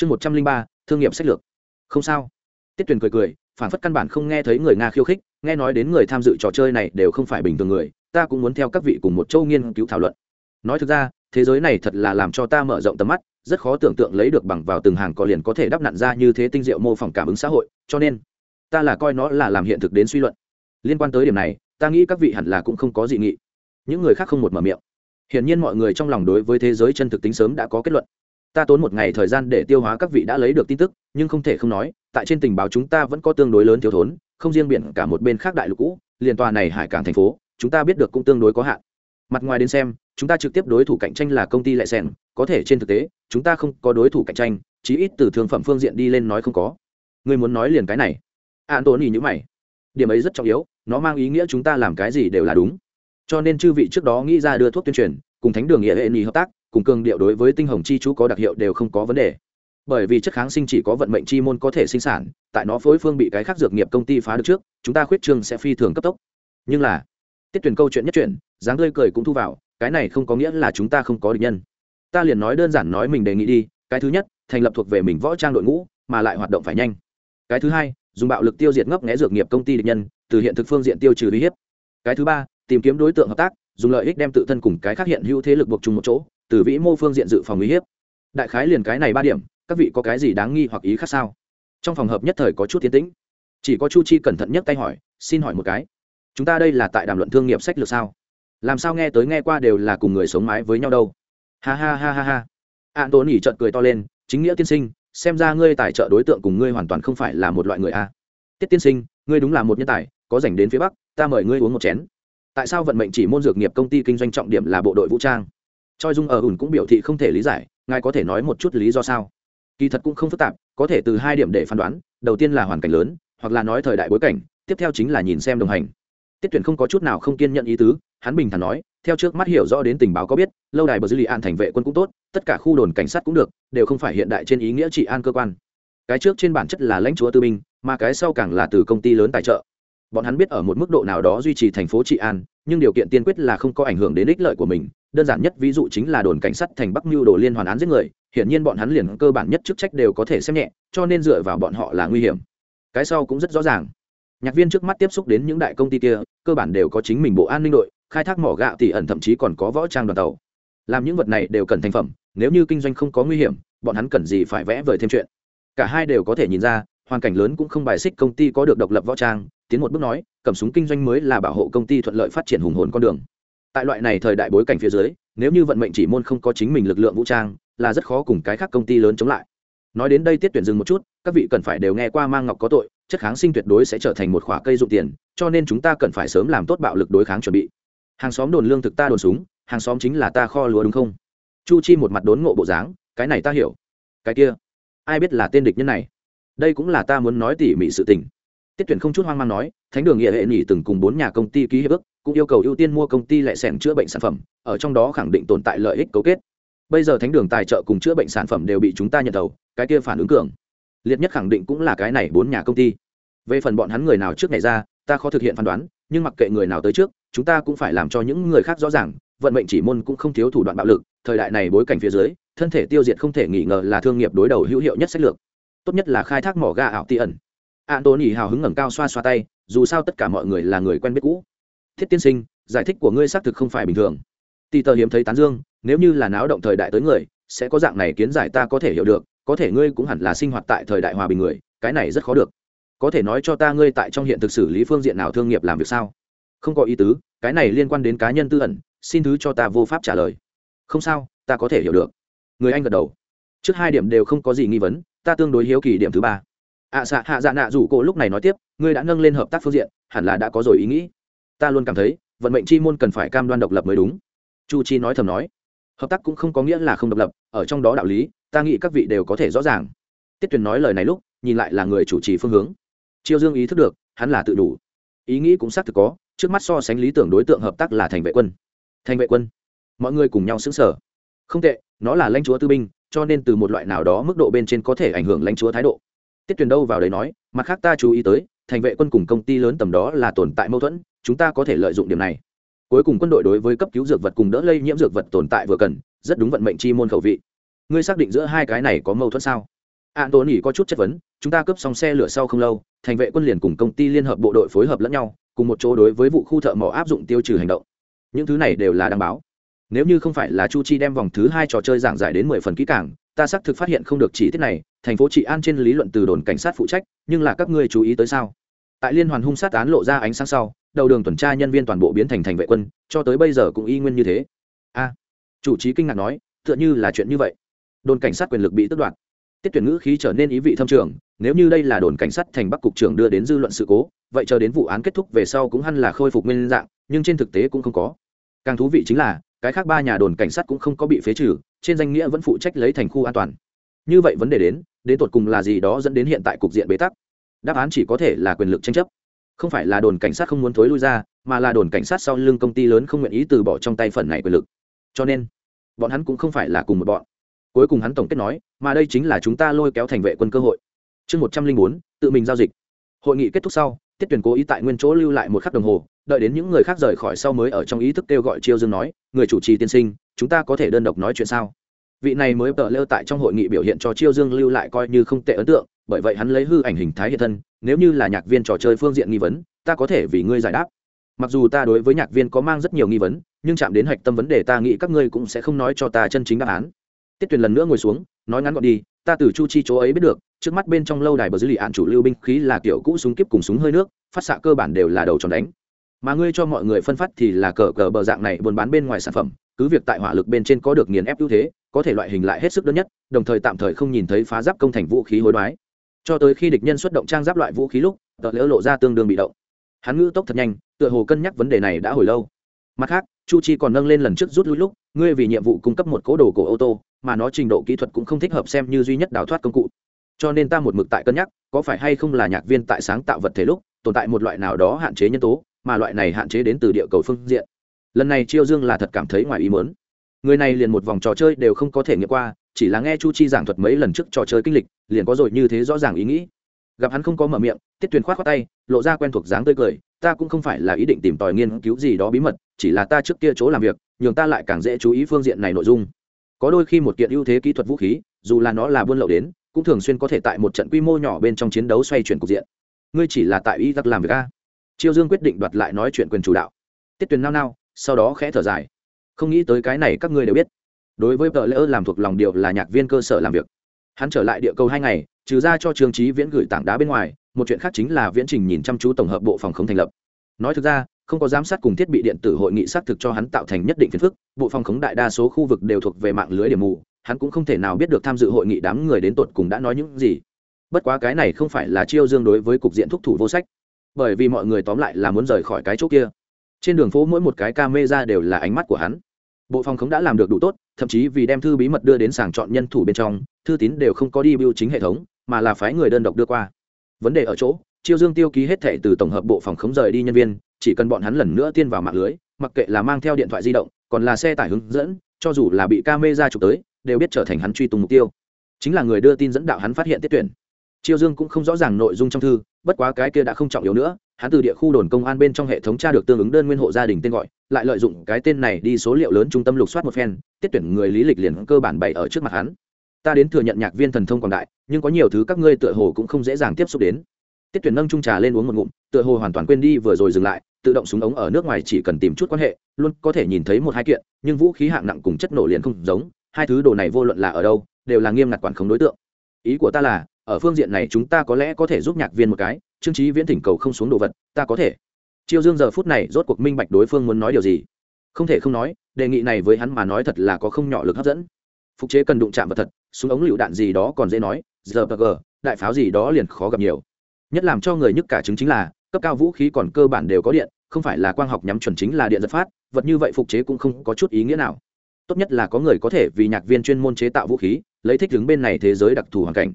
chương một trăm linh ba, thương nghiệp sách lược. Không sao. Tiết tuyền cười cười, phản phất căn bản không nghe thấy người nga khiêu khích, nghe nói đến người tham dự trò chơi này đều không phải bình thường người, ta cũng muốn theo các vị cùng một châu nghiên cứu thảo luận. Nói thực ra, thế giới này thật là làm cho ta mở rộng tầm mắt, rất khó tưởng tượng lấy được bằng vào từng hàng có liền có thể đắp nặn ra như thế tinh diệu mô phỏng cảm ứng xã hội, cho nên, ta là coi nó là làm hiện thực đến suy luận. Liên quan tới điểm này, ta nghĩ các vị hẳn là cũng không có dị nghị. Những người khác không một mở miệng. Hiển nhiên mọi người trong lòng đối với thế giới chân thực tính sớm đã có kết luận ta tốn một ngày thời gian để tiêu hóa các vị đã lấy được tin tức, nhưng không thể không nói, tại trên tình báo chúng ta vẫn có tương đối lớn thiếu thốn, không riêng biển, cả một bên khác đại lục cũ, liền tòa này hải cảng thành phố, chúng ta biết được cũng tương đối có hạn. Mặt ngoài đến xem, chúng ta trực tiếp đối thủ cạnh tranh là công ty lệ sen có thể trên thực tế, chúng ta không có đối thủ cạnh tranh, chí ít từ thương phẩm phương diện đi lên nói không có. Ngươi muốn nói liền cái này. An tốn ý như mày. Điểm ấy rất trọng yếu, nó mang ý nghĩa chúng ta làm cái gì đều là đúng. Cho nên chư vị trước đó nghĩ ra đưa thuốc tuyên truyền, cùng thánh đường nghĩa hệ nhì hợp tác cùng cường điệu đối với tinh hồng chi chú có đặc hiệu đều không có vấn đề. Bởi vì chất kháng sinh chỉ có vận mệnh chi môn có thể sinh sản, tại nó phối phương bị cái khác dược nghiệp công ty phá được trước, chúng ta khuyết trương sẽ phi thường cấp tốc. Nhưng là, tiết tuyển câu chuyện nhất chuyện dáng tươi cười cũng thu vào, cái này không có nghĩa là chúng ta không có địch nhân. Ta liền nói đơn giản nói mình đề nghị đi, cái thứ nhất, thành lập thuộc về mình võ trang đội ngũ, mà lại hoạt động phải nhanh. Cái thứ hai, dùng bạo lực tiêu diệt ngấp nghẽ dược nghiệp công ty địch nhân, từ hiện thực phương diện tiêu trừ uy hiếp. Cái thứ ba, tìm kiếm đối tượng hợp tác, dùng lợi ích đem tự thân cùng cái khác hiện hữu thế lực buộc chung một chỗ từ vĩ mô phương diện dự phòng uy hiếp. Đại khái liền cái này ba điểm, các vị có cái gì đáng nghi hoặc ý khác sao? Trong phòng hợp nhất thời có chút tiến tĩnh. Chỉ có chu chi cẩn thận nhất tay hỏi, xin hỏi một cái. Chúng ta đây là tại đàm luận thương nghiệp sách lược sao? Làm sao nghe tới nghe qua đều là cùng người sống mái với nhau đâu? Ha ha ha ha ha. An tốn nhỉ trợn cười to lên, chính nghĩa tiên sinh, xem ra ngươi tài trợ đối tượng cùng ngươi hoàn toàn không phải là một loại người a. Tiết tiên sinh, ngươi đúng là một nhân tài, có dành đến phía bắc, ta mời ngươi uống một chén. Tại sao vận mệnh chỉ môn dược nghiệp công ty kinh doanh trọng điểm là bộ đội vũ trang? Choi dung ở ủn cũng biểu thị không thể lý giải, ngài có thể nói một chút lý do sao? Kỳ thật cũng không phức tạp, có thể từ hai điểm để phán đoán, đầu tiên là hoàn cảnh lớn, hoặc là nói thời đại bối cảnh, tiếp theo chính là nhìn xem đồng hành. Tiết tuyển không có chút nào không kiên nhận ý tứ, hắn bình thản nói, theo trước mắt hiểu rõ đến tình báo có biết, lâu đài bờ dư lì an thành vệ quân cũng tốt, tất cả khu đồn cảnh sát cũng được, đều không phải hiện đại trên ý nghĩa trị an cơ quan. Cái trước trên bản chất là lãnh chúa tư binh, mà cái sau càng là từ công ty lớn tài trợ. Bọn hắn biết ở một mức độ nào đó duy trì thành phố trị an, nhưng điều kiện tiên quyết là không có ảnh hưởng đến ích lợi của mình đơn giản nhất ví dụ chính là đồn cảnh sát thành bắc mưu đồ liên hoàn án giết người, hiển nhiên bọn hắn liền cơ bản nhất chức trách đều có thể xem nhẹ, cho nên dựa vào bọn họ là nguy hiểm. Cái sau cũng rất rõ ràng. Nhạc viên trước mắt tiếp xúc đến những đại công ty kia, cơ bản đều có chính mình bộ an ninh đội, khai thác mỏ gạo thì ẩn thậm chí còn có võ trang đoàn tàu. Làm những vật này đều cần thành phẩm, nếu như kinh doanh không có nguy hiểm, bọn hắn cần gì phải vẽ vời thêm chuyện. Cả hai đều có thể nhìn ra, hoàn cảnh lớn cũng không bài xích công ty có được độc lập võ trang, tiến một bước nói, cầm súng kinh doanh mới là bảo hộ công ty thuận lợi phát triển hùng hồn con đường tại loại này thời đại bối cảnh phía dưới, nếu như vận mệnh chỉ môn không có chính mình lực lượng vũ trang, là rất khó cùng cái khác công ty lớn chống lại. Nói đến đây tiết tuyển dừng một chút, các vị cần phải đều nghe qua mang ngọc có tội, chất kháng sinh tuyệt đối sẽ trở thành một khoả cây dụng tiền, cho nên chúng ta cần phải sớm làm tốt bạo lực đối kháng chuẩn bị. Hàng xóm đồn lương thực ta đồn súng, hàng xóm chính là ta kho lúa đúng không? Chu chi một mặt đốn ngộ bộ dáng, cái này ta hiểu. Cái kia, ai biết là tên địch nhân này? Đây cũng là ta muốn nói tỉ mỉ sự tình. Tiết tuyển không chút hoang mang nói, thánh đường nghĩa hệ nghỉ từng cùng bốn nhà công ty ký hiệp ước cũng yêu cầu ưu tiên mua công ty lệ sẻn chữa bệnh sản phẩm, ở trong đó khẳng định tồn tại lợi ích cấu kết. Bây giờ thánh đường tài trợ cùng chữa bệnh sản phẩm đều bị chúng ta nhận đầu, cái kia phản ứng cường. Liệt nhất khẳng định cũng là cái này bốn nhà công ty. Về phần bọn hắn người nào trước ngày ra, ta khó thực hiện phán đoán, nhưng mặc kệ người nào tới trước, chúng ta cũng phải làm cho những người khác rõ ràng, vận mệnh chỉ môn cũng không thiếu thủ đoạn bạo lực, thời đại này bối cảnh phía dưới, thân thể tiêu diệt không thể nghi ngờ là thương nghiệp đối đầu hữu hiệu nhất sách lược. Tốt nhất là khai thác mỏ ga ảo ti ẩn. An tôn ỉ hào hứng ngẩng cao xoa xoa tay, dù sao tất cả mọi người là người quen biết cũ thiết tiên sinh giải thích của ngươi xác thực không phải bình thường. Tì tờ hiếm thấy tán dương nếu như là náo động thời đại tới người sẽ có dạng này kiến giải ta có thể hiểu được có thể ngươi cũng hẳn là sinh hoạt tại thời đại hòa bình người cái này rất khó được. Có thể nói cho ta ngươi tại trong hiện thực xử lý phương diện nào thương nghiệp làm việc sao? Không có ý tứ cái này liên quan đến cá nhân tư ẩn xin thứ cho ta vô pháp trả lời. Không sao ta có thể hiểu được. Người anh gật đầu. Trước hai điểm đều không có gì nghi vấn ta tương đối hiếu kỳ điểm thứ ba. Ạ à, xạ hạ dạ nạ rủ cô lúc này nói tiếp ngươi đã nâng lên hợp tác phương diện hẳn là đã có rồi ý nghĩ ta luôn cảm thấy, vận mệnh chi môn cần phải cam đoan độc lập mới đúng. Chu chi nói thầm nói. Hợp tác cũng không có nghĩa là không độc lập, ở trong đó đạo lý, ta nghĩ các vị đều có thể rõ ràng. Tiết tuyền nói lời này lúc, nhìn lại là người chủ trì phương hướng. Chiêu dương ý thức được, hắn là tự đủ. Ý nghĩ cũng xác thực có, trước mắt so sánh lý tưởng đối tượng hợp tác là thành vệ quân. Thành vệ quân. Mọi người cùng nhau xứng sở không tệ, nó là lãnh chúa tư binh, cho nên từ một loại nào đó mức độ bên trên có thể ảnh hưởng lãnh chúa thái độ. Tiết tuyền đâu vào đấy nói, mặt khác ta chú ý tới, thành vệ quân cùng công ty lớn tầm đó là tồn tại mâu thuẫn chúng ta có thể lợi dụng điểm này. Cuối cùng quân đội đối với cấp cứu dược vật cùng đỡ lây nhiễm dược vật tồn tại vừa cần, rất đúng vận mệnh chi môn khẩu vị. Ngươi xác định giữa hai cái này có mâu thuẫn sao? An tốn nhỉ có chút chất vấn, chúng ta cướp xong xe lửa sau không lâu, thành vệ quân liền cùng công ty liên hợp bộ đội phối hợp lẫn nhau, cùng một chỗ đối với vụ khu thợ mỏ áp dụng tiêu trừ hành động. Những thứ này đều là đảm báo. Nếu như không phải là chu chi đem vòng thứ hai trò chơi giảng giải đến mười phần kỹ càng, ta xác thực phát hiện không được chỉ tiết này, thành phố trị an trên lý luận từ đồn cảnh sát phụ trách, nhưng là các ngươi chú ý tới sao? Tại liên hoàn hung sát án lộ ra ánh sáng sau đầu đường tuần tra nhân viên toàn bộ biến thành thành vệ quân, cho tới bây giờ cũng y nguyên như thế. A, chủ trí kinh ngạc nói, tựa như là chuyện như vậy. Đồn cảnh sát quyền lực bị tước đoạt. Tiết tuyển ngữ khí trở nên ý vị thâm trường, nếu như đây là đồn cảnh sát thành bắc cục trưởng đưa đến dư luận sự cố, vậy chờ đến vụ án kết thúc về sau cũng hẳn là khôi phục nguyên dạng, nhưng trên thực tế cũng không có. Càng thú vị chính là, cái khác ba nhà đồn cảnh sát cũng không có bị phế trừ, trên danh nghĩa vẫn phụ trách lấy thành khu an toàn. Như vậy vấn đề đến đến tột cùng là gì đó dẫn đến hiện tại cục diện bế tắc? Đáp án chỉ có thể là quyền lực tranh chấp không phải là đồn cảnh sát không muốn thối lui ra, mà là đồn cảnh sát sau lưng công ty lớn không nguyện ý từ bỏ trong tay phần này quyền lực. Cho nên, bọn hắn cũng không phải là cùng một bọn. Cuối cùng hắn tổng kết nói, mà đây chính là chúng ta lôi kéo thành vệ quân cơ hội. Chương một trăm linh bốn, tự mình giao dịch. Hội nghị kết thúc sau, tiết tuyển cố ý tại nguyên chỗ lưu lại một khắc đồng hồ, đợi đến những người khác rời khỏi sau mới ở trong ý thức kêu gọi chiêu dương nói, người chủ trì tiên sinh, chúng ta có thể đơn độc nói chuyện sao? Vị này mới tờ lêu tại trong hội nghị biểu hiện cho chiêu dương lưu lại coi như không tệ ấn tượng bởi vậy hắn lấy hư ảnh hình thái hiện thân, nếu như là nhạc viên trò chơi phương diện nghi vấn, ta có thể vì ngươi giải đáp. Mặc dù ta đối với nhạc viên có mang rất nhiều nghi vấn, nhưng chạm đến hạch tâm vấn đề ta nghĩ các ngươi cũng sẽ không nói cho ta chân chính đáp án. Tiết tuyền lần nữa ngồi xuống, nói ngắn gọn đi, ta từ chu chi chỗ ấy biết được, trước mắt bên trong lâu đài bờ dưới lì ạn chủ lưu binh khí là kiểu cũ súng kíp cùng súng hơi nước, phát xạ cơ bản đều là đầu tròn đánh. Mà ngươi cho mọi người phân phát thì là cờ cờ bờ dạng này, buôn bán bên ngoài sản phẩm, cứ việc tại hỏa lực bên trên có được nghiền ép ưu thế, có thể loại hình lại hết sức đơn nhất, đồng thời tạm thời không nhìn thấy phá giáp công thành vũ khí hối đoái cho tới khi địch nhân xuất động trang giáp loại vũ khí lúc, tờ lỡ lộ ra tương đương bị động. Hắn ngữ tốc thật nhanh, tựa hồ cân nhắc vấn đề này đã hồi lâu. Mặt khác, chu chi còn nâng lên lần trước rút lui lúc, ngươi vì nhiệm vụ cung cấp một cố đồ cổ ô tô, mà nó trình độ kỹ thuật cũng không thích hợp xem như duy nhất đào thoát công cụ. Cho nên ta một mực tại cân nhắc, có phải hay không là nhạc viên tại sáng tạo vật thể lúc, tồn tại một loại nào đó hạn chế nhân tố, mà loại này hạn chế đến từ địa cầu phương diện. Lần này chiêu dương là thật cảm thấy ngoài ý mớn người này liền một vòng trò chơi đều không có thể nghiệm qua chỉ là nghe chu chi giảng thuật mấy lần trước trò chơi kinh lịch, liền có rồi như thế rõ ràng ý nghĩ. Gặp hắn không có mở miệng, tiết tuyền khoát khoát tay, lộ ra quen thuộc dáng tươi cười, ta cũng không phải là ý định tìm tòi nghiên cứu gì đó bí mật, chỉ là ta trước kia chỗ làm việc, nhường ta lại càng dễ chú ý phương diện này nội dung. Có đôi khi một kiện ưu thế kỹ thuật vũ khí, dù là nó là buôn lậu đến, cũng thường xuyên có thể tại một trận quy mô nhỏ bên trong chiến đấu xoay chuyển cục diện. Ngươi chỉ là tại y tắc làm việc a. Chiêu dương quyết định đoạt lại nói chuyện quyền chủ đạo. Tiết tuyền nao nao, sau đó khẽ thở dài. Không nghĩ tới cái này các ngươi đều biết đối với tờ lễ làm thuộc lòng điệu là nhạc viên cơ sở làm việc. Hắn trở lại địa cầu hai ngày, trừ ra cho trường trí viễn gửi tảng đá bên ngoài, một chuyện khác chính là viễn trình nhìn chăm chú tổng hợp bộ phòng không thành lập. Nói thực ra, không có giám sát cùng thiết bị điện tử hội nghị xác thực cho hắn tạo thành nhất định phiền phức, bộ phòng khống đại đa số khu vực đều thuộc về mạng lưới điểm mù, hắn cũng không thể nào biết được tham dự hội nghị đám người đến tột cùng đã nói những gì. Bất quá cái này không phải là chiêu dương đối với cục diện thúc thủ vô sách, bởi vì mọi người tóm lại là muốn rời khỏi cái chỗ kia. Trên đường phố mỗi một cái ca mê ra đều là ánh mắt của hắn bộ phòng khống đã làm được đủ tốt, thậm chí vì đem thư bí mật đưa đến sàng chọn nhân thủ bên trong, thư tín đều không có đi biêu chính hệ thống, mà là phái người đơn độc đưa qua. Vấn đề ở chỗ, chiêu dương tiêu ký hết thệ từ tổng hợp bộ phòng khống rời đi nhân viên, chỉ cần bọn hắn lần nữa tiên vào mạng lưới, mặc kệ là mang theo điện thoại di động, còn là xe tải hướng dẫn, cho dù là bị ca mê ra chụp tới, đều biết trở thành hắn truy tung mục tiêu. Chính là người đưa tin dẫn đạo hắn phát hiện tiết tuyển. Chiêu dương cũng không rõ ràng nội dung trong thư, bất quá cái kia đã không trọng yếu nữa, hắn từ địa khu đồn công an bên trong hệ thống tra được tương ứng đơn nguyên hộ gia đình tên gọi lại lợi dụng cái tên này đi số liệu lớn trung tâm lục soát một phen, tiết tuyển người lý lịch liền cơ bản bày ở trước mặt hắn. Ta đến thừa nhận nhạc viên thần thông quảng đại, nhưng có nhiều thứ các ngươi tựa hồ cũng không dễ dàng tiếp xúc đến. Tiết tuyển nâng trung trà lên uống một ngụm, tựa hồ hoàn toàn quên đi vừa rồi dừng lại, tự động súng ống ở nước ngoài chỉ cần tìm chút quan hệ, luôn có thể nhìn thấy một hai kiện, nhưng vũ khí hạng nặng cùng chất nổ liền không giống, hai thứ đồ này vô luận là ở đâu, đều là nghiêm ngặt quản khống đối tượng. Ý của ta là, ở phương diện này chúng ta có lẽ có thể giúp nhạc viên một cái, trương trí viễn thỉnh cầu không xuống đồ vật, ta có thể chiêu dương giờ phút này rốt cuộc minh bạch đối phương muốn nói điều gì. Không thể không nói, đề nghị này với hắn mà nói thật là có không nhỏ lực hấp dẫn. Phục chế cần đụng chạm vật thật, súng ống lựu đạn gì đó còn dễ nói, giờ bờ gờ, đại pháo gì đó liền khó gặp nhiều. Nhất làm cho người nhức cả chứng chính là, cấp cao vũ khí còn cơ bản đều có điện, không phải là quang học nhắm chuẩn chính là điện giật phát, vật như vậy phục chế cũng không có chút ý nghĩa nào. Tốt nhất là có người có thể vì nhạc viên chuyên môn chế tạo vũ khí, lấy thích đứng bên này thế giới đặc thù hoàn cảnh.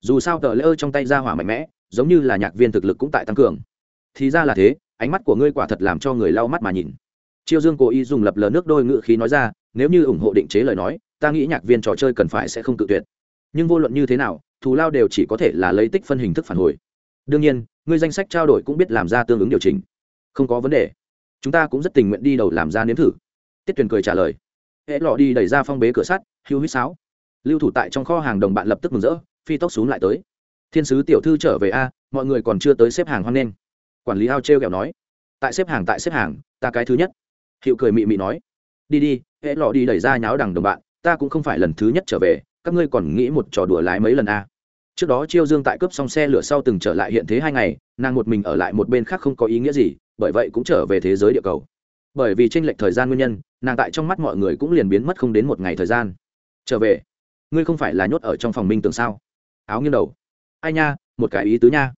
Dù sao tờ lễ ơ trong tay ra hỏa mạnh mẽ, giống như là nhạc viên thực lực cũng tại tăng cường thì ra là thế, ánh mắt của ngươi quả thật làm cho người lau mắt mà nhìn. Chiêu dương cố ý dùng lập lờ nước đôi ngự khí nói ra, nếu như ủng hộ định chế lời nói, ta nghĩ nhạc viên trò chơi cần phải sẽ không tự tuyệt. Nhưng vô luận như thế nào, thù lao đều chỉ có thể là lấy tích phân hình thức phản hồi. Đương nhiên, ngươi danh sách trao đổi cũng biết làm ra tương ứng điều chỉnh. Không có vấn đề. Chúng ta cũng rất tình nguyện đi đầu làm ra nếm thử. Tiết tuyền cười trả lời. Hễ lọ đi đẩy ra phong bế cửa sắt, hưu huýt sáo. Lưu thủ tại trong kho hàng đồng bạn lập tức mừng rỡ, phi tốc xuống lại tới. Thiên sứ tiểu thư trở về a, mọi người còn chưa tới xếp hàng hoan nghênh quản lý ao t r kẹo nói, tại xếp hàng, tại xếp hàng, ta cái thứ nhất. Hiệu cười mị mị nói, đi đi, hễ lọ đi đẩy ra nháo đằng đồng bạn, ta cũng không phải lần thứ nhất trở về, các ngươi còn nghĩ một trò đùa lái mấy lần à? Trước đó chiêu dương tại cướp xong xe lửa sau từng trở lại hiện thế hai ngày, nàng một mình ở lại một bên khác không có ý nghĩa gì, bởi vậy cũng trở về thế giới địa cầu. Bởi vì tranh lệch thời gian nguyên nhân, nàng tại trong mắt mọi người cũng liền biến mất không đến một ngày thời gian. Trở về? Ngươi không phải là nhốt ở trong phòng minh tường sao? Áo nghiêng đầu. Ai nha, một cái ý tứ nha.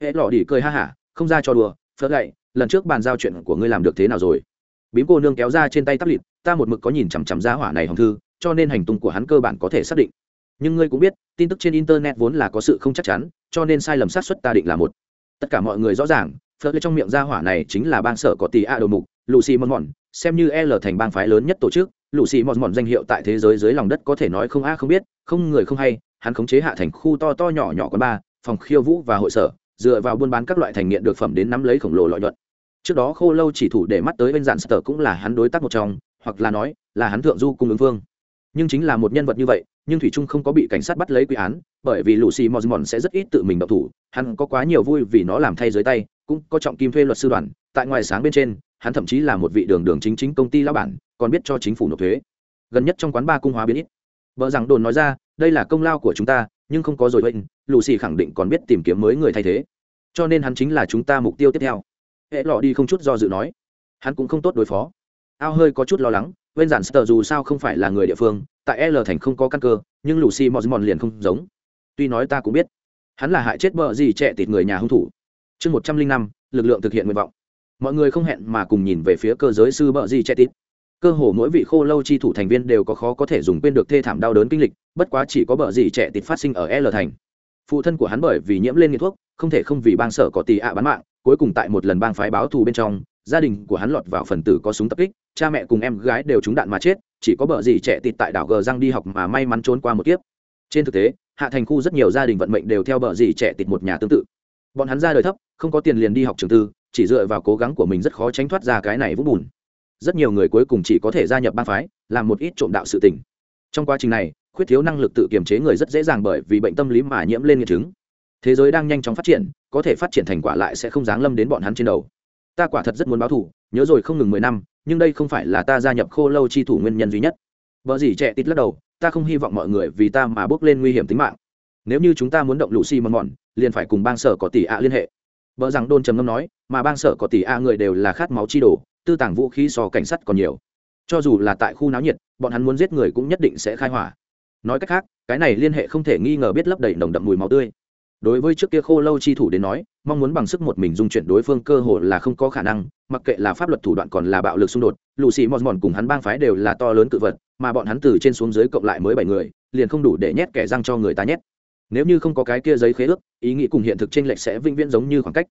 Hệ lọ đỉ cười ha hả không ra cho đùa, phớt gậy lần trước bàn giao chuyện của ngươi làm được thế nào rồi? Bím cô nương kéo ra trên tay tắp lịt, ta một mực có nhìn chằm chằm ra hỏa này hồng thư, cho nên hành tung của hắn cơ bản có thể xác định. Nhưng ngươi cũng biết, tin tức trên internet vốn là có sự không chắc chắn, cho nên sai lầm xác suất ta định là một. Tất cả mọi người rõ ràng, phớt trong miệng ra hỏa này chính là bang sở có tỷ a đầu mục, lucy mòn mòn xem như l thành bang phái lớn nhất tổ chức. Lucy mòn mòn danh hiệu tại thế giới dưới lòng đất có thể nói không a không biết, không người không hay, hắn khống chế hạ thành khu to to nhỏ nhỏ quán bar, phòng khiêu vũ và hội sở dựa vào buôn bán các loại thành nghiện được phẩm đến nắm lấy khổng lồ lợi nhuận. Trước đó khô lâu chỉ thủ để mắt tới bên dàn sở cũng là hắn đối tác một trong, hoặc là nói, là hắn thượng du cung ứng vương. Nhưng chính là một nhân vật như vậy, nhưng thủy trung không có bị cảnh sát bắt lấy quy án, bởi vì lucy mosmon sẽ rất ít tự mình độc thủ, hắn có quá nhiều vui vì nó làm thay dưới tay, cũng có trọng kim thuê luật sư đoàn, tại ngoài sáng bên trên, hắn thậm chí là một vị đường đường chính chính công ty lao bản, còn biết cho chính phủ nộp thuế. Gần nhất trong quán ba cung hóa biến ít. Vợ rằng đồn nói ra, đây là công lao của chúng ta nhưng không có rồi vậy xì khẳng định còn biết tìm kiếm mới người thay thế. Cho nên hắn chính là chúng ta mục tiêu tiếp theo. Hệ lọ đi không chút do dự nói. Hắn cũng không tốt đối phó. Ao hơi có chút lo lắng bên giản sờ dù sao không phải là người địa phương, tại l thành không có căn cơ, nhưng lucy mòn liền không giống. Tuy nói ta cũng biết, hắn là hại chết bờ gì trẻ tịt người nhà hung thủ. Chương một trăm linh năm, lực lượng thực hiện nguyện vọng. Mọi người không hẹn mà cùng nhìn về phía cơ giới sư bờ gì trẻ tịt cơ hồ mỗi vị khô lâu chi thủ thành viên đều có khó có thể dùng quên được thê thảm đau đớn kinh lịch, bất quá chỉ có bờ gì trẻ tịt phát sinh ở l thành. Phụ thân của hắn bởi vì nhiễm lên nghiện thuốc, không thể không vì bang sở có tì ạ bán mạng, cuối cùng tại một lần bang phái báo thù bên trong, gia đình của hắn lọt vào phần tử có súng tập kích, cha mẹ cùng em gái đều trúng đạn mà chết, chỉ có bờ gì trẻ tịt tại đảo gờ răng đi học mà may mắn trốn qua một kiếp. Trên thực tế, hạ thành khu rất nhiều gia đình vận mệnh đều theo bờ gì trẻ tịt một nhà tương tự. Bọn hắn ra đời thấp, không có tiền liền đi học trường tư, chỉ dựa vào cố gắng của mình rất khó tránh thoát ra cái này vũng bùn rất nhiều người cuối cùng chỉ có thể gia nhập bang phái, làm một ít trộm đạo sự tình. Trong quá trình này, khuyết thiếu năng lực tự kiềm chế người rất dễ dàng bởi vì bệnh tâm lý mà nhiễm lên nghiện chứng. Thế giới đang nhanh chóng phát triển, có thể phát triển thành quả lại sẽ không giáng lâm đến bọn hắn trên đầu. Ta quả thật rất muốn báo thủ nhớ rồi không ngừng mười năm, nhưng đây không phải là ta gia nhập khô lâu chi thủ nguyên nhân duy nhất. Vợ gì trẻ tít lắc đầu, ta không hy vọng mọi người vì ta mà bước lên nguy hiểm tính mạng. Nếu như chúng ta muốn động lũ xi mòn mòn liền phải cùng bang sở có tỷ ạ liên hệ. Vợ rằng đôn trầm ngâm nói, mà bang sở có tỷ ạ người đều là khát máu chi đồ tư tàng vũ khí so cảnh sát còn nhiều. Cho dù là tại khu náo nhiệt, bọn hắn muốn giết người cũng nhất định sẽ khai hỏa. Nói cách khác, cái này liên hệ không thể nghi ngờ biết lấp đầy nồng đậm mùi máu tươi. Đối với trước kia khô lâu chi thủ đến nói, mong muốn bằng sức một mình dung chuyển đối phương cơ hồ là không có khả năng, mặc kệ là pháp luật thủ đoạn còn là bạo lực xung đột lù xì mòn mòn cùng hắn bang phái đều là to lớn cự vật, mà bọn hắn từ trên xuống dưới cộng lại mới bảy người, liền không đủ để nhét kẻ răng cho người ta nhét. Nếu như không có cái kia giấy khế ước, ý nghĩ cùng hiện thực trên lệch sẽ vĩnh viễn giống như khoảng cách.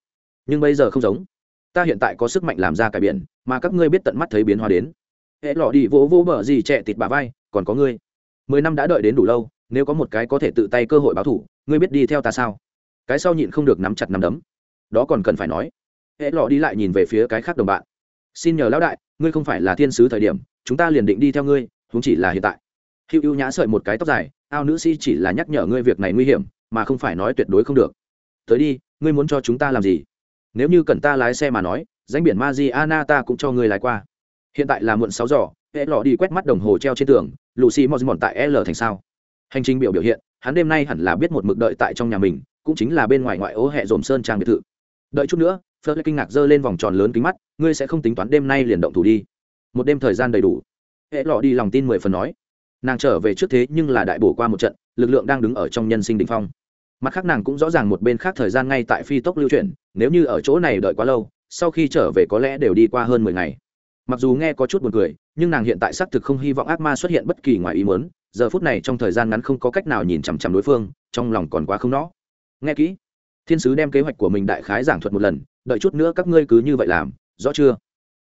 Nhưng bây giờ không giống ta hiện tại có sức mạnh làm ra cải biển, mà các ngươi biết tận mắt thấy biến hóa đến. Hệ lọ đi vỗ vỗ bờ gì trẻ tịt bà vai, còn có ngươi. Mười năm đã đợi đến đủ lâu, nếu có một cái có thể tự tay cơ hội báo thủ, ngươi biết đi theo ta sao? Cái sau nhịn không được nắm chặt nắm đấm. Đó còn cần phải nói. Hệ lọ đi lại nhìn về phía cái khác đồng bạn. Xin nhờ lão đại, ngươi không phải là thiên sứ thời điểm, chúng ta liền định đi theo ngươi chúng chỉ là hiện tại. Hữu ưu nhã sợi một cái tóc dài, ao nữ sĩ chỉ là nhắc nhở ngươi việc này nguy hiểm, mà không phải nói tuyệt đối không được. Tới đi, ngươi muốn cho chúng ta làm gì? Nếu như cần ta lái xe mà nói, danh biển Mariana ta cũng cho ngươi lái qua. Hiện tại là muộn sáu giờ, hệ lọ đi quét mắt đồng hồ treo trên tường, lucy mosmon tại l thành sao. Hành trình biểu biểu hiện, hắn đêm nay hẳn là biết một mực đợi tại trong nhà mình, cũng chính là bên ngoài ngoại ô hệ dồn sơn trang biệt thự. Đợi chút nữa phớt kinh ngạc giơ lên vòng tròn lớn kính mắt, ngươi sẽ không tính toán đêm nay liền động thủ đi. Một đêm thời gian đầy đủ. Hệ lọ đi lòng tin mười phần nói. Nàng trở về trước thế nhưng là đại bổ qua một trận, lực lượng đang đứng ở trong nhân sinh đình phong. Mặt khác nàng cũng rõ ràng một bên khác thời gian ngay tại phi tốc lưu chuyển nếu như ở chỗ này đợi quá lâu, sau khi trở về có lẽ đều đi qua hơn mười ngày. Mặc dù nghe có chút buồn cười, nhưng nàng hiện tại xác thực không hy vọng ác ma xuất hiện bất kỳ ngoài ý muốn, giờ phút này trong thời gian ngắn không có cách nào nhìn chằm chằm đối phương, trong lòng còn quá không nó. Nghe kỹ. Thiên sứ đem kế hoạch của mình đại khái giảng thuật một lần, đợi chút nữa các ngươi cứ như vậy làm, rõ chưa?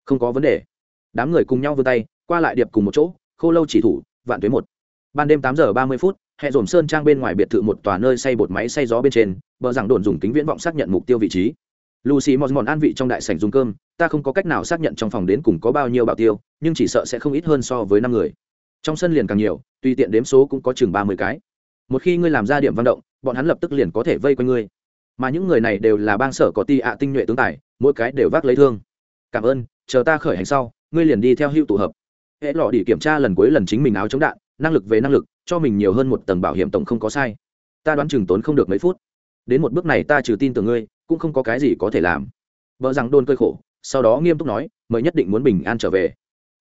Không có vấn đề. Đám người cùng nhau vươn tay, qua lại điệp cùng một chỗ, khô lâu chỉ thủ, vạn tuế một. Ban đêm tám giờ ba mươi phút hệ dồn sơn trang bên ngoài biệt thự một tòa nơi xây bột máy xây gió bên trên, bờ rằng đồn dùng kính viễn vọng xác nhận mục tiêu vị trí lucy mòn mòn an vị trong đại sảnh dùng cơm, ta không có cách nào xác nhận trong phòng đến cùng có bao nhiêu bảo tiêu, nhưng chỉ sợ sẽ không ít hơn so với năm người. Trong sân liền càng nhiều, tùy tiện đếm số cũng có chừng ba mươi cái. Một khi ngươi làm ra điểm văn động, bọn hắn lập tức liền có thể vây quanh ngươi. Mà những người này đều là bang sở có ti ạ tinh nhuệ tướng tài, mỗi cái đều vác lấy thương. Cảm ơn, chờ ta khởi hành sau, ngươi liền đi theo hữu tụ hợp. Hễ lọ đi kiểm tra lần cuối lần chính mình áo chống đạn, năng lực về năng lực, cho mình nhiều hơn một tầng bảo hiểm tổng không có sai. Ta đoán chừng tốn không được mấy phút. Đến một bước này ta trừ tin tưởng ngươi cũng không có cái gì có thể làm. Vợ rằng đôn cơi khổ, sau đó nghiêm túc nói, mời nhất định muốn bình an trở về.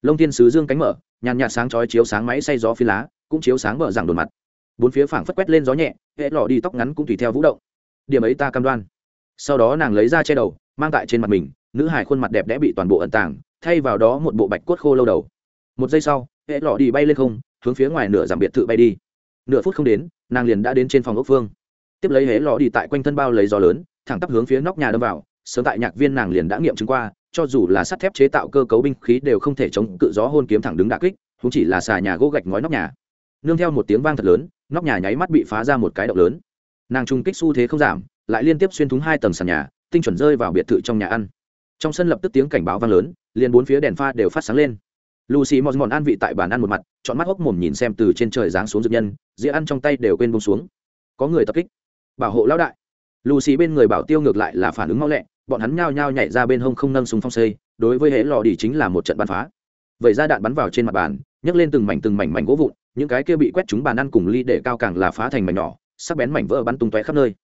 Lông thiên sứ dương cánh mở, nhàn nhạt sáng chói chiếu sáng máy xay gió phi lá, cũng chiếu sáng vợ rằng đồn mặt. Bốn phía phảng phất quét lên gió nhẹ, hệ lọ đi tóc ngắn cũng tùy theo vũ động. Điểm ấy ta cam đoan. Sau đó nàng lấy ra che đầu, mang tại trên mặt mình, nữ hải khuôn mặt đẹp đẽ bị toàn bộ ẩn tàng, thay vào đó một bộ bạch cốt khô lâu đầu. Một giây sau, hệ lọ đi bay lên không, hướng phía ngoài nửa giảm biệt thự bay đi. Nửa phút không đến, nàng liền đã đến trên phòng ốc phương. Tiếp lấy hễ lọ đi tại quanh thân bao lấy gió lớn thẳng tắp hướng phía nóc nhà đâm vào, sớm tại nhạc viên nàng liền đã nghiệm chứng qua, cho dù là sắt thép chế tạo cơ cấu binh khí đều không thể chống cự gió hôn kiếm thẳng đứng đà kích cũng chỉ là xà nhà gỗ gạch ngói nóc nhà. Nương theo một tiếng vang thật lớn, nóc nhà nháy mắt bị phá ra một cái động lớn. Nàng trung kích xu thế không giảm, lại liên tiếp xuyên thúng hai tầng sàn nhà, tinh chuẩn rơi vào biệt thự trong nhà ăn. Trong sân lập tức tiếng cảnh báo vang lớn, liền bốn phía đèn pha đều phát sáng lên. Lucy mòn mòn an vị tại bàn ăn một mặt chọn mắt hốc mồm nhìn xem từ trên trời giáng xuống dược nhân, dĩa ăn trong tay đều quên bông xuống. Có người tập kích. Bảo hộ lão đại lucy bên người bảo tiêu ngược lại là phản ứng mau lẹ, bọn hắn nhao nhao nhảy ra bên hông không nâng súng phong xây đối với hễ lò đi chính là một trận bắn phá. Vậy ra đạn bắn vào trên mặt bàn, nhấc lên từng mảnh từng mảnh mảnh gỗ vụn, những cái kia bị quét chúng bàn ăn cùng ly để cao càng là phá thành mảnh nhỏ, sắc bén mảnh vỡ bắn tung tóe khắp nơi.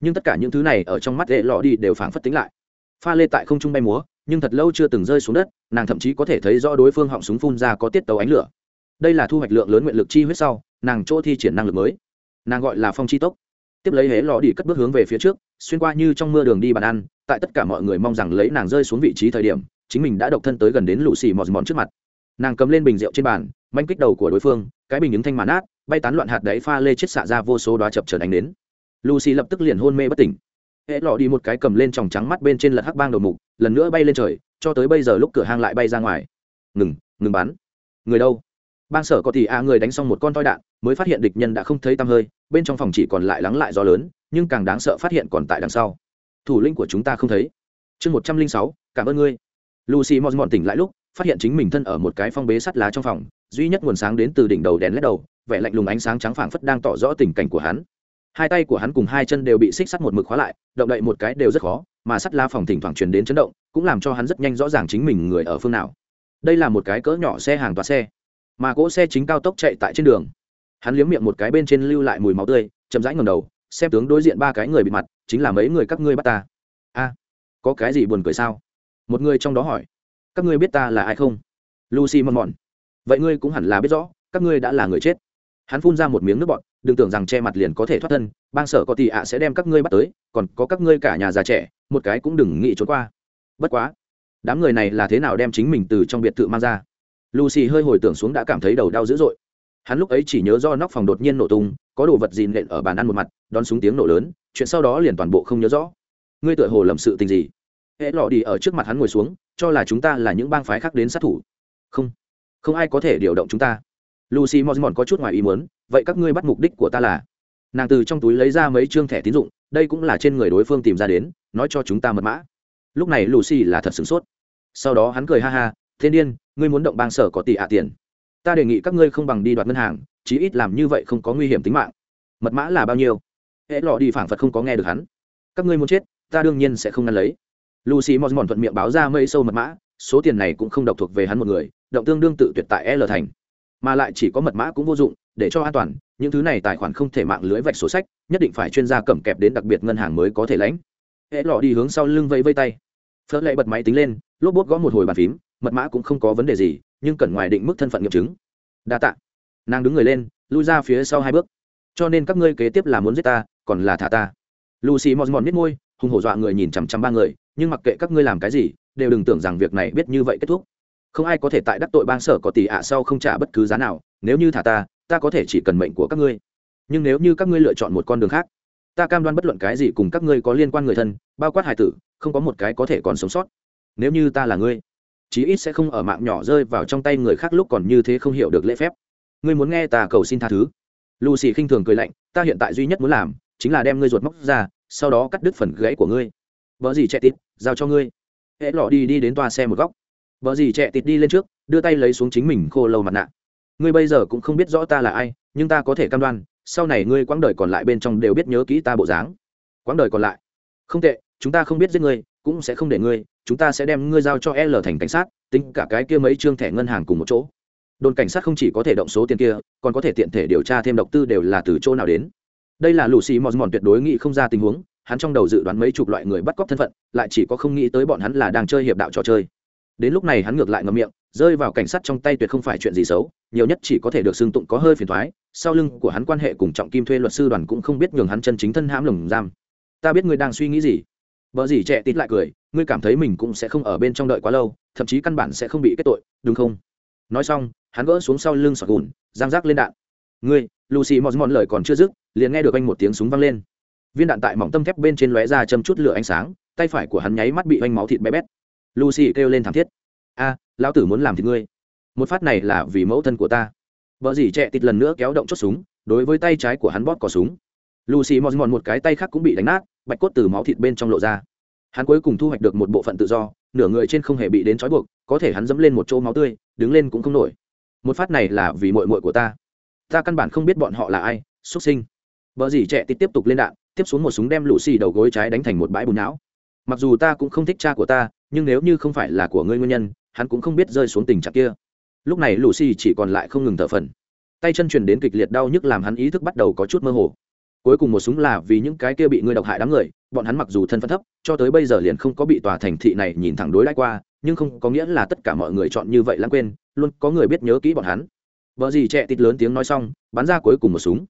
Nhưng tất cả những thứ này ở trong mắt hễ lò đi đều phảng phất tính lại. Pha lê tại không trung bay múa, nhưng thật lâu chưa từng rơi xuống đất, nàng thậm chí có thể thấy rõ đối phương họng súng phun ra có tiết tàu ánh lửa. Đây là thu hoạch lượng lớn nguyện lực chi huyết sau, nàng chỗ thi triển năng lực mới. Nàng gọi là phong chi tốc tiếp lấy hế lò đi cất bước hướng về phía trước, xuyên qua như trong mưa đường đi bàn ăn, tại tất cả mọi người mong rằng lấy nàng rơi xuống vị trí thời điểm, chính mình đã độc thân tới gần đến lũ xì mọt mòn trước mặt. Nàng cầm lên bình rượu trên bàn, manh kích đầu của đối phương, cái bình ứng thanh màn át bay tán loạn hạt đáy pha lê chết xạ ra vô số đoá chập trở đánh đến lucy lập tức liền hôn mê bất tỉnh. Hễ lọ đi một cái cầm lên tròng trắng mắt bên trên lật hắc bang đầu mục, lần nữa bay lên trời, cho tới bây giờ lúc cửa hang lại bay ra ngoài. Ngừng ngừng bắn. Người đâu? Bang sở có thì a người đánh xong một con toi đạn, mới phát hiện địch nhân đã không thấy tăm hơi, bên trong phòng chỉ còn lại lắng lại gió lớn, nhưng càng đáng sợ phát hiện còn tại đằng sau. Thủ lĩnh của chúng ta không thấy. Chương một trăm linh sáu, cảm ơn ngươi. Lucy mòn mòn tỉnh lại lúc, phát hiện chính mình thân ở một cái phong bế sắt lá trong phòng, duy nhất nguồn sáng đến từ đỉnh đầu đèn led đầu, vẻ lạnh lùng ánh sáng trắng phảng phất đang tỏ rõ tình cảnh của hắn. Hai tay của hắn cùng hai chân đều bị xích sắt một mực khóa lại, động đậy một cái đều rất khó, mà sắt la phòng thỉnh thoảng truyền đến chấn động, cũng làm cho hắn rất nhanh rõ ràng chính mình người ở phương nào. Đây là một cái cỡ nhỏ xe hàng toa xe mà cỗ xe chính cao tốc chạy tại trên đường. Hắn liếm miệng một cái bên trên lưu lại mùi máu tươi, chậm rãi ngầm đầu, xem tướng đối diện ba cái người bị mặt, chính là mấy người các ngươi bắt ta. A, có cái gì buồn cười sao? Một người trong đó hỏi. Các ngươi biết ta là ai không? Lucy mòn mòn vậy ngươi cũng hẳn là biết rõ, các ngươi đã là người chết. Hắn phun ra một miếng nước bọt, đừng tưởng rằng che mặt liền có thể thoát thân, bang sở có tị ạ sẽ đem các ngươi bắt tới, còn có các ngươi cả nhà già trẻ, một cái cũng đừng nghĩ trốn qua. Bất quá, đám người này là thế nào đem chính mình từ trong biệt thự mang ra? Lucy hơi hồi tưởng xuống đã cảm thấy đầu đau dữ dội. Hắn lúc ấy chỉ nhớ do nóc phòng đột nhiên nổ tung, có đồ vật gì nện ở bàn ăn một mặt, đón súng tiếng nổ lớn, chuyện sau đó liền toàn bộ không nhớ rõ. Ngươi tựa hồ lầm sự tình gì? Hễ lọ đi ở trước mặt hắn ngồi xuống, cho là chúng ta là những bang phái khác đến sát thủ. Không không ai có thể điều động chúng ta. Lucy mosmon có chút ngoài ý muốn, vậy các ngươi bắt mục đích của ta là? Nàng từ trong túi lấy ra mấy chương thẻ tín dụng, đây cũng là trên người đối phương tìm ra đến, nói cho chúng ta mật mã. Lúc này lucy là thật sửng sốt. Sau đó hắn cười ha ha thiên điên, ngươi muốn động bang sở có tỷ hạ tiền. Ta đề nghị các ngươi không bằng đi đoạt ngân hàng, chí ít làm như vậy không có nguy hiểm tính mạng. Mật mã là bao nhiêu? Hễ lọ đi phảng phật không có nghe được hắn. Các ngươi muốn chết, ta đương nhiên sẽ không ngăn lấy. Lucy mòn mòn thuận miệng báo ra mây sâu mật mã, số tiền này cũng không độc thuộc về hắn một người, động tương đương tự tuyệt tại l thành. Mà lại chỉ có mật mã cũng vô dụng, để cho an toàn, những thứ này tài khoản không thể mạng lưới vạch sổ sách, nhất định phải chuyên gia cầm kẹp đến đặc biệt ngân hàng mới có thể lãnh. Hễ lọ đi hướng sau lưng vây vây tay. Phớt lệ bật máy tính lên, lốp bốt gõ một hồi bàn phím mật mã cũng không có vấn đề gì, nhưng cần ngoài định mức thân phận nghiệm chứng. Đa t ạ nàng đứng người lên, lui ra phía sau hai bước. Cho nên các ngươi kế tiếp là muốn giết ta, còn là thả ta. Lucy mòn mòn biết môi, hùng hổ dọa người nhìn chằm chằm ba người, nhưng mặc kệ các ngươi làm cái gì, đều đừng tưởng rằng việc này biết như vậy kết thúc. Không ai có thể tại đắc tội bang sở có tỷ ạ sau không trả bất cứ giá nào, nếu như thả ta ta có thể chỉ cần mệnh của các ngươi. Nhưng nếu như các ngươi lựa chọn một con đường khác, ta cam đoan bất luận cái gì cùng các ngươi có liên quan người thân, bao quát hải tử, không có một cái có thể còn sống sót. Nếu như ta là ngươi chí ít sẽ không ở mạng nhỏ rơi vào trong tay người khác lúc còn như thế không hiểu được lễ phép. Ngươi muốn nghe ta cầu xin tha thứ? Lucy khinh thường cười lạnh, ta hiện tại duy nhất muốn làm, chính là đem ngươi ruột móc ra, sau đó cắt đứt phần gãy của ngươi. Vợ gì chạy tít giao cho ngươi. Hễ lọ đi đi đến toa xe một góc. Vợ gì chạy tít đi lên trước, đưa tay lấy xuống chính mình khô lâu mặt nạ. Ngươi bây giờ cũng không biết rõ ta là ai, nhưng ta có thể cam đoan, sau này ngươi quãng đời còn lại bên trong đều biết nhớ kỹ ta bộ dáng. Quãng đời còn lại. Không tệ, chúng ta không biết giết ngươi, cũng sẽ không để ngươi chúng ta sẽ đem ngươi giao cho l thành cảnh sát, tính cả cái kia mấy trương thẻ ngân hàng cùng một chỗ. Đồn cảnh sát không chỉ có thể động số tiền kia, còn có thể tiện thể điều tra thêm độc tư đều là từ chỗ nào đến. Đây là Lucy xì mòn mòn tuyệt đối nghĩ không ra tình huống, hắn trong đầu dự đoán mấy chục loại người bắt cóc thân phận, lại chỉ có không nghĩ tới bọn hắn là đang chơi hiệp đạo trò chơi. Đến lúc này hắn ngược lại ngậm miệng, rơi vào cảnh sát trong tay tuyệt không phải chuyện gì xấu, nhiều nhất chỉ có thể được xưng tụng có hơi phiền toái. sau lưng của hắn quan hệ cùng trọng kim thuê luật sư đoàn cũng không biết nhường hắn chân chính thân hãm lồng giam. Ta biết ngươi đang suy nghĩ gì vợ gì trẻ tít lại cười, ngươi cảm thấy mình cũng sẽ không ở bên trong đợi quá lâu, thậm chí căn bản sẽ không bị kết tội, đúng không? Nói xong, hắn gỡ xuống sau lưng sọt gùn, giang rác lên đạn. Ngươi, lucy mòn mòn lời còn chưa dứt, liền nghe được anh một tiếng súng vang lên. Viên đạn tại mỏng tâm thép bên trên lóe ra châm chút lửa ánh sáng, tay phải của hắn nháy mắt bị oanh máu thịt bé bét. Lucy kêu lên thảm thiết. A, lão tử muốn làm thịt ngươi. Một phát này là vì mẫu thân của ta. Vợ dì trẻ tít lần nữa kéo động chốt súng, đối với tay trái của hắn bóp cò súng. Lucy mòn mòn một cái tay khác cũng bị đánh nát bạch cốt từ máu thịt bên trong lộ ra. Hắn cuối cùng thu hoạch được một bộ phận tự do, nửa người trên không hề bị đến trói buộc, có thể hắn dẫm lên một chỗ máu tươi, đứng lên cũng không nổi. Một phát này là vì mội mội của ta. Ta căn bản không biết bọn họ là ai, xuất sinh. Vợ dì trẻ tít tiếp tục lên đạn, tiếp xuống một súng đem lũ xì đầu gối trái đánh thành một bãi bùn não. Mặc dù ta cũng không thích cha của ta, nhưng nếu như không phải là của ngươi nguyên nhân, hắn cũng không biết rơi xuống tình trạng kia. Lúc này lũ xì chỉ còn lại không ngừng thở phần. Tay chân truyền đến kịch liệt đau nhức làm hắn ý thức bắt đầu có chút mơ hồ cuối cùng một súng là vì những cái kia bị ngươi độc hại đám người, bọn hắn mặc dù thân phận thấp, cho tới bây giờ liền không có bị tòa thành thị này nhìn thẳng đối đãi qua, nhưng không có nghĩa là tất cả mọi người chọn như vậy lãng quên, luôn có người biết nhớ kỹ bọn hắn. Vợ gì trẻ tít lớn tiếng nói xong, bắn ra cuối cùng một súng.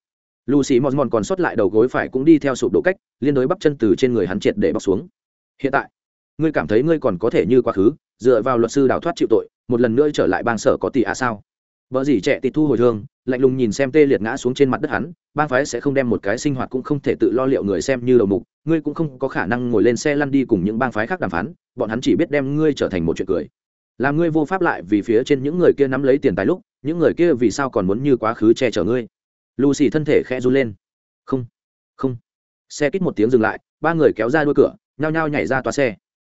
Lucy mòn mòn còn sót lại đầu gối phải cũng đi theo sụp đổ cách, liên đối bắp chân từ trên người hắn triệt để bóc xuống. Hiện tại, ngươi cảm thấy ngươi còn có thể như quá khứ, dựa vào luật sư đào thoát chịu tội, một lần nữa trở lại bang sở có tỷ à sao? Vợ gì trẻ tít thu hồi thương lạnh lùng nhìn xem tê liệt ngã xuống trên mặt đất hắn, bang phái sẽ không đem một cái sinh hoạt cũng không thể tự lo liệu người xem như đầu mục, ngươi cũng không có khả năng ngồi lên xe lăn đi cùng những bang phái khác đàm phán, bọn hắn chỉ biết đem ngươi trở thành một chuyện cười. Làm ngươi vô pháp lại vì phía trên những người kia nắm lấy tiền tài lúc, những người kia vì sao còn muốn như quá khứ che chở ngươi? Lucy thân thể khẽ run lên. Không không. Xe kít một tiếng dừng lại, ba người kéo ra đuôi cửa, nhao nhao nhảy ra toa xe.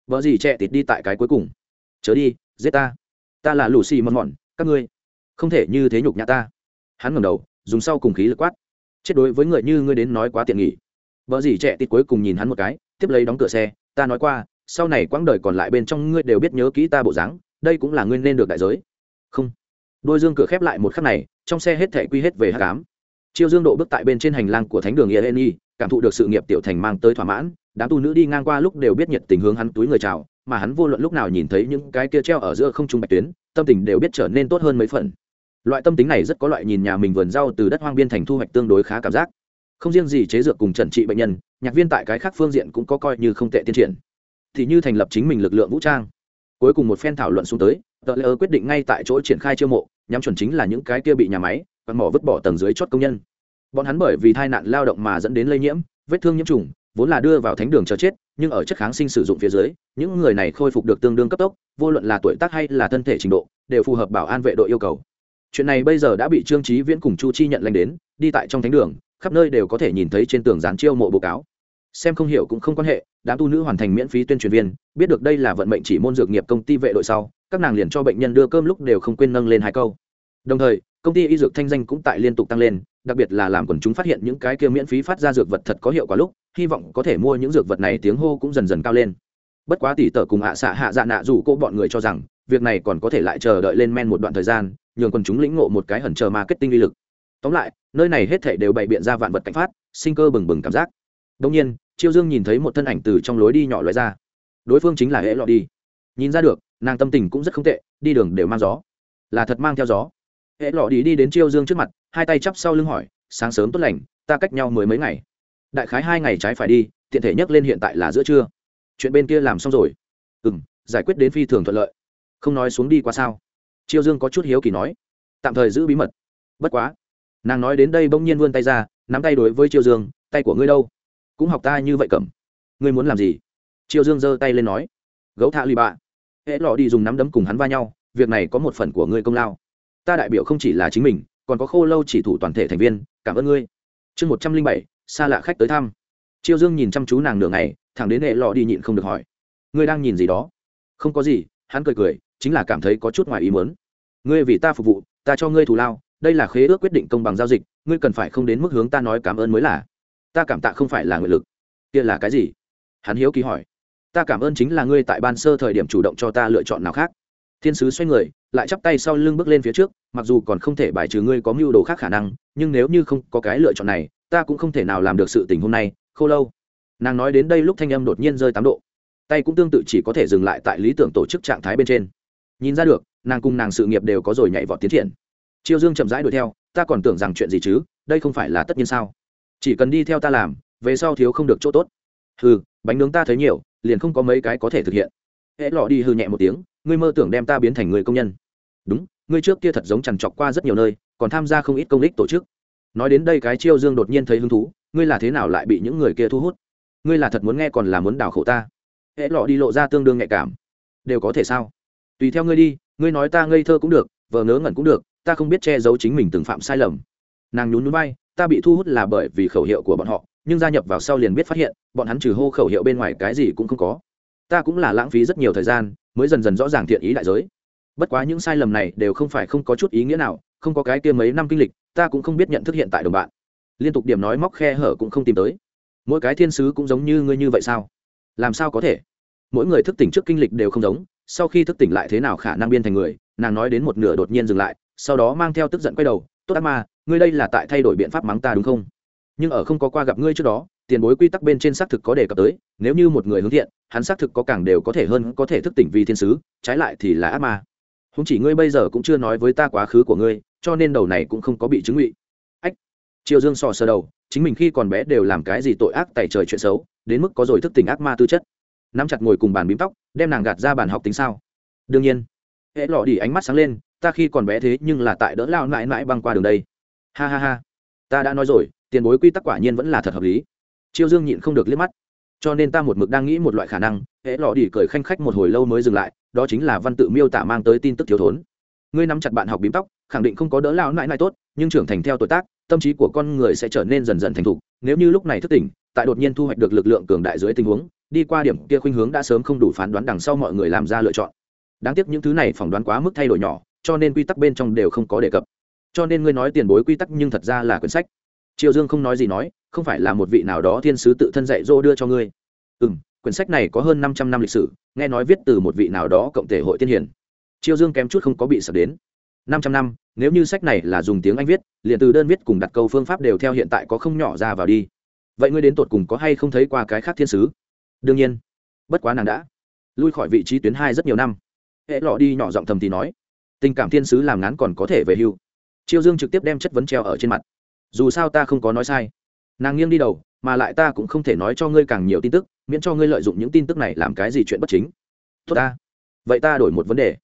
Vợ gì trẻ tịt đi tại cái cuối cùng. Chớ đi, giết ta. Ta là lucy mòn mòn các ngươi. Không thể như thế nhục nhã ta hắn ngẩng đầu, dùng sau cùng khí lực quát. Chết đối với người như ngươi đến nói quá tiện nghỉ vợ gì trẻ tịt cuối cùng nhìn hắn một cái, tiếp lấy đóng cửa xe, ta nói qua, sau này quãng đời còn lại bên trong ngươi đều biết nhớ kỹ ta bộ dáng, đây cũng là ngươi nên được đại giới. Không. Đôi dương cửa khép lại một khắc này, trong xe hết thể quy hết về hát cám chiêu dương độ bước tại bên trên hành lang của thánh đường yeleni cảm thụ được sự nghiệp tiểu thành mang tới thỏa mãn, đám tu nữ đi ngang qua lúc đều biết nhiệt tình hướng hắn túi người chào, mà hắn vô luận lúc nào nhìn thấy những cái kia treo ở giữa không trung bạch tuyến, tâm tình đều biết trở nên tốt hơn mấy phần loại tâm tính này rất có loại nhìn nhà mình vườn rau từ đất hoang biên thành thu hoạch tương đối khá cảm giác. Không riêng gì chế dược cùng trần trị bệnh nhân, nhạc viên tại cái khác phương diện cũng có coi như không tệ tiên triển. Thì như thành lập chính mình lực lượng vũ trang. Cuối cùng một phen thảo luận xuống tới, tờ lễ quyết định ngay tại chỗ triển khai chiêu mộ, nhắm chuẩn chính là những cái kia bị nhà máy, còn mỏ vứt bỏ tầng dưới chót công nhân. Bọn hắn bởi vì tai nạn lao động mà dẫn đến lây nhiễm, vết thương nhiễm trùng, vốn là đưa vào thánh đường chờ chết, nhưng ở chất kháng sinh sử dụng phía dưới, những người này khôi phục được tương đương cấp tốc, vô luận là tuổi tác hay là thân thể trình độ, đều phù hợp bảo an vệ đội yêu cầu chuyện này bây giờ đã bị trương trí viễn cùng chu chi nhận lệnh đến, đi tại trong thánh đường, khắp nơi đều có thể nhìn thấy trên tường dán chiêu mộ báo cáo. Xem không hiểu cũng không quan hệ, đám tu nữ hoàn thành miễn phí tuyên truyền viên, biết được đây là vận mệnh chỉ môn dược nghiệp công ty vệ đội sau, các nàng liền cho bệnh nhân đưa cơm lúc đều không quên nâng lên hai câu. Đồng thời, công ty y dược thanh danh cũng tại liên tục tăng lên, đặc biệt là làm quần chúng phát hiện những cái kia miễn phí phát ra dược vật thật có hiệu quả lúc, hy vọng có thể mua những dược vật này tiếng hô cũng dần dần cao lên. Bất quá tỷ tở cùng hạ xạ hạ dạ nạ dù cô bọn người cho rằng, việc này còn có thể lại chờ đợi lên men một đoạn thời gian nhường quần chúng lĩnh ngộ một cái hẩn chờ marketing uy lực. Tóm lại, nơi này hết thể đều bày biện ra vạn vật cảnh phát, sinh cơ bừng bừng cảm giác. Đông nhiên, chiêu dương nhìn thấy một thân ảnh từ trong lối đi nhỏ lóe ra. Đối phương chính là hễ lọ đi. Nhìn ra được, nàng tâm tình cũng rất không tệ, đi đường đều mang gió. Là thật mang theo gió. Hễ lọ đi đi đến chiêu dương trước mặt, hai tay chắp sau lưng hỏi, sáng sớm tốt lành, ta cách nhau mười mấy ngày? Đại khái hai ngày trái phải đi, tiện thể nhắc lên hiện tại là giữa trưa. Chuyện bên kia làm xong rồi. Ừ m giải quyết đến phi thường thuận lợi. Không nói xuống đi qua sao? Chiêu dương có chút hiếu kỳ nói, tạm thời giữ bí mật. Bất quá, nàng nói đến đây bỗng nhiên vươn tay ra, nắm tay đối với chiêu dương, tay của ngươi đâu? Cũng học ta như vậy cầm. Ngươi muốn làm gì? Chiêu dương giơ tay lên nói, gấu thạ lì bạ. Hễ lọ đi dùng nắm đấm cùng hắn va nhau, việc này có một phần của ngươi công lao. Ta đại biểu không chỉ là chính mình, còn có khô lâu chỉ thủ toàn thể thành viên, cảm ơn ngươi. Chương một trăm linh bảy, xa lạ khách tới thăm. Chiêu dương nhìn chăm chú nàng nửa ngày, thẳng đến hệ lọ đi nhịn không được hỏi, ngươi đang nhìn gì đó? Không có gì, hắn cười cười, chính là cảm thấy có chút ngoài ý mớn ngươi vì ta phục vụ, ta cho ngươi thù lao, đây là khế ước quyết định công bằng giao dịch, ngươi cần phải không đến mức hướng ta nói cảm ơn mới là. Ta cảm tạ không phải là nguyện lực. Kia là cái gì? Hắn hiếu kỳ hỏi. Ta cảm ơn chính là ngươi tại ban sơ thời điểm chủ động cho ta lựa chọn nào khác. Thiên sứ xoay người, lại chắp tay sau lưng bước lên phía trước, mặc dù còn không thể bài trừ ngươi có mưu đồ khác khả năng, nhưng nếu như không có cái lựa chọn này, ta cũng không thể nào làm được sự tình hôm nay, khô lâu. Nàng nói đến đây lúc thanh âm đột nhiên rơi tám độ. Tay cũng tương tự chỉ có thể dừng lại tại lý tưởng tổ chức trạng thái bên trên. Nhìn ra được nàng cùng nàng sự nghiệp đều có rồi nhảy vọt tiến triển. Chiêu dương chậm rãi đuổi theo ta còn tưởng rằng chuyện gì chứ đây không phải là tất nhiên sao? Chỉ cần đi theo ta làm về sau thiếu không được chỗ tốt. Hừ, bánh nướng ta thấy nhiều liền không có mấy cái có thể thực hiện. Hễ lọ đi hư nhẹ một tiếng ngươi mơ tưởng đem ta biến thành người công nhân. Đúng ngươi trước kia thật giống chằn trọc qua rất nhiều nơi còn tham gia không ít công ích tổ chức. Nói đến đây cái chiêu dương đột nhiên thấy hứng thú ngươi là thế nào lại bị những người kia thu hút? Ngươi là thật muốn nghe còn là muốn đào khổ ta? Hễ lọ đi lộ ra tương đương nhạy cảm. Đều có thể sao? Tùy theo ngươi đi ngươi nói ta ngây thơ cũng được, vờ ngớ ngẩn cũng được, ta không biết che giấu chính mình từng phạm sai lầm. Nàng nhún núi bay ta bị thu hút là bởi vì khẩu hiệu của bọn họ, nhưng gia nhập vào sau liền biết phát hiện, bọn hắn trừ hô khẩu hiệu bên ngoài cái gì cũng không có. Ta cũng là lãng phí rất nhiều thời gian, mới dần dần rõ ràng thiện ý đại giới. Bất quá những sai lầm này đều không phải không có chút ý nghĩa nào, không có cái kia mấy năm kinh lịch, ta cũng không biết nhận thức hiện tại đồng bạn. Liên tục điểm nói móc khe hở cũng không tìm tới. Mỗi cái thiên sứ cũng giống như ngươi như vậy sao? Làm sao có thể? Mỗi người thức tỉnh trước kinh lịch đều không giống sau khi thức tỉnh lại thế nào khả năng biên thành người, nàng nói đến một nửa đột nhiên dừng lại, sau đó mang theo tức giận quay đầu, tốt ác ma, ngươi đây là tại thay đổi biện pháp mắng ta đúng không? Nhưng ở không có qua gặp ngươi trước đó, tiền bối quy tắc bên trên xác thực có đề cập tới, nếu như một người hướng thiện, hắn xác thực có càng đều có thể hơn có thể thức tỉnh vì thiên sứ, trái lại thì là ác ma. Không chỉ ngươi bây giờ cũng chưa nói với ta quá khứ của ngươi, cho nên đầu này cũng không có bị chứng ngụy. Ách. Triều dương sò sơ đầu, chính mình khi còn bé đều làm cái gì tội ác tại trời chuyện xấu, đến mức có rồi thức tỉnh ác ma tư chất nắm chặt ngồi cùng bàn bím tóc, đem nàng gạt ra bàn học tính sao? Đương nhiên. Hễ lọ đi ánh mắt sáng lên, ta khi còn bé thế nhưng là tại đỡ lao mãi mãi băng qua đường đây. Ha ha ha. Ta đã nói rồi, tiền bối quy tắc quả nhiên vẫn là thật hợp lý. Chiêu dương nhịn không được liếc mắt. Cho nên ta một mực đang nghĩ một loại khả năng, hễ lọ đi cười khanh khách một hồi lâu mới dừng lại, đó chính là văn tự miêu tả mang tới tin tức thiếu thốn. Ngươi nắm chặt bạn học bím tóc, khẳng định không có đỡ lao nãi nãi tốt, nhưng trưởng thành theo tuổi tác, tâm trí của con người sẽ trở nên dần dần thành thục. Nếu như lúc này thức tỉnh, tại đột nhiên thu hoạch được lực lượng cường đại dưới tình huống đi qua điểm kia khuynh hướng đã sớm không đủ phán đoán đằng sau mọi người làm ra lựa chọn. Đáng tiếc những thứ này phỏng đoán quá mức thay đổi nhỏ, cho nên quy tắc bên trong đều không có đề cập. Cho nên ngươi nói tiền bối quy tắc nhưng thật ra là quyển sách. Triệu dương không nói gì nói, không phải là một vị nào đó thiên sứ tự thân dạy dỗ đưa cho ngươi. Ừ m quyển sách này có hơn năm trăm năm lịch sử, nghe nói viết từ một vị nào đó cộng thể hội tiên hiển triệu dương kém chút không có bị sập đến. Năm trăm năm, nếu như sách này là dùng tiếng anh viết, liền từ đơn viết cùng đặt câu phương pháp đều theo hiện tại có không nhỏ ra vào đi. Vậy ngươi đến tột cùng có hay không thấy qua cái khác thiên sứ? Đương nhiên, bất quá nàng đã lui khỏi vị trí tuyến hai rất nhiều năm. Hệ lọ đi nhỏ giọng thầm thì nói, tình cảm thiên sứ làm ngắn còn có thể về hưu. Chiêu dương trực tiếp đem chất vấn treo ở trên mặt. Dù sao ta không có nói sai. Nàng nghiêng đi đầu, mà lại ta cũng không thể nói cho ngươi càng nhiều tin tức, miễn cho ngươi lợi dụng những tin tức này làm cái gì chuyện bất chính. Tốt ta. Vậy ta đổi một vấn đề.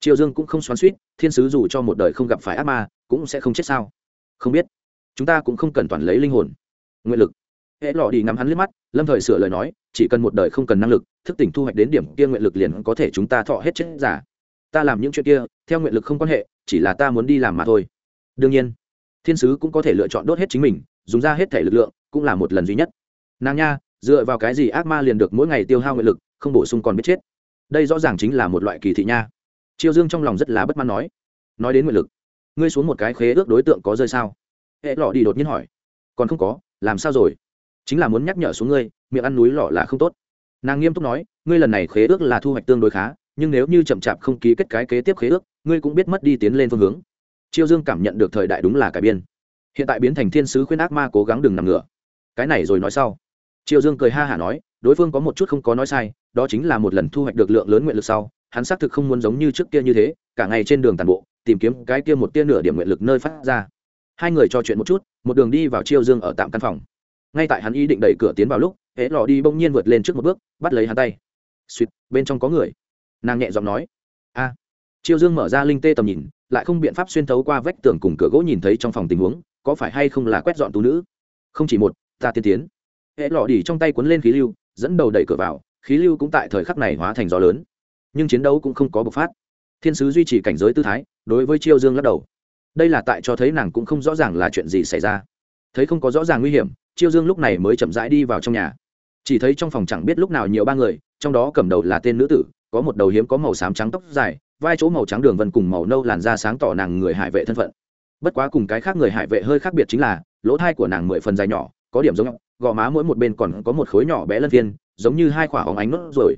Triều dương cũng không xoắn suýt thiên sứ dù cho một đời không gặp phải ác ma, cũng sẽ không chết sao? Không biết. Chúng ta cũng không cần toàn lấy linh hồn. Nguyện lực. Hễ lọ đi ngắm hắn liếc mắt, lâm thời sửa lời nói chỉ cần một đời không cần năng lực, thức tỉnh thu hoạch đến điểm kia nguyện lực liền có thể chúng ta thọ hết chết giả. Ta làm những chuyện kia, theo nguyện lực không quan hệ, chỉ là ta muốn đi làm mà thôi. Đương nhiên, thiên sứ cũng có thể lựa chọn đốt hết chính mình, dùng ra hết thể lực lượng, cũng là một lần duy nhất. Nàng nha, dựa vào cái gì ác ma liền được mỗi ngày tiêu hao nguyện lực, không bổ sung còn biết chết. Đây rõ ràng chính là một loại kỳ thị nha. Chiêu dương trong lòng rất là bất mãn nói. Nói đến nguyện lực, ngươi xuống một cái khế ước đối tượng có rơi sao? Hệ lọ đi đột nhiên hỏi. Còn không có, làm sao rồi? Chính là muốn nhắc nhở xuống ngươi, miệng ăn núi lọ là không tốt. Nàng nghiêm túc nói, ngươi lần này khế ước là thu hoạch tương đối khá, nhưng nếu như chậm chạp không ký kết cái kế tiếp khế ước, ngươi cũng biết mất đi tiến lên phương hướng. Chiêu dương cảm nhận được thời đại đúng là cải biên. Hiện tại biến thành thiên sứ khuyên ác ma cố gắng đừng nằm ngửa. Cái này rồi nói sau. Triều dương cười ha hả nói, đối phương có một chút không có nói sai, đó chính là một lần thu hoạch được lượng lớn nguyện lực sau, hắn xác thực không muốn giống như trước kia như thế, cả ngày trên đường tàn bộ, tìm kiếm cái kia một tia nửa điểm nguyện lực nơi phát ra. Hai người trò chuyện một chút, một đường đi vào triều dương ở tạm căn phòng ngay tại hắn ý định đẩy cửa tiến vào lúc, hễ lò đi bỗng nhiên vượt lên trước một bước, bắt lấy hắn tay. Suýt, bên trong có người. Nàng nhẹ giọng nói, a. Chiêu dương mở ra linh tê tầm nhìn, lại không biện pháp xuyên thấu qua vách tường cùng cửa gỗ nhìn thấy trong phòng tình huống, có phải hay không là quét dọn tú nữ? Không chỉ một, ta tiên tiến. Hễ lọ đỉ trong tay cuốn lên khí lưu, dẫn đầu đẩy cửa vào, khí lưu cũng tại thời khắc này hóa thành gió lớn. Nhưng chiến đấu cũng không có bộc phát. Thiên sứ duy trì cảnh giới tư thái, đối với chiêu dương lắc đầu. Đây là tại cho thấy nàng cũng không rõ ràng là chuyện gì xảy ra. Thấy không có rõ ràng nguy hiểm chiêu dương lúc này mới chậm rãi đi vào trong nhà chỉ thấy trong phòng chẳng biết lúc nào nhiều ba người trong đó cầm đầu là tên nữ tử có một đầu hiếm có màu xám trắng tóc dài vai chỗ màu trắng đường vân cùng màu nâu làn da sáng tỏ nàng người hải vệ thân phận bất quá cùng cái khác người hải vệ hơi khác biệt chính là lỗ thai của nàng mười phần dài nhỏ có điểm giống gò má mỗi một bên còn có một khối nhỏ bé lân viên giống như hai quả óng ánh nốt rồi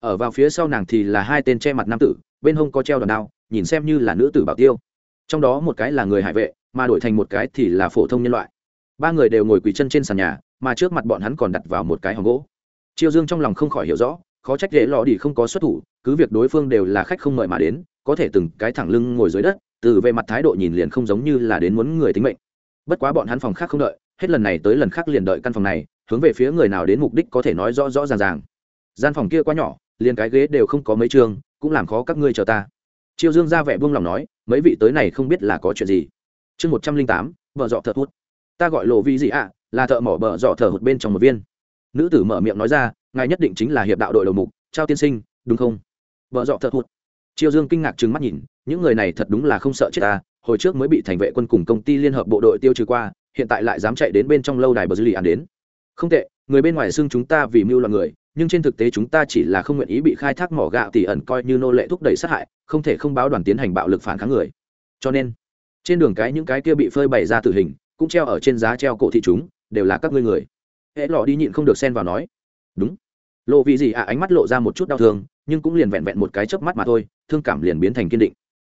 ở vào phía sau nàng thì là hai tên che mặt nam tử bên hông có treo đòn đao nhìn xem như là nữ tử bảo tiêu trong đó một cái là người hải vệ mà đổi thành một cái thì là phổ thông nhân loại ba người đều ngồi quỳ chân trên sàn nhà, mà trước mặt bọn hắn còn đặt vào một cái hòm gỗ. Chiêu dương trong lòng không khỏi hiểu rõ, khó trách dễ lò đi không có xuất thủ, cứ việc đối phương đều là khách không mời mà đến, có thể từng cái thẳng lưng ngồi dưới đất, từ về mặt thái độ nhìn liền không giống như là đến muốn người tính mệnh. Bất quá bọn hắn phòng khác không đợi, hết lần này tới lần khác liền đợi căn phòng này, hướng về phía người nào đến mục đích có thể nói rõ rõ ràng ràng. Gian phòng kia quá nhỏ, liền cái ghế đều không có mấy trường, cũng làm khó các ngươi chờ ta. Chiêu dương ra vẻ buông lòng nói, mấy vị tới này không biết là có chuyện gì. Chương một trăm linh tám, vợ dọ thợ hút ta gọi lộ vi gì ạ, là thợ mỏ bờ dọ thợ hụt bên trong một viên. Nữ tử mở miệng nói ra, ngài nhất định chính là hiệp đạo đội đầu mục, trao tiên sinh, đúng không? Vợ dọ thợ hụt. Triều dương kinh ngạc trừng mắt nhìn, những người này thật đúng là không sợ chết ta, hồi trước mới bị thành vệ quân cùng công ty liên hợp bộ đội tiêu trừ qua, hiện tại lại dám chạy đến bên trong lâu đài bờ dư lì ăn đến. Không tệ, người bên ngoài xưng chúng ta vì mưu là người, nhưng trên thực tế chúng ta chỉ là không nguyện ý bị khai thác mỏ gạo tỉ ẩn coi như nô lệ thúc đẩy sát hại, không thể không báo đoàn tiến hành bạo lực phản kháng người. Cho nên, trên đường cái những cái kia bị phơi bày ra tử hình cũng treo ở trên giá treo cổ thị chúng, đều là các ngươi người. Hễ lọ đi nhịn không được xen vào nói, đúng. Lộ vì gì à ánh mắt lộ ra một chút đau thương, nhưng cũng liền vẹn vẹn một cái chớp mắt mà thôi, thương cảm liền biến thành kiên định.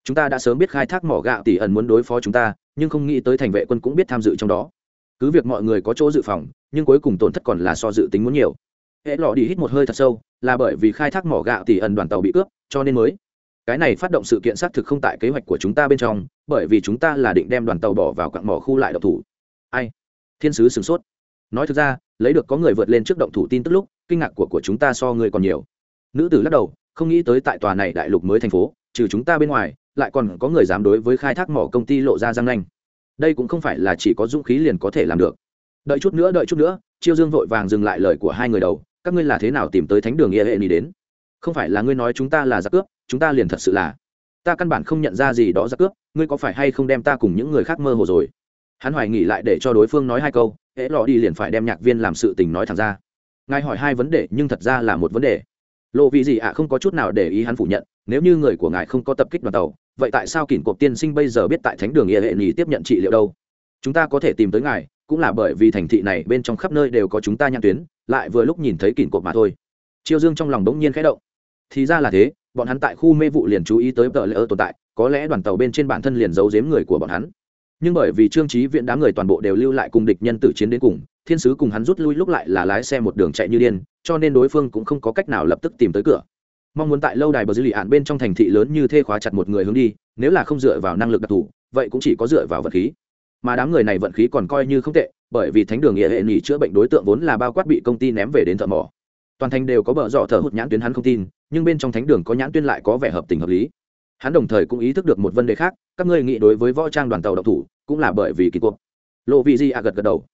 Chúng ta đã sớm biết khai thác mỏ gạo tỷ ẩn muốn đối phó chúng ta, nhưng không nghĩ tới thành vệ quân cũng biết tham dự trong đó. Cứ việc mọi người có chỗ dự phòng, nhưng cuối cùng tổn thất còn là so dự tính muốn nhiều. Hệ lọ đi hít một hơi thật sâu, là bởi vì khai thác mỏ gạo tỷ ẩn đoàn tàu bị cướp, cho nên mới. Cái này phát động sự kiện xác thực không tại kế hoạch của chúng ta bên trong bởi vì chúng ta là định đem đoàn tàu bỏ vào quặng mỏ khu lại độc thủ. Ai? Thiên sứ sửng sốt. Nói thực ra, lấy được có người vượt lên trước động thủ tin tức lúc, kinh ngạc của của chúng ta so người còn nhiều. Nữ tử lắc đầu, không nghĩ tới tại tòa này đại lục mới thành phố, trừ chúng ta bên ngoài, lại còn có người dám đối với khai thác mỏ công ty lộ ra răng nanh. Đây cũng không phải là chỉ có dũng khí liền có thể làm được. Đợi chút nữa, đợi chút nữa, chiêu dương vội vàng dừng lại lời của hai người đầu, các ngươi là thế nào tìm tới thánh đường nghĩa hệ ni đến? Không phải là ngươi nói chúng ta là giặc cướp, chúng ta liền thật sự là. Ta căn bản không nhận ra gì đó giặc cướp ngươi có phải hay không đem ta cùng những người khác mơ hồ rồi? Hắn hoài nghỉ lại để cho đối phương nói hai câu, hễ lọ đi liền phải đem nhạc viên làm sự tình nói thẳng ra. Ngài hỏi hai vấn đề, nhưng thật ra là một vấn đề. Lộ vị gì ạ không có chút nào để ý hắn phủ nhận, nếu như người của ngài không có tập kích đoàn tàu, vậy tại sao kỷ cuộc tiên sinh bây giờ biết tại thánh đường nghĩa hệ nhì tiếp nhận trị liệu đâu? Chúng ta có thể tìm tới ngài, cũng là bởi vì thành thị này bên trong khắp nơi đều có chúng ta nhãn tuyến, lại vừa lúc nhìn thấy kỷ cuộc mà thôi. Chiêu dương trong lòng bỗng nhiên khẽ động. Thì ra là thế, bọn hắn tại khu mê vụ liền chú ý tới tờ lỡ tồn tại có lẽ đoàn tàu bên trên bản thân liền giấu giếm người của bọn hắn. Nhưng bởi vì trương trí viện đám người toàn bộ đều lưu lại cùng địch nhân tử chiến đến cùng, thiên sứ cùng hắn rút lui lúc lại là lái xe một đường chạy như điên, cho nên đối phương cũng không có cách nào lập tức tìm tới cửa. Mong muốn tại lâu đài bờ dư lì ạn bên trong thành thị lớn như thê khóa chặt một người hướng đi, nếu là không dựa vào năng lực đặc thù, vậy cũng chỉ có dựa vào vận khí. Mà đám người này vận khí còn coi như không tệ, bởi vì thánh đường nghĩa hệ nghỉ chữa bệnh đối tượng vốn là bao quát bị công ty ném về đến thợ mỏ. Toàn thành đều có bờ dọ thợ hụt nhãn tuyến hắn không tin, nhưng bên trong thánh đường có nhãn tuyên lại có vẻ hợp tình hợp lý hắn đồng thời cũng ý thức được một vấn đề khác, các ngươi nghĩ đối với võ trang đoàn tàu độc thủ, cũng là bởi vì kỳ cuộc lộ vị di a gật gật đầu.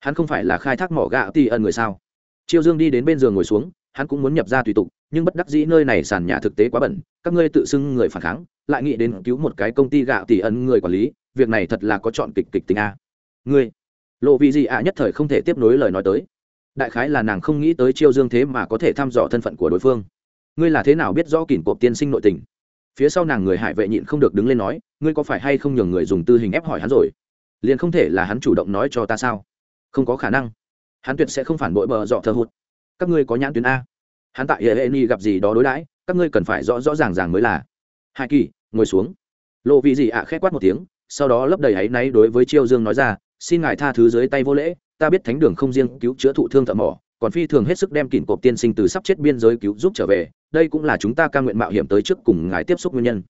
Hắn không phải là khai thác mỏ gạo ti ân người sao? Chiêu dương đi đến bên giường ngồi xuống, hắn cũng muốn nhập ra tùy tục, nhưng bất đắc dĩ nơi này sàn nhà thực tế quá bẩn, các ngươi tự xưng người phản kháng, lại nghĩ đến cứu một cái công ty gạo tỷ ân người quản lý, việc này thật là có chọn kịch kịch tính a. Ngươi? Lộ vị gì ạ nhất thời không thể tiếp nối lời nói tới. Đại khái là nàng không nghĩ tới chiêu dương thế mà có thể thăm dò thân phận của đối phương. Ngươi là thế nào biết rõ kỷ cuộc tiên sinh nội tình? Phía sau nàng người hải vệ nhịn không được đứng lên nói, ngươi có phải hay không nhường người dùng tư hình ép hỏi hắn rồi? Liền không thể là hắn chủ động nói cho ta sao? Không có khả năng. Hắn tuyệt sẽ không phản bội bờ dọ thờ hụt. Các ngươi có nhãn tuyến a. Hắn tại hệ hệ ni gặp gì đó đối đãi, các ngươi cần phải rõ rõ ràng ràng mới là. Hai kỳ, ngồi xuống. Lộ vị gì ạ à khét quát một tiếng, sau đó lấp đầy áy náy đối với chiêu dương nói ra, xin ngài tha thứ dưới tay vô lễ, ta biết thánh đường không riêng cứu chữa thụ thương thợ mỏ còn phi thường hết sức đem kỉnh cộp tiên sinh từ sắp chết biên giới cứu giúp trở về, đây cũng là chúng ta ca nguyện mạo hiểm tới trước cùng ngài tiếp xúc nguyên nhân.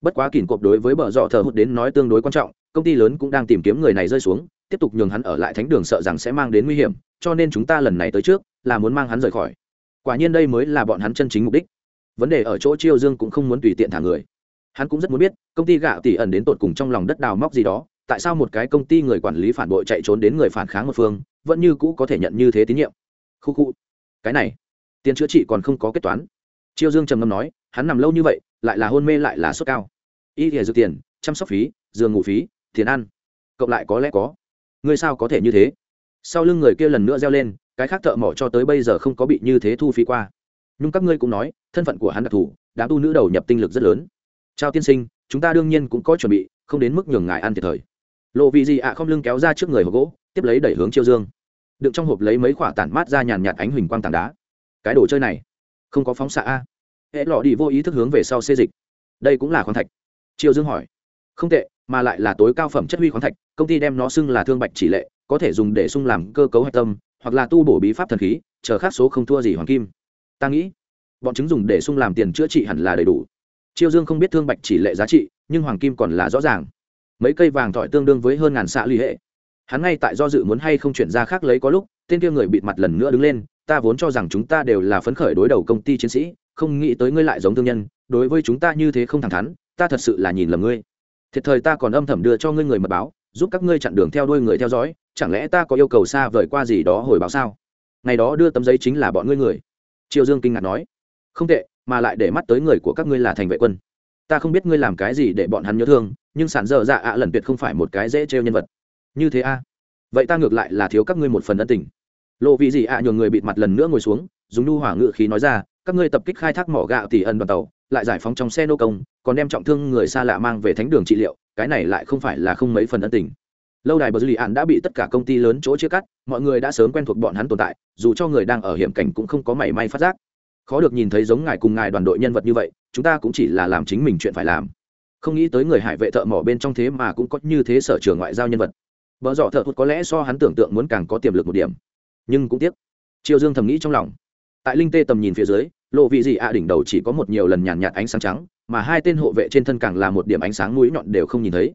Bất quá kỉnh cộp đối với bờ dọ thờ hụt đến nói tương đối quan trọng, công ty lớn cũng đang tìm kiếm người này rơi xuống, tiếp tục nhường hắn ở lại thánh đường sợ rằng sẽ mang đến nguy hiểm, cho nên chúng ta lần này tới trước, là muốn mang hắn rời khỏi. Quả nhiên đây mới là bọn hắn chân chính mục đích. Vấn đề ở chỗ chiêu dương cũng không muốn tùy tiện thả người. Hắn cũng rất muốn biết, công ty gạo tỷ ẩn đến tột cùng trong lòng đất đào móc gì đó, tại sao một cái công ty người quản lý phản bội chạy trốn đến người phản kháng một phương, vẫn như cũ có thể nhận như thế tín nhiệm khu khu. Cái này, tiền chữa trị còn không có kết toán. Chiêu dương trầm ngâm nói, hắn nằm lâu như vậy, lại là hôn mê lại là sốt cao. Y thì dự tiền, chăm sóc phí, giường ngủ phí, tiền ăn. Cộng lại có lẽ có. Ngươi sao có thể như thế? Sau lưng người kia lần nữa reo lên, cái khác thợ mỏ cho tới bây giờ không có bị như thế thu phí qua. Nhưng các ngươi cũng nói, thân phận của hắn đặc thù, đám tu nữ đầu nhập tinh lực rất lớn. Trao tiên sinh, chúng ta đương nhiên cũng có chuẩn bị, không đến mức nhường ngài ăn thiệt thời lộ vị gì ạ không lưng kéo ra trước người hộp gỗ, tiếp lấy đẩy hướng chiêu dương đựng trong hộp lấy mấy khoả tản mát ra nhàn nhạt ánh huỳnh quang tảng đá. Cái đồ chơi này, không có phóng xạ a. Hệ lọ đi vô ý thức hướng về sau xê dịch. Đây cũng là khoáng thạch. Triều dương hỏi. Không tệ, mà lại là tối cao phẩm chất huy khoáng thạch, công ty đem nó xưng là thương bạch chỉ lệ, có thể dùng để sung làm cơ cấu hạch tâm, hoặc là tu bổ bí pháp thần khí, chờ khác số không thua gì hoàng kim. Ta nghĩ, bọn chứng dùng để sung làm tiền chữa trị hẳn là đầy đủ. Triều dương không biết thương bạch chỉ lệ giá trị, nhưng hoàng kim còn là rõ ràng. Mấy cây vàng thỏi tương đương với hơn ngàn xạ ly hệ hắn ngay tại do dự muốn hay không chuyển ra khác lấy có lúc, tên kia người bịt mặt lần nữa đứng lên, ta vốn cho rằng chúng ta đều là phấn khởi đối đầu công ty chiến sĩ, không nghĩ tới ngươi lại giống thương nhân, đối với chúng ta như thế không thẳng thắn, ta thật sự là nhìn lầm ngươi. Thiệt thời ta còn âm thầm đưa cho ngươi người mật báo, giúp các ngươi chặn đường theo đuôi người theo dõi, chẳng lẽ ta có yêu cầu xa vời qua gì đó hồi báo sao? Ngày đó đưa tấm giấy chính là bọn ngươi người. Triều dương kinh ngạc nói, không tệ, mà lại để mắt tới người của các ngươi là thành vệ quân. Ta không biết ngươi làm cái gì để bọn hắn nhớ thương, nhưng sản dở dạ ạ lần tuyệt không phải một cái dễ trêu nhân vật như thế a? À? vậy ta ngược lại là thiếu các ngươi một phần ân tình. Lộ vị gì ạ nhường người bịt mặt lần nữa ngồi xuống, dùng nu hỏa ngự khí nói ra, các ngươi tập kích khai thác mỏ gạo tỷ ẩn đoàn tàu, lại giải phóng trong xe nô công, còn đem trọng thương người xa lạ mang về thánh đường trị liệu, cái này lại không phải là không mấy phần ân tình. Lâu đài bờ dư lì ạn đã bị tất cả công ty lớn chỗ chia cắt, mọi người đã sớm quen thuộc bọn hắn tồn tại, dù cho người đang ở hiểm cảnh cũng không có mảy may phát giác. Khó được nhìn thấy giống ngài cùng ngài đoàn đội nhân vật như vậy, chúng ta cũng chỉ là làm chính mình chuyện phải làm. Không nghĩ tới người hải vệ thợ mỏ bên trong thế mà cũng có như thế sở trường ngoại giao nhân vật vợ dọ thợ thụt có lẽ so hắn tưởng tượng muốn càng có tiềm lực một điểm. Nhưng cũng tiếc, triều dương thầm nghĩ trong lòng. Tại linh tê tầm nhìn phía dưới, lộ vị gì ạ đỉnh đầu chỉ có một nhiều lần nhàn nhạt ánh sáng trắng, mà hai tên hộ vệ trên thân càng là một điểm ánh sáng mũi nhọn đều không nhìn thấy.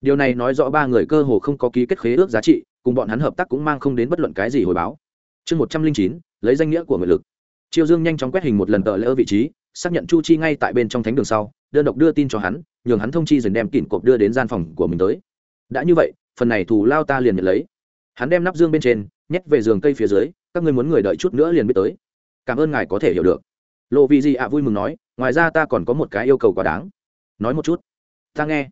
Điều này nói rõ ba người cơ hồ không có ký kết khế ước giá trị, cùng bọn hắn hợp tác cũng mang không đến bất luận cái gì hồi báo. Chương một trăm linh chín, lấy danh nghĩa của người lực. Triều dương nhanh chóng quét hình một lần tờ lỡ vị trí, xác nhận chu chi ngay tại bên trong thánh đường sau, đơn độc đưa tin cho hắn, nhường hắn thông chi dần đem kỉnh cộp đưa đến gian phòng của mình tới. Đã như vậy phần này thù lao ta liền nhận lấy. Hắn đem nắp dương bên trên, nhét về giường cây phía dưới, các ngươi muốn người đợi chút nữa liền biết tới. Cảm ơn ngài có thể hiểu được. Lộ vị gì ạ vui mừng nói, ngoài ra ta còn có một cái yêu cầu quá đáng. Nói một chút. Ta nghe.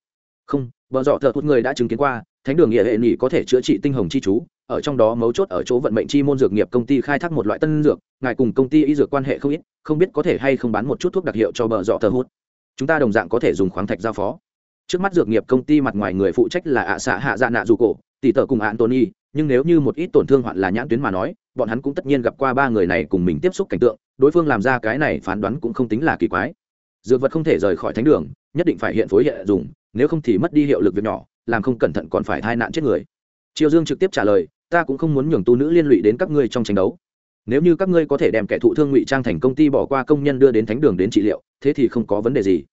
Không vợ dọ thợ thút người đã chứng kiến qua, thánh đường nghĩa hệ nghỉ có thể chữa trị tinh hồng chi chú, ở trong đó mấu chốt ở chỗ vận mệnh chi môn dược nghiệp công ty khai thác một loại tân dược, ngài cùng công ty y dược quan hệ không ít, không biết có thể hay không bán một chút thuốc đặc hiệu cho bờ dọ thợ hút chúng ta đồng dạng có thể dùng khoáng thạch giao phó trước mắt dược nghiệp công ty mặt ngoài người phụ trách là ạ xạ hạ dạ nạ dù cổ, tỷ tờ cùng antony nhưng nếu như một ít tổn thương hoạn là nhãn tuyến mà nói, bọn hắn cũng tất nhiên gặp qua ba người này cùng mình tiếp xúc cảnh tượng, đối phương làm ra cái này phán đoán cũng không tính là kỳ quái. Dược vật không thể rời khỏi thánh đường, nhất định phải hiện phối hiện dùng, nếu không thì mất đi hiệu lực việc nhỏ, làm không cẩn thận còn phải thai nạn chết người. Triều dương trực tiếp trả lời, ta cũng không muốn nhường tu nữ liên lụy đến các ngươi trong tranh đấu. Nếu như các ngươi có thể đem kẻ thụ thương ngụy trang thành công ty bỏ qua công nhân đưa đến thánh đường đến trị liệu, thế thì không có vấn đề gì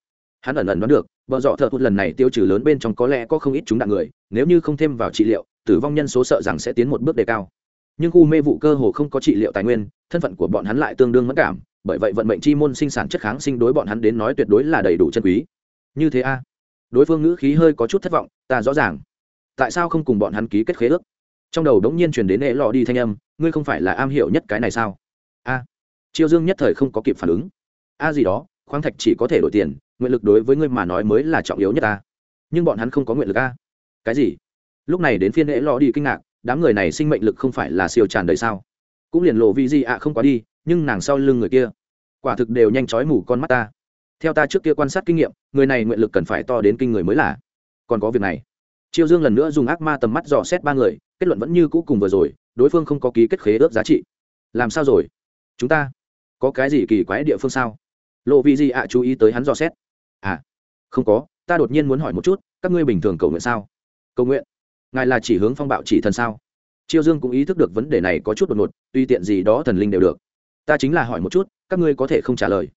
hắn ẩn ẩn đoán được, vợ dọ thợ hụt lần này tiêu trừ lớn bên trong có lẽ có không ít chúng đạn người, nếu như không thêm vào trị liệu, tử vong nhân số sợ rằng sẽ tiến một bước đề cao. Nhưng khu mê vụ cơ hồ không có trị liệu tài nguyên, thân phận của bọn hắn lại tương đương mất cảm, bởi vậy vận mệnh chi môn sinh sản chất kháng sinh đối bọn hắn đến nói tuyệt đối là đầy đủ chân quý. Như thế a, đối phương ngữ khí hơi có chút thất vọng, ta rõ ràng. Tại sao không cùng bọn hắn ký kết khế ước? Trong đầu đống nhiên truyền đến hệ lọ đi thanh âm, ngươi không phải là am hiểu nhất cái này sao? A à. triều dương nhất thời không có kịp phản ứng. A gì đó, khoáng thạch chỉ có thể đổi tiền nguyện lực đối với ngươi mà nói mới là trọng yếu nhất ta. Nhưng bọn hắn không có nguyện lực a. Cái gì? Lúc này đến phiên hệ lọ đi kinh ngạc, đám người này sinh mệnh lực không phải là siêu tràn đời sao? Cũng liền lộ Vi gì ạ không quá đi, nhưng nàng sau lưng người kia, quả thực đều nhanh chói mù con mắt ta. Theo ta trước kia quan sát kinh nghiệm, người này nguyện lực cần phải to đến kinh người mới là. Còn có việc này. Chiêu dương lần nữa dùng ác ma tầm mắt dò xét ba người, kết luận vẫn như cũ cùng vừa rồi, đối phương không có ký kết khế ước giá trị. Làm sao rồi? Chúng ta có cái gì kỳ quái địa phương sao? Lộ vị gì ạ chú ý tới hắn dò xét à không có, ta đột nhiên muốn hỏi một chút, các ngươi bình thường cầu nguyện sao? Cầu nguyện? Ngài là chỉ hướng phong bạo chỉ thần sao? Chiêu dương cũng ý thức được vấn đề này có chút đột ngột, tuy tiện gì đó thần linh đều được. Ta chính là hỏi một chút, các ngươi có thể không trả lời?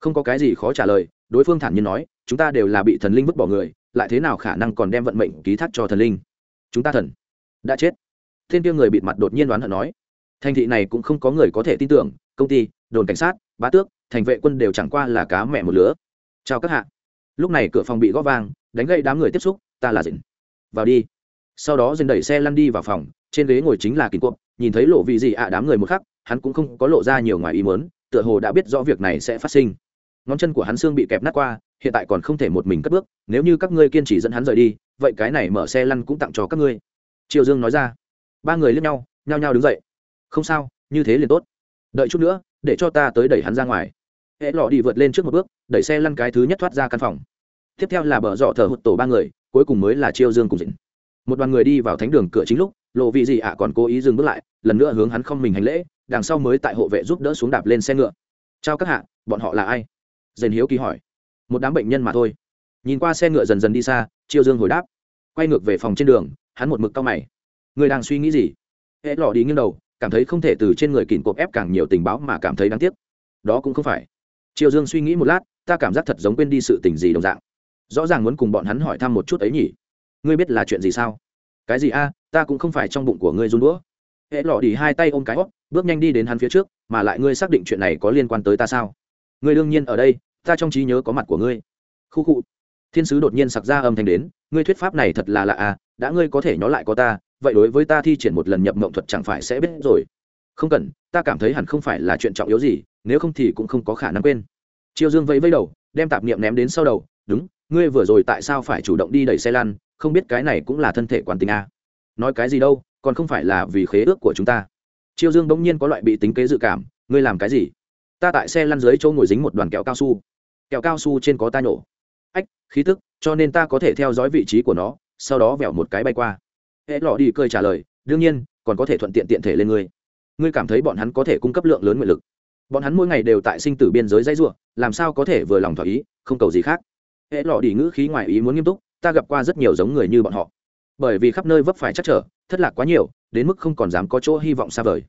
Không có cái gì khó trả lời, đối phương thản nhiên nói, chúng ta đều là bị thần linh vứt bỏ người, lại thế nào khả năng còn đem vận mệnh ký thác cho thần linh? Chúng ta thần đã chết. Thiên kia người bịt mặt đột nhiên đoán hận nói. Thành thị này cũng không có người có thể tin tưởng, công ty, đồn cảnh sát, bá tước, thành vệ quân đều chẳng qua là cá mẹ một lứa. Chào các hạ lúc này cửa phòng bị gõ vang, đánh gây đám người tiếp xúc, ta là dình vào đi. Sau đó dình đẩy xe lăn đi vào phòng, trên ghế ngồi chính là kín cuộn nhìn thấy lộ vị gì ạ, đám người một khắc, hắn cũng không có lộ ra nhiều ngoài ý mớn tựa hồ đã biết rõ việc này sẽ phát sinh. Ngón chân của hắn xương bị kẹp nát qua, hiện tại còn không thể một mình cất bước, nếu như các ngươi kiên trì dẫn hắn rời đi, vậy cái này mở xe lăn cũng tặng cho các ngươi. Triều dương nói ra. Ba người liếc nhau, nhao nhao đứng dậy. Không sao, như thế liền tốt. Đợi chút nữa, để cho ta tới đẩy hắn ra ngoài hệ lọ đi vượt lên trước một bước, đẩy xe lăn cái thứ nhất thoát ra căn phòng. Tiếp theo là bờ dọ thờ hụt tổ ba người, cuối cùng mới là chiêu dương cùng dĩnh một đoàn người đi vào thánh đường cửa chính lúc, lộ vị gì ạ còn cố ý dừng bước lại, lần nữa hướng hắn không mình hành lễ, đằng sau mới tại hộ vệ giúp đỡ xuống đạp lên xe ngựa. Chào các hạ, bọn họ là ai? Dền hiếu kỳ hỏi. Một đám bệnh nhân mà thôi. Nhìn qua xe ngựa dần dần đi xa, chiêu dương hồi đáp. Quay ngược về phòng trên đường, hắn một mực cao mày. Người đang suy nghĩ gì? Hễ lọ đi nghiêng đầu, cảm thấy không thể từ trên người kìm cộp ép càng nhiều tình báo mà cảm thấy đáng tiếc. Đó cũng không phải triều dương suy nghĩ một lát, ta cảm giác thật giống quên đi sự tình gì đồng dạng. Rõ ràng muốn cùng bọn hắn hỏi thăm một chút ấy nhỉ. Ngươi biết là chuyện gì sao? Cái gì a? Ta cũng không phải trong bụng của ngươi run đũa. Hễ lọ đi hai tay ôm cái hót, bước nhanh đi đến hắn phía trước, mà lại ngươi xác định chuyện này có liên quan tới ta sao? Ngươi đương nhiên ở đây, ta trong trí nhớ có mặt của ngươi. Khu khu. Thiên sứ đột nhiên sặc ra âm thanh đến, ngươi thuyết pháp này thật là lạ à đã ngươi có thể nhó lại có ta, vậy đối với ta thi triển một lần nhập mộng thuật chẳng phải sẽ biết rồi không cần, ta cảm thấy hẳn không phải là chuyện trọng yếu gì, nếu không thì cũng không có khả năng quên. Triều dương vẫy vẫy đầu, đem tạp niệm ném đến sau đầu. Đúng, ngươi vừa rồi tại sao phải chủ động đi đẩy xe lăn? Không biết cái này cũng là thân thể quán tính à. nói cái gì đâu, còn không phải là vì khế ước của chúng ta. Triều dương bỗng nhiên có loại bị tính kế dự cảm, ngươi làm cái gì? Ta tại xe lăn dưới chỗ ngồi dính một đoàn kẹo cao su. Kẹo cao su trên có ta nhổ. Ách, khí tức, cho nên ta có thể theo dõi vị trí của nó, sau đó vẹo một cái bay qua. Hễ lọ đi cười trả lời, đương nhiên, còn có thể thuận tiện tiện thể lên ngươi ngươi cảm thấy bọn hắn có thể cung cấp lượng lớn nguyện lực. Bọn hắn mỗi ngày đều tại sinh tử biên giới dãy ruộng làm sao có thể vừa lòng thỏa ý, không cầu gì khác. Hễ lọ đi ngữ khí ngoài ý muốn nghiêm túc, ta gặp qua rất nhiều giống người như bọn họ. Bởi vì khắp nơi vấp phải chắc trở, thất lạc quá nhiều, đến mức không còn dám có chỗ hy vọng xa vời.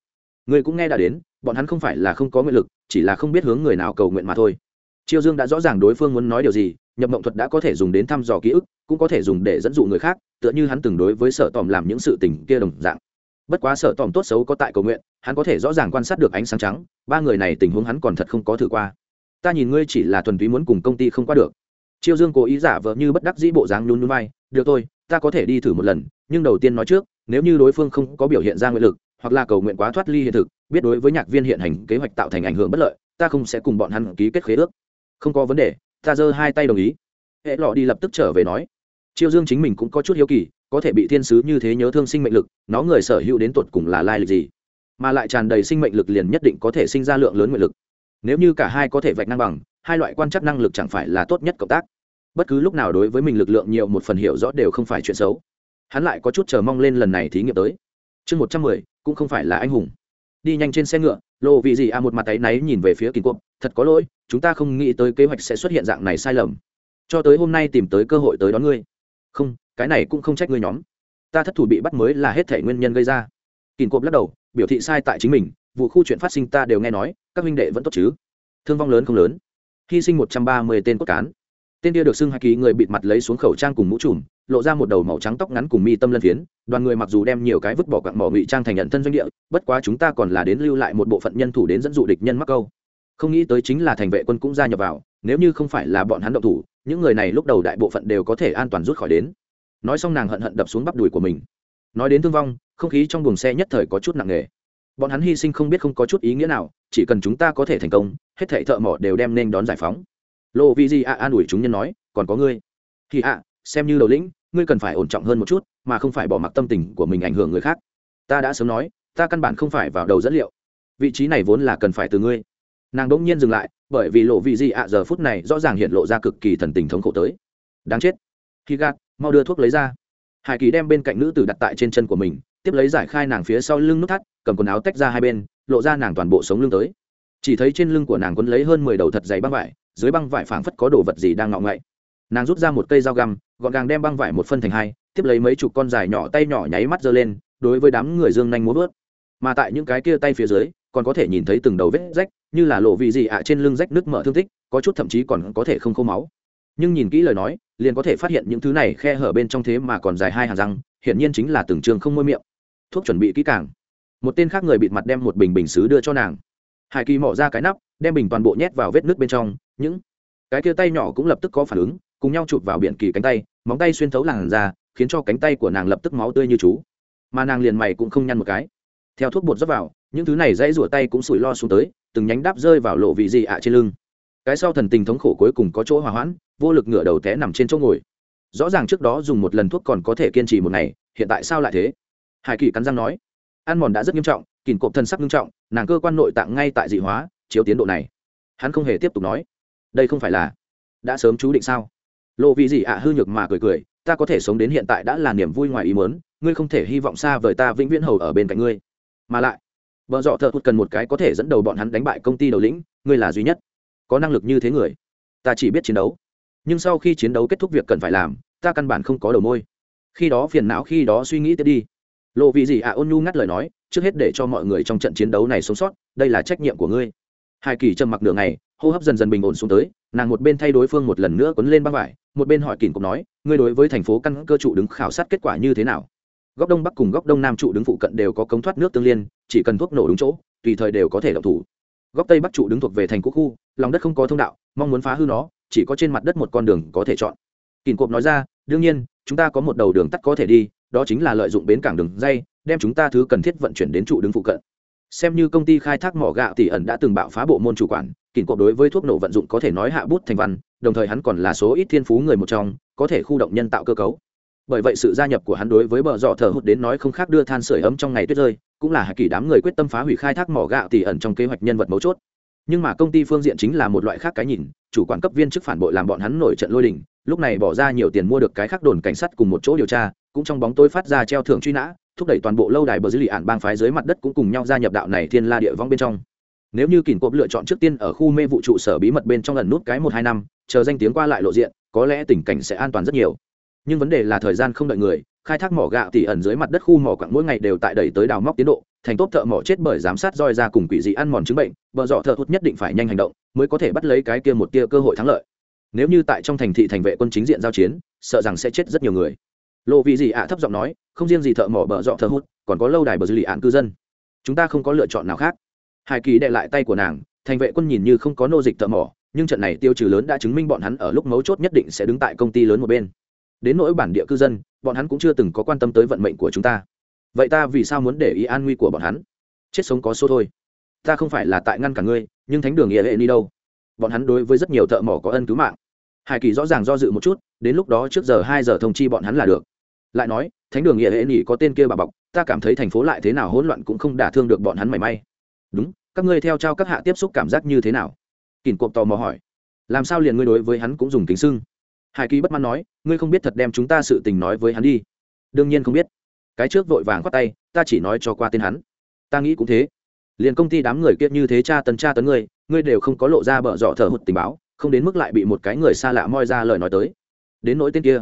Ngươi cũng nghe đã đến, bọn hắn không phải là không có nguyện lực, chỉ là không biết hướng người nào cầu nguyện mà thôi. Triều dương đã rõ ràng đối phương muốn nói điều gì, nhập mộng thuật đã có thể dùng đến thăm dò ký ức, cũng có thể dùng để dẫn dụ người khác, tựa như hắn từng đối với sở tòm làm những sự tình kia đồng dạng bất quá sở tòm tốt xấu có tại cầu nguyện, hắn có thể rõ ràng quan sát được ánh sáng trắng, ba người này tình huống hắn còn thật không có thử qua. Ta nhìn ngươi chỉ là thuần túy muốn cùng công ty không qua được. Chiêu dương cố ý giả vờ như bất đắc dĩ bộ dáng nhún nhún vai, được thôi, ta có thể đi thử một lần, nhưng đầu tiên nói trước, nếu như đối phương không có biểu hiện ra nguyện lực, hoặc là cầu nguyện quá thoát ly hiện thực, biết đối với nhạc viên hiện hành kế hoạch tạo thành ảnh hưởng bất lợi, ta không sẽ cùng bọn hắn ký kết khế ước. Không có vấn đề, ta giơ hai tay đồng ý. Hệ lọ đi lập tức trở về nói. Chiêu dương chính mình cũng có chút hiếu kỳ có thể bị thiên sứ như thế nhớ thương sinh mệnh lực, nó người sở hữu đến tột cùng là lai lịch gì? Mà lại tràn đầy sinh mệnh lực liền nhất định có thể sinh ra lượng lớn nguyện lực. Nếu như cả hai có thể vạch năng bằng, hai loại quan trắc năng lực chẳng phải là tốt nhất cộng tác. Bất cứ lúc nào đối với mình lực lượng nhiều một phần hiểu rõ đều không phải chuyện xấu. Hắn lại có chút chờ mong lên lần này thí nghiệm tới. Chương một trăm mười, cũng không phải là anh hùng. Đi nhanh trên xe ngựa lộ vị gì à một mặt tay náy nhìn về phía kỳ quốc, thật có lỗi, chúng ta không nghĩ tới kế hoạch sẽ xuất hiện dạng này sai lầm. Cho tới hôm nay tìm tới cơ hội tới đón ngươi. Không cái này cũng không trách ngươi nhóm. Ta thất thủ bị bắt mới là hết thể nguyên nhân gây ra. Kìm cộp lắc đầu, biểu thị sai tại chính mình, vụ khu chuyện phát sinh ta đều nghe nói, các huynh đệ vẫn tốt chứ? Thương vong lớn không lớn. Hy sinh một trăm ba mươi tên cốt cán. Tên kia được xưng hai ký người bịt mặt lấy xuống khẩu trang cùng mũ trùm, lộ ra một đầu màu trắng tóc ngắn cùng mi tâm lân phiến, đoàn người mặc dù đem nhiều cái vứt bỏ quặng mỏ ngụy trang thành nhận thân doanh địa, bất quá chúng ta còn là đến lưu lại một bộ phận nhân thủ đến dẫn dụ địch nhân mắc câu. Không nghĩ tới chính là thành vệ quân cũng gia nhập vào, nếu như không phải là bọn hắn động thủ, những người này lúc đầu đại bộ phận đều có thể an toàn rút khỏi đến nói xong nàng hận hận đập xuống bắp đùi của mình. Nói đến thương vong, không khí trong buồng xe nhất thời có chút nặng nề. Bọn hắn hy sinh không biết không có chút ý nghĩa nào, chỉ cần chúng ta có thể thành công, hết thảy thợ mỏ đều đem nên đón giải phóng. Lộ vi di ạ an ủi chúng nhân nói, còn có ngươi. Thì ạ, xem như đầu lĩnh, ngươi cần phải ổn trọng hơn một chút, mà không phải bỏ mặc tâm tình của mình ảnh hưởng người khác. Ta đã sớm nói, ta căn bản không phải vào đầu dẫn liệu. Vị trí này vốn là cần phải từ ngươi. Nàng đỗng nhiên dừng lại, bởi vì lộ vị di ạ giờ phút này rõ ràng hiện lộ ra cực kỳ thần tình thống khổ tới. Đáng chết. Khi gạt mau đưa thuốc lấy ra. Hải kỳ đem bên cạnh nữ tử đặt tại trên chân của mình, tiếp lấy giải khai nàng phía sau lưng nút thắt, cầm quần áo tách ra hai bên, lộ ra nàng toàn bộ sống lưng tới. Chỉ thấy trên lưng của nàng quấn lấy hơn mười đầu thật dày băng vải, dưới băng vải phảng phất có đồ vật gì đang ngọ ngậy. Nàng rút ra một cây dao găm, gọn gàng đem băng vải một phân thành hai, tiếp lấy mấy chục con dài nhỏ tay nhỏ nháy mắt giơ lên, đối với đám người dương nhanh muốn vớt. Mà tại những cái kia tay phía dưới, còn có thể nhìn thấy từng đầu vết rách, như là lộ vị gì ạ trên lưng rách nước mở thương tích, có chút thậm chí còn có thể không khô máu nhưng nhìn kỹ lời nói, liền có thể phát hiện những thứ này khe hở bên trong thế mà còn dài hai hàng răng, hiển nhiên chính là từng trường không môi miệng. Thuốc chuẩn bị kỹ càng. Một tên khác người bịt mặt đem một bình bình xứ đưa cho nàng. Hải kỳ mỏ ra cái nắp, đem bình toàn bộ nhét vào vết nước bên trong, những cái kia tay nhỏ cũng lập tức có phản ứng, cùng nhau chụp vào biển kỳ cánh tay, móng tay xuyên thấu làn ra khiến cho cánh tay của nàng lập tức máu tươi như chú. Mà nàng liền mày cũng không nhăn một cái. Theo thuốc bột dốc vào, những thứ này dãy rủa tay cũng sủi lo xuống tới, từng nhánh đáp rơi vào lộ vị gì ạ trên lưng cái sau thần tình thống khổ cuối cùng có chỗ hòa hoãn, vô lực ngửa đầu té nằm trên chỗ ngồi. Rõ ràng trước đó dùng một lần thuốc còn có thể kiên trì một ngày, hiện tại sao lại thế? Hải kỳ cắn răng nói. Ăn mòn đã rất nghiêm trọng kìm cộp thân sắc nghiêm trọng, nàng cơ quan nội tạng ngay tại dị hóa, chiếu tiến độ này. Hắn không hề tiếp tục nói. Đây không phải là đã sớm chú định sao? Lộ vị gì ạ hư nhược mà cười cười, ta có thể sống đến hiện tại đã là niềm vui ngoài ý mớn ngươi không thể hy vọng xa vời ta vĩnh viễn hầu ở bên cạnh ngươi. Mà lại, vợ dọ thợ thụt cần một cái có thể dẫn đầu bọn hắn đánh bại công ty đầu lĩnh, ngươi là duy nhất có năng lực như thế người. Ta chỉ biết chiến đấu. Nhưng sau khi chiến đấu kết thúc việc cần phải làm, ta căn bản không có đầu môi. Khi đó phiền não, khi đó suy nghĩ tiếp đi. Lộ vị gì ạ ôn nhu ngắt lời nói, trước hết để cho mọi người trong trận chiến đấu này sống sót, đây là trách nhiệm của ngươi. Hai kỳ trầm mặc nửa ngày, hô hấp dần dần bình ổn xuống tới, nàng một bên thay đối phương một lần nữa quấn lên băng vải, một bên hỏi kỳn cục nói, ngươi đối với thành phố căn cơ trụ đứng khảo sát kết quả như thế nào? Góc đông bắc cùng góc đông nam trụ đứng phụ cận đều có cống thoát nước tương liên, chỉ cần thuốc nổ đúng chỗ, tùy thời đều có thể động thủ góc tây bắc trụ đứng thuộc về thành quốc khu, lòng đất không có thông đạo, mong muốn phá hư nó, chỉ có trên mặt đất một con đường có thể chọn. Kỳn cộp nói ra, đương nhiên, chúng ta có một đầu đường tắt có thể đi, đó chính là lợi dụng bến cảng đường dây, đem chúng ta thứ cần thiết vận chuyển đến trụ đứng phụ cận. Xem như công ty khai thác mỏ gạo tỷ ẩn đã từng bạo phá bộ môn chủ quản kỉnh cộp đối với thuốc nổ vận dụng có thể nói hạ bút thành văn, đồng thời hắn còn là số ít thiên phú người một trong, có thể khu động nhân tạo cơ cấu. Bởi vậy sự gia nhập của hắn đối với bờ dọ thờ hụt đến nói không khác đưa than sửa ấm trong ngày tuyết rơi cũng là hạ kỳ đám người quyết tâm phá hủy khai thác mỏ gạo tỉ ẩn trong kế hoạch nhân vật mấu chốt. Nhưng mà công ty phương diện chính là một loại khác cái nhìn, chủ quản cấp viên chức phản bội làm bọn hắn nổi trận lôi đình, lúc này bỏ ra nhiều tiền mua được cái khác đồn cảnh sát cùng một chỗ điều tra, cũng trong bóng tôi phát ra treo thưởng truy nã, thúc đẩy toàn bộ lâu đài bờ dưới lì ạn bang phái dưới mặt đất cũng cùng nhau gia nhập đạo này thiên la địa vong bên trong. Nếu như kỳnh cộp lựa chọn trước tiên ở khu mê vụ trụ sở bí mật bên trong lần nút cái một hai năm, chờ danh tiếng qua lại lộ diện, có lẽ tình cảnh sẽ an toàn rất nhiều. Nhưng vấn đề là thời gian không đợi người khai thác mỏ gạo tỉ ẩn dưới mặt đất khu mỏ quặng mỗi ngày đều tại đẩy tới đào móc tiến độ, thành tốt thợ mỏ chết bởi giám sát roi ra cùng quỷ dị ăn mòn chứng bệnh bờ dọ thợ hút nhất định phải nhanh hành động mới có thể bắt lấy cái kia một tia cơ hội thắng lợi. Nếu như tại trong thành thị thành vệ quân chính diện giao chiến, sợ rằng sẽ chết rất nhiều người. Lộ vị Dị ạ thấp giọng nói, không riêng gì thợ mỏ bờ dọ thợ hút còn có lâu đài bờ dư lì ạn cư dân. Chúng ta không có lựa chọn nào khác. Hải kỳ đệ lại tay của nàng, thành vệ quân nhìn như không có nô dịch thợ mỏ, nhưng trận này tiêu trừ lớn đã chứng minh bọn hắn ở lúc mấu chốt nhất định sẽ đứng tại công ty lớn một bên đến nỗi bản địa cư dân, bọn hắn cũng chưa từng có quan tâm tới vận mệnh của chúng ta. Vậy ta vì sao muốn để ý an nguy của bọn hắn? Chết sống có số thôi. Ta không phải là tại ngăn cả ngươi, nhưng thánh đường nghĩa hệ đi đâu? Bọn hắn đối với rất nhiều thợ mỏ có ân cứu mạng. Hải kỳ rõ ràng do dự một chút, đến lúc đó trước giờ hai giờ thông chi bọn hắn là được. Lại nói, thánh đường nghĩa hệ nghỉ có tên kia bà bọc, ta cảm thấy thành phố lại thế nào hỗn loạn cũng không đả thương được bọn hắn mảy may. Đúng, các ngươi theo trao các hạ tiếp xúc cảm giác như thế nào? Kỳn cộp tò mò hỏi. Làm sao liền ngươi đối với hắn cũng dùng kính sưng? Hải kỳ bất mãn nói, ngươi không biết thật đem chúng ta sự tình nói với hắn đi. Đương nhiên không biết. Cái trước vội vàng khoát tay, ta chỉ nói cho qua tên hắn. Ta nghĩ cũng thế. Liền công ty đám người kiệt như thế cha tấn cha tấn ngươi ngươi đều không có lộ ra bợ dọ thở hụt tình báo, không đến mức lại bị một cái người xa lạ moi ra lời nói tới. Đến nỗi tên kia.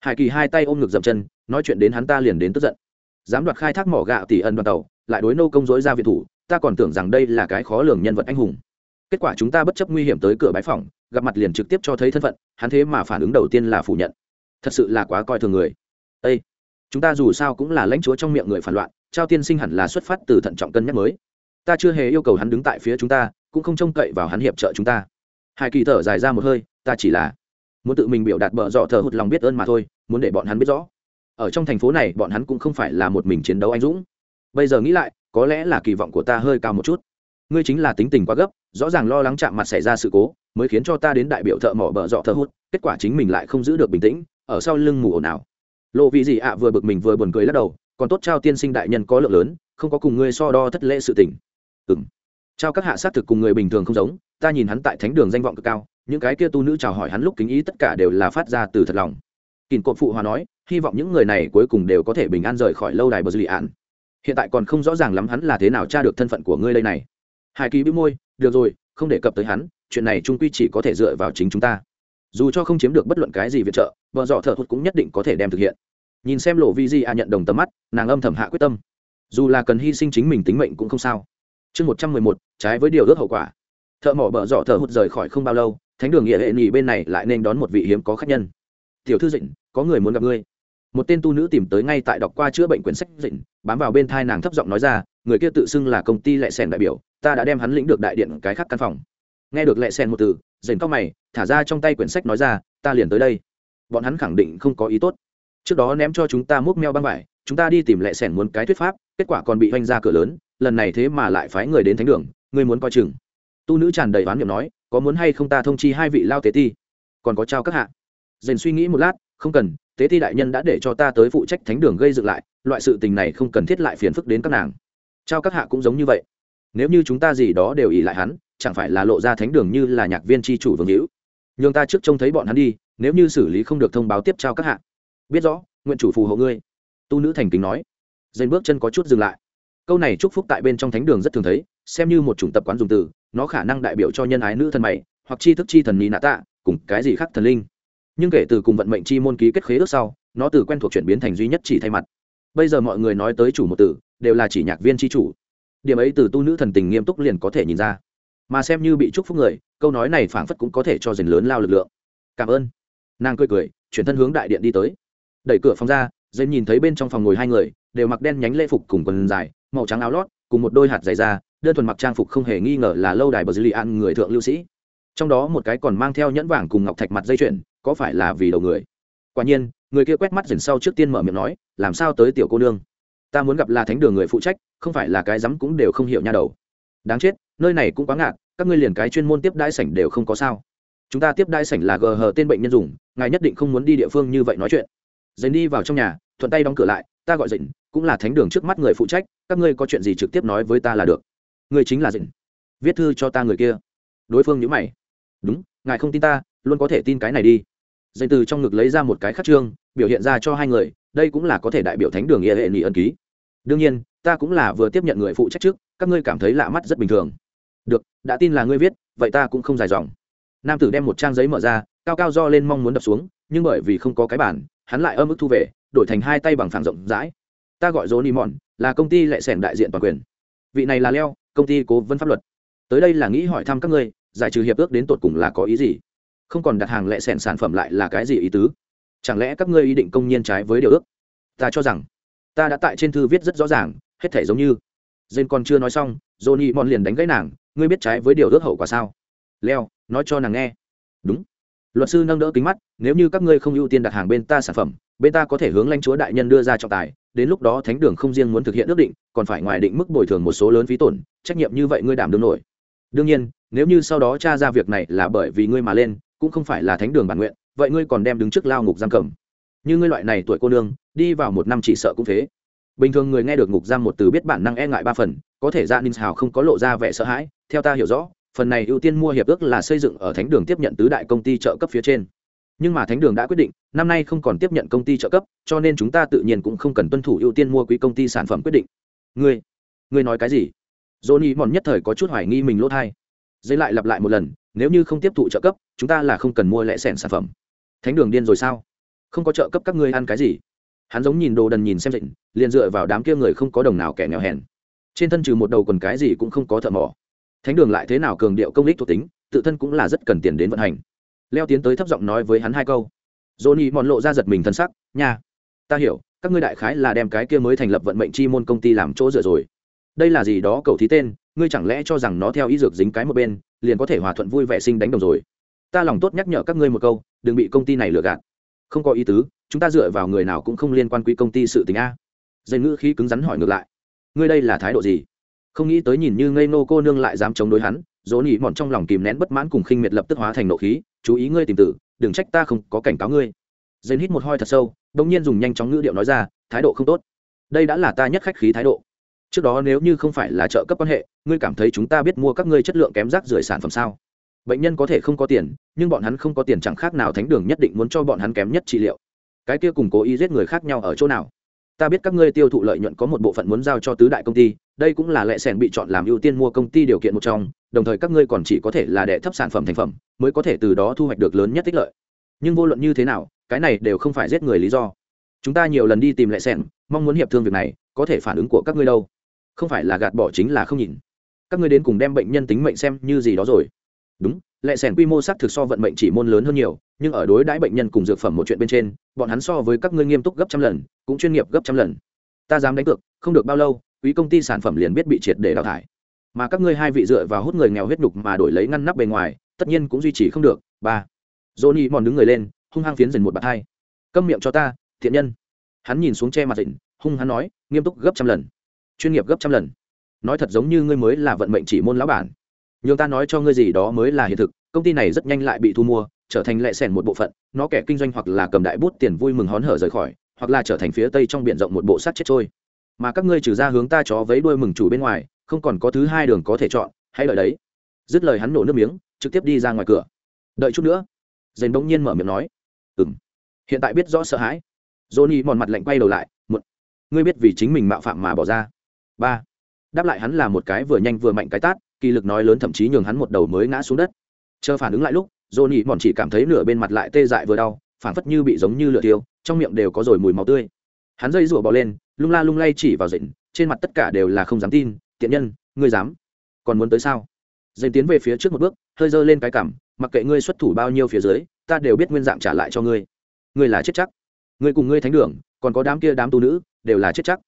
Hải kỳ hai tay ôm ngực dậm chân, nói chuyện đến hắn ta liền đến tức giận. Dám đoạt khai thác mỏ gạo tỷ ân đoàn tàu, lại đối nô công dối ra viện thủ, ta còn tưởng rằng đây là cái khó lường nhân vật anh hùng. Kết quả chúng ta bất chấp nguy hiểm tới cửa bãi phòng gặp mặt liền trực tiếp cho thấy thân phận, hắn thế mà phản ứng đầu tiên là phủ nhận. Thật sự là quá coi thường người. Â chúng ta dù sao cũng là lãnh chúa trong miệng người phản loạn trao tiên sinh hẳn là xuất phát từ thận trọng cân nhắc mới. Ta chưa hề yêu cầu hắn đứng tại phía chúng ta, cũng không trông cậy vào hắn hiệp trợ chúng ta. Hai kỳ thở dài ra một hơi, ta chỉ là muốn tự mình biểu đạt bợ dọ thờ hụt lòng biết ơn mà thôi, muốn để bọn hắn biết rõ. Ở trong thành phố này, bọn hắn cũng không phải là một mình chiến đấu anh dũng. Bây giờ nghĩ lại, có lẽ là kỳ vọng của ta hơi cao một chút. Ngươi chính là tính tình quá gấp rõ ràng lo lắng chạm mặt xảy ra sự cố, mới khiến cho ta đến đại biểu thợ mỏ bờ dọ thợ hút kết quả chính mình lại không giữ được bình tĩnh, ở sau lưng mù ồn ào. Lộ vị gì ạ vừa bực mình vừa buồn cười lắc đầu, còn tốt trao tiên sinh đại nhân có lượng lớn, không có cùng ngươi so đo thất lễ sự tình. Ừ m trao các hạ sát thực cùng người bình thường không giống, ta nhìn hắn tại thánh đường danh vọng cực cao, những cái kia tu nữ chào hỏi hắn lúc kính ý tất cả đều là phát ra từ thật lòng. Kỳn cột phụ hòa nói, hy vọng những người này cuối cùng đều có thể bình an rời khỏi lâu đài bờ dư lì ạn hiện tại còn không rõ ràng lắm hắn là thế nào tra được thân phận của ngươi đây này. Hai ký bĩu môi được rồi, không đề cập tới hắn, chuyện này trung quy chỉ có thể dựa vào chính chúng ta. Dù cho không chiếm được bất luận cái gì viện trợ vợ dọ thợ hụt cũng nhất định có thể đem thực hiện. Nhìn xem lộ vi di a nhận đồng tầm mắt, nàng âm thầm hạ quyết tâm. Dù là cần hy sinh chính mình tính mệnh cũng không sao. Chương một trăm mười một, trái với điều ước hậu quả. Thợ mỏ bợ dọ thợ hụt rời khỏi không bao lâu, thánh đường nghĩa hệ nghỉ bên này lại nên đón một vị hiếm có khách nhân. Tiểu thư dịnh, có người muốn gặp ngươi. Một tên tu nữ tìm tới ngay tại đọc qua chữa bệnh quyển sách dịnh, bám vào bên thai nàng thấp giọng nói ra người kia tự xưng là công ty lệ sèn đại biểu, ta đã đem hắn lĩnh được đại điện cái khác căn phòng. Nghe được lệ sèn một từ dành cao mày, thả ra trong tay quyển sách nói ra, ta liền tới đây. Bọn hắn khẳng định không có ý tốt. Trước đó ném cho chúng ta múc meo băng vải, chúng ta đi tìm lệ sẻn muốn cái thuyết pháp, kết quả còn bị oanh ra cửa lớn, lần này thế mà lại phái người đến thánh đường, ngươi muốn coi chừng. Tu nữ tràn đầy oán niệm nói, có muốn hay không ta thông chi hai vị lao tế ti? Còn có trao các hạ. Dền suy nghĩ một lát, không cần, tế ti đại nhân đã để cho ta tới phụ trách thánh đường gây dựng lại, loại sự tình này không cần thiết lại phiền phức đến các nàng trao các hạ cũng giống như vậy. Nếu như chúng ta gì đó đều ỉ lại hắn, chẳng phải là lộ ra thánh đường như là nhạc viên tri chủ vương hữu. Nhường ta trước trông thấy bọn hắn đi, nếu như xử lý không được thông báo tiếp trao các hạ. Biết rõ, nguyện chủ phù hộ ngươi. Tu nữ thành kính nói. Dành bước chân có chút dừng lại. Câu này chúc phúc tại bên trong thánh đường rất thường thấy, xem như một chủng tập quán dùng từ, nó khả năng đại biểu cho nhân ái nữ thần mày, hoặc chi thức chi thần ni nạ tạ, cùng cái gì khác thần linh. Nhưng kể từ cùng vận mệnh chi môn ký kết khế ước sau, nó từ quen thuộc chuyển biến thành duy nhất chỉ thay mặt. Bây giờ mọi người nói tới chủ một từ đều là chỉ nhạc viên chi chủ. Điểm ấy từ tu nữ thần tình nghiêm túc liền có thể nhìn ra. Mà xem như bị chúc phúc người, câu nói này phảng phất cũng có thể cho dành lớn lao lực lượng. Cảm ơn. Nàng cười cười, chuyển thân hướng đại điện đi tới. Đẩy cửa phòng ra dây nhìn thấy bên trong phòng ngồi hai người, đều mặc đen nhánh lễ phục cùng quần dài, màu trắng áo lót, cùng một đôi hạt giày da, đơn thuần mặc trang phục không hề nghi ngờ là lâu đài bờ dư li an người thượng lưu sĩ. Trong đó một cái còn mang theo nhẫn vàng cùng ngọc thạch mặt dây chuyền, có phải là vì đầu người? Quả nhiên, người kia quét mắt dần sau trước tiên mở miệng nói, làm sao tới tiểu cô nương? Ta muốn gặp là thánh đường người phụ trách, không phải là cái rắm cũng đều không hiểu nha đầu. Đáng chết, nơi này cũng quá ngạt các ngươi liền cái chuyên môn tiếp đai sảnh đều không có sao. Chúng ta tiếp đai sảnh là gờ hờ tên bệnh nhân dùng, ngài nhất định không muốn đi địa phương như vậy nói chuyện. Dành đi vào trong nhà, thuận tay đóng cửa lại, ta gọi dịnh cũng là thánh đường trước mắt người phụ trách, các ngươi có chuyện gì trực tiếp nói với ta là được. Người chính là dịnh viết thư cho ta người kia. Đối phương nhữ mày. Đúng, ngài không tin ta, luôn có thể tin cái này đi. Dành từ trong ngực lấy ra một cái khắc trương, biểu hiện ra cho hai người, đây cũng là có thể đại biểu thánh đường nghĩa hệ nghị ân ký đương nhiên, ta cũng là vừa tiếp nhận người phụ trách trước, các ngươi cảm thấy lạ mắt rất bình thường. Được, đã tin là ngươi viết, vậy ta cũng không dài dòng. Nam tử đem một trang giấy mở ra, cao cao do lên mong muốn đập xuống, nhưng bởi vì không có cái bản, hắn lại âm ức thu về, đổi thành hai tay bằng phẳng rộng rãi. Ta gọi dỗ ni mòn là công ty lệ sẻn đại diện toàn quyền. Vị này là leo, công ty cố vấn pháp luật. Tới đây là nghĩ hỏi thăm các ngươi, giải trừ hiệp ước đến tột cùng là có ý gì? Không còn đặt hàng lệ sẻn sản phẩm lại là cái gì ý tứ? Chẳng lẽ các ngươi ý định công nhiên trái với điều ước? Ta cho rằng ta đã tại trên thư viết rất rõ ràng hết thể giống như Jane còn chưa nói xong, Johnny Mòn liền đánh gãy nàng, ngươi biết trái với điều ước hậu quả sao? Leo, nói cho nàng nghe. Đúng. Luật sư nâng đỡ kính mắt, nếu như các ngươi không ưu tiên đặt hàng bên ta sản phẩm, bên ta có thể hướng lãnh chúa đại nhân đưa ra trọng tài, đến lúc đó thánh đường không riêng muốn thực hiện ước định, còn phải ngoài định mức bồi thường một số lớn phí tổn, trách nhiệm như vậy ngươi đảm đương nổi. Đương nhiên, nếu như sau đó tra ra việc này là bởi vì ngươi mà lên, cũng không phải là thánh đường bản nguyện, vậy ngươi còn đem đứng trước lao ngục giam cầm. Như ngươi loại này tuổi cô nương, đi vào một năm chỉ sợ cũng thế. Bình thường người nghe được ngục giam một từ biết bản năng e ngại ba phần, có thể ra ninh hào không có lộ ra vẻ sợ hãi, theo ta hiểu rõ, phần này ưu tiên mua hiệp ước là xây dựng ở thánh đường tiếp nhận tứ đại công ty trợ cấp phía trên. Nhưng mà thánh đường đã quyết định, năm nay không còn tiếp nhận công ty trợ cấp, cho nên chúng ta tự nhiên cũng không cần tuân thủ ưu tiên mua quý công ty sản phẩm quyết định. Ngươi ngươi nói cái gì? Johnny mòn nhất thời có chút hoài nghi mình lỗ thai dây lại lặp lại một lần, nếu như không tiếp thụ trợ cấp, chúng ta là không cần mua lẽ sẻn sản phẩm. Thánh đường điên rồi sao? Không có trợ cấp các ngươi ăn cái gì? Hắn giống nhìn đồ đần nhìn xem dịnh liền dựa vào đám kia người không có đồng nào kẻ nghèo hèn. Trên thân trừ một đầu quần cái gì cũng không có thợ mỏ. Thánh đường lại thế nào cường điệu công lích thuộc tính, tự thân cũng là rất cần tiền đến vận hành. Leo tiến tới thấp giọng nói với hắn hai câu. Johnny mòn lộ ra giật mình thân sắc, nha, ta hiểu, các ngươi đại khái là đem cái kia mới thành lập vận mệnh chi môn công ty làm chỗ dựa rồi. Đây là gì đó cầu thí tên, ngươi chẳng lẽ cho rằng nó theo ý dược dính cái một bên, liền có thể hòa thuận vui vẻ sinh đánh đồng rồi. Ta lòng tốt nhắc nhở các ngươi một câu, đừng bị công ty này lừa gạt không có ý tứ, chúng ta dựa vào người nào cũng không liên quan quý công ty sự tình a. Dây ngữ khí cứng rắn hỏi ngược lại. Ngươi đây là thái độ gì? Không nghĩ tới nhìn như ngây nô cô nương lại dám chống đối hắn, dỗ nỉ mòn trong lòng kìm nén bất mãn cùng khinh miệt lập tức hóa thành nộ khí, chú ý ngươi tìm tử, đừng trách ta không có cảnh cáo ngươi. Dây hít một hoi thật sâu, bỗng nhiên dùng nhanh chóng ngữ điệu nói ra, thái độ không tốt. Đây đã là ta nhất khách khí thái độ. Trước đó nếu như không phải là trợ cấp quan hệ, ngươi cảm thấy chúng ta biết mua các ngươi chất lượng kém rác rưởi sản phẩm sao? Bệnh nhân có thể không có tiền, nhưng bọn hắn không có tiền chẳng khác nào thánh đường nhất định muốn cho bọn hắn kém nhất trị liệu. Cái kia cùng cố ý giết người khác nhau ở chỗ nào? Ta biết các ngươi tiêu thụ lợi nhuận có một bộ phận muốn giao cho tứ đại công ty, đây cũng là lệ sẻn bị chọn làm ưu tiên mua công ty điều kiện một trong, đồng thời các ngươi còn chỉ có thể là đệ thấp sản phẩm thành phẩm, mới có thể từ đó thu hoạch được lớn nhất tích lợi. Nhưng vô luận như thế nào, cái này đều không phải giết người lý do. Chúng ta nhiều lần đi tìm lệ sẻn, mong muốn hiệp thương việc này, có thể phản ứng của các ngươi đâu. Không phải là gạt bỏ chính là không nhìn. Các ngươi đến cùng đem bệnh nhân tính mệnh xem như gì đó rồi đúng, lệ sẻn quy mô xác thực so vận mệnh chỉ môn lớn hơn nhiều, nhưng ở đối đãi bệnh nhân cùng dược phẩm một chuyện bên trên, bọn hắn so với các ngươi nghiêm túc gấp trăm lần, cũng chuyên nghiệp gấp trăm lần. Ta dám đánh cược, không được bao lâu, quý công ty sản phẩm liền biết bị triệt để đào thải. Mà các ngươi hai vị dựa vào hút người nghèo huyết nhục mà đổi lấy ngăn nắp bề ngoài, tất nhiên cũng duy trì không được. Ba. Johnny mòn đứng người lên, hung hăng phiến dần một bạt hai. Câm miệng cho ta, thiện nhân. Hắn nhìn xuống che mặt dịnh, hung hắn nói, nghiêm túc gấp trăm lần. Chuyên nghiệp gấp trăm lần. Nói thật giống như ngươi mới là vận mệnh chỉ môn lão bản nhưng ta nói cho ngươi gì đó mới là hiện thực, công ty này rất nhanh lại bị thu mua, trở thành lệ sẻn một bộ phận, nó kẻ kinh doanh hoặc là cầm đại bút tiền vui mừng hón hở rời khỏi, hoặc là trở thành phía tây trong biển rộng một bộ sắt chết trôi. Mà các ngươi trừ ra hướng ta chó vấy đuôi mừng chủ bên ngoài, không còn có thứ hai đường có thể chọn Hay đợi đấy. Dứt lời hắn nổ nước miếng, trực tiếp đi ra ngoài cửa. Đợi chút nữa. Dành bỗng nhiên mở miệng nói. Ừ m hiện tại biết rõ sợ hãi. Johnny mòn mặt lạnh quay đầu lại một ngươi biết vì chính mình mạo phạm mà bỏ ra. Ba. Đáp lại hắn là một cái vừa nhanh vừa mạnh cái tát kỳ lực nói lớn thậm chí nhường hắn một đầu mới ngã xuống đất. Chờ phản ứng lại lúc do nhị bọn chỉ cảm thấy nửa bên mặt lại tê dại vừa đau, phản phất như bị giống như lửa tiêu trong miệng đều có rồi mùi máu tươi. Hắn dây rủa bò lên, lung la lung lay chỉ vào dịnh trên mặt tất cả đều là không dám tin, tiện nhân, ngươi dám? Còn muốn tới sao? Dây tiến về phía trước một bước, hơi giơ lên cái cằm, mặc kệ ngươi xuất thủ bao nhiêu phía dưới, ta đều biết nguyên dạng trả lại cho ngươi. Ngươi là chết chắc. Ngươi cùng ngươi thánh đường, còn có đám kia đám tu nữ, đều là chết chắc.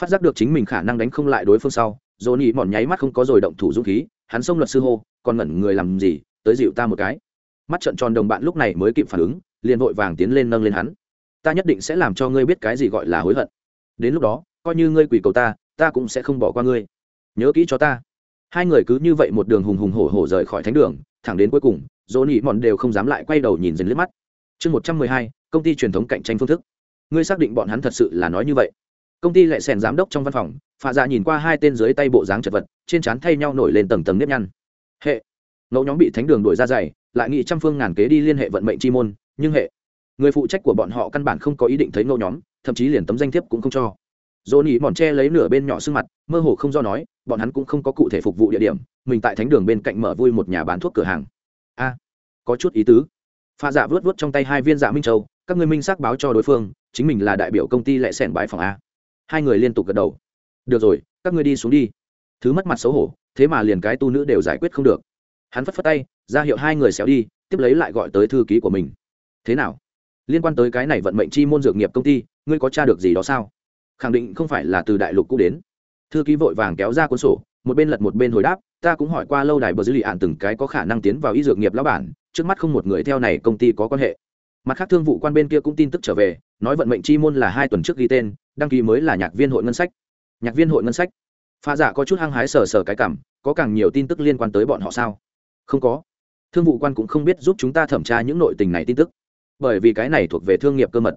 Phát giác được chính mình khả năng đánh không lại đối phương sau dỗ nhị mòn nháy mắt không có rồi động thủ dũng khí, hắn xông luật sư hô, còn ngẩn người làm gì? Tới dịu ta một cái. Mắt trận tròn đồng bạn lúc này mới kịp phản ứng, liền vội vàng tiến lên nâng lên hắn. Ta nhất định sẽ làm cho ngươi biết cái gì gọi là hối hận. Đến lúc đó, coi như ngươi quỳ cầu ta ta cũng sẽ không bỏ qua ngươi. Nhớ kỹ cho ta. Hai người cứ như vậy một đường hùng hùng hổ hổ rời khỏi thánh đường, thẳng đến cuối cùng, dỗ nhị mòn đều không dám lại quay đầu nhìn dần liếc mắt. Chương một trăm mười hai, công ty truyền thống cạnh tranh phương thức. Ngươi xác định bọn hắn thật sự là nói như vậy? Công ty lại sèn giám đốc trong văn phòng, phạ dạ nhìn qua hai tên dưới tay bộ dáng chật vật, trên trán thay nhau nổi lên tầng tầng nếp nhăn. Hệ. Ngẫu nhóm bị thánh đường đuổi ra dày, lại nghị trăm phương ngàn kế đi liên hệ vận mệnh chi môn, nhưng hệ. Người phụ trách của bọn họ căn bản không có ý định thấy ngẫu nhóm, thậm chí liền tấm danh thiếp cũng không cho. Dỗ nỉ mòn tre lấy nửa bên nhỏ sưng mặt, mơ hồ không do nói, bọn hắn cũng không có cụ thể phục vụ địa điểm, mình tại thánh đường bên cạnh mở vui một nhà bán thuốc cửa hàng. A, có chút ý tứ. Pha dạ vớt vớt trong tay hai viên dạ minh châu, các người minh xác báo cho đối phương, chính mình là đại biểu công ty lệ sẻn bãi phòng a hai người liên tục gật đầu. Được rồi, các ngươi đi xuống đi. Thứ mất mặt xấu hổ, thế mà liền cái tu nữ đều giải quyết không được. Hắn phất phất tay, ra hiệu hai người xéo đi, tiếp lấy lại gọi tới thư ký của mình. Thế nào? Liên quan tới cái này vận mệnh chi môn dược nghiệp công ty, ngươi có t r a được gì đó sao? Khẳng định không phải là từ đại lục cũ đến. Thư ký vội vàng kéo ra cuốn sổ, một bên lật một bên hồi đáp, ta cũng hỏi qua lâu đài bờ dữ lì ạn từng cái có khả năng tiến vào y dược nghiệp lão bản, trước mắt không một người theo này công ty có quan hệ mặt khác thương vụ quan bên kia cũng tin tức trở về, nói vận mệnh chi môn là hai tuần trước ghi tên, đăng ký mới là nhạc viên hội ngân sách. Nhạc viên hội ngân sách? Pha giả có chút hăng hái sờ sờ cái cảm, có càng nhiều tin tức liên quan tới bọn họ sao? Không có. Thương vụ quan cũng không biết giúp chúng ta thẩm tra những nội tình này tin tức. Bởi vì cái này thuộc về thương nghiệp cơ mật.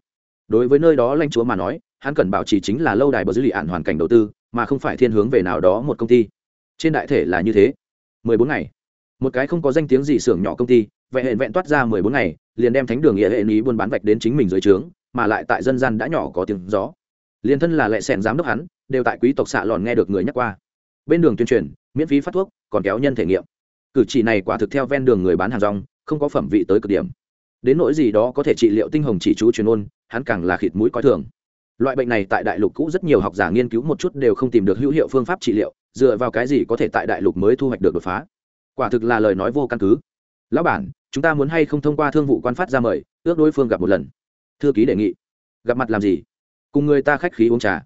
Đối với nơi đó lãnh chúa mà nói, hắn cần bảo trì chính là lâu đài bờ dữ liệu ạn hoàn cảnh đầu tư, mà không phải thiên hướng về nào đó một công ty. Trên đại thể là như thế. Mười bốn ngày. Một cái không có danh tiếng gì xưởng nhỏ công ty, vẹn hẹn vẹn toát ra mười bốn ngày liền đem thánh đường nghĩa hệ ý buôn bán vạch đến chính mình dưới trướng, mà lại tại dân gian đã nhỏ có tiếng gió. Liền thân là lệ sẻn giám đốc hắn, đều tại quý tộc xạ lòn nghe được người nhắc qua. Bên đường tuyên truyền, miễn phí phát thuốc, còn kéo nhân thể nghiệm. Cử chỉ này quả thực theo ven đường người bán hàng rong, không có phẩm vị tới cực điểm. Đến nỗi gì đó có thể trị liệu tinh hồng chỉ chú truyền ôn, hắn càng là khịt mũi coi thường. Loại bệnh này tại đại lục cũ rất nhiều học giả nghiên cứu một chút đều không tìm được hữu hiệu phương pháp trị liệu, dựa vào cái gì có thể tại đại lục mới thu hoạch được đột phá? Quả thực là lời nói vô căn cứ lão bản, chúng ta muốn hay không thông qua thương vụ quan phát ra mời, ước đối phương gặp một lần. Thư ký đề nghị. Gặp mặt làm gì? Cùng người ta khách khí uống trà.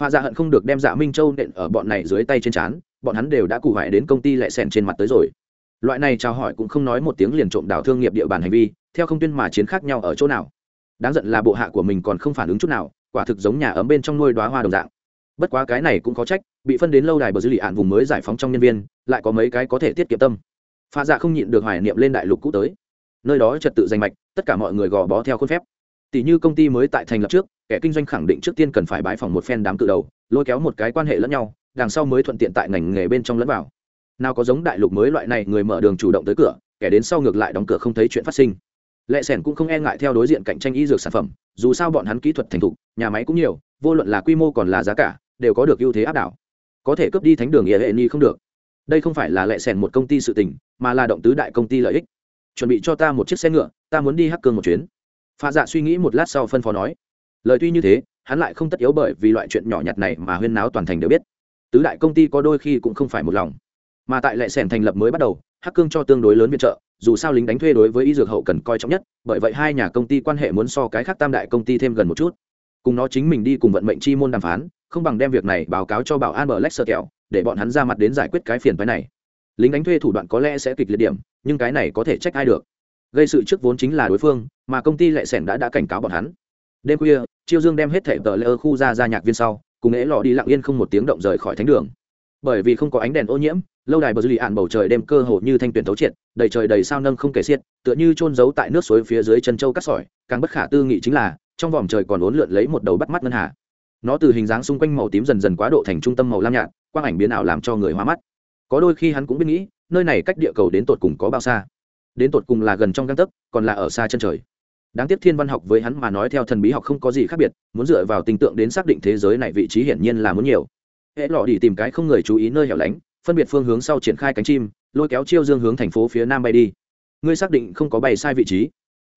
Pha dạ hận không được đem dạ minh châu nện ở bọn này dưới tay trên trán, bọn hắn đều đã cụ hoại đến công ty lẹ sèn trên mặt tới rồi. Loại này chào hỏi cũng không nói một tiếng liền trộm đảo thương nghiệp địa bàn hành vi, theo không tuyên mà chiến khác nhau ở chỗ nào. Đáng giận là bộ hạ của mình còn không phản ứng chút nào, quả thực giống nhà ấm bên trong nuôi đoá hoa đồng dạng. Bất quá cái này cũng có trách, bị phân đến lâu đài bờ dư lì ạn vùng mới giải phóng trong nhân viên, lại có mấy cái có thể tiết kiệm tâm pha dạ không nhịn được hoài niệm lên đại lục cũ tới. Nơi đó trật tự danh mạch, tất cả mọi người gò bó theo khuôn phép. Tỷ như công ty mới tại thành lập trước, kẻ kinh doanh khẳng định trước tiên cần phải bãi phòng một phen đám cự đầu, lôi kéo một cái quan hệ lẫn nhau, đằng sau mới thuận tiện tại ngành nghề bên trong lẫn vào. Nào có giống đại lục mới loại này người mở đường chủ động tới cửa, kẻ đến sau ngược lại đóng cửa không thấy chuyện phát sinh. Lệ sẻn cũng không e ngại theo đối diện cạnh tranh y dược sản phẩm, dù sao bọn hắn kỹ thuật thành thục, nhà máy cũng nhiều, vô luận là quy mô còn là giá cả, đều có được ưu thế áp đảo. Có thể cướp đi thánh đường hệ ni không được. Đây không phải là lệ sẻn một công ty sự tình mà là động tứ đại công ty lợi ích. Chuẩn bị cho ta một chiếc xe ngựa, ta muốn đi hắc cương một chuyến. Pha dạ suy nghĩ một lát sau phân phó nói. Lời tuy như thế, hắn lại không tất yếu bởi vì loại chuyện nhỏ nhặt này mà huyên náo toàn thành đều biết. Tứ đại công ty có đôi khi cũng không phải một lòng. Mà tại lệ sẻn thành lập mới bắt đầu, hắc cương cho tương đối lớn viện trợ, dù sao lính đánh thuê đối với y dược hậu cần coi trọng nhất, bởi vậy hai nhà công ty quan hệ muốn so cái khác tam đại công ty thêm gần một chút. Cùng nó chính mình đi cùng vận mệnh chi môn đàm phán, không bằng đem việc này báo cáo cho bảo an bờ lách kẹo để bọn hắn ra mặt đến giải quyết cái phiền phái này lính đánh thuê thủ đoạn có lẽ sẽ kịch liệt điểm, nhưng cái này có thể trách ai được. Gây sự trước vốn chính là đối phương, mà công ty lệ sẻn đã đã cảnh cáo bọn hắn. Đêm khuya, chiêu dương đem hết thẻ tờ lễ khu ra ra nhạc viên sau, cùng ế lọ đi lặng yên không một tiếng động rời khỏi thánh đường. Bởi vì không có ánh đèn ô nhiễm, lâu đài bờ dư lì ạn bầu trời đêm cơ hồ như thanh tuyển thấu triệt, đầy trời đầy sao nâng không kể xiết, tựa như trôn giấu tại nước suối phía dưới chân châu cắt sỏi, càng bất khả tư nghị chính là, trong vòm trời còn uốn lượn lấy một đầu bắt mắt ngân hà. Nó từ hình dáng xung quanh màu tím dần dần quá độ thành trung tâm màu lam nhạt, quang ảnh biến ảo làm cho người hoa mắt có đôi khi hắn cũng biết nghĩ, nơi này cách địa cầu đến tột cùng có bao xa. Đến tột cùng là gần trong găng tấc, còn là ở xa chân trời. Đáng tiếc thiên văn học với hắn mà nói theo thần bí học không có gì khác biệt, muốn dựa vào tình tượng đến xác định thế giới này vị trí hiển nhiên là muốn nhiều. Hễ lọ đi tìm cái không người chú ý nơi hẻo lánh, phân biệt phương hướng sau triển khai cánh chim, lôi kéo chiêu dương hướng thành phố phía nam bay đi. Ngươi xác định không có bay sai vị trí.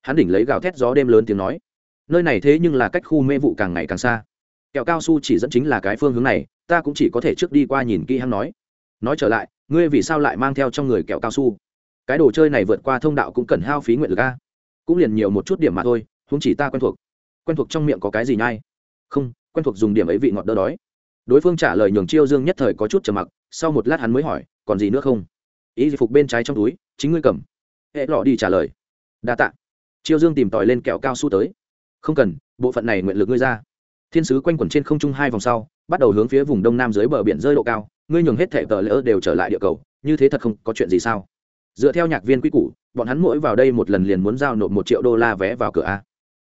Hắn đỉnh lấy gào thét gió đêm lớn tiếng nói. Nơi này thế nhưng là cách khu mê vụ càng ngày càng xa. Kẹo cao su chỉ dẫn chính là cái phương hướng này, ta cũng chỉ có thể trước đi qua nhìn kỹ hắn nói nói trở lại, ngươi vì sao lại mang theo trong người kẹo cao su? Cái đồ chơi này vượt qua thông đạo cũng cần hao phí nguyện lực a. Cũng liền nhiều một chút điểm mà thôi không chỉ ta quen thuộc. Quen thuộc trong miệng có cái gì nhai? Không, quen thuộc dùng điểm ấy vị ngọt đỡ đói. Đối phương trả lời nhường chiêu dương nhất thời có chút trầm mặc, sau một lát hắn mới hỏi, còn gì nữa không? Ý gì phục bên trái trong túi, chính ngươi cầm. Hệ lọ đi trả lời. Đa tạ. Chiêu dương tìm tòi lên kẹo cao su tới. Không cần, bộ phận này nguyện lực ngươi ra. Thiên sứ quanh quẩn trên không trung hai vòng sau, bắt đầu hướng phía vùng đông nam dưới bờ biển rơi độ cao ngươi nhường hết thẻ tờ lỡ đều trở lại địa cầu, như thế thật không có chuyện gì sao? Dựa theo nhạc viên quy củ, bọn hắn mỗi vào đây một lần liền muốn giao nộp một triệu đô la vé vào cửa a.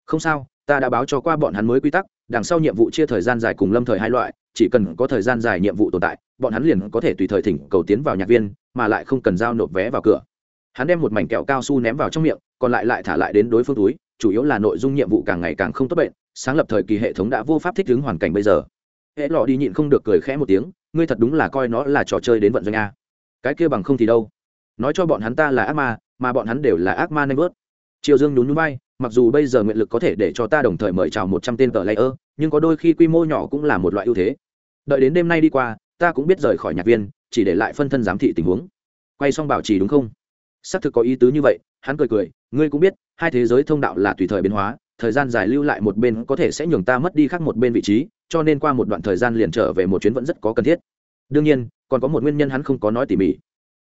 Không sao, ta đã báo cho qua bọn hắn mới quy tắc, đằng sau nhiệm vụ chia thời gian dài cùng lâm thời hai loại, chỉ cần có thời gian dài nhiệm vụ tồn tại, bọn hắn liền có thể tùy thời thỉnh cầu tiến vào nhạc viên, mà lại không cần giao nộp vé vào cửa. Hắn đem một mảnh kẹo cao su ném vào trong miệng, còn lại lại thả lại đến đối phương túi, chủ yếu là nội dung nhiệm vụ càng ngày càng không tốt bệnh, sáng lập thời kỳ hệ thống đã vô pháp thích ứng hoàn cảnh bây giờ. Hễ lọ đi nhịn không được cười khẽ một tiếng ngươi thật đúng là coi nó là trò chơi đến vận doanh a. Cái kia bằng không thì đâu? Nói cho bọn hắn ta là ác ma, mà bọn hắn đều là ác ma nanh vớt. Triều dương nhún núi bay mặc dù bây giờ nguyện lực có thể để cho ta đồng thời mời chào một trăm tên tờ layer, nhưng có đôi khi quy mô nhỏ cũng là một loại ưu thế. Đợi đến đêm nay đi qua, ta cũng biết rời khỏi nhạc viên, chỉ để lại phân thân giám thị tình huống. Quay xong bảo trì đúng không? Xác thực có ý tứ như vậy, hắn cười cười, ngươi cũng biết, hai thế giới thông đạo là tùy thời biến hóa thời gian dài lưu lại một bên có thể sẽ nhường ta mất đi khác một bên vị trí, cho nên qua một đoạn thời gian liền trở về một chuyến vẫn rất có cần thiết. Đương nhiên, còn có một nguyên nhân hắn không có nói tỉ mỉ.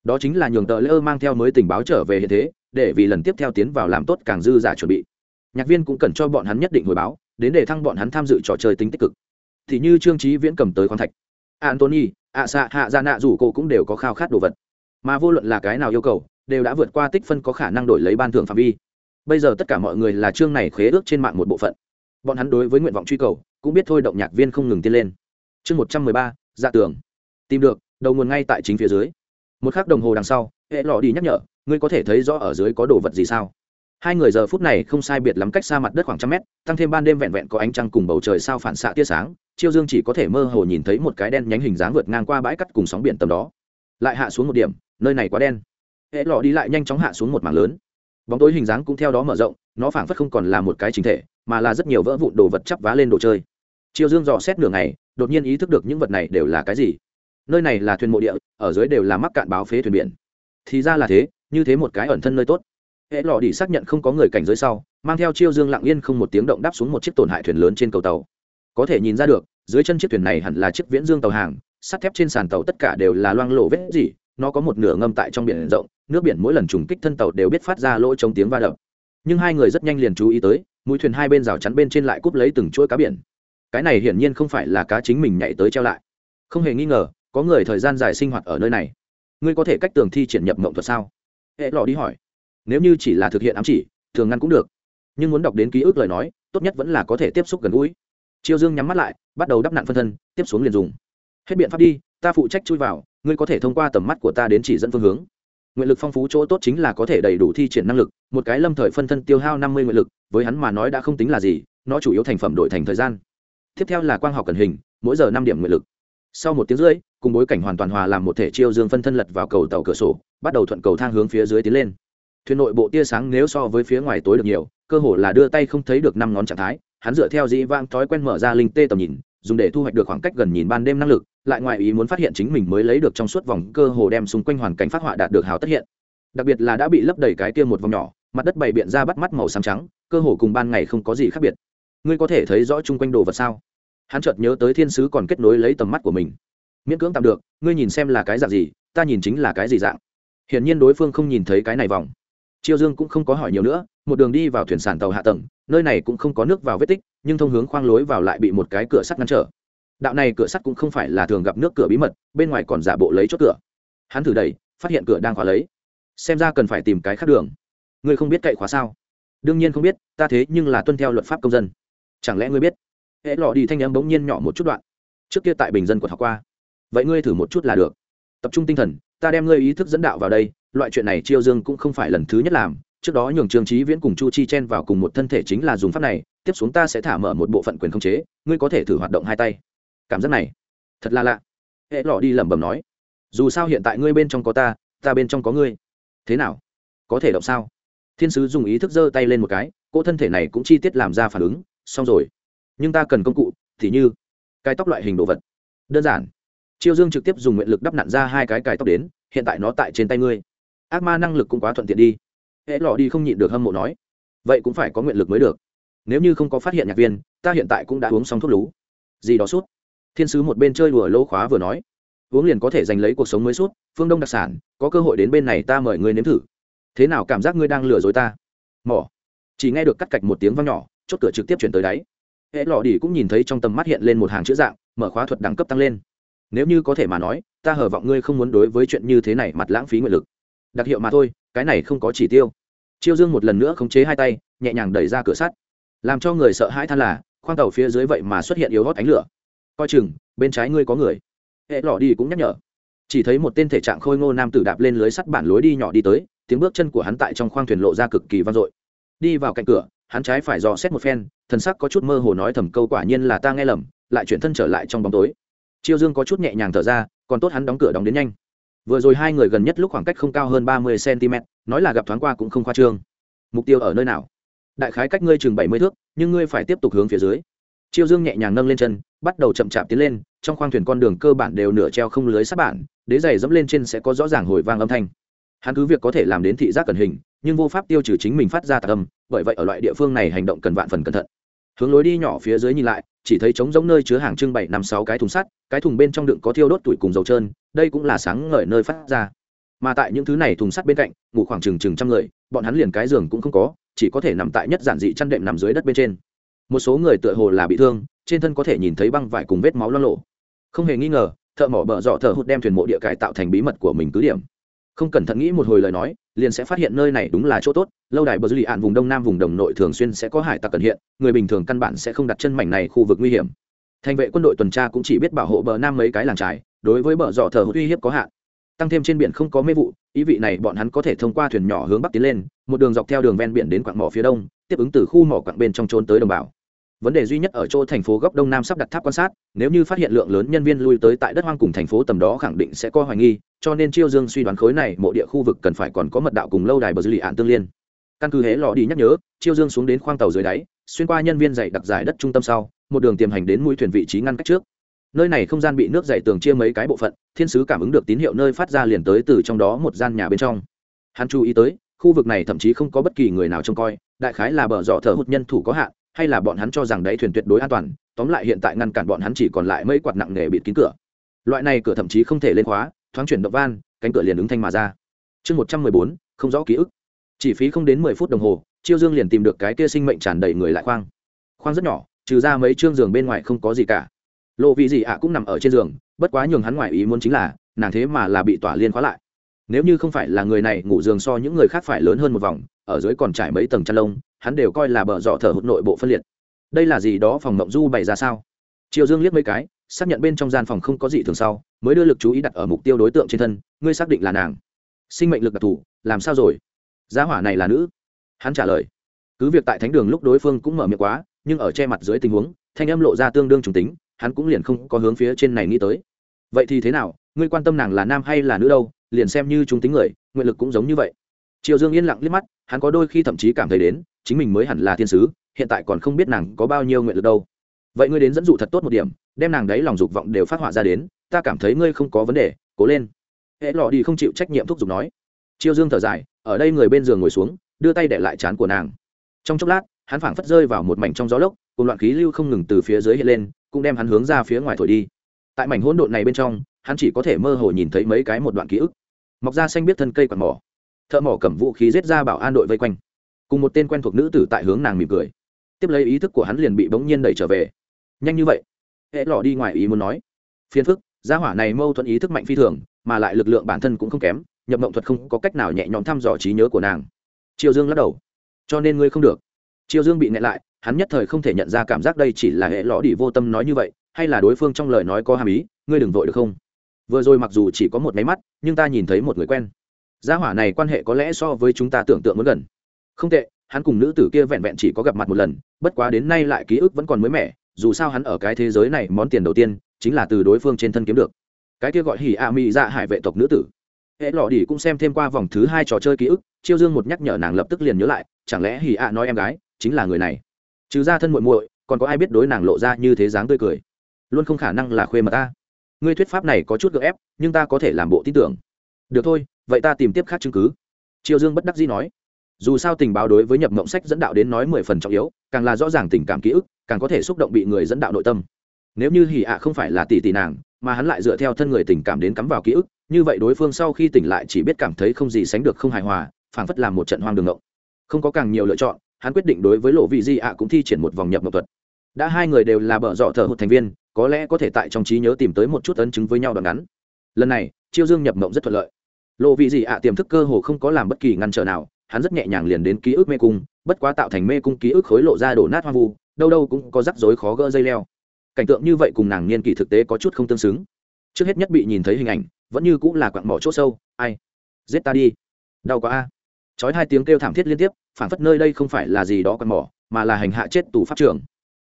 Đó chính là nhường tờ lễ ơ mang theo mới tình báo trở về hiện thế, để vì lần tiếp theo tiến vào làm tốt càng dư giả chuẩn bị. Nhạc viên cũng cần cho bọn hắn nhất định hồi báo, đến để thăng bọn hắn tham dự trò chơi tính tích cực. Thì như trương trí viễn cầm tới khoáng thạch. Antony ạ xạ hạ gia nạ rủ cô cũng đều có khao khát đồ vật. Mà vô luận là cái nào yêu cầu, đều đã vượt qua tích phân có khả năng đổi lấy ban thưởng phạm vi bây giờ tất cả mọi người là chương này khế ước trên mạng một bộ phận. Bọn hắn đối với nguyện vọng truy cầu, cũng biết thôi động nhạc viên không ngừng tiến lên. Chương một trăm mười ba dạ tường. Tìm được, đầu nguồn ngay tại chính phía dưới. Một k h ắ c đồng hồ đằng sau, hệ lò đi nhắc nhở, ngươi có thể thấy rõ ở dưới có đồ vật gì sao? Hai người giờ phút này không sai biệt lắm cách xa mặt đất khoảng trăm mét, tăng thêm ban đêm vẹn vẹn có ánh trăng cùng bầu trời sao phản xạ tia sáng, chiêu dương chỉ có thể mơ hồ nhìn thấy một cái đen nhánh hình dáng vượt ngang qua bãi cắt cùng sóng biển tầm đó. Lại hạ xuống một điểm, nơi này quá đen. Hệ lọ đi lại nhanh chóng hạ xuống một mảng lớn bóng tối hình dáng cũng theo đó mở rộng, nó phảng phất không còn là một cái chính thể, mà là rất nhiều vỡ vụn đồ vật chắp vá lên đồ chơi. Triều dương dò xét nửa ngày, đột nhiên ý thức được những vật này đều là cái gì. Nơi này là thuyền mộ địa, ở dưới đều là mắc cạn báo phế thuyền biển. Thì ra là thế, như thế một cái ẩn thân nơi tốt. Hễ lò đi xác nhận không có người cảnh giới sau, mang theo chiêu dương lặng yên không một tiếng động đáp xuống một chiếc tổn hại thuyền lớn trên cầu tàu. Có thể nhìn ra được, dưới chân chiếc thuyền này hẳn là chiếc viễn dương tàu hàng, sắt thép trên sàn tàu tất cả đều là loang lộ vết gì nó có một nửa ngâm tại trong biển rộng, nước biển mỗi lần trùng kích thân tàu đều biết phát ra lỗ chống tiếng va đập. Nhưng hai người rất nhanh liền chú ý tới, mũi thuyền hai bên rào chắn bên trên lại cúp lấy từng chuỗi cá biển. Cái này hiển nhiên không phải là cá chính mình nhảy tới treo lại. Không hề nghi ngờ, có người thời gian dài sinh hoạt ở nơi này. Ngươi có thể cách tường thi triển nhập mộng thuật sao? Hệ lò đi hỏi. Nếu như chỉ là thực hiện ám chỉ, thường ngăn cũng được. Nhưng muốn đọc đến ký ức lời nói, tốt nhất vẫn là có thể tiếp xúc gần gũi. Chiêu dương nhắm mắt lại, bắt đầu đắp nặn phân thân, tiếp xuống liền dùng. Hết biện pháp đi, ta phụ trách chui vào ngươi có thể thông qua tầm mắt của ta đến chỉ dẫn phương hướng. Nguyện lực phong phú chỗ tốt chính là có thể đầy đủ thi triển năng lực, một cái lâm thời phân thân tiêu hao năm mươi nguyện lực, với hắn mà nói đã không tính là gì, nó chủ yếu thành phẩm đổi thành thời gian. Tiếp theo là quang học cần hình, mỗi giờ năm điểm nguyện lực. Sau một tiếng rưỡi, cùng bối cảnh hoàn toàn hòa làm một thể chiêu dương phân thân lật vào cầu tàu cửa sổ, bắt đầu thuận cầu thang hướng phía dưới tiến lên. Thuyền nội bộ tia sáng nếu so với phía ngoài tối được nhiều, cơ hồ là đưa tay không thấy được năm ngón trạng thái, hắn dựa theo dĩ vang thói quen mở ra linh tê tầm nhìn dùng để thu hoạch được khoảng cách gần nhìn ban đêm năng lực, lại ngoài ý muốn phát hiện chính mình mới lấy được trong suốt vòng cơ hồ đem xung quanh hoàn cảnh phát họa đạt được hào tất hiện. Đặc biệt là đã bị lấp đầy cái kia một vòng nhỏ, mặt đất bày biện ra bắt mắt màu xám trắng, cơ hồ cùng ban ngày không có gì khác biệt. Ngươi có thể thấy rõ chung quanh đồ vật sao? Hắn chợt nhớ tới thiên sứ còn kết nối lấy tầm mắt của mình. Miễn cưỡng tạm được, ngươi nhìn xem là cái dạng gì, ta nhìn chính là cái gì dạng. Hiển nhiên đối phương không nhìn thấy cái này vòng. Chiêu dương cũng không có hỏi nhiều nữa, một đường đi vào thuyền sản tàu hạ tầng, nơi này cũng không có nước vào vết tích nhưng thông hướng khoang lối vào lại bị một cái cửa sắt ngăn trở. Đạo này cửa sắt cũng không phải là thường gặp nước cửa bí mật, bên ngoài còn giả bộ lấy chốt cửa. Hắn thử đẩy, phát hiện cửa đang khóa lấy. Xem ra cần phải tìm cái khác đường. Ngươi không biết cậy khóa sao? Đương nhiên không biết, ta thế nhưng là tuân theo luật pháp công dân. Chẳng lẽ ngươi biết? Hễ lọ đi thanh âm bỗng nhiên nhỏ một chút đoạn. Trước kia tại bình dân của học qua. Vậy ngươi thử một chút là được. Tập trung tinh thần, ta đem ngươi ý thức dẫn đạo vào đây, loại chuyện này chiêu dương cũng không phải lần thứ nhất làm. Trước đó nhường trương trí viễn cùng chu chi chen vào cùng một thân thể chính là dùng pháp này tiếp xuống ta sẽ thả mở một bộ phận quyền khống chế, ngươi có thể thử hoạt động hai tay. Cảm giác này, thật là lạ. Hệ lọ đi lẩm bẩm nói, dù sao hiện tại ngươi bên trong có ta ta bên trong có ngươi. Thế nào? Có thể động sao? Thiên sứ dùng ý thức giơ tay lên một cái, cỗ thân thể này cũng chi tiết làm ra phản ứng, xong rồi. Nhưng ta cần công cụ, thì như cái tóc loại hình đồ vật. Đơn giản. Chiêu dương trực tiếp dùng nguyện lực đắp nặn ra hai cái cài tóc đến, hiện tại nó tại trên tay ngươi. Ác ma năng lực cũng quá thuận tiện đi. Hệ lọ đi không nhịn được hâm mộ nói, vậy cũng phải có nguyện lực mới được nếu như không có phát hiện nhạc viên, ta hiện tại cũng đã uống xong thuốc lú. Gì đó suốt thiên sứ một bên chơi đùa lỗ khóa vừa nói. Uống liền có thể giành lấy cuộc sống mới suốt phương đông đặc sản, có cơ hội đến bên này ta mời ngươi nếm thử. Thế nào cảm giác ngươi đang lừa dối ta? Mỏ. Chỉ nghe được cắt cạch một tiếng vang nhỏ, chốt cửa trực tiếp chuyển tới đáy. Hệ lọ đi cũng nhìn thấy trong tầm mắt hiện lên một hàng chữ dạng, mở khóa thuật đẳng cấp tăng lên. Nếu như có thể mà nói, ta hờ vọng ngươi không muốn đối với chuyện như thế này mặt lãng phí nguyện lực. Đặc hiệu mà thôi, cái này không có chỉ tiêu. Chiêu dương một lần nữa khống chế hai tay, nhẹ nhàng đẩy ra cửa sắt làm cho người sợ hãi than là, khoang tàu phía dưới vậy mà xuất hiện yếu hót ánh lửa. Coi chừng, bên trái ngươi có người. Hệ lọ đi cũng nhắc nhở. Chỉ thấy một tên thể trạng khôi ngô nam tử đạp lên lưới sắt bản lối đi nhỏ đi tới, tiếng bước chân của hắn tại trong khoang thuyền lộ ra cực kỳ vang dội. Đi vào cạnh cửa, hắn trái phải dò xét một phen, thần sắc có chút mơ hồ nói thầm câu quả nhiên là ta nghe lầm, lại chuyển thân trở lại trong bóng tối. Chiêu dương có chút nhẹ nhàng thở ra, còn tốt hắn đóng cửa đóng đến nhanh. Vừa rồi hai người gần nhất lúc khoảng cách không cao hơn ba mươi cm nói là gặp thoáng qua cũng không khoa trương. Mục tiêu ở nơi nào? Đại khái cách ngươi chừng bảy mươi thước, nhưng ngươi phải tiếp tục hướng phía dưới. Chiêu dương nhẹ nhàng nâng lên chân, bắt đầu chậm chạp tiến lên, trong khoang thuyền con đường cơ bản đều nửa treo không lưới sát bản, đế giày dẫm lên trên sẽ có rõ ràng hồi vang âm thanh. Hắn cứ việc có thể làm đến thị giác cẩn hình, nhưng vô pháp tiêu trừ chính mình phát ra tạc âm, bởi vậy ở loại địa phương này hành động cần vạn phần cẩn thận. Hướng lối đi nhỏ phía dưới nhìn lại, chỉ thấy trống giống nơi chứa hàng trưng bày năm sáu cái thùng sắt, cái thùng bên trong đựng có thiêu đốt tuổi cùng dầu trơn, đây cũng là sáng ngời nơi phát ra mà tại những thứ này thùng sắt bên cạnh, ngủ khoảng chừng chừng trăm người, bọn hắn liền cái giường cũng không có, chỉ có thể nằm tại nhất giản dị chăn đệm nằm dưới đất bên trên. Một số người tựa hồ là bị thương, trên thân có thể nhìn thấy băng vải cùng vết máu lo lộ. Không hề nghi ngờ, thợ mỏ bờ dọ thợ hụt đem thuyền mộ địa cải tạo thành bí mật của mình cứ điểm. Không cẩn thận nghĩ một hồi lời nói, liền sẽ phát hiện nơi này đúng là chỗ tốt, lâu đài bờ dư lì ạn vùng đông nam vùng đồng nội thường xuyên sẽ có hải tặc cần hiện, người bình thường căn bản sẽ không đặt chân mảnh này khu vực nguy hiểm. Thành vệ quân đội tuần tra cũng chỉ biết bảo hộ bờ nam mấy cái làng trải đối với bờ dọ thờ hụt uy hiếp có hạn tăng thêm trên biển không có mê vụ, ý vị này bọn hắn có thể thông qua thuyền nhỏ hướng bắc tiến lên, một đường dọc theo đường ven biển đến quặng mỏ phía đông, tiếp ứng từ khu mỏ quặng bên trong trốn tới đồng bào. Vấn đề duy nhất ở chỗ thành phố góc đông nam sắp đặt tháp quan sát, nếu như phát hiện lượng lớn nhân viên lui tới tại đất hoang cùng thành phố tầm đó khẳng định sẽ có hoài nghi, cho nên chiêu dương suy đoán khối này mộ địa khu vực cần phải còn có mật đạo cùng lâu đài bờ dư lì ạn tương liên. Căn cứ hễ lò đi nhắc nhớ, chiêu dương xuống đến khoang tàu dưới đáy, xuyên qua nhân viên dạy đặc giải đất trung tâm sau, một đường tiềm hành đến mũi thuyền vị trí ngăn cách trước nơi này không gian bị nước dày tường chia mấy cái bộ phận, thiên sứ cảm ứng được tín hiệu nơi phát ra liền tới từ trong đó một gian nhà bên trong. Hắn chú ý tới, khu vực này thậm chí không có bất kỳ người nào trông coi, đại khái là bờ dọ thờ hụt nhân thủ có hạn, hay là bọn hắn cho rằng đáy thuyền tuyệt đối an toàn, tóm lại hiện tại ngăn cản bọn hắn chỉ còn lại mấy quạt nặng nghề bịt kín cửa. Loại này cửa thậm chí không thể lên khóa, thoáng chuyển động van, cánh cửa liền ứng thanh mà ra. Chương một trăm mười bốn, không rõ ký ức. Chỉ phí không đến mười phút đồng hồ, chiêu dương liền tìm được cái kia sinh mệnh tràn đầy người lại khoang. Khoang rất nhỏ, trừ ra mấy chương giường bên ngoài không có gì cả lộ vị gì ạ cũng nằm ở trên giường, bất quá nhường hắn ngoài ý muốn chính là, nàng thế mà là bị tỏa liên khóa lại. Nếu như không phải là người này ngủ giường so những người khác phải lớn hơn một vòng, ở dưới còn trải mấy tầng chăn lông, hắn đều coi là bờ dọ thở hụt nội bộ phân liệt. Đây là gì đó phòng mộng du bày ra sao? Triều dương liếc mấy cái, xác nhận bên trong gian phòng không có gì thường sau, mới đưa lực chú ý đặt ở mục tiêu đối tượng trên thân, ngươi xác định là nàng. Sinh mệnh lực đặc thù, làm sao rồi? Giá hỏa này là nữ. Hắn trả lời. Cứ việc tại thánh đường lúc đối phương cũng mở miệng quá, nhưng ở che mặt dưới tình huống, thanh âm lộ ra tương đương trùng tính hắn cũng liền không có hướng phía trên này nghĩ tới. Vậy thì thế nào, ngươi quan tâm nàng là nam hay là nữ đâu, liền xem như chúng tính người, nguyện lực cũng giống như vậy. Triều dương yên lặng liếc mắt, hắn có đôi khi thậm chí cảm thấy đến, chính mình mới hẳn là thiên sứ, hiện tại còn không biết nàng có bao nhiêu nguyện lực đâu. Vậy ngươi đến dẫn dụ thật tốt một điểm, đem nàng đấy lòng dục vọng đều phát họa ra đến, ta cảm thấy ngươi không có vấn đề, cố lên. Hễ lọ đi không chịu trách nhiệm thúc giục nói. Chiêu dương thở dài, ở đây người bên giường ngồi xuống, đưa tay để lại chán của nàng. Trong chốc lát, hắn phảng phất rơi vào một mảnh trong gió lốc, cùng loạn khí lưu không ngừng từ phía dưới hiện lên cũng đem hắn hướng ra phía ngoài thổi đi. Tại mảnh hỗn độn này bên trong, hắn chỉ có thể mơ hồ nhìn thấy mấy cái một đoạn ký ức. Mọc ra xanh biết thân cây quạt mỏ. Thợ mỏ cầm vũ khí giết ra bảo an đội vây quanh. Cùng một tên quen thuộc nữ tử tại hướng nàng mỉm cười. Tiếp lấy ý thức của hắn liền bị bỗng nhiên đẩy trở về. Nhanh như vậy? Hệ lọ đi ngoài ý muốn nói. Phiền phức, gia hỏa này mâu thuẫn ý thức mạnh phi thường, mà lại lực lượng bản thân cũng không kém, nhập mộng thuật không có cách nào nhẹ nhõm thăm dò trí nhớ của nàng. Triều dương lắc đầu. Cho nên ngươi không được. Triều dương bị nẹ lại hắn nhất thời không thể nhận ra cảm giác đây chỉ là hệ lọ đi vô tâm nói như vậy, hay là đối phương trong lời nói có hàm ý, ngươi đừng vội được không? Vừa rồi mặc dù chỉ có một máy mắt, nhưng ta nhìn thấy một người quen. Gia hỏa này quan hệ có lẽ so với chúng ta tưởng tượng muốn gần. Không tệ, hắn cùng nữ tử kia vẹn vẹn chỉ có gặp mặt một lần, bất quá đến nay lại ký ức vẫn còn mới mẻ, dù sao hắn ở cái thế giới này món tiền đầu tiên, chính là từ đối phương trên thân kiếm được. Cái kia gọi hỉ a mỹ dạ hải vệ tộc nữ tử. Hệ lọ đi cũng xem thêm qua vòng thứ hai trò chơi ký ức, chiêu dương một nhắc nhở nàng lập tức liền nhớ lại, chẳng lẽ hỉ a nói em gái, chính là người này? Trừ ra thân muội muội, còn có ai biết đối nàng lộ ra như thế dáng tươi cười? Luôn không khả năng là khuê mà ta. Ngươi thuyết pháp này có chút gợ ép, nhưng ta có thể làm bộ tin tưởng. Được thôi, vậy ta tìm tiếp khác chứng cứ. Triều dương bất đắc dĩ nói. Dù sao tình báo đối với nhập mộng sách dẫn đạo đến nói mười phần trọng yếu, càng là rõ ràng tình cảm ký ức, càng có thể xúc động bị người dẫn đạo nội tâm. Nếu như hỉ ạ không phải là tỷ tỷ nàng, mà hắn lại dựa theo thân người tình cảm đến cắm vào ký ức, như vậy đối phương sau khi tỉnh lại chỉ biết cảm thấy không gì sánh được không hài hòa, phảng phất làm một trận hoang đường ngộng. Không có càng nhiều lựa chọn hắn quyết định đối với lộ vị di ạ cũng thi triển một vòng nhập mậu thuật. Đã hai người đều là bợ dọ thợ hụt thành viên, có lẽ có thể tại trong trí nhớ tìm tới một chút ấn chứng với nhau đoạn ngắn. Lần này, chiêu dương nhập mộng rất thuận lợi. Lộ vị gì ạ tiềm thức cơ hồ không có làm bất kỳ ngăn trở nào, hắn rất nhẹ nhàng liền đến ký ức mê cung, bất quá tạo thành mê cung ký ức khối lộ ra đổ nát hoang vu, đâu đâu cũng có rắc rối khó gỡ dây leo. Cảnh tượng như vậy cùng nàng niên kỷ thực tế có chút không tương xứng. Trước hết nhất bị nhìn thấy hình ảnh, vẫn như cũng là quặng mỏ chỗ sâu, ai? Giết ta đi. Đau quá a chói hai tiếng kêu thảm thiết liên tiếp phản phất nơi đây không phải là gì đó còn mỏ, mà là hành hạ chết tù pháp trường.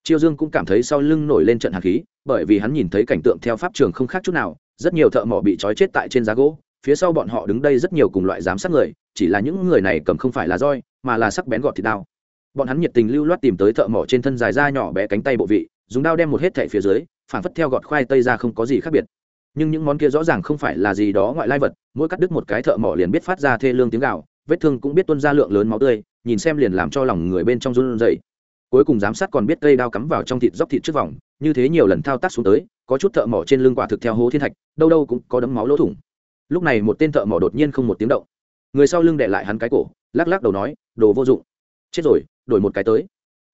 Chiêu dương cũng cảm thấy sau lưng nổi lên trận hạt khí, bởi vì hắn nhìn thấy cảnh tượng theo pháp trường không khác chút nào, rất nhiều thợ mỏ bị trói chết tại trên giá gỗ, phía sau bọn họ đứng đây rất nhiều cùng loại giám sát người, chỉ là những người này cầm không phải là roi, mà là sắc bén gọt thịt đao. Bọn hắn nhiệt tình lưu loát tìm tới thợ mỏ trên thân dài da nhỏ bé cánh tay bộ vị, dùng đao đem một hết thẻ phía dưới phản phất theo gọt khoai tây ra không có gì khác biệt. Nhưng những món kia rõ ràng không phải là gì đó ngoại lai vật, mỗi cắt đứt một cái thợ mỏ liền biết phát ra thê lương tiếng gạo vết thương cũng biết tuân ra lượng lớn máu tươi, nhìn xem liền làm cho lòng người bên trong run rẩy. Cuối cùng giám sát còn biết cây đao cắm vào trong thịt dốc thịt trước vòng, như thế nhiều lần thao tác xuống tới, có chút thợ mỏ trên lưng quả thực theo hố thiên thạch, đâu đâu cũng có đấm máu lỗ thủng. Lúc này một tên thợ mỏ đột nhiên không một tiếng động. Người sau lưng đệ lại hắn cái cổ, lắc lắc đầu nói, đồ vô dụng. Chết rồi, đổi một cái tới.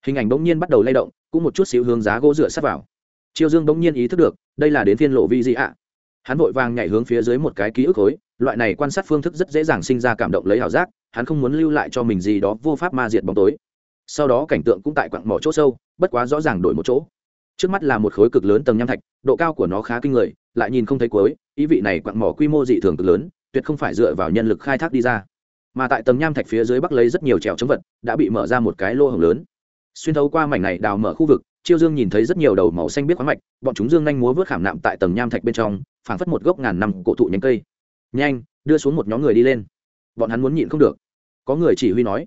Hình ảnh bỗng nhiên bắt đầu lay động, cũng một chút xíu hướng giá gỗ rửa sát vào. Chiêu dương bỗng nhiên ý thức được, đây là đến phiên lộ vi gì ạ hắn vội vàng nhảy hướng phía dưới một cái ký ức khối, loại này quan sát phương thức rất dễ dàng sinh ra cảm động lấy ảo giác, hắn không muốn lưu lại cho mình gì đó vô pháp ma diệt bóng tối. Sau đó cảnh tượng cũng tại quặng mỏ chỗ sâu, bất quá rõ ràng đổi một chỗ. Trước mắt là một khối cực lớn tầng nham thạch, độ cao của nó khá kinh người, lại nhìn không thấy cuối, ý vị này quặng mỏ quy mô dị thường cực lớn, tuyệt không phải dựa vào nhân lực khai thác đi ra. Mà tại tầng nham thạch phía dưới bắc lấy rất nhiều trèo chống vật, đã bị mở ra một cái lô hồng lớn. Xuyên thấu qua mảnh này đào mở khu vực chiêu dương nhìn thấy rất nhiều đầu màu xanh biết khoáng mạch, bọn chúng dương nhanh múa vớt khảm nạm tại tầng nham thạch bên trong, phảng phất một gốc ngàn năm cổ thụ nhánh cây. Nhanh, đưa xuống một nhóm người đi lên. Bọn hắn muốn nhịn không được. Có người chỉ huy nói.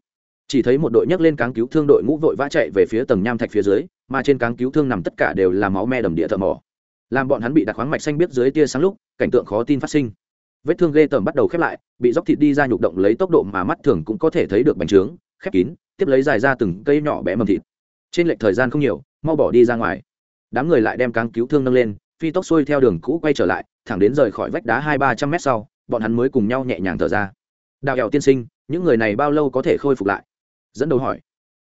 Chỉ thấy một đội nhấc lên cáng cứu thương đội ngũ vội vã chạy về phía tầng nham thạch phía dưới, mà trên cáng cứu thương nằm tất cả đều là máu me đầm địa thợ mỏ. Làm bọn hắn bị đặt khoáng mạch xanh biết dưới tia sáng lúc, cảnh tượng khó tin phát sinh. Vết thương ghê tởm bắt đầu khép lại, bị dốc thịt đi ra nhục động lấy tốc độ mà mắt thường cũng có thể thấy được bành trướng, khép kín, tiếp lấy dài ra từng cây nhỏ bé mầm thịt. Trên lệch thời gian không nhiều mau bỏ đi ra ngoài. Đám người lại đem cáng cứu thương nâng lên, phi tốc xuôi theo đường cũ quay trở lại, thẳng đến rời khỏi vách đá hai ba trăm mét sau, bọn hắn mới cùng nhau nhẹ nhàng thở ra. Đào hẹo tiên sinh, những người này bao lâu có thể khôi phục lại? Dẫn đầu hỏi.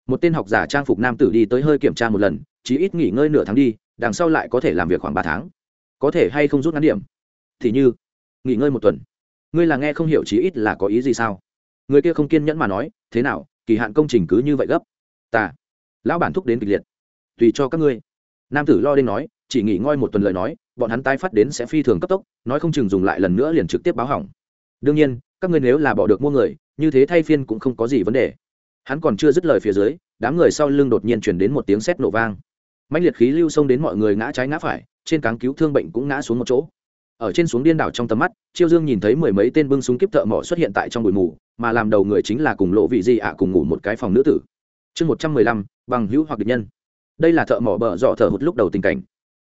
Một tên học giả trang phục nam tử đi tới hơi kiểm tra một lần, chí ít nghỉ ngơi nửa tháng đi, đằng sau lại có thể làm việc khoảng ba tháng. Có thể hay không rút ngắn điểm? Thì như, nghỉ ngơi một tuần. Ngươi là nghe không hiểu chí ít là có ý gì sao? Người kia không kiên nhẫn mà nói, thế nào, kỳ hạn công trình cứ như vậy gấp? Ta, lão bản thúc đến kịch liệt tùy cho các ngươi. Nam tử lo đến nói, chỉ nghỉ ngơi một tuần lời nói, bọn hắn tái phát đến sẽ phi thường cấp tốc, nói không chừng dùng lại lần nữa liền trực tiếp báo hỏng. Đương nhiên, các ngươi nếu là bỏ được mua người, như thế thay phiên cũng không có gì vấn đề. Hắn còn chưa dứt lời phía dưới, đám người sau lưng đột nhiên chuyển đến một tiếng sét nổ vang. Mạnh liệt khí lưu xông đến mọi người ngã trái ngã phải, trên cáng cứu thương bệnh cũng ngã xuống một chỗ. Ở trên xuống điên đảo trong tầm mắt, chiêu dương nhìn thấy mười mấy tên bưng súng kíp thợ mỏ xuất hiện tại trong bụi mù, mà làm đầu người chính là cùng lộ vị di ạ cùng ngủ một cái phòng nữ tử. Chương một trăm mười lăm, bằng hữu hoặc địch nhân đây là thợ mỏ bờ dọ thở hụt lúc đầu tình cảnh.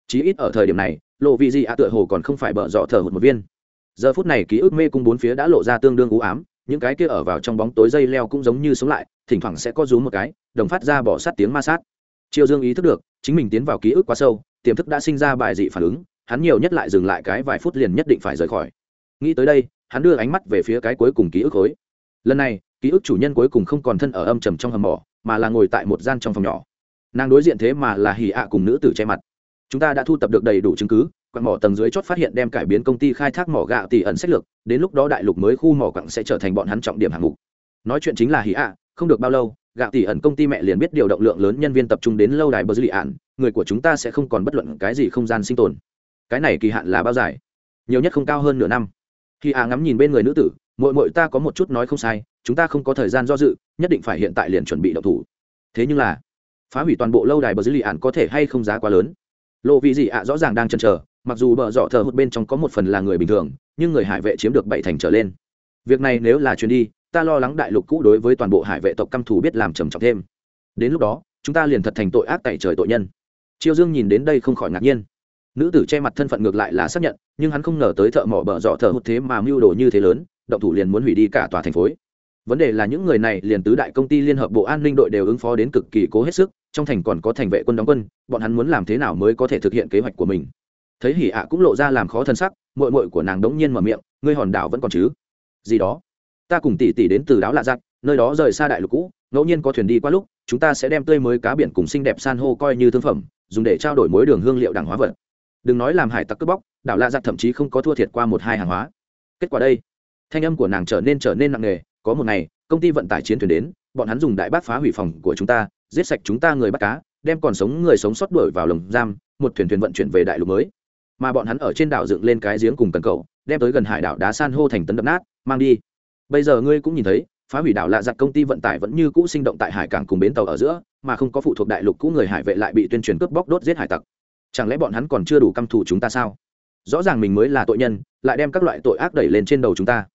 Chí ít ở thời điểm này lộ vị gì ạ tựa hồ còn không phải bờ dọ thở hụt một viên. Giờ phút này ký ức mê cung bốn phía đã lộ ra tương đương u ám, những cái kia ở vào trong bóng tối dây leo cũng giống như sống lại, thỉnh thoảng sẽ có rú một cái, đồng phát ra bỏ sát tiếng ma sát. Triệu dương ý thức được, chính mình tiến vào ký ức quá sâu, tiềm thức đã sinh ra bài dị phản ứng, hắn nhiều nhất lại dừng lại cái vài phút liền nhất định phải rời khỏi. Nghĩ tới đây, hắn đưa ánh mắt về phía cái cuối cùng ký ức khối. Lần này, ký ức chủ nhân cuối cùng không còn thân ở âm trầm trong hầm mỏ, mà là ngồi tại một gian trong phòng nhỏ nàng đối diện thế mà là hỉ ạ cùng nữ tử che mặt. Chúng ta đã thu tập được đầy đủ chứng cứ, quặng mỏ tầng dưới chót phát hiện đem cải biến công ty khai thác mỏ gạo tỷ ẩn sách lược, đến lúc đó đại lục mới khu mỏ quặng sẽ trở thành bọn hắn trọng điểm hạng mục. Nói chuyện chính là hỉ ạ, không được bao lâu, gạo tỷ ẩn công ty mẹ liền biết điều động lượng lớn nhân viên tập trung đến lâu đài bờ dư lì ạn, người của chúng ta sẽ không còn bất luận cái gì không gian sinh tồn. Cái này kỳ hạn là bao dài? Nhiều nhất không cao hơn nửa năm. Khi ạ ngắm nhìn bên người nữ tử mội mội ta có một chút nói không sai, chúng ta không có thời gian do dự, nhất định phải hiện tại liền chuẩn bị đậu thủ. Thế nhưng là phá hủy toàn bộ lâu đài bờ dư lì ạn có thể hay không giá quá lớn. Lộ vị gì ạ, rõ ràng đang chần chờ, mặc dù bờ dọ thờ hụt bên trong có một phần là người bình thường, nhưng người hải vệ chiếm được bảy thành trở lên. Việc này nếu là chuyến đi, ta lo lắng đại lục cũ đối với toàn bộ hải vệ tộc căm thù biết làm trầm trọng thêm. Đến lúc đó, chúng ta liền thật thành tội ác tại trời tội nhân. Triều dương nhìn đến đây không khỏi ngạc nhiên. Nữ tử che mặt thân phận ngược lại là xác nhận, nhưng hắn không ngờ tới thợ mỏ bờ dọ thờ hụt thế mà mưu đồ như thế lớn, động thủ liền muốn hủy đi cả tòa thành phố. Vấn đề là những người này liền tứ đại công ty liên hợp bộ an ninh đội đều ứng phó đến cực kỳ cố hết sức trong thành còn có thành vệ quân đóng quân, bọn hắn muốn làm thế nào mới có thể thực hiện kế hoạch của mình? Thấy hỉ ạ cũng lộ ra làm khó thân sắc mội mội của nàng đống nhiên mở miệng, ngươi hòn đảo vẫn còn chứ? Gì đó? Ta cùng tỷ tỷ đến từ đáo lạ giặc, nơi đó rời xa đại lục cũ, ngẫu nhiên có thuyền đi qua lúc, chúng ta sẽ đem tươi mới cá biển cùng xinh đẹp san hô coi như thương phẩm, dùng để trao đổi mối đường hương liệu đảng hóa vật. Đừng nói làm hải tặc cướp bóc, đảo lạ giặc thậm chí không có thua thiệt qua một hai hàng hóa. Kết quả đây, thanh âm của nàng trở nên trở nên nặng nề, có một ngày, công ty vận tải chiến thuyền đến, bọn hắn dùng đại bác phá hủy phòng của chúng ta giết sạch chúng ta người bắt cá, đem còn sống người sống sót đuổi vào lồng giam, một thuyền thuyền vận chuyển về đại lục mới. Mà bọn hắn ở trên đảo dựng lên cái giếng cùng cần cầu, đem tới gần hải đảo đá san hô thành tấn đập nát, mang đi. Bây giờ ngươi cũng nhìn thấy, phá hủy đảo lạ giặc công ty vận tải vẫn như cũ sinh động tại hải cảng cùng bến tàu ở giữa, mà không có phụ thuộc đại lục cũ người hải vệ lại bị tuyên truyền cướp bóc đốt giết hải tặc. Chẳng lẽ bọn hắn còn chưa đủ căm thù chúng ta sao? Rõ ràng mình mới là tội nhân, lại đem các loại tội ác đẩy lên trên đầu chúng ta.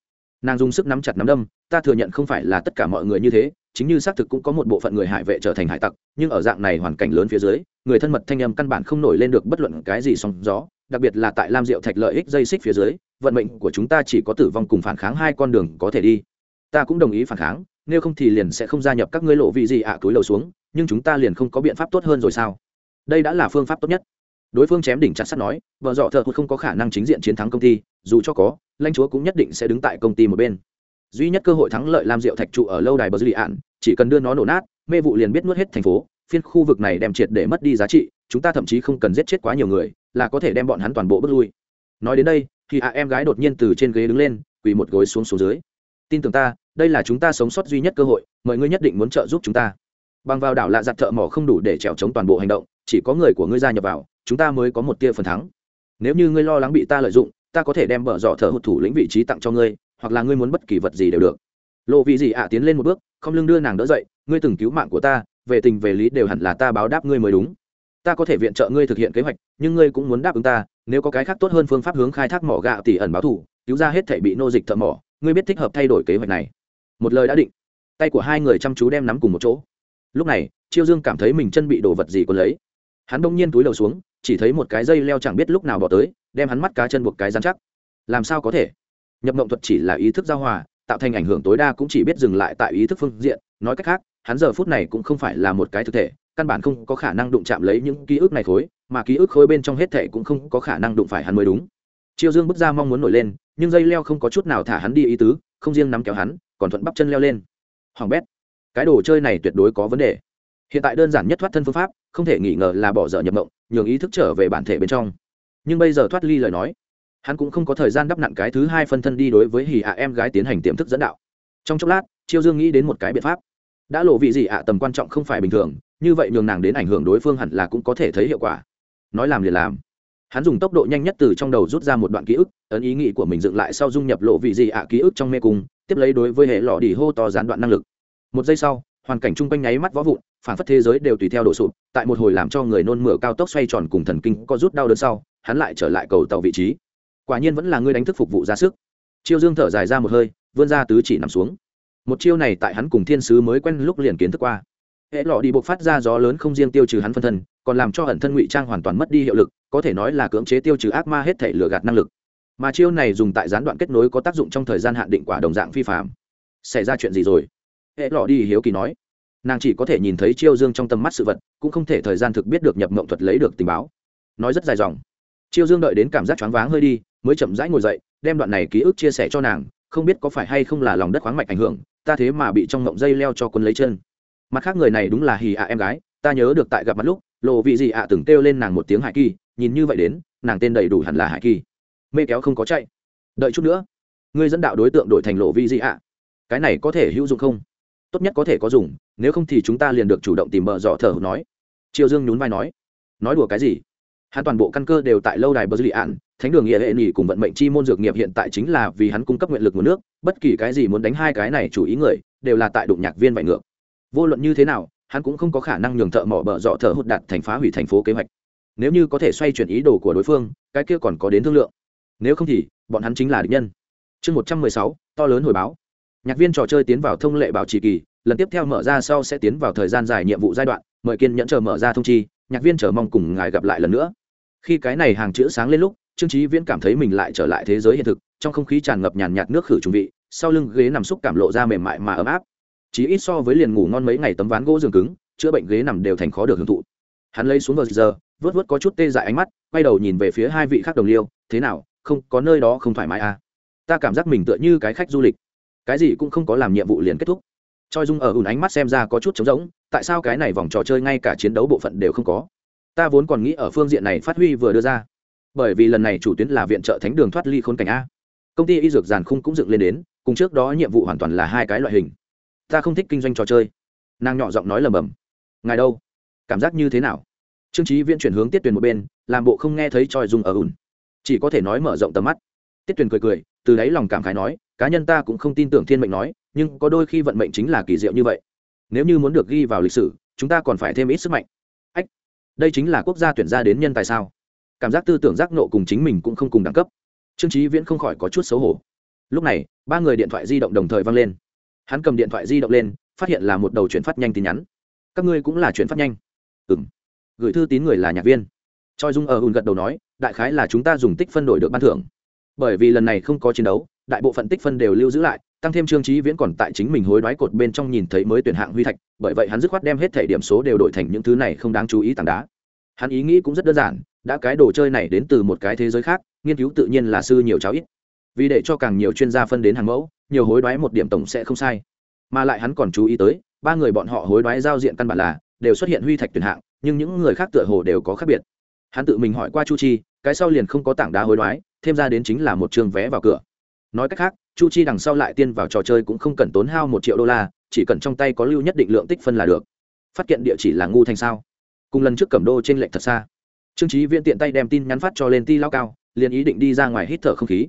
Nàng dùng sức nắm chặt nắm đâm, ta thừa nhận không phải là tất cả mọi người như thế chính như xác thực cũng có một bộ phận người hải vệ trở thành hải tặc, nhưng ở dạng này hoàn cảnh lớn phía dưới, người thân mật thanh âm căn bản không nổi lên được bất luận cái gì sóng gió, đặc biệt là tại lam diệu thạch lợi ích dây xích phía dưới, vận mệnh của chúng ta chỉ có tử vong cùng phản kháng hai con đường có thể đi. Ta cũng đồng ý phản kháng, nếu không thì liền sẽ không gia nhập các ngươi lộ vị gì ạ à túi lầu xuống, nhưng chúng ta liền không có biện pháp tốt hơn rồi sao? Đây đã là phương pháp tốt nhất. Đối phương chém đỉnh chặt sắt nói, vợ dọ thợ không có khả năng chính diện chiến thắng công ty, dù cho có, lãnh chúa cũng nhất định sẽ đứng tại công ty một bên. Duy nhất cơ hội thắng lợi làm rượu thạch trụ ở lâu đài bờ dư lì ạn chỉ cần đưa nó nổ nát, mê vụ liền biết nuốt hết thành phố, phiên khu vực này đem triệt để mất đi giá trị, chúng ta thậm chí không cần giết chết quá nhiều người, là có thể đem bọn hắn toàn bộ bước lui. Nói đến đây, thì à em gái đột nhiên từ trên ghế đứng lên, quỳ một gối xuống xuống dưới. Tin tưởng ta, đây là chúng ta sống sót duy nhất cơ hội, mọi người nhất định muốn trợ giúp chúng ta. Bằng vào đảo lạ giặt thợ mỏ không đủ để trèo chống toàn bộ hành động, chỉ có người của ngươi gia nhập vào, chúng ta mới có một tia phần thắng. Nếu như ngươi lo lắng bị ta lợi dụng, ta có thể đem bở dọ thợ hụt thủ lĩnh vị trí tặng cho ngươi, hoặc là ngươi muốn bất kỳ vật gì đều được lộ vị gì ạ tiến lên một bước, không lưng đưa nàng đỡ dậy, ngươi từng cứu mạng của ta, về tình về lý đều hẳn là ta báo đáp ngươi mới đúng. Ta có thể viện trợ ngươi thực hiện kế hoạch, nhưng ngươi cũng muốn đáp ứng ta, nếu có cái khác tốt hơn phương pháp hướng khai thác mỏ gạo tỷ ẩn báo thủ cứu ra hết thể bị nô dịch thợ mỏ, ngươi biết thích hợp thay đổi kế hoạch này. Một lời đã định, tay của hai người chăm chú đem nắm cùng một chỗ. Lúc này, chiêu dương cảm thấy mình chân bị đổ vật gì còn lấy. Hắn đông nhiên túi đầu xuống, chỉ thấy một cái dây leo chẳng biết lúc nào bỏ tới, đem hắn mắt cá chân buộc cái dán chắc. Làm sao có thể? Nhập mộng thuật chỉ là ý thức giao hòa tạo thành ảnh hưởng tối đa cũng chỉ biết dừng lại tại ý thức phương diện. Nói cách khác, hắn giờ phút này cũng không phải là một cái thực thể, căn bản không có khả năng đụng chạm lấy những ký ức này khối, mà ký ức khối bên trong hết thể cũng không có khả năng đụng phải hắn mới đúng. Triệu dương bước ra mong muốn nổi lên, nhưng dây leo không có chút nào thả hắn đi ý tứ, không riêng nắm kéo hắn, còn thuận bắp chân leo lên. Hoàng bét, cái đồ chơi này tuyệt đối có vấn đề. Hiện tại đơn giản nhất thoát thân phương pháp, không thể nghi ngờ là bỏ dở nhập mộng, nhường ý thức trở về bản thể bên trong. Nhưng bây giờ thoát ly lời nói hắn cũng không có thời gian đắp nặn cái thứ hai phân thân đi đối với hì ạ em gái tiến hành tiềm thức dẫn đạo. Trong chốc lát, chiêu dương nghĩ đến một cái biện pháp. Đã lộ vị gì ạ, tầm quan trọng không phải bình thường, như vậy nhường nàng đến ảnh hưởng đối phương hẳn là cũng có thể thấy hiệu quả. Nói làm liền làm. Hắn dùng tốc độ nhanh nhất từ trong đầu rút ra một đoạn ký ức, ấn ý nghĩ của mình dựng lại sau dung nhập lộ vị gì ạ ký ức trong mê cung, tiếp lấy đối với hệ lọ đi hô to gián đoạn năng lực. Một giây sau, hoàn cảnh chung quanh nháy mắt võ vụn, phản phất thế giới đều tùy theo đổ sụp, tại một hồi làm cho người nôn mửa cao tốc xoay tròn cùng thần kinh có rút đau đớn sau, hắn lại trở lại cầu tàu vị trí quả nhiên vẫn là ngươi đánh thức phục vụ ra sức. Chiêu dương thở dài ra một hơi, vươn ra tứ chỉ nằm xuống. Một chiêu này tại hắn cùng thiên sứ mới quen lúc liền kiến thức qua. Hệ lọ đi buộc phát ra gió lớn không riêng tiêu trừ hắn phân thân, còn làm cho ẩn thân ngụy trang hoàn toàn mất đi hiệu lực, có thể nói là cưỡng chế tiêu trừ ác ma hết thể lừa gạt năng lực. Mà chiêu này dùng tại gián đoạn kết nối có tác dụng trong thời gian hạn định quả đồng dạng phi phạm xảy ra chuyện gì rồi? Hệ lọ đi hiếu kỳ nói. Nàng chỉ có thể nhìn thấy chiêu dương trong tầm mắt sự vật, cũng không thể thời gian thực biết được nhập mộng thuật lấy được tình báo. Nói rất dài dòng chiêu dương đợi đến cảm giác choáng váng hơi đi, mới chậm rãi ngồi dậy, đem đoạn này ký ức chia sẻ cho nàng, không biết có phải hay không là lòng đất khoáng mạch ảnh hưởng, ta thế mà bị trong ngộng dây leo cho quân lấy chân. Mặt khác người này đúng là hì ạ em gái, ta nhớ được tại gặp mặt lúc, lộ vị gì ạ từng kêu lên nàng một tiếng hải kỳ, nhìn như vậy đến, nàng tên đầy đủ hẳn là hải kỳ. Mê kéo không có chạy. Đợi chút nữa, ngươi dẫn đạo đối tượng đổi thành lộ vị gì ạ. Cái này có thể hữu dụng không? Tốt nhất có thể có dùng, nếu không thì chúng ta liền được chủ động tìm bờ dọ thở nói. Triều dương nhún vai nói. Nói đùa cái gì? Hắn toàn bộ căn cơ đều tại lâu đài bờ dị ạn, thánh đường nghĩa hệ nghỉ cùng vận mệnh chi môn dược nghiệp hiện tại chính là vì hắn cung cấp nguyện lực nguồn nước, bất kỳ cái gì muốn đánh hai cái này chủ ý người, đều là tại đụng nhạc viên vải ngược. Vô luận như thế nào, hắn cũng không có khả năng nhường thợ mỏ bờ dọ thợ hụt đạt thành phá hủy thành phố kế hoạch. Nếu như có thể xoay chuyển ý đồ của đối phương, cái kia còn có đến thương lượng. Nếu không thì, bọn hắn chính là địch nhân. Chương một trăm mười sáu, to lớn hồi báo. Nhạc viên trò chơi tiến vào thông lệ bảo trì kỳ, lần tiếp theo mở ra sau sẽ tiến vào thời gian dài nhiệm vụ giai đoạn, mời kiên nhẫn chờ mở ra thông chi nhạc viên chờ mong cùng ngài gặp lại lần nữa. Khi cái này hàng chữ sáng lên lúc, trương trí viễn cảm thấy mình lại trở lại thế giới hiện thực, trong không khí tràn ngập nhàn nhạt nước khử trùng vị, sau lưng ghế nằm xúc cảm lộ ra mềm mại mà ấm áp. Chỉ ít so với liền ngủ ngon mấy ngày tấm ván gỗ giường cứng, chữa bệnh ghế nằm đều thành khó được hưởng thụ. Hắn lấy xuống vào giờ vớt vớt có chút tê dại ánh mắt, quay đầu nhìn về phía hai vị khác đồng liêu, thế nào, không, có nơi đó không thoải mái à? Ta cảm giác mình tựa như cái khách du lịch. Cái gì cũng không có làm nhiệm vụ liền kết thúc choi dung ở ùn ánh mắt xem ra có chút trống rỗng, tại sao cái này vòng trò chơi ngay cả chiến đấu bộ phận đều không có? Ta vốn còn nghĩ ở phương diện này phát huy vừa đưa ra. Bởi vì lần này chủ tuyến là viện trợ thánh đường thoát ly khốn cảnh a. Công ty y dược giàn khung cũng dựng lên đến, cùng trước đó nhiệm vụ hoàn toàn là hai cái loại hình. Ta không thích kinh doanh trò chơi. Nàng nhỏ giọng nói lầm bầm. Ngài đâu? Cảm giác như thế nào? Trương trí viễn chuyển hướng tiết tuyền một bên, làm bộ không nghe thấy Choi Dung ở ùn. Chỉ có thể nói mở rộng tầm mắt. Tiết tuyền cười cười, từ đáy lòng cảm khái nói cá nhân ta cũng không tin tưởng thiên mệnh nói, nhưng có đôi khi vận mệnh chính là kỳ diệu như vậy. Nếu như muốn được ghi vào lịch sử, chúng ta còn phải thêm ít sức mạnh. Ách, đây chính là quốc gia tuyển ra đến nhân tài sao? Cảm giác tư tưởng giác nộ cùng chính mình cũng không cùng đẳng cấp. Trương trí viễn không khỏi có chút xấu hổ. Lúc này, ba người điện thoại di động đồng thời vang lên. Hắn cầm điện thoại di động lên, phát hiện là một đầu chuyển phát nhanh tin nhắn. Các ngươi cũng là chuyển phát nhanh. Ừ m gửi thư tín người là nhạc viên. Choi dung ở hùn gật đầu nói, đại khái là chúng ta dùng tích phân đổi được ban thưởng. Bởi vì lần này không có chiến đấu đại bộ phận tích phân đều lưu giữ lại, tăng thêm trương trí viễn còn tại chính mình hối đoái cột bên trong nhìn thấy mới tuyển hạng huy thạch, bởi vậy hắn dứt khoát đem hết thể điểm số đều đổi thành những thứ này không đáng chú ý tảng đá. Hắn ý nghĩ cũng rất đơn giản, đã cái đồ chơi này đến từ một cái thế giới khác, nghiên cứu tự nhiên là sư nhiều cháu ít. Vì để cho càng nhiều chuyên gia phân đến hàng mẫu, nhiều hối đoái một điểm tổng sẽ không sai. Mà lại hắn còn chú ý tới, ba người bọn họ hối đoái giao diện căn bản là, đều xuất hiện huy thạch tuyển hạng, nhưng những người khác tựa hồ đều có khác biệt. Hắn tự mình hỏi qua chu chi, cái sau liền không có tảng đá hối đoái, thêm ra đến chính là một trường vé vào cửa nói cách khác, chu chi đằng sau lại tiên vào trò chơi cũng không cần tốn hao một triệu đô la, chỉ cần trong tay có lưu nhất định lượng tích phân là được. Phát kiện địa chỉ là ngu thành sao? Cùng lần trước cẩm đô trên lệnh thật xa. Trương trí viễn tiện tay đem tin nhắn phát cho lên ti lao cao, liền ý định đi ra ngoài hít thở không khí.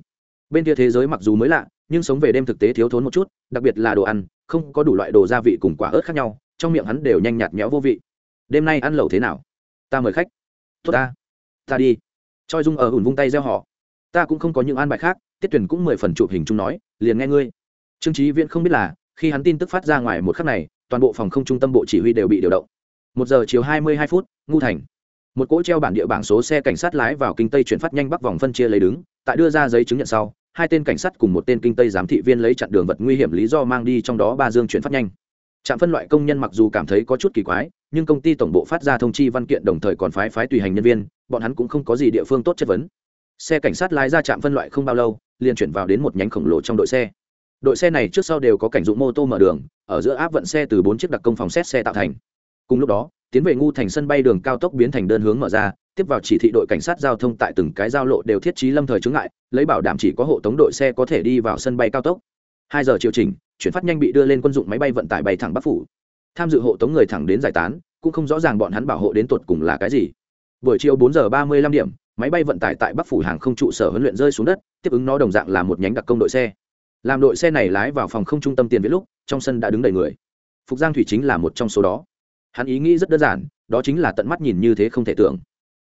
Bên kia thế giới mặc dù mới lạ, nhưng sống về đêm thực tế thiếu thốn một chút, đặc biệt là đồ ăn, không có đủ loại đồ gia vị cùng quả ớt khác nhau, trong miệng hắn đều nhanh nhạt nhẽo vô vị. Đêm nay ăn lẩu thế nào? Ta mời khách. Tốt ta. Ta đi. Choi dung ở hùn vung tay gieo họ ta cũng không có những an bài khác, tiết tuyển cũng mười phần chụp hình chung nói, liền nghe ngươi. Trương trí viễn không biết là, khi hắn tin tức phát ra ngoài một khắc này, toàn bộ phòng không trung tâm bộ chỉ huy đều bị điều động. Một giờ chiều hai mươi hai phút, ngu thành. Một cỗ treo bản địa bảng số xe cảnh sát lái vào kinh tây chuyển phát nhanh bắc vòng phân chia lấy đứng, tại đưa ra giấy chứng nhận sau, hai tên cảnh sát cùng một tên kinh tây giám thị viên lấy chặn đường vật nguy hiểm lý do mang đi trong đó ba dương chuyển phát nhanh. Trạm phân loại công nhân mặc dù cảm thấy có chút kỳ quái, nhưng công ty tổng bộ phát ra thông chi văn kiện đồng thời còn phái phái tùy hành nhân viên, bọn hắn cũng không có gì địa phương tốt chất vấn xe cảnh sát lái ra trạm phân loại không bao lâu, liền chuyển vào đến một nhánh khổng lồ trong đội xe. Đội xe này trước sau đều có cảnh dụng mô tô mở đường, ở giữa áp vận xe từ bốn chiếc đặc công phòng xét xe tạo thành. Cùng lúc đó, tiến về ngu thành sân bay đường cao tốc biến thành đơn hướng mở ra, tiếp vào chỉ thị đội cảnh sát giao thông tại từng cái giao lộ đều thiết trí lâm thời chứng ngại, lấy bảo đảm chỉ có hộ tống đội xe có thể đi vào sân bay cao tốc. Hai giờ chiều trình chuyển phát nhanh bị đưa lên quân dụng máy bay vận tải bay thẳng bắc phủ. Tham dự hộ tống người thẳng đến giải tán, cũng không rõ ràng bọn hắn bảo hộ đến tột cùng là cái gì. Buổi chiều bốn giờ ba mươi lăm điểm máy bay vận tải tại bắc phủ hàng không trụ sở huấn luyện rơi xuống đất, tiếp ứng nó đồng dạng là một nhánh đặc công đội xe. Làm đội xe này lái vào phòng không trung tâm tiền viết lúc, trong sân đã đứng đầy người. Phục giang thủy chính là một trong số đó. Hắn ý nghĩ rất đơn giản, đó chính là tận mắt nhìn như thế không thể tưởng.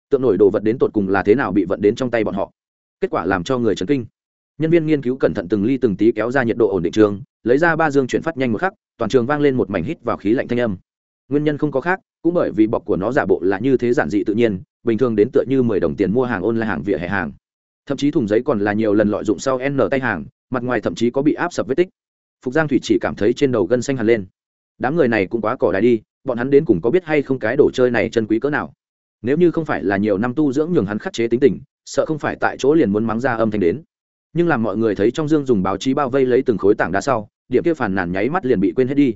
Tượng nổi đồ vật đến tột cùng là thế nào bị vận đến trong tay bọn họ. Kết quả làm cho người chấn kinh. Nhân viên nghiên cứu cẩn thận từng ly từng tí kéo ra nhiệt độ ổn định trường, lấy ra ba dương chuyển phát nhanh một khắc, toàn trường vang lên một mảnh hít vào khí lạnh thanh âm. Nguyên nhân không có khác, cũng bởi vì bọc của nó giả bộ là như thế giản dị tự nhiên bình thường đến tựa như mười đồng tiền mua hàng ôn là hàng vỉa hè hàng. Thậm chí thùng giấy còn là nhiều lần lợi dụng sau n tay hàng, mặt ngoài thậm chí có bị áp sập vết tích. Phục giang thủy chỉ cảm thấy trên đầu gân xanh hẳn lên. Đám người này cũng quá cỏ đài đi, bọn hắn đến cùng có biết hay không cái đồ chơi này chân quý cỡ nào. Nếu như không phải là nhiều năm tu dưỡng nhường hắn khắc chế tính tình, sợ không phải tại chỗ liền muốn mắng ra âm thanh đến. Nhưng làm mọi người thấy trong dương dùng báo chí bao vây lấy từng khối tảng đá sau, điểm kia phản nàn nháy mắt liền bị quên hết đi.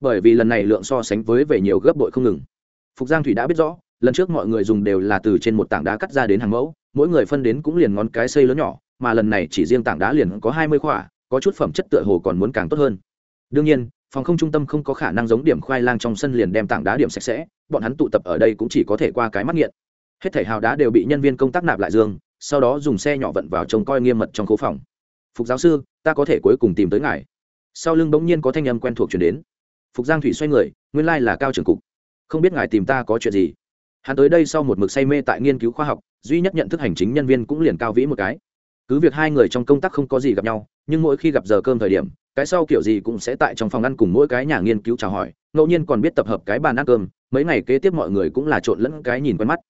Bởi vì lần này lượng so sánh với về nhiều gấp bội không ngừng. Phục giang thủy đã biết rõ lần trước mọi người dùng đều là từ trên một tảng đá cắt ra đến hàng mẫu, mỗi người phân đến cũng liền ngón cái xây lớn nhỏ, mà lần này chỉ riêng tảng đá liền có hai mươi khỏa, có chút phẩm chất tựa hồ còn muốn càng tốt hơn. Đương nhiên, phòng không trung tâm không có khả năng giống điểm khoai lang trong sân liền đem tảng đá điểm sạch sẽ, bọn hắn tụ tập ở đây cũng chỉ có thể qua cái mắt nghiện. Hết thể hào đá đều bị nhân viên công tác nạp lại dương sau đó dùng xe nhỏ vận vào trông coi nghiêm mật trong khu phòng. Phục giáo sư, ta có thể cuối cùng tìm tới ngài. Sau lưng bỗng nhiên có thanh âm quen thuộc chuyển đến. Phục giang thủy xoay người, nguyên lai là cao trưởng cục. Không biết ngài tìm ta có chuyện gì? Hắn tới đây sau một mực say mê tại nghiên cứu khoa học, duy nhất nhận thức hành chính nhân viên cũng liền cao vĩ một cái. Cứ việc hai người trong công tác không có gì gặp nhau, nhưng mỗi khi gặp giờ cơm thời điểm, cái sau kiểu gì cũng sẽ tại trong phòng ăn cùng mỗi cái nhà nghiên cứu chào hỏi, ngẫu nhiên còn biết tập hợp cái bàn ăn cơm, mấy ngày kế tiếp mọi người cũng là trộn lẫn cái nhìn quen mắt.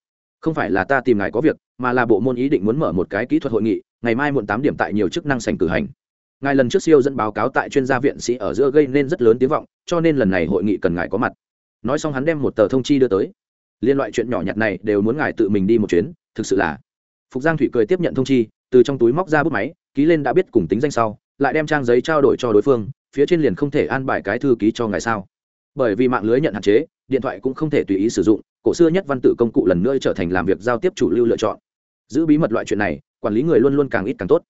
Không phải là ta tìm ngài có việc, mà là bộ môn ý định muốn mở một cái kỹ thuật hội nghị, ngày mai muộn tám điểm tại nhiều chức năng sành cử hành. Ngài lần trước siêu dẫn báo cáo tại chuyên gia viện sĩ ở giữa gây nên rất lớn tiếng vọng, cho nên lần này hội nghị cần ngài có mặt. Nói xong hắn đem một tờ thông chi đưa tới liên loại chuyện nhỏ nhặt này đều muốn ngài tự mình đi một chuyến, thực sự là. Phục giang thủy cười tiếp nhận thông chi, từ trong túi móc ra bút máy, ký lên đã biết cùng tính danh sau, lại đem trang giấy trao đổi cho đối phương, phía trên liền không thể an bài cái thư ký cho ngài sao. Bởi vì mạng lưới nhận hạn chế, điện thoại cũng không thể tùy ý sử dụng, cổ xưa nhất văn tự công cụ lần nữa trở thành làm việc giao tiếp chủ lưu lựa chọn. Giữ bí mật loại chuyện này, quản lý người luôn luôn càng ít càng tốt.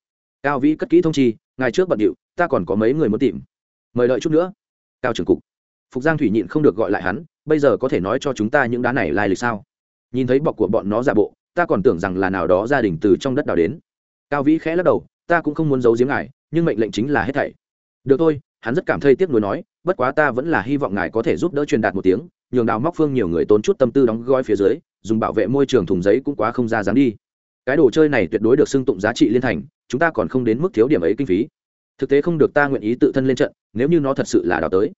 Cao vĩ cất kỹ thông chi ngày trước bận điệu, ta còn có mấy người muốn tìm. Mời đợi chút nữa. Cao trưởng cục. Phục giang thủy nhịn không được gọi lại hắn bây giờ có thể nói cho chúng ta những đá này lai lịch sao? Nhìn thấy bọc của bọn nó giả bộ, ta còn tưởng rằng là nào đó gia đình từ trong đất đào đến. Cao vĩ khẽ lắc đầu, ta cũng không muốn giấu giếm ngài, nhưng mệnh lệnh chính là hết thảy. Được thôi, hắn rất cảm thấy tiếc nuối nói, bất quá ta vẫn là hy vọng ngài có thể giúp đỡ truyền đạt một tiếng, nhường đào móc phương nhiều người tốn chút tâm tư đóng gói phía dưới, dùng bảo vệ môi trường thùng giấy cũng quá không ra dám đi. Cái đồ chơi này tuyệt đối được xưng tụng giá trị liên thành, chúng ta còn không đến mức thiếu điểm ấy kinh phí. Thực tế không được ta nguyện ý tự thân lên trận, nếu như nó thật sự là đào tới.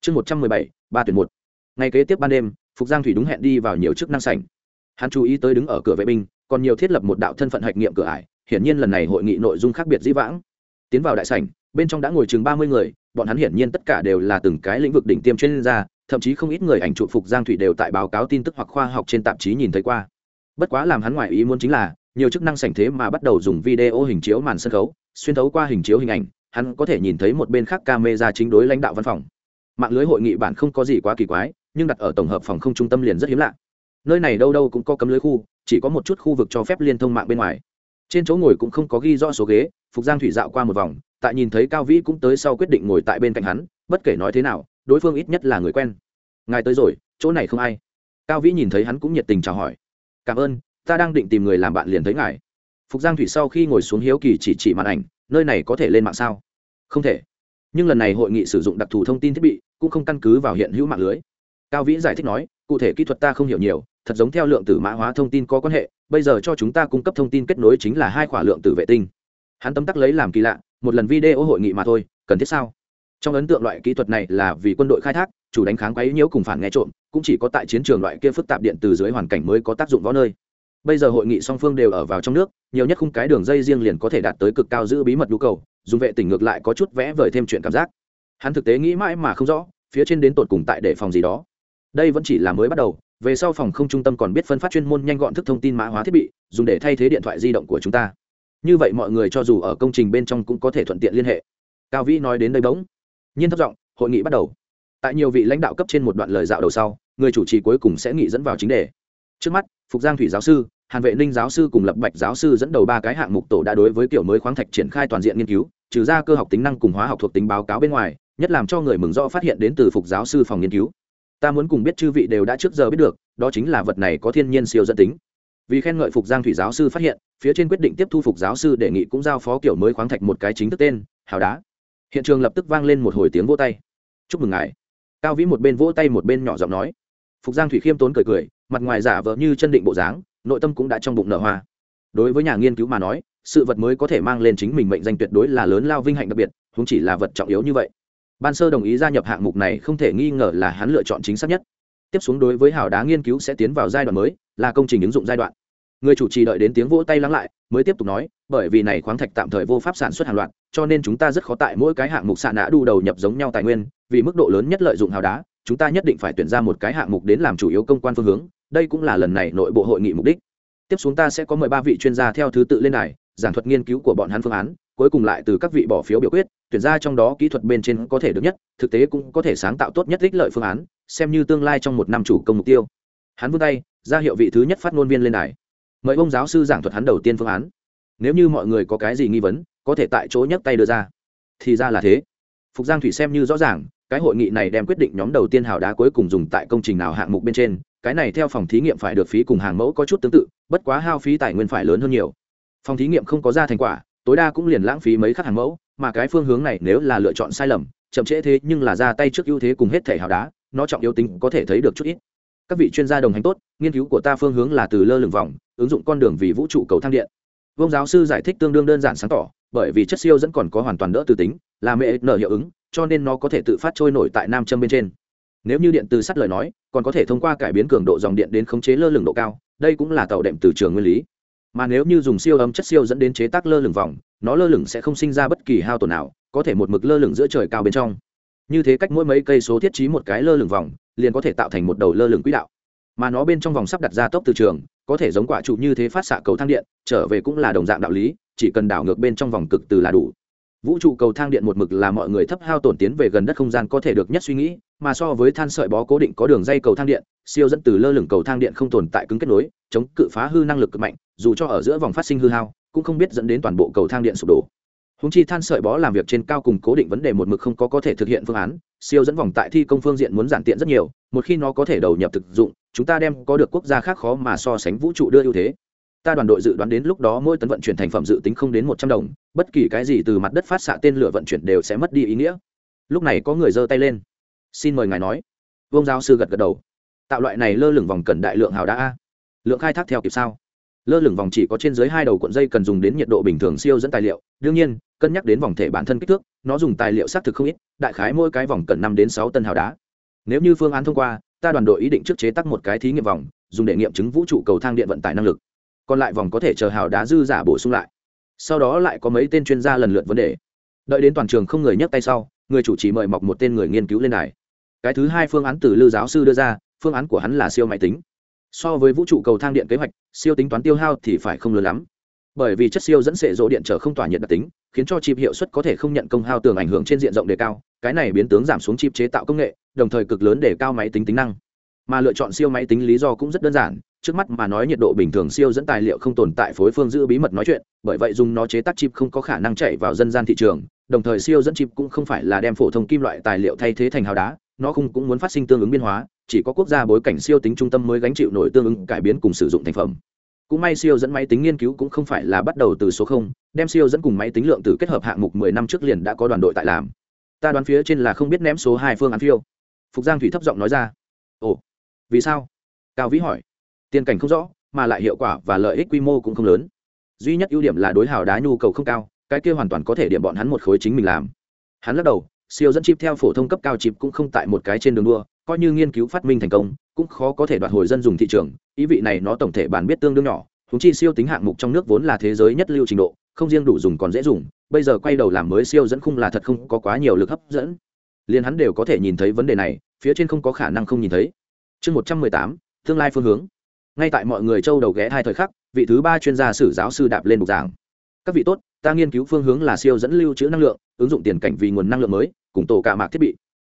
Chương một trăm mười bảy, ba tuyển một ngày kế tiếp ban đêm, phục giang thủy đúng hẹn đi vào nhiều chức năng sảnh. Hắn chú ý tới đứng ở cửa vệ binh, còn nhiều thiết lập một đạo thân phận hạch nghiệm cửa ải, hiển nhiên lần này hội nghị nội dung khác biệt dĩ vãng. Tiến vào đại sảnh, bên trong đã ngồi chừng ba mươi người, bọn hắn hiển nhiên tất cả đều là từng cái lĩnh vực đỉnh tiêm chuyên gia, thậm chí không ít người ảnh trụ phục giang thủy đều tại báo cáo tin tức hoặc khoa học trên tạp chí nhìn thấy qua. Bất quá làm hắn ngoại ý muốn chính là, nhiều chức năng sảnh thế mà bắt đầu dùng video hình chiếu màn sân khấu, xuyên thấu qua hình chiếu hình ảnh, hắn có thể nhìn thấy một bên khác camera chính đối lãnh đạo văn phòng. Mạng lưới hội nghị bản không có gì quá kỳ quái nhưng đặt ở tổng hợp phòng không trung tâm liền rất hiếm lạ. Nơi này đâu đâu cũng có cấm lưới khu, chỉ có một chút khu vực cho phép liên thông mạng bên ngoài. Trên chỗ ngồi cũng không có ghi rõ số ghế, phục giang thủy dạo qua một vòng, tại nhìn thấy cao vĩ cũng tới sau quyết định ngồi tại bên cạnh hắn, bất kể nói thế nào, đối phương ít nhất là người quen. Ngài tới rồi, chỗ này không ai. Cao vĩ nhìn thấy hắn cũng nhiệt tình chào hỏi. Cảm ơn, ta đang định tìm người làm bạn liền thấy ngài. Phục giang thủy sau khi ngồi xuống hiếu kỳ chỉ chỉ màn ảnh, nơi này có thể lên mạng sao? Không thể. Nhưng lần này hội nghị sử dụng đặc thù thông tin thiết bị, cũng không căn cứ vào hiện hữu mạng lưới cao vĩ giải thích nói, cụ thể kỹ thuật ta không hiểu nhiều, thật giống theo lượng tử mã hóa thông tin có quan hệ, bây giờ cho chúng ta cung cấp thông tin kết nối chính là hai khỏa lượng tử vệ tinh. Hắn tấm tắc lấy làm kỳ lạ, một lần video hội nghị mà thôi, cần thiết sao? Trong ấn tượng loại kỹ thuật này là vì quân đội khai thác, chủ đánh kháng quấy nhiễu cùng phản nghe trộm, cũng chỉ có tại chiến trường loại kia phức tạp điện từ dưới hoàn cảnh mới có tác dụng võ nơi. Bây giờ hội nghị song phương đều ở vào trong nước, nhiều nhất khung cái đường dây riêng liền có thể đạt tới cực cao giữ bí mật nhu cầu, dùng vệ tỉnh ngược lại có chút vẽ vời thêm chuyện cảm giác. Hắn thực tế nghĩ mãi mà không rõ, phía trên đến tột cùng tại để phòng gì đó đây vẫn chỉ là mới bắt đầu, về sau phòng không trung tâm còn biết phân phát chuyên môn nhanh gọn thức thông tin mã hóa thiết bị, dùng để thay thế điện thoại di động của chúng ta. Như vậy mọi người cho dù ở công trình bên trong cũng có thể thuận tiện liên hệ. Cao vĩ nói đến đây bỗng, nhiên thất giọng, hội nghị bắt đầu. Tại nhiều vị lãnh đạo cấp trên một đoạn lời dạo đầu sau, người chủ trì cuối cùng sẽ nghị dẫn vào chính đề. Trước mắt, phục giang thủy giáo sư, hàn vệ ninh giáo sư cùng lập bạch giáo sư dẫn đầu ba cái hạng mục tổ đã đối với kiểu mới khoáng thạch triển khai toàn diện nghiên cứu, trừ ra cơ học tính năng cùng hóa học thuộc tính báo cáo bên ngoài, nhất làm cho người mừng rõ phát hiện đến từ phục giáo sư phòng nghiên cứu ta muốn cùng biết chư vị đều đã trước giờ biết được, đó chính là vật này có thiên nhiên siêu dẫn tính. Vì khen ngợi phục giang thủy giáo sư phát hiện, phía trên quyết định tiếp thu phục giáo sư đề nghị cũng giao phó kiểu mới khoáng thạch một cái chính thức tên, hào đá. Hiện trường lập tức vang lên một hồi tiếng vỗ tay. Chúc mừng ngài. Cao vĩ một bên vỗ tay một bên nhỏ giọng nói. Phục giang thủy khiêm tốn cười cười, mặt ngoài giả vờ như chân định bộ dáng, nội tâm cũng đã trong bụng nở hoa. Đối với nhà nghiên cứu mà nói, sự vật mới có thể mang lên chính mình mệnh danh tuyệt đối là lớn lao vinh hạnh đặc biệt không chỉ là vật trọng yếu như vậy ban sơ đồng ý gia nhập hạng mục này không thể nghi ngờ là hắn lựa chọn chính xác nhất. Tiếp xuống đối với hào đá nghiên cứu sẽ tiến vào giai đoạn mới, là công trình ứng dụng giai đoạn. Người chủ trì đợi đến tiếng vỗ tay lắng lại, mới tiếp tục nói, bởi vì này khoáng thạch tạm thời vô pháp sản xuất hàng loạt, cho nên chúng ta rất khó tại mỗi cái hạng mục xạ nã đu đầu nhập giống nhau tài nguyên, vì mức độ lớn nhất lợi dụng hào đá, chúng ta nhất định phải tuyển ra một cái hạng mục đến làm chủ yếu công quan phương hướng, đây cũng là lần này nội bộ hội nghị mục đích. Tiếp xuống ta sẽ có mười ba vị chuyên gia theo thứ tự lên này giảng thuật nghiên cứu của bọn hắn phương án, cuối cùng lại từ các vị bỏ phiếu biểu quyết tuyển ra trong đó kỹ thuật bên trên có thể được nhất, thực tế cũng có thể sáng tạo tốt nhất ích lợi phương án, xem như tương lai trong một năm chủ công mục tiêu. Hắn vươn tay, ra hiệu vị thứ nhất phát ngôn viên lên đài. Mời ông giáo sư giảng thuật hắn đầu tiên phương án. Nếu như mọi người có cái gì nghi vấn, có thể tại chỗ nhấc tay đưa ra. Thì ra là thế. Phục giang thủy xem như rõ ràng, cái hội nghị này đem quyết định nhóm đầu tiên hào đá cuối cùng dùng tại công trình nào hạng mục bên trên, cái này theo phòng thí nghiệm phải được phí cùng hàng mẫu có chút tương tự, bất quá hao phí tài nguyên phải lớn hơn nhiều. Phòng thí nghiệm không có ra thành quả, tối đa cũng liền lãng phí mấy khắc hàng mẫu mà cái phương hướng này nếu là lựa chọn sai lầm, chậm trễ thế nhưng là ra tay trước ưu thế cùng hết thể hào đá, nó trọng yếu tính có thể thấy được chút ít. Các vị chuyên gia đồng hành tốt, nghiên cứu của ta phương hướng là từ lơ lửng vòng, ứng dụng con đường vì vũ trụ cầu thang điện. Vông giáo sư giải thích tương đương đơn giản sáng tỏ, bởi vì chất siêu dẫn còn có hoàn toàn đỡ từ tính, là mẹ nở hiệu ứng, cho nên nó có thể tự phát trôi nổi tại nam châm bên trên. Nếu như điện từ sắt lời nói, còn có thể thông qua cải biến cường độ dòng điện đến khống chế lơ lửng độ cao, đây cũng là tàu đệm từ trường nguyên lý mà nếu như dùng siêu ấm chất siêu dẫn đến chế tác lơ lửng vòng, nó lơ lửng sẽ không sinh ra bất kỳ hao tổn nào, có thể một mực lơ lửng giữa trời cao bên trong. Như thế cách mỗi mấy cây số thiết trí một cái lơ lửng vòng, liền có thể tạo thành một đầu lơ lửng quỹ đạo. Mà nó bên trong vòng sắp đặt ra tốc từ trường, có thể giống quả trụ như thế phát xạ cầu thang điện, trở về cũng là đồng dạng đạo lý, chỉ cần đảo ngược bên trong vòng cực từ là đủ. Vũ trụ cầu thang điện một mực là mọi người thấp hao tổn tiến về gần đất không gian có thể được nhất suy nghĩ, mà so với than sợi bó cố định có đường dây cầu thang điện siêu dẫn từ lơ lửng cầu thang điện không tồn tại cứng kết nối, chống cự phá hư năng lực cực mạnh, dù cho ở giữa vòng phát sinh hư hao, cũng không biết dẫn đến toàn bộ cầu thang điện sụp đổ. Húng chi than sợi bó làm việc trên cao cùng cố định vấn đề một mực không có có thể thực hiện phương án, siêu dẫn vòng tại thi công phương diện muốn giản tiện rất nhiều, một khi nó có thể đầu nhập thực dụng, chúng ta đem có được quốc gia khác khó mà so sánh vũ trụ đưa ưu thế. Ta đoàn đội dự đoán đến lúc đó mỗi tấn vận chuyển thành phẩm dự tính không đến một trăm đồng, bất kỳ cái gì từ mặt đất phát xạ tên lửa vận chuyển đều sẽ mất đi ý nghĩa. Lúc này có người giơ tay lên. Xin mời ngài nói. Vương giáo sư gật gật đầu tạo loại này lơ lửng vòng cần đại lượng hào đá a. Lượng khai thác theo kịp sao? Lơ lửng vòng chỉ có trên dưới hai đầu cuộn dây cần dùng đến nhiệt độ bình thường siêu dẫn tài liệu. Đương nhiên, cân nhắc đến vòng thể bản thân kích thước, nó dùng tài liệu xác thực không ít, đại khái mỗi cái vòng cần năm đến sáu tân hào đá. Nếu như phương án thông qua, ta đoàn đội ý định trước chế tắc một cái thí nghiệm vòng, dùng để nghiệm chứng vũ trụ cầu thang điện vận tải năng lực. Còn lại vòng có thể chờ hào đá dư giả bổ sung lại. Sau đó lại có mấy tên chuyên gia lần lượt vấn đề. Đợi đến toàn trường không người nhấc tay sau, người chủ trì mời mọc một tên người nghiên cứu lên đài. Cái thứ hai phương án từ lư giáo sư đưa ra phương án của hắn là siêu máy tính. So với vũ trụ cầu thang điện kế hoạch, siêu tính toán tiêu hao thì phải không lớn lắm. Bởi vì chất siêu dẫn sệ rỗ điện trở không tỏa nhiệt đặc tính, khiến cho chip hiệu suất có thể không nhận công hao tường ảnh hưởng trên diện rộng đề cao, cái này biến tướng giảm xuống chip chế tạo công nghệ, đồng thời cực lớn để cao máy tính tính năng. Mà lựa chọn siêu máy tính lý do cũng rất đơn giản, trước mắt mà nói nhiệt độ bình thường siêu dẫn tài liệu không tồn tại phối phương giữ bí mật nói chuyện, bởi vậy dùng nó chế tác chip không có khả năng chạy vào dân gian thị trường, đồng thời siêu dẫn chip cũng không phải là đem phổ thông kim loại tài liệu thay thế thành hào đá, nó không cũng muốn phát sinh tương ứng biên hóa chỉ có quốc gia bối cảnh siêu tính trung tâm mới gánh chịu nổi tương ứng cải biến cùng sử dụng thành phẩm. Cũng may siêu dẫn máy tính nghiên cứu cũng không phải là bắt đầu từ số không, đem siêu dẫn cùng máy tính lượng từ kết hợp hạng mục mười năm trước liền đã có đoàn đội tại làm. Ta đoán phía trên là không biết ném số hai phương án phiêu. Phục giang thủy thấp giọng nói ra. Ồ, vì sao? Cao vĩ hỏi. Tiền cảnh không rõ, mà lại hiệu quả và lợi ích quy mô cũng không lớn. Duy nhất ưu điểm là đối hào đá nhu cầu không cao, cái kia hoàn toàn có thể điểm bọn hắn một khối chính mình làm. Hắn lắc đầu, siêu dẫn chip theo phổ thông cấp cao chip cũng không tại một cái trên đường đua coi như nghiên cứu phát minh thành công, cũng khó có thể đoạt hồi dân dùng thị trường. Ý vị này nó tổng thể bản biết tương đương nhỏ húng chi siêu tính hạng mục trong nước vốn là thế giới nhất lưu trình độ, không riêng đủ dùng còn dễ dùng, bây giờ quay đầu làm mới siêu dẫn khung là thật không có quá nhiều lực hấp dẫn. Liền hắn đều có thể nhìn thấy vấn đề này, phía trên không có khả năng không nhìn thấy. Chương một trăm mười tám, tương lai phương hướng. Ngay tại mọi người châu đầu ghé hai thời khắc, vị thứ ba chuyên gia sử giáo sư đạp lên bục giảng. Các vị tốt, ta nghiên cứu phương hướng là siêu dẫn lưu trữ năng lượng, ứng dụng tiền cảnh vì nguồn năng lượng mới, cùng tổ cả mạc thiết bị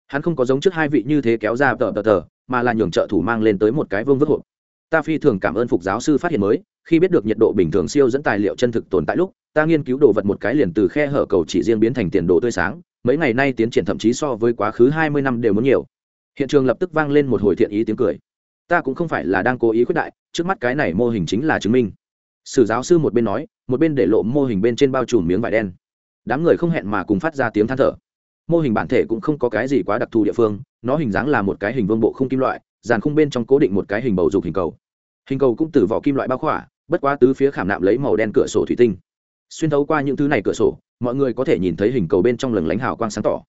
hắn không có giống trước hai vị như thế kéo ra tờ tờ tờ, mà là nhường trợ thủ mang lên tới một cái vương vức hộp. Ta phi thường cảm ơn phục giáo sư phát hiện mới, khi biết được nhiệt độ bình thường siêu dẫn tài liệu chân thực tồn tại lúc, ta nghiên cứu đồ vật một cái liền từ khe hở cầu chỉ riêng biến thành tiền đồ tươi sáng, mấy ngày nay tiến triển thậm chí so với quá khứ hai mươi năm đều muốn nhiều. Hiện trường lập tức vang lên một hồi thiện ý tiếng cười. Ta cũng không phải là đang cố ý khuyết đại, trước mắt cái này mô hình chính là chứng minh. Sử giáo sư một bên nói, một bên để lộ mô hình bên trên bao trùm miếng vải đen. Đám người không hẹn mà cùng phát ra tiếng than thở mô hình bản thể cũng không có cái gì quá đặc thù địa phương, nó hình dáng là một cái hình vương bộ không kim loại, dàn khung bên trong cố định một cái hình bầu dục hình cầu. Hình cầu cũng từ vỏ kim loại bao khỏa, bất quá tứ phía khảm nạm lấy màu đen cửa sổ thủy tinh. Xuyên thấu qua những thứ này cửa sổ, mọi người có thể nhìn thấy hình cầu bên trong lừng lánh hào quang sáng tỏ.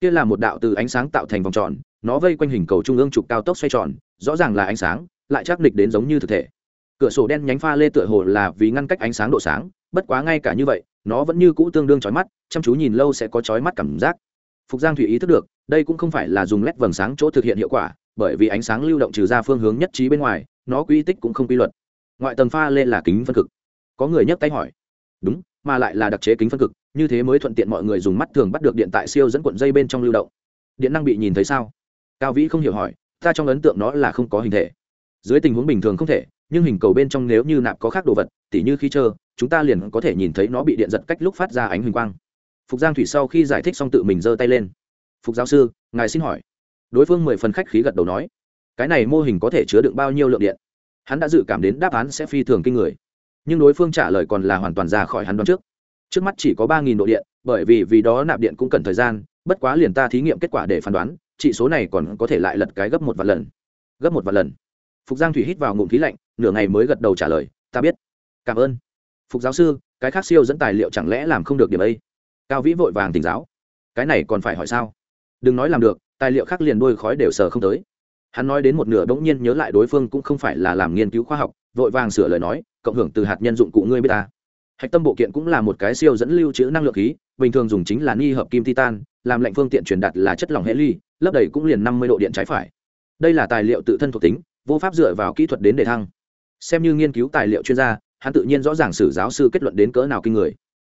Kia là một đạo từ ánh sáng tạo thành vòng tròn, nó vây quanh hình cầu trung ương trục cao tốc xoay tròn, rõ ràng là ánh sáng, lại chắc địch đến giống như thực thể. Cửa sổ đen nhánh pha lê tựa hồ là vì ngăn cách ánh sáng độ sáng, bất quá ngay cả như vậy, nó vẫn như cũ tương đương chói mắt, chăm chú nhìn lâu sẽ có chói mắt cảm giác phục giang thủy ý thức được, đây cũng không phải là dùng led vầng sáng chỗ thực hiện hiệu quả, bởi vì ánh sáng lưu động trừ ra phương hướng nhất trí bên ngoài, nó quy tích cũng không quy luật. Ngoại tầng pha lên là kính phân cực. Có người nhấc tay hỏi. Đúng, mà lại là đặc chế kính phân cực, như thế mới thuận tiện mọi người dùng mắt thường bắt được điện tại siêu dẫn cuộn dây bên trong lưu động. Điện năng bị nhìn thấy sao? Cao vĩ không hiểu hỏi, ta trong ấn tượng nó là không có hình thể. Dưới tình huống bình thường không thể, nhưng hình cầu bên trong nếu như nạp có khác đồ vật, tỉ như khi chờ chúng ta liền có thể nhìn thấy nó bị điện giật cách lúc phát ra ánh huỳnh quang phục giang thủy sau khi giải thích xong tự mình giơ tay lên. Phục giáo sư, ngài xin hỏi. Đối phương mười phần khách khí gật đầu nói, cái này mô hình có thể chứa đựng bao nhiêu lượng điện? Hắn đã dự cảm đến đáp án sẽ phi thường kinh người. Nhưng đối phương trả lời còn là hoàn toàn ra khỏi hắn đoán trước. Trước mắt chỉ có ba nghìn độ điện, bởi vì vì đó nạp điện cũng cần thời gian, bất quá liền ta thí nghiệm kết quả để phán đoán trị số này còn có thể lại lật cái gấp một vạn lần. Gấp một vạn lần. Phục giang thủy hít vào ngụm khí lạnh, nửa ngày mới gật đầu trả lời, ta biết. Cảm ơn. Phục giáo sư, cái khác siêu dẫn tài liệu chẳng lẽ làm không được điểm ấy cao vĩ vội vàng tỉnh giáo. Cái này còn phải hỏi sao? Đừng nói làm được, tài liệu khác liền đôi khói đều sờ không tới. Hắn nói đến một nửa bỗng nhiên nhớ lại đối phương cũng không phải là làm nghiên cứu khoa học, vội vàng sửa lời nói, cộng hưởng từ hạt nhân dụng cụ ngươi biết ta. Hạch tâm bộ kiện cũng là một cái siêu dẫn lưu trữ năng lượng khí, bình thường dùng chính là ni hợp kim titan, làm lệnh phương tiện truyền đạt là chất lỏng heli lấp đầy cũng liền năm mươi độ điện trái phải. Đây là tài liệu tự thân thuộc tính, vô pháp dựa vào kỹ thuật đến đề thăng. Xem như nghiên cứu tài liệu chuyên gia, hắn tự nhiên rõ ràng sử giáo sư kết luận đến cỡ nào kinh người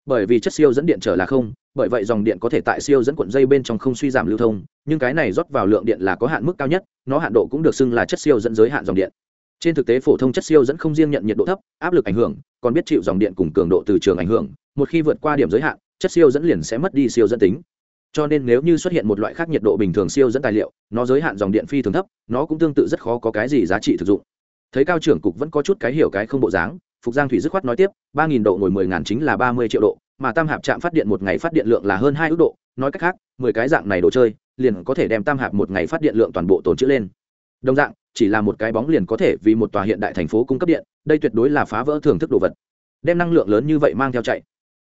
bởi vì chất siêu dẫn điện trở là không, bởi vậy dòng điện có thể tại siêu dẫn cuộn dây bên trong không suy giảm lưu thông, nhưng cái này rót vào lượng điện là có hạn mức cao nhất, nó hạn độ cũng được xưng là chất siêu dẫn giới hạn dòng điện. Trên thực tế phổ thông chất siêu dẫn không riêng nhận nhiệt độ thấp, áp lực ảnh hưởng, còn biết chịu dòng điện cùng cường độ từ trường ảnh hưởng, một khi vượt qua điểm giới hạn, chất siêu dẫn liền sẽ mất đi siêu dẫn tính. Cho nên nếu như xuất hiện một loại khác nhiệt độ bình thường siêu dẫn tài liệu, nó giới hạn dòng điện phi thường thấp, nó cũng tương tự rất khó có cái gì giá trị thực dụng. Thấy cao trưởng cục vẫn có chút cái hiểu cái không bộ dáng phục giang thủy dứt khoát nói tiếp, ba nghìn độ ngồi mười ngàn chính là ba mươi triệu độ, mà tam hạp trạm phát điện một ngày phát điện lượng là hơn hai ước độ, nói cách khác, mười cái dạng này đồ chơi, liền có thể đem tam hạp một ngày phát điện lượng toàn bộ tồn chữ lên. Đồng dạng, chỉ là một cái bóng liền có thể vì một tòa hiện đại thành phố cung cấp điện, đây tuyệt đối là phá vỡ thưởng thức đồ vật. Đem năng lượng lớn như vậy mang theo chạy.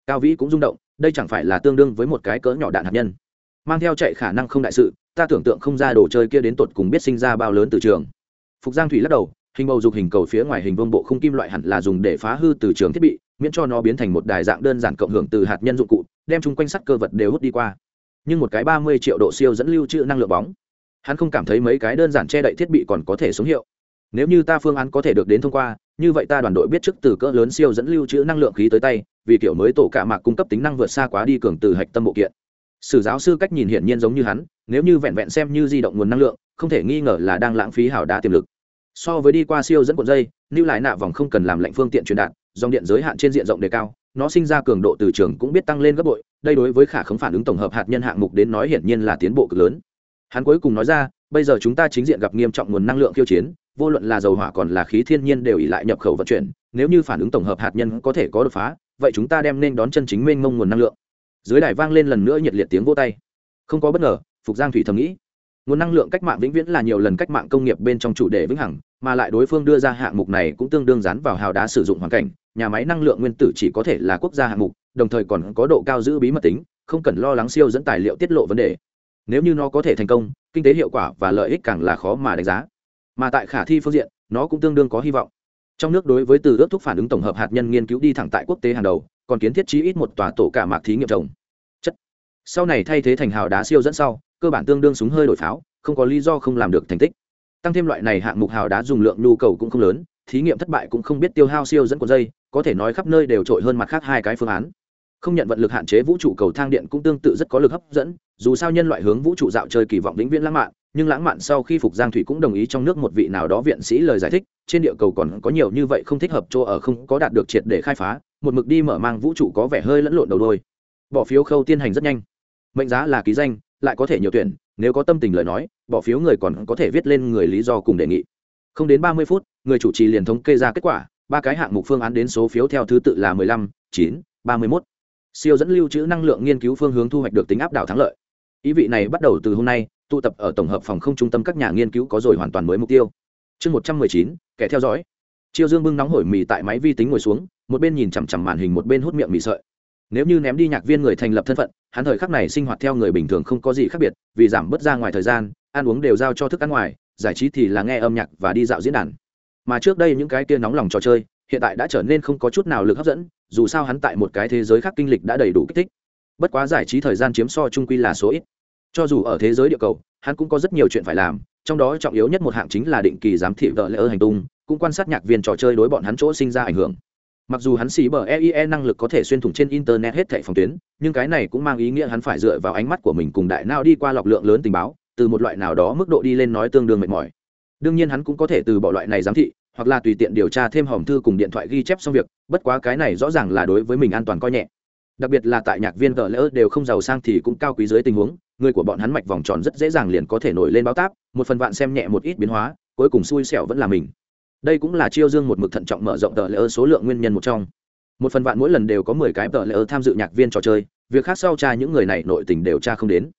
Cao vĩ cũng rung động, đây chẳng phải là tương đương với một cái cỡ nhỏ đạn hạt nhân. Mang theo chạy khả năng không đại sự, ta tưởng tượng không ra đồ chơi kia đến tột cùng biết sinh ra bao lớn từ trường. Phục giang thủy lắc đầu hình bầu dục hình cầu phía ngoài hình vương bộ khung kim loại hẳn là dùng để phá hư từ trường thiết bị, miễn cho nó biến thành một đài dạng đơn giản cộng hưởng từ hạt nhân dụng cụ, đem chung quanh sắt cơ vật đều hút đi qua. Nhưng một cái ba mươi triệu độ siêu dẫn lưu trữ năng lượng bóng, hắn không cảm thấy mấy cái đơn giản che đậy thiết bị còn có thể sống hiệu. Nếu như ta phương án có thể được đến thông qua, như vậy ta đoàn đội biết trước từ cỡ lớn siêu dẫn lưu trữ năng lượng khí tới tay, vì kiểu mới tổ cả mạc cung cấp tính năng vượt xa quá đi cường từ hạch tâm bộ kiện. Sử giáo sư cách nhìn hiển nhiên giống như hắn, nếu như vẹn vẹn xem như di động nguồn năng lượng, không thể nghi ngờ là đang lãng phí hảo đá tiềm lực so với đi qua siêu dẫn cuộn dây, lưu lại nạ vòng không cần làm lệnh phương tiện truyền đạt, dòng điện giới hạn trên diện rộng đề cao, nó sinh ra cường độ từ trường cũng biết tăng lên gấp bội, đây đối với khả khống phản ứng tổng hợp hạt nhân hạng mục đến nói hiển nhiên là tiến bộ cực lớn. Hắn cuối cùng nói ra, bây giờ chúng ta chính diện gặp nghiêm trọng nguồn năng lượng khiêu chiến, vô luận là dầu hỏa còn là khí thiên nhiên đều ỉ lại nhập khẩu vận chuyển, nếu như phản ứng tổng hợp hạt nhân có thể có đột phá, vậy chúng ta đem nên đón chân chính mênh mông nguồn năng lượng. Dưới đài vang lên lần nữa nhiệt liệt tiếng vô tay. Không có bất ngờ, phục giang thủy thầm nghĩ nguồn năng lượng cách mạng vĩnh viễn là nhiều lần cách mạng công nghiệp bên trong chủ đề vĩnh hằng, mà lại đối phương đưa ra hạng mục này cũng tương đương dán vào hào đá sử dụng hoàn cảnh. Nhà máy năng lượng nguyên tử chỉ có thể là quốc gia hạng mục, đồng thời còn có độ cao giữ bí mật tính, không cần lo lắng siêu dẫn tài liệu tiết lộ vấn đề. Nếu như nó có thể thành công, kinh tế hiệu quả và lợi ích càng là khó mà đánh giá. Mà tại khả thi phương diện, nó cũng tương đương có hy vọng. Trong nước đối với từ ước thúc phản ứng tổng hợp hạt nhân nghiên cứu đi thẳng tại quốc tế hàng đầu, còn kiến thiết chí ít một tòa tổ cả mạc thí nghiệm trồng. Chất. Sau này thay thế thành hào đá siêu dẫn sau cơ bản tương đương súng hơi đổi pháo, không có lý do không làm được thành tích. Tăng thêm loại này hạng mục hào đá dùng lượng nhu cầu cũng không lớn, thí nghiệm thất bại cũng không biết tiêu hao siêu dẫn cuộn dây, có thể nói khắp nơi đều trội hơn mặt khác hai cái phương án. Không nhận vận lực hạn chế vũ trụ cầu thang điện cũng tương tự rất có lực hấp dẫn, dù sao nhân loại hướng vũ trụ dạo chơi kỳ vọng vĩnh viễn lãng mạn, nhưng lãng mạn sau khi phục giang thủy cũng đồng ý trong nước một vị nào đó viện sĩ lời giải thích, trên địa cầu còn có nhiều như vậy không thích hợp chỗ ở không có đạt được triệt để khai phá, một mực đi mở mang vũ trụ có vẻ hơi lẫn lộn đầu đôi. Bỏ phiếu khâu tiên hành rất nhanh. Mệnh giá là ký danh lại có thể nhiều tuyển, nếu có tâm tình lời nói, bỏ phiếu người còn có thể viết lên người lý do cùng đề nghị. Không đến ba mươi phút, người chủ trì liền thống kê ra kết quả, ba cái hạng mục phương án đến số phiếu theo thứ tự là mười lăm, chín, ba mươi mốt. Siêu dẫn lưu trữ năng lượng nghiên cứu phương hướng thu hoạch được tính áp đảo thắng lợi. Ý vị này bắt đầu từ hôm nay, tụ tập ở tổng hợp phòng không trung tâm các nhà nghiên cứu có rồi hoàn toàn mới mục tiêu. Chương một trăm mười chín, kẻ theo dõi. Chiêu dương bưng nóng hổi mì tại máy vi tính ngồi xuống, một bên nhìn chằm chằm màn hình, một bên hút miệng mì sợi nếu như ném đi nhạc viên người thành lập thân phận, hắn thời khắc này sinh hoạt theo người bình thường không có gì khác biệt, vì giảm bớt ra ngoài thời gian, ăn uống đều giao cho thức ăn ngoài, giải trí thì là nghe âm nhạc và đi dạo diễn đàn. Mà trước đây những cái kia nóng lòng trò chơi, hiện tại đã trở nên không có chút nào lực hấp dẫn, dù sao hắn tại một cái thế giới khác kinh lịch đã đầy đủ kích thích. Bất quá giải trí thời gian chiếm so trung quy là số ít. Cho dù ở thế giới địa cầu, hắn cũng có rất nhiều chuyện phải làm, trong đó trọng yếu nhất một hạng chính là định kỳ giám thị vợ lỡ hành tung, cũng quan sát nhạc viên trò chơi đối bọn hắn chỗ sinh ra ảnh hưởng mặc dù hắn xì bờ eie năng lực có thể xuyên thủng trên internet hết thẻ phòng tuyến, nhưng cái này cũng mang ý nghĩa hắn phải dựa vào ánh mắt của mình cùng đại nao đi qua lọc lượng lớn tình báo, từ một loại nào đó mức độ đi lên nói tương đương mệt mỏi. Đương nhiên hắn cũng có thể từ bỏ loại này giám thị, hoặc là tùy tiện điều tra thêm hòm thư cùng điện thoại ghi chép xong việc, bất quá cái này rõ ràng là đối với mình an toàn coi nhẹ. Đặc biệt là tại nhạc viên vợ lỡ đều không giàu sang thì cũng cao quý dưới tình huống, người của bọn hắn mạch vòng tròn rất dễ dàng liền có thể nổi lên báo táp, một phần vạn xem nhẹ một ít biến hóa, cuối cùng xui xẻo vẫn là mình đây cũng là chiêu dương một mực thận trọng mở rộng tờ lễ ơ số lượng nguyên nhân một trong. Một phần vạn mỗi lần đều có mười cái tờ lễ ơ tham dự nhạc viên trò chơi, việc khác sau tra những người này nội tình đều tra không đến.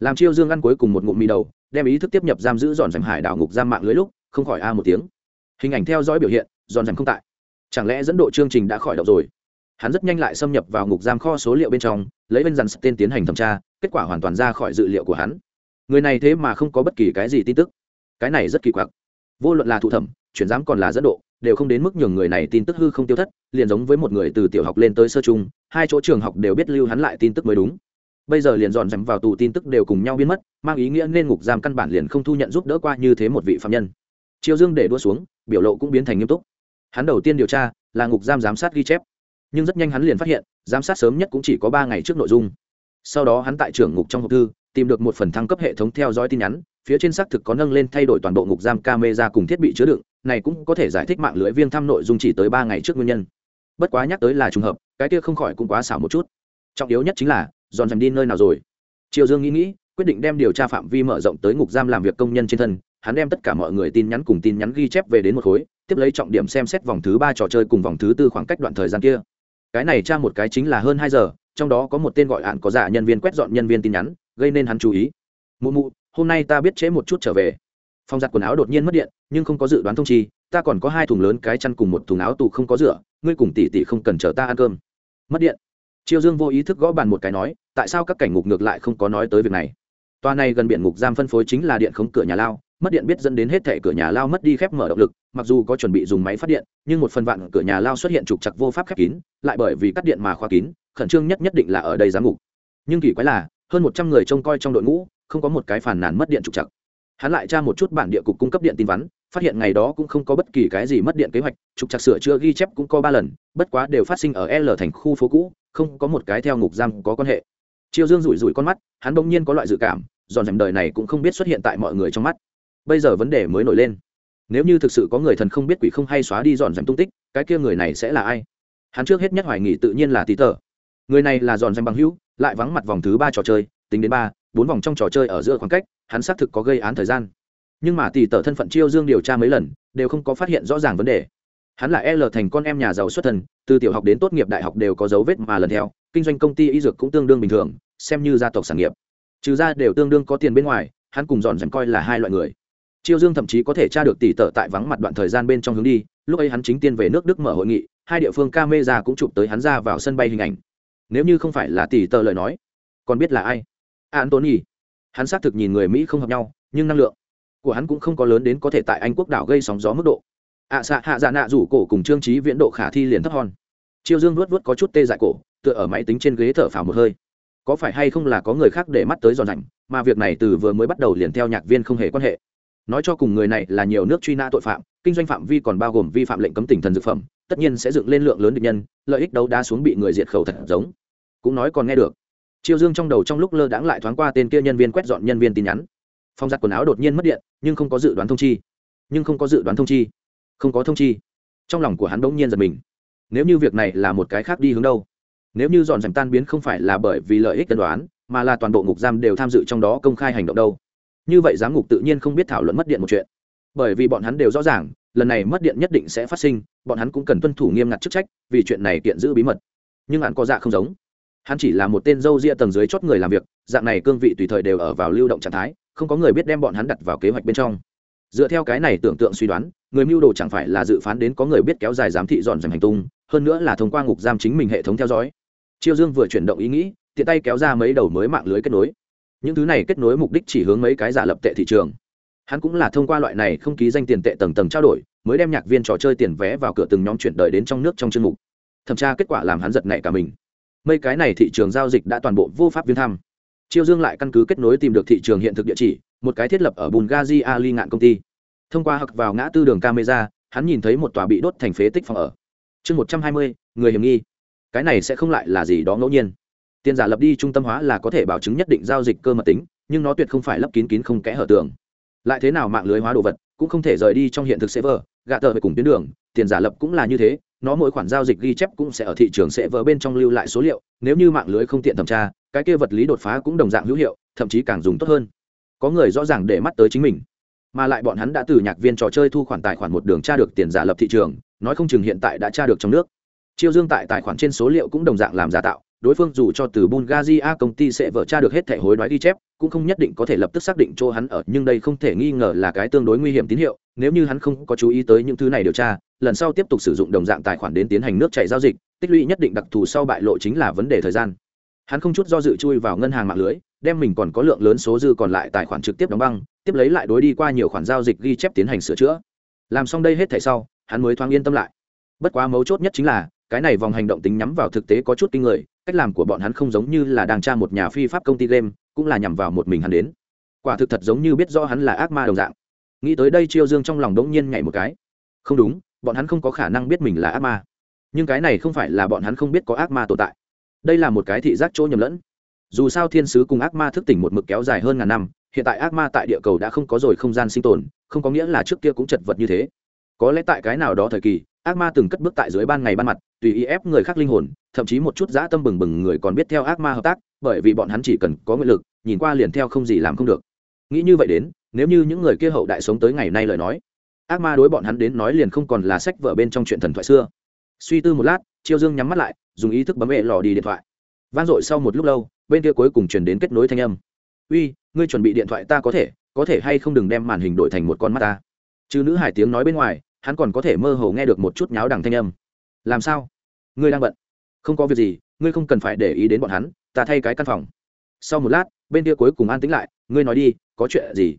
Làm chiêu dương ăn cuối cùng một ngụm mì đầu, đem ý thức tiếp nhập giam giữ giòn rảnh hải đảo ngục giam mạng lưới lúc, không khỏi a một tiếng. Hình ảnh theo dõi biểu hiện, giòn rảnh không tại. Chẳng lẽ dẫn độ chương trình đã khỏi động rồi? Hắn rất nhanh lại xâm nhập vào ngục giam kho số liệu bên trong, lấy bên dàn tên tiến hành thẩm tra, kết quả hoàn toàn ra khỏi dự liệu của hắn. Người này thế mà không có bất kỳ cái gì tin tức. Cái này rất kỳ quặc. Vô luận là thụ thẩm chuyển giám còn là dẫn độ, đều không đến mức nhường người này tin tức hư không tiêu thất, liền giống với một người từ tiểu học lên tới sơ trung, hai chỗ trường học đều biết lưu hắn lại tin tức mới đúng. Bây giờ liền dọn dẹp vào tù tin tức đều cùng nhau biến mất, mang ý nghĩa nên ngục giam căn bản liền không thu nhận giúp đỡ qua như thế một vị phạm nhân. Triều dương để đua xuống, biểu lộ cũng biến thành nghiêm túc. Hắn đầu tiên điều tra, là ngục giam giám sát ghi chép. Nhưng rất nhanh hắn liền phát hiện, giám sát sớm nhất cũng chỉ có ba ngày trước nội dung. Sau đó hắn tại trưởng ngục trong hộp thư, tìm được một phần thăng cấp hệ thống theo dõi tin nhắn, phía trên xác thực có nâng lên thay đổi toàn bộ ngục giam camera cùng thiết bị chứa đựng này cũng có thể giải thích mạng lưới viêng thăm nội dung chỉ tới ba ngày trước nguyên nhân. Bất quá nhắc tới là trùng hợp, cái kia không khỏi cũng quá xảo một chút. Trọng yếu nhất chính là dọn dèm đi nơi nào rồi? Triều dương nghĩ nghĩ, quyết định đem điều tra phạm vi mở rộng tới ngục giam làm việc công nhân trên thân, hắn đem tất cả mọi người tin nhắn cùng tin nhắn ghi chép về đến một khối, tiếp lấy trọng điểm xem xét vòng thứ ba trò chơi cùng vòng thứ tư khoảng cách đoạn thời gian kia. Cái này tra một cái chính là hơn hai giờ, trong đó có một tên gọi hạn có giả nhân viên quét dọn nhân viên tin nhắn, gây nên hắn chú ý. Mụ mụ, hôm nay ta biết trễ một chút trở về phòng giặt quần áo đột nhiên mất điện, nhưng không có dự đoán thông chi, ta còn có hai thùng lớn cái chăn cùng một thùng áo tù không có rửa, ngươi cùng tỷ tỷ không cần chờ ta ăn cơm. Mất điện. Triều dương vô ý thức gõ bàn một cái nói, tại sao các cảnh ngục ngược lại không có nói tới việc này? Toa này gần biển ngục giam phân phối chính là điện khống cửa nhà lao, mất điện biết dẫn đến hết thẻ cửa nhà lao mất đi khép mở động lực, mặc dù có chuẩn bị dùng máy phát điện, nhưng một phần vạn cửa nhà lao xuất hiện trục chặt vô pháp khép kín, lại bởi vì cắt điện mà khóa kín, khẩn trương nhất nhất định là ở đây giám ngục. Nhưng kỳ quái là, hơn một trăm người trông coi trong đội ngũ, không có một cái phản nàn mất điện trục chặt hắn lại tra một chút bản địa cục cung cấp điện tin vắn, phát hiện ngày đó cũng không có bất kỳ cái gì mất điện kế hoạch, trục chặt sửa chữa ghi chép cũng có ba lần, bất quá đều phát sinh ở l thành khu phố cũ, không có một cái theo ngục giam có quan hệ. Chiêu dương rủi rủi con mắt, hắn bỗng nhiên có loại dự cảm, dọn dẹp đời này cũng không biết xuất hiện tại mọi người trong mắt. Bây giờ vấn đề mới nổi lên. Nếu như thực sự có người thần không biết quỷ không hay xóa đi dọn dẹp tung tích, cái kia người này sẽ là ai? Hắn trước hết nhất hoài nghị tự nhiên là tí tờ. Người này là dọn dẹp bằng hữu, lại vắng mặt vòng thứ ba trò chơi, tính đến ba bốn vòng trong trò chơi ở giữa khoảng cách, hắn xác thực có gây án thời gian. Nhưng mà tỷ tờ thân phận chiêu dương điều tra mấy lần, đều không có phát hiện rõ ràng vấn đề. Hắn là l thành con em nhà giàu xuất thân từ tiểu học đến tốt nghiệp đại học đều có dấu vết mà lần theo, kinh doanh công ty y dược cũng tương đương bình thường, xem như gia tộc sản nghiệp. Trừ ra đều tương đương có tiền bên ngoài, hắn cùng dọn dành coi là hai loại người. Chiêu dương thậm chí có thể tra được tỷ tợ tại vắng mặt đoạn thời gian bên trong hướng đi, lúc ấy hắn chính tiên về nước đức mở hội nghị, hai địa phương ca mê ra cũng chụp tới hắn ra vào sân bay hình ảnh. Nếu như không phải là tỷ tợ lời nói, còn biết là ai? Antony hắn xác thực nhìn người mỹ không hợp nhau nhưng năng lượng của hắn cũng không có lớn đến có thể tại anh quốc đảo gây sóng gió mức độ. Ạ à, xạ hạ dạ nạ rủ cổ cùng trương trí viễn độ khả thi liền thấp hòn chiêu dương luốt vớt có chút tê dại cổ tựa ở máy tính trên ghế thở phào một hơi. Có phải hay không là có người khác để mắt tới giòn rảnh mà việc này từ vừa mới bắt đầu liền theo nhạc viên không hề quan hệ. Nói cho cùng người này là nhiều nước truy nã tội phạm kinh doanh phạm vi còn bao gồm vi phạm lệnh cấm tỉnh thần dược phẩm tất nhiên sẽ dựng lên lượng lớn địch nhân lợi ích đấu đá xuống bị người diệt khẩu thật giống. Cũng nói còn nghe được chiêu dương trong đầu trong lúc lơ đãng lại thoáng qua tên kia nhân viên quét dọn nhân viên tin nhắn. Phong giặt quần áo đột nhiên mất điện, nhưng không có dự đoán thông chi. Nhưng không có dự đoán thông chi. Không có thông chi. Trong lòng của hắn bỗng nhiên giật mình. Nếu như việc này là một cái khác đi hướng đâu? Nếu như dọn dẹp tan biến không phải là bởi vì lợi ích tân đoán, mà là toàn bộ ngục giam đều tham dự trong đó công khai hành động đâu? Như vậy giám ngục tự nhiên không biết thảo luận mất điện một chuyện. Bởi vì bọn hắn đều rõ ràng, lần này mất điện nhất định sẽ phát sinh, bọn hắn cũng cần tuân thủ nghiêm ngặt chức trách, vì chuyện này kiện giữ bí mật. Nhưng hắn có dạ không giống hắn chỉ là một tên dâu ria tầng dưới chót người làm việc, dạng này cương vị tùy thời đều ở vào lưu động trạng thái, không có người biết đem bọn hắn đặt vào kế hoạch bên trong. Dựa theo cái này tưởng tượng suy đoán, người mưu đồ chẳng phải là dự phán đến có người biết kéo dài giám thị dọn dành hành tung, hơn nữa là thông qua ngục giam chính mình hệ thống theo dõi. Chiêu dương vừa chuyển động ý nghĩ, tiện tay kéo ra mấy đầu mới mạng lưới kết nối. Những thứ này kết nối mục đích chỉ hướng mấy cái giả lập tệ thị trường. Hắn cũng là thông qua loại này không ký danh tiền tệ tầng tầng trao đổi, mới đem nhạc viên trò chơi tiền vé vào cửa từng nhóm chuyển đời đến trong nước trong chương mục. Thẩm tra kết quả làm hắn giật nảy cả mình mấy cái này thị trường giao dịch đã toàn bộ vô pháp viếng thăm. Chiêu dương lại căn cứ kết nối tìm được thị trường hiện thực địa chỉ, một cái thiết lập ở bulgaria ali ngạn công ty. Thông qua hặc vào ngã tư đường camera, hắn nhìn thấy một tòa bị đốt thành phế tích phòng ở. Chương một trăm hai mươi, người hiểm nghi. Cái này sẽ không lại là gì đó ngẫu nhiên. Tiền giả lập đi trung tâm hóa là có thể bảo chứng nhất định giao dịch cơ mật tính, nhưng nó tuyệt không phải lấp kín kín không kẽ hở tường. Lại thế nào mạng lưới hóa đồ vật, cũng không thể rời đi trong hiện thực server, gạ tờ về cùng tuyến đường tiền giả lập cũng là như thế, nó mỗi khoản giao dịch ghi chép cũng sẽ ở thị trường sẽ vỡ bên trong lưu lại số liệu, nếu như mạng lưới không tiện thẩm tra, cái kia vật lý đột phá cũng đồng dạng hữu hiệu, thậm chí càng dùng tốt hơn. Có người rõ ràng để mắt tới chính mình. Mà lại bọn hắn đã từ nhạc viên trò chơi thu khoản tài khoản một đường tra được tiền giả lập thị trường, nói không chừng hiện tại đã tra được trong nước. Chiêu dương tại tài khoản trên số liệu cũng đồng dạng làm giả tạo, đối phương dù cho từ bulgaria công ty sẽ vỡ tra được hết thẻ hối đoái ghi chép, cũng không nhất định có thể lập tức xác định chỗ hắn ở, nhưng đây không thể nghi ngờ là cái tương đối nguy hiểm tín hiệu, nếu như hắn không có chú ý tới những thứ này điều tra lần sau tiếp tục sử dụng đồng dạng tài khoản đến tiến hành nước chảy giao dịch, tích lũy nhất định đặc thù sau bại lộ chính là vấn đề thời gian. Hắn không chút do dự chui vào ngân hàng mạng lưới, đem mình còn có lượng lớn số dư còn lại tài khoản trực tiếp đóng băng, tiếp lấy lại đối đi qua nhiều khoản giao dịch ghi chép tiến hành sửa chữa. Làm xong đây hết thảy sau, hắn mới thoáng yên tâm lại. Bất quá mấu chốt nhất chính là, cái này vòng hành động tính nhắm vào thực tế có chút kinh người, cách làm của bọn hắn không giống như là đang tra một nhà phi pháp công ty game, cũng là nhằm vào một mình hắn đến. Quả thực thật giống như biết rõ hắn là ác ma đồng dạng. Nghĩ tới đây chiêu dương trong lòng đống nhiên nhảy một cái. Không đúng bọn hắn không có khả năng biết mình là ác ma. Nhưng cái này không phải là bọn hắn không biết có ác ma tồn tại. Đây là một cái thị giác chỗ nhầm lẫn. Dù sao thiên sứ cùng ác ma thức tỉnh một mực kéo dài hơn ngàn năm, hiện tại ác ma tại địa cầu đã không có rồi không gian sinh tồn, không có nghĩa là trước kia cũng chật vật như thế. Có lẽ tại cái nào đó thời kỳ, ác ma từng cất bước tại dưới ban ngày ban mặt, tùy ý ép người khác linh hồn, thậm chí một chút dã tâm bừng bừng người còn biết theo ác ma hợp tác, bởi vì bọn hắn chỉ cần có nguyện lực, nhìn qua liền theo không gì làm không được. Nghĩ như vậy đến, nếu như những người kia hậu đại sống tới ngày nay lời nói ác ma đối bọn hắn đến nói liền không còn là sách vở bên trong chuyện thần thoại xưa. Suy tư một lát, chiêu dương nhắm mắt lại, dùng ý thức bấm hệ lò đi điện thoại. Vang dội sau một lúc lâu, bên kia cuối cùng truyền đến kết nối thanh âm. Uy, ngươi chuẩn bị điện thoại ta có thể có thể hay không đừng đem màn hình đổi thành một con mắt ta? Chứ nữ hải tiếng nói bên ngoài, hắn còn có thể mơ hồ nghe được một chút nháo đằng thanh âm. Làm sao? Ngươi đang bận? Không có việc gì, ngươi không cần phải để ý đến bọn hắn, ta thay cái căn phòng. Sau một lát, bên kia cuối cùng an tĩnh lại, ngươi nói đi, có chuyện gì?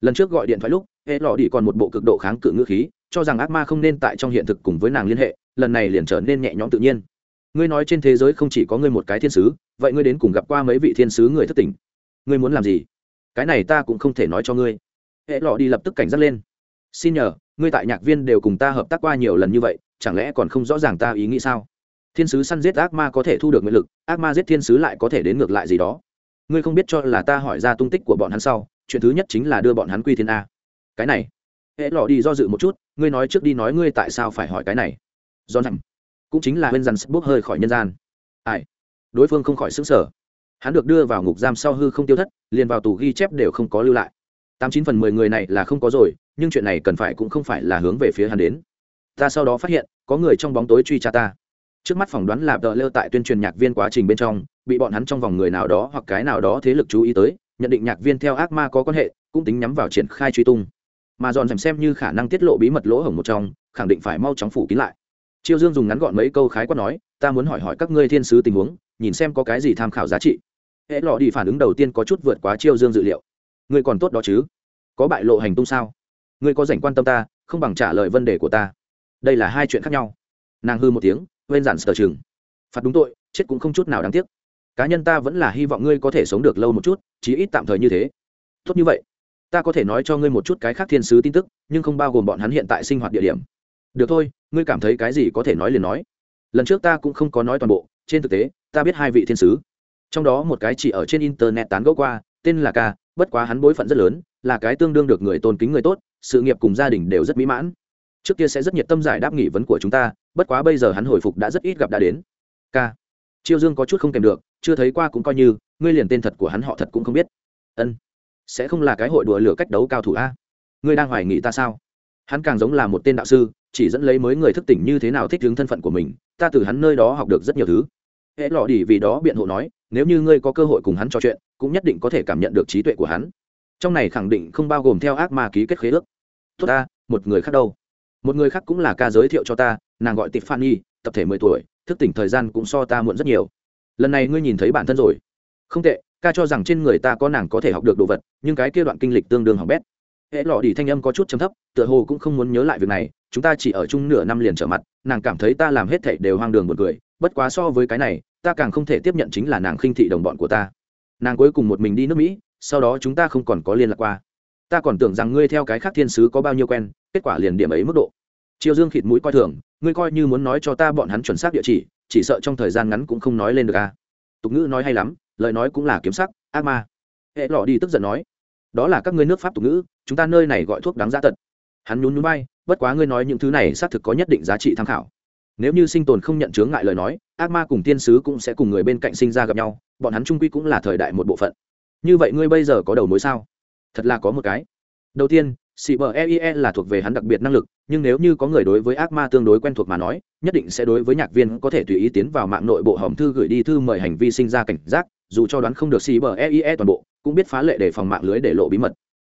Lần trước gọi điện thoại lúc hệ lọ đi còn một bộ cực độ kháng cự ngữ khí, cho rằng ác ma không nên tại trong hiện thực cùng với nàng liên hệ, lần này liền trở nên nhẹ nhõm tự nhiên. Ngươi nói trên thế giới không chỉ có ngươi một cái thiên sứ, vậy ngươi đến cùng gặp qua mấy vị thiên sứ người thất tình? Ngươi muốn làm gì? Cái này ta cũng không thể nói cho ngươi. Hệ lọ đi lập tức cảnh giác lên. Xin nhờ, ngươi tại nhạc viên đều cùng ta hợp tác qua nhiều lần như vậy, chẳng lẽ còn không rõ ràng ta ý nghĩ sao? Thiên sứ săn giết ác ma có thể thu được nguyện lực, ác ma giết thiên sứ lại có thể đến ngược lại gì đó. Ngươi không biết cho là ta hỏi ra tung tích của bọn hắn sau, chuyện thứ nhất chính là đưa bọn hắn quy thiên a cái này. Hệ lò đi do dự một chút, ngươi nói trước đi nói ngươi tại sao phải hỏi cái này. Do rằng, cũng chính là bên dằn bốc hơi khỏi nhân gian. Ai? Đối phương không khỏi xứng sở hắn được đưa vào ngục giam sau hư không tiêu thất, liền vào tù ghi chép đều không có lưu lại. Tám chín phần mười người này là không có rồi, nhưng chuyện này cần phải cũng không phải là hướng về phía hắn đến. Ta sau đó phát hiện, có người trong bóng tối truy tra ta. Trước mắt phỏng đoán là đợi lơ tại tuyên truyền nhạc viên quá trình bên trong, bị bọn hắn trong vòng người nào đó hoặc cái nào đó thế lực chú ý tới, nhận định nhạc viên theo ác ma có quan hệ, cũng tính nhắm vào triển khai truy tung mà dọn dèm xem như khả năng tiết lộ bí mật lỗ hổng một trong, khẳng định phải mau chóng phủ kín lại. Chiêu dương dùng ngắn gọn mấy câu khái quát nói, ta muốn hỏi hỏi các ngươi thiên sứ tình huống, nhìn xem có cái gì tham khảo giá trị. Hễ lọ đi phản ứng đầu tiên có chút vượt quá chiêu dương dự liệu. Ngươi còn tốt đó chứ? Có bại lộ hành tung sao? Ngươi có dành quan tâm ta, không bằng trả lời vấn đề của ta. Đây là hai chuyện khác nhau. Nàng hư một tiếng, quên giản sở trường. phạt đúng tội, chết cũng không chút nào đáng tiếc. Cá nhân ta vẫn là hy vọng ngươi có thể sống được lâu một chút, chí ít tạm thời như thế. Tốt như vậy ta có thể nói cho ngươi một chút cái khác thiên sứ tin tức, nhưng không bao gồm bọn hắn hiện tại sinh hoạt địa điểm. Được thôi, ngươi cảm thấy cái gì có thể nói liền nói. Lần trước ta cũng không có nói toàn bộ, trên thực tế, ta biết hai vị thiên sứ. Trong đó một cái chỉ ở trên internet tán gẫu qua, tên là ca, bất quá hắn bối phận rất lớn, là cái tương đương được người tôn kính người tốt, sự nghiệp cùng gia đình đều rất mỹ mãn. Trước kia sẽ rất nhiệt tâm giải đáp nghị vấn của chúng ta, bất quá bây giờ hắn hồi phục đã rất ít gặp đã đến. K chiêu dương có chút không kèm được, chưa thấy qua cũng coi như, ngươi liền tên thật của hắn họ thật cũng không biết. Ân sẽ không là cái hội đùa lửa cách đấu cao thủ a. Ngươi đang hoài nghị ta sao? Hắn càng giống là một tên đạo sư, chỉ dẫn lấy mới người thức tỉnh như thế nào thích hướng thân phận của mình, ta từ hắn nơi đó học được rất nhiều thứ. Hễ lọ đi vì đó biện hộ nói, nếu như ngươi có cơ hội cùng hắn trò chuyện, cũng nhất định có thể cảm nhận được trí tuệ của hắn. Trong này khẳng định không bao gồm theo ác ma ký kết khế ước. Tốt ta, một người khác đâu? Một người khác cũng là ca giới thiệu cho ta, nàng gọi tiffany, tập thể mười tuổi, thức tỉnh thời gian cũng so ta muộn rất nhiều. Lần này ngươi nhìn thấy bản thân rồi. Không tệ ca cho rằng trên người ta có nàng có thể học được đồ vật, nhưng cái kia đoạn kinh lịch tương đương hỏng bét. Hệ lọ đi thanh âm có chút chấm thấp, tựa hồ cũng không muốn nhớ lại việc này, chúng ta chỉ ở chung nửa năm liền trở mặt, nàng cảm thấy ta làm hết thảy đều hoang đường một người bất quá so với cái này, ta càng không thể tiếp nhận chính là nàng khinh thị đồng bọn của ta. Nàng cuối cùng một mình đi nước mỹ, sau đó chúng ta không còn có liên lạc qua. Ta còn tưởng rằng ngươi theo cái khác thiên sứ có bao nhiêu quen, kết quả liền điểm ấy mức độ. Triều dương khịt mũi coi thường, ngươi coi như muốn nói cho ta bọn hắn chuẩn xác địa chỉ chỉ sợ trong thời gian ngắn cũng không nói lên được à. tục ngữ nói hay lắm lời nói cũng là kiếm sắc ác ma. Hệ lọ đi tức giận nói đó là các ngươi nước pháp tục ngữ chúng ta nơi này gọi thuốc đáng giá tật hắn nhún nhún bay bất quá ngươi nói những thứ này xác thực có nhất định giá trị tham khảo. Nếu như sinh tồn không nhận chướng ngại lời nói ác ma cùng tiên sứ cũng sẽ cùng người bên cạnh sinh ra gặp nhau bọn hắn trung quy cũng là thời đại một bộ phận. Như vậy ngươi bây giờ có đầu mối sao? Thật là có một cái. Đầu tiên sĩ bờ eie là thuộc về hắn đặc biệt năng lực, nhưng nếu như có người đối với ác ma tương đối quen thuộc mà nói, nhất định sẽ đối với nhạc viên có thể tùy ý tiến vào mạng nội bộ hòm thư gửi đi thư mời hành vi sinh ra cảnh giác, dù cho đoán không được CBEIE toàn bộ, cũng biết phá lệ để phòng mạng lưới để lộ bí mật.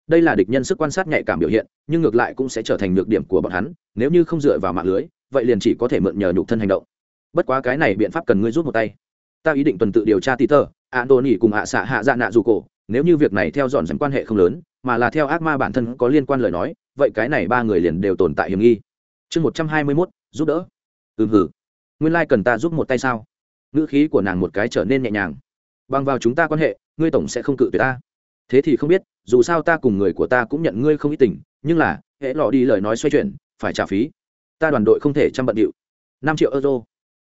Đây là địch nhân sức quan sát nhạy cảm biểu hiện, nhưng ngược lại cũng sẽ trở thành nhược điểm của bọn hắn, nếu như không dựa vào mạng lưới, vậy liền chỉ có thể mượn nhờ nhục thân hành động. Bất quá cái này biện pháp cần ngươi rút một tay. Ta ý định tuần tự điều tra Peter, Anthony cùng hạ xạ hạ dạ nạ dù cổ, nếu như việc này theo dọn dần quan hệ không lớn, mà là theo ác ma bản thân có liên quan lời nói vậy cái này ba người liền đều tồn tại hiểm nghi chương một trăm hai mươi mốt giúp đỡ ừm hử nguyên lai、like、cần ta giúp một tay sao ngữ khí của nàng một cái trở nên nhẹ nhàng bằng vào chúng ta quan hệ, ngươi tổng sẽ không cự tuyệt ta. Thế thì không biết, dù sao ta cùng người của ta cũng nhận ngươi không ít tình, nhưng là, hễ lọ đi lời nói xoay chuyển, phải trả phí. Ta đoàn đội không thể chăm bận điệu. Năm triệu euro.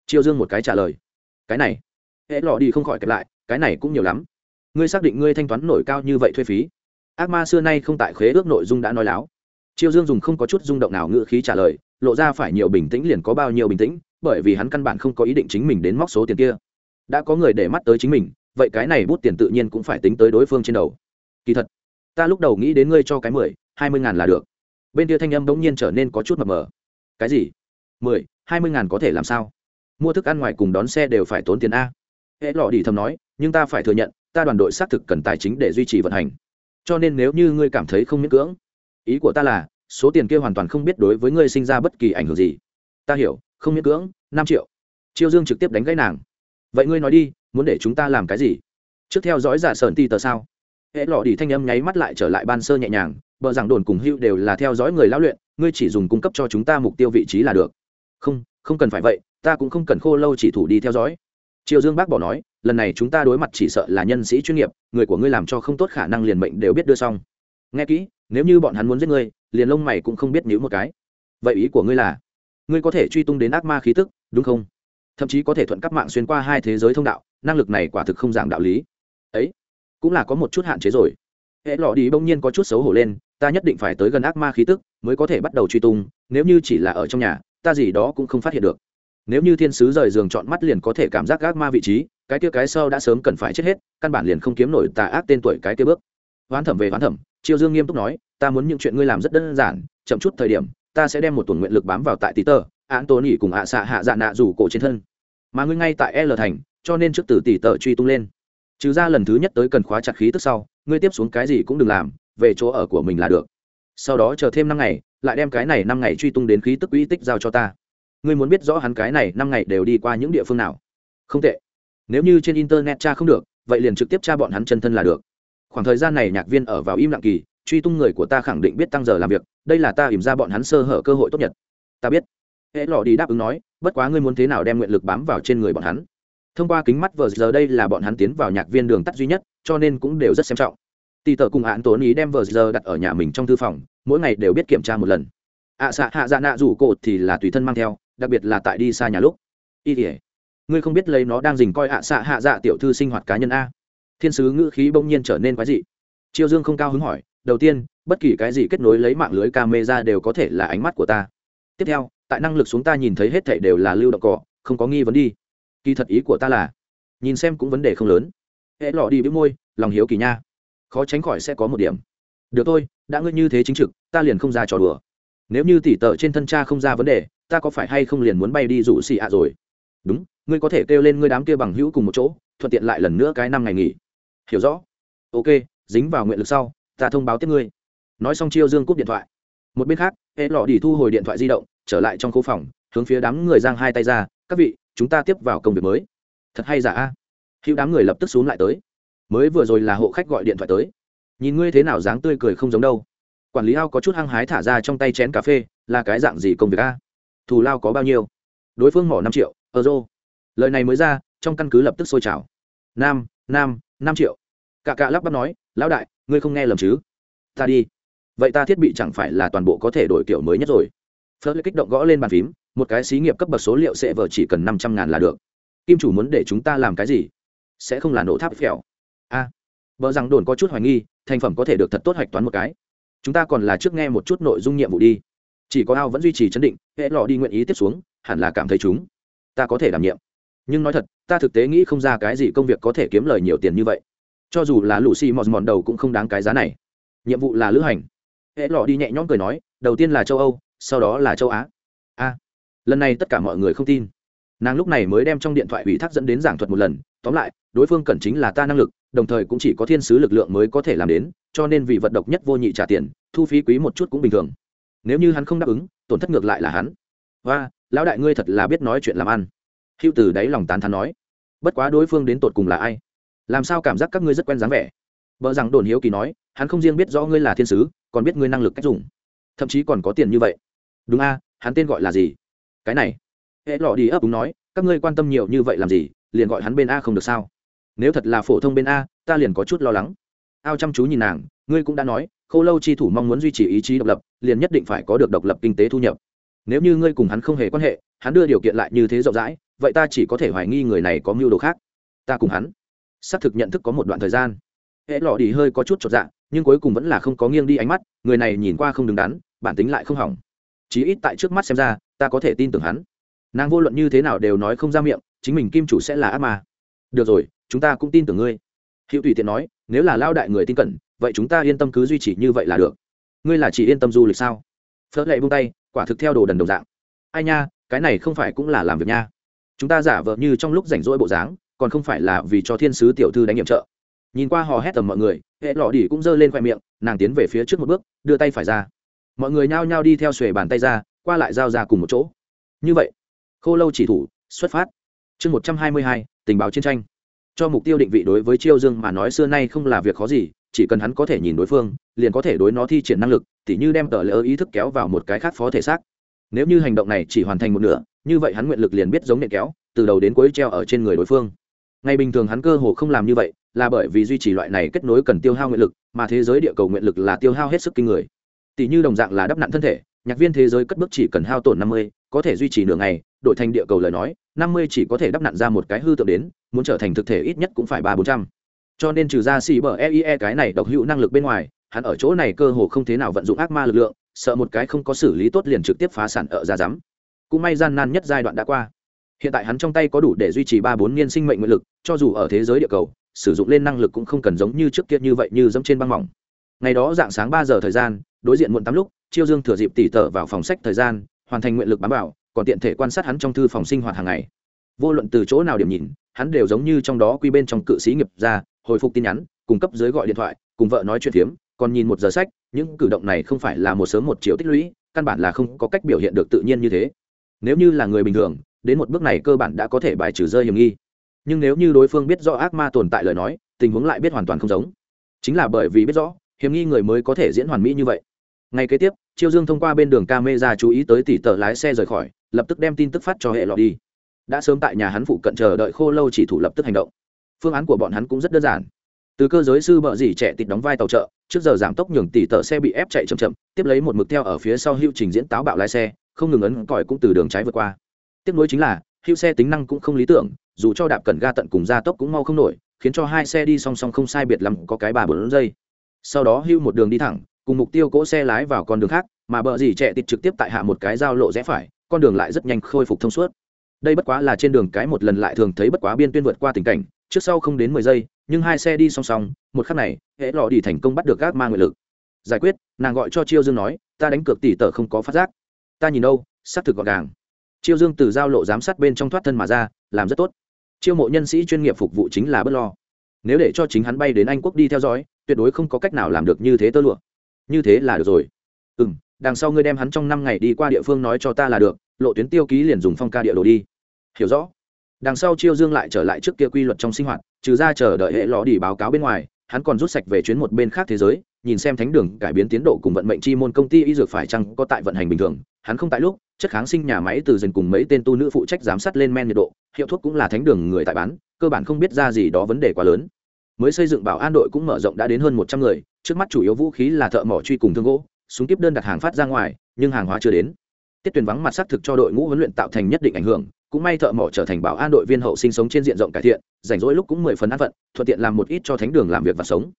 Chiêu dương một cái trả lời. Cái này. Hễ lọ đi không khỏi kẹp lại, cái này cũng nhiều lắm. Ngươi xác định ngươi thanh toán nổi cao như vậy thuê phí. Ác ma xưa nay không tại khế ước nội dung đã nói láo. Chiêu dương dùng không có chút rung động nào ngự khí trả lời, lộ ra phải nhiều bình tĩnh liền có bao nhiêu bình tĩnh, bởi vì hắn căn bản không có ý định chính mình đến móc số tiền kia. Đã có người để mắt tới chính mình vậy cái này bút tiền tự nhiên cũng phải tính tới đối phương trên đầu. Kỳ thật, ta lúc đầu nghĩ đến ngươi cho cái mười, hai mươi ngàn là được. Bên kia thanh âm bỗng nhiên trở nên có chút mập mờ. Cái gì? Mười, hai mươi ngàn có thể làm sao? Mua thức ăn ngoài cùng đón xe đều phải tốn tiền a. Hễ lọ đi thầm nói, nhưng ta phải thừa nhận, ta đoàn đội xác thực cần tài chính để duy trì vận hành. Cho nên nếu như ngươi cảm thấy không miễn cưỡng, ý của ta là, số tiền kia hoàn toàn không biết đối với ngươi sinh ra bất kỳ ảnh hưởng gì. Ta hiểu, không miễn cưỡng, năm triệu. Chiêu dương trực tiếp đánh gãy nàng vậy ngươi nói đi, muốn để chúng ta làm cái gì? Trước theo dõi giả sơn ti tờ sao? Hễ lọ đi thanh âm nháy mắt lại trở lại ban sơ nhẹ nhàng, bờ rằng đồn cùng hưu đều là theo dõi người lão luyện, ngươi chỉ dùng cung cấp cho chúng ta mục tiêu vị trí là được. Không không cần phải vậy, ta cũng không cần khô lâu chỉ thủ đi theo dõi. Triều dương bác bỏ nói, lần này chúng ta đối mặt chỉ sợ là nhân sĩ chuyên nghiệp, người của ngươi làm cho không tốt khả năng liền mệnh đều biết đưa xong. Nghe kỹ, nếu như bọn hắn muốn giết ngươi, liền lông mày cũng không biết nhíu một cái. Vậy ý của ngươi là, ngươi có thể truy tung đến ác ma khí tức, đúng không? Thậm chí có thể thuận cấp mạng xuyên qua hai thế giới thông đạo, năng lực này quả thực không giảng đạo lý. Ấy, cũng là có một chút hạn chế rồi. Hệ lọ đi bỗng nhiên có chút xấu hổ lên, ta nhất định phải tới gần ác ma khí tức mới có thể bắt đầu truy tung, nếu như chỉ là ở trong nhà, ta gì đó cũng không phát hiện được. Nếu như thiên sứ rời giường chọn mắt liền có thể cảm giác ác ma vị trí, cái kia cái sau đã sớm cần phải chết hết, căn bản liền không kiếm nổi tà ác tên tuổi cái kia bước. Hoán thẩm về hoán thẩm, triều dương nghiêm túc nói, ta muốn những chuyện ngươi làm rất đơn giản, chậm chút thời điểm, ta sẽ đem một tuần nguyện lực bám vào tại tí tờ án cùng ạ xạ hạ dạ nạ rủ cổ trên thân. Mà ngươi ngay tại l thành, cho nên trước từ tỷ tờ truy tung lên. Trừ ra lần thứ nhất tới cần khóa chặt khí tức sau, ngươi tiếp xuống cái gì cũng đừng làm, về chỗ ở của mình là được. Sau đó chờ thêm năm ngày, lại đem cái này năm ngày truy tung đến khí tức quỹ tích giao cho ta. Ngươi muốn biết rõ hắn cái này năm ngày đều đi qua những địa phương nào? Không tệ. Nếu như trên internet tra không được, vậy liền trực tiếp tra bọn hắn chân thân là được. Khoảng thời gian này nhạc viên ở vào im lặng kỳ, truy tung người của ta khẳng định biết tăng giờ làm việc, đây là ta ìm ra bọn hắn sơ hở cơ hội tốt nhất. Ta biết hễ lò đi đáp ứng nói bất quá ngươi muốn thế nào đem nguyện lực bám vào trên người bọn hắn? Thông qua kính mắt vờ giờ đây là bọn hắn tiến vào nhạc viên đường tắt duy nhất cho nên cũng đều rất xem trọng. Tì tờ cùng án tốn ý đem vờ giờ đặt ở nhà mình trong thư phòng mỗi ngày đều biết kiểm tra một lần. Ạ à, xạ hạ dạ nạ rủ cột thì là tùy thân mang theo đặc biệt là tại đi xa nhà lúc. Y tỉa ngươi không biết lấy nó đang dình coi ạ à xạ hạ dạ tiểu thư sinh hoạt cá nhân a. Thiên sứ ngữ khí bỗng nhiên trở nên quái dị. Chiêu dương không cao hứng hỏi đầu tiên bất kỳ cái gì kết nối lấy mạng lưới camera đều có thể là ánh mắt của ta. Tiếp theo tại năng lực xuống ta nhìn thấy hết thảy đều là lưu động cỏ, không có nghi vấn đi. Kỳ thật ý của ta là, nhìn xem cũng vấn đề không lớn. Hễ lọ đi bĩu môi, lòng hiếu kỳ nha. Khó tránh khỏi sẽ có một điểm. Được thôi, đã ngươi như thế chính trực, ta liền không ra trò đùa. Nếu như tỉ tợ trên thân cha không ra vấn đề, ta có phải hay không liền muốn bay đi rủ xì ạ rồi? Đúng, ngươi có thể kêu lên ngươi đám kia bằng hữu cùng một chỗ, thuận tiện lại lần nữa cái năm ngày nghỉ. Hiểu rõ. Ok, dính vào nguyện lực sau, ta thông báo tiếp ngươi. Nói xong chiêu dương cúp điện thoại. Một bên khác hệ lọ đi thu hồi điện thoại di động trở lại trong khu phòng, hướng phía đám người giang hai tay ra, các vị, chúng ta tiếp vào công việc mới. Thật hay giả a? Hữu đám người lập tức xuống lại tới. Mới vừa rồi là hộ khách gọi điện thoại tới. Nhìn ngươi thế nào dáng tươi cười không giống đâu. Quản lý ao có chút hăng hái thả ra trong tay chén cà phê, là cái dạng gì công việc a? Thù lao có bao nhiêu? Đối phương mỏ năm triệu, euro. Lời này mới ra, trong căn cứ lập tức sôi trào. Nam nam, năm triệu. Cả cạ lắp bắp nói, lão đại, ngươi không nghe lầm chứ? Ta đi. Vậy ta thiết bị chẳng phải là toàn bộ có thể đổi kiểu mới nhất rồi? Phớt kích động gõ lên bàn phím một cái xí nghiệp cấp bậc số liệu sẽ vờ chỉ cần năm trăm ngàn là được. Kim chủ muốn để chúng ta làm cái gì? Sẽ không là nổ tháp phèo. A. À, vợ rằng đồn có chút hoài nghi thành phẩm có thể được thật tốt hoạch toán một cái. Chúng ta còn là trước nghe một chút nội dung nhiệm vụ đi. Chỉ có ao vẫn duy trì chấn định hệ lọ đi nguyện ý tiếp xuống hẳn là cảm thấy chúng. Ta có thể đảm nhiệm. Nhưng nói thật ta thực tế nghĩ không ra cái gì công việc có thể kiếm lời nhiều tiền như vậy. Cho dù là lũ xì mòn mòn đầu cũng không đáng cái giá này. Nhiệm vụ là lữ hành. Hệ lọ đi nhẹ nhõm cười nói đầu tiên là châu âu sau đó là châu á. A, lần này tất cả mọi người không tin. Nàng lúc này mới đem trong điện thoại ủy thác dẫn đến giảng thuật một lần, tóm lại, đối phương cần chính là ta năng lực, đồng thời cũng chỉ có thiên sứ lực lượng mới có thể làm đến, cho nên vì vật độc nhất vô nhị trả tiền, thu phí quý một chút cũng bình thường. Nếu như hắn không đáp ứng, tổn thất ngược lại là hắn. Và, lão đại ngươi thật là biết nói chuyện làm ăn. Hữu từ đáy lòng tán thán nói. Bất quá đối phương đến tột cùng là ai? Làm sao cảm giác các ngươi rất quen dáng vẻ? Vợ rằng đồn hiếu kỳ nói, hắn không riêng biết rõ ngươi là thiên sứ, còn biết ngươi năng lực cách dùng. Thậm chí còn có tiền như vậy đúng a, hắn tên gọi là gì? Cái này. Hệ lọ đi ấp đúng nói, các ngươi quan tâm nhiều như vậy làm gì, liền gọi hắn bên a không được sao? Nếu thật là phổ thông bên a, ta liền có chút lo lắng. Ao chăm chú nhìn nàng, ngươi cũng đã nói khâu lâu chi thủ mong muốn duy trì ý chí độc lập, liền nhất định phải có được độc lập kinh tế thu nhập. Nếu như ngươi cùng hắn không hề quan hệ, hắn đưa điều kiện lại như thế rộng rãi, vậy ta chỉ có thể hoài nghi người này có mưu đồ khác. Ta cùng hắn, xác thực nhận thức có một đoạn thời gian. Hệ lọ đi hơi có chút chột dạ nhưng cuối cùng vẫn là không có nghiêng đi ánh mắt, người này nhìn qua không đứng đắn, bản tính lại không hỏng chí ít tại trước mắt xem ra, ta có thể tin tưởng hắn. Nàng vô luận như thế nào đều nói không ra miệng, chính mình kim chủ sẽ là ác ma. Được rồi, chúng ta cũng tin tưởng ngươi. Hữu tùy tiện nói, nếu là lao đại người tin cẩn, vậy chúng ta yên tâm cứ duy trì như vậy là được. Ngươi là chỉ yên tâm du lịch sao? Phớt lệ buông tay, quả thực theo đồ đần đồng dạng. Ai nha, cái này không phải cũng là làm việc nha. Chúng ta giả vờ như trong lúc rảnh rỗi bộ dáng, còn không phải là vì cho thiên sứ tiểu thư đánh nhiệm trợ. Nhìn qua hò hét tầm mọi người, hệ lọ đỉ cũng giơ lên khoe miệng, nàng tiến về phía trước một bước, đưa tay phải ra mọi người nhao nhao đi theo xuề bàn tay ra, qua lại giao ra cùng một chỗ. Như vậy, khô lâu chỉ thủ, xuất phát. Chương một trăm hai mươi hai, tình báo chiến tranh. Cho mục tiêu định vị đối với chiêu dương mà nói xưa nay không là việc khó gì, chỉ cần hắn có thể nhìn đối phương, liền có thể đối nó thi triển năng lực, tỉ như đem tờ lỡ ý thức kéo vào một cái khác phó thể xác. Nếu như hành động này chỉ hoàn thành một nửa, như vậy hắn nguyện lực liền biết giống nện kéo, từ đầu đến cuối treo ở trên người đối phương. Ngày bình thường hắn cơ hồ không làm như vậy, là bởi vì duy trì loại này kết nối cần tiêu hao nguyện lực, mà thế giới địa cầu nguyện lực là tiêu hao hết sức kinh người tỷ như đồng dạng là đắp nặn thân thể, nhạc viên thế giới cất bước chỉ cần hao tổn năm mươi, có thể duy trì nửa ngày đổi thành địa cầu lời nói, năm mươi chỉ có thể đắp nặn ra một cái hư tượng đến, muốn trở thành thực thể ít nhất cũng phải ba bốn trăm. Cho nên trừ ra xì bờ eie cái này độc hữu năng lực bên ngoài, hắn ở chỗ này cơ hồ không thế nào vận dụng ác ma lực lượng, sợ một cái không có xử lý tốt liền trực tiếp phá sản ở ra rắm cũng may gian nan nhất giai đoạn đã qua. Hiện tại hắn trong tay có đủ để duy trì ba bốn niên sinh mệnh nguyện lực, cho dù ở thế giới địa cầu, sử dụng lên năng lực cũng không cần giống như trước kia như vậy như dẫm trên băng mỏng. Ngày đó dạng sáng ba giờ thời gian đối diện muộn tám lúc, chiêu dương thừa dịp tỉ tở vào phòng sách thời gian, hoàn thành nguyện lực bám bảo, còn tiện thể quan sát hắn trong thư phòng sinh hoạt hàng ngày. Vô luận từ chỗ nào điểm nhìn, hắn đều giống như trong đó quy bên trong cự sĩ nghiệp ra hồi phục tin nhắn, cung cấp dưới gọi điện thoại, cùng vợ nói chuyện phiếm, còn nhìn một giờ sách, những cử động này không phải là một sớm một chiều tích lũy, căn bản là không có cách biểu hiện được tự nhiên như thế. Nếu như là người bình thường, đến một bước này cơ bản đã có thể bài trừ rơi hiểm nghi. Nhưng nếu như đối phương biết rõ ác ma tồn tại lời nói, tình huống lại biết hoàn toàn không giống. Chính là bởi vì biết rõ hiểm nghi người mới có thể diễn hoàn mỹ như vậy. Ngay kế tiếp, chiêu dương thông qua bên đường camera chú ý tới tỷ tờ lái xe rời khỏi, lập tức đem tin tức phát cho hệ lọt đi. Đã sớm tại nhà hắn phụ cận chờ đợi khô lâu chỉ thủ lập tức hành động. Phương án của bọn hắn cũng rất đơn giản. Từ cơ giới sư bợ dỉ trẻ tịt đóng vai tàu trợ, trước giờ giảm tốc nhường tỷ tờ xe bị ép chạy chậm chậm, tiếp lấy một mực theo ở phía sau hữu trình diễn táo bạo lái xe, không ngừng ấn còi cũng từ đường trái vượt qua. Tiếp nối chính là, hữu xe tính năng cũng không lý tưởng, dù cho đạp cần ga tận cùng gia tốc cũng mau không nổi, khiến cho hai xe đi song song không sai biệt lắm có cái ba bốn giây sau đó hưu một đường đi thẳng, cùng mục tiêu cỗ xe lái vào con đường khác, mà bờ dỉ trẻ tịt trực tiếp tại hạ một cái giao lộ rẽ phải, con đường lại rất nhanh khôi phục thông suốt. Đây bất quá là trên đường cái một lần lại thường thấy bất quá biên tuyên vượt qua tình cảnh, trước sau không đến mười giây, nhưng hai xe đi song song, một khắc này hễ lò đi thành công bắt được gác ma nguyện lực. Giải quyết, nàng gọi cho chiêu dương nói, ta đánh cược tỷ tờ không có phát giác. Ta nhìn đâu, xác thực gọn gàng. Chiêu dương từ giao lộ giám sát bên trong thoát thân mà ra, làm rất tốt. Chiêu mộ nhân sĩ chuyên nghiệp phục vụ chính là bất lo. Nếu để cho chính hắn bay đến anh quốc đi theo dõi tuyệt đối không có cách nào làm được như thế tơ lụa. Như thế là được rồi. Ừ m đằng sau ngươi đem hắn trong năm ngày đi qua địa phương nói cho ta là được, lộ tuyến tiêu ký liền dùng phong ca địa đồ đi. Hiểu rõ. Đằng sau chiêu dương lại trở lại trước kia quy luật trong sinh hoạt, trừ ra chờ đợi hệ lò đi báo cáo bên ngoài, hắn còn rút sạch về chuyến một bên khác thế giới, nhìn xem thánh đường cải biến tiến độ cùng vận mệnh chi môn công ty y dược phải chăng có tại vận hành bình thường, hắn không tại lúc, chất kháng sinh nhà máy từ dần cùng mấy tên tu nữ phụ trách giám sát lên men nhiệt độ, hiệu thuốc cũng là thánh đường người tại bán, cơ bản không biết ra gì đó vấn đề quá lớn mới xây dựng bảo an đội cũng mở rộng đã đến hơn một trăm người, trước mắt chủ yếu vũ khí là thợ mỏ truy cùng thương gỗ, súng kiếp đơn đặt hàng phát ra ngoài, nhưng hàng hóa chưa đến. Tiết tuyển vắng mặt xác thực cho đội ngũ huấn luyện tạo thành nhất định ảnh hưởng, cũng may thợ mỏ trở thành bảo an đội viên hậu sinh sống trên diện rộng cải thiện, rảnh rỗi lúc cũng mười phần an phận, thuận tiện làm một ít cho thánh đường làm việc và sống.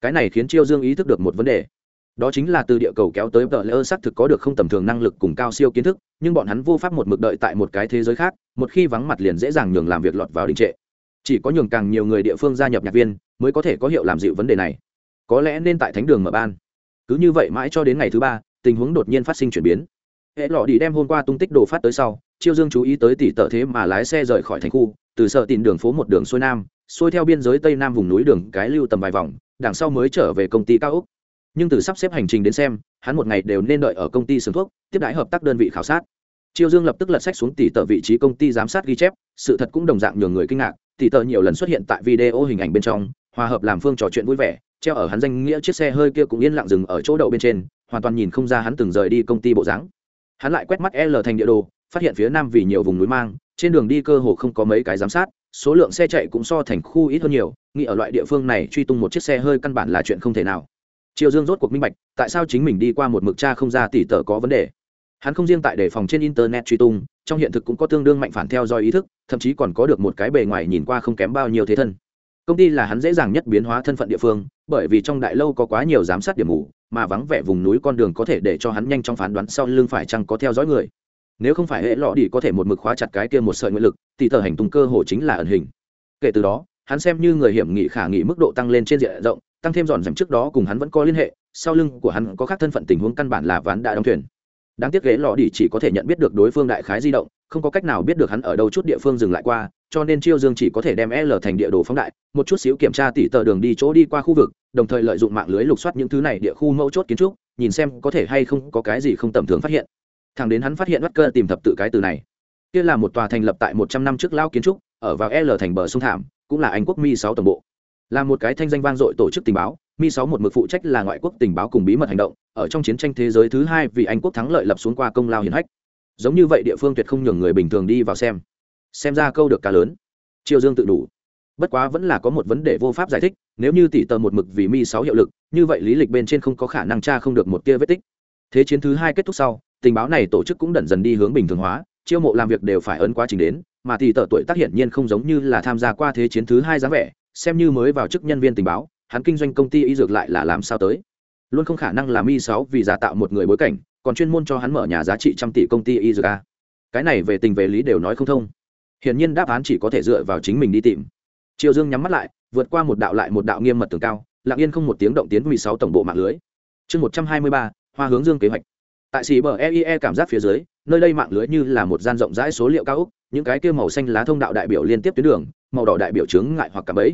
Cái này khiến chiêu dương ý thức được một vấn đề. Đó chính là từ địa cầu kéo tới tờ lỡ xác thực có được không tầm thường năng lực cùng cao siêu kiến thức, nhưng bọn hắn vô pháp một mực đợi tại một cái thế giới khác, một khi vắng mặt liền dễ dàng nhường làm việc lọt vào đình trệ. Chỉ có nhường càng nhiều người địa phương gia nhập nhạc viên mới có thể có hiệu làm dịu vấn đề này. Có lẽ nên tại thánh đường mở ban. Cứ như vậy mãi cho đến ngày thứ ba, tình huống đột nhiên phát sinh chuyển biến. Hệ lọ đi đem hôm qua tung tích đồ phát tới sau, chiêu dương chú ý tới tỷ tợ thế mà lái xe rời khỏi thành khu, từ sợ tìm đường phố một đường xuôi nam, xuôi theo biên giới tây nam vùng núi đường, cái lưu tầm vài vòng, đằng sau mới trở về công ty cao úc nhưng từ sắp xếp hành trình đến xem, hắn một ngày đều nên đợi ở công ty xưởng thuốc, tiếp đãi hợp tác đơn vị khảo sát. Chiêu dương lập tức lật sách xuống tỷ tợ vị trí công ty giám sát ghi chép, sự thật cũng đồng dạng nhường người kinh ngạc, tỷ tợ nhiều lần xuất hiện tại video hình ảnh bên trong hòa hợp làm phương trò chuyện vui vẻ, treo ở hắn danh nghĩa chiếc xe hơi kia cũng yên lặng dừng ở chỗ đậu bên trên, hoàn toàn nhìn không ra hắn từng rời đi công ty bộ dáng. Hắn lại quét mắt l thành địa đồ, phát hiện phía nam vì nhiều vùng núi mang, trên đường đi cơ hồ không có mấy cái giám sát, số lượng xe chạy cũng so thành khu ít hơn nhiều, nghĩ ở loại địa phương này truy tung một chiếc xe hơi căn bản là chuyện không thể nào. Triệu dương rốt cuộc minh bạch, tại sao chính mình đi qua một mực cha không ra tỉ tờ có vấn đề. Hắn không riêng tại đề phòng trên internet truy tung, trong hiện thực cũng có tương đương mạnh phản theo dõi ý thức, thậm chí còn có được một cái bề ngoài nhìn qua không kém bao nhiêu thế thân công ty là hắn dễ dàng nhất biến hóa thân phận địa phương, bởi vì trong đại lâu có quá nhiều giám sát điểm mù, mà vắng vẻ vùng núi con đường có thể để cho hắn nhanh chóng phán đoán sau lưng phải chăng có theo dõi người. Nếu không phải hệ lọ đi có thể một mực khóa chặt cái kia một sợi nguyện lực, thì thờ hành tung cơ hồ chính là ẩn hình. Kể từ đó, hắn xem như người hiểm nghị khả nghị mức độ tăng lên trên diện rộng, tăng thêm dọn dẹp trước đó cùng hắn vẫn có liên hệ, sau lưng của hắn có khác thân phận tình huống căn bản là ván đã đóng thuyền đáng tiếc ghế lò đi chỉ có thể nhận biết được đối phương đại khái di động, không có cách nào biết được hắn ở đâu chút địa phương dừng lại qua, cho nên chiêu dương chỉ có thể đem l thành địa đồ phóng đại, một chút xíu kiểm tra tỉ tờ đường đi chỗ đi qua khu vực, đồng thời lợi dụng mạng lưới lục soát những thứ này địa khu mẫu chốt kiến trúc, nhìn xem có thể hay không có cái gì không tầm thường phát hiện. Thằng đến hắn phát hiện bắt cơ tìm thập tự cái từ này. Kia là một tòa thành lập tại một trăm năm trước lao kiến trúc, ở vào l thành bờ sông thảm, cũng là anh quốc mi sáu tổng bộ. Là một cái thanh danh vang dội tổ chức tình báo mi sáu một mực phụ trách là ngoại quốc tình báo cùng bí mật hành động, ở trong chiến tranh thế giới thứ hai vì anh quốc thắng lợi lập xuống qua công lao hiển hách. Giống như vậy địa phương tuyệt không nhường người bình thường đi vào xem. Xem ra câu được cá lớn. Triều dương tự đủ. Bất quá vẫn là có một vấn đề vô pháp giải thích, nếu như tỷ tờ một mực vì mi sáu hiệu lực, như vậy lý lịch bên trên không có khả năng tra không được một tia vết tích. Thế chiến thứ hai kết thúc sau, tình báo này tổ chức cũng đẩn dần đi hướng bình thường hóa, chiêu mộ làm việc đều phải ấn quá trình đến, mà tỷ tờ tuổi tác hiển nhiên không giống như là tham gia qua thế chiến thứ hai dáng vẻ, xem như mới vào chức nhân viên tình báo hắn kinh doanh công ty y dược lại là làm sao tới? Luôn không khả năng làm mi sáu vì giả tạo một người bối cảnh, còn chuyên môn cho hắn mở nhà giá trị trăm tỷ công ty y dược a cái này về tình về lý đều nói không thông. Hiển nhiên đáp án chỉ có thể dựa vào chính mình đi tìm. Triệu dương nhắm mắt lại, vượt qua một đạo lại một đạo nghiêm mật tường cao, lặng yên không một tiếng động tiến mười sáu tổng bộ mạng lưới. Chương một trăm hai mươi ba, hoa hướng dương kế hoạch. Tại xì bờ eie e cảm giác phía dưới, nơi đây mạng lưới như là một gian rộng rãi số liệu cao úc những cái kia màu xanh lá thông đạo đại biểu liên tiếp tuyến đường, màu đỏ đại biểu chướng ngại hoặc cảm bẫy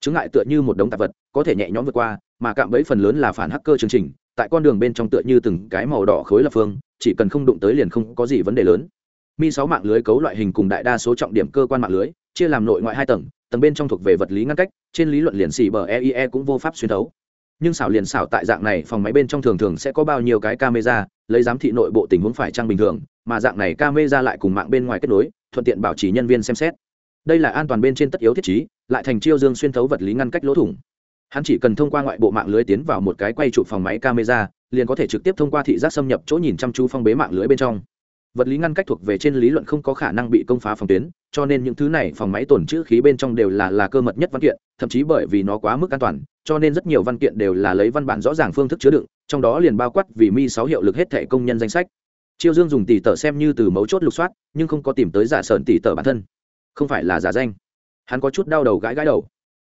chướng ngại tựa như một đống tạp vật, có thể nhẹ nhõm vượt qua, mà cạm bẫy phần lớn là phản hacker chương trình, tại con đường bên trong tựa như từng cái màu đỏ khối lập phương, chỉ cần không đụng tới liền không có gì vấn đề lớn. Mi sáu mạng lưới cấu loại hình cùng đại đa số trọng điểm cơ quan mạng lưới, chia làm nội ngoại hai tầng tầng bên trong thuộc về vật lý ngăn cách, trên lý luận liền xì bờ eie e cũng vô pháp xuyên thấu. Nhưng xảo liền xảo tại dạng này phòng máy bên trong thường thường sẽ có bao nhiêu cái camera, lấy giám thị nội bộ tình huống phải trang bình thường, mà dạng này camera lại cùng mạng bên ngoài kết nối, thuận tiện bảo trì nhân viên xem xét. Đây là an toàn bên trên tất yếu thiết chí lại thành chiêu dương xuyên thấu vật lý ngăn cách lỗ thủng. Hắn chỉ cần thông qua ngoại bộ mạng lưới tiến vào một cái quay trụ phòng máy camera, liền có thể trực tiếp thông qua thị giác xâm nhập chỗ nhìn chăm chú phong bế mạng lưới bên trong. Vật lý ngăn cách thuộc về trên lý luận không có khả năng bị công phá phòng tuyến, cho nên những thứ này phòng máy tồn trữ khí bên trong đều là là cơ mật nhất văn kiện, thậm chí bởi vì nó quá mức an toàn, cho nên rất nhiều văn kiện đều là lấy văn bản rõ ràng phương thức chứa đựng, trong đó liền bao quát vì mi sáu hiệu lực hết thẻ công nhân danh sách. Chiêu dương dùng tỷ tờ xem như từ mấu chốt lục soát, nhưng không có tìm tới giả sờn tỷ tờ bản thân. Không phải là giả danh hắn có chút đau đầu gãi gãi đầu.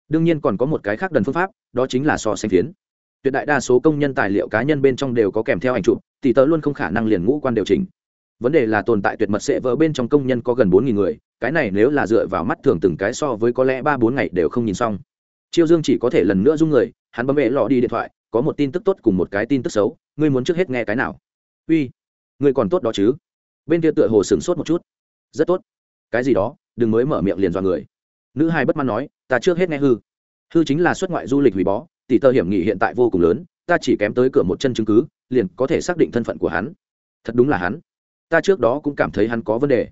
Đương nhiên còn có một cái khác đần phương pháp, đó chính là so sánh phiến. Tuyệt đại đa số công nhân tài liệu cá nhân bên trong đều có kèm theo ảnh chụp, tỷ tớ luôn không khả năng liền ngũ quan điều chỉnh. Vấn đề là tồn tại tuyệt mật sẽ vỡ bên trong công nhân có gần bốn nghìn người, cái này nếu là dựa vào mắt thường từng cái so với có lẽ ba bốn ngày đều không nhìn xong. Chiêu dương chỉ có thể lần nữa dung người, hắn bấm vệ lọ đi điện thoại, có một tin tức tốt cùng một cái tin tức xấu, ngươi muốn trước hết nghe cái nào? Uy, ngươi còn tốt đó chứ? Bên kia tựa hồ sửng sốt một chút. Rất tốt. Cái gì đó, đừng mới mở miệng liền dọa người nữ hai bất mãn nói, ta trước hết nghe hư. Hư chính là xuất ngoại du lịch hủy bó, tỷ tơ hiểm nghị hiện tại vô cùng lớn, ta chỉ kém tới cửa một chân chứng cứ, liền có thể xác định thân phận của hắn. Thật đúng là hắn. Ta trước đó cũng cảm thấy hắn có vấn đề.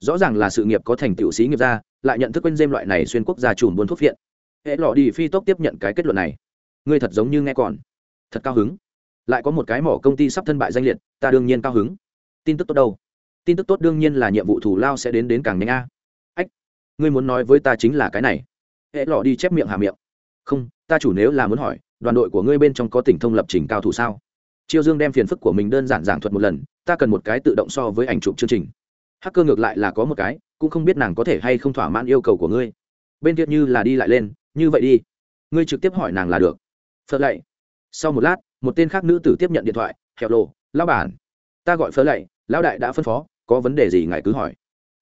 Rõ ràng là sự nghiệp có thành tựu sĩ nghiệp gia lại nhận thức quên dêm loại này xuyên quốc gia chùm buôn thuốc viện hệ lọ đi phi tốc tiếp nhận cái kết luận này. Ngươi thật giống như nghe còn. Thật cao hứng. Lại có một cái mỏ công ty sắp thân bại danh liệt, ta đương nhiên cao hứng. Tin tức tốt đâu? Tin tức tốt đương nhiên là nhiệm vụ thủ lao sẽ đến đến càng nhanh a ngươi muốn nói với ta chính là cái này. Hệ lọ đi chép miệng hà miệng. Không, ta chủ nếu là muốn hỏi, đoàn đội của ngươi bên trong có tỉnh thông lập trình cao thủ sao? Chiêu dương đem phiền phức của mình đơn giản giảng thuật một lần, ta cần một cái tự động so với ảnh chụp chương trình. Hacker ngược lại là có một cái, cũng không biết nàng có thể hay không thỏa mãn yêu cầu của ngươi. Bên kia như là đi lại lên, như vậy đi. Ngươi trực tiếp hỏi nàng là được. Phật lạy. Sau một lát, một tên khác nữ tử tiếp nhận điện thoại, hẹo lộ lao bản. Ta gọi phớ lạy, lão đại đã phân phó, có vấn đề gì ngài cứ hỏi.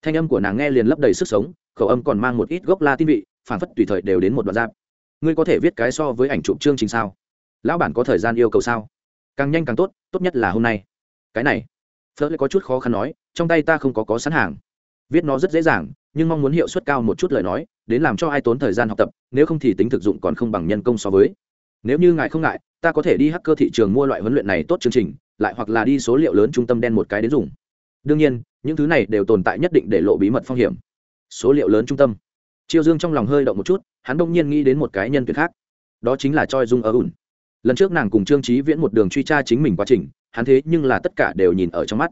Thanh âm của nàng nghe liền lấp đầy sức sống khẩu âm còn mang một ít gốc la tin vị phản phất tùy thời đều đến một đoạn giáp. Ngươi có thể viết cái so với ảnh chụp chương trình sao? Lão bản có thời gian yêu cầu sao? Càng nhanh càng tốt tốt nhất là hôm nay. Cái này. Phớt lại có chút khó khăn nói, trong tay ta không có có sẵn hàng. Viết nó rất dễ dàng, nhưng mong muốn hiệu suất cao một chút lời nói, đến làm cho ai tốn thời gian học tập, nếu không thì tính thực dụng còn không bằng nhân công so với. Nếu như ngài không ngại, ta có thể đi hacker thị trường mua loại huấn luyện này tốt chương trình, lại hoặc là đi số liệu lớn trung tâm đen một cái đến dùng. Đương nhiên, những thứ này đều tồn tại nhất định để lộ bí mật phong hiểm số liệu lớn trung tâm. Chiêu dương trong lòng hơi động một chút, hắn đông nhiên nghĩ đến một cái nhân tuyệt khác. Đó chính là choi dung ở ủn. Lần trước nàng cùng trương trí viễn một đường truy tra chính mình quá trình, hắn thế nhưng là tất cả đều nhìn ở trong mắt.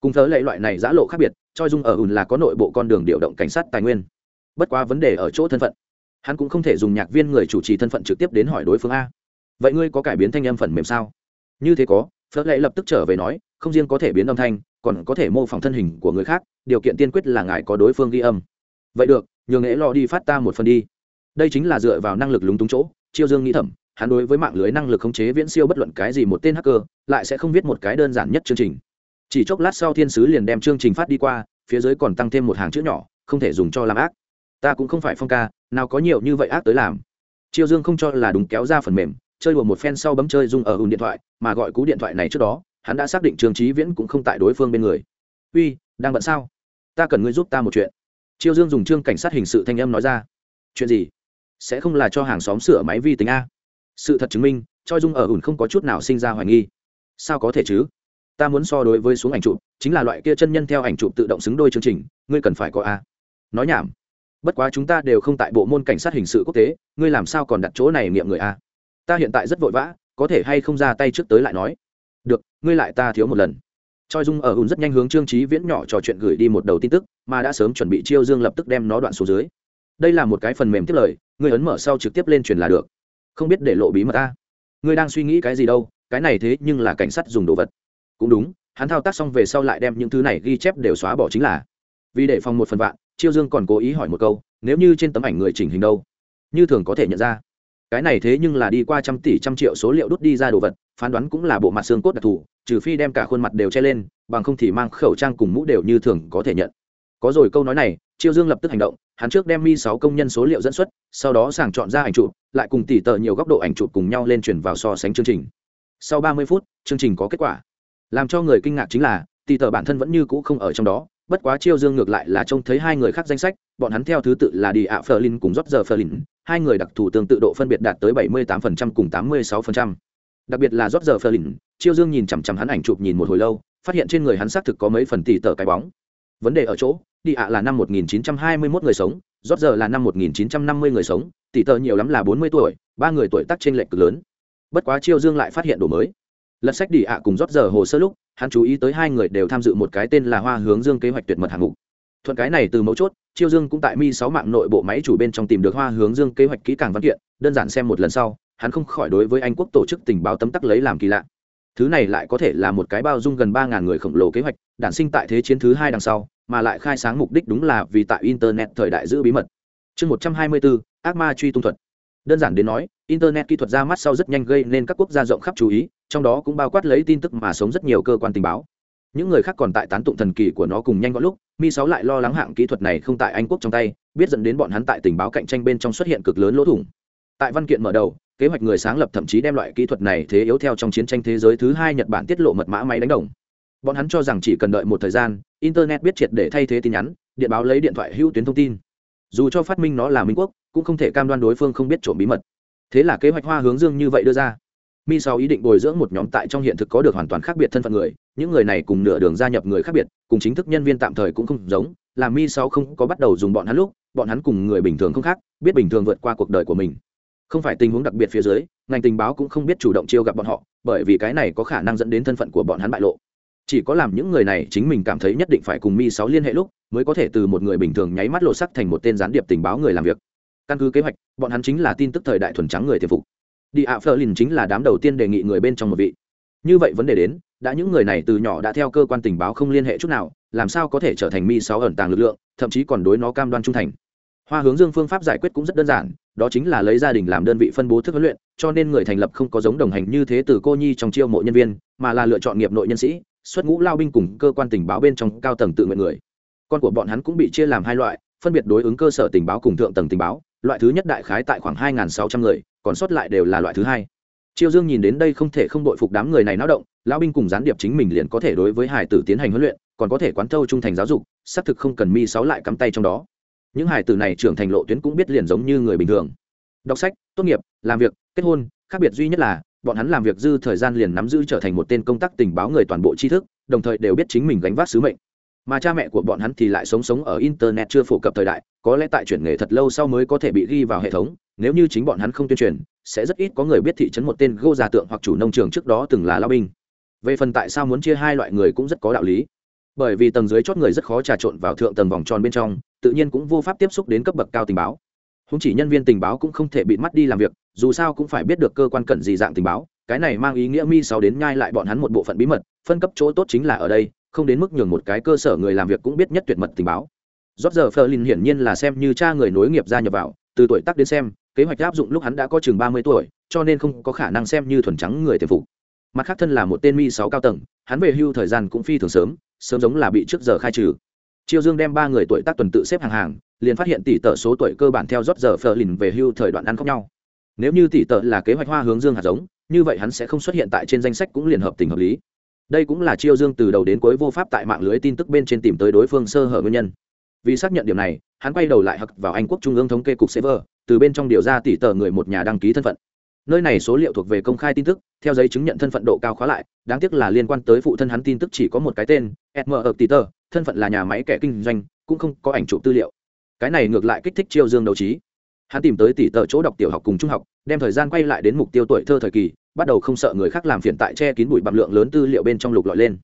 Cùng thớ lệ loại này giã lộ khác biệt, choi dung ở ủn là có nội bộ con đường điều động cảnh sát tài nguyên. Bất quá vấn đề ở chỗ thân phận. Hắn cũng không thể dùng nhạc viên người chủ trì thân phận trực tiếp đến hỏi đối phương a. Vậy ngươi có cải biến thanh âm phần mềm sao? Như thế có phớt lệ lập tức trở về nói, không riêng có thể biến âm thanh, còn có thể mô phỏng thân hình của người khác, điều kiện tiên quyết là ngài có đối phương ghi âm vậy được, nhường nghệ lo đi phát ta một phần đi. Đây chính là dựa vào năng lực lúng túng chỗ, chiêu dương nghĩ thầm, hắn đối với mạng lưới năng lực khống chế viễn siêu bất luận cái gì một tên hacker, lại sẽ không viết một cái đơn giản nhất chương trình. Chỉ chốc lát sau thiên sứ liền đem chương trình phát đi qua, phía dưới còn tăng thêm một hàng chữ nhỏ, không thể dùng cho làm ác. Ta cũng không phải phong ca, nào có nhiều như vậy ác tới làm. Chiêu dương không cho là đúng kéo ra phần mềm, chơi đùa một phen sau bấm chơi dùng ở ùn điện thoại, mà gọi cú điện thoại này trước đó, hắn đã xác định trường trí viễn cũng không tại đối phương bên người. Uy, đang bận sao? Ta cần ngươi giúp ta một chuyện chiêu dương dùng trương cảnh sát hình sự thanh âm nói ra. Chuyện gì? Sẽ không là cho hàng xóm sửa máy vi tính a? Sự thật chứng minh, choi dung ở ủn không có chút nào sinh ra hoài nghi. Sao có thể chứ? Ta muốn so đối với xuống ảnh chụp, chính là loại kia chân nhân theo ảnh chụp tự động xứng đôi chương trình, ngươi cần phải có a. Nói nhảm. Bất quá chúng ta đều không tại bộ môn cảnh sát hình sự quốc tế, ngươi làm sao còn đặt chỗ này nghiệm người a? Ta hiện tại rất vội vã, có thể hay không ra tay trước tới lại nói? Được, ngươi lại ta thiếu một lần choi dung ở ùn rất nhanh hướng trương trí viễn nhỏ trò chuyện gửi đi một đầu tin tức, mà đã sớm chuẩn bị chiêu dương lập tức đem nó đoạn xuống dưới. Đây là một cái phần mềm tiếp lời ngươi ấn mở sau trực tiếp lên truyền là được. Không biết để lộ bí mật a. ngươi đang suy nghĩ cái gì đâu, cái này thế nhưng là cảnh sát dùng đồ vật. Cũng đúng, hắn thao tác xong về sau lại đem những thứ này ghi chép đều xóa bỏ chính là. Vì để phòng một phần vạn, chiêu dương còn cố ý hỏi một câu, nếu như trên tấm ảnh người chỉnh hình đâu? Như thường có thể nhận ra. Cái này thế nhưng là đi qua trăm tỷ trăm triệu số liệu đốt đi ra đồ vật phán đoán cũng là bộ mặt xương cốt đặc thù, trừ phi đem cả khuôn mặt đều che lên, bằng không thì mang khẩu trang cùng mũ đều như thường có thể nhận. Có rồi, câu nói này, chiêu dương lập tức hành động, hắn trước đem mi sáu công nhân số liệu dẫn xuất, sau đó sàng chọn ra ảnh chụp, lại cùng tỉ tờ nhiều góc độ ảnh chụp cùng nhau lên chuyển vào so sánh chương trình. Sau ba mươi phút, chương trình có kết quả. Làm cho người kinh ngạc chính là tỉ tờ bản thân vẫn như cũ không ở trong đó, bất quá chiêu dương ngược lại là trông thấy hai người khác danh sách, bọn hắn theo thứ tự là đi ạ phờ linh cùng rót giờ phờ linh, hai người đặc thù tương tự độ phân biệt đạt tới bảy mươi 78% cùng tám mươi 86% đặc biệt là rót giờ phờ linh chiêu dương nhìn chằm chằm hắn ảnh chụp nhìn một hồi lâu, phát hiện trên người hắn xác thực có mấy phần tỉ tờ cái bóng. Vấn đề ở chỗ, đi ạ là năm 1921 người sống, rót giờ là năm 1950 người sống tỷ tờ nhiều lắm là 40 tuổi, ba người tuổi tác trên lệch cực lớn. Bất quá chiêu dương lại phát hiện đồ mới. Lật sách đi ạ cùng rót giờ hồ sơ lúc, hắn chú ý tới hai người đều tham dự một cái tên là hoa hướng dương kế hoạch tuyệt mật hạng mục. Thuận cái này từ mấu chốt, chiêu dương cũng tại mi sáu mạng nội bộ máy chủ bên trong tìm được hoa hướng dương kế hoạch kỹ càng văn kiện, đơn giản xem một lần sau hắn không khỏi đối với anh quốc tổ chức tình báo tấm tắc lấy làm kỳ lạ. Thứ này lại có thể là một cái bao dung gần ba ngàn người khổng lồ kế hoạch, đản sinh tại thế chiến thứ hai đằng sau, mà lại khai sáng mục đích đúng là vì tại internet thời đại giữ bí mật. Chương một trăm hai mươi bốn, ác ma truy tung thuật. Đơn giản đến nói, internet kỹ thuật ra mắt sau rất nhanh gây nên các quốc gia rộng khắp chú ý, trong đó cũng bao quát lấy tin tức mà sống rất nhiều cơ quan tình báo. Những người khác còn tại tán tụng thần kỳ của nó cùng nhanh gọn lúc, mi sáu lại lo lắng hạng kỹ thuật này không tại anh quốc trong tay, biết dẫn đến bọn hắn tại tình báo cạnh tranh bên trong xuất hiện cực lớn lỗ thủng. Tại văn kiện mở đầu kế hoạch người sáng lập thậm chí đem loại kỹ thuật này thế yếu theo trong chiến tranh thế giới thứ hai nhật bản tiết lộ mật mã máy đánh đồng. Bọn hắn cho rằng chỉ cần đợi một thời gian, internet biết triệt để thay thế tin nhắn, điện báo lấy điện thoại, hữu tuyến thông tin. Dù cho phát minh nó là minh quốc, cũng không thể cam đoan đối phương không biết trộm bí mật. Thế là kế hoạch hoa hướng dương như vậy đưa ra. Mi sáu ý định bồi dưỡng một nhóm tại trong hiện thực có được hoàn toàn khác biệt thân phận người, những người này cùng nửa đường gia nhập người khác biệt, cùng chính thức nhân viên tạm thời cũng không giống, là mi sáu không có bắt đầu dùng bọn hắn lúc, bọn hắn cùng người bình thường không khác, biết bình thường vượt qua cuộc đời của mình không phải tình huống đặc biệt phía dưới, ngành tình báo cũng không biết chủ động chiêu gặp bọn họ, bởi vì cái này có khả năng dẫn đến thân phận của bọn hắn bại lộ. Chỉ có làm những người này chính mình cảm thấy nhất định phải cùng mi sáu liên hệ lúc, mới có thể từ một người bình thường nháy mắt lộ sắc thành một tên gián điệp tình báo người làm việc. Căn cứ kế hoạch, bọn hắn chính là tin tức thời đại thuần trắng người tiềm phục. Đi ạ, phờ lìn chính là đám đầu tiên đề nghị người bên trong một vị. Như vậy vấn đề đến, đã những người này từ nhỏ đã theo cơ quan tình báo không liên hệ chút nào, làm sao có thể trở thành mi sáu ẩn tàng lực lượng, thậm chí còn đối nó cam đoan trung thành. Hoa hướng dương phương pháp giải quyết cũng rất đơn giản đó chính là lấy gia đình làm đơn vị phân bố thức huấn luyện, cho nên người thành lập không có giống đồng hành như thế từ cô nhi trong chiêu mộ nhân viên, mà là lựa chọn nghiệp nội nhân sĩ, xuất ngũ lao binh cùng cơ quan tình báo bên trong cao tầng tự nguyện người. Con của bọn hắn cũng bị chia làm hai loại, phân biệt đối ứng cơ sở tình báo cùng thượng tầng tình báo, loại thứ nhất đại khái tại khoảng hai sáu trăm người, còn sót lại đều là loại thứ hai. Chiêu dương nhìn đến đây không thể không đội phục đám người này náo động, lão binh cùng gián điệp chính mình liền có thể đối với hải tử tiến hành huấn luyện, còn có thể quán thâu trung thành giáo dục, xác thực không cần mi sáu lại cắm tay trong đó những hải tử này trưởng thành lộ tuyến cũng biết liền giống như người bình thường. Đọc sách, tốt nghiệp, làm việc, kết hôn, khác biệt duy nhất là, bọn hắn làm việc dư thời gian liền nắm giữ trở thành một tên công tác tình báo người toàn bộ tri thức, đồng thời đều biết chính mình gánh vác sứ mệnh. Mà cha mẹ của bọn hắn thì lại sống sống ở internet chưa phổ cập thời đại, có lẽ tại chuyển nghề thật lâu sau mới có thể bị ghi vào hệ thống, nếu như chính bọn hắn không tuyên truyền, sẽ rất ít có người biết thị trấn một tên gô già tượng hoặc chủ nông trường trước đó từng là lao binh. Về phần tại sao muốn chia hai loại người cũng rất có đạo lý bởi vì tầng dưới chót người rất khó trà trộn vào thượng tầng vòng tròn bên trong, tự nhiên cũng vô pháp tiếp xúc đến cấp bậc cao tình báo. Không chỉ nhân viên tình báo cũng không thể bị mắt đi làm việc, dù sao cũng phải biết được cơ quan cận gì dạng tình báo, cái này mang ý nghĩa mi sáu đến nhai lại bọn hắn một bộ phận bí mật, phân cấp chỗ tốt chính là ở đây, không đến mức nhường một cái cơ sở người làm việc cũng biết nhất tuyệt mật tình báo. Rót giờ Ferlin hiển nhiên là xem như cha người nối nghiệp gia nhập vào, từ tuổi tác đến xem, kế hoạch áp dụng lúc hắn đã có chừng ba mươi tuổi, cho nên không có khả năng xem như thuần trắng người tiềm phục. Mặt khác thân là một tên mi sáu cao tầng, hắn về hưu thời gian cũng phi thường sớm sớm giống là bị trước giờ khai trừ Chiêu Dương đem ba người tuổi tác tuần tự xếp hàng hàng, liền phát hiện tỷ tợ số tuổi cơ bản theo rót giờ Ferlin về hưu thời đoạn ăn khác nhau. Nếu như tỷ tợ là kế hoạch hoa hướng Dương hạt giống, như vậy hắn sẽ không xuất hiện tại trên danh sách cũng liền hợp tình hợp lý. Đây cũng là Chiêu Dương từ đầu đến cuối vô pháp tại mạng lưới tin tức bên trên tìm tới đối phương sơ hở nguyên nhân. Vì xác nhận điểm này, hắn quay đầu lại hặc vào Anh quốc trung ương thống kê cục server, từ bên trong điều ra tỷ tờ người một nhà đăng ký thân phận. Nơi này số liệu thuộc về công khai tin tức, theo giấy chứng nhận thân phận độ cao khóa lại, đáng tiếc là liên quan tới phụ thân hắn tin tức chỉ có một cái tên, SM ở tỷ tờ, thân phận là nhà máy kẻ kinh doanh cũng không có ảnh chụp tư liệu. Cái này ngược lại kích thích chiêu dương đấu trí. Hắn tìm tới tỷ tờ chỗ đọc tiểu học cùng trung học đem thời gian quay lại đến mục tiêu tuổi thơ thời kỳ bắt đầu không sợ người khác làm phiền tại che kín bụi bặm lượng lớn tư liệu bên trong lục lọi lên.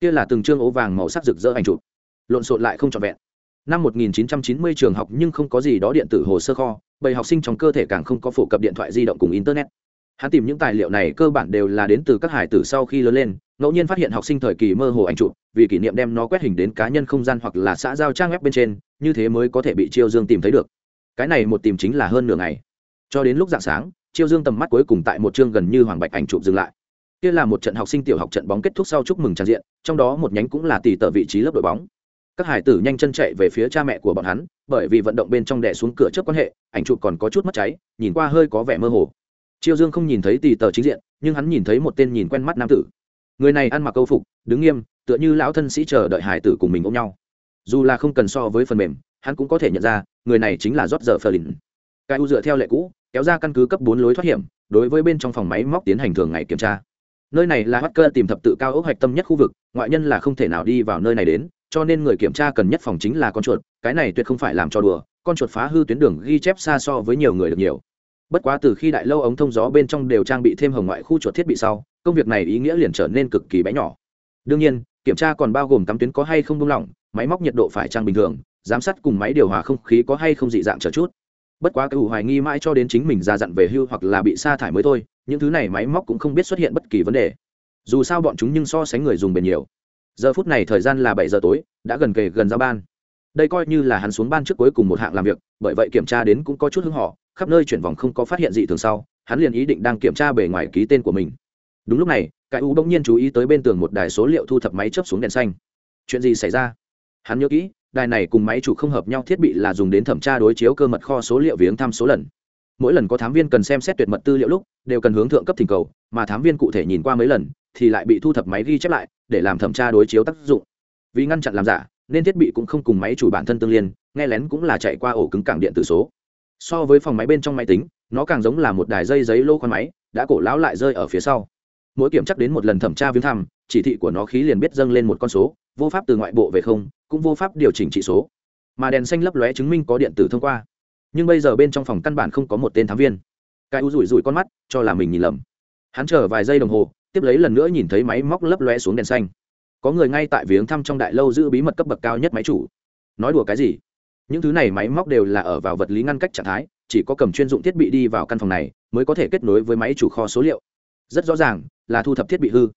Kia là từng chương ố vàng màu sắc rực rỡ ảnh chụp. Lộn xộn lại không trọn vẹn. Năm 1990 trường học nhưng không có gì đó điện tử hồ sơ kho bầy học sinh trong cơ thể càng không có phổ cập điện thoại di động cùng internet. Hắn tìm những tài liệu này cơ bản đều là đến từ các hải tử sau khi lớn lên, ngẫu nhiên phát hiện học sinh thời kỳ mơ hồ ảnh chụp, vì kỷ niệm đem nó quét hình đến cá nhân không gian hoặc là xã giao trang web bên trên, như thế mới có thể bị chiêu dương tìm thấy được. Cái này một tìm chính là hơn nửa ngày. Cho đến lúc dạng sáng, chiêu dương tầm mắt cuối cùng tại một chương gần như hoàng bạch ảnh chụp dừng lại. Kia là một trận học sinh tiểu học trận bóng kết thúc sau chúc mừng tràn diện, trong đó một nhánh cũng là tỷ tờ vị trí lớp đội bóng. Các hải tử nhanh chân chạy về phía cha mẹ của bọn hắn bởi vì vận động bên trong đè xuống cửa trước quan hệ, ảnh chụp còn có chút mất cháy, nhìn qua hơi có vẻ mơ hồ. Chiêu dương không nhìn thấy tì tờ chính diện, nhưng hắn nhìn thấy một tên nhìn quen mắt nam tử. Người này ăn mặc câu phục, đứng nghiêm, tựa như lão thân sĩ chờ đợi hải tử cùng mình ôm nhau. Dù là không cần so với phần mềm, hắn cũng có thể nhận ra, người này chính là rót giờ phờ lìn cai u dựa theo lệ cũ, kéo ra căn cứ cấp bốn lối thoát hiểm, đối với bên trong phòng máy móc tiến hành thường ngày kiểm tra. Nơi này là hacker tìm thập tự cao ốc hoạch tâm nhất khu vực, ngoại nhân là không thể nào đi vào nơi này đến cho nên người kiểm tra cần nhất phòng chính là con chuột, cái này tuyệt không phải làm cho đùa, con chuột phá hư tuyến đường ghi chép xa so với nhiều người được nhiều. Bất quá từ khi đại lâu ống thông gió bên trong đều trang bị thêm hồng ngoại khu chuột thiết bị sau, công việc này ý nghĩa liền trở nên cực kỳ bé nhỏ. Đương nhiên, kiểm tra còn bao gồm cắm tuyến có hay không đông lỏng, máy móc nhiệt độ phải trang bình thường, giám sát cùng máy điều hòa không khí có hay không dị dạng trở chút. Bất quá cái ủ hoài nghi mãi cho đến chính mình ra dặn về hưu hoặc là bị sa thải mới thôi, những thứ này máy móc cũng không biết xuất hiện bất kỳ vấn đề. Dù sao bọn chúng nhưng so sánh người dùng bền nhiều giờ phút này thời gian là bảy giờ tối, đã gần kề gần ra ban. Đây coi như là hắn xuống ban trước cuối cùng một hạng làm việc, bởi vậy kiểm tra đến cũng có chút hưng họ khắp nơi chuyển vòng không có phát hiện gì thường sau, hắn liền ý định đang kiểm tra bề ngoài ký tên của mình. Đúng lúc này, cái u bỗng nhiên chú ý tới bên tường một đài số liệu thu thập máy chớp xuống đèn xanh. Chuyện gì xảy ra? Hắn nhớ kỹ, đài này cùng máy chủ không hợp nhau thiết bị là dùng đến thẩm tra đối chiếu cơ mật kho số liệu viếng thăm số lần. Mỗi lần có thám viên cần xem xét tuyệt mật tư liệu lúc, đều cần hướng thượng cấp thỉnh cầu, mà thám viên cụ thể nhìn qua mấy lần thì lại bị thu thập máy ghi chép lại để làm thẩm tra đối chiếu tác dụng. Vì ngăn chặn làm giả, nên thiết bị cũng không cùng máy chủ bản thân tương liên, nghe lén cũng là chạy qua ổ cứng cảng điện tử số. So với phòng máy bên trong máy tính, nó càng giống là một đài dây giấy lô khoan máy, đã cổ lão lại rơi ở phía sau. Mỗi kiểm chắc đến một lần thẩm tra viếng thăm, chỉ thị của nó khí liền biết dâng lên một con số, vô pháp từ ngoại bộ về không, cũng vô pháp điều chỉnh trị số. Mà đèn xanh lấp lóe chứng minh có điện tử thông qua. Nhưng bây giờ bên trong phòng căn bản không có một tên thám viên. Cái u rủi rủi con mắt, cho là mình nhìn lầm. Hắn chờ vài giây đồng hồ tiếp lấy lần nữa nhìn thấy máy móc lấp lóe xuống đèn xanh. Có người ngay tại viếng thăm trong đại lâu giữ bí mật cấp bậc cao nhất máy chủ. Nói đùa cái gì? Những thứ này máy móc đều là ở vào vật lý ngăn cách trạng thái, chỉ có cầm chuyên dụng thiết bị đi vào căn phòng này mới có thể kết nối với máy chủ kho số liệu. Rất rõ ràng, là thu thập thiết bị hư.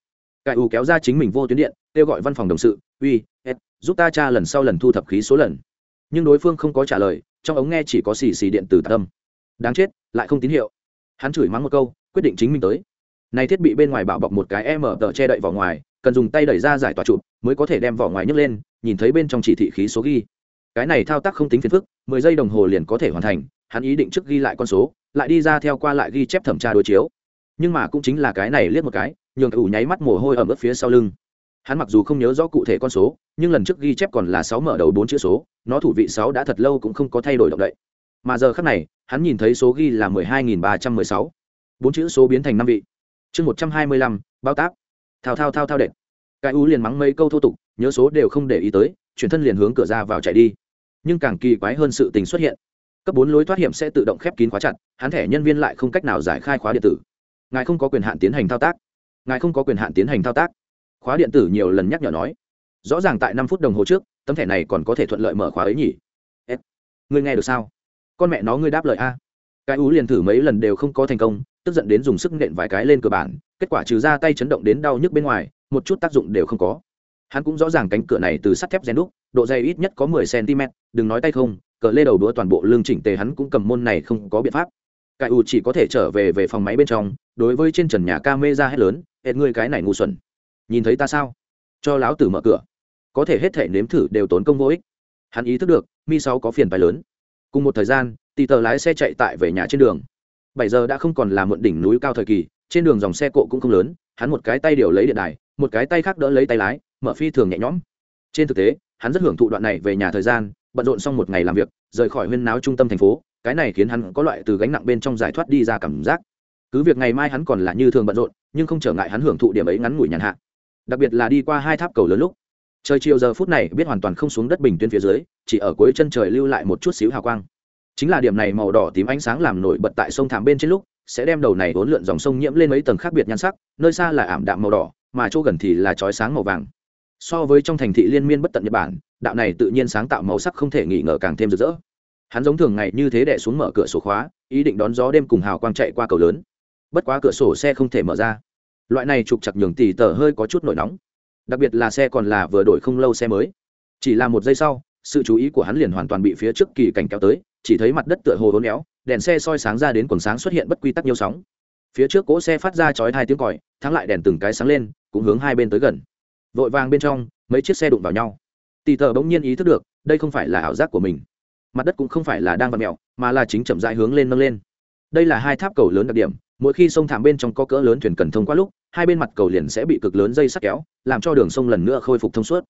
Cải ù kéo ra chính mình vô tuyến điện, kêu gọi văn phòng đồng sự, uy, ed, giúp ta tra lần sau lần thu thập khí số lần. Nhưng đối phương không có trả lời, trong ống nghe chỉ có xì xì điện từ tâm đáng chết, lại không tín hiệu. Hắn chửi mắng một câu, quyết định chính mình tới này thiết bị bên ngoài bảo bọc một cái m tờ che đậy vỏ ngoài, cần dùng tay đẩy ra giải tỏa chụp mới có thể đem vỏ ngoài nhấc lên, nhìn thấy bên trong chỉ thị khí số ghi. Cái này thao tác không tính phiền phức, mười giây đồng hồ liền có thể hoàn thành, hắn ý định trước ghi lại con số, lại đi ra theo qua lại ghi chép thẩm tra đối chiếu. Nhưng mà cũng chính là cái này liếc một cái, nhường ủ nháy mắt mồ hôi ẩm ướt phía sau lưng. Hắn mặc dù không nhớ rõ cụ thể con số, nhưng lần trước ghi chép còn là sáu mở đầu bốn chữ số, nó thủ vị sáu đã thật lâu cũng không có thay đổi động đậy. Mà giờ khắc này, hắn nhìn thấy số ghi là mười hai nghìn ba trăm mười sáu. Bốn chữ số biến thành năm vị chương một trăm hai mươi lăm bao tác thao thao thao thao đệm cái u liền mắng mấy câu thô tục nhớ số đều không để ý tới chuyển thân liền hướng cửa ra vào chạy đi. Nhưng càng kỳ quái hơn sự tình xuất hiện. Cấp bốn lối thoát hiểm sẽ tự động khép kín khóa chặt hắn thẻ nhân viên lại không cách nào giải khai khóa điện tử. Ngài không có quyền hạn tiến hành thao tác. Ngài không có quyền hạn tiến hành thao tác. Khóa điện tử nhiều lần nhắc nhở nói. Rõ ràng tại năm phút đồng hồ trước tấm thẻ này còn có thể thuận lợi mở khóa ấy nhỉ? Ê, ngươi nghe được sao? Con mẹ nó ngươi đáp lời a. Cái ú liền thử mấy lần đều không có thành công tức giận đến dùng sức nện vài cái lên cửa bản, kết quả trừ ra tay chấn động đến đau nhức bên ngoài, một chút tác dụng đều không có. Hắn cũng rõ ràng cánh cửa này từ sắt thép rèn đúc, độ dày ít nhất có mười cm đừng nói tay không, cờ lê đầu đũa toàn bộ lương chỉnh tề hắn cũng cầm môn này không có biện pháp. Cải ù chỉ có thể trở về về phòng máy bên trong, đối với trên trần nhà ca mê ra hết lớn hết ngươi cái này ngu xuẩn, nhìn thấy ta sao? Cho láo tử mở cửa, có thể hết thể nếm thử đều tốn công vô ích. Hắn ý thức được, mi sáu có phiền phái lớn. Cùng một thời gian, tì tờ lái xe chạy tại về nhà trên đường bảy giờ đã không còn là muộn đỉnh núi cao thời kỳ, trên đường dòng xe cộ cũng không lớn, hắn một cái tay điều lấy điện đài, một cái tay khác đỡ lấy tay lái, mở phi thường nhẹ nhõm. Trên thực tế, hắn rất hưởng thụ đoạn này về nhà thời gian, bận rộn xong một ngày làm việc, rời khỏi huyên náo trung tâm thành phố, cái này khiến hắn có loại từ gánh nặng bên trong giải thoát đi ra cảm giác. Cứ việc ngày mai hắn còn là như thường bận rộn, nhưng không trở ngại hắn hưởng thụ điểm ấy ngắn ngủi nhàn hạ. Đặc biệt là đi qua hai tháp cầu lớn lúc. Trời chiều giờ phút này, biết hoàn toàn không xuống đất bình tuyến phía dưới, chỉ ở cuối chân trời lưu lại một chút xíu hào quang chính là điểm này màu đỏ tím ánh sáng làm nổi bật tại sông thảm bên trên lúc, sẽ đem đầu này vốn lượn dòng sông nhiễm lên mấy tầng khác biệt nhan sắc, nơi xa là ảm đạm màu đỏ, mà chỗ gần thì là chói sáng màu vàng. So với trong thành thị liên miên bất tận nhật bản, đạo này tự nhiên sáng tạo màu sắc không thể nghỉ ngờ càng thêm rực rỡ. Hắn giống thường ngày như thế đẻ xuống mở cửa sổ khóa, ý định đón gió đêm cùng hào quang chạy qua cầu lớn. Bất quá cửa sổ xe không thể mở ra. Loại này trục chặt nhường tỉ tờ hơi có chút nổi nóng. Đặc biệt là xe còn là vừa đổi không lâu xe mới. Chỉ là một giây sau sự chú ý của hắn liền hoàn toàn bị phía trước kỳ cảnh kéo tới, chỉ thấy mặt đất tựa hồ hôn éo, đèn xe soi sáng ra đến quần sáng xuất hiện bất quy tắc nhiều sóng. Phía trước cỗ xe phát ra chói hai tiếng còi, thắng lại đèn từng cái sáng lên, cũng hướng hai bên tới gần. Vội vàng bên trong, mấy chiếc xe đụng vào nhau. Tì tờ bỗng nhiên ý thức được, đây không phải là ảo giác của mình. Mặt đất cũng không phải là đang vặn mẹo mà là chính chậm rãi hướng lên nâng lên. Đây là hai tháp cầu lớn đặc điểm, mỗi khi sông thảm bên trong có cỡ lớn thuyền cần thông qua lúc, hai bên mặt cầu liền sẽ bị cực lớn dây sắt kéo, làm cho đường sông lần nữa khôi phục thông suốt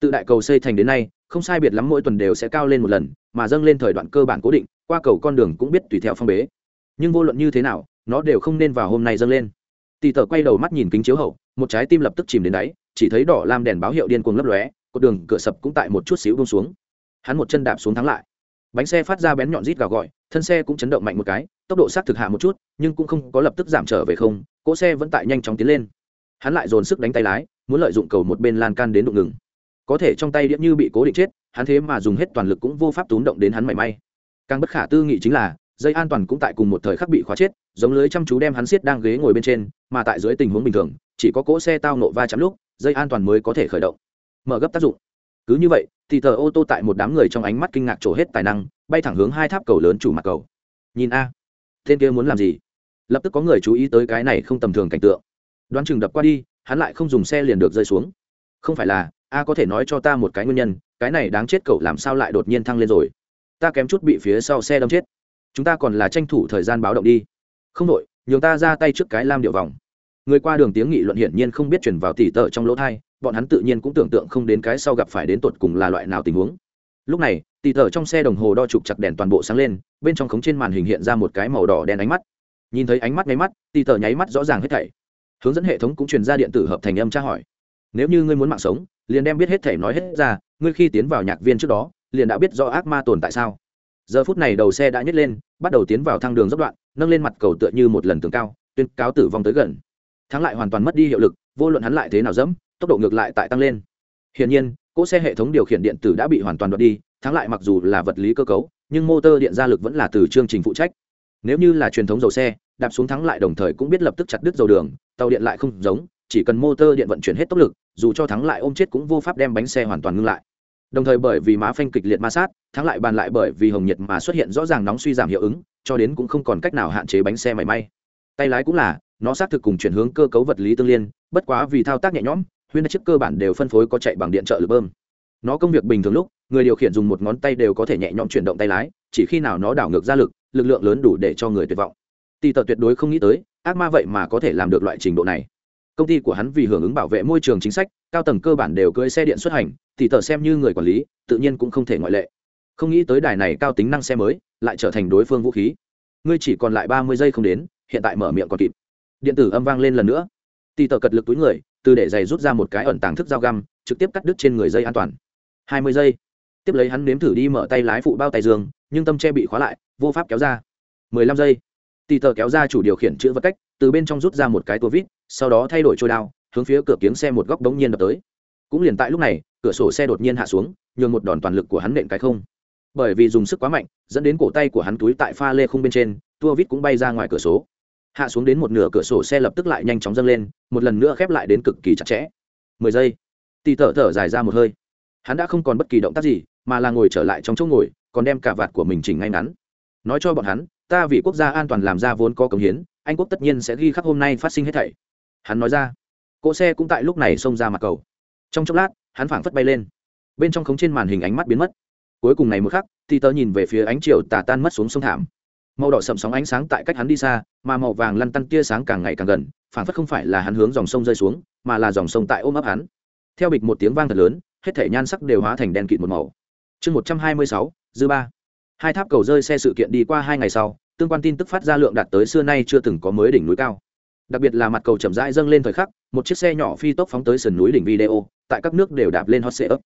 tự đại cầu xây thành đến nay, không sai biệt lắm mỗi tuần đều sẽ cao lên một lần, mà dâng lên thời đoạn cơ bản cố định, qua cầu con đường cũng biết tùy theo phong bế. Nhưng vô luận như thế nào, nó đều không nên vào hôm nay dâng lên. Tì tờ quay đầu mắt nhìn kính chiếu hậu, một trái tim lập tức chìm đến đáy, chỉ thấy đỏ lam đèn báo hiệu điên cuồng lấp lóe, cột đường cửa sập cũng tại một chút xíu bông xuống. Hắn một chân đạp xuống thắng lại. Bánh xe phát ra bén nhọn rít gào gọi, thân xe cũng chấn động mạnh một cái, tốc độ xác thực hạ một chút, nhưng cũng không có lập tức giảm trở về không, cỗ xe vẫn tại nhanh chóng tiến lên. Hắn lại dồn sức đánh tay lái, muốn lợi dụng cầu một bên lan can đến đụng ngừng có thể trong tay đĩa như bị cố định chết, hắn thế mà dùng hết toàn lực cũng vô pháp túm động đến hắn mảy may. Càng bất khả tư nghị chính là, dây an toàn cũng tại cùng một thời khắc bị khóa chết, giống lưới chăm chú đem hắn siết đang ghế ngồi bên trên, mà tại dưới tình huống bình thường, chỉ có cỗ xe tao nộ va chạm lúc, dây an toàn mới có thể khởi động. Mở gấp tác dụng. Cứ như vậy, thì tờ ô tô tại một đám người trong ánh mắt kinh ngạc trổ hết tài năng, bay thẳng hướng hai tháp cầu lớn chủ mặt cầu. Nhìn a, tên kia muốn làm gì? Lập tức có người chú ý tới cái này không tầm thường cảnh tượng. Đoán chừng đập qua đi, hắn lại không dùng xe liền được rơi xuống. Không phải là a có thể nói cho ta một cái nguyên nhân, cái này đáng chết cậu làm sao lại đột nhiên thăng lên rồi? Ta kém chút bị phía sau xe đâm chết. Chúng ta còn là tranh thủ thời gian báo động đi. Không đội nhường ta ra tay trước cái lam điệu vòng. Người qua đường tiếng nghị luận hiển nhiên không biết chuyển vào tỉ tợ trong lỗ thai, bọn hắn tự nhiên cũng tưởng tượng không đến cái sau gặp phải đến tột cùng là loại nào tình huống. Lúc này, tỉ tợ trong xe đồng hồ đo trục chặt đèn toàn bộ sáng lên, bên trong khống trên màn hình hiện ra một cái màu đỏ đen ánh mắt. Nhìn thấy ánh mắt nháy mắt, tỉ tợ nháy mắt rõ ràng hết thảy. Hướng dẫn hệ thống cũng truyền ra điện tử hợp thành âm tra hỏi. Nếu như ngươi muốn mạng sống liền đem biết hết thảy nói hết ra, ngươi khi tiến vào nhạc viên trước đó, liền đã biết do ác ma tồn tại sao. Giờ phút này đầu xe đã nhét lên, bắt đầu tiến vào thang đường dốc đoạn, nâng lên mặt cầu tựa như một lần tường cao, tuyên cáo tử vong tới gần. Thắng lại hoàn toàn mất đi hiệu lực, vô luận hắn lại thế nào dẫm, tốc độ ngược lại tại tăng lên. Hiển nhiên, cỗ xe hệ thống điều khiển điện tử đã bị hoàn toàn đoạt đi, thắng lại mặc dù là vật lý cơ cấu, nhưng motor điện gia lực vẫn là từ chương trình phụ trách. Nếu như là truyền thống dầu xe, đạp xuống thắng lại đồng thời cũng biết lập tức chặt đứt dầu đường, tàu điện lại không giống chỉ cần motor điện vận chuyển hết tốc lực, dù cho thắng lại ôm chết cũng vô pháp đem bánh xe hoàn toàn ngưng lại. Đồng thời bởi vì má phanh kịch liệt ma sát, thắng lại bàn lại bởi vì hồng nhiệt mà xuất hiện rõ ràng nóng suy giảm hiệu ứng, cho đến cũng không còn cách nào hạn chế bánh xe mảy may. Tay lái cũng là, nó xác thực cùng chuyển hướng cơ cấu vật lý tương liên, bất quá vì thao tác nhẹ nhõm huyên chiếc cơ bản đều phân phối có chạy bằng điện trợ lực bơm. Nó công việc bình thường lúc, người điều khiển dùng một ngón tay đều có thể nhẹ nhõm chuyển động tay lái, chỉ khi nào nó đảo ngược ra lực lực lượng lớn đủ để cho người tuyệt vọng. Tỷ tờ tuyệt đối không nghĩ tới, ác ma vậy mà có thể làm được loại trình độ này công ty của hắn vì hưởng ứng bảo vệ môi trường chính sách, cao tầng cơ bản đều cưỡi xe điện xuất hành tỷ tờ xem như người quản lý, tự nhiên cũng không thể ngoại lệ. Không nghĩ tới đài này cao tính năng xe mới, lại trở thành đối phương vũ khí. Ngươi chỉ còn lại ba mươi giây không đến, hiện tại mở miệng còn kịp. Điện tử âm vang lên lần nữa. Tỷ tờ cật lực túi người, từ để giày rút ra một cái ẩn tàng thức dao găm, trực tiếp cắt đứt trên người dây an toàn. Hai mươi giây. Tiếp lấy hắn nếm thử đi mở tay lái phụ bao tay giường nhưng tâm tre bị khóa lại, vô pháp kéo ra. Mười lăm giây. Tỷ tờ kéo ra chủ điều khiển chữ vật cách, từ bên trong rút ra một cái tua vít sau đó thay đổi trôi đao, hướng phía cửa kiếng xe một góc đống nhiên đập tới. Cũng liền tại lúc này, cửa sổ xe đột nhiên hạ xuống, nhường một đòn toàn lực của hắn nện cái không. Bởi vì dùng sức quá mạnh, dẫn đến cổ tay của hắn túi tại pha lê khung bên trên, tua vít cũng bay ra ngoài cửa sổ. Hạ xuống đến một nửa cửa sổ xe lập tức lại nhanh chóng dâng lên, một lần nữa khép lại đến cực kỳ chặt chẽ. Mười giây. Tì thở thở dài ra một hơi. Hắn đã không còn bất kỳ động tác gì, mà là ngồi trở lại trong chỗ ngồi, còn đem cả vạt của mình chỉnh ngay ngắn. Nói cho bọn hắn, ta vì quốc gia an toàn làm ra vốn có cống hiến, anh quốc tất nhiên sẽ ghi khắc hôm nay phát sinh hết thảy hắn nói ra. Cỗ xe cũng tại lúc này xông ra mặt cầu. Trong chốc lát, hắn phảng phất bay lên. Bên trong khống trên màn hình ánh mắt biến mất. Cuối cùng này một khắc, thì tớ nhìn về phía ánh chiều tà tan mất xuống sông thảm. Màu đỏ sậm sóng ánh sáng tại cách hắn đi xa, mà màu vàng lăn tăn tia sáng càng ngày càng gần, phảng phất không phải là hắn hướng dòng sông rơi xuống, mà là dòng sông tại ôm ấp hắn. Theo bịch một tiếng vang thật lớn, hết thể nhan sắc đều hóa thành đen kịt một màu. Chương một trăm hai mươi sáu, dư ba. Hai tháp cầu rơi xe sự kiện đi qua hai ngày sau, tương quan tin tức phát ra lượng đạt tới xưa nay chưa từng có mới đỉnh núi cao đặc biệt là mặt cầu chậm rãi dâng lên thời khắc, một chiếc xe nhỏ phi tốc phóng tới sườn núi đỉnh video, tại các nước đều đạp lên hot ấp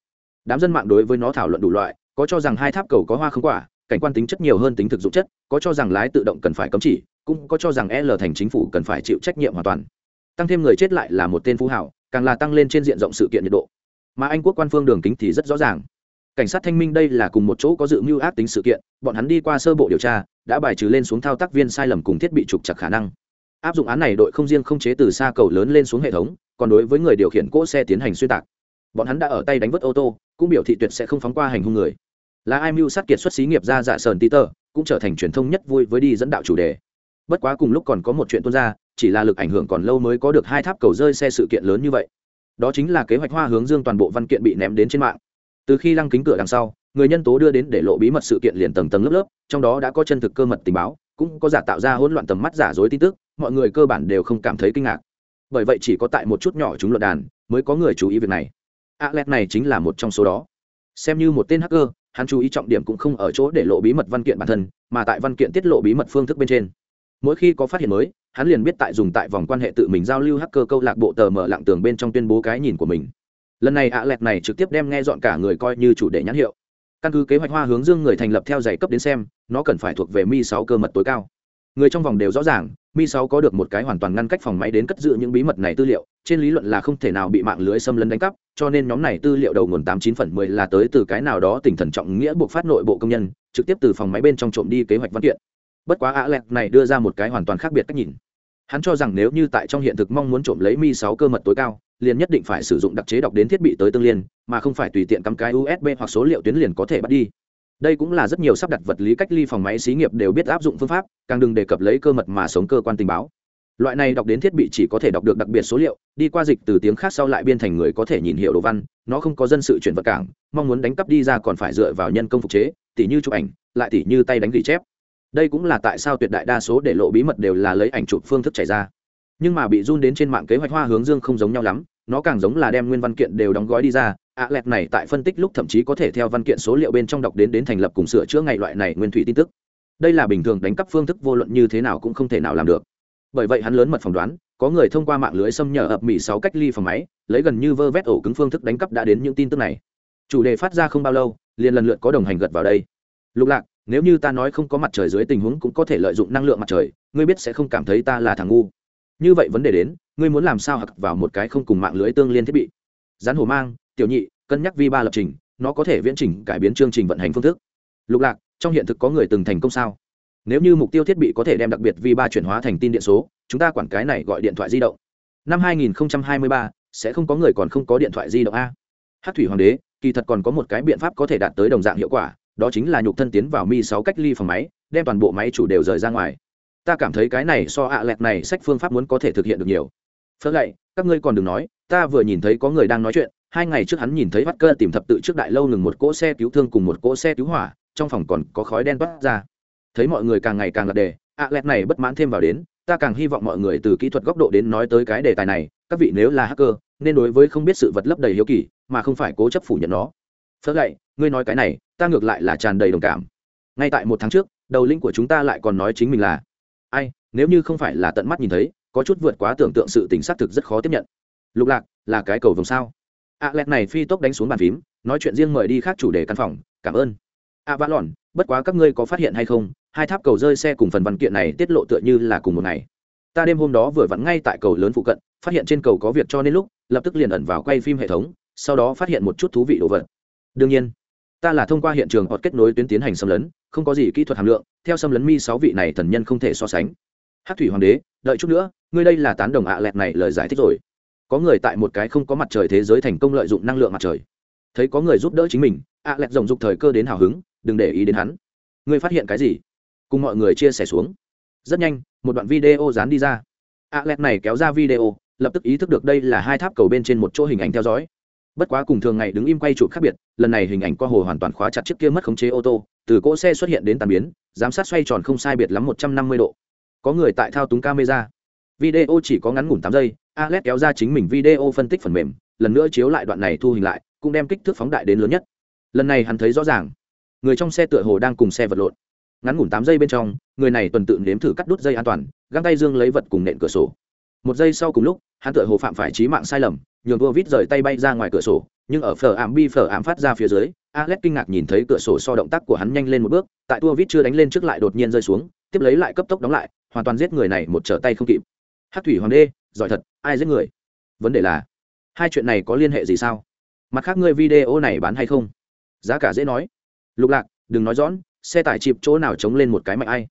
đám dân mạng đối với nó thảo luận đủ loại, có cho rằng hai tháp cầu có hoa không quả, cảnh quan tính chất nhiều hơn tính thực dụng chất, có cho rằng lái tự động cần phải cấm chỉ, cũng có cho rằng l thành chính phủ cần phải chịu trách nhiệm hoàn toàn. Tăng thêm người chết lại là một tên phú hảo, càng là tăng lên trên diện rộng sự kiện nhiệt độ. Mà anh quốc quan phương đường kính thì rất rõ ràng. Cảnh sát thanh minh đây là cùng một chỗ có dự mưu ác tính sự kiện, bọn hắn đi qua sơ bộ điều tra, đã bài trừ lên xuống thao tác viên sai lầm cùng thiết bị trục chặt khả năng áp dụng án này đội không riêng không chế từ xa cầu lớn lên xuống hệ thống, còn đối với người điều khiển cỗ xe tiến hành xuyên tạc. Bọn hắn đã ở tay đánh vớt ô tô, cũng biểu thị tuyệt sẽ không phóng qua hành hung người. Là ai mưu sát kiệt xuất xí nghiệp ra dạ sờn tơ cũng trở thành truyền thông nhất vui với đi dẫn đạo chủ đề. Bất quá cùng lúc còn có một chuyện tuôn ra, chỉ là lực ảnh hưởng còn lâu mới có được hai tháp cầu rơi xe sự kiện lớn như vậy. Đó chính là kế hoạch hoa hướng dương toàn bộ văn kiện bị ném đến trên mạng. Từ khi lăng kính cửa đằng sau, người nhân tố đưa đến để lộ bí mật sự kiện liền tầng tầng lớp lớp, trong đó đã có chân thực cơ mật tình báo, cũng có giả tạo ra hỗn loạn tầm mắt giả dối tin tức mọi người cơ bản đều không cảm thấy kinh ngạc. Bởi vậy chỉ có tại một chút nhỏ chúng luận đàn mới có người chú ý việc này. A l e t này chính là một trong số đó. Xem như một tên hacker, hắn chú ý trọng điểm cũng không ở chỗ để lộ bí mật văn kiện bản thân, mà tại văn kiện tiết lộ bí mật phương thức bên trên. Mỗi khi có phát hiện mới, hắn liền biết tại dùng tại vòng quan hệ tự mình giao lưu hacker câu lạc bộ tờ mở lạng tường bên trong tuyên bố cái nhìn của mình. Lần này ạ lẹt này trực tiếp đem nghe dọn cả người coi như chủ đề nhãn hiệu. Căn cứ kế hoạch hoa hướng dương người thành lập theo giày cấp đến xem, nó cần phải thuộc về mi sáu cơ mật tối cao người trong vòng đều rõ ràng, mi sáu có được một cái hoàn toàn ngăn cách phòng máy đến cất giữ những bí mật này tư liệu, trên lý luận là không thể nào bị mạng lưới xâm lấn đánh cắp, cho nên nhóm này tư liệu đầu nguồn tám chín phần mười là tới từ cái nào đó tỉnh thần trọng nghĩa buộc phát nội bộ công nhân, trực tiếp từ phòng máy bên trong trộm đi kế hoạch văn kiện. Bất quá ạ lẹt này đưa ra một cái hoàn toàn khác biệt cách nhìn. Hắn cho rằng nếu như tại trong hiện thực mong muốn trộm lấy mi sáu cơ mật tối cao, liền nhất định phải sử dụng đặc chế đọc đến thiết bị tới tương liên, mà không phải tùy tiện cắm cái usb hoặc số liệu tuyến liền có thể bắt đi đây cũng là rất nhiều sắp đặt vật lý cách ly phòng máy xí nghiệp đều biết áp dụng phương pháp, càng đừng đề cập lấy cơ mật mà sống cơ quan tình báo. Loại này đọc đến thiết bị chỉ có thể đọc được đặc biệt số liệu, đi qua dịch từ tiếng khác sau lại biên thành người có thể nhìn hiểu đồ văn, nó không có dân sự chuyển vật cảng, mong muốn đánh cắp đi ra còn phải dựa vào nhân công phục chế, tỉ như chụp ảnh, lại tỉ như tay đánh ghi chép. Đây cũng là tại sao tuyệt đại đa số để lộ bí mật đều là lấy ảnh chụp phương thức chảy ra. Nhưng mà bị run đến trên mạng kế hoạch hoa hướng dương không giống nhau lắm, nó càng giống là đem nguyên văn kiện đều đóng gói đi ra ạ lẹt này tại phân tích lúc thậm chí có thể theo văn kiện số liệu bên trong đọc đến đến thành lập cùng sửa chữa ngày loại này nguyên thủy tin tức. Đây là bình thường đánh cắp phương thức vô luận như thế nào cũng không thể nào làm được. Bởi vậy hắn lớn mật phỏng đoán, có người thông qua mạng lưới xâm nhờ ập mỹ sáu cách ly phòng máy, lấy gần như vơ vét ổ cứng phương thức đánh cắp đã đến những tin tức này. Chủ đề phát ra không bao lâu, liền lần lượt có đồng hành gật vào đây. Lục lạc, nếu như ta nói không có mặt trời dưới tình huống cũng có thể lợi dụng năng lượng mặt trời, ngươi biết sẽ không cảm thấy ta là thằng ngu. Như vậy vấn đề đến, ngươi muốn làm sao hặc vào một cái không cùng mạng lưới tương liên thiết bị? Rắn hổ mang tiểu nhị cân nhắc vi ba lập trình nó có thể viễn trình cải biến chương trình vận hành phương thức. Lục lạc trong hiện thực có người từng thành công sao? Nếu như mục tiêu thiết bị có thể đem đặc biệt vi ba chuyển hóa thành tin điện số chúng ta quản cái này gọi điện thoại di động. Năm 2023, sẽ không có người còn không có điện thoại di động a. Hát thủy hoàng đế kỳ thật còn có một cái biện pháp có thể đạt tới đồng dạng hiệu quả đó chính là nhục thân tiến vào mi sáu cách ly phòng máy đem toàn bộ máy chủ đều rời ra ngoài. Ta cảm thấy cái này so ạ lẹt này sách phương pháp muốn có thể thực hiện được nhiều. Phớt lạy các ngươi còn đừng nói ta vừa nhìn thấy có người đang nói chuyện hai ngày trước hắn nhìn thấy bắt cơ tìm thập tự trước đại lâu ngừng một cỗ xe cứu thương cùng một cỗ xe cứu hỏa, trong phòng còn có khói đen toát ra. Thấy mọi người càng ngày càng lật đề ạ lẹt này bất mãn thêm vào đến, ta càng hy vọng mọi người từ kỹ thuật góc độ đến nói tới cái đề tài này, các vị nếu là hacker, nên đối với không biết sự vật lấp đầy hiếu kỳ, mà không phải cố chấp phủ nhận nó. Phớt lạy ngươi nói cái này, ta ngược lại là tràn đầy đồng cảm. Ngay tại một tháng trước, đầu linh của chúng ta lại còn nói chính mình là ai, nếu như không phải là tận mắt nhìn thấy, có chút vượt quá tưởng tượng sự tình xác thực rất khó tiếp nhận. Lục lạc, là cái cầu vồng sao? A lẹt này phi tốc đánh xuống bàn phím, nói chuyện riêng mời đi khác chủ đề căn phòng, cảm ơn. À vã lòn bất quá các ngươi có phát hiện hay không, hai tháp cầu rơi xe cùng phần văn kiện này tiết lộ tựa như là cùng một ngày. Ta đêm hôm đó vừa vặn ngay tại cầu lớn phụ cận, phát hiện trên cầu có việc cho nên lúc, lập tức liền ẩn vào quay phim hệ thống, sau đó phát hiện một chút thú vị đồ vật. Đương nhiên, ta là thông qua hiện trường hoặc kết nối tuyến tiến hành xâm lấn, không có gì kỹ thuật hàm lượng, theo xâm lấn mi sáu vị này thần nhân không thể so sánh. Hát thủy hoàng đế, đợi chút nữa, ngươi đây là tán đồng ạ lẹt này lời giải thích rồi có người tại một cái không có mặt trời thế giới thành công lợi dụng năng lượng mặt trời. Thấy có người giúp đỡ chính mình ạ lẹt rồng dục thời cơ đến hào hứng, đừng để ý đến hắn. Ngươi phát hiện cái gì? Cùng mọi người chia sẻ xuống. Rất nhanh, một đoạn video dán đi ra. Ạ lẹt này kéo ra video, lập tức ý thức được đây là hai tháp cầu bên trên một chỗ hình ảnh theo dõi. Bất quá cùng thường ngày đứng im quay chụp khác biệt, lần này hình ảnh qua hồ hoàn toàn khóa chặt chiếc kia mất khống chế ô tô, từ cỗ xe xuất hiện đến tàn biến, giám sát xoay tròn không sai biệt lắm một trăm năm mươi độ. Có người tại thao túng camera. Video chỉ có ngắn ngủn tám giây alex kéo ra chính mình video phân tích phần mềm, lần nữa chiếu lại đoạn này thu hình lại, cũng đem kích thước phóng đại đến lớn nhất. Lần này hắn thấy rõ ràng, người trong xe tựa hồ đang cùng xe vật lộn. Ngắn ngủn tám giây bên trong, người này tuần tự nếm thử cắt đứt dây an toàn, găng tay dương lấy vật cùng nện cửa sổ. Một giây sau cùng lúc, hắn tựa hồ phạm phải trí mạng sai lầm, nhường vua vít rời tay bay ra ngoài cửa sổ, nhưng ở phở ảm bi phở ảm phát ra phía dưới, alex kinh ngạc nhìn thấy cửa sổ so động tác của hắn nhanh lên một bước, tại tua vít chưa đánh lên trước lại đột nhiên rơi xuống, tiếp lấy lại cấp tốc đóng lại, hoàn toàn giết người này một trở tay không kịp. Hát thủy hoàng đê, giỏi thật ai giết người? Vấn đề là, hai chuyện này có liên hệ gì sao? Mặt khác ngươi video này bán hay không? Giá cả dễ nói. Lục lạc, đừng nói rõ xe tải chịp chỗ nào chống lên một cái mạnh ai?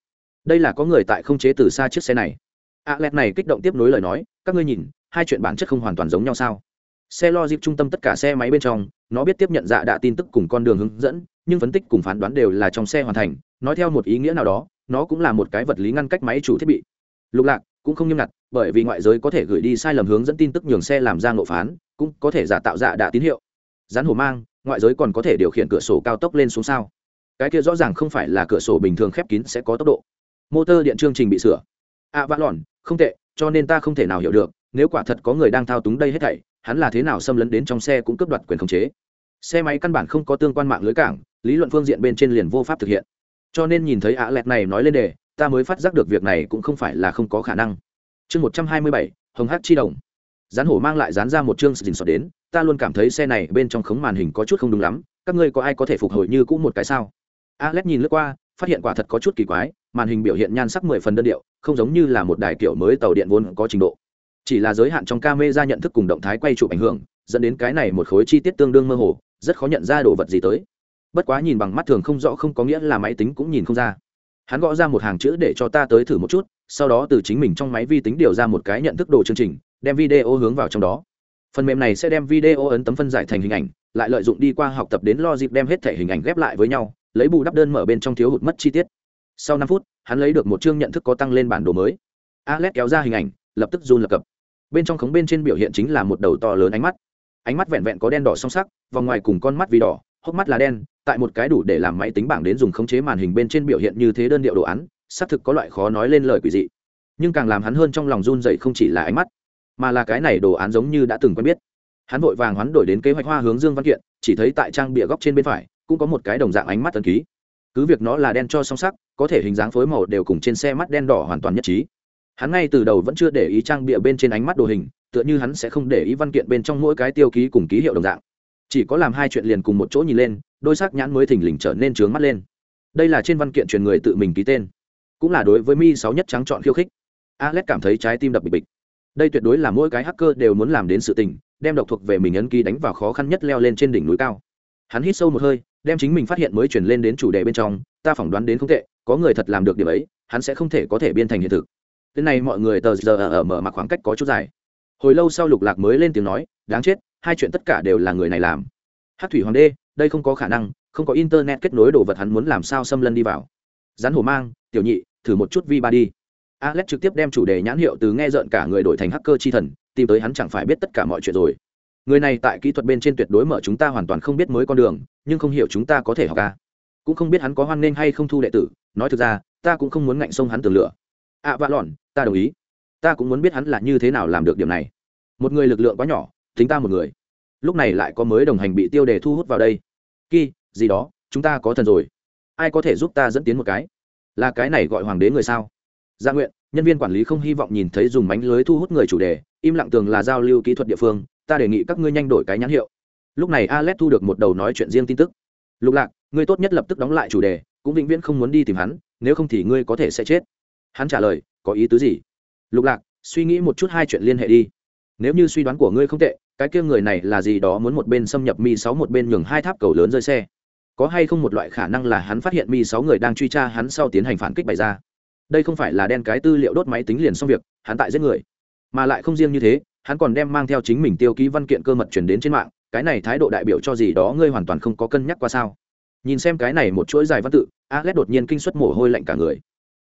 Đây là có người tại không chế từ xa chiếc xe này. A lẹt này kích động tiếp nối lời nói, các ngươi nhìn, hai chuyện bản chất không hoàn toàn giống nhau sao? Xe lo dịp trung tâm tất cả xe máy bên trong, nó biết tiếp nhận dạ đạ tin tức cùng con đường hướng dẫn, nhưng phân tích cùng phán đoán đều là trong xe hoàn thành. Nói theo một ý nghĩa nào đó, nó cũng là một cái vật lý ngăn cách máy chủ thiết bị. Lục lạc, cũng không nghiêm ngặt bởi vì ngoại giới có thể gửi đi sai lầm hướng dẫn tin tức nhường xe làm ra ngộ phán, cũng có thể giả tạo giả đạ tín hiệu. Rắn hổ mang, ngoại giới còn có thể điều khiển cửa sổ cao tốc lên xuống sao? Cái kia rõ ràng không phải là cửa sổ bình thường khép kín sẽ có tốc độ. Motor điện chương trình bị sửa. À, A vã lòn không tệ, cho nên ta không thể nào hiểu được, nếu quả thật có người đang thao túng đây hết thảy, hắn là thế nào xâm lấn đến trong xe cũng cướp đoạt quyền khống chế? Xe máy căn bản không có tương quan mạng lưới cảng, lý luận phương diện bên trên liền vô pháp thực hiện. Cho nên nhìn thấy ạ lẹt này nói lên đề, ta mới phát giác được việc này cũng không phải là không có khả năng chương một trăm hai mươi bảy, hồng hát chi đồng. Rán hổ mang lại gián ra một chương dình sọt đến, ta luôn cảm thấy xe này bên trong khống màn hình có chút không đúng lắm, các ngươi có ai có thể phục hồi như cũ một cái sao? Alex nhìn lướt qua, phát hiện quả thật có chút kỳ quái, màn hình biểu hiện nhan sắc mười phần đơn điệu, không giống như là một đài kiểu mới tàu điện vốn có trình độ. Chỉ là giới hạn trong ca mê ra nhận thức cùng động thái quay chụp ảnh hưởng, dẫn đến cái này một khối chi tiết tương đương mơ hồ, rất khó nhận ra đồ vật gì tới. Bất quá nhìn bằng mắt thường không rõ không có nghĩa là máy tính cũng nhìn không ra. Hắn gõ ra một hàng chữ để cho ta tới thử một chút sau đó từ chính mình trong máy vi tính điều ra một cái nhận thức đồ chương trình, đem video hướng vào trong đó. Phần mềm này sẽ đem video ấn tấm phân giải thành hình ảnh, lại lợi dụng đi qua học tập đến logic đem hết thể hình ảnh ghép lại với nhau, lấy bù đắp đơn mở bên trong thiếu hụt mất chi tiết. Sau năm phút, hắn lấy được một chương nhận thức có tăng lên bản đồ mới. Alex kéo ra hình ảnh, lập tức run lập cập. Bên trong khống bên trên biểu hiện chính là một đầu to lớn ánh mắt. Ánh mắt vẹn vẹn có đen đỏ song sắc, vòng ngoài cùng con mắt vì đỏ, hốc mắt là đen, tại một cái đủ để làm máy tính bảng đến dùng khống chế màn hình bên trên biểu hiện như thế đơn điệu đồ án xác thực có loại khó nói lên lời quỷ dị. Nhưng càng làm hắn hơn trong lòng run dậy không chỉ là ánh mắt, mà là cái này đồ án giống như đã từng quen biết. Hắn vội vàng hoán đổi đến kế hoạch hoa hướng dương văn kiện, chỉ thấy tại trang bìa góc trên bên phải, cũng có một cái đồng dạng ánh mắt tân ký. Cứ việc nó là đen cho song sắc, có thể hình dáng phối màu đều cùng trên xe mắt đen đỏ hoàn toàn nhất trí. Hắn ngay từ đầu vẫn chưa để ý trang bịa bên trên ánh mắt đồ hình, tựa như hắn sẽ không để ý văn kiện bên trong mỗi cái tiêu ký cùng ký hiệu đồng dạng. Chỉ có làm hai chuyện liền cùng một chỗ nhìn lên, đôi xác nhãn mới thình lình trở nên trướng mắt lên. Đây là trên văn kiện truyền người tự mình ký tên cũng là đối với mi sáu nhất trắng chọn khiêu khích. Alex cảm thấy trái tim đập bịch bịch. Đây tuyệt đối là mỗi cái hacker đều muốn làm đến sự tình, đem độc thuộc về mình ấn ký đánh vào khó khăn nhất leo lên trên đỉnh núi cao. Hắn hít sâu một hơi, đem chính mình phát hiện mới chuyển lên đến chủ đề bên trong, ta phỏng đoán đến không tệ, có người thật làm được điều ấy, hắn sẽ không thể có thể biên thành hiện thực. Thế này mọi người tờ giờ ở mở mặt khoảng cách có chút dài. Hồi lâu sau lục lạc mới lên tiếng nói, đáng chết, hai chuyện tất cả đều là người này làm. Hát thủy hoàng đê, đây không có khả năng, không có internet kết nối đồ vật hắn muốn làm sao xâm lân đi vào. Rắn hổ mang, tiểu nhị thử một chút vi ba đi. Alex trực tiếp đem chủ đề nhãn hiệu từ nghe rợn cả người đổi thành hacker chi thần tìm tới hắn chẳng phải biết tất cả mọi chuyện rồi. Người này tại kỹ thuật bên trên tuyệt đối mở chúng ta hoàn toàn không biết mới con đường nhưng không hiểu chúng ta có thể học ca cũng không biết hắn có hoan nghênh hay không thu đệ tử nói thực ra ta cũng không muốn ngạnh sông hắn tường lửa. Ạ à, vạ lòn ta đồng ý. Ta cũng muốn biết hắn là như thế nào làm được điểm này. Một người lực lượng quá nhỏ tính ta một người. Lúc này lại có mới đồng hành bị tiêu đề thu hút vào đây. Kỳ gì đó chúng ta có thần rồi. Ai có thể giúp ta dẫn tiến một cái? Là cái này gọi hoàng đế người sao? Gia nguyện, nhân viên quản lý không hy vọng nhìn thấy dùng bánh lưới thu hút người chủ đề, im lặng tường là giao lưu kỹ thuật địa phương, ta đề nghị các ngươi nhanh đổi cái nhãn hiệu. Lúc này alex thu được một đầu nói chuyện riêng tin tức. Lục lạc, ngươi tốt nhất lập tức đóng lại chủ đề, cũng vĩnh viễn không muốn đi tìm hắn, nếu không thì ngươi có thể sẽ chết. Hắn trả lời, có ý tứ gì? Lục lạc, suy nghĩ một chút hai chuyện liên hệ đi. Nếu như suy đoán của ngươi không tệ, cái kia người này là gì đó muốn một bên xâm nhập mi sáu một bên nhường hai tháp cầu lớn rơi xe có hay không một loại khả năng là hắn phát hiện mi sáu người đang truy tra hắn sau tiến hành phản kích bày ra. Đây không phải là đen cái tư liệu đốt máy tính liền xong việc, hắn tại giết người. Mà lại không riêng như thế, hắn còn đem mang theo chính mình tiêu ký văn kiện cơ mật chuyển đến trên mạng, cái này thái độ đại biểu cho gì đó ngươi hoàn toàn không có cân nhắc qua sao. Nhìn xem cái này một chuỗi dài văn tự, alex đột nhiên kinh xuất mồ hôi lạnh cả người.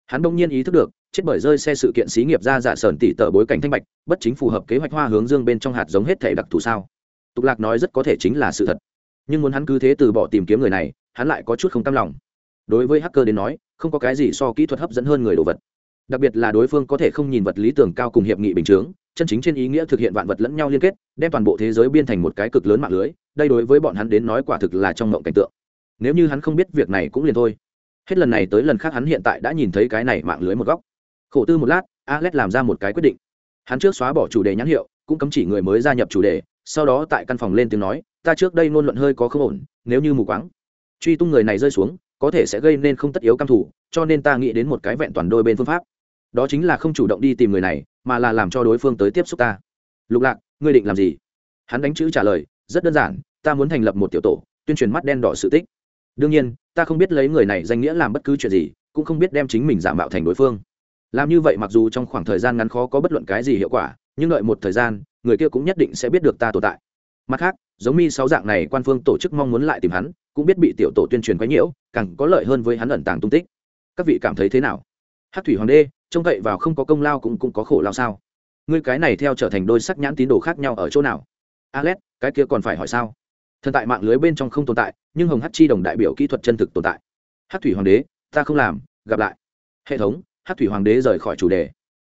Hắn đông nhiên ý thức được, chết bởi rơi xe sự kiện xí nghiệp ra giả sờn tỉ tờ bối cảnh thanh bạch, bất chính phù hợp kế hoạch hoa hướng dương bên trong hạt giống hết thể đặc thù sao. Tục lạc nói rất có thể chính là sự thật nhưng muốn hắn cứ thế từ bỏ tìm kiếm người này, hắn lại có chút không tâm lòng. Đối với hacker đến nói, không có cái gì so kỹ thuật hấp dẫn hơn người đồ vật. Đặc biệt là đối phương có thể không nhìn vật lý tưởng cao cùng hiệp nghị bình chướng, chân chính trên ý nghĩa thực hiện vạn vật lẫn nhau liên kết, đem toàn bộ thế giới biên thành một cái cực lớn mạng lưới, đây đối với bọn hắn đến nói quả thực là trong mộng cảnh tượng. Nếu như hắn không biết việc này cũng liền thôi. Hết lần này tới lần khác hắn hiện tại đã nhìn thấy cái này mạng lưới một góc. Khổ tư một lát, alex làm ra một cái quyết định. Hắn trước xóa bỏ chủ đề nhãn hiệu, cũng cấm chỉ người mới gia nhập chủ đề, sau đó tại căn phòng lên tiếng nói ta trước đây ngôn luận hơi có không ổn, nếu như mù quáng, truy tung người này rơi xuống, có thể sẽ gây nên không tất yếu căm thủ cho nên ta nghĩ đến một cái vẹn toàn đôi bên phương pháp. Đó chính là không chủ động đi tìm người này, mà là làm cho đối phương tới tiếp xúc ta. Lục lạc, ngươi định làm gì? Hắn đánh chữ trả lời, rất đơn giản, ta muốn thành lập một tiểu tổ, tuyên truyền mắt đen đỏ sự tích. Đương nhiên, ta không biết lấy người này danh nghĩa làm bất cứ chuyện gì, cũng không biết đem chính mình giả mạo thành đối phương. Làm như vậy mặc dù trong khoảng thời gian ngắn khó có bất luận cái gì hiệu quả, nhưng đợi một thời gian, người kia cũng nhất định sẽ biết được ta tồn tại mặt khác, giống mi sáu dạng này, quan phương tổ chức mong muốn lại tìm hắn, cũng biết bị tiểu tổ tuyên truyền quấy nhiễu, càng có lợi hơn với hắn ẩn tàng tung tích. Các vị cảm thấy thế nào? Hát thủy hoàng đê, trông cậy vào không có công lao cũng cũng có khổ lao sao? Ngươi cái này theo trở thành đôi sắc nhãn tín đồ khác nhau ở chỗ nào? Alex, cái kia còn phải hỏi sao? Thần tại mạng lưới bên trong không tồn tại, nhưng hồng hát chi đồng đại biểu kỹ thuật chân thực tồn tại. Hát thủy hoàng đế, ta không làm, gặp lại. Hệ thống, hát thủy hoàng đế rời khỏi chủ đề.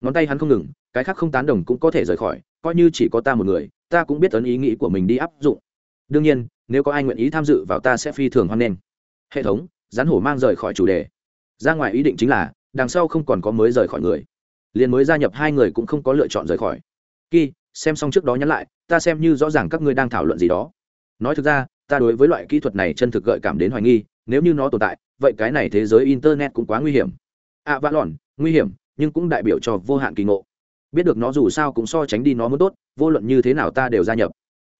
Ngón tay hắn không ngừng, cái khác không tán đồng cũng có thể rời khỏi, coi như chỉ có ta một người ta cũng biết ấn ý nghĩ của mình đi áp dụng. Đương nhiên, nếu có ai nguyện ý tham dự vào ta sẽ phi thường hoan nghênh. Hệ thống rắn hổ mang rời khỏi chủ đề. Ra ngoài ý định chính là, đằng sau không còn có mới rời khỏi người. Liền mới gia nhập hai người cũng không có lựa chọn rời khỏi. Kỳ xem xong trước đó nhắn lại, ta xem như rõ ràng các ngươi đang thảo luận gì đó. Nói thực ra, ta đối với loại kỹ thuật này chân thực gợi cảm đến hoài nghi, nếu như nó tồn tại, vậy cái này thế giới internet cũng quá nguy hiểm. À vã lòn nguy hiểm, nhưng cũng đại biểu cho vô hạn kỳ ngộ biết được nó dù sao cũng so tránh đi nó muốn tốt vô luận như thế nào ta đều gia nhập.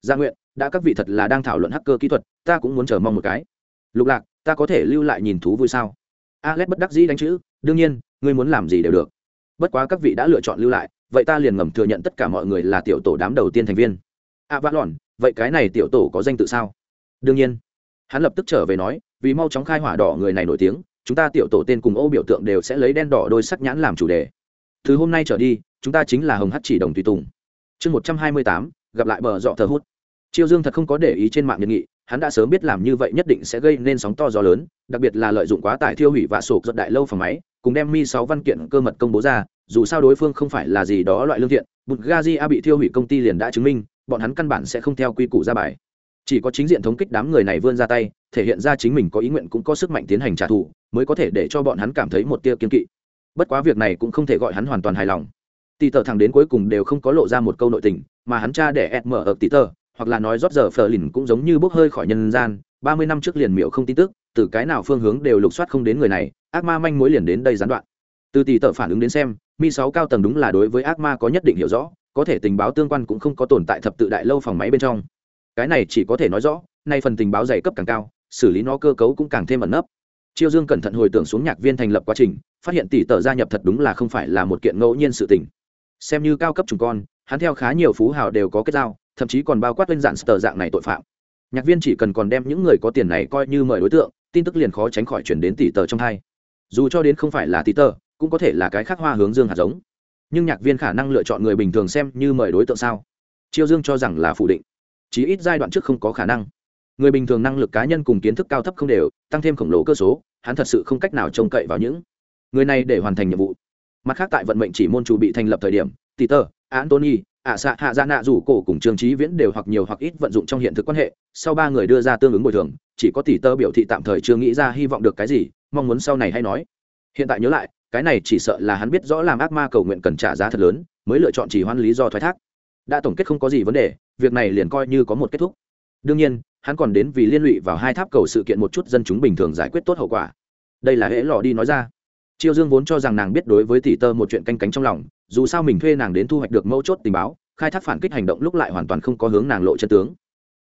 Gia nguyện đã các vị thật là đang thảo luận hacker kỹ thuật ta cũng muốn chờ mong một cái. Lục lạc ta có thể lưu lại nhìn thú vui sao? Alex bất đắc dĩ đánh chữ đương nhiên ngươi muốn làm gì đều được. Bất quá các vị đã lựa chọn lưu lại vậy ta liền ngầm thừa nhận tất cả mọi người là tiểu tổ đám đầu tiên thành viên. A à, vã lòn vậy cái này tiểu tổ có danh tự sao? Đương nhiên. Hắn lập tức trở về nói vì mau chóng khai hỏa đỏ người này nổi tiếng chúng ta tiểu tổ tên cùng ô biểu tượng đều sẽ lấy đen đỏ đôi sắc nhãn làm chủ đề. Từ hôm nay trở đi chúng ta chính là hồng hát chỉ đồng tùy tùng. Chương một trăm hai mươi tám, gặp lại bờ dọ thờ hút. Chiêu dương thật không có để ý trên mạng nhật nghị, hắn đã sớm biết làm như vậy nhất định sẽ gây nên sóng to gió lớn, đặc biệt là lợi dụng quá tải thiêu hủy và sổ giật đại lâu phòng máy, cùng đem mi sáu văn kiện cơ mật công bố ra, dù sao đối phương không phải là gì đó loại lương thiện bụt gazi a bị thiêu hủy công ty liền đã chứng minh, bọn hắn căn bản sẽ không theo quy củ ra bài. Chỉ có chính diện thống kích đám người này vươn ra tay, thể hiện ra chính mình có ý nguyện cũng có sức mạnh tiến hành trả thù, mới có thể để cho bọn hắn cảm thấy một tia kiên kỵ. Bất quá việc này cũng không thể gọi hắn hoàn toàn hài lòng tỷ tờ thẳng đến cuối cùng đều không có lộ ra một câu nội tình, mà hắn cha để ẹt mở ở tỷ tờ, hoặc là nói rót giờ phờ lìn cũng giống như bốc hơi khỏi nhân gian, ba mươi năm trước liền miệu không tin tức, từ cái nào phương hướng đều lục soát không đến người này, ác ma manh mối liền đến đây gián đoạn. Từ tỷ tờ phản ứng đến xem, mi sáu cao tầng đúng là đối với ác ma có nhất định hiểu rõ, có thể tình báo tương quan cũng không có tồn tại thập tự đại lâu phòng máy bên trong. Cái này chỉ có thể nói rõ, nay phần tình báo dày cấp càng cao, xử lý nó cơ cấu cũng càng thêm ẩn nấp. Chiêu dương cẩn thận hồi tưởng xuống nhạc viên thành lập quá trình, phát hiện tỷ tờ gia nhập thật đúng là không phải là một kiện ngẫu nhiên sự tình xem như cao cấp trùng con, hắn theo khá nhiều phú hào đều có kết giao, thậm chí còn bao quát lên dạng sờ dạng này tội phạm. Nhạc viên chỉ cần còn đem những người có tiền này coi như mời đối tượng, tin tức liền khó tránh khỏi chuyển đến tỷ tờ trong hai. Dù cho đến không phải là tỷ tờ, cũng có thể là cái khác hoa hướng dương hạt giống. Nhưng nhạc viên khả năng lựa chọn người bình thường xem như mời đối tượng sao? Chiêu dương cho rằng là phủ định. Chí ít giai đoạn trước không có khả năng. Người bình thường năng lực cá nhân cùng kiến thức cao thấp không đều, tăng thêm khổng lồ cơ số, hắn thật sự không cách nào trông cậy vào những người này để hoàn thành nhiệm vụ mặt khác tại vận mệnh chỉ môn chủ bị thành lập thời điểm, peter antony ạ xạ hạ gia nạ rủ cổ cùng trường trí viễn đều hoặc nhiều hoặc ít vận dụng trong hiện thực quan hệ. Sau ba người đưa ra tương ứng bồi thường, chỉ có tỷ tơ biểu thị tạm thời chưa nghĩ ra hy vọng được cái gì, mong muốn sau này hay nói. Hiện tại nhớ lại, cái này chỉ sợ là hắn biết rõ làm ác ma cầu nguyện cần trả giá thật lớn, mới lựa chọn chỉ hoan lý do thoái thác. Đã tổng kết không có gì vấn đề, việc này liền coi như có một kết thúc. Đương nhiên, hắn còn đến vì liên lụy vào hai tháp cầu sự kiện một chút dân chúng bình thường giải quyết tốt hậu quả. Đây là hễ lò đi nói ra chiêu dương vốn cho rằng nàng biết đối với tỷ tơ một chuyện canh cánh trong lòng, dù sao mình thuê nàng đến thu hoạch được mẫu chốt tình báo, khai thác phản kích hành động lúc lại hoàn toàn không có hướng nàng lộ chân tướng.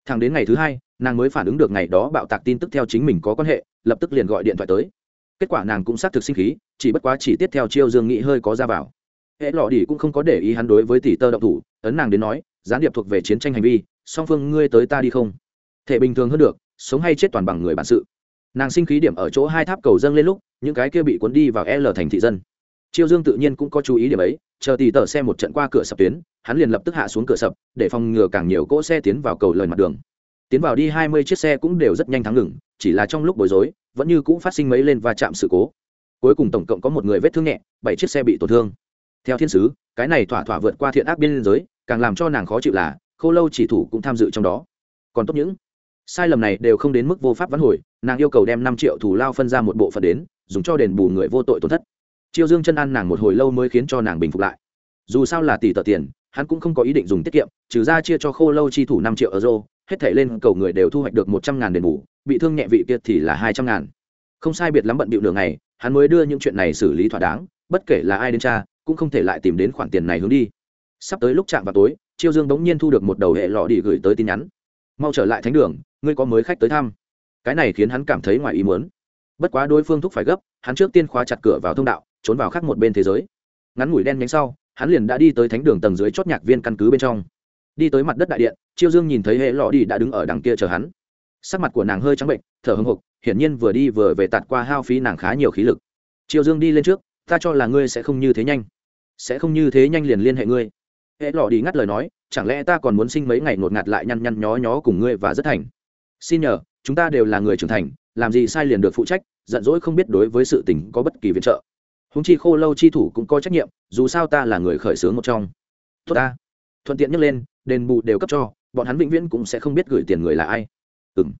Thẳng đến ngày thứ hai, nàng mới phản ứng được ngày đó bạo tạc tin tức theo chính mình có quan hệ, lập tức liền gọi điện thoại tới. Kết quả nàng cũng xác thực sinh khí, chỉ bất quá chỉ tiếp theo chiêu dương nghĩ hơi có ra vào. Hệ lọ đi cũng không có để ý hắn đối với tỷ tơ động thủ, ấn nàng đến nói, gián điệp thuộc về chiến tranh hành vi, song phương ngươi tới ta đi không? Thể bình thường hơn được, sống hay chết toàn bằng người bản sự nàng sinh khí điểm ở chỗ hai tháp cầu dâng lên lúc, những cái kia bị cuốn đi vào l thành thị dân. Chiêu dương tự nhiên cũng có chú ý điểm ấy, chờ tì tờ xe một trận qua cửa sập tuyến, hắn liền lập tức hạ xuống cửa sập, để phòng ngừa càng nhiều cỗ xe tiến vào cầu lời mặt đường. Tiến vào đi hai mươi chiếc xe cũng đều rất nhanh thắng ngừng, chỉ là trong lúc bối rối, vẫn như cũng phát sinh mấy lên và chạm sự cố. Cuối cùng tổng cộng có một người vết thương nhẹ, bảy chiếc xe bị tổn thương. Theo thiên sứ, cái này thỏa thỏa vượt qua thiện ác biên giới, càng làm cho nàng khó chịu là, khô lâu chỉ thủ cũng tham dự trong đó. Còn tốt những sai lầm này đều không đến mức vô pháp vãn hồi, nàng yêu cầu đem năm triệu thủ lao phân ra một bộ phận đến, dùng cho đền bù người vô tội tổn thất. Chiêu dương chân ăn nàng một hồi lâu mới khiến cho nàng bình phục lại. Dù sao là tỷ tờ tiền, hắn cũng không có ý định dùng tiết kiệm, trừ ra chia cho khô lâu chi thủ năm triệu euro, hết thể lên cầu người đều thu hoạch được một trăm ngàn đền bù, bị thương nhẹ vị kia thì là hai trăm ngàn. Không sai biệt lắm bận bịu đường này hắn mới đưa những chuyện này xử lý thỏa đáng, bất kể là ai đến cha cũng không thể lại tìm đến khoản tiền này hướng đi. Sắp tới lúc chạm vào tối, chiêu dương bỗng nhiên thu được một đầu hệ lọ đi gửi tới tin nhắn. Mau trở lại thánh đường ngươi có mới khách tới thăm. Cái này khiến hắn cảm thấy ngoài ý muốn. Bất quá đối phương thúc phải gấp, hắn trước tiên khóa chặt cửa vào thông đạo, trốn vào khác một bên thế giới. Ngắn ngủi đen nhánh sau, hắn liền đã đi tới thánh đường tầng dưới chót nhạc viên căn cứ bên trong. Đi tới mặt đất đại điện, chiêu dương nhìn thấy hệ lọ đi đã đứng ở đằng kia chờ hắn. Sắc mặt của nàng hơi trắng bệnh, thở hưng hục hiển nhiên vừa đi vừa về tạt qua hao phí nàng khá nhiều khí lực. Chiêu dương đi lên trước, ta cho là ngươi sẽ không như thế nhanh. Sẽ không như thế nhanh liền liên hệ ngươi. Hệ lọ đi ngắt lời nói, chẳng lẽ ta còn muốn sinh mấy ngày ngột ngạt lại nhăn nhăn nhó nhó cùng ngươi và rất thành? Xin nhờ, chúng ta đều là người trưởng thành, làm gì sai liền được phụ trách, giận dỗi không biết đối với sự tình có bất kỳ viện trợ. Húng chi khô lâu chi thủ cũng có trách nhiệm, dù sao ta là người khởi xướng một trong. Tốt ta. Thuận tiện nhắc lên, đền bù đều cấp cho, bọn hắn vĩnh viễn cũng sẽ không biết gửi tiền người là ai. Ừ m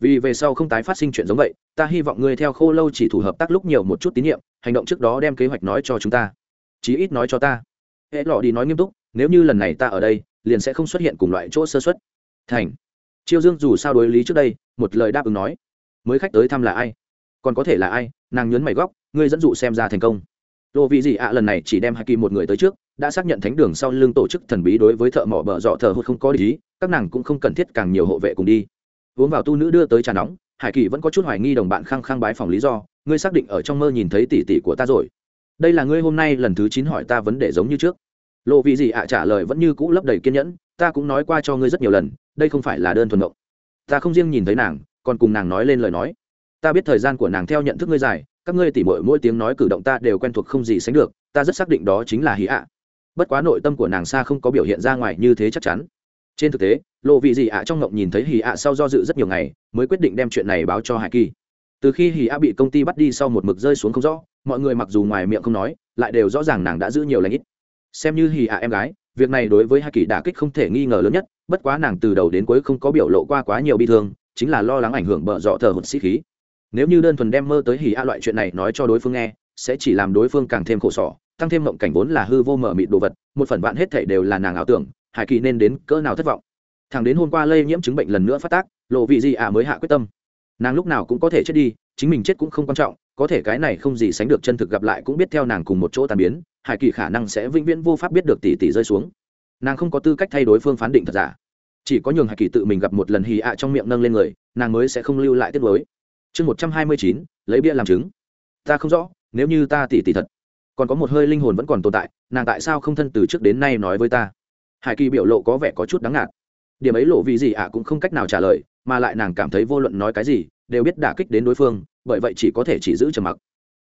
vì về sau không tái phát sinh chuyện giống vậy, ta hy vọng ngươi theo khô lâu chỉ thủ hợp tác lúc nhiều một chút tín nhiệm, hành động trước đó đem kế hoạch nói cho chúng ta. Chí ít nói cho ta. Hễ lọ đi nói nghiêm túc, nếu như lần này ta ở đây, liền sẽ không xuất hiện cùng loại chỗ sơ xuất thành chiêu dương dù sao đối lý trước đây, một lời đáp ứng nói. Mới khách tới thăm là ai? Còn có thể là ai? Nàng nhấn mày góc, ngươi dẫn dụ xem ra thành công. Lộ vị gì ạ lần này chỉ đem hai kỳ một người tới trước, đã xác nhận thánh đường sau lưng tổ chức thần bí đối với thợ mỏ bờ dọ thờ hụt không có lý, các nàng cũng không cần thiết càng nhiều hộ vệ cùng đi. Uống vào tu nữ đưa tới trà nóng, hải kỳ vẫn có chút hoài nghi đồng bạn khăng khăng bái phòng lý do, ngươi xác định ở trong mơ nhìn thấy tỷ tỷ của ta rồi. Đây là ngươi hôm nay lần thứ chín hỏi ta vấn đề giống như trước. Lộ vị gì ạ trả lời vẫn như cũ lấp đầy kiên nhẫn, ta cũng nói qua cho ngươi rất nhiều lần đây không phải là đơn thuần mộng. Ta không riêng nhìn thấy nàng, còn cùng nàng nói lên lời nói. Ta biết thời gian của nàng theo nhận thức ngươi dài, các ngươi tỉ mội mỗi tiếng nói cử động ta đều quen thuộc không gì sánh được, ta rất xác định đó chính là hí ạ. Bất quá nội tâm của nàng xa không có biểu hiện ra ngoài như thế chắc chắn. Trên thực tế lộ vị gì ạ trong ngộng nhìn thấy hì ạ sau do dự rất nhiều ngày, mới quyết định đem chuyện này báo cho hải kỳ. Từ khi hì ạ bị công ty bắt đi sau một mực rơi xuống không rõ, mọi người mặc dù ngoài miệng không nói, lại đều rõ ràng nàng đã giữ nhiều lãnh ít. Xem như hì ạ em gái việc này đối với hải kỳ đả kích không thể nghi ngờ lớn nhất, bất quá nàng từ đầu đến cuối không có biểu lộ qua quá nhiều bi thương, chính là lo lắng ảnh hưởng bợ dọ thờ hụt sĩ khí. Nếu như đơn thuần đem mơ tới hì a loại chuyện này nói cho đối phương nghe, sẽ chỉ làm đối phương càng thêm khổ sở, tăng thêm mộng cảnh vốn là hư vô mở mịt đồ vật, một phần bạn hết thể đều là nàng ảo tưởng hải kỳ nên đến cỡ nào thất vọng. Thằng đến hôm qua lây nhiễm chứng bệnh lần nữa phát tác, lộ vị gì ạ mới hạ quyết tâm. Nàng lúc nào cũng có thể chết đi, chính mình chết cũng không quan trọng có thể cái này không gì sánh được chân thực gặp lại cũng biết theo nàng cùng một chỗ tàn biến, hải kỳ khả năng sẽ vĩnh viễn vô pháp biết được tỷ tỷ rơi xuống. Nàng không có tư cách thay đối phương phán định thật giả. Chỉ có nhường hải kỳ tự mình gặp một lần hì ạ trong miệng nâng lên người, nàng mới sẽ không lưu lại tiết lối chương một trăm hai mươi chín, lấy bia làm chứng. Ta không rõ, nếu như ta tỷ tỷ thật, còn có một hơi linh hồn vẫn còn tồn tại, nàng tại sao không thân từ trước đến nay nói với ta? Hải kỳ biểu lộ có vẻ có chút đáng ngạt điểm ấy lộ vì gì ạ cũng không cách nào trả lời, mà lại nàng cảm thấy vô luận nói cái gì đều biết đả kích đến đối phương, bởi vậy chỉ có thể chỉ giữ trầm mặc.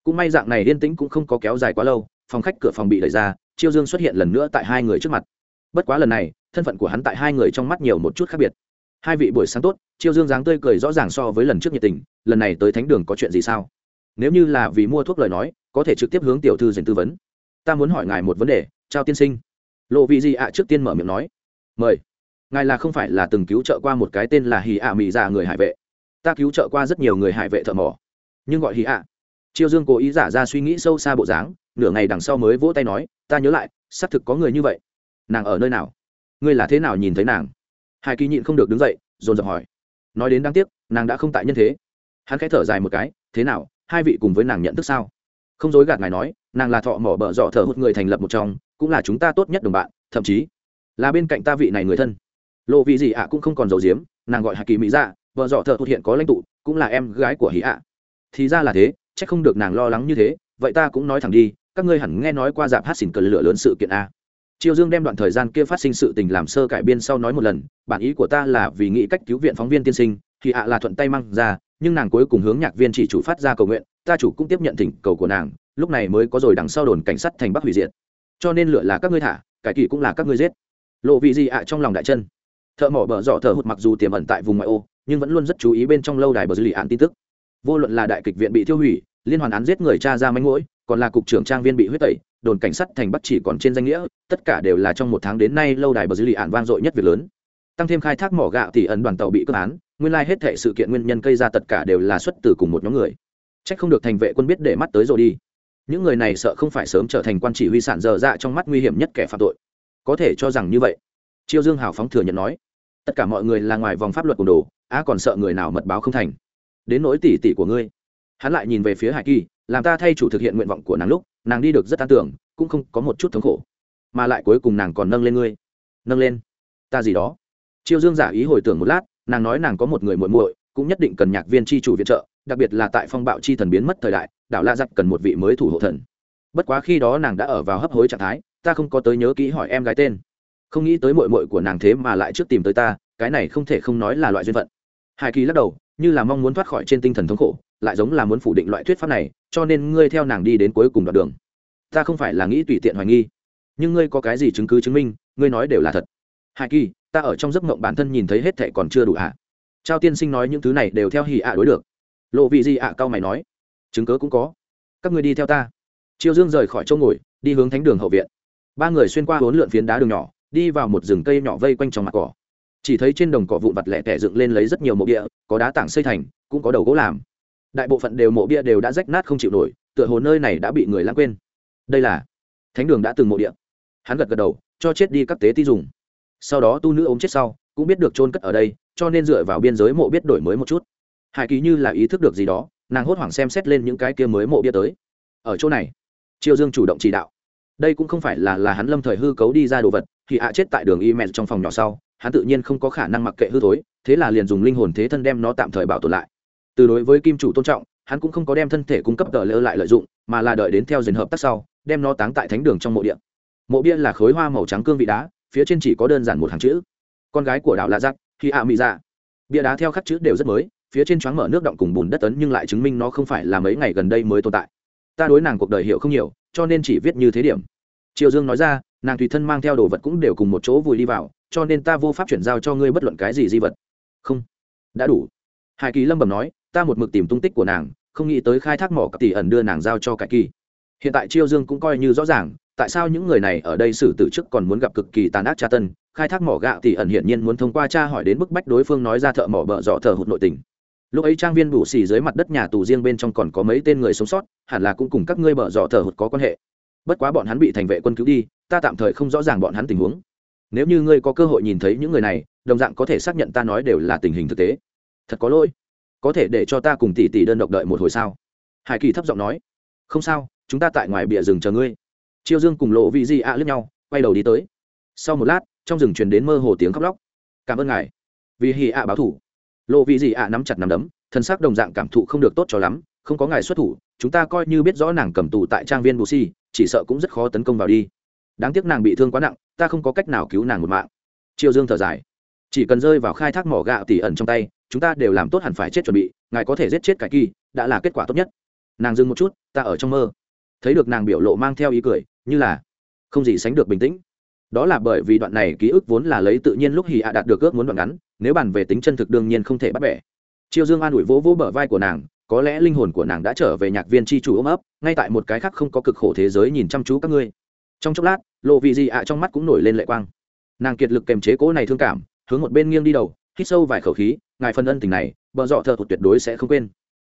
Cũng may dạng này yên tĩnh cũng không có kéo dài quá lâu, phòng khách cửa phòng bị đẩy ra, chiêu dương xuất hiện lần nữa tại hai người trước mặt. Bất quá lần này, thân phận của hắn tại hai người trong mắt nhiều một chút khác biệt. Hai vị buổi sáng tốt, chiêu dương dáng tươi cười rõ ràng so với lần trước nhiệt tình, lần này tới thánh đường có chuyện gì sao? Nếu như là vì mua thuốc lời nói, có thể trực tiếp hướng tiểu thư dành tư vấn. Ta muốn hỏi ngài một vấn đề, trao tiên sinh. Lộ vị gì ạ trước tiên mở miệng nói. Mời. Ngài là không phải là từng cứu trợ qua một cái tên là hì ạ mỹ già dạ người hải vệ ta cứu trợ qua rất nhiều người hải vệ thợ mỏ. Nhưng gọi hì ạ. Chiêu dương cố ý giả ra suy nghĩ sâu xa bộ dáng, nửa ngày đằng sau mới vỗ tay nói, ta nhớ lại, xác thực có người như vậy. Nàng ở nơi nào? Ngươi là thế nào nhìn thấy nàng? Hải kỳ nhịn không được đứng dậy, dồn dập hỏi. Nói đến đáng tiếc, nàng đã không tại nhân thế. Hắn khẽ thở dài một cái, thế nào, hai vị cùng với nàng nhận thức sao? Không dối gạt ngài nói, nàng là thọ mỏ bở dọ thở hụt người thành lập một trong, cũng là chúng ta tốt nhất đồng bạn, thậm chí là bên cạnh ta vị này người thân. Lộ vị gì ạ cũng không còn giấu giếm nàng gọi hạ kỳ mỹ dạ vợ dọ thợ hụt hiện có lãnh tụ, cũng là em gái của hí ạ. Thì ra là thế c h ắ c không được nàng lo lắng như thế, vậy ta cũng nói thẳng đi, các ngươi hẳn nghe nói qua dạp hát xỉn cờ lửa lớn sự kiện a triều dương đem đoạn thời gian kia phát sinh sự tình làm sơ cải biên sau nói một lần, bản ý của ta là vì nghĩ cách cứu viện phóng viên tiên sinh thì ạ là thuận tay mang ra, nhưng nàng cuối cùng hướng nhạc viên chỉ chủ phát ra cầu nguyện, ta chủ cũng tiếp nhận thỉnh cầu của nàng, lúc này mới có rồi đằng sau đồn cảnh sát thành bắc hủy diệt. Cho nên lựa là các ngươi thả cải kỳ cũng là các ngươi giết. Lộ vị gì ạ trong lòng đại chân. Thợ mỏ bờ dọ thợ hụt mặc dù tiềm ẩn tại vùng ngoại ô nhưng vẫn luôn rất chú ý bên trong lâu đài bờ dư lì án tin tức. Vô luận là đại kịch viện bị tiêu hủy, liên hoàn án giết người cha ra manh mũi còn là cục trưởng trang viên bị huyết tẩy, đồn cảnh sát thành bắt chỉ còn trên danh nghĩa, tất cả đều là trong một tháng đến nay lâu đài bờ dư lì án vang dội nhất việc lớn. Tăng thêm khai thác mỏ gạo thì ẩn đoàn tàu bị cướp án, nguyên lai hết thệ sự kiện nguyên nhân gây ra tất cả đều là xuất từ cùng một nhóm người. Trách không được thành vệ quân biết để mắt tới rồi đi. Những người này sợ không phải sớm trở thành quan chỉ huy sản dở dạ trong mắt nguy hiểm nhất kẻ phạm tội. Có thể cho rằng như vậy. Chiêu dương hào phóng thừa nhận nói, tất cả mọi người là ngoài vòng pháp luật cùng đồ á còn sợ người nào mật báo không thành. Đến nỗi tỉ tỉ của ngươi. Hắn lại nhìn về phía hải kỳ, làm ta thay chủ thực hiện nguyện vọng của nàng lúc, nàng đi được rất an tưởng, cũng không có một chút thống khổ. Mà lại cuối cùng nàng còn nâng lên ngươi. Nâng lên? Ta gì đó? Chiêu dương giả ý hồi tưởng một lát, nàng nói nàng có một người muội muội, cũng nhất định cần nhạc viên tri chủ viện trợ, đặc biệt là tại phong bạo chi thần biến mất thời đại, đảo la giặc cần một vị mới thủ hộ thần. Bất quá khi đó nàng đã ở vào hấp hối trạng thái, ta không có tới nhớ kỹ hỏi em gái tên. Không nghĩ tới mội mội của nàng thế mà lại trước tìm tới ta, cái này không thể không nói là loại duyên phận hai kỳ lắc đầu, như là mong muốn thoát khỏi trên tinh thần thống khổ, lại giống là muốn phủ định loại thuyết pháp này, cho nên ngươi theo nàng đi đến cuối cùng đoạn đường. Ta không phải là nghĩ tùy tiện hoài nghi. Nhưng ngươi có cái gì chứng cứ chứng minh, ngươi nói đều là thật. Hai kỳ, ta ở trong giấc mộng bản thân nhìn thấy hết thệ còn chưa đủ ạ à. trao tiên sinh nói những thứ này đều theo hỉ ạ đối được. Lộ vị gì ạ à cao mày nói. Chứng cớ cũng có. Các người đi theo ta. Triều dương rời khỏi chỗ ngồi, đi hướng thánh đường hậu viện. Ba người xuyên qua bốn lượn phiến đá đường nhỏ, đi vào một rừng cây nhỏ vây quanh trong mặt cỏ chỉ thấy trên đồng cỏ vụn vặt lẻ tẻ dựng lên lấy rất nhiều mộ bia, có đá tảng xây thành, cũng có đầu gỗ làm. Đại bộ phận đều mộ bia đều đã rách nát không chịu nổi, tựa hồ nơi này đã bị người lãng quên. Đây là thánh đường đã từng mộ địa. Hắn gật gật đầu, cho chết đi các tế ti dùng. Sau đó tu nữ ốm chết sau, cũng biết được chôn cất ở đây, cho nên dựa vào biên giới mộ biết đổi mới một chút. Hải kỳ như là ý thức được gì đó, nàng hốt hoảng xem xét lên những cái kia mới mộ bia tới. Ở chỗ này, triều dương chủ động chỉ đạo. Đây cũng không phải là là hắn lâm thời hư cấu đi ra đồ vật, thì ạ chết tại đường y mẹ trong phòng nhỏ sau hắn tự nhiên không có khả năng mặc kệ hư thối, thế là liền dùng linh hồn thế thân đem nó tạm thời bảo tồn lại. Từ đối với kim chủ tôn trọng, hắn cũng không có đem thân thể cung cấp tờ lỡ lại lợi dụng, mà là đợi đến theo dền hợp tác sau, đem nó táng tại thánh đường trong mộ địa. mộ bia là khối hoa màu trắng cương vị đá, phía trên chỉ có đơn giản một hàng chữ. Con gái của đảo lạ giặc khi ạ dạ. mỹ ra bia đá theo khắc chữ đều rất mới, phía trên choáng mở nước động cùng bùn đất tấn nhưng lại chứng minh nó không phải là mấy ngày gần đây mới tồn tại. Ta đối nàng cuộc đời hiểu không nhiều, cho nên chỉ viết như thế điểm. Triều dương nói ra nàng tùy thân mang theo đồ vật cũng đều cùng một chỗ vùi đi vào, cho nên ta vô pháp chuyển giao cho ngươi bất luận cái gì di vật. Không. Đã đủ. Hải kỳ lâm bẩm nói, ta một mực tìm tung tích của nàng, không nghĩ tới khai thác mỏ cặp tỷ ẩn đưa nàng giao cho cải kỳ. Hiện tại chiêu dương cũng coi như rõ ràng, tại sao những người này ở đây xử tử chức còn muốn gặp cực kỳ tàn ác tra tân khai thác mỏ gạo tỷ ẩn hiển nhiên muốn thông qua cha hỏi đến bức bách đối phương nói ra thợ mỏ bợ dọ thờ hụt nội tình. Lúc ấy trang viên bù xì dưới mặt đất nhà tù riêng bên trong còn có mấy tên người sống sót, hẳn là cũng cùng các ngươi bợ dọ thờ hụt có quan hệ. Bất quá bọn hắn bị thành vệ quân cứu đi ta tạm thời không rõ ràng bọn hắn tình huống. Nếu như ngươi có cơ hội nhìn thấy những người này, đồng dạng có thể xác nhận ta nói đều là tình hình thực tế. Thật có lỗi. Có thể để cho ta cùng tỷ tỷ đơn độc đợi một hồi sao? Hải kỳ thấp giọng nói. Không sao, chúng ta tại ngoài bìa rừng chờ ngươi. Chiêu dương cùng lộ vị di ạ lướt nhau, quay đầu đi tới. Sau một lát, trong rừng truyền đến mơ hồ tiếng khóc lóc. Cảm ơn ngài. Vì hì ạ báo thủ. Lộ vị di ạ nắm chặt nắm đấm, thân xác đồng dạng cảm thụ không được tốt cho lắm, không có ngài xuất thủ, chúng ta coi như biết rõ nàng cầm tù tại trang viên bù si, chỉ sợ cũng rất khó tấn công vào đi đáng tiếc nàng bị thương quá nặng, ta không có cách nào cứu nàng một mạng. Triều dương thở dài. Chỉ cần rơi vào khai thác mỏ gạo tỉ ẩn trong tay, chúng ta đều làm tốt hẳn phải chết chuẩn bị, ngài có thể giết chết cải kỳ đã là kết quả tốt nhất. Nàng dừng một chút, ta ở trong mơ. Thấy được nàng biểu lộ mang theo ý cười, như là không gì sánh được bình tĩnh. Đó là bởi vì đoạn này ký ức vốn là lấy tự nhiên lúc hì ạ đạt được ước muốn đoạn ngắn, nếu bàn về tính chân thực đương nhiên không thể bắt bẻ. Chiêu dương an ủi vỗ vỗ bờ vai của nàng, có lẽ linh hồn của nàng đã trở về nhạc viên c h i chủ ôm ấp, ngay tại một cái khác không có cực khổ thế giới nhìn chăm chú các ngươi trong chốc lát lộ vị gì ạ trong mắt cũng nổi lên lệ quang. Nàng kiệt lực kềm chế cỗ này thương cảm, hướng một bên nghiêng đi đầu, hít sâu vài khẩu khí, ngài phân ân tình này bợ dọ thợ thuật tuyệt đối sẽ không quên.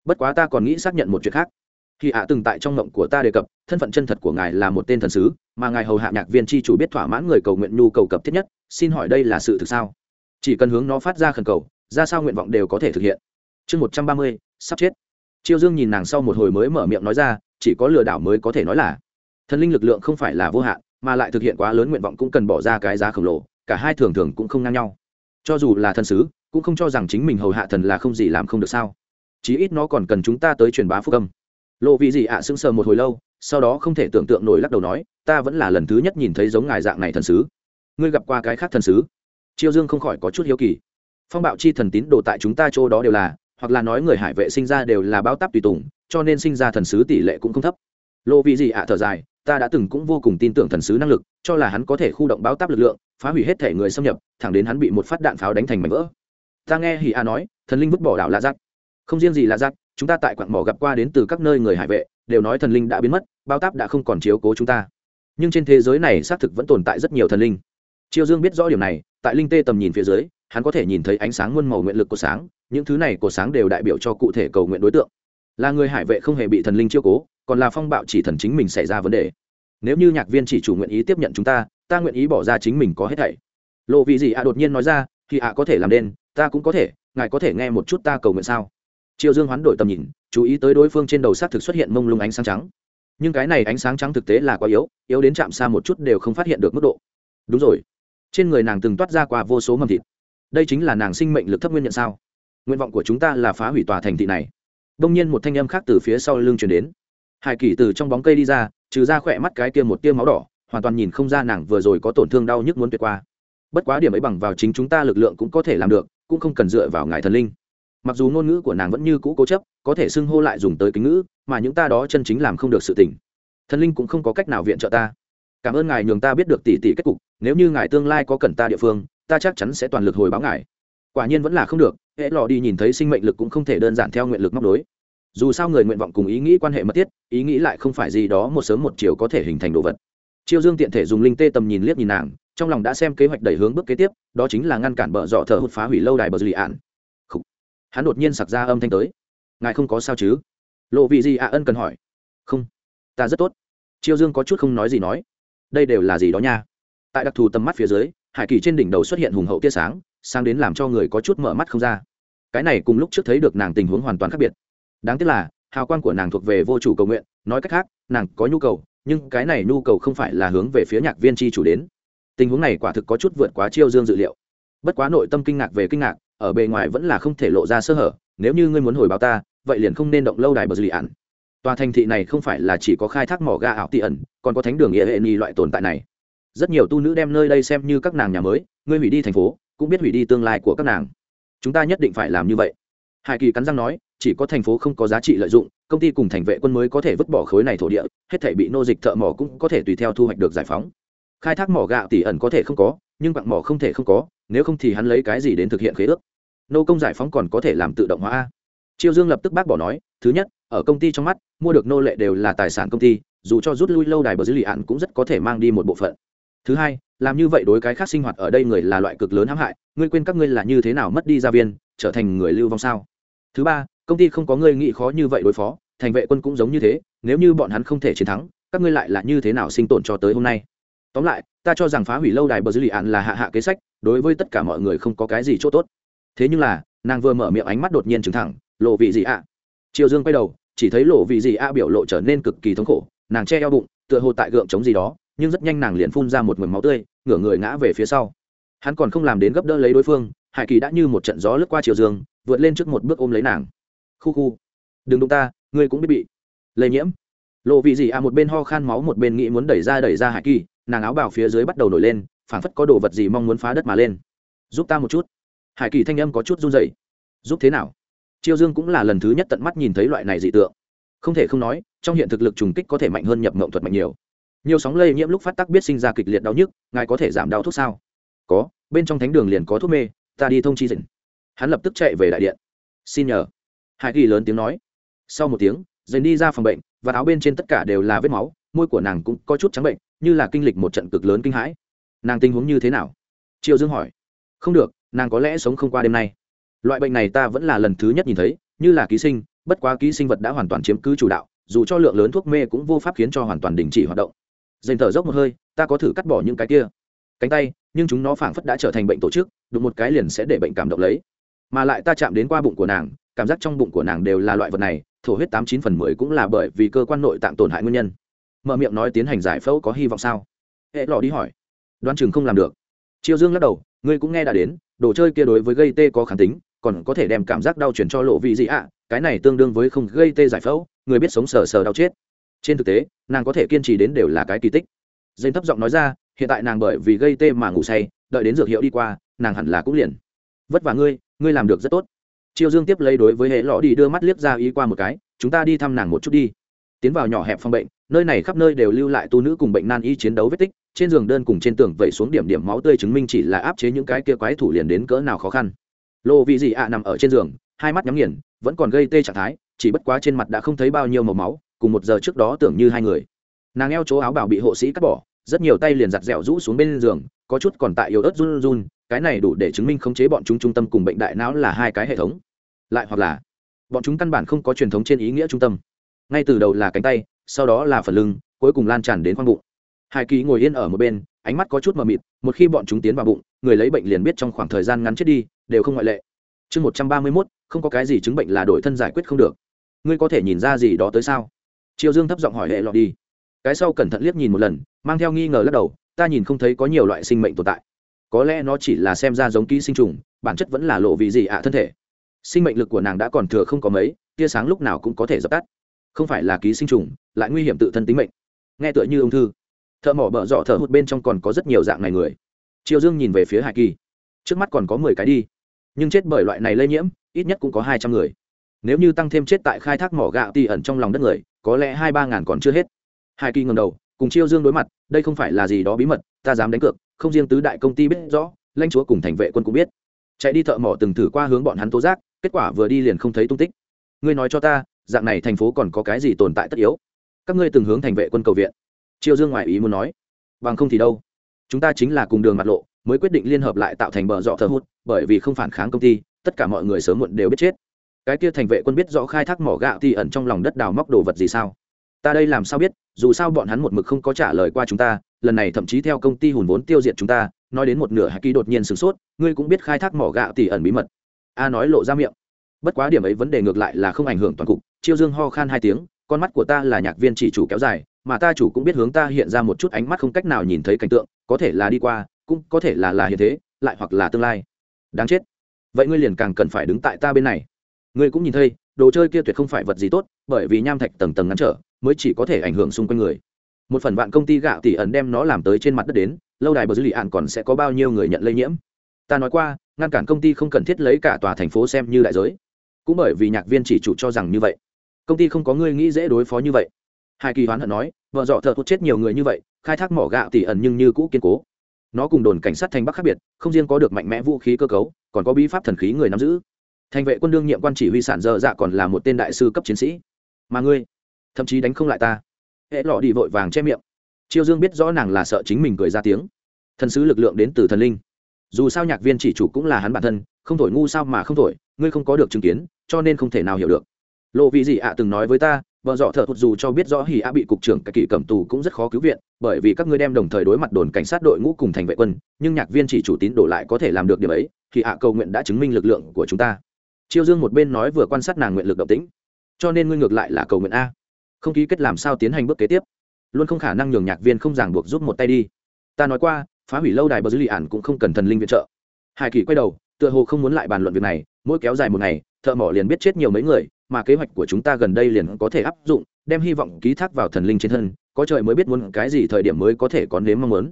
Bất quá ta còn nghĩ xác nhận một chuyện khác. Khi ạ từng tại trong ngộng của ta đề cập, thân phận chân thật của ngài là một tên thần sứ, mà ngài hầu hạ nhạc viên tri chủ biết thỏa mãn người cầu nguyện nhu cầu cập thiết nhất, xin hỏi đây là sự thực sao? Chỉ cần hướng nó phát ra khẩn cầu, ra sao nguyện vọng đều có thể thực hiện. Chương một trăm ba mươi, sắp chết. Chiêu dương nhìn nàng sau một hồi mới mở miệng nói ra, chỉ có lừa đảo mới có thể nói là thần linh lực lượng không phải là vô hạn mà lại thực hiện quá lớn nguyện vọng cũng cần bỏ ra cái giá khổng lồ cả hai thường thường cũng không ngang nhau. Cho dù là thần sứ cũng không cho rằng chính mình hầu hạ thần là không gì làm không được sao. Chí ít nó còn cần chúng ta tới truyền bá phúc âm. Lộ vị gì ạ à, sững sờ một hồi lâu sau đó không thể tưởng tượng nổi lắc đầu nói ta vẫn là lần thứ nhất nhìn thấy giống ngài dạng này thần sứ. Ngươi gặp qua cái khác thần sứ? Chiêu dương không khỏi có chút hiếu kỳ. Phong bạo chi thần tín đồ tại chúng ta chỗ đó đều là hoặc là nói người hải vệ sinh ra đều là bao táp tùy tùng cho nên sinh ra thần sứ tỷ lệ cũng không thấp. Lộ vị gì ạ à thở dài ta đã từng cũng vô cùng tin tưởng thần sứ năng lực, cho là hắn có thể khu động báo táp lực lượng, phá hủy hết thể người xâm nhập, thẳng đến hắn bị một phát đạn pháo đánh thành mảnh vỡ. Ta nghe hỉ a nói, thần linh vứt bỏ đảo lạ giặc không riêng gì lạ giặc chúng ta tại quặng mỏ gặp qua đến từ các nơi người hải vệ, đều nói thần linh đã biến mất bao táp đã không còn chiếu cố chúng ta. Nhưng trên thế giới này xác thực vẫn tồn tại rất nhiều thần linh. Triều dương biết rõ điểm này, tại linh tê tầm nhìn phía dưới, hắn có thể nhìn thấy ánh sáng muôn màu nguyện lực của sáng, những thứ này của sáng đều đại biểu cho cụ thể cầu nguyện đối tượng. Là người hải vệ không hề bị thần linh chiếu cố còn là phong bạo chỉ thần chính mình xảy ra vấn đề. Nếu như nhạc viên chỉ chủ nguyện ý tiếp nhận chúng ta ta nguyện ý bỏ ra chính mình có hết thảy. Lộ vị gì ạ đột nhiên nói ra, thì ạ có thể làm đen ta cũng có thể, ngài có thể nghe một chút ta cầu nguyện sao? Triệu dương hoán đổi tầm nhìn, chú ý tới đối phương trên đầu s á t thực xuất hiện mông lung ánh sáng trắng. Nhưng cái này ánh sáng trắng thực tế là quá yếu yếu đến chạm xa một chút đều không phát hiện được mức độ. Đúng rồi. Trên người nàng từng toát ra qua vô số mầm thịt. Đây chính là nàng sinh mệnh lực thấp nguyên nhận sao? Nguyện vọng của chúng ta là phá hủy tòa thành thị này. Đông nhiên một thanh âm khác từ phía sau lưng chuyển đến hải kỳ từ trong bóng cây đi ra, trừ ra khỏe mắt cái kia một tia máu đỏ, hoàn toàn nhìn không ra nàng vừa rồi có tổn thương đau nhức muốn tuyệt qua. Bất quá điểm ấy bằng vào chính chúng ta lực lượng cũng có thể làm được, cũng không cần dựa vào ngài thần linh. Mặc dù ngôn ngữ của nàng vẫn như cũ cố chấp, có thể xưng hô lại dùng tới kính ngữ, mà những ta đó chân chính làm không được sự tỉnh thần linh cũng không có cách nào viện trợ ta. Cảm ơn ngài nhường ta biết được tỷ tỷ kết cục, nếu như ngài tương lai có cần ta địa phương, ta chắc chắn sẽ toàn lực hồi báo ngài. Quả nhiên vẫn là không được, hễ lò đi nhìn thấy sinh mệnh lực cũng không thể đơn giản theo nguyện lực móc đối dù sao người nguyện vọng cùng ý nghĩ quan hệ mật thiết, ý nghĩ lại không phải gì đó một sớm một chiều có thể hình thành đồ vật. Chiêu dương tiện thể dùng linh tê tầm nhìn liếc nhìn nàng, trong lòng đã xem kế hoạch đẩy hướng bước kế tiếp, đó chính là ngăn cản bờ dọ thợ hụt phá hủy lâu đài bờ dư lì ạn hắn đột nhiên sặc ra âm thanh tới. Ngài không có sao chứ? Lộ vị gì ạ ân cần hỏi. Không. Ta rất tốt. Chiêu dương có chút không nói gì nói. Đây đều là gì đó nha? Tại đặc thù tầm mắt phía dưới, hải kỳ trên đỉnh đầu xuất hiện hùng hậu tia sáng sang đến làm cho người có chút mở mắt không ra. Cái này cùng lúc trước thấy được nàng tình huống hoàn toàn khác biệt đáng tiếc là, hào quang của nàng thuộc về vô chủ cầu nguyện, nói cách khác, nàng có nhu cầu, nhưng cái này nhu cầu không phải là hướng về phía nhạc viên tri chủ đến. Tình huống này quả thực có chút vượt quá chiêu dương dự liệu. Bất quá nội tâm kinh ngạc về kinh ngạc, ở bề ngoài vẫn là không thể lộ ra sơ hở, nếu như ngươi muốn hồi báo ta, vậy liền không nên động lâu đài bờ dì ạn. Tòa thành thị này không phải là chỉ có khai thác mỏ ga ảo tị ẩn, còn có thánh đường nghĩa hệ ni loại tồn tại này. Rất nhiều tu nữ đem nơi đây xem như các nàng nhà mới, ngươi hủy đi thành phố, cũng biết hủy đi tương lai của các nàng. Chúng ta nhất định phải làm như vậy. Hải kỳ cắn răng nói chỉ có thành phố không có giá trị lợi dụng, công ty cùng thành vệ quân mới có thể vứt bỏ khối này thổ địa, hết thể bị nô dịch thợ mỏ cũng có thể tùy theo thu hoạch được giải phóng. Khai thác mỏ gạo tỷ ẩn có thể không có, nhưng bạn mỏ không thể không có, nếu không thì hắn lấy cái gì đến thực hiện khế ước? Nô công giải phóng còn có thể làm tự động hóa a. Chiêu dương lập tức bác bỏ nói, thứ nhất, ở công ty trong mắt, mua được nô lệ đều là tài sản công ty, dù cho rút lui lâu đài bờ dữ liệu ạn cũng rất có thể mang đi một bộ phận. Thứ hai, làm như vậy đối cái khác sinh hoạt ở đây người là loại cực lớn hãm hại, ngươi quên các ngươi là như thế nào mất đi gia viên, trở thành người lưu vong sao? Thứ ba công ty không có ngươi nghĩ khó như vậy đối phó, thành vệ quân cũng giống như thế, nếu như bọn hắn không thể chiến thắng, các ngươi lại là như thế nào sinh tồn cho tới hôm nay? Tóm lại, ta cho rằng phá hủy lâu đài bờ dư lì ạn là hạ hạ kế sách, đối với tất cả mọi người không có cái gì c h ỗ t ố t thế nhưng là, nàng vừa mở miệng ánh mắt đột nhiên trừng thẳng, lộ vị gì ạ? À? triều dương quay đầu, chỉ thấy lộ vị gì ạ biểu lộ trở nên cực kỳ thống khổ, nàng che eo bụng, tựa hồ tại gượng chống gì đó, nhưng rất nhanh nàng liền phun ra một mầm máu tươi, ngửa người ngã về phía sau. Hắn còn không làm đến gấp đỡ lấy đối phương, hải kỳ đã như một trận gió lướt qua triều dương, vượt lên trước một bước ôm lấy nàng khu khu. Đừng đụng ta, ngươi cũng biết bị. Lây nhiễm. Lộ vị gì à một bên ho khan máu, một bên nghĩ muốn đẩy ra đẩy ra hải kỳ. Nàng áo bào phía dưới bắt đầu nổi lên, phảng phất có đồ vật gì mong muốn phá đất mà lên. Giúp ta một chút. Hải kỳ thanh âm có chút run dậy giúp thế nào? Chiêu dương cũng là lần thứ nhất tận mắt nhìn thấy loại này dị tượng. Không thể không nói, trong hiện thực lực trùng kích có thể mạnh hơn nhập mộng thuật mạnh nhiều. Nhiều sóng lây nhiễm lúc phát tắc biết sinh ra kịch liệt đau nhức, ngài có thể giảm đau thuốc sao? Có, bên trong thánh đường liền có thuốc mê, ta đi thông chi dịnh. Hắn lập tức chạy về đại điện. Xin nhờ hải kỳ lớn tiếng nói. Sau một tiếng dành đi ra phòng bệnh, và áo bên trên tất cả đều là vết máu, môi của nàng cũng có chút trắng bệnh, như là kinh lịch một trận cực lớn kinh hãi. Nàng tình huống như thế nào? Triệu dương hỏi. Không được, nàng có lẽ sống không qua đêm nay. Loại bệnh này ta vẫn là lần thứ nhất nhìn thấy, như là ký sinh, bất quá ký sinh vật đã hoàn toàn chiếm cứ chủ đạo, dù cho lượng lớn thuốc mê cũng vô pháp khiến cho hoàn toàn đình chỉ hoạt động. Dành thở dốc một hơi, ta có thử cắt bỏ những cái kia. Cánh tay, nhưng chúng nó phảng phất đã trở thành bệnh tổ chức, đụng một cái liền sẽ để bệnh cảm động lấy. Mà lại ta chạm đến qua bụng của nàng cảm giác trong bụng của nàng đều là loại vật này, thổ huyết tám chín phần mười cũng là bởi vì cơ quan nội tạng tổn hại nguyên nhân. Mở miệng nói tiến hành giải phẫu có hy vọng sao? Hệ lọ đi hỏi. Đoán chừng không làm được. Triều dương lắc đầu, ngươi cũng nghe đã đến, đồ chơi kia đối với gây tê có kháng tính, còn có thể đem cảm giác đau chuyển cho lộ vị gì ạ? Cái này tương đương với không gây tê giải phẫu, người biết sống sờ sờ đau chết. Trên thực tế, nàng có thể kiên trì đến đều là cái kỳ tích. Dây thấp giọng nói ra, hiện tại nàng bởi vì gây tê mà ngủ say, đợi đến dược hiệu đi qua, nàng hẳn là cũng liền. Vất vả ngươi ngươi làm được rất tốt triều dương tiếp lấy đối với hệ lọ đi đưa mắt liếc ra ý qua một cái, chúng ta đi thăm nàng một chút đi. Tiến vào nhỏ hẹp phòng bệnh, nơi này khắp nơi đều lưu lại tu nữ cùng bệnh nan y chiến đấu vết tích, trên giường đơn cùng trên tường vẩy xuống điểm điểm máu tươi chứng minh chỉ là áp chế những cái kia quái thủ liền đến cỡ nào khó khăn. Lô vị dị ạ nằm ở trên giường, hai mắt nhắm nghiền, vẫn còn gây tê trạng thái, chỉ bất quá trên mặt đã không thấy bao nhiêu màu máu, cùng một giờ trước đó tưởng như hai người. Nàng eo chỗ áo bảo bị hộ sĩ cắt bỏ, rất nhiều tay liền giặt dẻo rũ xuống bên giường, có chút còn tại yếu ớt run run, cái này đủ để chứng minh khống chế bọn chúng trung tâm cùng bệnh đại não là hai cái hệ thống lại hoặc là bọn chúng căn bản không có truyền thống trên ý nghĩa trung tâm. Ngay từ đầu là cánh tay, sau đó là phần lưng, cuối cùng lan tràn đến khoang bụng. Hải kỳ ngồi yên ở một bên, ánh mắt có chút mờ mịt, một khi bọn chúng tiến vào bụng, người lấy bệnh liền biết trong khoảng thời gian ngắn chết đi, đều không ngoại lệ. Chương một trăm ba mươi mốt, không có cái gì chứng bệnh là đổi thân giải quyết không được. Ngươi có thể nhìn ra gì đó tới sao? Triệu dương thấp giọng hỏi hệ lọt đi. Cái sau cẩn thận liếc nhìn một lần, mang theo nghi ngờ lắc đầu, ta nhìn không thấy có nhiều loại sinh mệnh tồn tại. Có lẽ nó chỉ là xem ra giống ký sinh trùng, bản chất vẫn là lộ vị gì ạ thân thể sinh mệnh lực của nàng đã còn thừa không có mấy, tia sáng lúc nào cũng có thể dập tắt. Không phải là ký sinh trùng, lại nguy hiểm tự thân tính mệnh. Nghe tựa như ung thư. Thợ mỏ bợ dọ thợ hụt bên trong còn có rất nhiều dạng này người. Triều dương nhìn về phía hải kỳ. Trước mắt còn có mười cái đi. Nhưng chết bởi loại này lây nhiễm, ít nhất cũng có hai trăm người. Nếu như tăng thêm chết tại khai thác mỏ gạo tì ẩn trong lòng đất người, có lẽ hai ba ngàn còn chưa hết. Hải kỳ ngầm đầu, cùng chiêu dương đối mặt, đây không phải là gì đó bí mật, ta dám đánh cược, không riêng tứ đại công ty biết rõ, lãnh chúa cùng thành vệ quân cũng biết. Chạy đi thợ mỏ từng thử qua hướng bọn hắn tố giác kết quả vừa đi liền không thấy tung tích. Ngươi nói cho ta, dạng này thành phố còn có cái gì tồn tại tất yếu? Các ngươi từng hướng thành vệ quân cầu viện. Triều dương ngoại ý muốn nói. Bằng không thì đâu? Chúng ta chính là cùng đường mặt lộ, mới quyết định liên hợp lại tạo thành bờ dọ thờ hút bởi vì không phản kháng công ty, tất cả mọi người sớm muộn đều biết chết. Cái kia thành vệ quân biết rõ khai thác mỏ gạo thì ẩn trong lòng đất đào móc đồ vật gì sao? Ta đây làm sao biết, dù sao bọn hắn một mực không có trả lời qua chúng ta, lần này thậm chí theo công ty hùn vốn tiêu diệt chúng ta, nói đến một nửa hạ kỳ đột nhiên sửng sốt, ngươi cũng biết khai thác mỏ gạo thì ẩn bí mật a nói lộ ra miệng. Bất quá điểm ấy vấn đề ngược lại là không ảnh hưởng toàn cục. Chiêu dương ho khan hai tiếng, con mắt của ta là nhạc viên chỉ chủ kéo dài, mà ta chủ cũng biết hướng ta hiện ra một chút ánh mắt không cách nào nhìn thấy cảnh tượng, có thể là đi qua, cũng có thể là là hiện thế, lại hoặc là tương lai. Đáng chết. Vậy ngươi liền càng cần phải đứng tại ta bên này. Ngươi cũng nhìn thấy, đồ chơi kia tuyệt không phải vật gì tốt, bởi vì nham thạch tầng tầng ngắn trở, mới chỉ có thể ảnh hưởng xung quanh người. Một phần vạn công ty gạo tỷ ẩn đem nó làm tới trên mặt đất đến, lâu đài bờ dư lì ạn còn sẽ có bao nhiêu người nhận lây nhiễm? Ta nói qua, ngăn cản công ty không cần thiết lấy cả tòa thành phố xem như đại giới. Cũng bởi vì nhạc viên chỉ chủ cho rằng như vậy. Công ty không có người nghĩ dễ đối phó như vậy. Hai kỳ hoán hận nói, vợ dọ thợ thốt chết nhiều người như vậy, khai thác mỏ gạo tỉ ẩn nhưng như cũ kiên cố. Nó cùng đồn cảnh sát thành bắc khác biệt, không riêng có được mạnh mẽ vũ khí cơ cấu, còn có bí pháp thần khí người nắm giữ. Thành vệ quân đương nhiệm quan chỉ huy sản dơ dạ còn là một tên đại sư cấp chiến sĩ. Mà ngươi, thậm chí đánh không lại ta. Hệ lọ đi vội vàng che miệng. Chiêu dương biết rõ nàng là sợ chính mình cười ra tiếng. Thần sứ lực lượng đến từ thần linh dù sao nhạc viên chỉ chủ cũng là hắn bản thân, không thổi ngu sao mà không thổi, ngươi không có được chứng kiến, cho nên không thể nào hiểu được. Lộ vị gì ạ từng nói với ta, vợ dọ thợ thụt dù cho biết rõ hì ạ bị cục trưởng cả kỳ cầm tù cũng rất khó cứu viện, bởi vì các ngươi đem đồng thời đối mặt đồn cảnh sát đội ngũ cùng thành vệ quân, nhưng nhạc viên chỉ chủ tín đổ lại có thể làm được điều ấy, thì ạ cầu nguyện đã chứng minh lực lượng của chúng ta. Chiêu dương một bên nói vừa quan sát nàng nguyện lực động tĩnh. Cho nên ngươi ngược lại là cầu nguyện a. Không ký kết làm sao tiến hành bước kế tiếp? Luôn không khả năng nhường nhạc viên không ràng buộc giúp một tay đi. Ta nói qua phá hủy lâu đài bờ dư lì ản cũng không cần thần linh viện trợ. Hải kỳ quay đầu, tựa hồ không muốn lại bàn luận việc này, mỗi kéo dài một ngày, thợ mỏ liền biết chết nhiều mấy người, mà kế hoạch của chúng ta gần đây liền có thể áp dụng, đem hy vọng ký thác vào thần linh trên thân, có trời mới biết muốn cái gì thời điểm mới có thể có nếm mong muốn.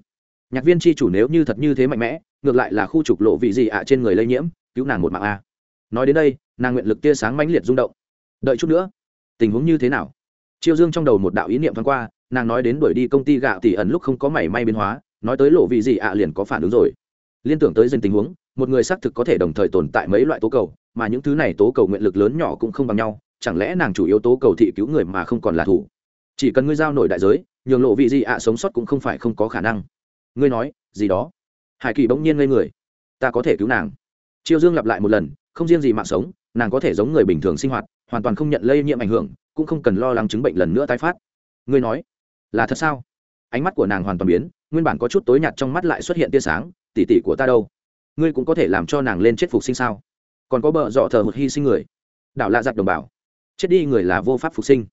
Nhạc viên chi chủ nếu như thật như thế mạnh mẽ, ngược lại là khu trục lộ vị gì ạ trên người lây nhiễm, cứu nàng một mạng a. Nói đến đây, nàng nguyện lực tia sáng mãnh liệt rung động. Đợi chút nữa, tình huống như thế nào? Chiêu dương trong đầu một đạo ý niệm thoáng qua, nàng nói đến đuổi đi công ty gạo tỷ ẩn lúc không có mảy may biến hóa nói tới lộ vị gì ạ liền có phản ứng rồi. Liên tưởng tới dân tình huống, một người xác thực có thể đồng thời tồn tại mấy loại tố cầu, mà những thứ này tố cầu nguyện lực lớn nhỏ cũng không bằng nhau, chẳng lẽ nàng chủ yếu tố cầu thị cứu người mà không còn là thủ? Chỉ cần ngươi giao nổi đại giới, nhường lộ vị gì ạ sống sót cũng không phải không có khả năng. Ngươi nói, gì đó? Hải kỳ bỗng nhiên ngây người. Ta có thể cứu nàng. Chiêu dương lặp lại một lần, không riêng gì mạng sống, nàng có thể giống người bình thường sinh hoạt, hoàn toàn không nhận lây nhiễm ảnh hưởng, cũng không cần lo lắng chứng bệnh lần nữa tái phát. Ngươi nói, là thật sao? Ánh mắt của nàng hoàn toàn biến nguyên bản có chút tối nhạt trong mắt lại xuất hiện tia sáng tỉ tỉ của ta đâu? Ngươi cũng có thể làm cho nàng lên chết phục sinh sao? Còn có bờ dọ thờ một hy sinh người. Đạo lạ giặc đồng bào chết đi người là vô pháp phục sinh.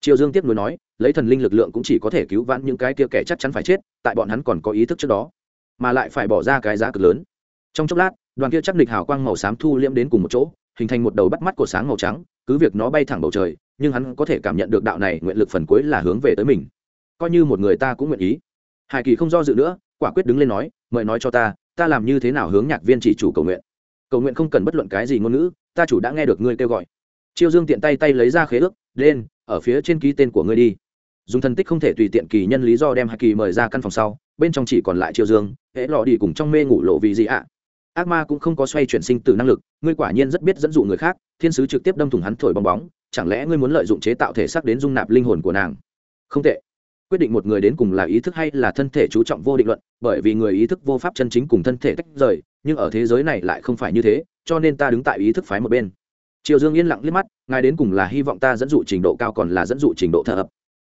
Triệu dương tiếp nối nói, lấy thần linh lực lượng cũng chỉ có thể cứu vãn những cái tia kẻ chắc chắn phải chết, tại bọn hắn còn có ý thức trước đó, mà lại phải bỏ ra cái giá cực lớn. Trong chốc lát, đoàn kia chắc địch hào quang màu xám thu liễm đến cùng một chỗ, hình thành một đầu bắt mắt của sáng màu trắng, cứ việc nó bay thẳng bầu trời, nhưng hắn có thể cảm nhận được đạo này nguyện lực phần cuối là hướng về tới mình. Coi như một người ta cũng nguyện ý hải kỳ không do dự nữa, quả quyết đứng lên nói, mời nói cho ta ta làm như thế nào hướng nhạc viên chỉ chủ cầu nguyện? Cầu nguyện không cần bất luận cái gì ngôn ngữ, ta chủ đã nghe được ngươi kêu gọi. Chiêu dương tiện tay tay lấy ra khế ước lên ở phía trên ký tên của ngươi đi. Dùng thần tích không thể tùy tiện kỳ nhân lý do đem hải kỳ mời ra căn phòng sau, bên trong chỉ còn lại chiêu dương, hễ lò đi cùng trong mê ngủ lộ vì gì ạ? Ác ma cũng không có xoay chuyển sinh từ năng lực, ngươi quả nhiên rất biết dẫn dụ người khác, thiên sứ trực tiếp đâm thủng hắn thổi bong bóng, chẳng lẽ ngươi muốn lợi dụng chế tạo thể xác đến dung nạp linh hồn của nàng? Không tệ quyết định một người đến cùng là ý thức hay là thân thể chú trọng vô định luận, bởi vì người ý thức vô pháp chân chính cùng thân thể tách rời, nhưng ở thế giới này lại không phải như thế, cho nên ta đứng tại ý thức phái một bên. Triều dương yên lặng liếc mắt, ngài đến cùng là hy vọng ta dẫn dụ trình độ cao còn là dẫn dụ trình độ thợ ập.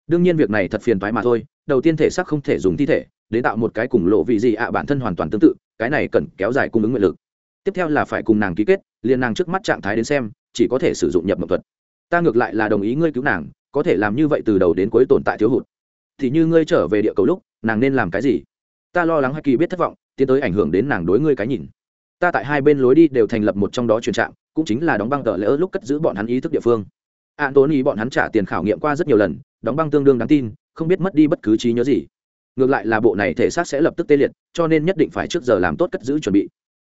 Đương nhiên việc này thật phiền thoái mà thôi, đầu tiên thể xác không thể dùng thi thể, đến tạo một cái cùng lộ vị gì ạ, bản thân hoàn toàn tương tự, cái này cần kéo dài cung ứng nguyện lực. Tiếp theo là phải cùng nàng ký kết liên nàng trước mắt trạng thái đến xem, chỉ có thể sử dụng nhập mậu thuật. Ta ngược lại là đồng ý ngươi cứu nàng, có thể làm như vậy từ đầu đến cuối tồn tại thiếu hụt thì như ngươi trở về địa cầu lúc, nàng nên làm cái gì? Ta lo lắng Haki biết thất vọng, tiến tới ảnh hưởng đến nàng đối ngươi cái nhìn. Ta tại hai bên lối đi đều thành lập một trong đó truyền trạm, cũng chính là đóng băng tờ lỡ lúc cất giữ bọn hắn ý thức địa phương. An tốn ý bọn hắn trả tiền khảo nghiệm qua rất nhiều lần, đóng băng tương đương đáng tin, không biết mất đi bất cứ trí nhớ gì. Ngược lại là bộ này thể xác sẽ lập tức tê liệt, cho nên nhất định phải trước giờ làm tốt cất giữ chuẩn bị.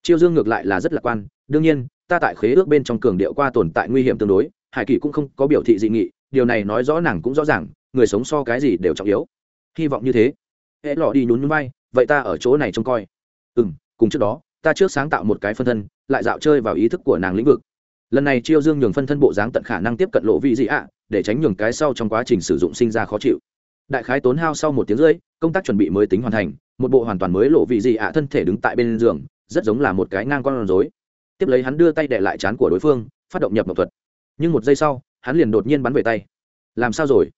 Chiêu dương ngược lại là rất lạc quan, đương nhiên, ta tại khế ước bên trong cường điệu qua tồn tại nguy hiểm tương đối, hải kỳ cũng không có biểu thị dị nghị, điều này nói rõ nàng cũng rõ ràng người sống so cái gì đều trọng yếu. Hy vọng như thế. Hễ lọ đi nhún nhún bay vậy ta ở chỗ này trông coi. Ừ m cùng trước đó, ta trước sáng tạo một cái phân thân, lại dạo chơi vào ý thức của nàng lĩnh vực. Lần này chiêu dương nhường phân thân bộ dáng tận khả năng tiếp cận lộ vị dị ạ, để tránh nhường cái sau trong quá trình sử dụng sinh ra khó chịu. Đại khái tốn hao sau một tiếng rưỡi, công tác chuẩn bị mới tính hoàn thành, một bộ hoàn toàn mới lộ vị dị ạ thân thể đứng tại bên giường, rất giống là một cái ngang con rối. Tiếp lấy hắn đưa tay để lại chán của đối phương, phát động nhập mộc thuật. Nhưng một giây sau, hắn liền đột nhiên bắn về tay. Làm sao rồi?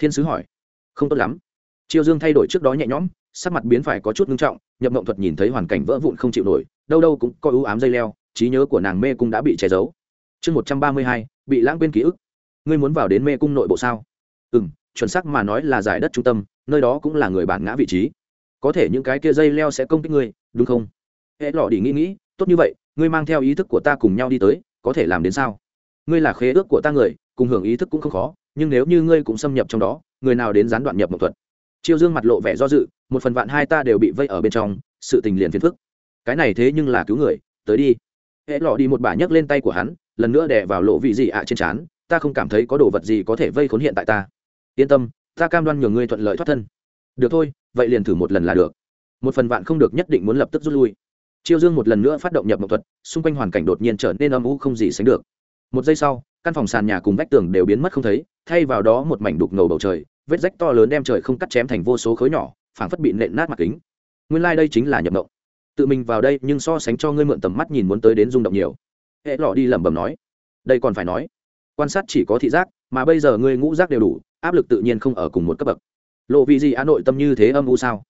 Thiên sứ hỏi. Không tốt lắm. Chiêu dương thay đổi trước đó nhẹ nhõm, sắc mặt biến phải có chút ngưng trọng, nhập mộng thuật nhìn thấy hoàn cảnh vỡ vụn không chịu nổi, đâu đâu cũng có ưu ám dây leo, trí nhớ của nàng mê cung đã bị che giấu. Chương một trăm ba mươi hai, bị lãng quên ký ức. Ngươi muốn vào đến mê cung nội bộ sao? Ừ m chuẩn xác mà nói là giải đất trung tâm, nơi đó cũng là người bản ngã vị trí. Có thể những cái kia dây leo sẽ công kích ngươi, đúng không? Hễ lọ đi nghĩ nghĩ, tốt như vậy, ngươi mang theo ý thức của ta cùng nhau đi tới, có thể làm đến sao? Ngươi là khế ước của ta người, cùng hưởng ý thức cũng không khó nhưng nếu như ngươi cũng xâm nhập trong đó, người nào đến gián đoạn nhập mộng thuật? Chiêu dương mặt lộ vẻ do dự, một phần vạn hai ta đều bị vây ở bên trong, sự tình liền phiền phức. Cái này thế nhưng là cứu người, tới đi. Hễ lọ đi một bà nhấc lên tay của hắn, lần nữa đè vào lộ vị gì ạ trên trán, ta không cảm thấy có đồ vật gì có thể vây khốn hiện tại ta. Yên tâm, ta cam đoan nhường ngươi thuận lợi thoát thân. Được thôi, vậy liền thử một lần là được. Một phần vạn không được nhất định muốn lập tức rút lui. Chiêu dương một lần nữa phát động nhập mộng thuật, xung quanh hoàn cảnh đột nhiên trở nên âm u không gì sánh được một giây sau, căn phòng sàn nhà cùng vách tường đều biến mất không thấy, thay vào đó một mảnh đục ngầu bầu trời, vết rách to lớn đem trời không cắt chém thành vô số khối nhỏ, phảng phất bị nện nát mặt kính. Nguyên lai、like、đây chính là nhập mộng. Tự mình vào đây, nhưng so sánh cho ngươi mượn tầm mắt nhìn muốn tới đến rung động nhiều. Hệ lọ đi lẩm bẩm nói. Đây còn phải nói. Quan sát chỉ có thị giác, mà bây giờ ngươi ngũ giác đều đủ, áp lực tự nhiên không ở cùng một cấp bậc. Lộ vị gì á nội tâm như thế âm u sao?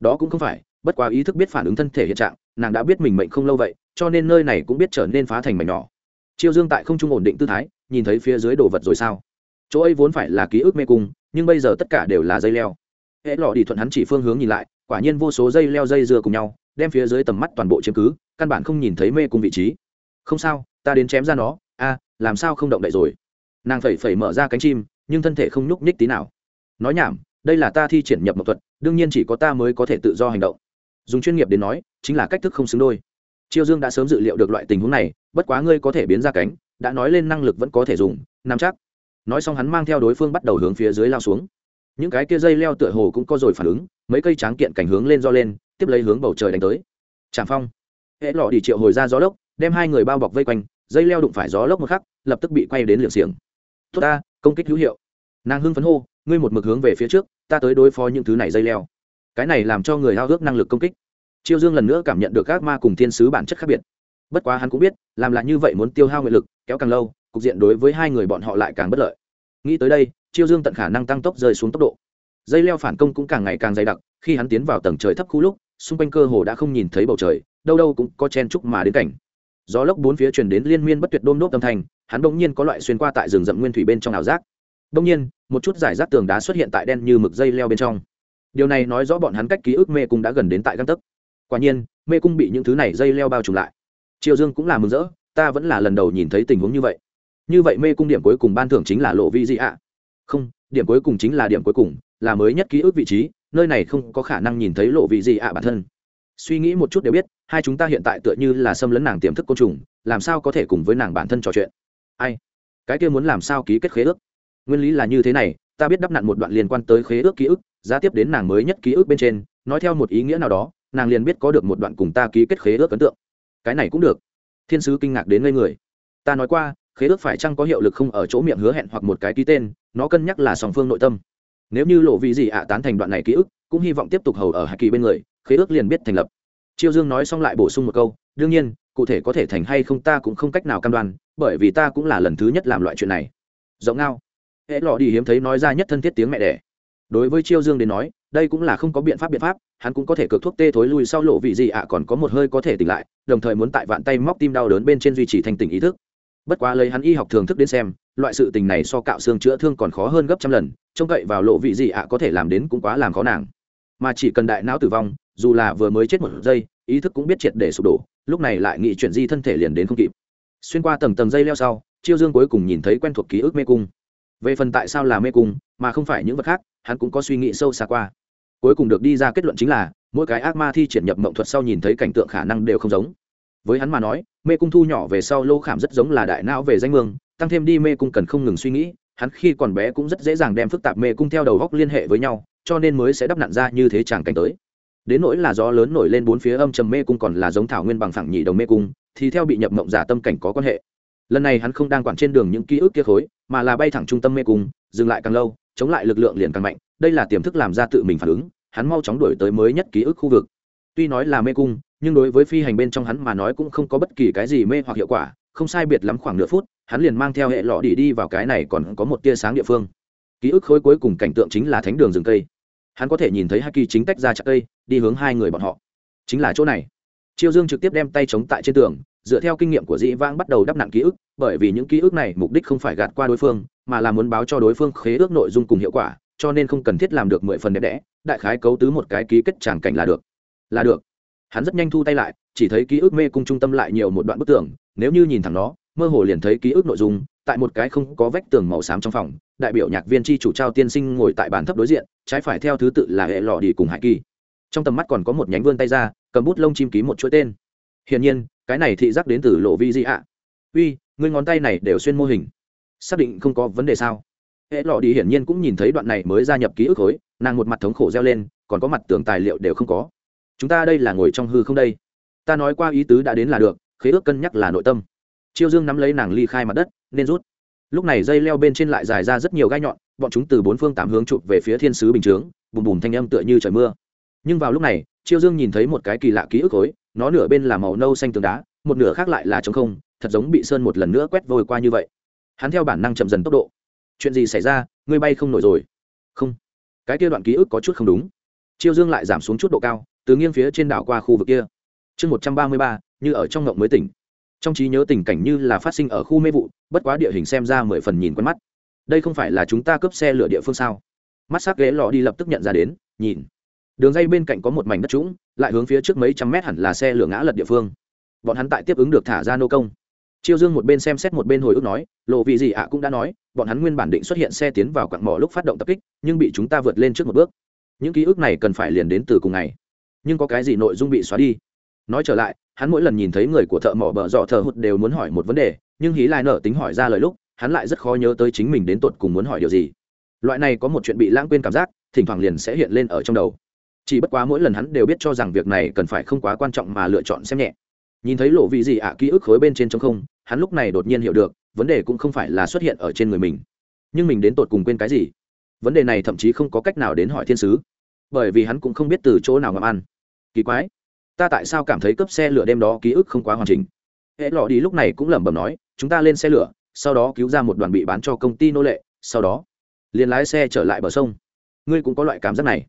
Đó cũng không phải, bất quá ý thức biết phản ứng thân thể hiện trạng, nàng đã biết mình mệnh không lâu vậy, cho nên nơi này cũng biết trở nên phá thành mảnh nhỏ chiêu dương tại không trung ổn định tư thái, nhìn thấy phía dưới đồ vật rồi sao? Chỗ ấy vốn phải là ký ức mê cung, nhưng bây giờ tất cả đều là dây leo. Hễ lọ đi thuận hắn chỉ phương hướng nhìn lại, quả nhiên vô số dây leo dây dưa cùng nhau, đem phía dưới tầm mắt toàn bộ chiếm cứ, căn bản không nhìn thấy mê cung vị trí. Không sao, ta đến chém ra nó, a, làm sao không động đậy rồi? Nàng phẩy phẩy mở ra cánh chim, nhưng thân thể không nhúc nhích tí nào. Nói nhảm, đây là ta thi triển nhập mậu thuật, đương nhiên chỉ có ta mới có thể tự do hành động. Dùng chuyên nghiệp đến nói, chính là cách thức không xứng đôi. Chiêu dương đã sớm dự liệu được loại tình huống này bất quá ngươi có thể biến ra cánh, đã nói lên năng lực vẫn có thể dùng, nắm chắc. Nói xong hắn mang theo đối phương bắt đầu hướng phía dưới lao xuống. Những cái kia dây leo tựa hồ cũng có rồi phản ứng, mấy cây tráng kiện cảnh hướng lên do lên, tiếp lấy hướng bầu trời đánh tới. Tràng phong. Hễ lọ đi triệu hồi ra gió lốc, đem hai người bao bọc vây quanh, dây leo đụng phải gió lốc một khắc, lập tức bị quay đến liệng xiềng. Tốt ta, công kích hữu hiệu. Nàng hưng phấn hô, ngươi một mực hướng về phía trước, ta tới đối phó những thứ này dây leo. Cái này làm cho người hao ước năng lực công kích. Chiêu dương lần nữa cảm nhận được các ma cùng thiên sứ bản chất khác biệt bất quá hắn cũng biết, làm lại như vậy muốn tiêu hao nguyện lực, kéo càng lâu, cục diện đối với hai người bọn họ lại càng bất lợi. Nghĩ tới đây, chiêu dương tận khả năng tăng tốc rơi xuống tốc độ. Dây leo phản công cũng càng ngày càng dày đặc, khi hắn tiến vào tầng trời thấp khu lúc, xung quanh cơ hồ đã không nhìn thấy bầu trời, đâu đâu cũng có chen trúc mà đến cảnh. Gió lốc bốn phía truyền đến liên miên bất tuyệt đôm đốp âm thanh, hắn bỗng nhiên có loại xuyên qua tại rừng rậm nguyên thủy bên trong ảo giác. Bỗng nhiên, một chút giải rác tường đá xuất hiện tại đen như mực dây leo bên trong. Điều này nói rõ bọn hắn cách ký ức mê cung đã gần đến tại găng tấc. Quả nhiên, mê cung bị những thứ này dây leo bao trùm lại triều dương cũng là mừng rỡ, ta vẫn là lần đầu nhìn thấy tình huống như vậy. Như vậy mê cung điểm cuối cùng ban thưởng chính là lộ vi dị ạ. Không, điểm cuối cùng chính là điểm cuối cùng, là mới nhất ký ức vị trí, nơi này không có khả năng nhìn thấy lộ vị gì ạ bản thân. Suy nghĩ một chút đều biết, hai chúng ta hiện tại tựa như là xâm lấn nàng tiềm thức côn trùng, làm sao có thể cùng với nàng bản thân trò chuyện? Ai? Cái kia muốn làm sao ký kết khế ước? Nguyên lý là như thế này, ta biết đắp nặn một đoạn liên quan tới khế ước ký ức, giá tiếp đến nàng mới nhất ký ức bên trên, nói theo một ý nghĩa nào đó, nàng liền biết có được một đoạn cùng ta ký kết khế ước ấn tượng cái này cũng được. Thiên sứ kinh ngạc đến ngây người. Ta nói qua, khế ước phải chăng có hiệu lực không ở chỗ miệng hứa hẹn hoặc một cái ký tên, nó cân nhắc là song phương nội tâm. Nếu như lộ vị gì ạ tán thành đoạn này ký ức, cũng hy vọng tiếp tục hầu ở hạ kỳ bên người, khế ước liền biết thành lập. Chiêu dương nói xong lại bổ sung một câu, đương nhiên, cụ thể có thể thành hay không ta cũng không cách nào cam đoan, bởi vì ta cũng là lần thứ nhất làm loại chuyện này. Rộng ngao. Hễ lọ đi hiếm thấy nói ra nhất thân thiết tiếng mẹ đẻ. Đối với chiêu dương đến nói đây cũng là không có biện pháp biện pháp, hắn cũng có thể cược thuốc tê thối lui sau lộ vị gì ạ, còn có một hơi có thể tỉnh lại, đồng thời muốn tại vạn tay móc tim đau đớn bên trên duy trì thành tỉnh ý thức. Bất quá lấy hắn y học thường thức đến xem, loại sự tình này so cạo xương chữa thương còn khó hơn gấp trăm lần, trông cậy vào lộ vị gì ạ có thể làm đến cũng quá làm khó nàng. Mà chỉ cần đại não tử vong, dù là vừa mới chết một giây, ý thức cũng biết triệt để sụp đổ, lúc này lại nghĩ chuyện di thân thể liền đến không kịp. Xuyên qua tầng tầng dây leo sau, chiêu dương cuối cùng nhìn thấy quen thuộc ký ức mê cung về phần tại sao là mê cung, mà không phải những vật khác, hắn cũng có suy nghĩ sâu xa qua. Cuối cùng được đi ra kết luận chính là, mỗi cái ác ma thi triển nhập mộng thuật sau nhìn thấy cảnh tượng khả năng đều không giống. Với hắn mà nói, mê cung thu nhỏ về sau lô khảm rất giống là đại não về danh mương, tăng thêm đi mê cung cần không ngừng suy nghĩ, hắn khi còn bé cũng rất dễ dàng đem phức tạp mê cung theo đầu góc liên hệ với nhau, cho nên mới sẽ đắp nặn ra như thế chàng cảnh tới. Đến nỗi là gió lớn nổi lên bốn phía âm trầm mê cung còn là giống thảo nguyên bằng phẳng nhị đồng mê cung, thì theo bị nhập mộng giả tâm cảnh có quan hệ lần này hắn không đang quản trên đường những ký ức kia khối, mà là bay thẳng trung tâm mê cung, dừng lại càng lâu, chống lại lực lượng liền càng mạnh, đây là tiềm thức làm ra tự mình phản ứng, hắn mau chóng đuổi tới mới nhất ký ức khu vực. Tuy nói là mê cung, nhưng đối với phi hành bên trong hắn mà nói cũng không có bất kỳ cái gì mê hoặc hiệu quả, không sai biệt lắm khoảng nửa phút, hắn liền mang theo hệ lọ đi đi vào cái này còn có một tia sáng địa phương. Ký ức khối cuối cùng cảnh tượng chính là thánh đường rừng cây. Hắn có thể nhìn thấy haki chính tách ra chặt cây, đi hướng hai người bọn họ. Chính là chỗ này. Chiêu dương trực tiếp đem tay chống tại trên tường dựa theo kinh nghiệm của dĩ vãng bắt đầu đắp nặng ký ức, bởi vì những ký ức này mục đích không phải gạt qua đối phương, mà là muốn báo cho đối phương khế ước nội dung cùng hiệu quả, cho nên không cần thiết làm được mười phần đẹp đẽ, đại khái cấu tứ một cái ký kết tràng cảnh là được. Là được. Hắn rất nhanh thu tay lại, chỉ thấy ký ức mê cung trung tâm lại nhiều một đoạn bức tường, nếu như nhìn thẳng nó, mơ hồ liền thấy ký ức nội dung, tại một cái không có vách tường màu xám trong phòng, đại biểu nhạc viên tri chủ trao tiên sinh ngồi tại bàn thấp đối diện, trái phải theo thứ tự là hệ lò đi cùng hải kỳ. Trong tầm mắt còn có một nhánh vươn tay ra, cầm bút lông chim ký một chuỗi tên. Hiển nhiên cái này thị giác đến từ lộ vi di ạ. Uy, ngươi ngón tay này đều xuyên mô hình. Xác định không có vấn đề sao? Hệ lọ đi hiển nhiên cũng nhìn thấy đoạn này mới gia nhập ký ức khối, nàng một mặt thống khổ reo lên, còn có mặt tường tài liệu đều không có. Chúng ta đây là ngồi trong hư không đây. Ta nói qua ý tứ đã đến là được, khế ước cân nhắc là nội tâm. Chiêu dương nắm lấy nàng ly khai mặt đất, nên rút. Lúc này dây leo bên trên lại dài ra rất nhiều gai nhọn, bọn chúng từ bốn phương tám hướng chụp về phía thiên sứ bình chướng, bùm bùm thanh âm tựa như trời mưa. Nhưng vào lúc này, chiêu dương nhìn thấy một cái kỳ lạ ký ức khối nó nửa bên là màu nâu xanh tường đá, một nửa khác lại là trống không, thật giống bị sơn một lần nữa quét vôi qua như vậy. Hắn theo bản năng chậm dần tốc độ. Chuyện gì xảy ra? Ngươi bay không nổi rồi. Không. Cái kia đoạn ký ức có chút không đúng. Chiêu dương lại giảm xuống chút độ cao, từ nghiêng phía trên đảo qua khu vực kia. Chương một trăm ba mươi ba, như ở trong ngộng mới tỉnh. Trong trí nhớ tình cảnh như là phát sinh ở khu mê vụ, bất quá địa hình xem ra mười phần nhìn quen mắt. Đây không phải là chúng ta cướp xe lửa địa phương sao? Mắt s ắ c ghế lò đi lập tức nhận ra đến, nhìn đường dây bên cạnh có một mảnh đất trũng, lại hướng phía trước mấy trăm mét hẳn là xe lửa ngã lật địa phương. Bọn hắn tại tiếp ứng được thả ra nô công. Chiêu dương một bên xem xét một bên hồi ức nói, lộ vị gì ạ? cũng đã nói, bọn hắn nguyên bản định xuất hiện xe tiến vào quặng mỏ lúc phát động tập kích, nhưng bị chúng ta vượt lên trước một bước. Những ký ức này cần phải liền đến từ cùng ngày. Nhưng có cái gì nội dung bị xóa đi? Nói trở lại, hắn mỗi lần nhìn thấy người của thợ mỏ bờ dọ thờ hụt đều muốn hỏi một vấn đề, nhưng hí lại nở tính hỏi ra lời lúc, hắn lại rất khó nhớ tới chính mình đến tột cùng muốn hỏi điều gì. Loại này có một chuyện bị lãng quên cảm giác, thỉnh thoảng liền sẽ hiện lên ở trong đầu chỉ bất quá mỗi lần hắn đều biết cho rằng việc này cần phải không quá quan trọng mà lựa chọn xem nhẹ. Nhìn thấy lộ vị gì ạ, ký ức khối bên trên trong không, hắn lúc này đột nhiên hiểu được, vấn đề cũng không phải là xuất hiện ở trên người mình, nhưng mình đến tột cùng quên cái gì? Vấn đề này thậm chí không có cách nào đến hỏi thiên sứ, bởi vì hắn cũng không biết từ chỗ nào ngậm ăn. Kỳ quái, ta tại sao cảm thấy cướp xe lửa đêm đó ký ức không quá hoàn chỉnh? Hệ lọ đi lúc này cũng lẩm bẩm nói, chúng ta lên xe lửa, sau đó cứu ra một đoàn bị bán cho công ty nô lệ, sau đó, liền lái xe trở lại bờ sông. Ngươi cũng có loại cảm giác này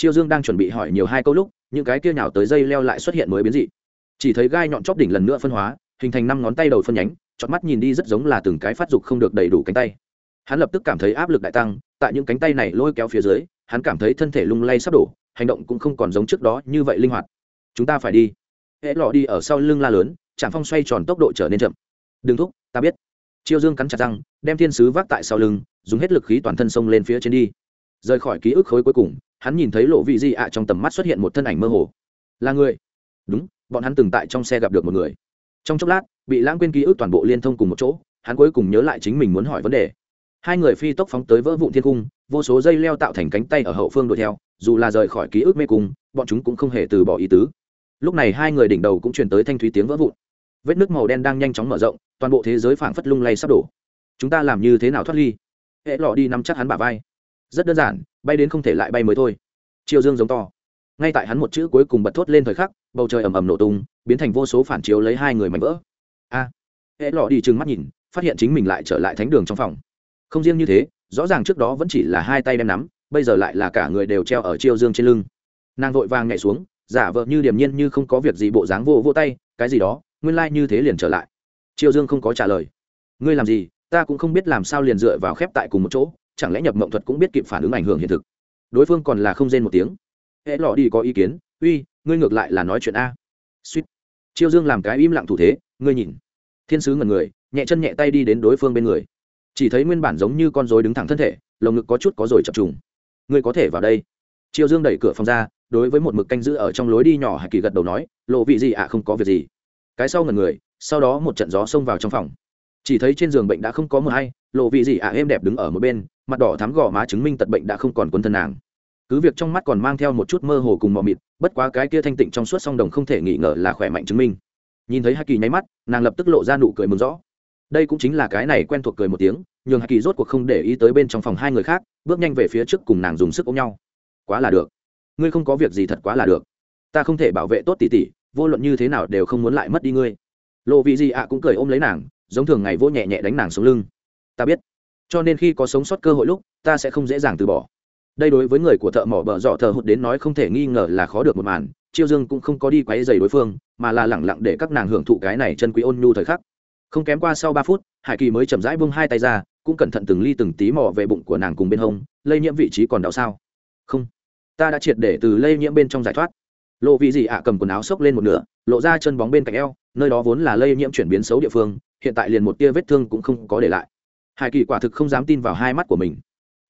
chiêu dương đang chuẩn bị hỏi nhiều hai câu lúc, những cái kia nhào tới dây leo lại xuất hiện mới biến dị. Chỉ thấy gai nhọn chóp đỉnh lần nữa phân hóa, hình thành năm ngón tay đầu phân nhánh chót mắt nhìn đi rất giống là từng cái phát dục không được đầy đủ cánh tay. Hắn lập tức cảm thấy áp lực đại tăng, tại những cánh tay này lôi kéo phía dưới, hắn cảm thấy thân thể lung lay sắp đổ, hành động cũng không còn giống trước đó như vậy linh hoạt. Chúng ta phải đi. Hễ lọ đi ở sau lưng la lớn, trạm phong xoay tròn tốc độ trở nên chậm. Đừng thúc, ta biết. Chiêu dương cắn chặt răng, đem thiên sứ vác tại sau lưng, dùng hết lực khí toàn thân sông lên phía trên đi. Rời khỏi ký ức khối cuối cùng hắn nhìn thấy lộ vị di ạ trong tầm mắt xuất hiện một thân ảnh mơ hồ. Là người? Đúng, bọn hắn từng tại trong xe gặp được một người. Trong chốc lát, bị lãng quên ký ức toàn bộ liên thông cùng một chỗ, hắn cuối cùng nhớ lại chính mình muốn hỏi vấn đề. Hai người phi tốc phóng tới vỡ vụn thiên cung, vô số dây leo tạo thành cánh tay ở hậu phương đuổi theo, dù là rời khỏi ký ức mê cung, bọn chúng cũng không hề từ bỏ ý tứ. Lúc này hai người đỉnh đầu cũng truyền tới thanh thúy tiếng vỡ vụn. Vết nước màu đen đang nhanh chóng mở rộng, toàn bộ thế giới phảng phất lung lay sắp đổ. Chúng ta làm như thế nào thoát ly? Hệ lọ đi nắm chắc hắn bả vai. Rất đơn giản bay đến không thể lại bay mới thôi. Chiều dương giống to. Ngay tại hắn một chữ cuối cùng bật thốt lên thời khắc, bầu trời ầm ầm nổ tung, biến thành vô số phản chiếu lấy hai người mảnh vỡ. A. À. Hễ lọ đi trừng mắt nhìn, phát hiện chính mình lại trở lại thánh đường trong phòng. Không riêng như thế, rõ ràng trước đó vẫn chỉ là hai tay đem nắm, bây giờ lại là cả người đều treo ở chiêu dương trên lưng. Nàng vội vàng nhảy xuống, giả vợ như điềm nhiên như không có việc gì bộ dáng vô vô tay, cái gì đó, nguyên lai、like、như thế liền trở lại. Chiêu dương không có trả lời. Ngươi làm gì, ta cũng không biết làm sao liền dựa vào khép tại cùng một chỗ chẳng lẽ nhập mộng thuật cũng biết kịp phản ứng ảnh hưởng hiện thực? Đối phương còn là không rên một tiếng. Hễ lọ đi có ý kiến. Uy, ngươi ngược lại là nói chuyện a. Suýt. Chiêu dương làm cái im lặng thủ thế, ngươi nhìn. Thiên sứ ngần người, nhẹ chân nhẹ tay đi đến đối phương bên người. Chỉ thấy nguyên bản giống như con rối đứng thẳng thân thể, lồng ngực có chút có rồi chập trùng. Ngươi có thể vào đây. Chiêu dương đẩy cửa phòng ra, đối với một mực canh giữ ở trong lối đi nhỏ hạ kỳ gật đầu nói, lộ vị gì ạ, không có việc gì. Cái sau ngần người, sau đó một trận gió xông vào trong phòng. Chỉ thấy trên giường bệnh đã không có mờ hay lộ vị gì ạ? Êm đẹp đứng ở một bên, mặt đỏ thắm gò má chứng minh tật bệnh đã không còn quấn thân nàng. Cứ việc trong mắt còn mang theo một chút mơ hồ cùng mò mịt, bất quá cái kia thanh tịnh trong suốt song đồng không thể nghi ngờ là khỏe mạnh chứng minh. Nhìn thấy hai kỳ nháy mắt, nàng lập tức lộ ra nụ cười mừng rõ đây cũng chính là cái này quen thuộc cười một tiếng, nhường hai kỳ rốt cuộc không để ý tới bên trong phòng hai người khác, bước nhanh về phía trước cùng nàng dùng sức ôm nhau. Quá là được. Ngươi không có việc gì thật quá là được. Ta không thể bảo vệ tốt tỷ tỷ, vô luận như thế nào đều không muốn lại mất đi ngươi. Lộ vị gì ạ cũng cười ôm lấy nàng, giống thường ngày vô nhẹ nhẹ đánh nàng xuống lưng ta biết. Cho nên khi có sống sót cơ hội lúc, ta sẽ không dễ dàng từ bỏ. Đây đối với người của thợ mỏ bờ dọ thờ hụt đến nói không thể nghi ngờ là khó được một màn. Chiêu dương cũng không có đi quáy dày đối phương, mà là lẳng lặng để các nàng hưởng thụ cái này chân quý ôn nhu thời khắc. Không kém qua sau ba phút, hải kỳ mới chậm rãi bung hai tay ra, cũng cẩn thận từng ly từng tí mò về bụng của nàng cùng bên hông, lây nhiễm vị trí còn đau sao? Không. Ta đã triệt để từ lây nhiễm bên trong giải thoát. Lộ vị gì ạ cầm quần áo xốc lên một nửa, lộ ra chân bóng bên cạnh eo, nơi đó vốn là lây nhiễm chuyển biến xấu địa phương, hiện tại liền một tia vết thương cũng không có để lại hải kỳ quả thực không dám tin vào hai mắt của mình.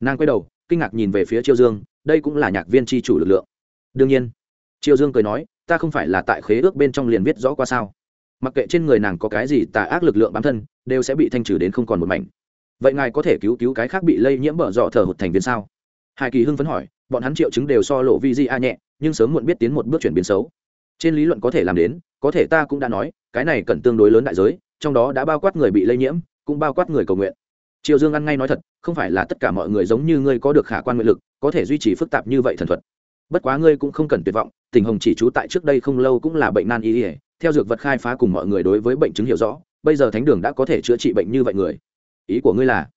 Nàng quay đầu, kinh ngạc nhìn về phía chiêu dương, đây cũng là nhạc viên tri chủ lực lượng. Đương nhiên chiêu dương cười nói, ta không phải là tại khế ước bên trong liền viết rõ qua sao. Mặc kệ trên người nàng có cái gì tà ác lực lượng bám thân, đều sẽ bị thanh trừ đến không còn một mảnh. Vậy ngài có thể cứu cứu cái khác bị lây nhiễm bở dọ thở hụt thành viên sao? Hải kỳ hưng phấn hỏi, bọn hắn triệu chứng đều so lộ vi di a nhẹ, nhưng sớm muộn biết tiến một bước chuyển biến xấu. Trên lý luận có thể làm đến, có thể ta cũng đã nói, cái này cần tương đối lớn đại giới, trong đó đã bao quát người bị lây nhiễm, cũng bao quát người cầu nguyện triều dương ăn ngay nói thật, không phải là tất cả mọi người giống như ngươi có được khả quan nguyện lực, có thể duy trì phức tạp như vậy thần thuật. Bất quá ngươi cũng không cần tuyệt vọng, tình hồng chỉ trú tại trước đây không lâu cũng là bệnh nan y ỉa theo dược vật khai phá cùng mọi người đối với bệnh chứng hiểu rõ, bây giờ thánh đường đã có thể chữa trị bệnh như vậy người. Ý của ngươi là,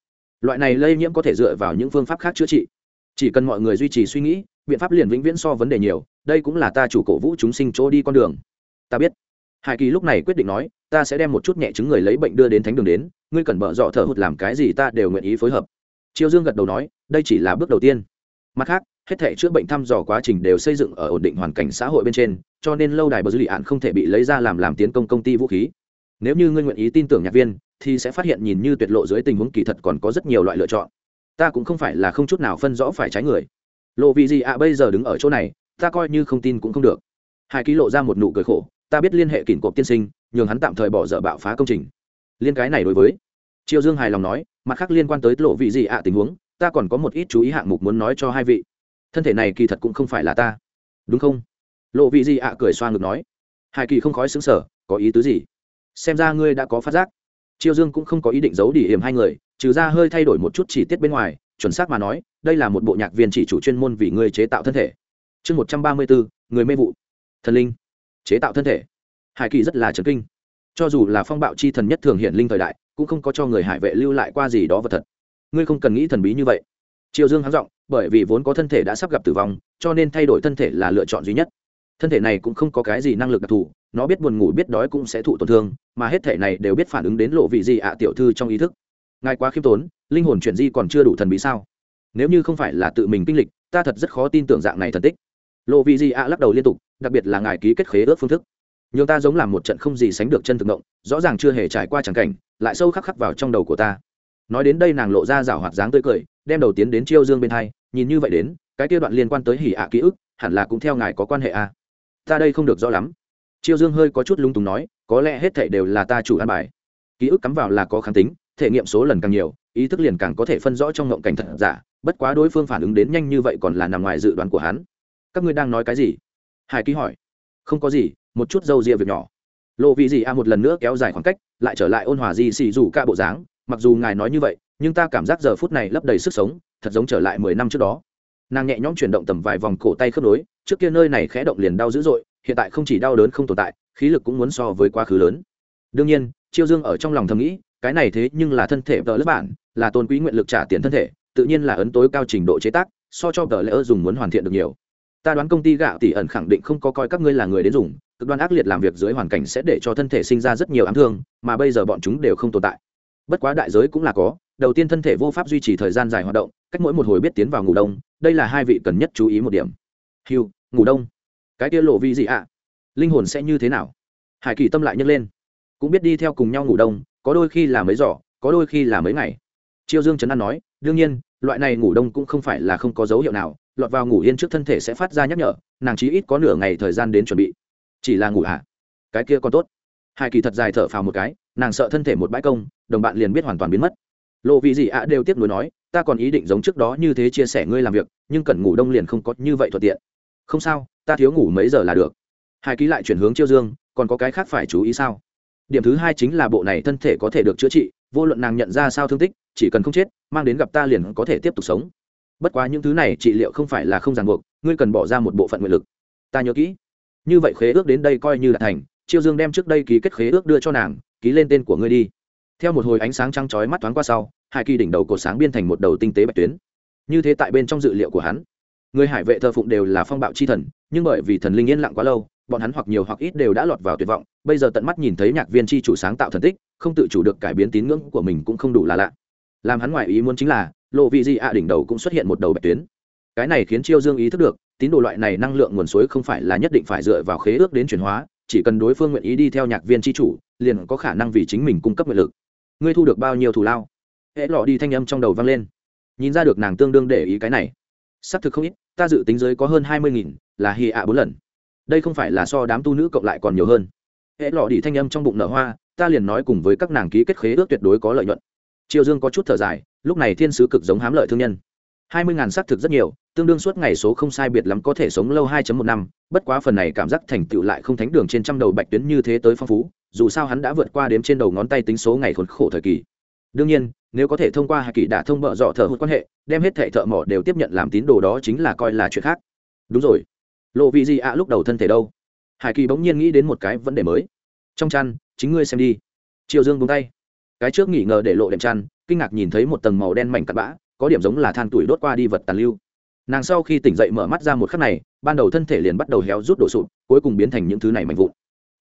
loại này lây nhiễm có thể dựa vào những phương pháp khác chữa trị. Chỉ cần mọi người duy trì suy nghĩ, biện pháp liền vĩnh viễn so vấn đề nhiều, đây cũng là ta chủ cổ vũ chúng sinh chỗ đi con đường. Ta biết hải kỳ lúc này quyết định nói, ta sẽ đem một chút nhẹ chứng người lấy bệnh đưa đến thánh đường đến, ngươi cần bợ dọ thở hụt làm cái gì ta đều nguyện ý phối hợp. Triều dương gật đầu nói, đây chỉ là bước đầu tiên. Mặt khác, hết thể chữa bệnh thăm dò quá trình đều xây dựng ở ổn định hoàn cảnh xã hội bên trên, cho nên lâu đài bờ dư lì ạn không thể bị lấy ra làm làm tiến công công ty vũ khí. Nếu như ngươi nguyện ý tin tưởng nhạc viên, thì sẽ phát hiện nhìn như tuyệt lộ dưới tình huống kỳ thật còn có rất nhiều loại lựa chọn. Ta cũng không phải là không chút nào phân rõ phải trái người. Lộ vị gì ạ bây giờ đứng ở chỗ này, ta coi như không tin cũng không được. Hai ký lộ ra một nụ cười khổ ta biết liên hệ kỷ cộp tiên sinh, nhường hắn tạm thời bỏ dở bạo phá công trình. Liên cái này đối với. Triệu dương hài lòng nói, mặt khác liên quan tới lộ vị gì ạ tình huống, ta còn có một ít chú ý hạng mục muốn nói cho hai vị. Thân thể này kỳ thật cũng không phải là ta. Đúng không? Lộ vị gì ạ cười xoa ngực nói. Hải kỳ không khói xứng sở có ý tứ gì? Xem ra ngươi đã có phát giác. Triều dương cũng không có ý định giấu đỉ hiểm hai người, trừ ra hơi thay đổi một chút chi tiết bên ngoài, chuẩn xác mà nói, đây là một bộ nhạc viên chỉ chủ chuyên môn vì ngươi chế tạo thân thể. Chương một trăm ba mươi bốn người mê vụ. Thần linh chế tạo thân thể. Hải kỳ rất là trấn kinh. Cho dù là phong bạo chi thần nhất thường hiện linh thời đại, cũng không có cho người hải vệ lưu lại qua gì đó vật thật. Ngươi không cần nghĩ thần bí như vậy. Triều dương háng r bởi vì vốn có thân thể đã sắp gặp tử vong, cho nên thay đổi thân thể là lựa chọn duy nhất. Thân thể này cũng không có cái gì năng lực đặc thù, nó biết buồn ngủ biết đói cũng sẽ thụ tổn thương, mà hết thể này đều biết phản ứng đến lộ vị gì ạ, tiểu thư trong ý thức. Ngài quá khiêm tốn, linh hồn chuyển di còn chưa đủ thần bí sao? Nếu như không phải là tự mình kinh lịch, ta thật rất khó tin tưởng dạng này thần tích. Lộ vị gì ạ, lắc đầu liên tục đặc biệt là ngài ký kết khế ước phương thức. Nhưng ta giống làm một trận không gì sánh được chân thực động rõ ràng chưa hề trải qua tràng cảnh, lại sâu khắc khắc vào trong đầu của ta. Nói đến đây nàng lộ ra rảo hoạt dáng tươi cười, đem đầu tiến đến chiêu dương bên hai, nhìn như vậy đến, cái kia đoạn liên quan tới hỉ ạ ký ức, hẳn là cũng theo ngài có quan hệ a à. ta đây không được rõ lắm. Chiêu dương hơi có chút lung túng nói, có lẽ hết thảy đều là ta chủ an bài. Ký ức cắm vào là có kháng tính, thể nghiệm số lần càng nhiều, ý thức liền càng có thể phân rõ trong ngộng cảnh thật giả, bất quá đối phương phản ứng đến nhanh như vậy còn là nằm ngoài dự đoán của hắn. Các ngươi đang nói cái gì? Hải ký hỏi. Không có gì, một chút dâu rịa việc nhỏ. Lộ vị gì a một lần nữa kéo dài khoảng cách, lại trở lại ôn hòa di xì dù ca bộ dáng. Mặc dù ngài nói như vậy, nhưng ta cảm giác giờ phút này lấp đầy sức sống, thật giống trở lại mười năm trước đó. Nàng nhẹ nhõm chuyển động tầm vài vòng cổ tay khớp nối, trước kia nơi này khẽ động liền đau dữ dội, hiện tại không chỉ đau đớn không tồn tại, khí lực cũng muốn so với quá khứ lớn. Đương nhiên, chiêu dương ở trong lòng thầm nghĩ, cái này thế nhưng là thân thể vợ lớp bản, là tôn quý nguyện lực trả tiền thân thể, tự nhiên là ấn tối cao trình độ chế tác, so cho vợ lỡ dùng muốn hoàn thiện được nhiều ta đoán công ty gạo tỷ ẩn khẳng định không có coi các ngươi là người đến dùng, cực đoan ác liệt làm việc dưới hoàn cảnh sẽ để cho thân thể sinh ra rất nhiều ám thương, mà bây giờ bọn chúng đều không tồn tại. Bất quá đại giới cũng là có, đầu tiên thân thể vô pháp duy trì thời gian dài hoạt động, cách mỗi một hồi biết tiến vào ngủ đông, đây là hai vị cần nhất chú ý một điểm. Hiu ngủ đông. Cái kia lộ vi gì ạ? Linh hồn sẽ như thế nào? Hải kỳ tâm lại nhấc lên. Cũng biết đi theo cùng nhau ngủ đông, có đôi khi là mấy giỏ, có đôi khi là mấy ngày. Chiêu dương trấn an nói, đương nhiên, loại này ngủ đông cũng không phải là không có dấu hiệu nào lọt vào ngủ yên trước thân thể sẽ phát ra nhắc nhở, nàng chí ít có nửa ngày thời gian đến chuẩn bị. Chỉ là ngủ hả? Cái kia còn tốt. Hai kỳ thật dài thở phào một cái, nàng sợ thân thể một bãi công, đồng bạn liền biết hoàn toàn biến mất. Lộ vị gì ạ đều tiếp nối nói, ta còn ý định giống trước đó như thế chia sẻ ngươi làm việc, nhưng cần ngủ đông liền không có như vậy thuận tiện. Không sao, ta thiếu ngủ mấy giờ là được. Hai ký lại chuyển hướng chiêu dương, còn có cái khác phải chú ý sao? Điểm thứ hai chính là bộ này thân thể có thể được chữa trị, vô luận nàng nhận ra sao thương tích, chỉ cần không chết, mang đến gặp ta liền có thể tiếp tục sống bất quá những thứ này trị liệu không phải là không ràng buộc, ngươi cần bỏ ra một bộ phận nguyện lực. Ta nhớ kỹ. Như vậy khế ước đến đây coi như là thành, chiêu dương đem trước đây ký kết khế ước đưa cho nàng, ký lên tên của ngươi đi. Theo một hồi ánh sáng trăng chói mắt thoáng qua sau hai kỳ đỉnh đầu cột sáng biên thành một đầu tinh tế bạch tuyến. Như thế tại bên trong dự liệu của hắn, người hải vệ thờ phụng đều là phong bạo chi thần, nhưng bởi vì thần linh yên lặng quá lâu, bọn hắn hoặc nhiều hoặc ít đều đã lọt vào tuyệt vọng, bây giờ tận mắt nhìn thấy nhạc viên chi chủ sáng tạo thần tích, không tự chủ được cải biến tín ngưỡng của mình cũng không đủ là lạ. Làm hắn ngoại ý muốn chính là lộ vị di ạ đỉnh đầu cũng xuất hiện một đầu bạch tuyến. Cái này khiến chiêu dương ý thức được, tín đồ loại này năng lượng nguồn suối không phải là nhất định phải dựa vào khế ước đến chuyển hóa, chỉ cần đối phương nguyện ý đi theo nhạc viên tri chủ, liền có khả năng vì chính mình cung cấp nguyện lực. Ngươi thu được bao nhiêu thù lao? Hễ lọ đi thanh âm trong đầu vang lên. Nhìn ra được nàng tương đương để ý cái này. Xác thực không ít, ta dự tính giới có hơn hai mươi nghìn, là hy ạ bốn lần. Đây không phải là so đám tu nữ cộng lại còn nhiều hơn. Hễ lọ đi thanh âm trong bụng nở hoa, ta liền nói cùng với các nàng ký kết khế ước tuyệt đối có lợi nhuận. Triều dương có chút thở dài lúc này thiên sứ cực giống hám lợi thương nhân. Hai mươi ngàn xác thực rất nhiều, tương đương suốt ngày số không sai biệt lắm có thể sống lâu hai một năm, bất quá phần này cảm giác thành tựu lại không thánh đường trên trăm đầu bạch tuyến như thế tới phong phú, dù sao hắn đã vượt qua đếm trên đầu ngón tay tính số ngày khốn khổ thời kỳ. Đương nhiên, nếu có thể thông qua hạ kỳ đã thông bợ dọ thợ hụt quan hệ, đem hết thệ thợ mỏ đều tiếp nhận làm tín đồ đó chính là coi là chuyện khác. Đúng rồi. Lộ vị gì ạ lúc đầu thân thể đâu? Hải kỳ bỗng nhiên nghĩ đến một cái vấn đề mới. Trong chăn, chính ngươi xem đi. Triều dương búng tay. Cái trước nghỉ ngờ để lộ đệm chăn kinh ngạc nhìn thấy một tầng màu đen mảnh cặn bã, có điểm giống là than tuổi đốt qua đi vật tàn lưu. Nàng sau khi tỉnh dậy mở mắt ra một khắc này, ban đầu thân thể liền bắt đầu héo rút đổ sụp, cuối cùng biến thành những thứ này mạnh vụn.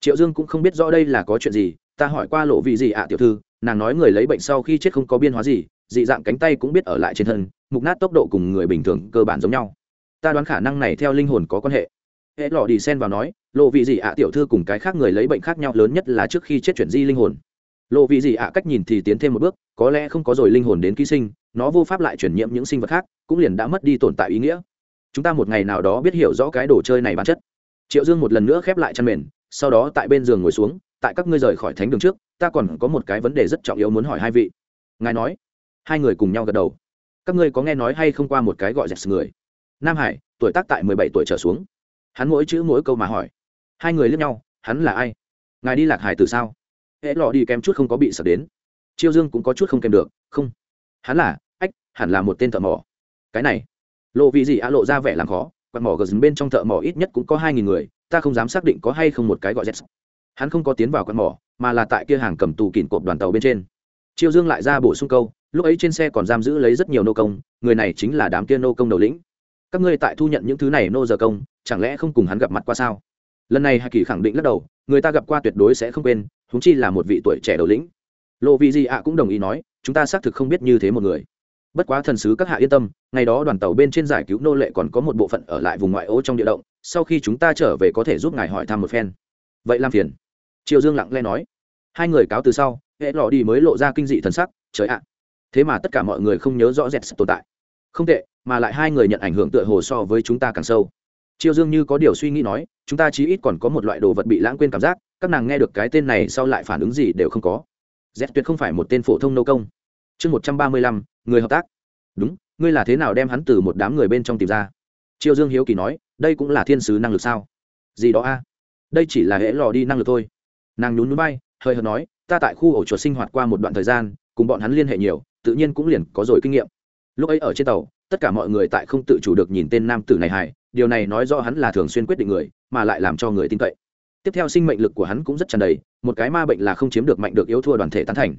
Triệu dương cũng không biết rõ đây là có chuyện gì, ta hỏi qua lộ vị gì ạ, tiểu thư, nàng nói người lấy bệnh sau khi chết không có biên hóa gì, dị dạng cánh tay cũng biết ở lại trên thân, mục nát tốc độ cùng người bình thường cơ bản giống nhau. Ta đoán khả năng này theo linh hồn có quan hệ. Hệ lọ đi sen vào nói, lộ vị gì ạ, tiểu thư cùng cái khác người lấy bệnh khác nhau, lớn nhất là trước khi chết chuyển di linh hồn. Lộ vị gì ạ, cách nhìn thì tiến thêm một bước có lẽ không có rồi linh hồn đến ký sinh, nó vô pháp lại chuyển nhiễm những sinh vật khác, cũng liền đã mất đi tồn tại ý nghĩa. Chúng ta một ngày nào đó biết hiểu rõ cái đồ chơi này bản chất. Triệu dương một lần nữa khép lại chăn mền, sau đó tại bên giường ngồi xuống, tại các ngươi rời khỏi thánh đường trước, ta còn có một cái vấn đề rất trọng yếu muốn hỏi hai vị. Ngài nói. Hai người cùng nhau gật đầu. Các ngươi có nghe nói hay không qua một cái gọi dẹt người? Nam hải, tuổi tác tại mười bảy tuổi trở xuống. Hắn mỗi chữ mỗi câu mà hỏi. Hai người lướt nhau, hắn là ai? Ngài đi lạc hải từ sao? Hễ lọ đi kém chút không có bị sợ đến chiêu dương cũng có chút không kèm được, không, hắn là, ách, hẳn là một tên thợ mỏ. Cái này. Lộ vị gì ạ lộ ra vẻ làm khó, quạt mỏ gờ dừng bên trong thợ mỏ ít nhất cũng có hai nghìn người, ta không dám xác định có hay không một cái gọi z. Hắn không có tiến vào quạt mỏ, mà là tại kia hàng cầm tù kìn cột đoàn tàu bên trên. Chiêu dương lại ra bổ sung câu, lúc ấy trên xe còn giam giữ lấy rất nhiều nô công, người này chính là đám kia nô công đầu lĩnh. Các ngươi tại thu nhận những thứ này nô giờ công, chẳng lẽ không cùng hắn gặp mặt qua sao? Lần này hà kỳ khẳng định lắc đầu, người ta gặp qua tuyệt đối sẽ không quên húng chi là một vị tuổi trẻ đầu lĩnh lộ vị gì ạ cũng đồng ý nói, chúng ta xác thực không biết như thế một người. Bất quá thần sứ các hạ yên tâm, ngày đó đoàn tàu bên trên giải cứu nô lệ còn có một bộ phận ở lại vùng ngoại ô trong địa động, sau khi chúng ta trở về có thể giúp ngài hỏi thăm một phen. Vậy làm phiền. Triều dương lặng lẽ nói. Hai người cáo từ sau, hệ lò đi mới lộ ra kinh dị thần sắc, trời ạ, thế mà tất cả mọi người không nhớ rõ dẹt tồn tại. Không tệ, mà lại hai người nhận ảnh hưởng tựa hồ so với chúng ta càng sâu. Triều dương như có điều suy nghĩ nói, chúng ta chí ít còn có một loại đồ vật bị lãng quên cảm giác, các nàng nghe được cái tên này sau lại phản ứng gì đều không có z tuyệt không phải một tên phổ thông nô công. Chương một trăm ba mươi lăm, người hợp tác. Đúng, ngươi là thế nào đem hắn từ một đám người bên trong tìm ra? Triệu dương hiếu kỳ nói, đây cũng là thiên sứ năng lực sao? Gì đó a? Đây chỉ là hễ lò đi năng lực thôi. Nàng nhún núi bay, hơi hợt nói, ta tại khu ổ chuột sinh hoạt qua một đoạn thời gian, cùng bọn hắn liên hệ nhiều, tự nhiên cũng liền có rồi kinh nghiệm. Lúc ấy ở trên tàu, tất cả mọi người tại không tự chủ được nhìn tên nam tử này hài, điều này nói rõ hắn là thường xuyên quyết định người, mà lại làm cho người tin cậy tiếp theo sinh mệnh lực của hắn cũng rất tràn đầy, một cái ma bệnh là không chiếm được mạnh được yếu thua đoàn thể tán thành.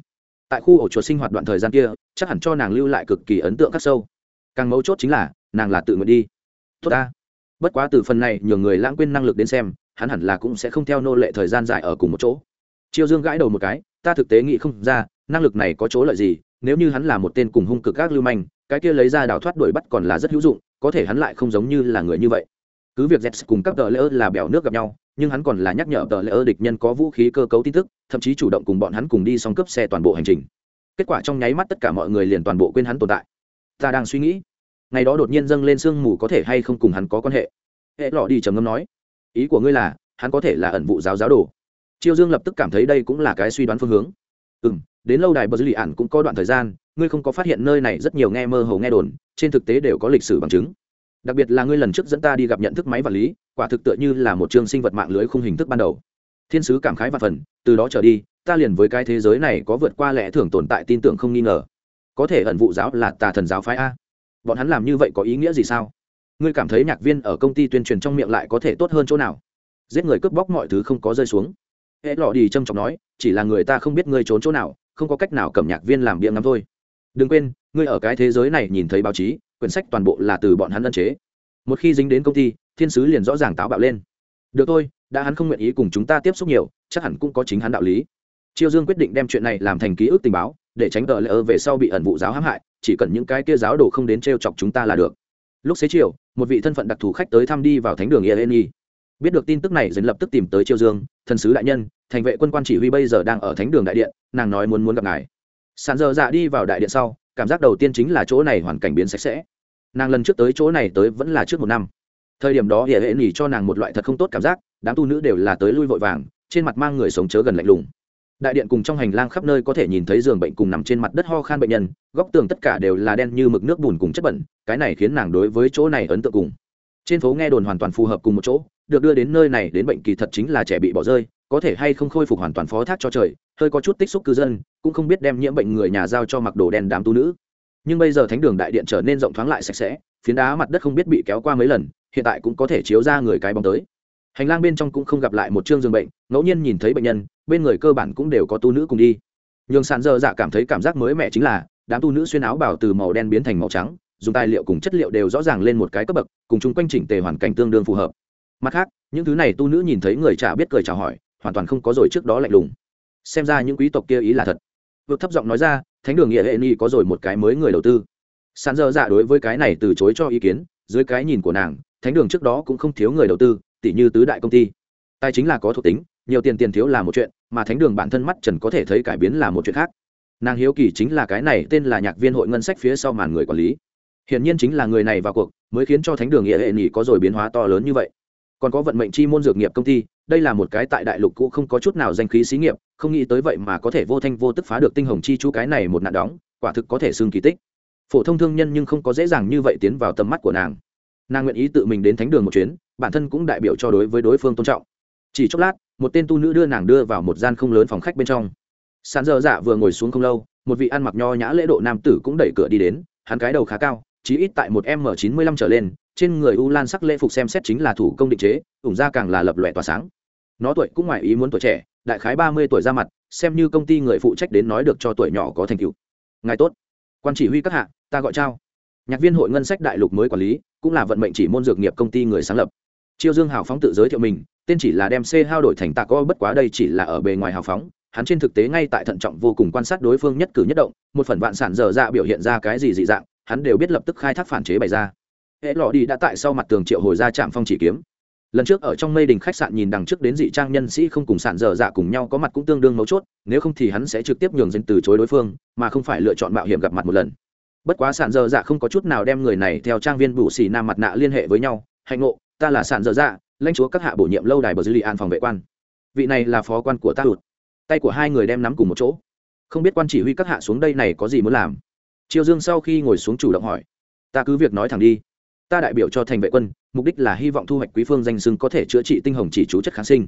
Tại khu ổ chuột sinh hoạt đoạn thời gian kia, chắc hẳn cho nàng lưu lại cực kỳ ấn tượng khắc sâu. Càng mấu chốt chính là, nàng là tự nguyện đi. Tốt ta. Bất quá từ phần này nhường người lãng quên năng lực đến xem, hắn hẳn là cũng sẽ không theo nô lệ thời gian dài ở cùng một chỗ. Chiêu dương gãi đầu một cái, ta thực tế nghĩ không ra, năng lực này có chỗ lợi gì, nếu như hắn là một tên cùng hung cực các lưu manh, cái kia lấy ra đào thoát đuổi bắt còn là rất hữu dụng, có thể hắn lại không giống như là người như vậy. Cứ việc z cùng các tờ lễ là bèo nước gặp nhau nhưng hắn còn là nhắc nhở tờ lễ ơ địch nhân có vũ khí cơ cấu tin tức, thậm chí chủ động cùng bọn hắn cùng đi xong cướp xe toàn bộ hành trình. Kết quả trong nháy mắt tất cả mọi người liền toàn bộ quên hắn tồn tại. Ta đang suy nghĩ, ngày đó đột nhiên dâng lên sương mù có thể hay không cùng hắn có quan hệ? Hệ lọ đi trầm ngâm nói, ý của ngươi là, hắn có thể là ẩn vụ giáo giáo đồ. Chiêu dương lập tức cảm thấy đây cũng là cái suy đoán phương hướng. Ừ m đến lâu đài bờ dư lì ản cũng có đoạn thời gian, ngươi không có phát hiện nơi này rất nhiều nghe mơ hồ nghe đồn, trên thực tế đều có lịch sử bằng chứng đặc biệt là ngươi lần trước dẫn ta đi gặp nhận thức máy vật lý, quả thực tựa như là một chương sinh vật mạng lưới khung hình thức ban đầu. Thiên sứ cảm khái và phần, từ đó trở đi, ta liền với cái thế giới này có vượt qua lẽ thường tồn tại tin tưởng không nghi ngờ. Có thể ẩn vụ giáo là tà thần giáo phái a. Bọn hắn làm như vậy có ý nghĩa gì sao? Ngươi cảm thấy nhạc viên ở công ty tuyên truyền trong miệng lại có thể tốt hơn chỗ nào? Giết người cướp bóc mọi thứ không có rơi xuống. Hễ lọ đi trâm trọng nói, chỉ là người ta không biết ngươi trốn chỗ nào, không có cách nào cầm nhạc viên làm biếng ngắm thôi. Đừng quên, ngươi ở cái thế giới này nhìn thấy báo chí quyển sách toàn bộ là từ bọn hắn ân chế. Một khi dính đến công ty, thiên sứ liền rõ ràng táo bạo lên. Được thôi, đã hắn không nguyện ý cùng chúng ta tiếp xúc nhiều, chắc hẳn cũng có chính hắn đạo lý. Chiêu dương quyết định đem chuyện này làm thành ký ức tình báo, để tránh tờ lỡ về sau bị ẩn vụ giáo hãm hại, chỉ cần những cái kia giáo đồ không đến t r e o chọc chúng ta là được. Lúc xế chiều, một vị thân phận đặc thù khách tới thăm đi vào thánh đường ieni biết được tin tức này dính lập tức tìm tới chiêu dương, thần sứ đại nhân, thành vệ quân quan chỉ huy bây giờ đang ở thánh đường đại điện, nàng nói muốn muốn gặp ngài. Sàn giờ dạ đi vào đại điện sau, cảm giác đầu tiên chính là chỗ này hoàn cảnh biến sạch sẽ nàng lần trước tới chỗ này tới vẫn là trước một năm. Thời điểm đó hệ hệ nghỉ cho nàng một loại thật không tốt cảm giác, đám tu nữ đều là tới lui vội vàng, trên mặt mang người sống chớ gần lạnh lùng. Đại điện cùng trong hành lang khắp nơi có thể nhìn thấy giường bệnh cùng nằm trên mặt đất ho khan bệnh nhân, góc tường tất cả đều là đen như mực nước bùn cùng chất bẩn, cái này khiến nàng đối với chỗ này ấn tượng cùng. Trên phố nghe đồn hoàn toàn phù hợp cùng một chỗ, được đưa đến nơi này đến bệnh kỳ thật chính là trẻ bị bỏ rơi, có thể hay không khôi phục hoàn toàn phó thác cho trời, hơi có chút tích xúc cư dân, cũng không biết đem nhiễm bệnh người nhà giao cho mặc đồ đen đám tu nữ nhưng bây giờ thánh đường đại điện trở nên rộng thoáng lại sạch sẽ, phiến đá mặt đất không biết bị kéo qua mấy lần, hiện tại cũng có thể chiếu ra người cái bóng tới. Hành lang bên trong cũng không gặp lại một chương giường bệnh, ngẫu nhiên nhìn thấy bệnh nhân, bên người cơ bản cũng đều có tu nữ cùng đi. Nhường sàn dơ dạ cảm thấy cảm giác mới mẻ chính là, đám tu nữ xuyên áo bảo từ màu đen biến thành màu trắng, dùng tài liệu cùng chất liệu đều rõ ràng lên một cái cấp bậc, cùng chung quanh chỉnh tề hoàn cảnh tương đương phù hợp. Mặt khác, những thứ này tu nữ nhìn thấy người chả biết cười chào hỏi, hoàn toàn không có rồi trước đó lạnh lùng. Xem ra những quý tộc kia ý là thật. Vượt thấp giọng nói ra thánh đường nghĩa hệ ni có rồi một cái mới người đầu tư. Sàn dơ dạ đối với cái này từ chối cho ý kiến, dưới cái nhìn của nàng, thánh đường trước đó cũng không thiếu người đầu tư tỷ như tứ đại công ty. Tài chính là có thuộc tính, nhiều tiền tiền thiếu là một chuyện, mà thánh đường bản thân mắt trần có thể thấy cải biến là một chuyện khác. Nàng hiếu kỳ chính là cái này tên là nhạc viên hội ngân sách phía sau màn người quản lý. Hiển nhiên chính là người này vào cuộc, mới khiến cho thánh đường nghĩa hệ nhị có rồi biến hóa to lớn như vậy còn có vận mệnh chi môn dược nghiệp công ty, đây là một cái tại đại lục cũ không có chút nào danh khí xí nghiệp, không nghĩ tới vậy mà có thể vô thanh vô tức phá được tinh hồng chi chú cái này một nạn đóng, quả thực có thể xưng kỳ tích. Phổ thông thương nhân nhưng không có dễ dàng như vậy tiến vào tầm mắt của nàng. Nàng nguyện ý tự mình đến thánh đường một chuyến, bản thân cũng đại biểu cho đối với đối phương tôn trọng. Chỉ chốc lát, một tên tu nữ đưa nàng đưa vào một gian không lớn phòng khách bên trong. Sàn dơ dạ vừa ngồi xuống không lâu, một vị ăn mặc nho nhã lễ độ nam tử cũng đẩy cửa đi đến, hắn cái đầu khá cao chí ít tại một m chín mươi lăm trở lên, trên người u lan sắc lễ phục xem xét chính là thủ công định chế, ủng ra càng là lập lòe tỏa sáng. Nó tuổi cũng ngoài ý muốn tuổi trẻ, đại khái ba mươi tuổi ra mặt, xem như công ty người phụ trách đến nói được cho tuổi nhỏ có thành tựu. Ngài tốt. Quan chỉ huy các hạ, ta gọi trao. Nhạc viên hội ngân sách đại lục mới quản lý, cũng là vận mệnh chỉ môn dược nghiệp công ty người sáng lập. Chiêu dương hào phóng tự giới thiệu mình, tên chỉ là đem c hao đổi thành tạc o bất quá đây chỉ là ở bề ngoài hào phóng, hắn trên thực tế ngay tại thận trọng vô cùng quan sát đối phương nhất cử nhất động, một phần vạn sản dở dạ biểu hiện ra cái gì dị dạng hắn đều biết lập tức khai thác phản chế bày ra. Hệ lọ đi đã tại sau mặt tường triệu hồi ra trạm phong chỉ kiếm. Lần trước ở trong mây đình khách sạn nhìn đằng trước đến dị trang nhân sĩ không cùng sản dở dạ cùng nhau có mặt cũng tương đương mấu chốt, nếu không thì hắn sẽ trực tiếp nhường dân từ chối đối phương, mà không phải lựa chọn mạo hiểm gặp mặt một lần. Bất quá sản dở dạ không có chút nào đem người này theo trang viên bù xì nam mặt nạ liên hệ với nhau, hạnh ngộ, ta là sản dở dạ lãnh chúa các hạ bổ nhiệm lâu đài bờ dư lì an phòng vệ quan. Vị này là phó quan của ta hụt. Tay của hai người đem nắm cùng một chỗ. Không biết quan chỉ huy các hạ xuống đây này có gì muốn làm triều dương sau khi ngồi xuống chủ động hỏi, ta cứ việc nói thẳng đi, ta đại biểu cho thành vệ quân, mục đích là hy vọng thu hoạch quý phương danh sưng có thể chữa trị tinh hồng chỉ chú chất kháng sinh.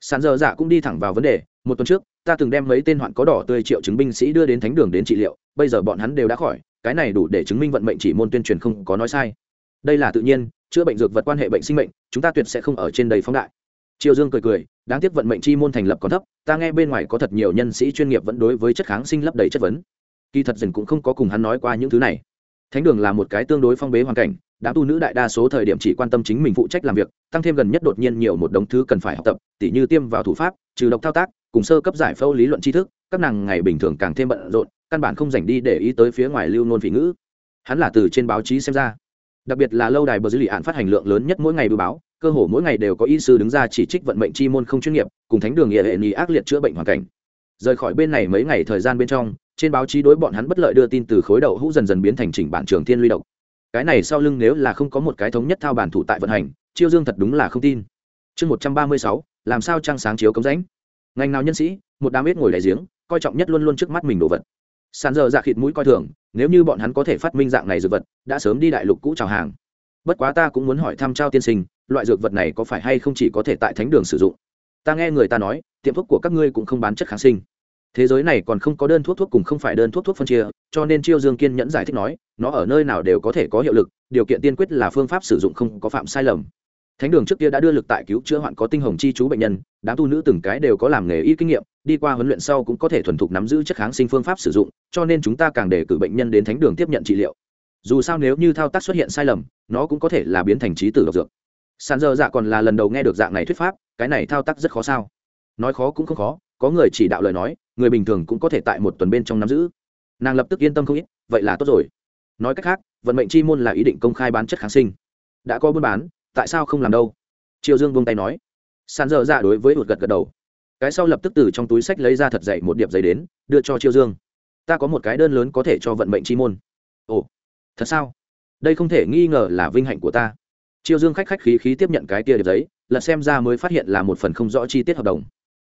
Sàn dơ dạ cũng đi thẳng vào vấn đề, một tuần trước, ta từng đem mấy tên hoạn có đỏ tươi triệu chứng binh sĩ đưa đến thánh đường đến trị liệu, bây giờ bọn hắn đều đã khỏi, cái này đủ để chứng minh vận mệnh chỉ môn tuyên truyền không có nói sai. Đây là tự nhiên, chữa bệnh dược vật quan hệ bệnh sinh mệnh, chúng ta tuyệt sẽ không ở trên đầy phóng đại. Triều dương cười cười, đáng tiếc vận mệnh chi môn thành lập còn thấp, ta nghe bên ngoài có thật nhiều nhân sĩ chuyên nghiệp vẫn đối với chất kháng sinh lấp đầy chất vấn kỳ thật dần cũng không có cùng hắn nói qua những thứ này. Thánh đường là một cái tương đối phong bế hoàn cảnh đám tu nữ đại đa số thời điểm chỉ quan tâm chính mình phụ trách làm việc, tăng thêm gần nhất đột nhiên nhiều một đống thứ cần phải học tập, tỉ như tiêm vào thủ pháp, trừ độc thao tác, cùng sơ cấp giải phẫu lý luận tri thức, các nàng ngày bình thường càng thêm bận rộn, căn bản không dành đi để ý tới phía ngoài lưu nôn vị ngữ. Hắn là từ trên báo chí xem ra. Đặc biệt là lâu đài bờ dữ lì án phát hành lượng lớn nhất mỗi ngày bưu báo, cơ hồ mỗi ngày đều có y sư đứng ra chỉ trích vận mệnh chi môn không chuyên nghiệp, cùng thánh đường nghĩa hệ nhì ác liệt chữa bệnh hoàn cảnh. Rời khỏi bên này mấy ngày thời gian bên trong trên báo chí đối bọn hắn bất lợi đưa tin từ khối đậu hũ dần dần biến thành chỉnh bản trường thiên luy độc. Cái này sau lưng nếu là không có một cái thống nhất thao bản thủ tại vận hành, chiêu dương thật đúng là không tin. Chương một trăm ba mươi sáu, làm sao trăng sáng chiếu cống ránh ngành nào nhân sĩ, một đám biết ngồi đại giếng, coi trọng nhất luôn luôn trước mắt mình đồ vật. Sàn giờ dạ khịt mũi coi thường, nếu như bọn hắn có thể phát minh dạng này dược vật, đã sớm đi đại lục cũ chào hàng. Bất quá ta cũng muốn hỏi thăm trao tiên sinh, loại dược vật này có phải hay không chỉ có thể tại thánh đường sử dụng? Ta nghe người ta nói, tiệm thuốc của các ngươi cũng không bán chất kháng sinh thế giới này còn không có đơn thuốc thuốc cùng không phải đơn thuốc thuốc phân chia, cho nên chiêu dương kiên nhẫn giải thích nói, nó ở nơi nào đều có thể có hiệu lực, điều kiện tiên quyết là phương pháp sử dụng không có phạm sai lầm. Thánh đường trước kia đã đưa lực tại cứu chữa hoạn có tinh hồng chi chú bệnh nhân, đám tu nữ từng cái đều có làm nghề y kinh nghiệm, đi qua huấn luyện sau cũng có thể thuần thục nắm giữ chất kháng sinh phương pháp sử dụng, cho nên chúng ta càng để cử bệnh nhân đến thánh đường tiếp nhận trị liệu. Dù sao nếu như thao tác xuất hiện sai lầm, nó cũng có thể là biến thành trí tử độc dược. Sàn dơ dạ còn là lần đầu nghe được dạng này thuyết pháp, cái này thao tác rất khó sao? Nói khó cũng không khó, có người chỉ đạo lời nói người bình thường cũng có thể tại một tuần bên trong nắm giữ. Nàng lập tức yên tâm không ít, vậy là tốt rồi. Nói cách khác, vận mệnh chi môn là ý định công khai bán chất kháng sinh. Đã có buôn bán, tại sao không làm đâu? Triều dương vung tay nói. Sàn dơ dạ đối với hụt gật gật đầu. Cái sau lập tức từ trong túi sách lấy ra thật dậy một điệp giấy đến, đưa cho triều dương. Ta có một cái đơn lớn có thể cho vận mệnh chi môn. Ồ, thật sao? Đây không thể nghi ngờ là vinh hạnh của ta. Triều dương khách khách khí khí tiếp nhận cái kia điệp giấy lật xem ra mới phát hiện là một phần không rõ chi tiết hợp đồng.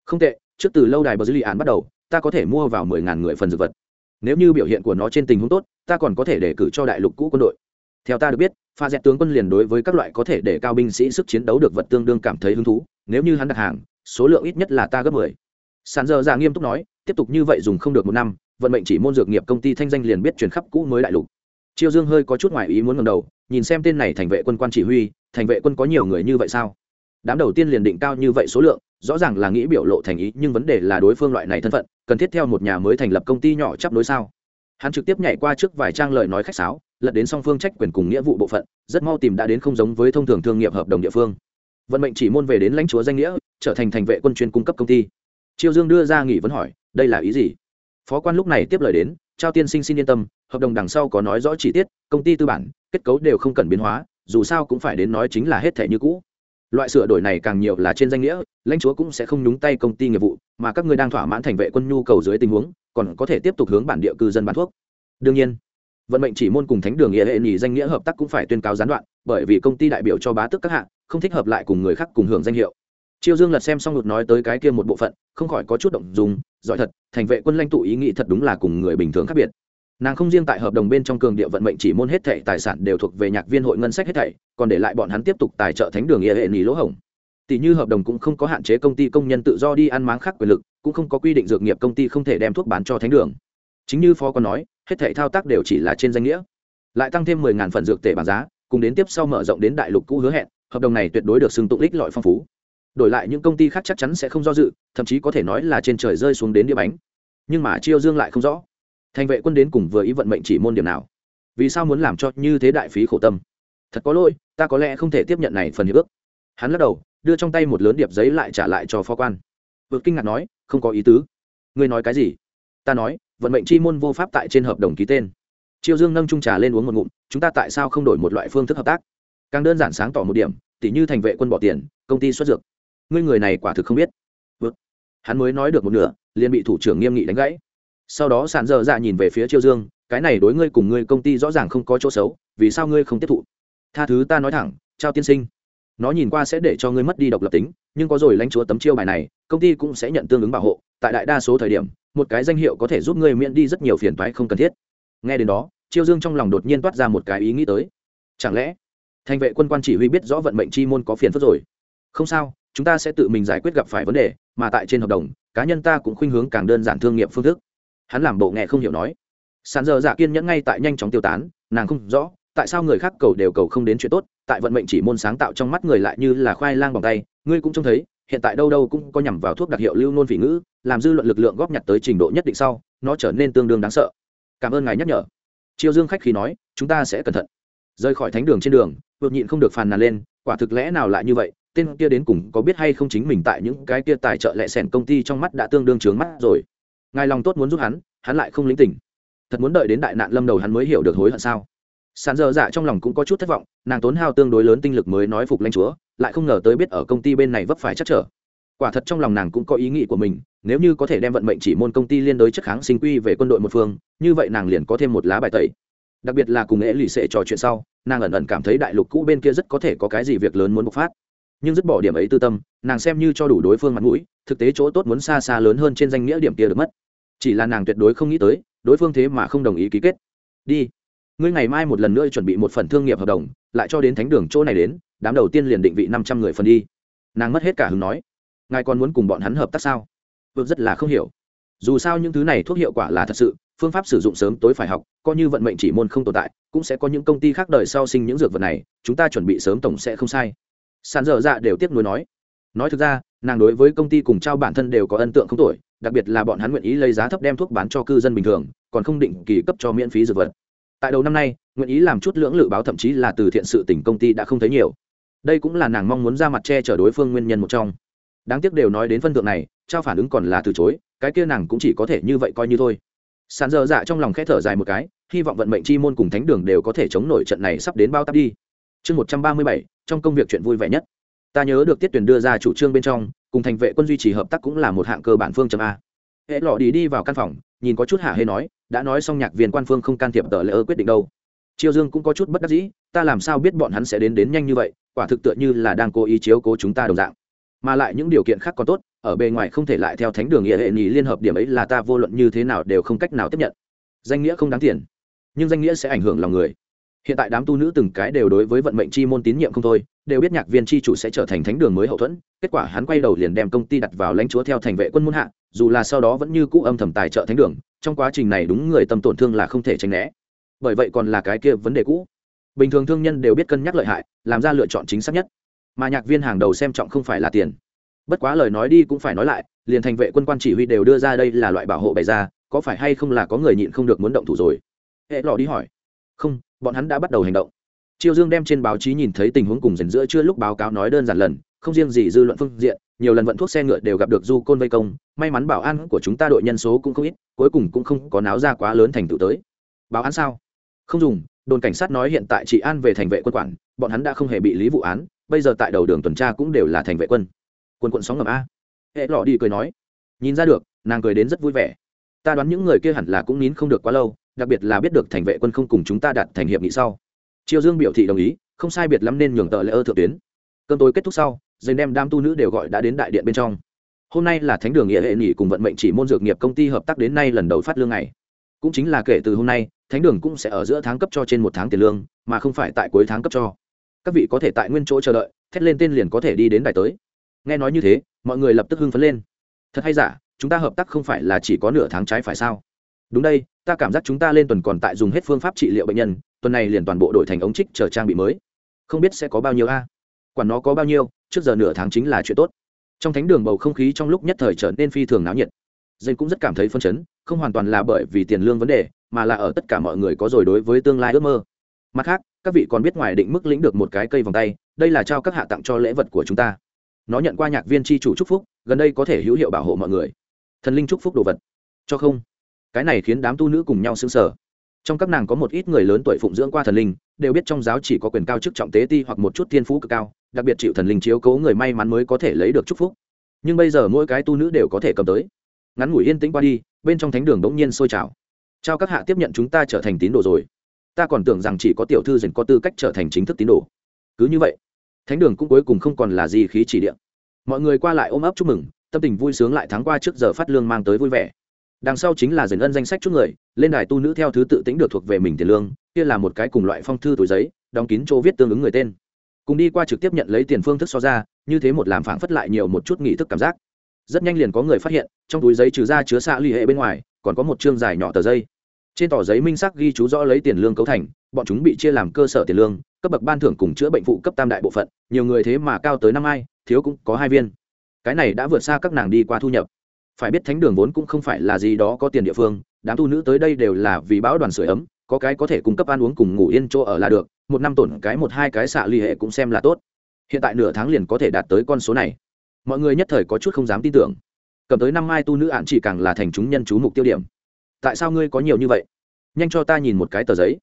Không tệ trước từ lâu đài bờ dư li án bắt đầu, ta có thể mua vào mười ngàn người phần dược vật. Nếu như biểu hiện của nó trên tình huống tốt, ta còn có thể đề cử cho đại lục cũ quân đội. Theo ta được biết, pha dẹt tướng quân liền đối với các loại có thể để cao binh sĩ sức chiến đấu được vật tương đương cảm thấy hứng thú, nếu như hắn đặt hàng, số lượng ít nhất là ta gấp mười. Sàn giờ già nghiêm túc nói, tiếp tục như vậy dùng không được một năm, vận mệnh chỉ môn dược nghiệp công ty thanh danh liền biết truyền khắp cũ mới đại lục. Chiêu dương hơi có chút ngoài ý muốn ngầm đầu, nhìn xem tên này thành vệ quân quan chỉ huy, thành vệ quân có nhiều người như vậy sao? Đám đầu tiên liền định cao như vậy số lượng, rõ ràng là nghĩ biểu lộ thành ý, nhưng vấn đề là đối phương loại này thân phận, cần thiết theo một nhà mới thành lập công ty nhỏ chấp đối sao? Hắn trực tiếp nhảy qua trước vài trang lời nói khách sáo, lật đến song phương trách quyền cùng nghĩa vụ bộ phận, rất mau tìm đã đến không giống với thông thường thương nghiệp hợp đồng địa phương. Vận mệnh chỉ môn về đến lãnh chúa danh nghĩa, trở thành thành vệ quân chuyên cung cấp công ty. Triều dương đưa ra nghỉ vấn hỏi, đây là ý gì? Phó quan lúc này tiếp lời đến, trao tiên sinh xin yên tâm, hợp đồng đằng sau có nói rõ chi tiết, công ty tư bản, kết cấu đều không cần biến hóa, dù sao cũng phải đến nói chính là hết thể như cũ loại sửa đổi này càng nhiều là trên danh nghĩa, lãnh chúa cũng sẽ không nhúng tay công ty nghiệp vụ, mà các ngươi đang thỏa mãn thành vệ quân nhu cầu dưới tình huống, còn có thể tiếp tục hướng bản địa cư dân bán thuốc. Đương nhiên, vận mệnh chỉ môn cùng thánh đường nghĩa hệ nhì danh nghĩa hợp tác cũng phải tuyên cáo gián đoạn, bởi vì công ty đại biểu cho bá tước các hạng không thích hợp lại cùng người khác cùng hưởng danh hiệu. Chiêu dương lật xem xong ngược nói tới cái kia một bộ phận, không khỏi có chút động dùng giỏi thật, thành vệ quân lãnh tụ ý nghĩ thật đúng là cùng người bình thường khác biệt nàng không riêng tại hợp đồng bên trong cường địa vận mệnh chỉ môn hết thảy tài sản đều thuộc về nhạc viên hội ngân sách hết thảy, còn để lại bọn hắn tiếp tục tài trợ thánh đường nghĩa hệ nỉ lỗ hổng. Tỷ như hợp đồng cũng không có hạn chế công ty công nhân tự do đi ăn máng khác quyền lực, cũng không có quy định dược nghiệp công ty không thể đem thuốc bán cho thánh đường. Chính như phó còn nói, hết thảy thao tác đều chỉ là trên danh nghĩa. Lại tăng thêm mười ngàn phần dược tệ bằng giá, cùng đến tiếp sau mở rộng đến đại lục cũ hứa hẹn, hợp đồng này tuyệt đối được xưng tụng ích lọi phong phú. Đổi lại những công ty khác chắc chắn sẽ không do dự, thậm chí có thể nói là trên trời rơi xuống đến đĩa bánh. Nhưng mà chiêu dương lại không rõ thành vệ quân đến cùng vừa ý vận mệnh chỉ môn điểm nào? Vì sao muốn làm cho như thế đại phí khổ tâm? Thật có lỗi, ta có lẽ không thể tiếp nhận này phần hiệp ước. Hắn lắc đầu, đưa trong tay một lớn điệp giấy lại trả lại cho phó quan. Vượt kinh ngạc nói, không có ý tứ. Ngươi nói cái gì? Ta nói, vận mệnh chi môn vô pháp tại trên hợp đồng ký tên. Chiêu dương nâng trung trà lên uống một ngụm, chúng ta tại sao không đổi một loại phương thức hợp tác? Càng đơn giản sáng tỏ một điểm, tỉ như thành vệ quân bỏ tiền, công ty xuất dược. Ngươi người này quả thực không biết. Vượt. Hắn mới nói được một nửa, liền bị thủ trưởng nghiêm nghị đánh gãy sau đó sàn dơ dạ nhìn về phía chiêu dương, cái này đối ngươi cùng ngươi công ty rõ ràng không có chỗ xấu, vì sao ngươi không tiếp thụ? Tha thứ ta nói thẳng trao tiên sinh. Nó nhìn qua sẽ để cho ngươi mất đi độc lập tính, nhưng có rồi lãnh chúa tấm chiêu bài này, công ty cũng sẽ nhận tương ứng bảo hộ. Tại đại đa số thời điểm, một cái danh hiệu có thể giúp ngươi miễn đi rất nhiều phiền toái không cần thiết. Nghe đến đó, chiêu dương trong lòng đột nhiên toát ra một cái ý nghĩ tới. Chẳng lẽ, thành vệ quân quan chỉ huy biết rõ vận mệnh chi môn có phiền phức rồi? Không sao, chúng ta sẽ tự mình giải quyết gặp phải vấn đề, mà tại trên hợp đồng, cá nhân ta cũng khuynh hướng càng đơn giản thương nghiệp phương thức hắn làm bộ nghe không hiểu nói. Sàn giờ dạ kiên nhẫn ngay tại nhanh chóng tiêu tán, nàng không rõ, tại sao người khác cầu đều cầu không đến chuyện tốt, tại vận mệnh chỉ môn sáng tạo trong mắt người lại như là khoai lang bằng tay, ngươi cũng trông thấy, hiện tại đâu đâu cũng có nhằm vào thuốc đặc hiệu lưu nôn vị ngữ, làm dư luận lực lượng góp nhặt tới trình độ nhất định sau, nó trở nên tương đương đáng sợ. Cảm ơn ngài nhắc nhở. Triều dương khách khi nói, chúng ta sẽ cẩn thận. Rời khỏi thánh đường trên đường, vượt nhịn không được phàn nàn lên, quả thực lẽ nào lại như vậy, tên kia đến cùng có biết hay không chính mình tại những cái kia tài trợ lẹ sẻn công ty trong mắt đã tương đương trướng mắt rồi ngài lòng tốt muốn giúp hắn hắn lại không lĩnh tỉnh thật muốn đợi đến đại nạn lâm đầu hắn mới hiểu được hối hận sao? Sàn dơ dạ trong lòng cũng có chút thất vọng, nàng tốn hao tương đối lớn tinh lực mới nói phục lãnh chúa, lại không ngờ tới biết ở công ty bên này vấp phải chắc trở. Quả thật trong lòng nàng cũng có ý nghĩ của mình, nếu như có thể đem vận mệnh chỉ môn công ty liên đối chất kháng sinh quy về quân đội một phương, như vậy nàng liền có thêm một lá bài tẩy. Đặc biệt là cùng nghệ lì xệ trò chuyện sau, nàng ẩn ẩn cảm thấy đại lục cũ bên kia rất có thể có cái gì việc lớn muốn bộc phát nhưng dứt bỏ điểm ấy tư tâm, nàng xem như cho đủ đối phương mặt mũi, thực tế chỗ tốt muốn xa xa lớn hơn trên danh nghĩa điểm kia được mất. Chỉ là nàng tuyệt đối không nghĩ tới, đối phương thế mà không đồng ý ký kết. Đi, ngươi ngày mai một lần nữa chuẩn bị một phần thương nghiệp hợp đồng, lại cho đến thánh đường chỗ này đến, đám đầu tiên liền định vị năm trăm người phần đi. Nàng mất hết cả hứng nói. Ngài còn muốn cùng bọn hắn hợp tác sao? Vượt rất là không hiểu. Dù sao những thứ này thuốc hiệu quả là thật sự, phương pháp sử dụng sớm tối phải học, coi như vận mệnh chỉ môn không tồn tại, cũng sẽ có những công ty khác đời sau sinh những dược vật này, chúng ta chuẩn bị sớm tổng sẽ không sai sàn dở dạ đều tiếp nối nói. Nói thực ra, nàng đối với công ty cùng trao bản thân đều có ấn tượng không tuổi đặc biệt là bọn hắn nguyện ý lấy giá thấp đem thuốc bán cho cư dân bình thường, còn không định kỳ cấp cho miễn phí dược vật. Tại đầu năm nay, nguyện ý làm chút lưỡng lự báo thậm chí là từ thiện sự tỉnh công ty đã không thấy nhiều. Đây cũng là nàng mong muốn ra mặt che chở đối phương nguyên nhân một trong. Đáng tiếc đều nói đến phân thượng này, trao phản ứng còn là từ chối, cái kia nàng cũng chỉ có thể như vậy coi như thôi. Sàn dơ dạ trong lòng khẽ thở dài một cái, hy vọng vận mệnh chi môn cùng thánh đường đều có thể chống nổi trận này sắp đến bao tắp đi chương một trăm ba mươi bảy, trong công việc chuyện vui vẻ nhất. Ta nhớ được tiết tuyển đưa ra chủ trương bên trong, cùng thành vệ quân duy trì hợp tác cũng là một hạng cơ bản phương chấm a. Hệ lọ đi đi vào căn phòng, nhìn có chút hạ hê nói, đã nói xong nhạc viên quan phương không can thiệp tờ lễ ơ quyết định đâu. Triều dương cũng có chút bất đắc dĩ, ta làm sao biết bọn hắn sẽ đến đến nhanh như vậy, quả thực tựa như là đang cố ý chiếu cố chúng ta đồng dạng. Mà lại những điều kiện khác còn tốt, ở bề ngoài không thể lại theo thánh đường nghĩa hệ nhì liên hợp điểm ấy là ta vô luận như thế nào đều không cách nào tiếp nhận. Danh nghĩa không đáng tiền, nhưng danh nghĩa sẽ ảnh hưởng lòng người hiện tại đám tu nữ từng cái đều đối với vận mệnh chi môn tín nhiệm không thôi, đều biết nhạc viên chi chủ sẽ trở thành thánh đường mới hậu thuẫn. Kết quả hắn quay đầu liền đem công ty đặt vào lãnh chúa theo thành vệ quân muôn hạ, dù là sau đó vẫn như cũ âm thầm tài trợ thánh đường, trong quá trình này đúng người tâm tổn thương là không thể tránh né. Bởi vậy còn là cái kia vấn đề cũ. Bình thường thương nhân đều biết cân nhắc lợi hại, làm ra lựa chọn chính xác nhất. Mà nhạc viên hàng đầu xem trọng không phải là tiền. Bất quá lời nói đi cũng phải nói lại, liền thành vệ quân quan chỉ huy đều đưa ra đây là loại bảo hộ bày ra, có phải hay không là có người nhịn không được muốn động thủ rồi? Hệ lò đi hỏi. Không bọn hắn đã bắt đầu hành động. Triều dương đem trên báo chí nhìn thấy tình huống cùng dần giữa chưa lúc báo cáo nói đơn giản lần, không riêng gì dư luận phương diện, nhiều lần vận thuốc xe ngựa đều gặp được du côn vây công, may mắn bảo an của chúng ta đội nhân số cũng không ít, cuối cùng cũng không có náo ra quá lớn thành tựu tới. Báo án sao? Không dùng, đồn cảnh sát nói hiện tại chị an về thành vệ quân quản, bọn hắn đã không hề bị lý vụ án, bây giờ tại đầu đường tuần tra cũng đều là thành vệ quân. Quân quận sóng ngầm a. Hệ lọ đi cười nói. Nhìn ra được, nàng cười đến rất vui vẻ. Ta đoán những người kia hẳn là cũng nín không được quá lâu đặc biệt là biết được thành vệ quân không cùng chúng ta đạt thành hiệp nghị sau. Triều dương biểu thị đồng ý, không sai biệt lắm nên nhường tờ lễ ơ thượng tuyến. Cơn tối kết thúc sau, dành đem đam tu nữ đều gọi đã đến đại điện bên trong. Hôm nay là thánh đường nghĩa hệ nghỉ cùng vận mệnh chỉ môn dược nghiệp công ty hợp tác đến nay lần đầu phát lương này cũng chính là kể từ hôm nay, thánh đường cũng sẽ ở giữa tháng cấp cho trên một tháng tiền lương, mà không phải tại cuối tháng cấp cho. Các vị có thể tại nguyên chỗ chờ đợi, thét lên tên liền có thể đi đến đài tới. Nghe nói như thế, mọi người lập tức hưng phấn lên. Thật hay giả, chúng ta hợp tác không phải là chỉ có nửa tháng trái phải sao? Đúng đây, ta cảm giác chúng ta lên tuần còn tại dùng hết phương pháp trị liệu bệnh nhân, tuần này liền toàn bộ đổi thành ống trích chờ trang bị mới. Không biết sẽ có bao nhiêu a? Quản nó có bao nhiêu, trước giờ nửa tháng chính là chuyện tốt. Trong thánh đường bầu không khí trong lúc nhất thời trở nên phi thường náo nhiệt. Dây cũng rất cảm thấy phân chấn, không hoàn toàn là bởi vì tiền lương vấn đề, mà là ở tất cả mọi người có rồi đối với tương lai ước mơ. Mặt khác, các vị còn biết ngoài định mức lĩnh được một cái cây vòng tay, đây là trao các hạ tặng cho lễ vật của chúng ta. Nó nhận qua nhạc viên tri chủ chúc phúc, gần đây có thể hữu hiệu bảo hộ mọi người. Thần linh chúc phúc đồ vật. Cho không? Cái này khiến đám tu nữ cùng nhau xứng sở trong các nàng có một ít người lớn tuổi phụng dưỡng qua thần linh, đều biết trong giáo chỉ có quyền cao chức trọng tế ti hoặc một chút thiên phú cực cao, đặc biệt chịu thần linh chiếu cố người may mắn mới có thể lấy được chúc phúc. Nhưng bây giờ mỗi cái tu nữ đều có thể cầm tới. Ngắn ngủi yên tĩnh qua đi, bên trong thánh đường bỗng nhiên sôi trào. Trao các hạ tiếp nhận chúng ta trở thành tín đồ rồi. Ta còn tưởng rằng chỉ có tiểu thư dành có tư cách trở thành chính thức tín đồ. Cứ như vậy, thánh đường cũng cuối cùng không còn là gì khí chỉ điện mọi người qua lại ôm ấp chúc mừng, tâm tình vui sướng lại tháng qua trước giờ phát lương mang tới vui vẻ đằng sau chính là dần ân danh sách chút người, lên đài tu nữ theo thứ tự tính được thuộc về mình tiền lương, kia là một cái cùng loại phong thư túi giấy, đóng kín chỗ viết tương ứng người tên. Cùng đi qua trực tiếp nhận lấy tiền phương thức so ra, như thế một làm phảng phất lại nhiều một chút nghị thức cảm giác. Rất nhanh liền có người phát hiện, trong túi giấy trừ ra chứa xạ ly hệ bên ngoài, còn có một chương dài nhỏ tờ giấy. Trên tờ giấy minh sắc ghi chú rõ lấy tiền lương cấu thành, bọn chúng bị chia làm cơ sở tiền lương, cấp bậc ban thưởng cùng chữa bệnh phụ cấp tam đại bộ phận, nhiều người thế mà cao tới năm ai, thiếu cũng có hai viên. Cái này đã vượt xa các nàng đi qua thu nhập phải biết thánh đường vốn cũng không phải là gì đó có tiền địa phương, đám tu nữ tới đây đều là vì bão đoàn sửa ấm, có cái có thể cung cấp ăn uống cùng ngủ yên chỗ ở là được, một năm tổn cái một hai cái xạ ly hệ cũng xem là tốt. Hiện tại nửa tháng liền có thể đạt tới con số này. Mọi người nhất thời có chút không dám tin tưởng. Cầm tới năm mai tu nữ ạn chỉ càng là thành chúng nhân chú mục tiêu điểm. Tại sao ngươi có nhiều như vậy? Nhanh cho ta nhìn một cái tờ giấy.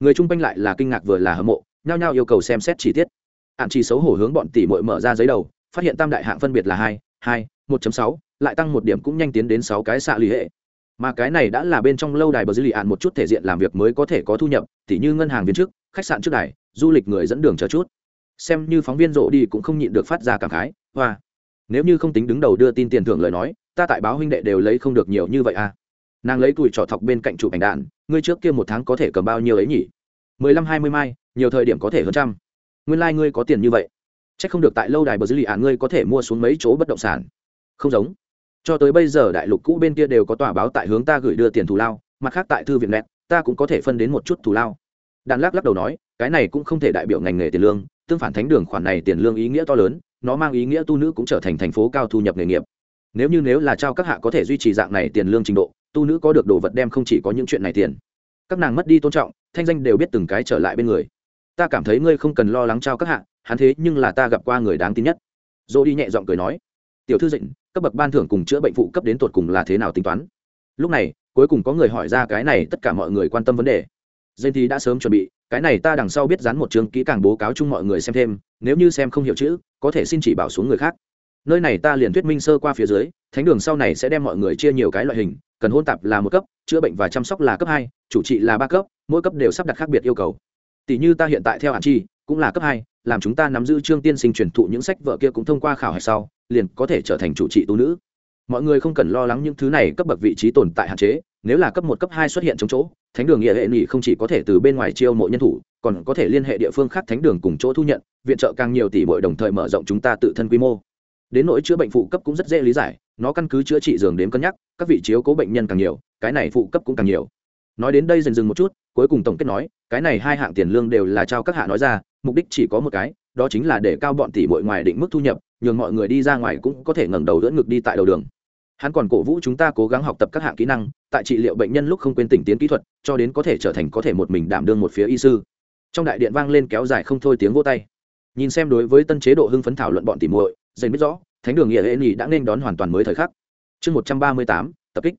Người chung quanh lại là kinh ngạc vừa là hâm mộ, nhao nhao yêu cầu xem xét chi tiết. Ạn chỉ xấu hổ hướng bọn tỷ mội mở ra giấy đầu, phát hiện tam đại hạng phân biệt là hai hai một sáu, lại tăng một điểm cũng nhanh tiến đến sáu cái xạ lì hệ. Mà cái này đã là bên trong lâu đài bờ dư lì ạn một chút thể diện làm việc mới có thể có thu nhập t như ngân hàng viên trước khách sạn trước đài, du lịch người dẫn đường chờ chút. Xem như phóng viên rộ đi cũng không nhịn được phát ra cảm khái, hoa. Nếu như không tính đứng đầu đưa tin tiền thưởng lời nói, ta tại báo huynh đệ đều lấy không được nhiều như vậy à. Nàng lấy tuổi trọ thọc bên cạnh chụp ảnh đạn, ngươi trước kia một tháng có thể cầm bao nhiêu ấy nhỉ? mười lăm hai mươi mai, nhiều thời điểm có thể hơn trăm. Nguyên lai、like、ngươi có tiền như vậy. C h ắ c không được tại lâu đài bờ dư lì ạn ngươi có thể mua xuống mấy chỗ bất động sản không giống. Cho tới bây giờ đại lục cũ bên kia đều có tòa báo tại hướng ta gửi đưa tiền thù lao, mặt khác tại thư viện net, ta cũng có thể phân đến một chút thù lao. Đàn lắc lắc đầu nói, cái này cũng không thể đại biểu ngành nghề tiền lương, tương phản thánh đường khoản này tiền lương ý nghĩa to lớn, nó mang ý nghĩa tu nữ cũng trở thành thành phố cao thu nhập nghề nghiệp. Nếu như nếu là trao các hạ có thể duy trì dạng này tiền lương trình độ, tu nữ có được đồ vật đem không chỉ có những chuyện này tiền. Các nàng mất đi tôn trọng, thanh danh đều biết từng cái trở lại bên người. Ta cảm thấy ngươi không cần lo lắng trao các hạ, hắn thế nhưng là ta gặp qua người đáng tin nhất. Dỗ đi nhẹ giọng cười nói, tiểu thư dịnh cấp bậc ban thưởng cùng chữa bệnh phụ cấp đến tột cùng là thế nào tính toán? Lúc này, cuối cùng có người hỏi ra cái này tất cả mọi người quan tâm vấn đề. Dây thì đã sớm chuẩn bị, cái này ta đằng sau biết dán một chương kỹ càng bố cáo chung mọi người xem thêm, nếu như xem không hiểu chữ, có thể xin chỉ bảo xuống người khác. Nơi này ta liền thuyết minh sơ qua phía dưới, thánh đường sau này sẽ đem mọi người chia nhiều cái loại hình, cần hôn tạp là một cấp, chữa bệnh và chăm sóc là cấp hai, chủ trị là ba cấp, mỗi cấp đều sắp đặt khác biệt yêu cầu. Tỷ như ta hiện tại theo hạn chi, cũng là cấp hai làm chúng ta nắm giữ trương tiên sinh truyền thụ những sách vợ kia cũng thông qua khảo hạch sau, liền có thể trở thành chủ trị tu nữ. Mọi người không cần lo lắng những thứ này cấp bậc vị trí tồn tại hạn chế, nếu là cấp một, cấp hai xuất hiện trong chỗ, thánh đường nghĩa hệ nghỉ không chỉ có thể từ bên ngoài chiêu mộ nhân thủ, còn có thể liên hệ địa phương khác thánh đường cùng chỗ thu nhận, viện trợ càng nhiều tỷ bội đồng thời mở rộng chúng ta tự thân quy mô. Đến nỗi chữa bệnh phụ cấp cũng rất dễ lý giải, nó căn cứ chữa trị giường đếm cân nhắc, các vị chiếu cố bệnh nhân càng nhiều, cái này phụ cấp cũng càng nhiều. Nói đến đây dần dừng một chút, cuối cùng tổng kết nói, cái này hai hạng tiền lương đều là trao các hạ nói ra mục đích chỉ có một cái, đó chính là để cao bọn tỷ bội ngoài định mức thu nhập, nhường mọi người đi ra ngoài cũng có thể ngẩng đầu đỡ ngực đi tại đầu đường. Hắn còn cổ vũ chúng ta cố gắng học tập các hạng kỹ năng, tại trị liệu bệnh nhân lúc không quên tỉnh tiến kỹ thuật, cho đến có thể trở thành có thể một mình đảm đương một phía y sư. Trong đại điện vang lên kéo dài không thôi tiếng vô tay. Nhìn xem đối với tân chế độ hưng phấn thảo luận bọn tỉ muội dần biết rõ, thánh đường nghĩa hệ nhì đã nên đón hoàn toàn mới thời khắc. Chương một trăm ba mươi tám, tập kích.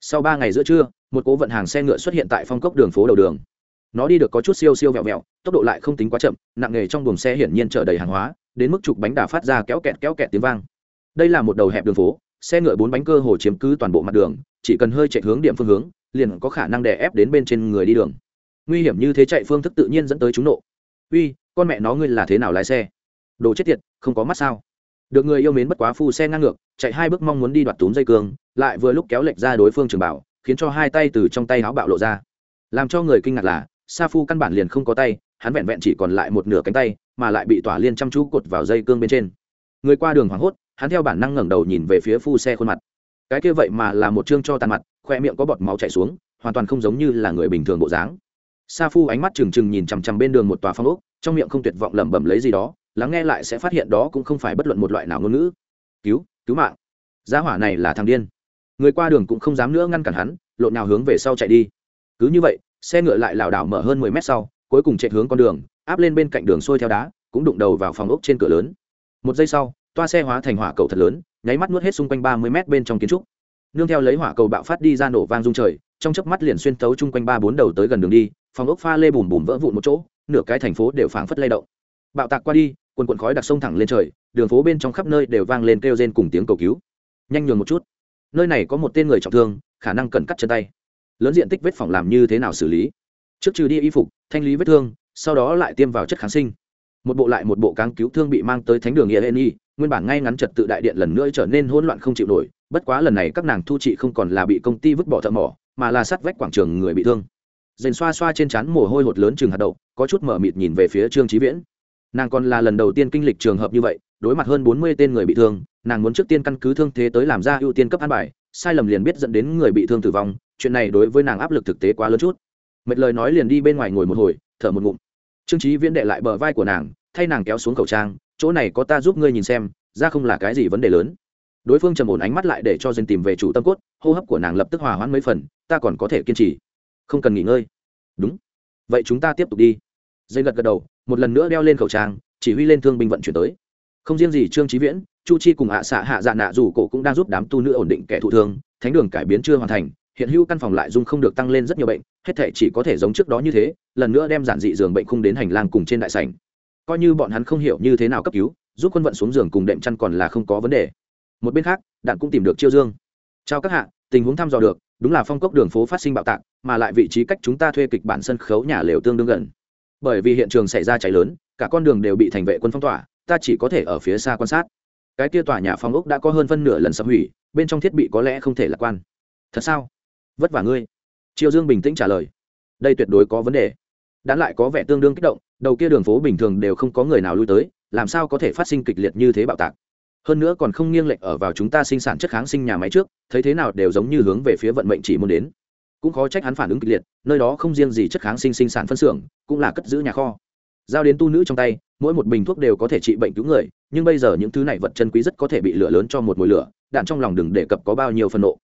Sau ba ngày giữa trưa, một cố vận hàng xe ngựa xuất hiện tại phong cốc đường phố đầu đường nó đi được có chút siêu siêu vẹo vẹo, tốc độ lại không tính quá chậm, nặng nghề trong buồng xe hiển nhiên chở đầy hàng hóa, đến mức trục bánh đà phát ra kéo kẹt kéo kẹt tiếng vang. Đây là một đầu hẹp đường phố, xe ngựa bốn bánh cơ hồ chiếm cứ toàn bộ mặt đường, chỉ cần hơi chạy hướng điểm phương hướng, liền có khả năng đè ép đến bên trên người đi đường. Nguy hiểm như thế chạy phương thức tự nhiên dẫn tới chúng nộ. Uy, con mẹ nó ngươi là thế nào lái xe? Đồ chết tiệt, không có mắt sao? Được người yêu mến bất quá phu xe ngang ngược, chạy hai bước mong muốn đi đoạt túm dây cương, lại vừa lúc kéo lệch ra đối phương trường bảo, khiến cho hai tay từ trong tay áo bạo lộ ra. Làm cho người kinh ngạc là sa phu căn bản liền không có tay, hắn vẹn vẹn chỉ còn lại một nửa cánh tay, mà lại bị tỏa liên chăm chú cột vào dây cương bên trên. Người qua đường hoảng hốt, hắn theo bản năng ngẩng đầu nhìn về phía phu xe khuôn mặt. Cái kia vậy mà là một chương cho tàn mặt, khoe miệng có bọt máu chảy xuống, hoàn toàn không giống như là người bình thường bộ dáng. Sa phu ánh mắt trừng trừng nhìn chằm chằm bên đường một tòa phong ốc, trong miệng không tuyệt vọng lẩm bẩm lấy gì đó, lắng nghe lại sẽ phát hiện đó cũng không phải bất luận một loại nào ngôn ngữ. Cứu cứu mạng. Giá hỏa này là thằng điên. Người qua đường cũng không dám nữa ngăn cản hắn, lộn nào hướng về sau chạy đi. Cứ như vậy xe ngựa lại lảo đảo mở hơn mười mét sau, cuối cùng chạy hướng con đường, áp lên bên cạnh đường xuôi theo đá, cũng đụng đầu vào phòng ốc trên cửa lớn. Một giây sau, toa xe hóa thành hỏa cầu thật lớn, nháy mắt nuốt hết xung quanh ba mươi mét bên trong kiến trúc. Nương theo lấy hỏa cầu bạo phát đi ra nổ vang rung trời, trong chớp mắt liền xuyên tấu chung quanh ba bốn đầu tới gần đường đi, phòng ốc pha lê bùm bùm vỡ vụn một chỗ, nửa cái thành phố đều phảng phất lay động. Bạo tạc qua đi, quần quần khói đặc sông thẳng lên trời, đường phố bên trong khắp nơi đều vang lên kêu rên cùng tiếng cầu cứu. Nhanh nhường một chút. Nơi này có một tên người trọng thương, khả năng cần cắt chân tay lớn diện tích vết phỏng làm như thế nào xử lý? Trước trừ đi y phục, thanh lý vết thương, sau đó lại tiêm vào chất kháng sinh. Một bộ lại một bộ cáng cứu thương bị mang tới thánh đường ieni nguyên bản ngay ngắn trật tự đại điện lần nữa trở nên hỗn loạn không chịu nổi, bất quá lần này các nàng thu trị không còn là bị công ty vứt bỏ thợ mỏ, mà là sát vách quảng trường người bị thương. Dền xoa xoa trên trán mồ hôi hột lớn chừng hạt đậu, có chút mở mịt nhìn về phía trương trí viễn. Nàng còn là lần đầu tiên kinh lịch trường hợp như vậy, đối mặt hơn bốn mươi tên người bị thương, nàng muốn trước tiên căn cứ thương thế tới làm ra ưu tiên cấp an bài sai lầm liền biết dẫn đến người bị thương tử vong, chuyện này đối với nàng áp lực thực tế quá lớn chút. Mệt lời nói liền đi bên ngoài ngồi một hồi, thở một ngụm. Trương trí viễn đệ lại bờ vai của nàng, thay nàng kéo xuống khẩu trang, chỗ này có ta giúp ngươi nhìn xem, ra không là cái gì vấn đề lớn. Đối phương trầm ổn ánh mắt lại để cho dân tìm về chủ tâm cốt, hô hấp của nàng lập tức hòa hoãn mấy phần, ta còn có thể kiên trì. Không cần nghỉ ngơi. Đúng. Vậy chúng ta tiếp tục đi. Dây gật gật đầu, một lần nữa đeo lên khẩu trang, chỉ huy lên thương binh vận chuyển tới. Không riêng gì trương trí viễn chu chi cùng ạ xạ hạ dạ nạ dù cổ cũng đang giúp đám tu nữ ổn định kẻ thụ thương, thánh đường cải biến chưa hoàn thành, hiện hữu căn phòng lại dung không được tăng lên rất nhiều bệnh, hết thể chỉ có thể giống trước đó như thế, lần nữa đem giản dị giường bệnh khung đến hành lang cùng trên đại sảnh. Coi như bọn hắn không hiểu như thế nào cấp cứu, giúp quân vận xuống giường cùng đệm chăn còn là không có vấn đề. Một bên khác, đạn cũng tìm được chiêu dương. Chào các hạ, tình huống thăm dò được, đúng là phong cốc đường phố phát sinh bạo tạc, mà lại vị trí cách chúng ta thuê kịch bản sân khấu nhà lều tương đương gần. Bởi vì hiện trường xảy ra cháy lớn, cả con đường đều bị thành vệ quân phong tỏa, ta chỉ có thể ở phía xa quan sát cái kia tòa nhà phòng ốc đã có hơn phân nửa lần sập hủy, bên trong thiết bị có lẽ không thể lạc quan. Thật sao? Vất vả ngươi. Triệu dương bình tĩnh trả lời. Đây tuyệt đối có vấn đề. Đã lại có vẻ tương đương kích động, đầu kia đường phố bình thường đều không có người nào lui tới, làm sao có thể phát sinh kịch liệt như thế bạo tạc? Hơn nữa còn không nghiêng lệch ở vào chúng ta sinh sản chất kháng sinh nhà máy trước, thấy thế nào đều giống như hướng về phía vận mệnh chỉ muốn đến. Cũng khó trách hắn phản ứng kịch liệt, nơi đó không riêng gì chất kháng sinh sinh sản phân xưởng, cũng là cất giữ nhà kho giao đến tu nữ trong tay, mỗi một bình thuốc đều có thể trị bệnh cứu người, nhưng bây giờ những thứ này vật chân quý rất có thể bị lửa lớn cho một mùi lửa, đạn trong lòng đừng đề cập có bao nhiêu phần nộ.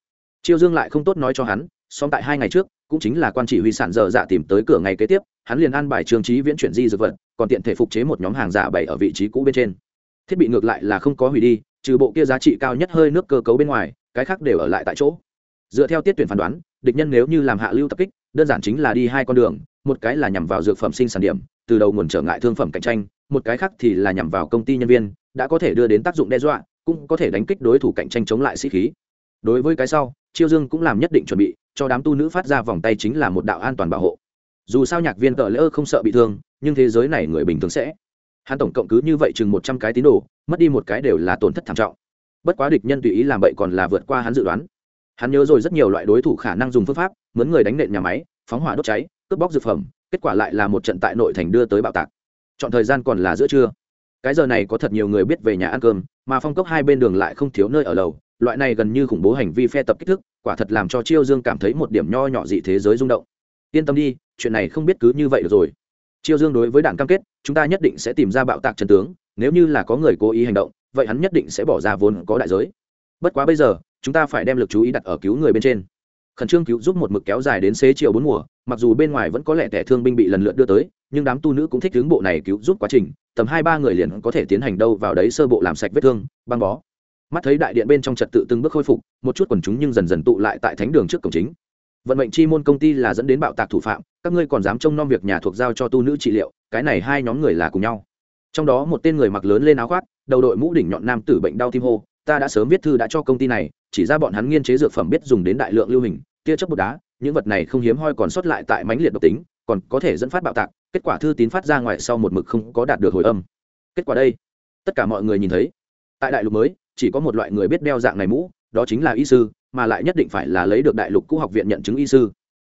Chiêu dương lại không tốt nói cho hắn, song tại hai ngày trước, cũng chính là quan chỉ huy sản dở dạ tìm tới cửa ngày kế tiếp, hắn liền an bài trường trí viễn chuyển di dược vật, còn tiện thể phục chế một nhóm hàng giả bày ở vị trí cũ bên trên. Thiết bị ngược lại là không có hủy đi, trừ bộ kia giá trị cao nhất hơi nước cơ cấu bên ngoài, cái khác đều ở lại tại chỗ. Dựa theo tiết tuyển phán đoán, địch nhân nếu như làm hạ lưu tập kích, đơn giản chính là đi hai con đường, một cái là nhằm vào dược phẩm sinh sản điểm từ đầu nguồn trở ngại thương phẩm cạnh tranh, một cái khác thì là nhằm vào công ty nhân viên, đã có thể đưa đến tác dụng đe dọa, cũng có thể đánh kích đối thủ cạnh tranh chống lại sĩ khí. Đối với cái sau, chiêu dương cũng làm nhất định chuẩn bị, cho đám tu nữ phát ra vòng tay chính là một đạo an toàn bảo hộ. Dù sao nhạc viên cờ lỡ không sợ bị thương, nhưng thế giới này người bình thường sẽ. Hắn tổng cộng cứ như vậy chừng một trăm cái tín đồ, mất đi một cái đều là tổn thất thảm trọng. Bất quá địch nhân tùy ý làm vậy còn là vượt qua hắn dự đoán. Hắn nhớ rồi rất nhiều loại đối thủ khả năng dùng phương pháp, mướn người đánh nện nhà máy, phóng hỏa đốt cháy, cướp bóc dược phẩm kết quả lại là một trận tại nội thành đưa tới bạo tạc. Chọn thời gian còn là giữa trưa. Cái giờ này có thật nhiều người biết về nhà ăn cơm, mà phong cốc hai bên đường lại không thiếu nơi ở lầu. Loại này gần như khủng bố hành vi phe tập kích thước quả thật làm cho chiêu dương cảm thấy một điểm nho nhỏ dị thế giới rung động. Yên tâm đi, chuyện này không biết cứ như vậy được rồi. Chiêu dương đối với đảng cam kết, chúng ta nhất định sẽ tìm ra bạo tạc trần tướng, nếu như là có người cố ý hành động, vậy hắn nhất định sẽ bỏ ra vốn có đại giới. Bất quá bây giờ, chúng ta phải đem lực chú ý đặt ở cứu người bên trên. Khẩn trương cứu giúp một mực kéo dài đến xế chiều bốn mùa mặc dù bên ngoài vẫn có lẽ tẻ thương binh bị lần lượt đưa tới, nhưng đám tu nữ cũng thích hướng bộ này cứu giúp quá trình, tầm hai ba người liền có thể tiến hành đâu vào đấy sơ bộ làm sạch vết thương, băng bó. Mắt thấy đại điện bên trong trật tự từng bước khôi phục, một chút quần chúng nhưng dần dần tụ lại tại thánh đường trước cổng chính. Vận mệnh chi môn công ty là dẫn đến bạo tạc thủ phạm, các ngươi còn dám trông nom việc nhà thuộc giao cho tu nữ trị liệu, cái này hai nhóm người là cùng nhau. Trong đó một tên người mặc lớn lên áo khoác, đầu đội mũ đỉnh nhọn nam tử bệnh đau tim hô, ta đã sớm viết thư đã cho công ty này, chỉ ra bọn hắn nghiên chế dược phẩm biết dùng đến đại lượng lưu hình, tia chất bột đá những vật này không hiếm hoi còn sót lại tại mãnh liệt độc tính, còn có thể dẫn phát bạo tạc, kết quả thư tín phát ra ngoài sau một mực không có đạt được hồi âm. Kết quả đây, tất cả mọi người nhìn thấy, tại đại lục mới, chỉ có một loại người biết đeo dạng này mũ, đó chính là y sư, mà lại nhất định phải là lấy được đại lục cũ học viện nhận chứng y sư.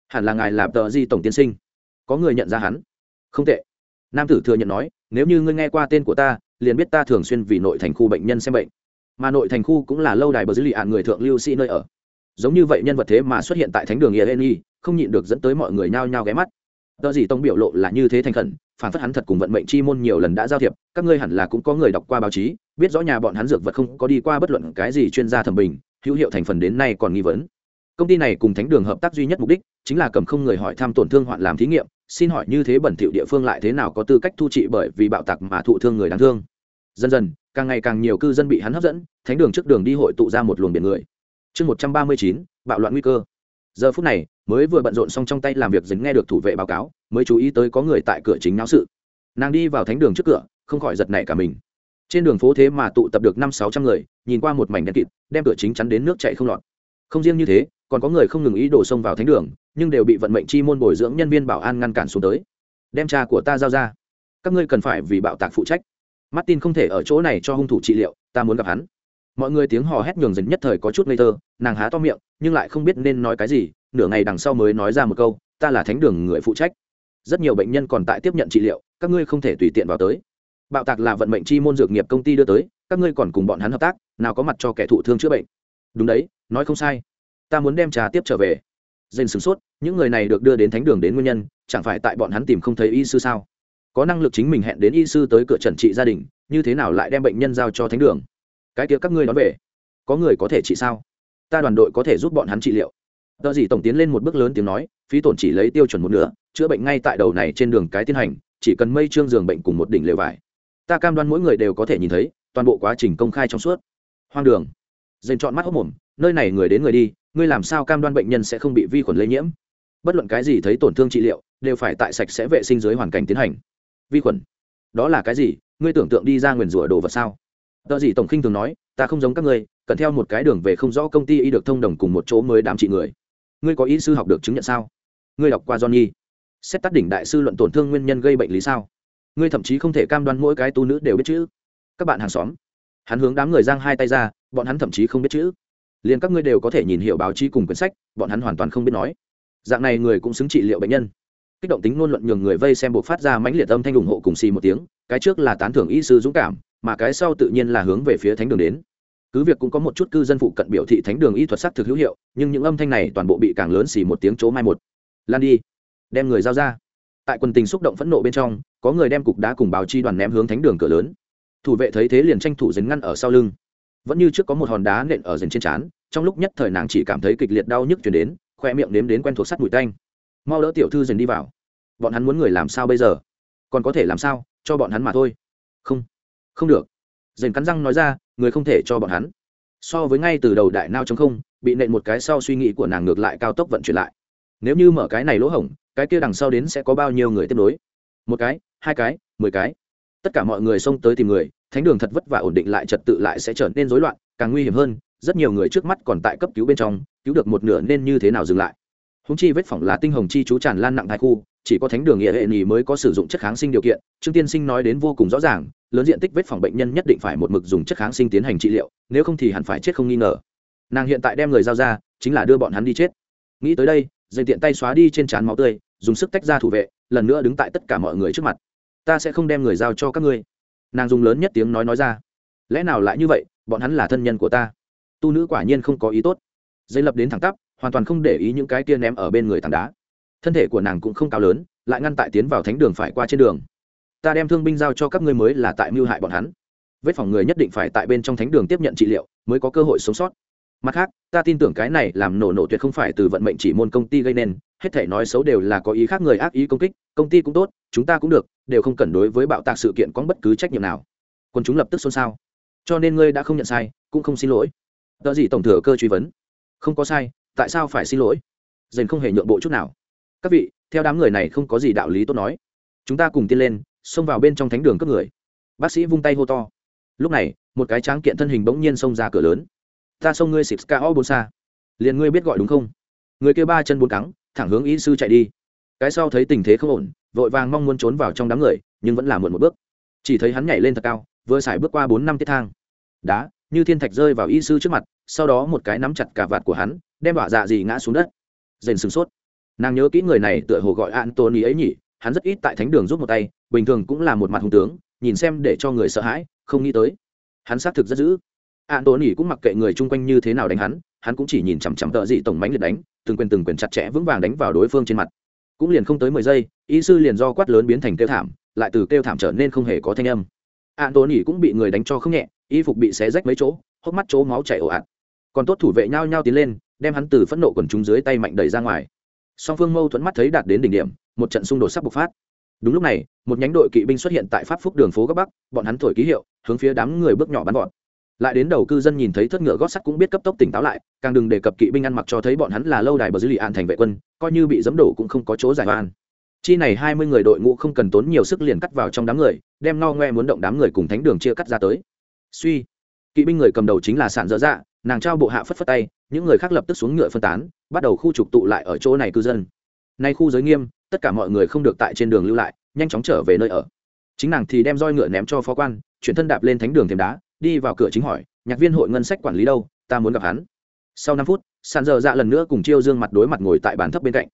Hẳn là ngài làm tờ di tổng tiên sinh. Có người nhận ra hắn? Không tệ. Nam tử thừa nhận nói, nếu như ngươi nghe qua tên của ta, liền biết ta thường xuyên vì nội thành khu bệnh nhân xem bệnh. Mà nội thành khu cũng là lâu đài bờ dữ lì ạn người thượng lưu sĩ nơi ở giống như vậy nhân vật thế mà xuất hiện tại thánh đường ieni không nhịn được dẫn tới mọi người nhao nhao ghé mắt. Tờ gì tông biểu lộ là như thế thành khẩn, phản phất hắn thật cùng vận mệnh chi môn nhiều lần đã giao thiệp, các ngươi hẳn là cũng có người đọc qua báo chí, biết rõ nhà bọn hắn dược vật không có đi qua bất luận cái gì chuyên gia thẩm bình, hữu hiệu thành phần đến nay còn nghi vấn. Công ty này cùng thánh đường hợp tác duy nhất mục đích chính là cầm không người hỏi thăm tổn thương hoạn làm thí nghiệm, xin hỏi như thế bẩn thỉu địa phương lại thế nào có tư cách thu trị bởi vì bạo tặc mà thụ thương người đáng thương. Dần dần, càng ngày càng nhiều cư dân bị hắn hấp dẫn, thánh đường trước đường đi hội tụ ra một luồng biển người chương một trăm ba mươi chín, bạo loạn nguy cơ. Giờ phút này, mới vừa bận rộn xong trong tay làm việc dính nghe được thủ vệ báo cáo, mới chú ý tới có người tại cửa chính náo sự. Nàng đi vào thánh đường trước cửa, không khỏi giật nảy cả mình. Trên đường phố thế mà tụ tập được năm sáu trăm người, nhìn qua một mảnh đen kịt, đem cửa chính chắn đến nước chạy không lọt. Không riêng như thế, còn có người không ngừng ý đổ xông vào thánh đường, nhưng đều bị vận mệnh chi môn bồi dưỡng nhân viên bảo an ngăn cản xuống tới. Đem cha của ta giao ra. Các ngươi cần phải vì bạo tạc phụ trách. Martin không thể ở chỗ này cho hung thủ trị liệu, ta muốn gặp hắn mọi người tiếng hò hét nhường dần nhất thời có chút ngây thơ, nàng há to miệng, nhưng lại không biết nên nói cái gì, nửa ngày đằng sau mới nói ra một câu, ta là thánh đường người phụ trách. Rất nhiều bệnh nhân còn tại tiếp nhận trị liệu, các ngươi không thể tùy tiện vào tới. Bạo tạc là vận mệnh chi môn dược nghiệp công ty đưa tới, các ngươi còn cùng bọn hắn hợp tác, nào có mặt cho kẻ thụ thương chữa bệnh. Đúng đấy, nói không sai. Ta muốn đem trà tiếp trở về. Dành sửng sốt, những người này được đưa đến thánh đường đến nguyên nhân, chẳng phải tại bọn hắn tìm không thấy y sư sao? Có năng lực chính mình hẹn đến y sư tới cửa trần trị gia đình, như thế nào lại đem bệnh nhân giao cho thánh đường? Cái kia các ngươi đón về. Có người có thể trị sao? Ta đoàn đội có thể giúp bọn hắn trị liệu. Tờ gì tổng tiến lên một bước lớn tiếng nói, phí tổn chỉ lấy tiêu chuẩn một nửa, chữa bệnh ngay tại đầu này trên đường cái tiến hành, chỉ cần mây trương giường bệnh cùng một đỉnh lều vải. Ta cam đoan mỗi người đều có thể nhìn thấy, toàn bộ quá trình công khai trong suốt. Hoang đường. Dành chọn mắt hốc mồm, nơi này người đến người đi, ngươi làm sao cam đoan bệnh nhân sẽ không bị vi khuẩn lây nhiễm? Bất luận cái gì thấy tổn thương trị liệu, đều phải tại sạch sẽ vệ sinh dưới hoàn cảnh tiến hành. Vi khuẩn? Đó là cái gì? Ngươi tưởng tượng đi ra nguyền rủa đồ vật sao? Tờ gì tổng khinh thường nói, ta không giống các ngươi, cần theo một cái đường về không rõ công ty y được thông đồng cùng một chỗ mới đám trị người. Ngươi có ý sư học được chứng nhận sao? Ngươi đọc qua johnny. Xét tắt đỉnh đại sư luận tổn thương nguyên nhân gây bệnh lý sao? Ngươi thậm chí không thể cam đoan mỗi cái tu nữ đều biết chữ. Các bạn hàng xóm. Hắn hướng đám người giang hai tay ra, bọn hắn thậm chí không biết chữ. Liền các ngươi đều có thể nhìn hiểu báo chí cùng quyển sách, bọn hắn hoàn toàn không biết nói. Dạng này người cũng xứng trị liệu bệnh nhân. Kích động tính ngôn luận nhường người vây xem buộc phát ra mãnh liệt âm thanh ủng hộ cùng xì một tiếng, cái trước là tán thưởng y sư dũng cảm mà cái sau tự nhiên là hướng về phía thánh đường đến. Cứ việc cũng có một chút cư dân phụ cận biểu thị thánh đường y thuật sắc thực hữu hiệu, nhưng những âm thanh này toàn bộ bị càng lớn xì một tiếng chỗ mai một. Lan đi, đem người giao ra. Tại quần tình xúc động phẫn nộ bên trong, có người đem cục đá cùng báo chi đoàn ném hướng thánh đường cửa lớn. Thủ vệ thấy thế liền tranh thủ dính ngăn ở sau lưng. Vẫn như trước có một hòn đá nện ở dần trên trán, trong lúc nhất thời nàng chỉ cảm thấy kịch liệt đau nhức chuyển đến, khoe miệng nếm đến quen thuộc sắt mùi tanh. Mau đỡ tiểu thư dần đi vào. Bọn hắn muốn người làm sao bây giờ? Còn có thể làm sao? Cho bọn hắn mà thôi. Không không được. Dần cắn răng nói ra, người không thể cho bọn hắn. So với ngay từ đầu đại nao chống không, bị nện một cái sau suy nghĩ của nàng ngược lại cao tốc vận chuyển lại. Nếu như mở cái này lỗ hổng, cái kia đằng sau đến sẽ có bao nhiêu người tiếp nối? Một cái, hai cái, mười cái. Tất cả mọi người xông tới tìm người, thánh đường thật vất vả ổn định lại, trật tự lại sẽ trở nên rối loạn, càng nguy hiểm hơn, rất nhiều người trước mắt còn tại cấp cứu bên trong, cứu được một nửa nên như thế nào dừng lại? Húng chi vết phỏng là tinh hồng chi chú tràn lan nặng hai khu chỉ có thánh đường nghĩa hệ nhì mới có sử dụng chất kháng sinh điều kiện, trương tiên sinh nói đến vô cùng rõ ràng, lớn diện tích vết phòng bệnh nhân nhất định phải một mực dùng chất kháng sinh tiến hành trị liệu, nếu không thì hẳn phải chết không nghi ngờ. Nàng hiện tại đem người giao ra, chính là đưa bọn hắn đi chết. Nghĩ tới đây, dây tiện tay xóa đi trên trán máu tươi, dùng sức tách ra thủ vệ, lần nữa đứng tại tất cả mọi người trước mặt. Ta sẽ không đem người giao cho các ngươi. Nàng dùng lớn nhất tiếng nói nói ra. Lẽ nào lại như vậy, bọn hắn là thân nhân của ta? Tu nữ quả nhiên không có ý tốt. Dây lập đến thẳng tắp, hoàn toàn không để ý những cái kia ném ở bên người tảng đá thân thể của nàng cũng không cao lớn, lại ngăn tại tiến vào thánh đường phải qua trên đường. Ta đem thương binh giao cho các ngươi mới là tại mưu hại bọn hắn. Vết phòng người nhất định phải tại bên trong thánh đường tiếp nhận trị liệu, mới có cơ hội sống sót. Mặt khác, ta tin tưởng cái này làm nổ nổ tuyệt không phải từ vận mệnh chỉ môn công ty gây nên, hết thể nói xấu đều là có ý khác người ác ý công kích, công ty cũng tốt, chúng ta cũng được, đều không cần đối với bạo tạc sự kiện có bất cứ trách nhiệm nào. Quân chúng lập tức xôn xao. Cho nên ngươi đã không nhận sai, cũng không xin lỗi. Tờ gì tổng thừa cơ truy vấn? Không có sai, tại sao phải xin lỗi? Dành không hề nhượng bộ chút nào các vị, theo đám người này không có gì đạo lý tốt nói. Chúng ta cùng tiên lên, xông vào bên trong thánh đường cướp người. Bác sĩ vung tay hô to. Lúc này, một cái tráng kiện thân hình bỗng nhiên xông ra cửa lớn. Ta xông ngươi xịt ca o bôn xa. Liền ngươi biết gọi đúng không? Người kêu ba chân bốn cắng thẳng hướng ý sư chạy đi. Cái sau thấy tình thế không ổn, vội vàng mong muốn trốn vào trong đám người, nhưng vẫn là muộn một bước. Chỉ thấy hắn nhảy lên thật cao, vừa xài bước qua bốn năm tiết thang. Đá, như thiên thạch rơi vào y sư trước mặt, sau đó một cái nắm chặt cả vạt của hắn, đem đọa dạ gì ngã xuống đất. Dền sửng sốt nàng nhớ kỹ người này tựa hồ gọi antony ấy nhỉ, hắn rất ít tại thánh đường giúp một tay, bình thường cũng là một mặt hung tướng, nhìn xem để cho người sợ hãi, không nghĩ tới. Hắn xác thực rất dữ. Antony cũng mặc kệ người chung quanh như thế nào đánh hắn hắn cũng chỉ nhìn chằm chằm tợ dị tổng mánh liệt đánh, từng quyền từng quyền chặt chẽ vững vàng đánh vào đối phương trên mặt. Cũng liền không tới mười giây ý sư liền do quát lớn biến thành kêu thảm, lại từ kêu thảm trở nên không hề có thanh âm. Antony cũng bị người đánh cho không nhẹ, y phục bị xé rách mấy chỗ, hốc mắt chỗ máu chảy ồ ạt. Còn tốt thủ vệ nhau nhau tiến lên, đem hắn từ phẫn nộ quần chúng dưới tay mạnh đẩy ra ngoài song phương mâu thuẫn mắt thấy đạt đến đỉnh điểm, một trận xung đột sắp bộc phát. Đúng lúc này, một nhánh đội kỵ binh xuất hiện tại pháp phúc đường phố góc bắc, bọn hắn thổi ký hiệu, hướng phía đám người bước nhỏ bắn bọn. Lại đến đầu cư dân nhìn thấy thất ngựa gót sắt cũng biết cấp tốc tỉnh táo lại, càng đừng đề cập kỵ binh ăn mặc cho thấy bọn hắn là lâu đài bờ dư lì an thành vệ quân, coi như bị dẫm đổ cũng không có chỗ giải oan. Chi này hai mươi người đội ngũ không cần tốn nhiều sức liền cắt vào trong đám người, đem no ngoe muốn động đám người cùng thánh đường chia cắt ra tới. Suy. Kỵ binh người cầm đầu chính là sản dở dạ nàng trao bộ hạ phất phất tay, những người khác lập tức xuống ngựa phân tán, bắt đầu khu trục tụ lại ở chỗ này cư dân. Nay khu giới nghiêm, tất cả mọi người không được tại trên đường lưu lại, nhanh chóng trở về nơi ở. Chính nàng thì đem roi ngựa ném cho phó quan, chuyển thân đạp lên thánh đường thềm đá, đi vào cửa chính hỏi, nhạc viên hội ngân sách quản lý đâu? Ta muốn gặp hắn. Sau năm phút, sàn dở dạ lần nữa cùng chiêu dương mặt đối mặt ngồi tại bàn thấp bên cạnh.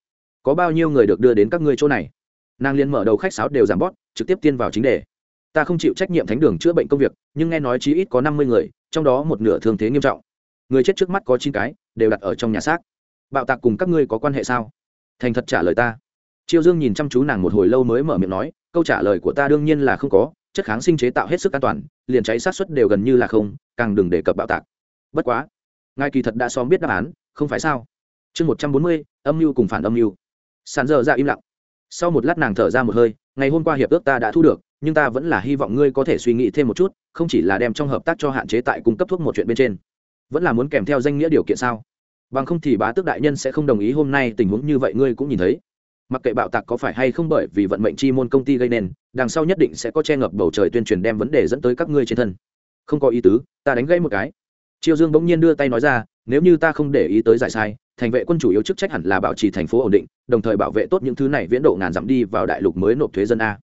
Có bao nhiêu người được đưa đến các ngươi chỗ này? Nàng liên mở đầu khách sáo đều giảm bót, trực tiếp tiên vào chính đề. Ta không chịu trách nhiệm thánh đường chữa bệnh công việc, nhưng nghe nói chí ít có năm mươi người, trong đó một nửa thương thế nghiêm trọng người chết trước mắt có chín cái, đều đặt ở trong nhà xác. Bạo tạc cùng các ngươi có quan hệ sao? Thành thật trả lời ta. Chiêu dương nhìn chăm chú nàng một hồi lâu mới mở miệng nói, câu trả lời của ta đương nhiên là không có, chất kháng sinh chế tạo hết sức an toàn, liền cháy sát xuất đều gần như là không, càng đừng đề cập bạo tạc. Bất quá, ngài kỳ thật đã xóm biết đáp án, không phải sao? Chương một trăm bốn mươi, âm mưu cùng phản âm mưu. Sàn dơ ra dạ im lặng. Sau một lát nàng thở ra một hơi, ngày hôm qua hiệp ước ta đã thu được, nhưng ta vẫn là hy vọng ngươi có thể suy nghĩ thêm một chút, không chỉ là đem trong hợp tác cho hạn chế tại cung cấp thuốc một chuyện bên trên vẫn là muốn kèm theo danh nghĩa điều kiện sao? Bằng không thì bá tước đại nhân sẽ không đồng ý hôm nay tình huống như vậy, ngươi cũng nhìn thấy. Mặc kệ bạo tạc có phải hay không bởi vì vận mệnh chi môn công ty gây nên, đằng sau nhất định sẽ có che ngập bầu trời tuyên truyền đem vấn đề dẫn tới các ngươi trên thân. Không có ý tứ, ta đánh gãy một cái. Triều dương bỗng nhiên đưa tay nói ra, nếu như ta không để ý tới giải sai, thành vệ quân chủ yếu chức trách hẳn là bảo trì thành phố ổn định, đồng thời bảo vệ tốt những thứ này viễn độ ngàn dặm đi vào đại lục mới nộp thuế dân a.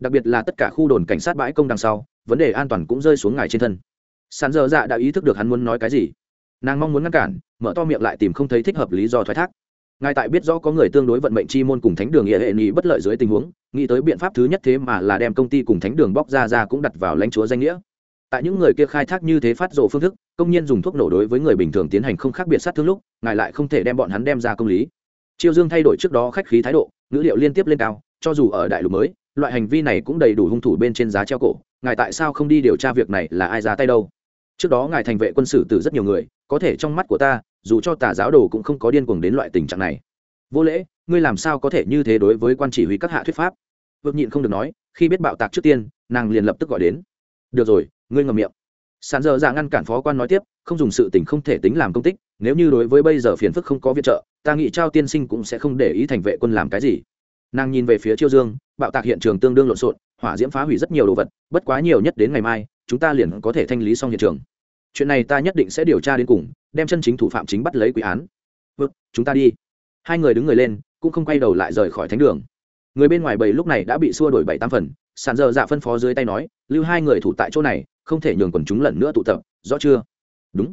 Đặc biệt là tất cả khu đồn cảnh sát bãi công đằng sau, vấn đề an toàn cũng rơi xuống ngài trên thân sàn dơ dạ đã ý thức được hắn muốn nói cái gì. Nàng mong muốn ngăn cản, mở to miệng lại tìm không thấy thích hợp lý do thoái thác. Ngài tại biết rõ có người tương đối vận mệnh chi môn cùng thánh đường nghĩa hệ nghị bất lợi dưới tình huống, nghĩ tới biện pháp thứ nhất thế mà là đem công ty cùng thánh đường bóc ra ra cũng đặt vào lãnh chúa danh nghĩa. Tại những người kia khai thác như thế phát rộ phương thức, công nhân dùng thuốc nổ đối với người bình thường tiến hành không khác biệt sát thương lúc, ngài lại không thể đem bọn hắn đem ra công lý. Chiêu dương thay đổi trước đó khách khí thái độ, ngữ liệu liên tiếp lên cao, cho dù ở đại lục mới, loại hành vi này cũng đầy đủ hung thủ bên trên giá treo cổ ngài tại sao không đi điều tra việc này là ai ra tay đâu? Trước đó ngài thành vệ quân sử từ rất nhiều người, có thể trong mắt của ta, dù cho tà giáo đồ cũng không có điên cuồng đến loại tình trạng này. Vô lễ, ngươi làm sao có thể như thế đối với quan chỉ huy các hạ thuyết pháp? Vượt nhịn không được nói, khi biết bạo tạc trước tiên, nàng liền lập tức gọi đến. Được rồi, ngươi ngầm miệng. Sàn dơ dạ ra ngăn cản phó quan nói tiếp, không dùng sự tình không thể tính làm công tích, nếu như đối với bây giờ phiền phức không có viện trợ, ta nghĩ trao tiên sinh cũng sẽ không để ý thành vệ quân làm cái gì. Nàng nhìn về phía chiêu dương, bạo tạc hiện trường tương đương lộn xộn hỏa diễm phá hủy rất nhiều đồ vật, bất quá nhiều nhất đến ngày mai, chúng ta liền có thể thanh lý xong hiện trường. Chuyện này ta nhất định sẽ điều tra đến cùng, đem chân chính thủ phạm chính bắt lấy quý án. Vâng chúng ta đi. Hai người đứng người lên, cũng không quay đầu lại rời khỏi thánh đường. Người bên ngoài bầy lúc này đã bị xua đổi bảy tam phần, sàn dơ dạ phân phó dưới tay nói, lưu hai người thủ tại chỗ này, không thể nhường quần chúng lần nữa tụ tập, rõ chưa? Đúng.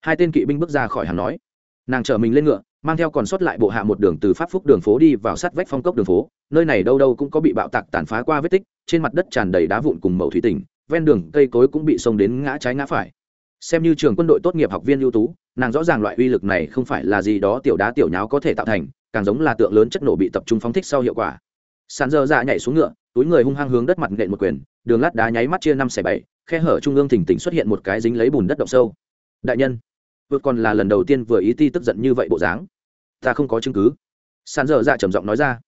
Hai tên kỵ binh bước ra khỏi hàng nói. Nàng chở mình lên ngựa mang theo còn sót lại bộ hạ một đường từ pháp phúc đường phố đi vào sát vách phong cốc đường phố. Nơi này đâu đâu cũng có bị bạo tạc tàn phá qua vết tích, trên mặt đất tràn đầy đá vụn cùng màu thủy tỉnh ven đường cây cối cũng bị xông đến ngã trái ngã phải. Xem như trường quân đội tốt nghiệp học viên ưu tú, nàng rõ ràng loại uy lực này không phải là gì đó tiểu đá tiểu nháo có thể tạo thành, càng giống là tượng lớn chất nổ bị tập trung phóng thích sau hiệu quả. Sàn dơ dạ nhảy xuống ngựa, túi người hung hăng hướng đất mặt nện một quyền, đường lát đá nháy mắt chia năm xẻ bảy, khe hở trung ương thỉnh tỉnh xuất hiện một cái dính lấy bùn đất động sâu. Đại nhân, vượt còn là lần đầu tiên vừa ý ti tức giận như vậy bộ dáng ta không có chứng cứ. Sàn dở dạ trầm giọng nói ra.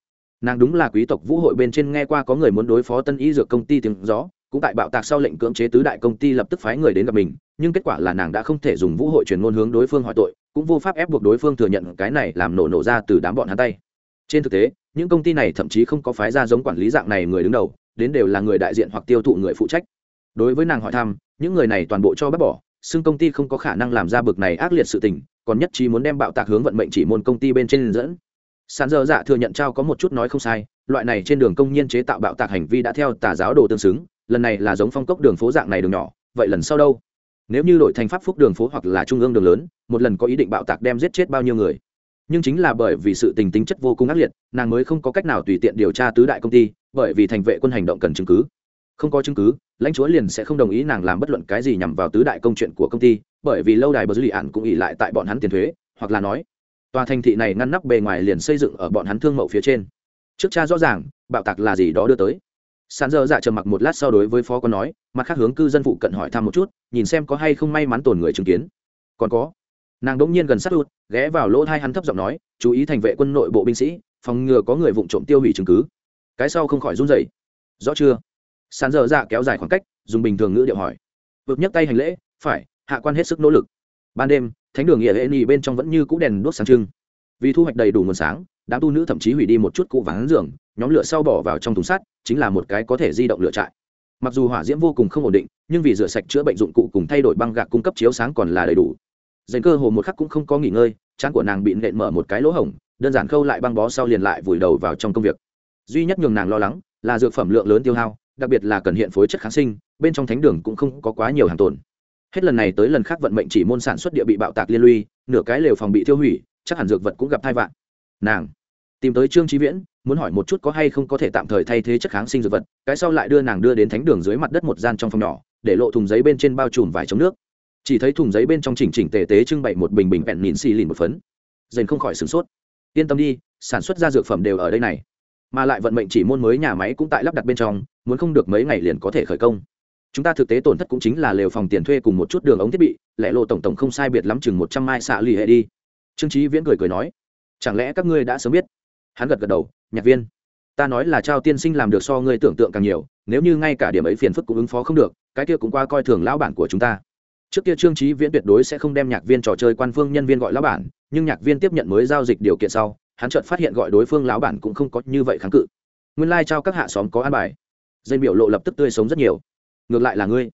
Nàng đúng là quý tộc vũ hội bên trên nghe qua có người muốn đối phó tân y dược công ty tiếng gió, cũng tại bạo tạc sau lệnh cưỡng chế tứ đại công ty lập tức phái người đến gặp mình, nhưng kết quả là nàng đã không thể dùng vũ hội truyền ngôn hướng đối phương hỏi tội, cũng vô pháp ép buộc đối phương thừa nhận cái này làm nổ nổ ra từ đám bọn hắn tay. Trên thực tế, những công ty này thậm chí không có phái ra giống quản lý dạng này người đứng đầu, đến đều là người đại diện hoặc tiêu thụ người phụ trách. Đối với nàng hỏi thăm, những người này toàn bộ cho bác bỏ, xưng công ty không có khả năng làm ra bực này ác liệt sự tình còn nhất trí muốn đem bạo tạc hướng vận mệnh chỉ môn công ty bên trên dẫn. Sàn dơ dạ thừa nhận trao có một chút nói không sai, loại này trên đường công nhân chế tạo bạo tạc hành vi đã theo tà giáo đồ tương xứng, lần này là giống phong cốc đường phố dạng này đường nhỏ, vậy lần sau đâu? Nếu như đổi thành pháp phúc đường phố hoặc là trung ương đường lớn, một lần có ý định bạo tạc đem giết chết bao nhiêu người? Nhưng chính là bởi vì sự tình tính chất vô cùng ác liệt, nàng mới không có cách nào tùy tiện điều tra tứ đại công ty, bởi vì thành vệ quân hành động cần chứng cứ. Không có chứng cứ, lãnh chúa liền sẽ không đồng ý nàng làm bất luận cái gì nhằm vào tứ đại công chuyện của công ty bởi vì lâu đài bờ dư lì ạn cũng ỉ lại tại bọn hắn tiền thuế, hoặc là nói, tòa thành thị này ngăn nắp bề ngoài liền xây dựng ở bọn hắn thương mậu phía trên. Trước cha rõ ràng, bạo tạc là gì đó đưa tới. Sàn dơ dạ trầm mặc một lát sau đối với phó có nói, mặt khác hướng cư dân phụ cận hỏi thăm một chút, nhìn xem có hay không may mắn tồn người chứng kiến. Còn có, nàng đỗng nhiên gần sát hụt, ghé vào lỗ hai hắn thấp giọng nói, chú ý thành vệ quân nội bộ binh sĩ, phòng ngừa có người vụ trộm tiêu hủy chứng cứ. Cái sau không khỏi run rẩy. Rõ chưa? Sàn dơ dạ kéo dài khoảng cách, dùng bình thường ngữ điệu hỏi. Vượt nhấc tay hành lễ, phải hạ quan hết sức nỗ lực. Ban đêm, thánh đường nghĩa hệ nhì bên trong vẫn như cũ đèn đốt sáng trưng. Vì thu hoạch đầy đủ nguồn sáng, đám tu nữ thậm chí hủy đi một chút cụ vắng giường, nhóm lửa sau bỏ vào trong thùng sắt, chính là một cái có thể di động lửa trại. Mặc dù hỏa diễm vô cùng không ổn định, nhưng vì rửa sạch chữa bệnh dụng cụ cùng thay đổi băng gạc cung cấp chiếu sáng còn là đầy đủ. Dành cơ hồ một khắc cũng không có nghỉ ngơi, trán của nàng bị nện mở một cái lỗ hổng, đơn giản khâu lại băng bó sau liền lại vùi đầu vào trong công việc. Duy nhất nhường nàng lo lắng, là dược phẩm lượng lớn tiêu hao, đặc biệt là cần hiện phối chất kháng sinh, bên trong thánh đường cũng không có quá nhiều hàng tồn hết lần này tới lần khác vận mệnh chỉ môn sản xuất địa bị bạo tạc liên lụy, nửa cái lều phòng bị tiêu hủy, chắc hẳn dược vật cũng gặp thai vạn nàng tìm tới trương trí viễn, muốn hỏi một chút có hay không có thể tạm thời thay thế chất kháng sinh dược vật, cái sau lại đưa nàng đưa đến thánh đường dưới mặt đất một gian trong phòng nhỏ, để lộ thùng giấy bên trên bao trùm vải chống nước. Chỉ thấy thùng giấy bên trong chỉnh chỉnh tề tế trưng bày một bình bình bẹn nhìn xì lìn một phấn. Dền không khỏi sửng sốt. Yên tâm đi, sản xuất ra dược phẩm đều ở đây này. Mà lại vận mệnh chỉ môn mới nhà máy cũng tại lắp đặt bên trong, muốn không được mấy ngày liền có thể khởi công chúng ta thực tế tổn thất cũng chính là lều phòng tiền thuê cùng một chút đường ống thiết bị lẽ lộ tổng tổng không sai biệt lắm chừng một trăm mai xạ lì hệ đi. Trương trí viễn cười cười nói, chẳng lẽ các ngươi đã sớm biết? Hắn gật gật đầu, nhạc viên, ta nói là trao tiên sinh làm được so ngươi tưởng tượng càng nhiều, nếu như ngay cả điểm ấy phiền phức cũng ứng phó không được, cái kia cũng qua coi thường lão bản của chúng ta. Trước kia trương trí viễn tuyệt đối sẽ không đem nhạc viên trò chơi quan phương nhân viên gọi lão bản, nhưng nhạc viên tiếp nhận mới giao dịch điều kiện sau, hắn chợt phát hiện gọi đối phương lão bản cũng không có như vậy kháng cự. Nguyên lai、like、trao các hạ xóm có an bài. Dây biểu lộ lập tức tươi sống rất nhiều ngược lại là ngươi.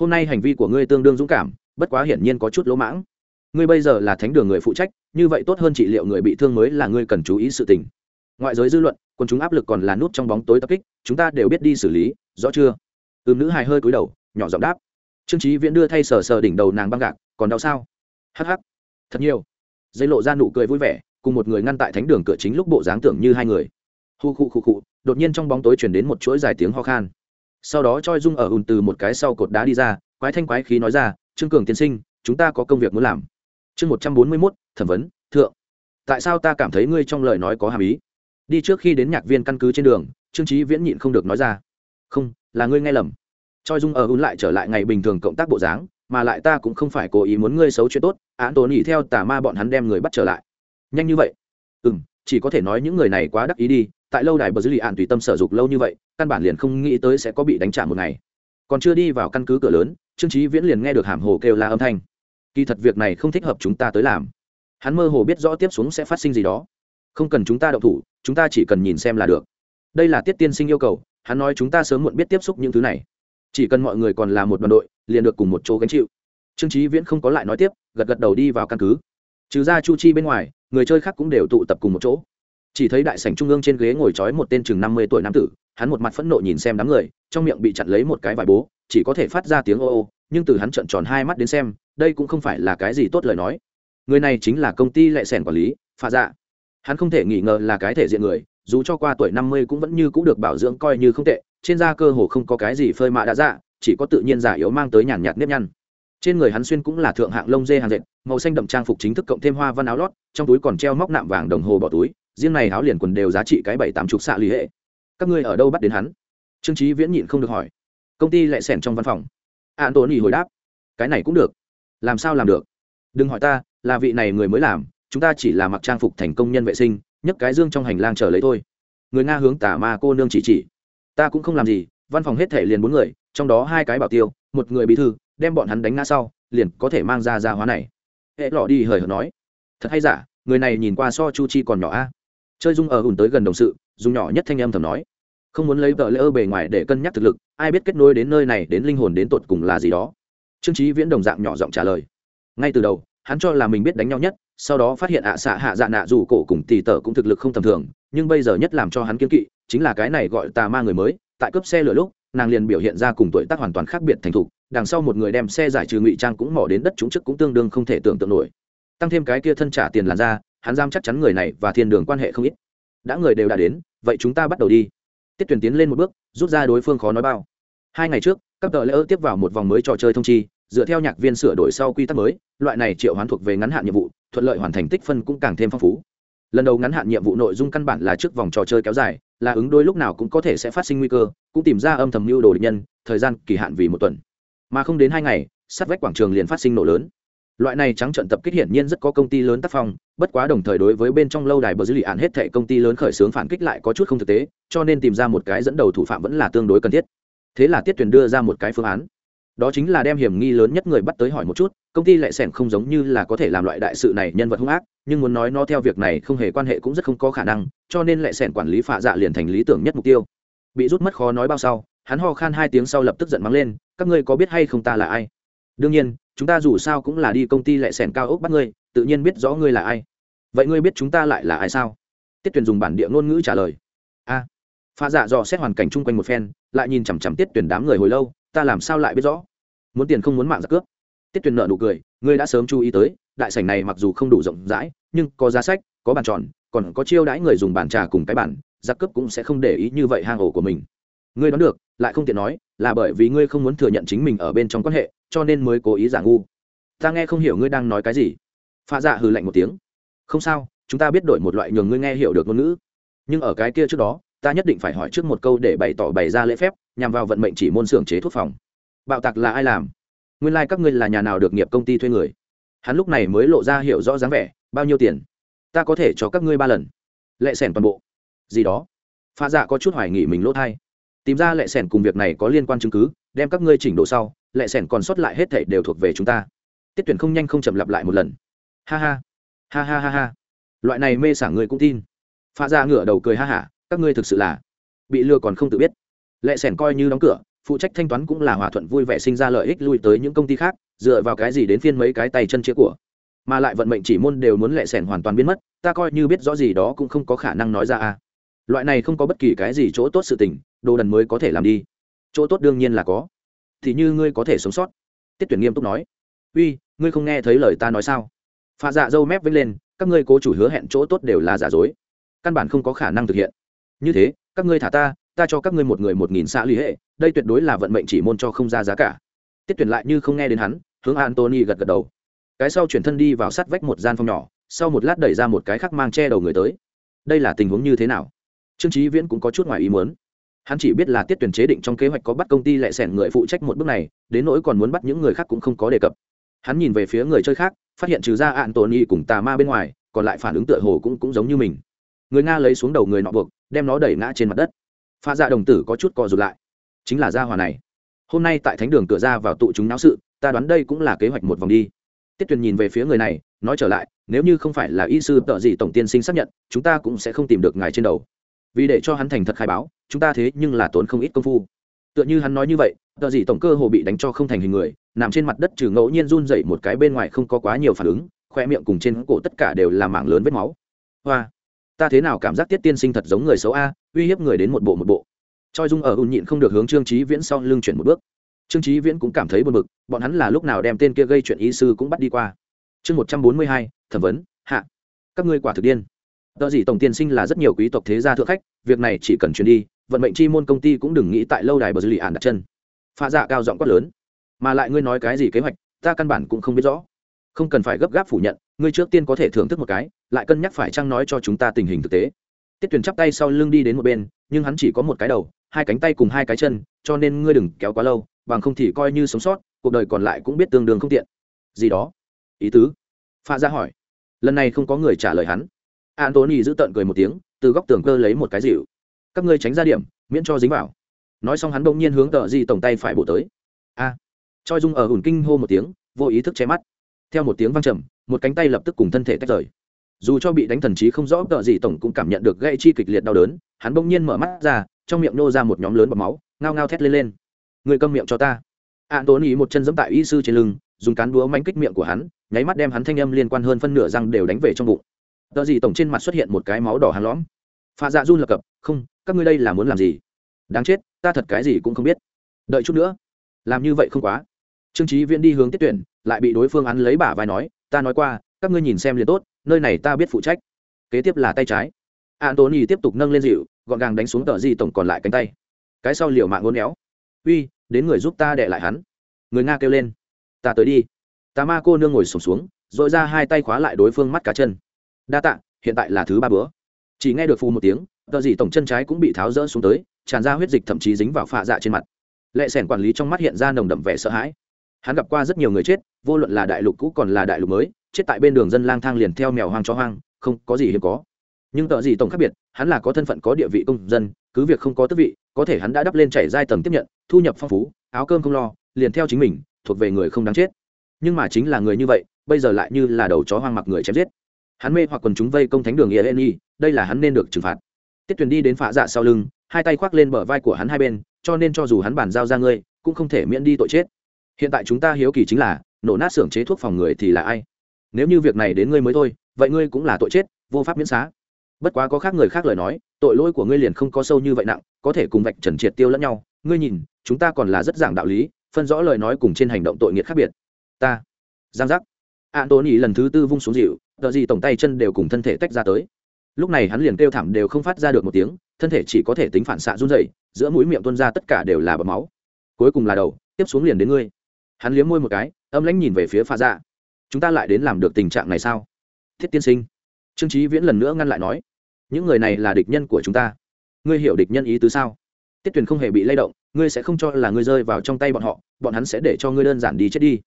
Hôm nay hành vi của ngươi tương đương dũng cảm, bất quá hiển nhiên có chút lỗ mãng. Ngươi bây giờ là thánh đường người phụ trách, như vậy tốt hơn trị liệu người bị thương mới là ngươi cần chú ý sự tình. Ngoại giới dư luận, quân chúng áp lực còn là nút trong bóng tối tập kích, chúng ta đều biết đi xử lý, rõ chưa? Ừm nữ hài hơi cúi đầu, nhỏ giọng đáp. Trương trí viễn đưa thay sờ sờ đỉnh đầu nàng băng gạc, còn đau sao? Hắc hắc. Thật nhiều. Dây lộ ra nụ cười vui vẻ, cùng một người ngăn tại thánh đường cửa chính lúc bộ dáng tưởng như hai người. Hu khu khu khu, đột nhiên trong bóng tối chuyển đến một chuỗi dài tiếng ho khan sau đó choi dung ở ùn từ một cái sau cột đá đi ra, quái thanh quái khí nói ra, trương cường tiên sinh, chúng ta có công việc muốn làm. Chương một trăm bốn mươi mốt, thẩm vấn, thượng. Tại sao ta cảm thấy ngươi trong lời nói có hàm ý? Đi trước khi đến nhạc viên căn cứ trên đường, trương trí viễn nhịn không được nói ra. Không, là ngươi nghe lầm. Choi dung ở ùn lại trở lại ngày bình thường cộng tác bộ dáng, mà lại ta cũng không phải cố ý muốn ngươi xấu chuyện tốt án tồn ỉ theo tà ma bọn hắn đem người bắt trở lại. Nhanh như vậy? Ừ m chỉ có thể nói những người này quá đắc ý đi, tại lâu đài bờ dư lì ạn tùy tâm sở dục lâu như vậy, căn bản liền không nghĩ tới sẽ có bị đánh trả một ngày. Còn chưa đi vào căn cứ cửa lớn, trương trí viễn liền nghe được hàm hồ kêu la âm thanh. Kỳ thật việc này không thích hợp chúng ta tới làm. Hắn mơ hồ biết rõ tiếp xuống sẽ phát sinh gì đó. Không cần chúng ta đậu thủ, chúng ta chỉ cần nhìn xem là được. Đây là tiết tiên sinh yêu cầu, hắn nói chúng ta sớm muộn biết tiếp xúc những thứ này. Chỉ cần mọi người còn là một đoàn đội, liền được cùng một chỗ gánh chịu. Trương trí viễn không có lại nói tiếp, gật gật đầu đi vào căn cứ. Trừ ra chu chi bên ngoài người chơi khác cũng đều tụ tập cùng một chỗ. Chỉ thấy đại sảnh trung ương trên ghế ngồi trói một tên chừng năm mươi tuổi nam tử, hắn một mặt phẫn nộ nhìn xem đám người, trong miệng bị chặn lấy một cái vải bố, chỉ có thể phát ra tiếng ô ô, nhưng từ hắn trợn tròn hai mắt đến xem, đây cũng không phải là cái gì tốt lời nói. Người này chính là công ty lệ sẻn quản lý pha dạ. Hắn không thể nghi ngờ là cái thể diện người, dù cho qua tuổi năm mươi cũng vẫn như cũng được bảo dưỡng coi như không tệ, trên da cơ hồ không có cái gì phơi mạ đã dạ chỉ có tự nhiên giả yếu mang tới nhàn nhạt nếp nhăn trên người hắn xuyên cũng là thượng hạng lông dê hàng dệt, màu xanh đậm trang phục chính thức cộng thêm hoa văn áo lót, trong túi còn treo móc nạm vàng đồng hồ bỏ túi, riêng này áo liền quần đều giá trị cái bảy tám chục xạ lý hệ. Các ngươi ở đâu bắt đến hắn? Trương trí viễn nhịn không được hỏi. Công ty lại xẻn trong văn phòng. An tony hồi đáp. Cái này cũng được. Làm sao làm được? Đừng hỏi ta, là vị này người mới làm, chúng ta chỉ là mặc trang phục thành công nhân vệ sinh, nhấc cái dương trong hành lang chờ lấy thôi. Người nga hướng tả ma cô nương chỉ chỉ. Ta cũng không làm gì, văn phòng hết thể liền bốn người, trong đó hai cái bảo tiêu, một người bí thư đem bọn hắn đánh ngã sau, liền có thể mang ra ra hóa này. Hệ lọ đi hời hợt nói, thật hay giả, người này nhìn qua so chu chi còn nhỏ a. Chơi dung ở ùn tới gần đồng sự, dùng nhỏ nhất thanh âm thầm nói, không muốn lấy vợ lỡ bề ngoài để cân nhắc thực lực, ai biết kết nối đến nơi này đến linh hồn đến tột cùng là gì đó. Trương trí viễn đồng dạng nhỏ giọng trả lời. Ngay từ đầu, hắn cho là mình biết đánh nhau nhất, sau đó phát hiện ạ xạ hạ dạ nạ dù cổ cùng tì tở cũng thực lực không tầm thường, nhưng bây giờ nhất làm cho hắn kiên kỵ, chính là cái này gọi tà ma người mới, tại cướp xe lửa lúc nàng liền biểu hiện ra cùng tuổi tác hoàn toàn khác biệt thành thục, đằng sau một người đem xe giải trừ ngụy trang cũng mỏ đến đất chúng chức cũng tương đương không thể tưởng tượng nổi. Tăng thêm cái kia thân trả tiền làn ra, hắn giam chắc chắn người này và thiên đường quan hệ không ít. Đã người đều đã đến, vậy chúng ta bắt đầu đi. Tiết tuyển tiến lên một bước, rút ra đối phương khó nói bao. Hai ngày trước, các tờ lễ ơ tiếp vào một vòng mới trò chơi thông chi, dựa theo nhạc viên sửa đổi sau quy tắc mới, loại này triệu hoán thuộc về ngắn hạn nhiệm vụ, thuận lợi hoàn thành tích phân cũng càng thêm phong phú lần đầu ngắn hạn nhiệm vụ nội dung căn bản là trước vòng trò chơi kéo dài, là ứng đôi lúc nào cũng có thể sẽ phát sinh nguy cơ, cũng tìm ra âm thầm mưu đồ địch nhân, thời gian kỳ hạn vì một tuần. Mà không đến hai ngày, sát vách quảng trường liền phát sinh nổ lớn. Loại này trắng trận tập kích hiển nhiên rất có công ty lớn tác phong, bất quá đồng thời đối với bên trong lâu đài bờ dữ liệu ạn hết thệ công ty lớn khởi xướng phản kích lại có chút không thực tế, cho nên tìm ra một cái dẫn đầu thủ phạm vẫn là tương đối cần thiết. Thế là tiết tuyển đưa ra một cái phương án đó chính là đem hiểm nghi lớn nhất người bắt tới hỏi một chút công ty lệ sẻn không giống như là có thể làm loại đại sự này nhân vật hung ác nhưng muốn nói nó theo việc này không hề quan hệ cũng rất không có khả năng cho nên lệ sẻn quản lý phạ dạ liền thành lý tưởng nhất mục tiêu. Bị rút mất khó nói bao sau hắn ho khan hai tiếng sau lập tức giận mắng lên các ngươi có biết hay không ta là ai? Đương nhiên chúng ta dù sao cũng là đi công ty lệ sẻn cao ốc bắt ngươi tự nhiên biết rõ ngươi là ai. Vậy ngươi biết chúng ta lại là ai sao? Tiết tuyền dùng bản địa ngôn ngữ trả lời. A. À, pha dạ dò xét hoàn cảnh chung quanh một phen lại nhìn chằm chằm tiết tuyển đám người hồi lâu ta làm sao lại biết rõ? Muốn tiền không muốn mạng giặc cướp. Tiết Tuyền nợ nụ cười, ngươi đã sớm chú ý tới, đại sảnh này mặc dù không đủ rộng rãi, nhưng có giá sách, có bàn tròn, còn có chiêu đãi người dùng bàn trà cùng cái bản giặc cướp cũng sẽ không để ý như vậy hang ổ của mình. Ngươi đoán được, lại không tiện nói, là bởi vì ngươi không muốn thừa nhận chính mình ở bên trong quan hệ, cho nên mới cố ý giả ngu. Ta nghe không hiểu ngươi đang nói cái gì. Pha dạ hừ lạnh một tiếng. Không sao, chúng ta biết đổi một loại nhường ngươi nghe hiểu được ngôn ngữ. Nhưng ở cái kia trước đó, ta nhất định phải hỏi trước một câu để bày tỏ bày ra lễ phép nhằm vào vận mệnh chỉ môn xưởng chế thuốc phòng. Bạo tạc là ai làm? Nguyên lai、like、các ngươi là nhà nào được nghiệp công ty thuê người? Hắn lúc này mới lộ ra hiểu rõ dáng vẻ, bao nhiêu tiền? Ta có thể cho các ngươi ba lần. Lệ sẻn toàn bộ. Gì đó. Pha dạ có chút hoài nghỉ mình lỗ thai. Tìm ra lệ sẻn cùng việc này có liên quan chứng cứ, đem các ngươi chỉnh độ sau, lệ sẻn còn sót lại hết thảy đều thuộc về chúng ta. Tiết tuyển không nhanh không chậm lặp lại một lần. Ha ha. Ha ha ha ha. Loại này mê sảng người cũng tin. Pha ra dạ ngửa đầu cười ha hả, các ngươi thực sự là bị lừa còn không tự biết lệ sẻn coi như đóng cửa, phụ trách thanh toán cũng là hòa thuận vui vẻ sinh ra lợi ích lui tới những công ty khác, dựa vào cái gì đến phiên mấy cái tay chân chia của. Mà lại vận mệnh chỉ môn đều muốn lệ sẻn hoàn toàn biến mất, ta coi như biết rõ gì đó cũng không có khả năng nói ra à loại này không có bất kỳ cái gì chỗ tốt sự tình, đồ đần mới có thể làm đi. Chỗ tốt đương nhiên là có. Thì như ngươi có thể sống sót. Tiết tuyển nghiêm túc nói. Uy, ngươi không nghe thấy lời ta nói sao? Pha dạ dâu mép vênh lên, các ngươi cố chủ hứa hẹn chỗ tốt đều là giả dối. Căn bản không có khả năng thực hiện. Như thế, các ngươi thả ta ta cho các ngươi một người một nghìn xã lý hệ, đây tuyệt đối là vận mệnh chỉ môn cho không ra giá cả. Tiết tuyển lại như không nghe đến hắn, hướng antony gật gật đầu. Cái sau chuyển thân đi vào sát vách một gian phòng nhỏ, sau một lát đẩy ra một cái khác mang che đầu người tới. Đây là tình huống như thế nào? Trương trí viễn cũng có chút ngoài ý muốn. Hắn chỉ biết là tiết tuyển chế định trong kế hoạch có bắt công ty lệ sẻn người phụ trách một bước này, đến nỗi còn muốn bắt những người khác cũng không có đề cập. Hắn nhìn về phía người chơi khác, phát hiện trừ ra ạn tổn y cùng tà ma bên ngoài, còn lại phản ứng tựa hồ cũng cũng giống như mình. Người nga lấy xuống đầu người nọ buộc, đem nó đẩy ngã trên mặt đất pha dạ đồng tử có chút co rụt lại. Chính là gia hòa này. Hôm nay tại thánh đường cửa ra vào tụ chúng náo sự, ta đoán đây cũng là kế hoạch một vòng đi. Tiết tuyền nhìn về phía người này, nói trở lại, nếu như không phải là y sư tợ gì tổng tiên sinh xác nhận, chúng ta cũng sẽ không tìm được ngài trên đầu. Vì để cho hắn thành thật khai báo, chúng ta thế nhưng là tốn không ít công phu. Tựa như hắn nói như vậy, tợ gì tổng cơ hồ bị đánh cho không thành hình người, nằm trên mặt đất trừ ngẫu nhiên run dậy một cái bên ngoài không có quá nhiều phản ứng, khoe miệng cùng trên cổ tất cả đều là mảng lớn vết máu. Hoa, ta thế nào cảm giác tiết tiên sinh thật giống người xấu a uy hiếp người đến một bộ một bộ choi dung ở ùn nhịn không được hướng trương trí viễn sau lưng chuyển một bước trương trí viễn cũng cảm thấy buồn bực bọn hắn là lúc nào đem tên kia gây chuyện ý sư cũng bắt đi qua chương một trăm bốn mươi hai thẩm vấn hạ các ngươi quả thực điên Tờ gì tổng tiên sinh là rất nhiều quý tộc thế gia thượng khách, việc này chỉ cần chuyển đi, vận mệnh chi môn công ty cũng đừng nghĩ tại lâu đài bờ dư lì ản đặt chân. Pha dạ cao giọng quát lớn, mà lại ngươi nói cái gì kế hoạch, ta căn bản cũng không biết rõ. Không cần phải gấp gáp phủ nhận, ngươi trước tiên có thể thưởng thức một cái, lại cân nhắc phải chăng nói cho chúng ta tình hình thực tế. Tiết Tuyền chắp tay sau lưng đi đến một bên, nhưng hắn chỉ có một cái đầu, hai cánh tay cùng hai cái chân, cho nên ngươi đừng kéo quá lâu, bằng không thì coi như sống sót, cuộc đời còn lại cũng biết tương đương không tiện. Gì đó? Ý tứ? Pha gia hỏi. Lần này không có người trả lời hắn antony giữ tợn cười một tiếng từ góc tường cơ lấy một cái dịu các ngươi tránh ra điểm miễn cho dính vào nói xong hắn bỗng nhiên hướng tờ di tổng tay phải bổ tới a à, choi dung ở hùn kinh hô một tiếng vô ý thức che mắt theo một tiếng vang trầm một cánh tay lập tức cùng thân thể tách rời dù cho bị đánh thần trí không rõ, tợ gì tổng cũng cảm nhận được gây chi kịch liệt đau đớn, hắn bỗng nhiên mở mắt ra, trong miệng nô ra một nhóm lớn bọt máu, ngao ngao thét lên lên. Người câm miệng cho ta. An tốn ý một chân giẫm tại y sư trên lưng, dùng cán búa mánh kích miệng của hắn, nháy mắt đem hắn thanh âm liên quan hơn phân nửa răng đều đánh về trong bụng. Tợ gì tổng trên mặt xuất hiện một cái máu đỏ hàng lõm. Pha dạ run lập cập, không, các ngươi đây là muốn làm gì? Đáng chết, ta thật cái gì cũng không biết. Đợi chút nữa. Làm như vậy không quá. Trương trí viễn đi hướng tiết tuyển, lại bị đối phương án lấy bả vai nói, ta nói qua, các ngươi nhìn xem liền tốt nơi này ta biết phụ trách. Kế tiếp là tay trái. Antony tiếp tục nâng lên dịu gọn gàng đánh xuống tờ di tổng còn lại cánh tay. Cái sau liều mạng ngôn éo. Uy đến người giúp ta đệ lại hắn. Người nga kêu lên. Ta tới đi. Tà ma cô nương ngồi sổm xuống, dội ra hai tay khóa lại đối phương mắt cá chân. Đa tạ hiện tại là thứ ba bữa. Chỉ nghe được phù một tiếng tờ gì tổng chân trái cũng bị tháo rỡ xuống tới tràn ra huyết dịch thậm chí dính vào phạ dạ trên mặt. Lệ sẻn quản lý trong mắt hiện ra nồng đậm vẻ sợ hãi. Hắn gặp qua rất nhiều người chết vô luận là đại lục cũ còn là đại lục mới chết tại bên đường dân lang thang liền theo mèo hoang cho hoang, không có gì hiếm có. Nhưng tợ gì tổng khác biệt, hắn là có thân phận có địa vị công dân, cứ việc không có tước vị, có thể hắn đã đắp lên chảy giai tầng tiếp nhận, thu nhập phong phú, áo cơm không lo, liền theo chính mình, thuộc về người không đáng chết. Nhưng mà chính là người như vậy, bây giờ lại như là đầu chó hoang mặc người chém giết. Hắn mê hoặc quần chúng vây công thánh đường yên y đây là hắn nên được trừng phạt. Tiết tuyền đi đến phạ dạ sau lưng, hai tay khoác lên bờ vai của hắn hai bên, cho nên cho dù hắn bàn giao ra ngươi, cũng không thể miễn đi tội chết. Hiện tại chúng ta hiếu kỳ chính là, nổ nát xưởng chế thuốc phòng người thì là ai? Nếu như việc này đến ngươi mới thôi, vậy ngươi cũng là tội chết, vô pháp miễn xá. Bất quá có khác người khác lời nói, tội lỗi của ngươi liền không có sâu như vậy nặng, có thể cùng vạch trần triệt tiêu lẫn nhau. Ngươi nhìn, chúng ta còn là rất giảng đạo lý, phân rõ lời nói cùng trên hành động tội nghiệt khác biệt. Ta, giang giác. An tốn ý lần thứ tư vung xuống dịu, tờ gì tổng tay chân đều cùng thân thể tách ra tới. Lúc này hắn liền kêu thảm đều không phát ra được một tiếng, thân thể chỉ có thể tính phản xạ run dày giữa mũi miệng tuân ra tất cả đều là bầm máu. Cuối cùng là đầu, tiếp xuống liền đến ngươi. Hắn liếm môi một cái, âm lãnh nhìn về phía pha dạ chúng ta lại đến làm được tình trạng này sao? Thiết tiên sinh, trương trí viễn lần nữa ngăn lại nói, những người này là địch nhân của chúng ta. Ngươi hiểu địch nhân ý tứ sao? Tiết tuyền không hề bị lay động, ngươi sẽ không cho là ngươi rơi vào trong tay bọn họ, bọn hắn sẽ để cho ngươi đơn giản đi chết đi.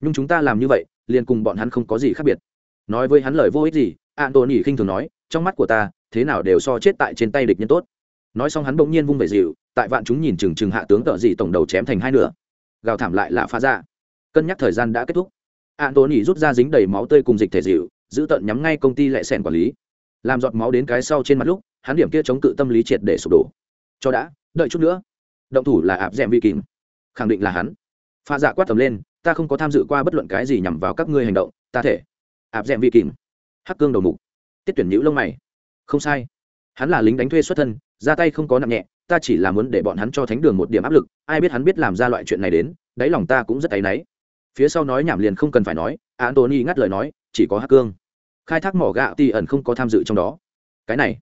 Nhưng chúng ta làm như vậy, liền cùng bọn hắn không có gì khác biệt. Nói với hắn lời vô ích gì an tôn ỉ khinh thường nói, trong mắt của ta, thế nào đều so chết tại trên tay địch nhân tốt. Nói xong hắn bỗng nhiên vung về dịu, tại vạn chúng nhìn chừng chừng hạ tướng tợ dị tổng đầu chém thành hai nửa. Gào thảm lại là phá ra. Cân nhắc thời gian đã kết thúc an tôn nhỉ rút ra dính đầy máu tươi cùng dịch thể dịu, giữ tận nhắm ngay công ty lệ sẻn quản lý. Làm giọt máu đến cái sau trên mặt lúc, hắn điểm kia chống cự tâm lý triệt để sụp đổ. Cho đã, đợi chút nữa. Động thủ là ạp d ẻ m vi kìm. Khẳng định là hắn. Pha dạ quát tầm lên, ta không có tham dự qua bất luận cái gì nhằm vào các ngươi hành động, ta thể. Ạp d ẻ m vi kìm. Hắc cương đầu mục. Tiết tuyển nhữ lông mày. Không sai. Hắn là lính đánh thuê xuất thân, ra tay không có nặng nhẹ, ta chỉ là muốn để bọn hắn cho thánh đường một điểm áp lực, ai biết hắn biết làm ra loại chuyện này đến, đáy lòng ta cũng rất áy náy phía sau nói nhảm liền không cần phải nói antony ngắt lời nói, chỉ có hắc cương. Khai thác mỏ gạo ti ẩn không có tham dự trong đó. Cái này,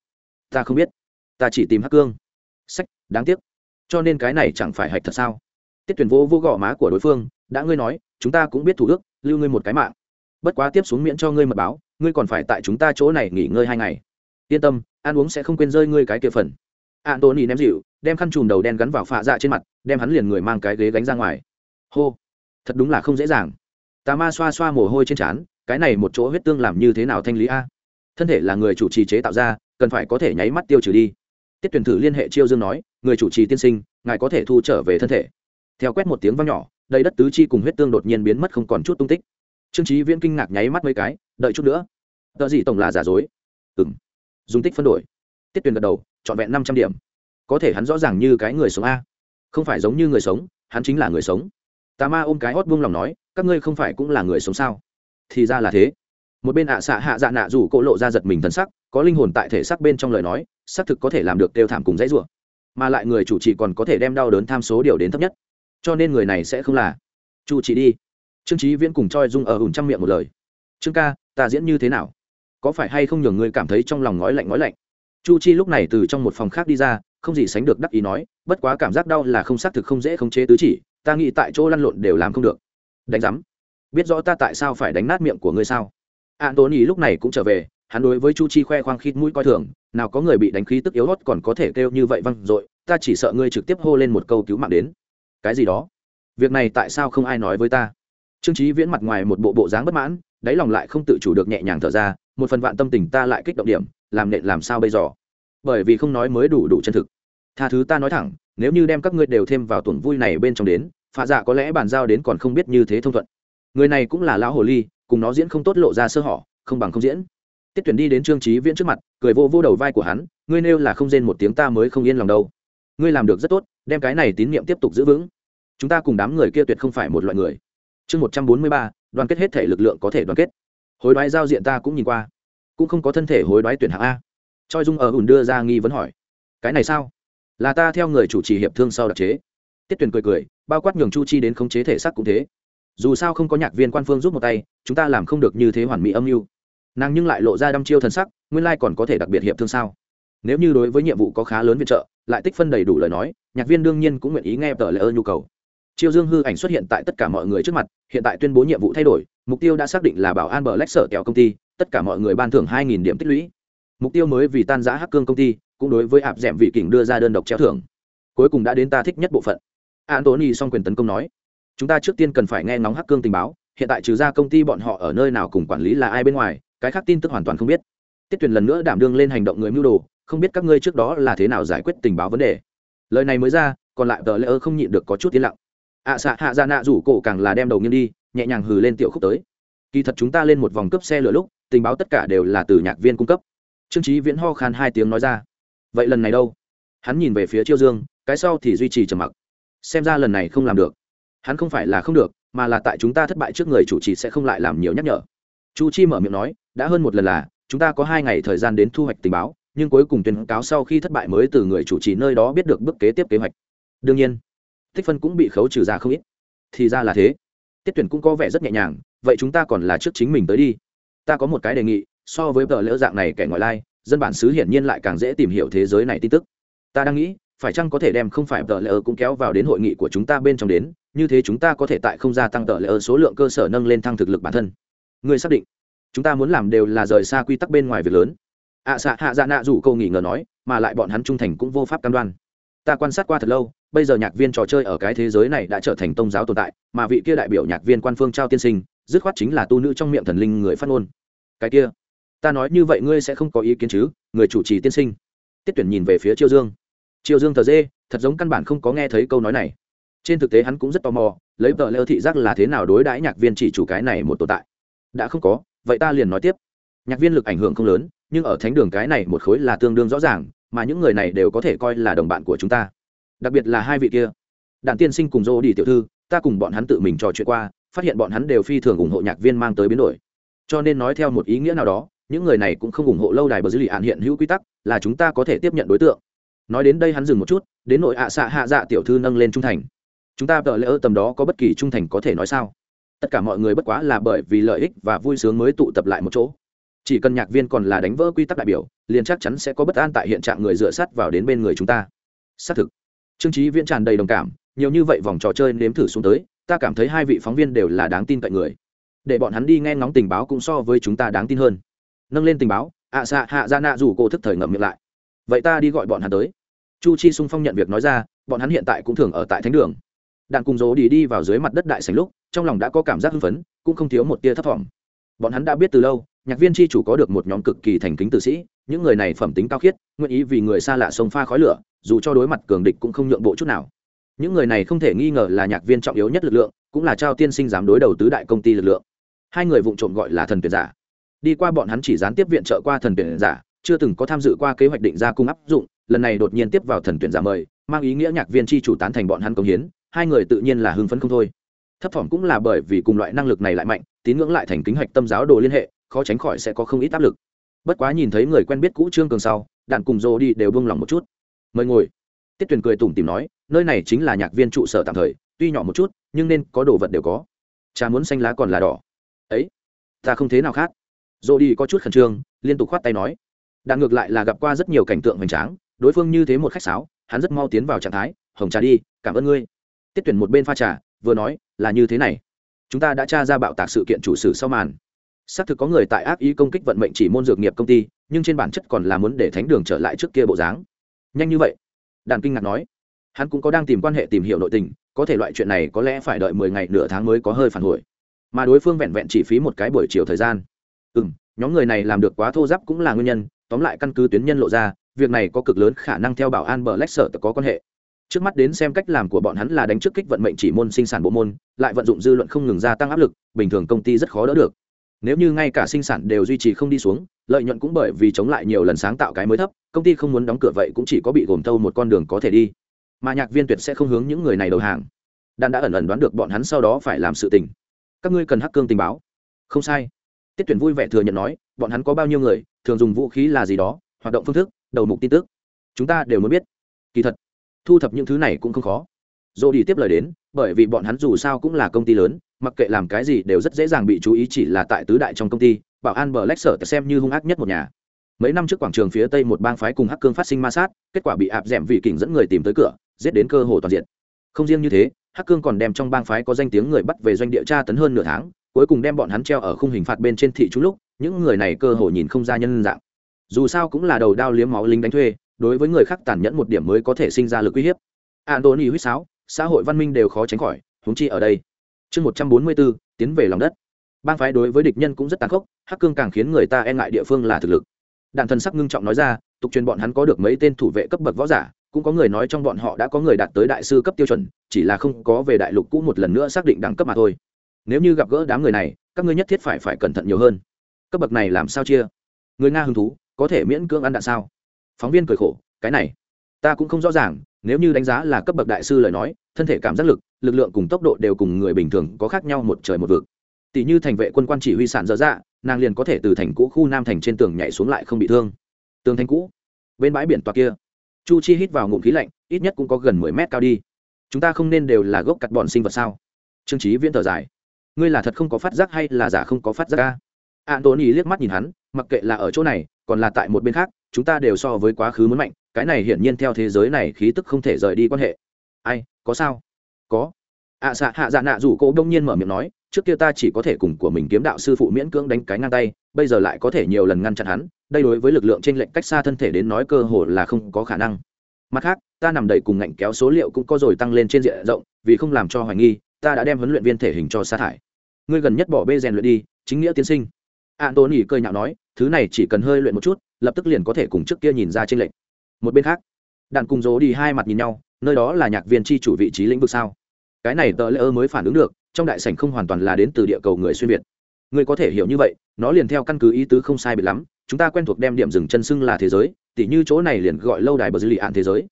ta không biết. Ta chỉ tìm hắc cương. Sách, đáng tiếc. Cho nên cái này chẳng phải hạch thật sao? Tiết tuyển vô vô gõ má của đối phương, đã ngươi nói, chúng ta cũng biết thủ ước, lưu ngươi một cái mạng. Bất quá tiếp xuống miễn cho ngươi mật báo, ngươi còn phải tại chúng ta chỗ này nghỉ ngơi hai ngày. Yên tâm, ăn uống sẽ không quên rơi ngươi cái kia phần. Antony ném dịu, đem khăn chùm đầu đen gắn vào phạ dạ trên mặt, đem hắn liền người mang cái ghế gánh ra ngoài. Hô thật đúng là không dễ dàng. Tà ma xoa xoa mồ hôi trên trán, cái này một chỗ huyết tương làm như thế nào thanh lý a? Thân thể là người chủ trì chế tạo ra, cần phải có thể nháy mắt tiêu trừ đi. Tiết tuyển thử liên hệ chiêu dương nói, người chủ trì tiên sinh, ngài có thể thu trở về thân thể. Theo quét một tiếng vang nhỏ, đầy đất tứ chi cùng huyết tương đột nhiên biến mất không còn chút tung tích. Trương trí viễn kinh ngạc nháy mắt mấy cái, đợi chút nữa. Tợ gì tổng là giả dối? Ừ m dùng tích phân đổi. Tiết tuyển gật đầu, trọn vẹn năm trăm điểm. Có thể hắn rõ ràng như cái người sống a. Không phải giống như người sống, hắn chính là người sống tà ma ôm cái hót buông lòng nói, các ngươi không phải cũng là người sống sao? Thì ra là thế. Một bên ạ xạ hạ dạ nạ rủ cỗ lộ ra giật mình thân sắc, có linh hồn tại thể xác bên trong lời nói, xác thực có thể làm được kêu thảm cùng dãy rủa. Mà lại người chủ trì còn có thể đem đau đớn tham số điều đến thấp nhất. Cho nên người này sẽ không là. Chủ trì đi. Trương trí viễn cùng choi dung ở hùn trăm miệng một lời. Trương ca, ta diễn như thế nào? Có phải hay không nhường người cảm thấy trong lòng ngói lạnh ngói lạnh? Chu chi lúc này từ trong một phòng khác đi ra, không gì sánh được đắc ý nói, bất quá cảm giác đau là không xác thực không dễ khống chế tứ chỉ ta nghĩ tại chỗ lăn lộn đều làm không được. Đánh giám. Biết rõ ta tại sao phải đánh nát miệng của ngươi sao? Antony lúc này cũng trở về, hắn đối với chu chi khoe khoang khít mũi coi thường, nào có người bị đánh khí tức yếu hót còn có thể kêu như vậy văng r ta chỉ sợ ngươi trực tiếp hô lên một câu cứu mạng đến. Cái gì đó? Việc này tại sao không ai nói với ta? Trương trí viễn mặt ngoài một bộ bộ dáng bất mãn, đáy lòng lại không tự chủ được nhẹ nhàng thở ra, một phần vạn tâm tình ta lại kích động điểm, làm nện làm sao bây giờ? Bởi vì không nói mới đủ đủ chân thực. Tha thứ ta nói thẳng nếu như đem các ngươi đều thêm vào tuần vui này bên trong đến, phạ dạ có lẽ bàn giao đến còn không biết như thế thông thuận. Người này cũng là lão hồ ly, cùng nó diễn không tốt lộ ra sơ hỏ không bằng không diễn. Tiết tuyển đi đến trương trí viễn trước mặt, cười vô vô đầu vai của hắn, ngươi nêu là không rên một tiếng ta mới không yên lòng đâu. Ngươi làm được rất tốt, đem cái này tín nhiệm tiếp tục giữ vững. Chúng ta cùng đám người kia tuyệt không phải một loại người. Chương một trăm bốn mươi ba, đoàn kết hết thể lực lượng có thể đoàn kết. Hối đoái giao diện ta cũng nhìn qua. Cũng không có thân thể hối đoái tuyển hạng a. Choi dung ở ủn đưa ra nghi vấn hỏi. Cái này sao? Là ta theo người chủ trì hiệp thương sau đặc chế. Tiết tuyền cười cười, bao quát nhường chu chi đến khống chế thể xác cũng thế. Dù sao không có nhạc viên quan phương giúp một tay, chúng ta làm không được như thế hoàn mỹ âm mưu. Nàng nhưng lại lộ ra đăm chiêu thần sắc, nguyên lai còn có thể đặc biệt hiệp thương sao? Nếu như đối với nhiệm vụ có khá lớn viện trợ, lại tích phân đầy đủ lời nói, nhạc viên đương nhiên cũng nguyện ý nghe tờ lễ ơn nhu cầu. Chiêu dương hư ảnh xuất hiện tại tất cả mọi người trước mặt, hiện tại tuyên bố nhiệm vụ thay đổi, mục tiêu đã xác định là bảo an bờ lách sở kẹo công ty, tất cả mọi người ban thưởng hai nghìn điểm tích lũy. Mục tiêu mới vì tan giã hắc cương công ty cũng đối với ạp d ẻ m vị kình đưa ra đơn độc treo thưởng. Cuối cùng đã đến ta thích nhất bộ phận. Antony song quyền tấn công nói chúng ta trước tiên cần phải nghe ngóng hắc cương tình báo. Hiện tại trừ ra công ty bọn họ ở nơi nào cùng quản lý là ai bên ngoài cái khác tin tức hoàn toàn không biết. Tiết tuyền lần nữa đảm đương lên hành động người mưu đồ không biết các ngươi trước đó là thế nào giải quyết tình báo vấn đề. Lời này mới ra còn lại tờ lễ ơ không nhịn được có chút tiến lặng. Ạ à, xạ hạ ra nạ rủ cổ càng là đem đầu nghiêng đi nhẹ nhàng hừ lên tiểu khúc tới. Kỳ thật chúng ta lên một vòng cướp xe lửa lúc tình báo tất cả đều là từ nhạc viên cung cấp. Trương trí viễn ho khan hai tiếng nói ra vậy lần này đâu? Hắn nhìn về phía chiêu dương, cái sau thì duy trì trầm mặc. Xem ra lần này không làm được. Hắn không phải là không được, mà là tại chúng ta thất bại trước người chủ trì sẽ không lại làm nhiều nhắc nhở. Chu chi mở miệng nói, đã hơn một lần là, chúng ta có hai ngày thời gian đến thu hoạch tình báo, nhưng cuối cùng tuyên cáo sau khi thất bại mới từ người chủ trì nơi đó biết được bước kế tiếp kế hoạch. Đương nhiên, tích phân cũng bị khấu trừ ra không ít. Thì ra là thế. Tiết tuyển cũng có vẻ rất nhẹ nhàng, vậy chúng ta còn là trước chính mình tới đi. Ta có một cái đề nghị, so với tờ lỡ dạng này kẻ ngoại lai dân bản xứ hiển nhiên lại càng dễ tìm hiểu thế giới này tin tức. Ta đang nghĩ phải chăng có thể đem không phải tờ lỡ cũng kéo vào đến hội nghị của chúng ta bên trong đến như thế chúng ta có thể tại không gia tăng tờ lỡ số lượng cơ sở nâng lên thăng thực lực bản thân. Người xác định chúng ta muốn làm đều là rời xa quy tắc bên ngoài việc lớn. Ạ à, xạ hạ dạ nạ dù câu nghỉ ngờ nói mà lại bọn hắn trung thành cũng vô pháp cam đoan. Ta quan sát qua thật lâu bây giờ nhạc viên trò chơi ở cái thế giới này đã trở thành tôn giáo tồn tại mà vị kia đại biểu nhạc viên quan phương trao tiên sinh dứt khoát chính là tu nữ trong miệng thần linh người phát ngôn. Cái kia ta nói như vậy ngươi sẽ không có ý kiến chứ, người chủ trì tiên sinh. Tiết tuyển nhìn về phía chiêu dương. Chiêu dương thờ dê, thật giống căn bản không có nghe thấy câu nói này. Trên thực tế hắn cũng rất tò mò, lấy tờ leo thị giác là thế nào đối đãi nhạc viên chỉ chủ cái này một tồn tại. Đã không có, vậy ta liền nói tiếp. Nhạc viên lực ảnh hưởng không lớn, nhưng ở thánh đường cái này một khối là tương đương rõ ràng, mà những người này đều có thể coi là đồng bạn của chúng ta. Đặc biệt là hai vị kia. Đạn tiên sinh cùng dô đi tiểu thư, ta cùng bọn hắn tự mình trò chuyện qua, phát hiện bọn hắn đều phi thường ủng hộ nhạc viên mang tới biến đổi. Cho nên nói theo một ý nghĩa nào đó những người này cũng không ủng hộ lâu đài bờ dữ liệu ạn hiện hữu quy tắc, là chúng ta có thể tiếp nhận đối tượng. Nói đến đây hắn dừng một chút, đến nội ạ xạ hạ dạ tiểu thư nâng lên trung thành. Chúng ta tờ lễ ơ tầm đó có bất kỳ trung thành có thể nói sao? Tất cả mọi người bất quá là bởi vì lợi ích và vui sướng mới tụ tập lại một chỗ. Chỉ cần nhạc viên còn là đánh vỡ quy tắc đại biểu, liền chắc chắn sẽ có bất an tại hiện trạng người dựa sát vào đến bên người chúng ta. Xác thực. Trương trí viễn tràn đầy đồng cảm, nhiều như vậy vòng trò chơi nếm thử xuống tới, ta cảm thấy hai vị phóng viên đều là đáng tin cậy người. Để bọn hắn đi nghe ngóng tình báo cũng so với chúng ta đáng tin hơn nâng lên tình báo, ạ à xạ hạ ra nạ dù cô thức thời ngậm miệng lại. Vậy ta đi gọi bọn hắn tới. Chu chi sung phong nhận việc nói ra, bọn hắn hiện tại cũng thường ở tại thánh đường. Đạn cùng dỗ đi đi vào dưới mặt đất đại sành lúc, trong lòng đã có cảm giác hưng phấn, cũng không thiếu một tia thấp t bọn hắn đã biết từ lâu, nhạc viên chi chủ có được một nhóm cực kỳ thành kính tử sĩ, những người này phẩm tính cao khiết, nguyện ý vì người xa lạ sông pha khói lửa, dù cho đối mặt cường địch cũng không nhượng bộ chút nào. Những người này không thể nghi ngờ là nhạc viên trọng yếu nhất lực lượng, cũng là trao tiên sinh dám đối đầu tứ đại công ty lực lượng. Hai người vụ trộm gọi là thần tuyệt giả đi qua bọn hắn chỉ gián tiếp viện trợ qua thần tuyển giả, chưa từng có tham dự qua kế hoạch định ra cung áp dụng, lần này đột nhiên tiếp vào thần tuyển giả mời, mang ý nghĩa nhạc viên chi chủ tán thành bọn hắn công hiến, hai người tự nhiên là hưng phấn không thôi. Thấp thỏm cũng là bởi vì cùng loại năng lực này lại mạnh, tín ngưỡng lại thành kính hạch tâm giáo đồ liên hệ, khó tránh khỏi sẽ có không ít áp lực. Bất quá nhìn thấy người quen biết cũ trương cường sau, đạn cùng rô đi đều buông lòng một chút. Mời ngồi. Tiết tuyền cười tủm tìm nói, nơi này chính là nhạc viên trụ sở tạm thời, tuy nhỏ một chút, nhưng nên có đồ vật đều có. Cha muốn xanh lá còn là đỏ. Ấy, ta không thế nào khác rô đi có chút khẩn trương, liên tục khoát tay nói, đạn ngược lại là gặp qua rất nhiều cảnh tượng hoành tráng, đối phương như thế một khách sáo, hắn rất mau tiến vào trạng thái, hồng trà đi, cảm ơn ngươi. Tiết tuyển một bên pha trà, vừa nói, là như thế này, chúng ta đã tra ra bạo tạc sự kiện chủ sử sau màn. Xác thực có người tại ác ý công kích vận mệnh chỉ môn dược nghiệp công ty, nhưng trên bản chất còn là muốn để thánh đường trở lại trước kia bộ dáng. Nhanh như vậy? Đàn kinh ngạc nói. Hắn cũng có đang tìm quan hệ tìm hiểu nội tình, có thể loại chuyện này có lẽ phải đợi mười ngày nửa tháng mới có hơi phản hồi. Mà đối phương vẹn vẹn chỉ phí một cái buổi chiều thời gian ừ m nhóm người này làm được quá thô giáp cũng là nguyên nhân, tóm lại căn cứ tuyến nhân lộ ra, việc này có cực lớn khả năng theo bảo an bờ lách sở có quan hệ. Trước mắt đến xem cách làm của bọn hắn là đánh trước kích vận mệnh chỉ môn sinh sản bộ môn, lại vận dụng dư luận không ngừng gia tăng áp lực, bình thường công ty rất khó đỡ được. Nếu như ngay cả sinh sản đều duy trì không đi xuống, lợi nhuận cũng bởi vì chống lại nhiều lần sáng tạo cái mới thấp, công ty không muốn đóng cửa vậy cũng chỉ có bị gồm tâu một con đường có thể đi. Mà nhạc viên tuyệt sẽ không hướng những người này đầu hàng. Đan đã ẩn ẩn đoán được bọn hắn sau đó phải làm sự tình. Các ngươi cần hắc cương tình báo. Không sai tiết tuyển vui vẻ thừa nhận nói, bọn hắn có bao nhiêu người, thường dùng vũ khí là gì đó, hoạt động phương thức, đầu mục tin tức. Chúng ta đều muốn biết. Kỳ thật, thu thập những thứ này cũng không khó. Dô đi tiếp lời đến, bởi vì bọn hắn dù sao cũng là công ty lớn, mặc kệ làm cái gì đều rất dễ dàng bị chú ý chỉ là tại tứ đại trong công ty, bảo an bờ lách sở xem như hung ác nhất một nhà. Mấy năm trước quảng trường phía tây một bang phái cùng hắc cương phát sinh ma sát, kết quả bị áp d ẻ m vì kỉnh dẫn người tìm tới cửa, giết đến cơ hồ toàn diện. Không riêng như thế hắc cương còn đem trong bang phái có danh tiếng người bắt về doanh địa tra tấn hơn nửa tháng cuối cùng đem bọn hắn treo ở khung hình phạt bên trên thị trú lúc, những người này cơ hồ nhìn không ra nhân dạng. Dù sao cũng là đầu đao liếm máu lính đánh thuê, đối với người khác tàn nhẫn một điểm mới có thể sinh ra lực uy hiếp. Antony huýt sáo, xã hội văn minh đều khó tránh khỏi húng chi ở đây. Chương một trăm bốn mươi bốn, tiến về lòng đất. Bang phái đối với địch nhân cũng rất tàn khốc, hắc cương càng khiến người ta e ngại địa phương là thực lực. Đạn thần sắc ngưng trọng nói ra, tục truyền bọn hắn có được mấy tên thủ vệ cấp bậc võ giả, cũng có người nói trong bọn họ đã có người đạt tới đại sư cấp tiêu chuẩn, chỉ là không có về đại lục cũ một lần nữa xác định đẳng cấp mà thôi nếu như gặp gỡ đám người này, các ngươi nhất thiết phải phải cẩn thận nhiều hơn. Cấp bậc này làm sao chia? Người nga hứng thú, có thể miễn cưỡng ăn đạn sao? Phóng viên cười khổ, cái này, ta cũng không rõ ràng, nếu như đánh giá là cấp bậc đại sư lời nói, thân thể cảm giác lực lực lượng cùng tốc độ đều cùng người bình thường có khác nhau một trời một vực. Tỷ như thành vệ quân quan chỉ huy sản dở dạ nàng liền có thể từ thành cũ khu nam thành trên tường nhảy xuống lại không bị thương. Tường thành cũ, bên bãi biển tòa kia, chu chi hít vào ngụm khí lạnh, ít nhất cũng có gần mười mét cao đi. Chúng ta không nên đều là gốc cặt bọn sinh vật sao? Trương trí viễn thở dài ngươi là thật không có phát giác hay là giả không có phát giác ca? Antony liếc mắt nhìn hắn mặc kệ là ở chỗ này còn là tại một bên khác chúng ta đều so với quá khứ muốn mạnh cái này hiển nhiên theo thế giới này khí tức không thể rời đi quan hệ. Ai có sao? Có. Ạ à, xạ hạ dạ nạ rủ cô đông nhiên mở miệng nói trước kia ta chỉ có thể cùng của mình kiếm đạo sư phụ miễn cưỡng đánh cái ngang tay bây giờ lại có thể nhiều lần ngăn chặn hắn đây đối với lực lượng trên lệnh cách xa thân thể đến nói cơ hồ là không có khả năng. Mặt khác ta nằm đầy cùng ngạnh kéo số liệu cũng có rồi tăng lên trên diện rộng vì không làm cho hoài nghi ta đã đem huấn luyện viên thể hình cho sa thải. Ngươi gần nhất bỏ bê rèn luyện đi, chính nghĩa tiên sinh. An tôn nghỉ cười nhạo nói, thứ này chỉ cần hơi luyện một chút, lập tức liền có thể cùng trước kia nhìn ra trên lệnh một bên khác, đạn cùng dỗ đi hai mặt nhìn nhau, nơi đó là nhạc viên chi chủ vị trí lĩnh vực sao? Cái này tờ lễ ơ mới phản ứng được, trong đại sảnh không hoàn toàn là đến từ địa cầu người xuyên việt. Người có thể hiểu như vậy, nó liền theo căn cứ ý tứ không sai biệt lắm, chúng ta quen thuộc đem điểm dừng chân sưng là thế giới, tỉ như chỗ này liền gọi lâu đài bờ dư lì ạn thế giới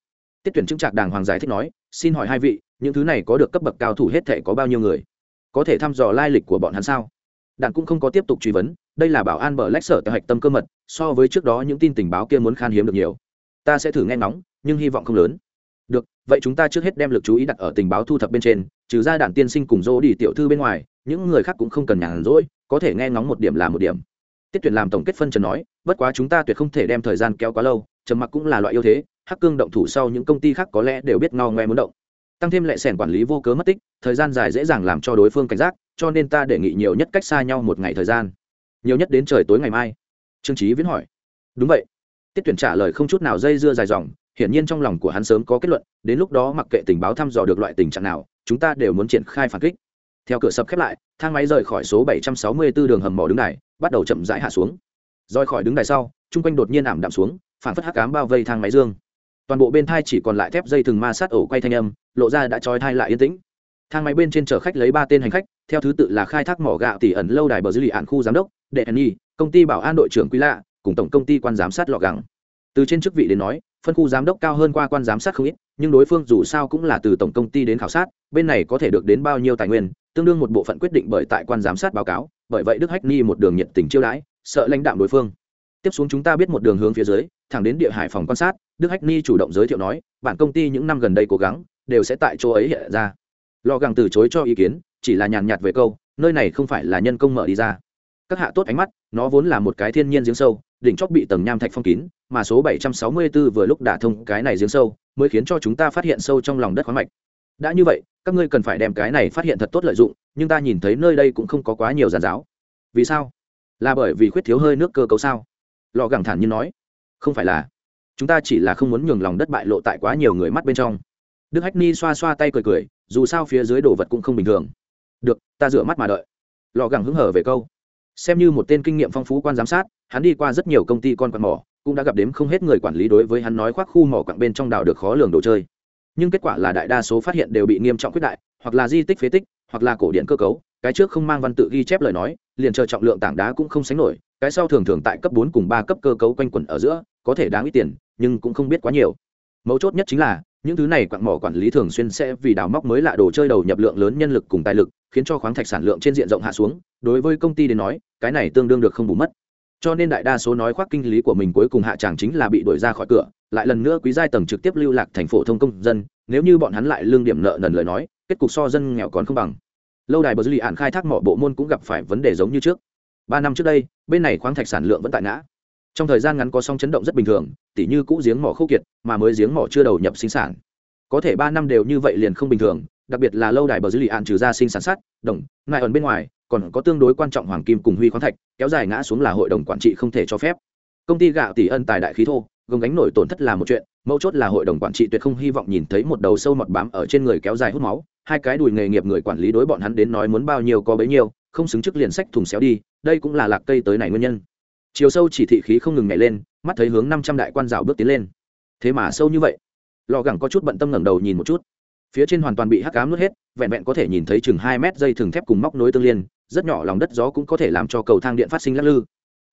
tiết tuyển chứng trạc đàng hoàng giải thích nói, xin hỏi hai vị, những thứ này có được cấp bậc cao thủ hết thể có bao nhiêu người? Có thể thăm dò lai lịch của bọn hắn sao? Đạn cũng không có tiếp tục truy vấn, đây là bảo an bờ lách sở tại hạch tâm cơ mật, so với trước đó những tin tình báo kia muốn khan hiếm được nhiều. Ta sẽ thử nghe ngóng, nhưng hy vọng không lớn. Được, vậy chúng ta trước hết đem lực chú ý đặt ở tình báo thu thập bên trên, trừ ra đạn tiên sinh cùng dỗ đi tiểu thư bên ngoài, những người khác cũng không cần nhàn rỗi, có thể nghe ngóng một điểm là một điểm. Tiết tuyển làm tổng kết phân trần nói, bất quá chúng ta tuyệt không thể đem thời gian kéo quá lâu trầm mặc cũng là loại ưu thế, hắc cương động thủ sau những công ty khác có lẽ đều biết ngao ngoe muốn động. Tăng thêm lệ sẻn quản lý vô cớ mất tích, thời gian dài dễ dàng làm cho đối phương cảnh giác, cho nên ta đề nghị nhiều nhất cách xa nhau một ngày thời gian. Nhiều nhất đến trời tối ngày mai. Trương trí viễn hỏi. Đúng vậy. Tiết tuyển trả lời không chút nào dây dưa dài dòng, hiển nhiên trong lòng của hắn sớm có kết luận, đến lúc đó mặc kệ tình báo thăm dò được loại tình trạng nào, chúng ta đều muốn triển khai phản kích. Theo cửa sập khép lại, thang máy rời khỏi số 764 đường hầm mỏ đứng đài, bắt đầu chậm rãi hạ xuống. Rời khỏi đứng đài sau chung quanh đột nhiên ảm đạm xuống phản phất hắc cám bao vây thang máy dương. Toàn bộ bên thai chỉ còn lại thép dây thừng ma sát ổ quay thanh âm, lộ ra đã trói thai lại yên tĩnh. Thang máy bên trên chở khách lấy ba tên hành khách, theo thứ tự là khai thác mỏ gạo tỷ ẩn lâu đài bờ dư lì ạn khu giám đốc, đệ nhi công ty bảo an đội trưởng quý lạ, cùng tổng công ty quan giám sát lọ gẳng. Từ trên chức vị đến nói, phân khu giám đốc cao hơn qua quan giám sát không ít, nhưng đối phương dù sao cũng là từ tổng công ty đến khảo sát, bên này có thể được đến bao nhiêu tài nguyên, tương đương một bộ phận quyết định bởi tại quan giám sát báo cáo, bởi vậy đức hách ni một đường nhiệt tình chiêu đãi, sợ lãnh đạm đối phương. Tiếp xuống chúng ta biết một đường hướng phía dưới thẳng đến địa hải phòng quan sát, đức hách ni chủ động giới thiệu nói, bản công ty những năm gần đây cố gắng, đều sẽ tại chỗ ấy hiện ra. Lò gàng từ chối cho ý kiến, chỉ là nhàn nhạt về câu, nơi này không phải là nhân công mở đi ra. Các hạ tốt ánh mắt, nó vốn là một cái thiên nhiên giếng sâu, đỉnh chóp bị tầng nham thạch phong kín, mà số 764 vừa lúc đả thông cái này giếng sâu, mới khiến cho chúng ta phát hiện sâu trong lòng đất khoáng mạch. Đã như vậy, các ngươi cần phải đem cái này phát hiện thật tốt lợi dụng, nhưng ta nhìn thấy nơi đây cũng không có quá nhiều giàn giáo. Vì sao? Là bởi vì khuyết thiếu hơi nước cơ cấu sao? Lò gẳng thản nhiên nói không phải là, chúng ta chỉ là không muốn nhường lòng đất bại lộ tại quá nhiều người mắt bên trong. Đức hách ni xoa xoa tay cười cười, dù sao phía dưới đồ vật cũng không bình thường. Được, ta rửa mắt mà đợi. Lò gẳng hứng hở về câu. Xem như một tên kinh nghiệm phong phú quan giám sát, hắn đi qua rất nhiều công ty con quạt mỏ, cũng đã gặp đếm không hết người quản lý đối với hắn nói khoác khu mỏ quặng bên trong đảo được khó lường đồ chơi. Nhưng kết quả là đại đa số phát hiện đều bị nghiêm trọng quyết đại, hoặc là di tích phế tích, hoặc là cổ điện cơ cấu cái trước không mang văn tự ghi chép lời nói, liền chờ trọng lượng tảng đá cũng không sánh nổi, cái sau thường thường tại cấp bốn cùng ba cấp cơ cấu quanh quẩn ở giữa, có thể đáng ít tiền, nhưng cũng không biết quá nhiều. Mấu chốt nhất chính là, những thứ này quặng mỏ quản lý thường xuyên sẽ vì đào móc mới lạ đồ chơi đầu nhập lượng lớn nhân lực cùng tài lực, khiến cho khoáng thạch sản lượng trên diện rộng hạ xuống, đối với công ty đến nói, cái này tương đương được không bù mất. Cho nên đại đa số nói khoác kinh lý của mình cuối cùng hạ tràng chính là bị đuổi ra khỏi cửa, lại lần nữa quý giai tầng trực tiếp lưu lạc thành phổ thông công dân, nếu như bọn hắn lại lương điểm nợ nần lời nói, kết cục so dân nghèo còn không bằng lâu đài bờ dư lì ạn khai thác mỏ bộ môn cũng gặp phải vấn đề giống như trước. Ba năm trước đây, bên này khoáng thạch sản lượng vẫn tại ngã. Trong thời gian ngắn có song chấn động rất bình thường, tỉ như cũ giếng mỏ khô kiệt, mà mới giếng mỏ chưa đầu nhập sinh sản. Có thể ba năm đều như vậy liền không bình thường, đặc biệt là lâu đài bờ dư lì ạn trừ ra sinh sản sát, đồng ngại ẩn bên ngoài, còn có tương đối quan trọng hoàng kim cùng huy khoáng thạch, kéo dài ngã xuống là hội đồng quản trị không thể cho phép. Công ty gạo tỷ ân tài đại khí thô, gồng gánh nổi tổn thất là một chuyện, mấu chốt là hội đồng quản trị tuyệt không hy vọng nhìn thấy một đầu sâu mọt bám ở trên người kéo dài hút máu hai cái đùi nghề nghiệp người quản lý đối bọn hắn đến nói muốn bao nhiêu có bấy nhiêu, không xứng trước liền sách thùng xéo đi, đây cũng là lạc cây tới này nguyên nhân. Chiều sâu chỉ thị khí không ngừng nhảy lên, mắt thấy hướng năm trăm đại quan rào bước tiến lên. Thế mà sâu như vậy, lò gẳng có chút bận tâm ngẩng đầu nhìn một chút. Phía trên hoàn toàn bị hắc cám nuốt hết, vẹn vẹn có thể nhìn thấy chừng hai mét dây thừng thép cùng móc nối tương liên, rất nhỏ lòng đất gió cũng có thể làm cho cầu thang điện phát sinh lắc lư.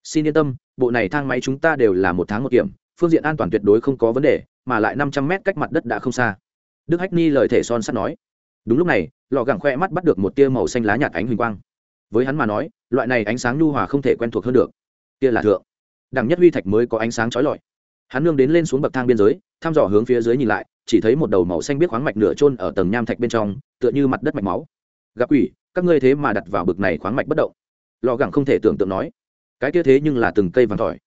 Xin yên tâm, bộ này thang máy chúng ta đều là một tháng một kiểm, phương diện an toàn tuyệt đối không có vấn đề, mà lại năm trăm mét cách mặt đất đã không xa. Đức hách ni lời thể son sắt nói đúng lúc này lò gẳng khoe mắt bắt được một tia màu xanh lá nhạt ánh huỳnh quang. Với hắn mà nói, loại này ánh sáng nhu hòa không thể quen thuộc hơn được. Tia là thượng. Đẳng nhất huy thạch mới có ánh sáng trói lọi. Hắn nương đến lên xuống bậc thang biên giới, thăm dò hướng phía dưới nhìn lại, chỉ thấy một đầu màu xanh biết khoáng mạch nửa trôn ở tầng nham thạch bên trong, tựa như mặt đất mạch máu. Gặp quỷ, các ngươi thế mà đặt vào bực này khoáng mạch bất động. Lò gẳng không thể tưởng tượng nói, cái kia thế nhưng là từng cây vàng tỏi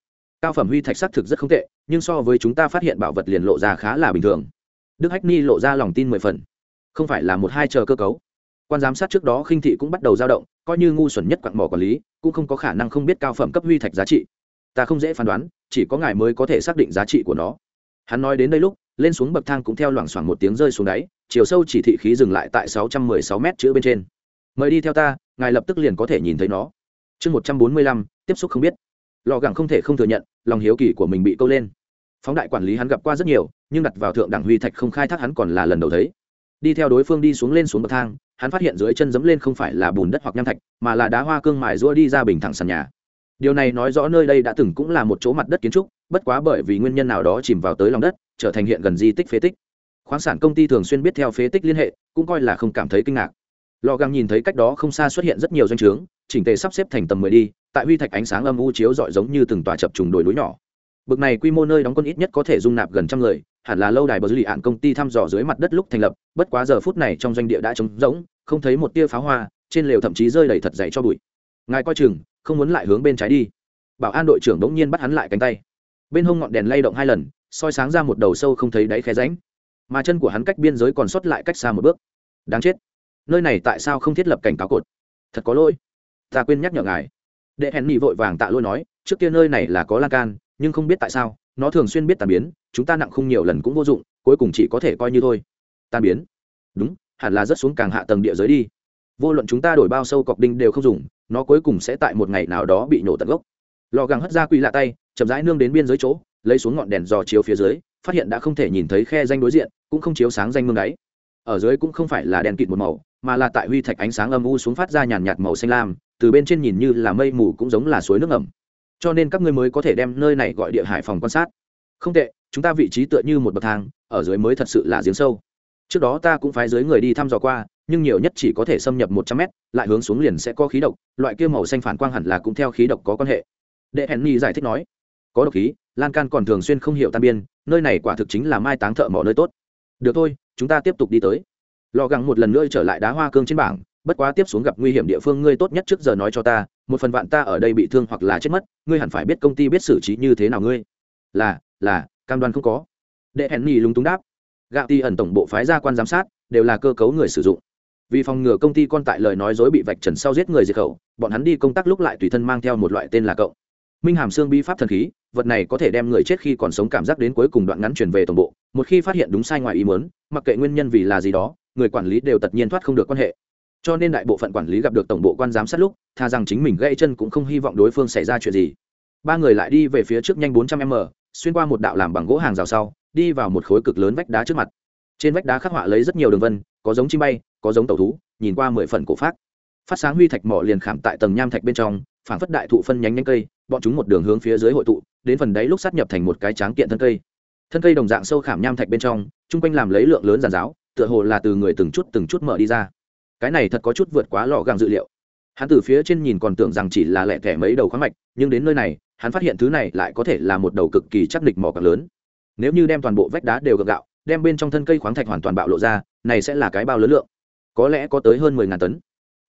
cao phẩm huy thạch xác thực rất không tệ, nhưng so với chúng ta phát hiện bảo vật liền lộ ra khá là bình thường. Đức hách ni lộ ra lòng tin mười phần không phải là một hai chờ cơ cấu. Quan giám sát trước đó khinh thị cũng bắt đầu dao động, coi như ngu xuẩn nhất quặng mỏ quản lý, cũng không có khả năng không biết cao phẩm cấp huy thạch giá trị. Ta không dễ phán đoán, chỉ có ngài mới có thể xác định giá trị của nó. Hắn nói đến đây lúc, lên xuống bậc thang cũng theo loảng xoảng một tiếng rơi xuống đáy, chiều sâu chỉ thị khí dừng lại tại sáu trăm mười sáu m chữ bên trên. Mời đi theo ta, ngài lập tức liền có thể nhìn thấy nó. Chương một trăm bốn mươi lăm, tiếp xúc không biết. Lò gẳng không thể không thừa nhận, lòng hiếu kỳ của mình bị câu lên. Phóng đại quản lý hắn gặp qua rất nhiều, nhưng đặt vào thượng đẳng huy thạch không khai thác hắn còn là lần đầu thấy đi theo đối phương đi xuống lên xuống bậc thang, hắn phát hiện dưới chân dẫm lên không phải là bùn đất hoặc nham thạch, mà là đá hoa cương mài rũa đi ra bình thẳng sàn nhà. Điều này nói rõ nơi đây đã từng cũng là một chỗ mặt đất kiến trúc, bất quá bởi vì nguyên nhân nào đó chìm vào tới lòng đất, trở thành hiện gần di tích phế tích. Khoáng sản công ty thường xuyên biết theo phế tích liên hệ, cũng coi là không cảm thấy kinh ngạc. Lò găng nhìn thấy cách đó không xa xuất hiện rất nhiều doanh trướng, chỉnh tề sắp xếp thành tầm mười đi, tại huy thạch ánh sáng âm u chiếu rọi giống như từng tòa chập trùng đồi núi nhỏ. Bực này quy mô nơi đóng quân ít nhất có thể dung nạp gần trăm người hẳn là lâu đài bờ dư lì ạn công ty thăm dò dưới mặt đất lúc thành lập, bất quá giờ phút này trong doanh địa đã trống rỗng, không thấy một tia pháo hoa, trên lều thậm chí rơi đầy thật dày cho bụi. Ngài coi chừng, không muốn lại hướng bên trái đi. Bảo an đội trưởng đống nhiên bắt hắn lại cánh tay. Bên hông ngọn đèn lay động hai lần, soi sáng ra một đầu sâu không thấy đáy khe ránh mà chân của hắn cách biên giới còn sót lại cách xa một bước. Đáng chết. Nơi này tại sao không thiết lập cảnh cáo cột? Thật có lỗi. Ta quên nhắc nhở ngài. Đệ hèn nhị vội vàng tạ lôi nói, trước kia nơi này là có lan can, nhưng không biết tại sao, nó thường xuyên biết tàn biến chúng ta nặng không nhiều lần cũng vô dụng, cuối cùng chỉ có thể coi như thôi. Tan biến. Đúng, hẳn là rất xuống càng hạ tầng địa giới đi. Vô luận chúng ta đổi bao sâu cọc đinh đều không dùng, nó cuối cùng sẽ tại một ngày nào đó bị nổ tận gốc. Lò gàng hất ra quỳ lạ tay, chậm rãi nương đến biên giới chỗ, lấy xuống ngọn đèn dò chiếu phía dưới, phát hiện đã không thể nhìn thấy khe danh đối diện, cũng không chiếu sáng danh mương đáy. Ở dưới cũng không phải là đèn kịt một màu, mà là tại huy thạch ánh sáng âm u xuống phát ra nhàn nhạt màu xanh lam, từ bên trên nhìn như là mây mù cũng giống là suối nước ẩm cho nên các ngươi mới có thể đem nơi này gọi địa hải phòng quan sát. Không tệ chúng ta vị trí tựa như một bậc thang, ở dưới mới thật sự là giếng sâu. Trước đó ta cũng phái dưới người đi thăm dò qua, nhưng nhiều nhất chỉ có thể xâm nhập một trăm mét, lại hướng xuống liền sẽ có khí độc, loại kia màu xanh phản quang hẳn là cũng theo khí độc có quan hệ. Đệ hèn nhi giải thích nói, có độc khí, lan can còn thường xuyên không hiểu tan biên, nơi này quả thực chính là mai táng thợ mỏ nơi tốt. Được thôi, chúng ta tiếp tục đi tới. Lò gắng một lần nữa trở lại đá hoa cương trên bảng, bất quá tiếp xuống gặp nguy hiểm địa phương ngươi tốt nhất trước giờ nói cho ta, một phần vạn ta ở đây bị thương hoặc là chết mất, ngươi hẳn phải biết công ty biết xử trí như thế nào ngươi. Là là cam đoan không có. Đệ hẹn nhì lúng túng đáp. Gạo ti ẩn tổng bộ phái gia quan giám sát, đều là cơ cấu người sử dụng. Vì phòng ngừa công ty con tại lời nói dối bị vạch trần sau giết người diệt khẩu, bọn hắn đi công tác lúc lại tùy thân mang theo một loại tên là cậu. Minh hàm xương bi pháp thần khí, vật này có thể đem người chết khi còn sống cảm giác đến cuối cùng đoạn ngắn chuyển về tổng bộ, một khi phát hiện đúng sai ngoài ý muốn, mặc kệ nguyên nhân vì là gì đó, người quản lý đều tất nhiên thoát không được quan hệ. Cho nên đại bộ phận quản lý gặp được tổng bộ quan giám sát lúc, tha rằng chính mình gây chân cũng không hy vọng đối phương xảy ra chuyện gì. Ba người lại đi về phía trước nhanh bốn trăm m xuyên qua một đạo làm bằng gỗ hàng rào sau, đi vào một khối cực lớn vách đá trước mặt. Trên vách đá khắc họa lấy rất nhiều đường vân, có giống chim bay, có giống tàu thú, nhìn qua mười phần cổ phát phát sáng huy thạch mỏ liền khảm tại tầng nham thạch bên trong phản phất đại thụ phân nhánh nhánh cây, bọn chúng một đường hướng phía dưới hội tụ, đến phần đáy lúc sát nhập thành một cái tráng kiện thân cây. Thân cây đồng dạng sâu khảm nham thạch bên trong, chung quanh làm lấy lượng lớn giàn giáo, tựa hồ là từ người từng chút từng chút mở đi ra. Cái này thật có chút vượt quá lò gàng dự liệu. Hắn từ phía trên nhìn còn tưởng rằng chỉ là lẹ thẻ mấy đầu khoáng mạch, nhưng đến nơi này hắn phát hiện thứ này lại có thể là một đầu cực kỳ chắc địch mỏ càng lớn. Nếu như đem toàn bộ vách đá đều gượng gạo, đem bên trong thân cây khoáng thạch hoàn toàn bạo lộ ra, này sẽ là cái bao lớn lượng. Có lẽ có tới hơn mười ngàn tấn.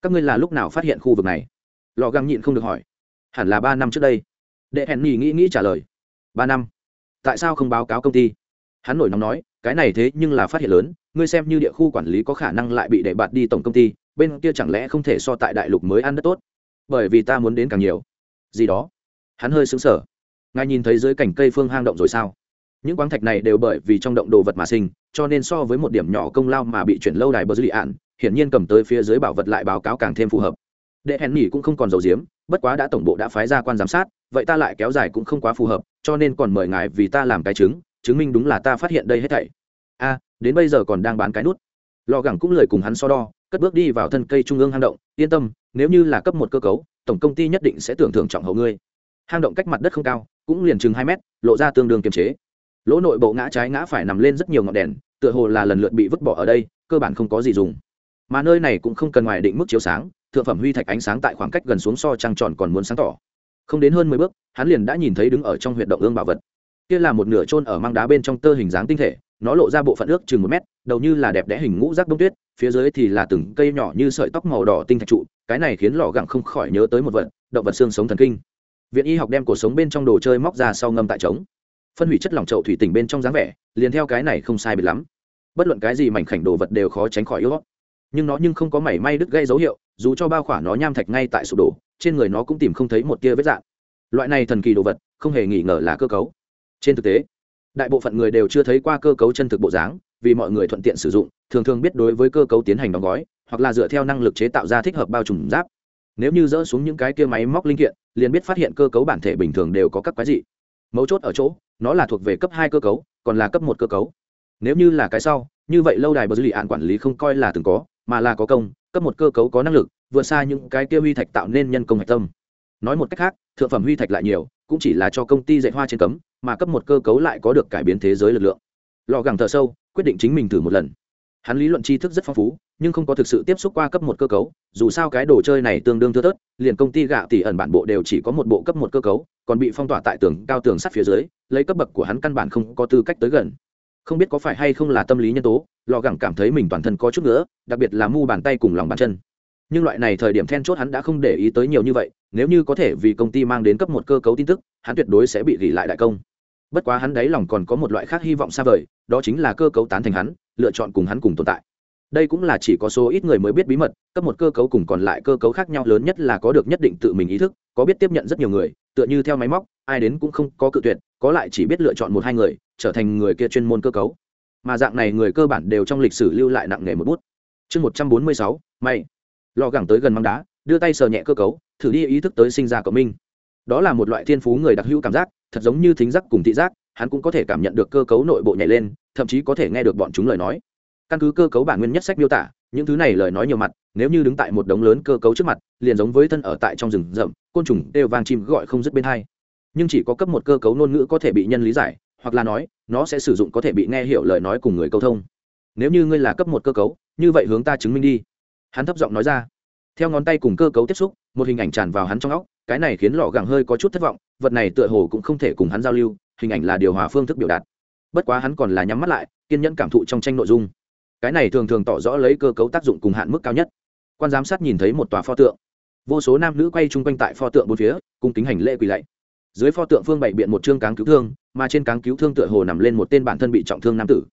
Các ngươi là lúc nào phát hiện khu vực này? Lò găng nhịn không được hỏi. Hẳn là ba năm trước đây. Đệ hẹn nghỉ nghĩ nghĩ trả lời. Ba năm? Tại sao không báo cáo công ty? Hắn nổi nóng nói, cái này thế nhưng là phát hiện lớn, ngươi xem như địa khu quản lý có khả năng lại bị để bạt đi tổng công ty, bên kia chẳng lẽ không thể so tại đại lục mới ăn đất tốt? Bởi vì ta muốn đến càng nhiều. Gì đó? Hắn hơi xứng sở ngài nhìn thấy dưới cảnh cây phương hang động rồi sao? Những quáng thạch này đều bởi vì trong động đồ vật mà sinh, cho nên so với một điểm nhỏ công lao mà bị chuyển lâu đài bờ dư lị ạn, hiển nhiên cầm tới phía dưới bảo vật lại báo cáo càng thêm phù hợp. Đệ hèn nhỉ cũng không còn dầu diếm bất quá đã tổng bộ đã phái ra quan giám sát, vậy ta lại kéo dài cũng không quá phù hợp, cho nên còn mời ngài vì ta làm cái chứng chứng minh đúng là ta phát hiện đây hết thảy. A, đến bây giờ còn đang bán cái nút. Lò gẳng cũng lời cùng hắn so đo, cất bước đi vào thân cây trung ương hang động, yên tâm, nếu như là cấp một cơ cấu, tổng công ty nhất định sẽ tưởng thưởng trọng hậu ngươi hang động cách mặt đất không cao, cũng liền chừng hai mét, lộ ra tương đương kiềm chế. Lỗ nội bộ ngã trái ngã phải nằm lên rất nhiều ngọn đèn, tựa hồ là lần lượt bị vứt bỏ ở đây, cơ bản không có gì dùng. Mà nơi này cũng không cần ngoài định mức chiếu sáng, thượng phẩm huy thạch ánh sáng tại khoảng cách gần xuống so trăng tròn còn muốn sáng tỏ. Không đến hơn mười bước, hắn liền đã nhìn thấy đứng ở trong huyệt động ương bảo vật. Kia là một nửa trôn ở mang đá bên trong tơ hình dáng tinh thể, nó lộ ra bộ phận ước chừng một mét, đầu như là đẹp đẽ hình ngũ rác bông tuyết, phía dưới thì là từng cây nhỏ như sợi tóc màu đỏ tinh thạch trụ, cái này khiến lò gẳng không khỏi nhớ tới một vật, động vật xương sống thần kinh viện y học đem cuộc sống bên trong đồ chơi móc ra sau ngâm tại trống. Phân hủy chất lỏng trậu thủy tỉnh bên trong dáng vẻ, liền theo cái này không sai biệt lắm. Bất luận cái gì mảnh khảnh đồ vật đều khó tránh khỏi yếu nhưng nó nhưng không có mảy may đứt gây dấu hiệu, dù cho bao khỏa nó nham thạch ngay tại sụp đổ, trên người nó cũng tìm không thấy một tia vết dạng. Loại này thần kỳ đồ vật, không hề nghi ngờ là cơ cấu. Trên thực tế, đại bộ phận người đều chưa thấy qua cơ cấu chân thực bộ dáng, vì mọi người thuận tiện sử dụng, thường thường biết đối với cơ cấu tiến hành đóng gói, hoặc là dựa theo năng lực chế tạo ra thích hợp bao trùm giáp nếu như dỡ xuống những cái kia máy móc linh kiện, liền biết phát hiện cơ cấu bản thể bình thường đều có các quái dị. Mấu chốt ở chỗ, nó là thuộc về cấp hai cơ cấu, còn là cấp một cơ cấu. Nếu như là cái sau, như vậy lâu đài bờ dư lì ạn quản lý không coi là từng có, mà là có công, cấp một cơ cấu có năng lực, vượt xa những cái kia huy thạch tạo nên nhân công hạch tâm. Nói một cách khác, thượng phẩm huy thạch lại nhiều, cũng chỉ là cho công ty dạy hoa trên cấm, mà cấp một cơ cấu lại có được cải biến thế giới lực lượng. Lò gẳng thợ sâu, quyết định chính mình thử một lần. Hắn lý luận tri thức rất phong phú nhưng không có thực sự tiếp xúc qua cấp một cơ cấu, dù sao cái đồ chơi này tương đương thưa thớt, liền công ty gạo tỷ ẩn bản bộ đều chỉ có một bộ cấp một cơ cấu, còn bị phong tỏa tại tường, cao tường sắt phía dưới, lấy cấp bậc của hắn căn bản không có tư cách tới gần. Không biết có phải hay không là tâm lý nhân tố, lò gẳng cảm thấy mình toàn thân có chút nữa đặc biệt là mu bàn tay cùng lòng bàn chân. Nhưng loại này thời điểm then chốt hắn đã không để ý tới nhiều như vậy, nếu như có thể vì công ty mang đến cấp một cơ cấu tin tức, hắn tuyệt đối sẽ bị gỉ lại đại công. Bất quá hắn đáy lòng còn có một loại khác hy vọng xa vời, đó chính là cơ cấu tán thành hắn, lựa chọn cùng hắn cùng tồn tại đây cũng là chỉ có số ít người mới biết bí mật, cấp một cơ cấu cùng còn lại cơ cấu khác nhau lớn nhất là có được nhất định tự mình ý thức, có biết tiếp nhận rất nhiều người, tựa như theo máy móc, ai đến cũng không có cự tuyệt, có lại chỉ biết lựa chọn một hai người, trở thành người kia chuyên môn cơ cấu. Mà dạng này người cơ bản đều trong lịch sử lưu lại nặng nề một bút. Chương một trăm bốn mươi sáu may lò gẳng tới gần măng đá, đưa tay sờ nhẹ cơ cấu, thử đi ý thức tới sinh ra cộng minh. Đó là một loại thiên phú người đặc hữu cảm giác, thật giống như thính giác cùng thị giác, hắn cũng có thể cảm nhận được cơ cấu nội bộ nhảy lên, thậm chí có thể nghe được bọn chúng lời nói căn cứ cơ cấu bản nguyên nhất sách miêu tả, những thứ này lời nói nhiều mặt, nếu như đứng tại một đống lớn cơ cấu trước mặt, liền giống với thân ở tại trong rừng rậm, côn trùng đều vang chim gọi không dứt bên hai. Nhưng chỉ có cấp một cơ cấu ngôn ngữ có thể bị nhân lý giải, hoặc là nói, nó sẽ sử dụng có thể bị nghe hiểu lời nói cùng người câu thông. Nếu như ngươi là cấp một cơ cấu, như vậy hướng ta chứng minh đi. Hắn thấp giọng nói ra. Theo ngón tay cùng cơ cấu tiếp xúc, một hình ảnh tràn vào hắn trong óc, cái này khiến lọ gẳng hơi có chút thất vọng, vật này tựa hồ cũng không thể cùng hắn giao lưu, hình ảnh là điều hòa phương thức biểu đạt. Bất quá hắn còn là nhắm mắt lại, kiên nhẫn cảm thụ trong tranh nội dung cái này thường thường tỏ rõ lấy cơ cấu tác dụng cùng hạn mức cao nhất. Quan giám sát nhìn thấy một tòa pho tượng. Vô số nam nữ quay chung quanh tại pho tượng bốn phía, cùng kính hành lễ quỳ lạy. Dưới pho tượng phương bày biện một chương cáng cứu thương, mà trên cáng cứu thương tựa hồ nằm lên một tên bản thân bị trọng thương nam tử.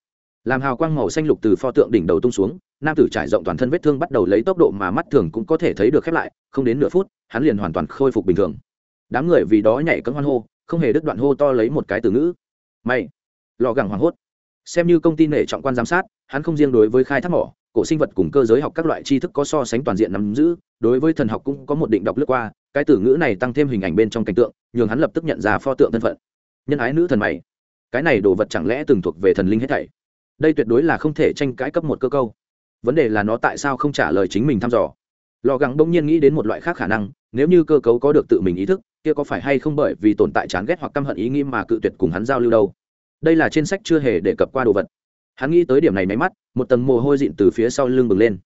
Làm hào quang màu xanh lục từ pho tượng đỉnh đầu tung xuống, nam tử trải rộng toàn thân vết thương bắt đầu lấy tốc độ mà mắt thường cũng có thể thấy được khép lại, không đến nửa phút, hắn liền hoàn toàn khôi phục bình thường. Đám người vì đó nhảy cấm hoan hô, không hề đứt đoạn hô to lấy một cái từ ngữ. May lò gẳng hoảng hốt. Xem như công ty nể trọng quan giám sát hắn không riêng đối với khai thác mỏ, cổ sinh vật cùng cơ giới học các loại tri thức có so sánh toàn diện nắm giữ, đối với thần học cũng có một định đọc lướt qua, cái từ ngữ này tăng thêm hình ảnh bên trong cảnh tượng, nhường hắn lập tức nhận ra pho tượng thân phận. Nhân ái nữ thần mày. Cái này đồ vật chẳng lẽ từng thuộc về thần linh hết thảy? Đây tuyệt đối là không thể tranh cãi cấp một cơ câu. Vấn đề là nó tại sao không trả lời chính mình thăm dò? Lò gắng bỗng nhiên nghĩ đến một loại khác khả năng, nếu như cơ cấu có được tự mình ý thức, kia có phải hay không bởi vì tồn tại chán ghét hoặc căm hận ý nghĩ mà cự tuyệt cùng hắn giao lưu đâu? Đây là trên sách chưa hề đề cập qua đồ vật hắn nghĩ tới điểm này máy mắt, một tầng mồ hôi dịn từ phía sau lưng bừng lên.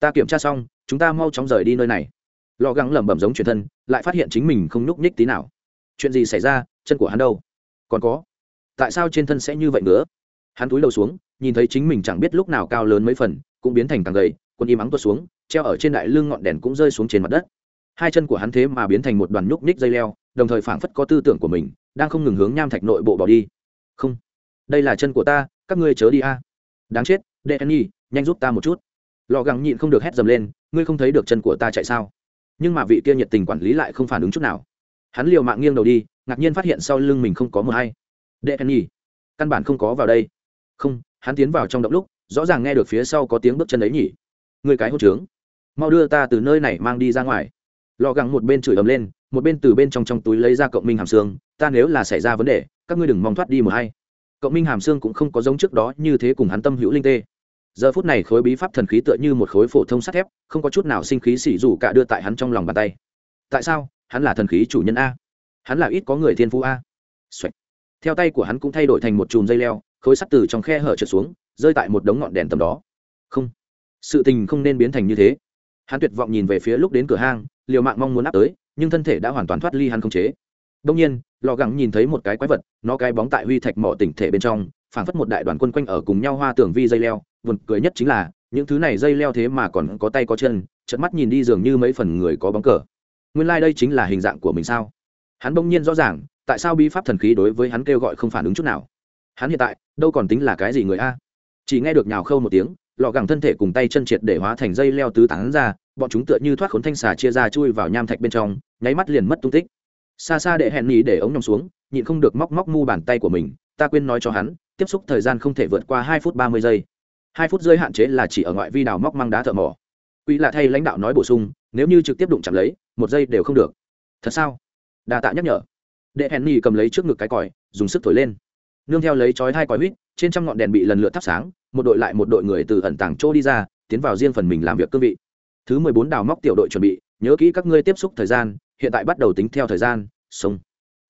Ta kiểm tra xong, chúng ta mau chóng rời đi nơi này. Lò gắng lẩm bẩm giống truyền thân, lại phát hiện chính mình không nhúc nhích tí nào. Chuyện gì xảy ra, chân của hắn đâu? Còn có, tại sao trên thân sẽ như vậy nữa? Hắn túi đầu xuống, nhìn thấy chính mình chẳng biết lúc nào cao lớn mấy phần, cũng biến thành càng gầy quân im ắng tuột xuống, treo ở trên đại lưng ngọn đèn cũng rơi xuống trên mặt đất. Hai chân của hắn thế mà biến thành một đoàn nhúc ních dây leo, đồng thời phảng phất có tư tưởng của mình, đang không ngừng hướng nham thạch nội bộ bỏ đi. Không, đây là chân của ta các ngươi chớ đi a. Đáng chết đệ nhi nhanh giúp ta một chút. Lò gắng nhịn không được hét dầm lên, ngươi không thấy được chân của ta chạy sao? Nhưng mà vị kia nhiệt tình quản lý lại không phản ứng chút nào. Hắn liều mạng nghiêng đầu đi, ngạc nhiên phát hiện sau lưng mình không có mờ hay. Đệ nhi căn bản không có vào đây. Không, hắn tiến vào trong động lúc, rõ ràng nghe được phía sau có tiếng bước chân ấy nhỉ. Người cái hốt trướng. Mau đưa ta từ nơi này mang đi ra ngoài. Lò gắng một bên chửi ấm lên, một bên từ bên trong trong túi lấy ra cộng minh hàm xương, ta nếu là xảy ra vấn đề, các ngươi đừng mong thoát đi một hay cộng minh hàm xương cũng không có giống trước đó như thế cùng hắn tâm hữu linh tê. Giờ phút này khối bí pháp thần khí tựa như một khối phổ thông sắt thép, không có chút nào sinh khí xỉ dù cả đưa tại hắn trong lòng bàn tay. Tại sao? Hắn là thần khí chủ nhân a. Hắn là ít có người thiên phú a. Theo tay của hắn cũng thay đổi thành một chùm dây leo, khối sắt từ trong khe hở trượt xuống, rơi tại một đống ngọn đèn tầm đó. Không. Sự tình không nên biến thành như thế. Hắn tuyệt vọng nhìn về phía lúc đến cửa hang, liều mạng mong muốn áp tới, nhưng thân thể đã hoàn toàn thoát ly hắn không chế. Đông nhiên lò gắng nhìn thấy một cái quái vật, nó cái bóng tại huy thạch mỏ tỉnh thể bên trong, phảng phất một đại đoàn quân quanh ở cùng nhau hoa tưởng vi dây leo, buồn cười nhất chính là, những thứ này dây leo thế mà còn có tay có chân chật mắt nhìn đi dường như mấy phần người có bóng cờ. Nguyên lai、like、đây chính là hình dạng của mình sao? Hắn bỗng nhiên rõ ràng, tại sao bí pháp thần khí đối với hắn kêu gọi không phản ứng chút nào. Hắn hiện tại, đâu còn tính là cái gì người a? Chỉ nghe được nhào khâu một tiếng lọ gẳng thân thể cùng tay chân triệt để hóa thành dây leo tứ tán ra, bọn chúng tựa như thoát khốn thanh xà chia ra chui vào nham thạch bên trong, nháy mắt liền mất tung tích xa xa đệ hẹn nhì để ống nhòm xuống, nhịn không được móc móc mu bàn tay của mình, ta quên nói cho hắn, tiếp xúc thời gian không thể vượt qua hai phút ba mươi giây. Hai phút rơi hạn chế là chỉ ở ngoại vi đào móc măng đá thợ mỏ. Quỹ lạ thay lãnh đạo nói bổ sung, nếu như trực tiếp đụng chạm lấy, một giây đều không được. Thật sao? Đa tạ nhắc nhở. Đệ hẹn nhì cầm lấy trước ngực cái còi, dùng sức thổi lên. Nương theo lấy chói hai còi huýt, trên trăm ngọn đèn bị lần lượt thắp sáng, một đội lại một đội người từ ẩn tàng chỗ đi ra, tiến vào riêng phần mình làm việc cương vị. Thứ mười bốn đào móc tiểu đội chuẩn bị, nhớ kỹ các ngươi tiếp xúc thời gian hiện tại bắt đầu tính theo thời gian, sông.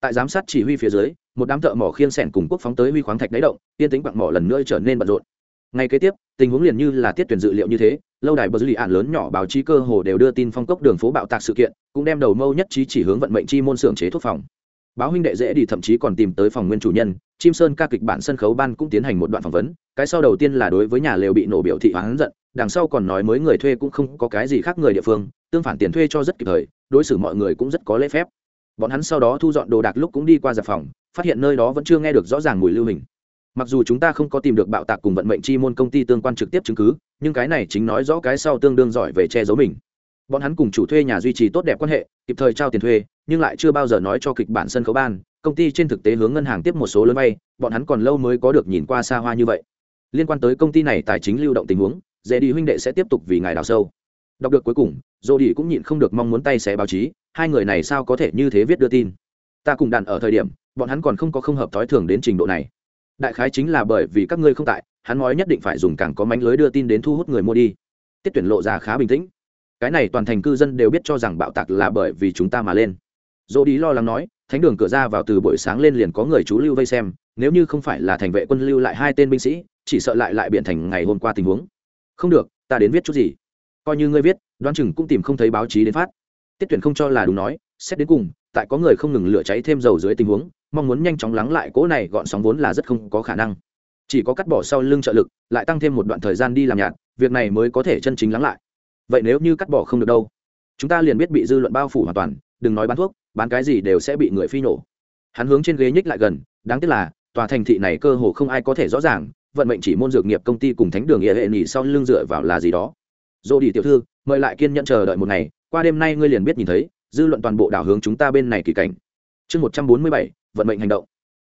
Tại giám sát chỉ huy phía dưới, một đám thợ mỏ khiên sẻn cùng quốc phóng tới huy khoáng thạch đáy động, tiên tính quặng mỏ lần nữa trở nên bận rộn. Ngay kế tiếp, tình huống liền như là tiết tuyển dự liệu như thế, lâu đài bờ dư lì ạn lớn nhỏ báo chí cơ hồ đều đưa tin phong cốc đường phố bạo tạc sự kiện, cũng đem đầu mâu nhất trí chỉ hướng vận mệnh chi môn xưởng chế thuốc phòng. Báo huynh đệ dễ đi thậm chí còn tìm tới phòng nguyên chủ nhân, chim sơn ca kịch bản sân khấu ban cũng tiến hành một đoạn phỏng vấn, cái sau đầu tiên là đối với nhà lều bị nổ biểu thị oán giận đằng sau còn nói mới người thuê cũng không có cái gì khác người địa phương, tương phản tiền thuê cho rất kịp thời, đối xử mọi người cũng rất có lễ phép. Bọn hắn sau đó thu dọn đồ đạc lúc cũng đi qua giặc phòng, phát hiện nơi đó vẫn chưa nghe được rõ ràng mùi lưu hình. Mặc dù chúng ta không có tìm được bạo tạc cùng vận mệnh chi môn công ty tương quan trực tiếp chứng cứ, nhưng cái này chính nói rõ cái sau tương đương giỏi về che giấu mình. Bọn hắn cùng chủ thuê nhà duy trì tốt đẹp quan hệ, kịp thời trao tiền thuê, nhưng lại chưa bao giờ nói cho kịch bản sân khấu ban, công ty trên thực tế hướng ngân hàng tiếp một số lớn vay, bọn hắn còn lâu mới có được nhìn qua xa hoa như vậy. Liên quan tới công ty này tài chính lưu động tình huống dễ đi huynh đệ sẽ tiếp tục vì ngài đào sâu. Đọc được cuối cùng, dô đi cũng nhịn không được mong muốn tay xé báo chí, hai người này sao có thể như thế viết đưa tin? Ta cùng đàn ở thời điểm, bọn hắn còn không có không hợp thói thường đến trình độ này. Đại khái chính là bởi vì các ngươi không tại, hắn nói nhất định phải dùng càng có mánh lưới đưa tin đến thu hút người mua đi. Tiết tuyển lộ ra khá bình tĩnh. Cái này toàn thành cư dân đều biết cho rằng bạo tạc là bởi vì chúng ta mà lên. Dô đi lo lắng nói, thánh đường cửa ra vào từ buổi sáng lên liền có người chú lưu vây xem, nếu như không phải là thành vệ quân lưu lại hai tên binh sĩ, chỉ sợ lại lại biện thành ngày hôm qua tình huống không được, ta đến viết chút gì. Coi như ngươi viết, đoán chừng cũng tìm không thấy báo chí đến phát. Tiết tuyển không cho là đúng nói, xét đến cùng, tại có người không ngừng lửa cháy thêm dầu dưới tình huống, mong muốn nhanh chóng lắng lại cỗ này gọn sóng vốn là rất không có khả năng. Chỉ có cắt bỏ sau lưng trợ lực, lại tăng thêm một đoạn thời gian đi làm nhạt, việc này mới có thể chân chính lắng lại. Vậy nếu như cắt bỏ không được đâu? Chúng ta liền biết bị dư luận bao phủ hoàn toàn, đừng nói bán thuốc, bán cái gì đều sẽ bị người phi nổ. Hắn hướng trên ghế nhích lại gần, đáng tiếc là, tòa thành thị này cơ hồ không ai có thể rõ ràng vận mệnh chỉ môn dược nghiệp công ty cùng thánh đường nghĩa hệ nghỉ sau lưng dựa vào là gì đó. Dỗ đi tiểu thư, mời lại kiên nhận chờ đợi một ngày, qua đêm nay ngươi liền biết nhìn thấy, dư luận toàn bộ đảo hướng chúng ta bên này kỳ cảnh. Chương một trăm bốn mươi bảy, vận mệnh hành động.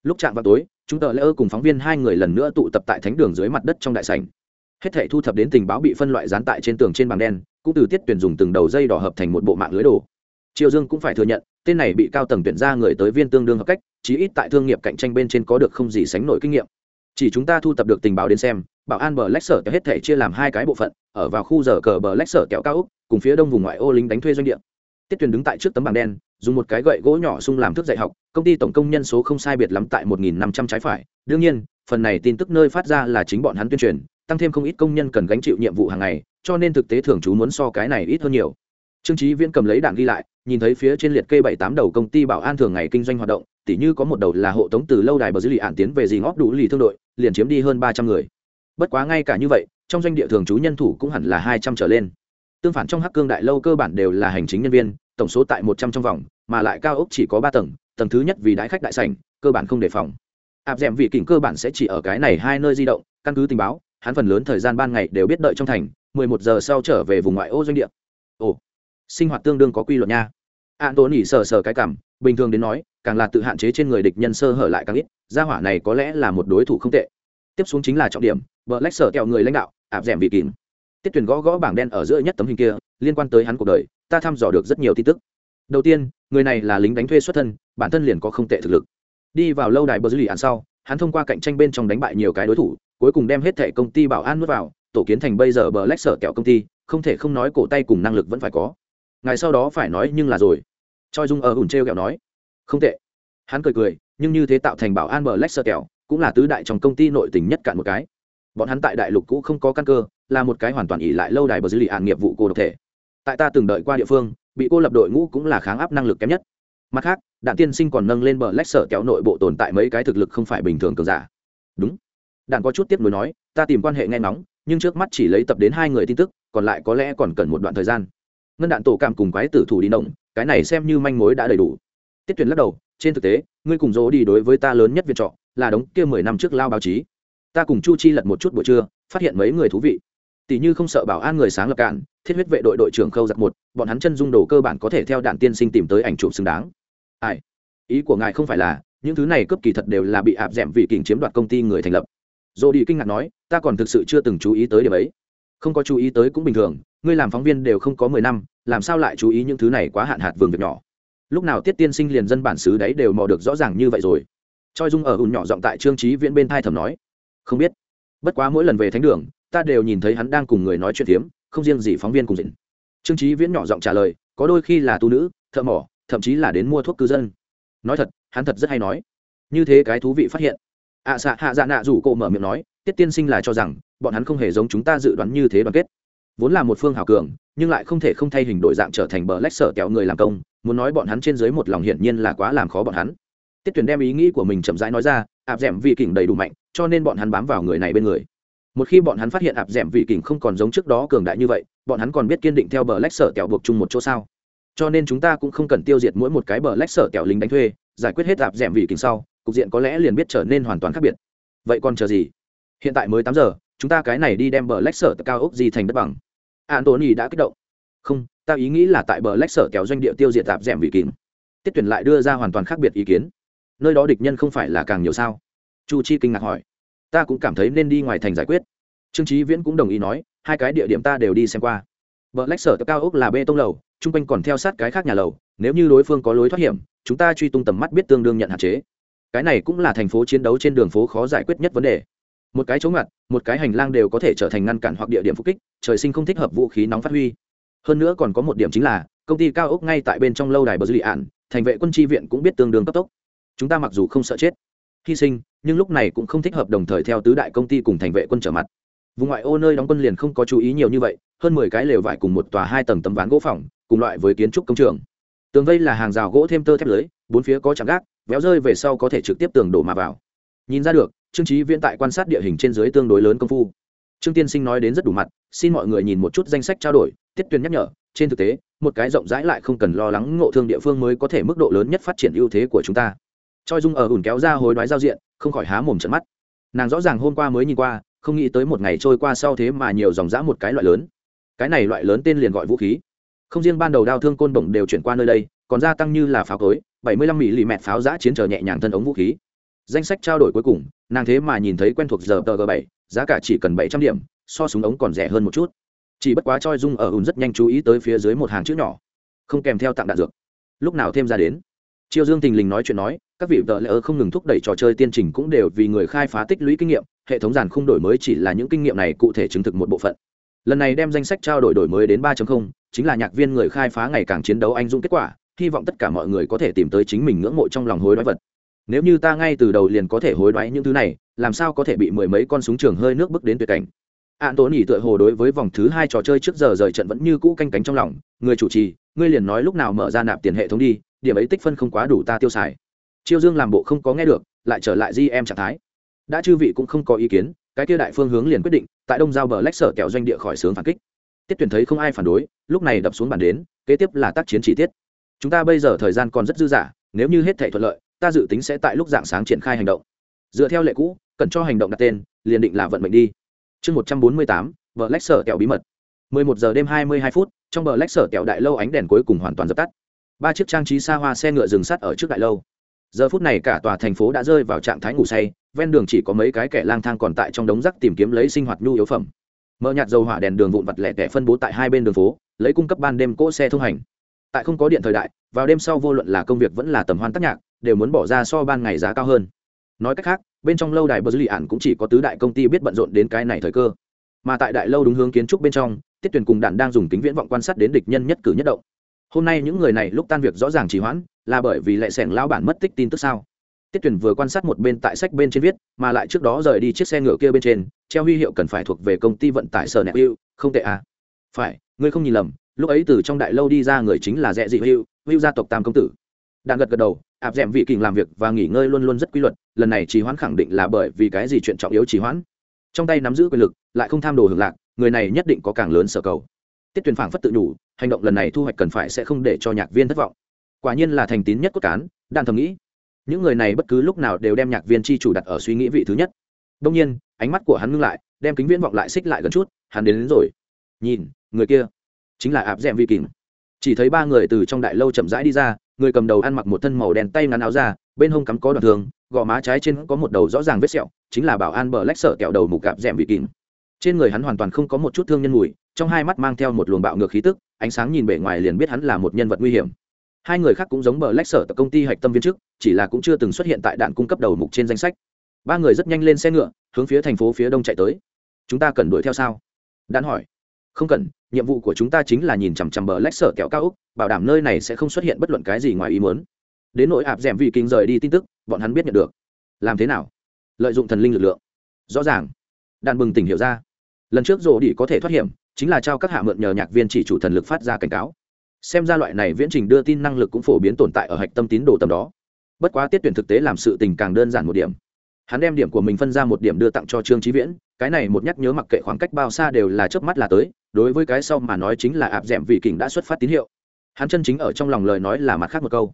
Lúc chạm vào tối, chúng tờ lễ ơ cùng phóng viên hai người lần nữa tụ tập tại thánh đường dưới mặt đất trong đại sảnh. Hết thể thu thập đến tình báo bị phân loại dán tại trên tường trên bảng đen, cũng từ tiết tuyển dùng từng đầu dây đỏ hợp thành một bộ mạng lưới đồ. Triều dương cũng phải thừa nhận, tên này bị cao tầng tuyển ra người tới viên tương đương hợp cách, chí ít tại thương nghiệp cạnh tranh bên trên có được không gì sánh nổi kinh nghiệm chỉ chúng ta thu thập được tình báo đến xem, bảo an bờ lách sở hết thể chia làm hai cái bộ phận, ở vào khu giờ cờ bờ lách sở kéo cao úc, cùng phía đông vùng ngoại ô lính đánh thuê doanh địa. Tiết tuyền đứng tại trước tấm bảng đen, dùng một cái gậy gỗ nhỏ sung làm thức dạy học, công ty tổng công nhân số không sai biệt lắm tại một nghìn năm trăm trái phải. Đương nhiên, phần này tin tức nơi phát ra là chính bọn hắn tuyên truyền, tăng thêm không ít công nhân cần gánh chịu nhiệm vụ hàng ngày, cho nên thực tế thường chú muốn so cái này ít hơn nhiều trương trí viễn cầm lấy đạn ghi lại, nhìn thấy phía trên liệt kê bảy tám đầu công ty bảo an thường ngày kinh doanh hoạt động, tỉ như có một đầu là hộ tống từ lâu đài bờ dưới lì ạn tiến về gì ngóp đủ lì thương đội, liền chiếm đi hơn ba trăm người. Bất quá ngay cả như vậy, trong doanh địa thường trú nhân thủ cũng hẳn là hai trăm trở lên. Tương phản trong hắc cương đại lâu cơ bản đều là hành chính nhân viên, tổng số tại một trăm trong vòng, mà lại cao ốc chỉ có ba tầng tầng thứ nhất vì đãi khách đại sảnh, cơ bản không đề phòng. Áp d ẻ m vị kỉnh cơ bản sẽ chỉ ở cái này hai nơi di động, căn cứ tình báo, hắn phần lớn thời gian ban ngày đều biết đợi trong thành, mười một giờ sau trở về vùng ngoại ô doanh địa sinh hoạt tương đương có quy luật nha. An tốn ỉ sờ sờ cái cảm, bình thường đến nói, càng là tự hạn chế trên người địch nhân sơ hở lại càng ít, gia hỏa này có lẽ là một đối thủ không tệ. Tiếp xuống chính là trọng điểm vợ lách sở kẹo người lãnh đạo, ạp d ẻ m vị kín. Tiết tuyển gõ gõ bảng đen ở giữa nhất tấm hình kia, liên quan tới hắn cuộc đời, ta thăm dò được rất nhiều tin tức. Đầu tiên, người này là lính đánh thuê xuất thân, bản thân liền có không tệ thực lực. Đi vào lâu đài bờ dư lì ăn sau, hắn thông qua cạnh tranh bên trong đánh bại nhiều cái đối thủ, cuối cùng đem hết thẻ công ty bảo an nuốt vào, tổ kiến thành bây giờ bờ lách sở kẹo công ty, không thể không nói cổ tay cùng năng lực vẫn phải có ngày sau đó phải nói nhưng là rồi. Choi dung ở ủn t r kẹo nói. Không tệ. Hắn cười cười, nhưng như thế tạo thành bảo an bờ lách sơ kẹo, cũng là tứ đại trong công ty nội tình nhất cạn một cái. Bọn hắn tại đại lục cũ không có căn cơ, là một cái hoàn toàn ỉ lại lâu đài bờ dư lì ạn nghiệp vụ cô độc thể. Tại ta từng đợi qua địa phương, bị cô lập đội ngũ cũng là kháng áp năng lực kém nhất. Mặt khác, đạn tiên sinh còn nâng lên bờ lách sở kéo nội bộ tồn tại mấy cái thực lực không phải bình thường cường giả. Đúng. Đạn có chút tiếp nối nói, ta tìm quan hệ nghe nóng nhưng trước mắt chỉ lấy tập đến hai người tin tức, còn lại có lẽ còn cần một đoạn thời gian ngân đạn tổ cảm cùng quái tử thủ đi động, cái này xem như manh mối đã đầy đủ. Tiết tuyển lắc đầu, trên thực tế, ngươi cùng dỗ đi đối với ta lớn nhất viện trọ, là đống kia mười năm trước lao báo chí. Ta cùng chu chi lật một chút buổi trưa, phát hiện mấy người thú vị. Tỷ như không sợ bảo an người sáng lập cạn, thiết huyết vệ đội đội trưởng khâu giặc một, bọn hắn chân dung đồ cơ bản có thể theo đạn tiên sinh tìm tới ảnh chụp xứng đáng. Ai? Ý của ngài không phải là, những thứ này cấp kỳ thật đều là bị áp d ẻ m kình chiếm đoạt công ty người thành lập. Dồ đi kinh ngạc nói, ta còn thực sự chưa từng chú ý tới điểm ấy không có chú ý tới cũng bình thường ngươi làm phóng viên đều không có mười năm làm sao lại chú ý những thứ này quá hạn hạt vườn việc nhỏ? Lúc nào tiết tiên sinh liền dân bản xứ đấy đều mò được rõ ràng như vậy rồi. Choi dung ở ùn nhỏ giọng tại trương trí viễn bên thai thầm nói. Không biết. Bất quá mỗi lần về thánh đường ta đều nhìn thấy hắn đang cùng người nói chuyện phiếm không riêng gì phóng viên cùng dịnh trương trí viễn nhỏ giọng trả lời có đôi khi là tu nữ thợ mỏ thậm chí là đến mua thuốc cư dân. Nói thật hắn thật rất hay nói. Như thế cái thú vị phát hiện. Ạ à, xạ hạ dạ nạ rủ cô mở miệng nói tiết tiên sinh là cho rằng, bọn hắn không hề giống chúng ta dự đoán như thế đoàn kết. Vốn là một phương hào cường, nhưng lại không thể không thay hình đổi dạng trở thành bờ lách sở kéo người làm công, muốn nói bọn hắn trên dưới một lòng hiển nhiên là quá làm khó bọn hắn. Tiết tuyển đem ý nghĩ của mình chậm rãi nói ra áp d ẻ m vị kỉnh đầy đủ mạnh, cho nên bọn hắn bám vào người này bên người. Một khi bọn hắn phát hiện áp d ẻ m vị kỉnh không còn giống trước đó cường đại như vậy, bọn hắn còn biết kiên định theo bờ lách sở kéo buộc chung một chỗ sao? Cho nên chúng ta cũng không cần tiêu diệt mỗi một cái bờ lách sở kéo lính đánh thuê, giải quyết hết áp d ẻ m vị kỉnh sau, cục diện có lẽ liền biết trở nên hoàn toàn khác biệt. Vậy còn chờ gì? Hiện tại mới tám giờ, chúng ta cái này đi đem bờ lách sở cao ốc gì thành đất bằng. Antony đã kích động. Không, ta ý nghĩ là tại bờ lách sở kéo doanh địa tiêu diệt tạp d ẻ m vị kín. Tiết tuyển lại đưa ra hoàn toàn khác biệt ý kiến. Nơi đó địch nhân không phải là càng nhiều sao? Chu chi kinh ngạc hỏi. Ta cũng cảm thấy nên đi ngoài thành giải quyết. Trương trí viễn cũng đồng ý nói, hai cái địa điểm ta đều đi xem qua. Bờ lách sở cao ốc là bê tông lầu, chung quanh còn theo sát cái khác nhà lầu, nếu như đối phương có lối thoát hiểm, chúng ta truy tung tầm mắt biết tương đương nhận hạn chế. Cái này cũng là thành phố chiến đấu trên đường phố khó giải quyết nhất vấn đề một cái chống ngặt, một cái hành lang đều có thể trở thành ngăn cản hoặc địa điểm phục kích, trời sinh không thích hợp vũ khí nóng phát huy. Hơn nữa còn có một điểm chính là, công ty cao ốc ngay tại bên trong lâu đài bờ dư lì ạn thành vệ quân tri viện cũng biết tương đương cấp tốc. Chúng ta mặc dù không sợ chết, hy sinh, nhưng lúc này cũng không thích hợp đồng thời theo tứ đại công ty cùng thành vệ quân trở mặt. Vùng ngoại ô nơi đóng quân liền không có chú ý nhiều như vậy, hơn mười cái lều vải cùng một tòa hai tầng tấm ván gỗ phòng, cùng loại với kiến trúc công trường. Tường vây là hàng rào gỗ thêm tơ thép lưới, bốn phía có chạm gác, véo rơi về sau có thể trực tiếp tường đổ mà vào. Nhìn ra được trương trí viễn tại quan sát địa hình trên dưới tương đối lớn công phu. Trương tiên sinh nói đến rất đủ mặt, xin mọi người nhìn một chút danh sách trao đổi, tiết tuyên nhắc nhở, trên thực tế, một cái rộng rãi lại không cần lo lắng ngộ thương địa phương mới có thể mức độ lớn nhất phát triển ưu thế của chúng ta. Choi dung ở ủn kéo ra hối đoái giao diện, không khỏi há mồm trận mắt. Nàng rõ ràng hôm qua mới nhìn qua, không nghĩ tới một ngày trôi qua sau thế mà nhiều dòng dã một cái loại lớn. Cái này loại lớn tên liền gọi vũ khí. Không riêng ban đầu đao thương côn bổng đều chuyển qua nơi đây, còn gia tăng như là pháo cối 75 mm pháo giã chiến chờ nhẹ nhàng thân ống vũ khí danh sách trao đổi cuối cùng nàng thế mà nhìn thấy quen thuộc giờ tg 7 giá cả chỉ cần 700 điểm so súng ống còn rẻ hơn một chút chỉ bất quá choi dung ở ùn rất nhanh chú ý tới phía dưới một hàng chữ nhỏ không kèm theo tặng đạn dược lúc nào thêm ra đến Triều Dương Tình Lình nói chuyện nói, các vị vợ lẽ ơ không ngừng thúc đẩy trò chơi tiên trình cũng đều vì người khai phá tích lũy kinh nghiệm, hệ thống giàn khung đổi mới chỉ là những kinh nghiệm này cụ thể chứng thực một bộ phận. Lần này đem danh sách trao đổi đổi mới đến 3.0, chính là nhạc viên người khai phá ngày càng chiến đấu anh dũng kết quả, hy vọng tất cả mọi người có thể tìm tới chính mình ngưỡng mộ trong lòng hối đoái vật. Nếu như ta ngay từ đầu liền có thể hối đoái những thứ này, làm sao có thể bị mười mấy con súng trường hơi nước bước đến tuyệt cảnh. an tố ỉ tựa hồ đối với vòng thứ hai trò chơi trước giờ rời trận vẫn như cũ canh cánh trong lòng. Người chủ trì ngươi liền nói lúc nào mở ra nạp tiền hệ thống đi điểm ấy tích phân không quá đủ ta tiêu xài. Chiêu dương làm bộ không có nghe được lại trở lại di em trạng thái. Đã chư vị cũng không có ý kiến cái kia đại phương hướng liền quyết định tại đông giao bờ lách sở kẹo doanh địa khỏi sướng phản kích. Tiết tuyển thấy không ai phản đối lúc này đập xuống bàn đến kế tiếp là tác chiến chi tiết. Chúng ta bây giờ thời gian còn rất dư dả nếu như hết thể thuận lợi ta dự tính sẽ tại lúc dạng sáng triển khai hành động. Dựa theo lệ cũ, cần cho hành động đặt tên, liền định là vận mệnh đi. Chương một trăm bốn mươi tám vợ lách sở kẹo bí mật. mười một giờ đêm hai mươi hai phút, trong bờ lách sở kẹo đại lâu ánh đèn cuối cùng hoàn toàn dập tắt. Ba chiếc trang trí xa hoa xe ngựa dừng sắt ở trước đại lâu. Giờ phút này cả tòa thành phố đã rơi vào trạng thái ngủ say, ven đường chỉ có mấy cái kẻ lang thang còn tại trong đống rác tìm kiếm lấy sinh hoạt nhu yếu phẩm. Mở nhạt dầu hỏa đèn đường vụn vặt lẻ tẻ phân bố tại hai bên đường phố, lấy cung cấp ban đêm cỗ xe thông hành. Tại không có điện thời đại, vào đêm sau vô luận là công việc vẫn là tầm hoan tác nhạc đều muốn bỏ ra so ban ngày giá cao hơn. Nói cách khác, bên trong lâu đài bờ dư lì ạn cũng chỉ có tứ đại công ty biết bận rộn đến cái này thời cơ. Mà tại đại lâu đúng hướng kiến trúc bên trong, tiết tuyển cùng đạn đang dùng kính viễn vọng quan sát đến địch nhân nhất cử nhất động. Hôm nay những người này lúc tan việc rõ ràng trì hoãn, là bởi vì lệ sẻng lao bản mất tích tin tức sao? Tiết tuyển vừa quan sát một bên tại sách bên trên viết, mà lại trước đó rời đi chiếc xe ngựa kia bên trên, treo huy hiệu cần phải thuộc về công ty vận tải sở nẹp hữu, không tệ à? Phải, ngươi không nhìn lầm, lúc ấy từ trong đại lâu đi ra người chính là rẽ dị hữu hữu gia tộc tam công tử đang gật gật đầu áp d ẻ m vị kình làm việc và nghỉ ngơi luôn luôn rất quy luật lần này trì hoãn khẳng định là bởi vì cái gì chuyện trọng yếu trì hoãn. Trong tay nắm giữ quyền lực lại không tham đồ hưởng lạc người này nhất định có càng lớn sở cầu. Tiết tuyển phảng phất tự đủ hành động lần này thu hoạch cần phải sẽ không để cho nhạc viên thất vọng. Quả nhiên là thành tín nhất cốt cán đan thầm nghĩ. Những người này bất cứ lúc nào đều đem nhạc viên chi chủ đặt ở suy nghĩ vị thứ nhất. Đông nhiên ánh mắt của hắn ngưng lại đem kính viễn vọng lại xích lại gần chút hắn đến, đến rồi. Nhìn người kia chính là áp d ẻ m vị kình. Chỉ thấy ba người từ trong đại lâu chậm rãi đi ra người cầm đầu ăn mặc một thân màu đen tay ngắn áo ra bên hông cắm có đoạn thương gò má trái trên có một đầu rõ ràng vết sẹo, chính là bảo an bờ lách sợ kẹo đầu mục cạp d bị kín. vị trên người hắn hoàn toàn không có một chút thương nhân mùi, trong hai mắt mang theo một luồng bạo ngược khí tức, ánh sáng nhìn bề ngoài liền biết hắn là một nhân vật nguy hiểm. Hai người khác cũng giống bờ lách sở tập công ty hạch tâm viên chức, chỉ là cũng chưa từng xuất hiện tại đạn cung cấp đầu mục trên danh sách. Ba người rất nhanh lên xe ngựa, hướng phía thành phố phía đông chạy tới. Chúng ta cần đuổi theo sao? Đạn hỏi. Không cần nhiệm vụ của chúng ta chính là nhìn chằm chằm bờ lách sở kẹo cao úc, bảo đảm nơi này sẽ không xuất hiện bất luận cái gì ngoài ý muốn. Đến nỗi ạp d ẻ m vì kinh rời đi tin tức, bọn hắn biết nhận được. Làm thế nào? Lợi dụng thần linh lực lượng. Rõ ràng. Đàn bừng tỉnh hiểu ra. Lần trước rồ đi có thể thoát hiểm, chính là trao các hạ mượn nhờ nhạc viên chỉ chủ thần lực phát ra cảnh cáo. Xem ra loại này viễn trình đưa tin năng lực cũng phổ biến tồn tại ở hạch tâm tín đồ tầm đó. Bất quá tiết tuyển thực tế làm sự tình càng đơn giản một điểm. Hắn đem điểm của mình phân ra một điểm đưa tặng cho trương trí viễn, cái này một nhắc nhớ mặc kệ khoảng cách bao xa đều là chớp mắt là tới đối với cái sau mà nói chính là áp d ẻ m vị kình đã xuất phát tín hiệu. Hắn chân chính ở trong lòng lời nói là mặt khác một câu.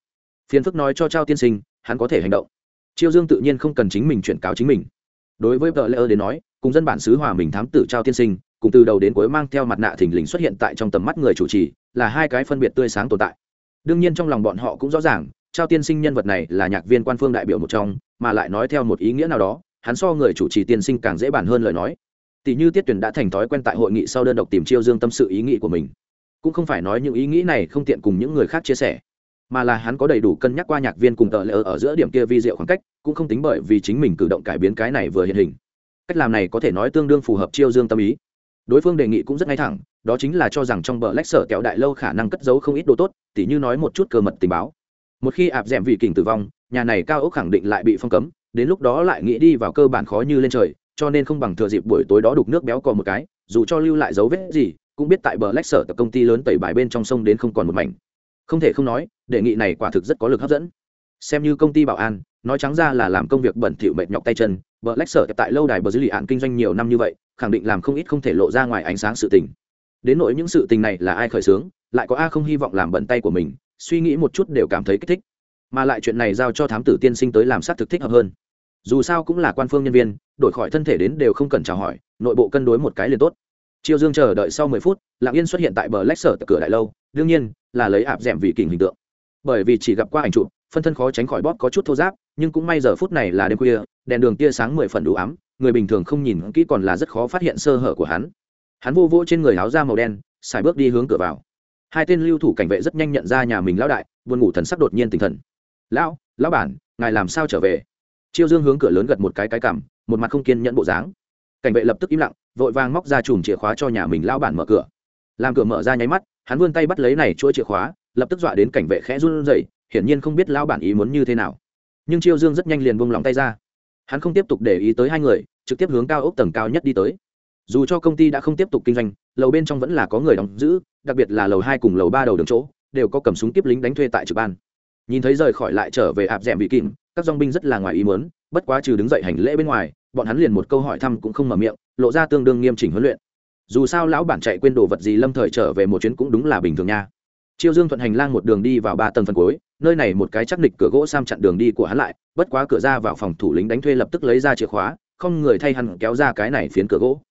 Phiền phức nói cho trao tiên sinh, hắn có thể hành động. Chiêu dương tự nhiên không cần chính mình chuyển cáo chính mình. Đối với vợ lẽ ơ đến nói, cùng dân bản xứ hòa mình thám tử trao tiên sinh, cùng từ đầu đến cuối mang theo mặt nạ thình lình xuất hiện tại trong tầm mắt người chủ trì, là hai cái phân biệt tươi sáng tồn tại. Đương nhiên trong lòng bọn họ cũng rõ ràng, trao tiên sinh nhân vật này là nhạc viên quan phương đại biểu một trong, mà lại nói theo một ý nghĩa nào đó, hắn so người chủ trì tiên sinh càng dễ bàn hơn lời nói tỷ như tiết tuyển đã thành thói quen tại hội nghị sau đơn độc tìm chiêu dương tâm sự ý nghĩ của mình. Cũng không phải nói những ý nghĩ này không tiện cùng những người khác chia sẻ, mà là hắn có đầy đủ cân nhắc qua nhạc viên cùng tờ lỡ ở giữa điểm kia vi diệu khoảng cách, cũng không tính bởi vì chính mình cử động cải biến cái này vừa hiện hình. Cách làm này có thể nói tương đương phù hợp chiêu dương tâm ý. Đối phương đề nghị cũng rất ngay thẳng, đó chính là cho rằng trong bờ lách sở kéo đại lâu khả năng cất giấu không ít đồ tốt, tỉ như nói một chút cơ mật tình báo. Một khi ạp d ẻ m vị kình tử vong, nhà này cao ốc khẳng định lại bị phong cấm, đến lúc đó lại nghĩ đi vào cơ bản khó như lên trời cho nên không bằng thừa dịp buổi tối đó đục nước béo cò một cái, dù cho lưu lại dấu vết gì, cũng biết tại bờ lách sở tập công ty lớn tẩy bài bên trong sông đến không còn một mảnh. Không thể không nói, đề nghị này quả thực rất có lực hấp dẫn. Xem như công ty bảo an, nói trắng ra là làm công việc bẩn thỉu mệt nhọc tay chân, bờ lách sở tại lâu đài bờ dưới lì hạn kinh doanh nhiều năm như vậy, khẳng định làm không ít không thể lộ ra ngoài ánh sáng sự tình. Đến nỗi những sự tình này là ai khởi xướng, lại có a không hy vọng làm bẩn tay của mình, suy nghĩ một chút đều cảm thấy kích thích. Mà lại chuyện này giao cho thám tử tiên sinh tới làm sát thực thích hợp hơn dù sao cũng là quan phương nhân viên, đổi khỏi thân thể đến đều không cần chào hỏi, nội bộ cân đối một cái liền tốt. Triều dương chờ đợi sau mười phút, lạng yên xuất hiện tại bờ lách sở cửa đại lâu, đương nhiên là lấy ạp d ẻ m vì kình hình tượng. Bởi vì chỉ gặp qua ảnh chụp, phân thân khó tránh khỏi bóp có chút thô giáp, nhưng cũng may giờ phút này là đêm khuya, đèn đường tia sáng mười phần đủ ám, người bình thường không nhìn kỹ còn là rất khó phát hiện sơ hở của hắn. Hắn vô vỗ trên người áo da màu đen, xài bước đi hướng cửa vào. Hai tên lưu thủ cảnh vệ rất nhanh nhận ra nhà mình lão đại, buồn ngủ thần sắc đột nhiên tinh thần. Lão lão bản, ngài làm sao trở về? Chiêu dương hướng cửa lớn gật một cái cái cảm một mặt không kiên nhẫn bộ dáng. Cảnh vệ lập tức im lặng, vội vàng móc ra chùm chìa khóa cho nhà mình lão bản mở cửa. Làm cửa mở ra nháy mắt, hắn vươn tay bắt lấy này chuỗi chìa khóa, lập tức dọa đến cảnh vệ khẽ run rẩy, hiển nhiên không biết lão bản ý muốn như thế nào. Nhưng chiêu dương rất nhanh liền buông lòng tay ra. Hắn không tiếp tục để ý tới hai người, trực tiếp hướng cao ốc tầng cao nhất đi tới. Dù cho công ty đã không tiếp tục kinh doanh, lầu bên trong vẫn là có người đóng giữ, đặc biệt là lầu hai cùng lầu ba đầu đường chỗ, đều có cầm súng tiếp lính đánh thuê tại trực ban. Nhìn thấy rời khỏi lại trở về ạp d ẻ m bị kìm các dong binh rất là ngoài ý muốn, bất quá trừ đứng dậy hành lễ bên ngoài bọn hắn liền một câu hỏi thăm cũng không mở miệng lộ ra tương đương nghiêm chỉnh huấn luyện. Dù sao lão bản chạy quên đồ vật gì lâm thời trở về một chuyến cũng đúng là bình thường nha. Chiêu dương thuận hành lang một đường đi vào ba tầng phần cuối nơi này một cái chắc nịch cửa gỗ sam chặn đường đi của hắn lại bất quá cửa ra vào phòng thủ lính đánh thuê lập tức lấy ra chìa khóa không người thay hắn kéo ra cái này phiến cửa gỗ.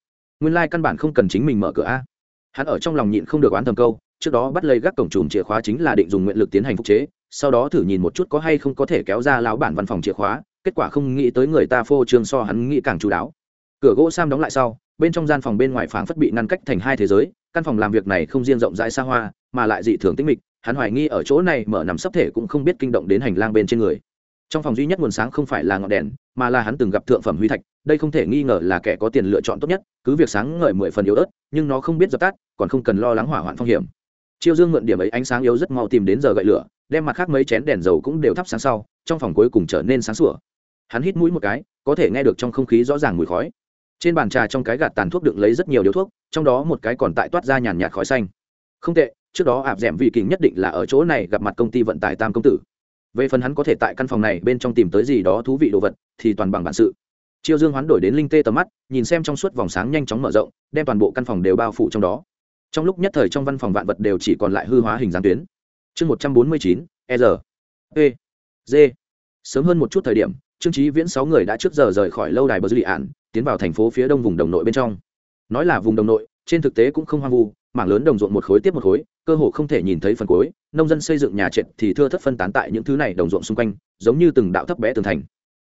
Nguyên lai、like、căn bản không cần chính mình mở cửa a. Hắn ở trong lòng nhịn không được oán thầm câu trước đó bắt lấy gác cổng chùm chìa khóa chính là định dùng nguyện lực tiến hành phục chế sau đó thử nhìn một chút có hay không có thể kéo ra lão bản văn phòng chìa khóa, kết quả không nghĩ tới người ta phô trương so hắn nghĩ càng chú đáo. Cửa gỗ sam đóng lại sau, bên trong gian phòng bên ngoài phảng phất bị ngăn cách thành hai thế giới, căn phòng làm việc này không riêng rộng rãi xa hoa, mà lại dị thường tĩnh mịch, hắn hoài nghi ở chỗ này mở nằm sấp thể cũng không biết kinh động đến hành lang bên trên người. Trong phòng duy nhất nguồn sáng không phải là ngọn đèn, mà là hắn từng gặp thượng phẩm huy thạch, đây không thể nghi ngờ là kẻ có tiền lựa chọn tốt nhất, cứ việc sáng ngời mười phần yếu ớt, nhưng nó không biết dập tắt, còn không cần lo lắng hỏa hoạn phong hiểm. Chiêu dương mượn điểm ấy ánh sáng yếu rất mau tìm đến giờ gậy lửa đem mặt khác mấy chén đèn dầu cũng đều thắp sáng sau, trong phòng cuối cùng trở nên sáng sủa. Hắn hít mũi một cái, có thể nghe được trong không khí rõ ràng mùi khói. Trên bàn trà trong cái gạt tàn thuốc đựng lấy rất nhiều điếu thuốc, trong đó một cái còn tại toát ra nhàn nhạt khói xanh. Không tệ, trước đó ạp d ẻ m vị kình nhất định là ở chỗ này gặp mặt công ty vận tải tam công tử. Về phần hắn có thể tại căn phòng này bên trong tìm tới gì đó thú vị đồ vật, thì toàn bằng bản sự. Chiêu dương hoán đổi đến linh tê tầm mắt, nhìn xem trong suốt vòng sáng nhanh chóng mở rộng, đem toàn bộ căn phòng đều bao phủ trong đó. Trong lúc nhất thời trong văn phòng vạn vật đều chỉ còn lại hư hóa hình dáng tuyến chương một trăm bốn mươi chín e r p. G. Sớm hơn một chút thời điểm, trương trí viễn sáu người đã trước giờ rời khỏi lâu đài bờ dư lị ạn tiến vào thành phố phía đông vùng đồng nội bên trong. Nói là vùng đồng nội, trên thực tế cũng không hoang vu, mảng lớn đồng ruộng một khối tiếp một khối, cơ hồ không thể nhìn thấy phần cuối, nông dân xây dựng nhà trệt thì thưa thất phân tán tại những thứ này đồng ruộng xung quanh, giống như từng đạo thấp bé tường thành.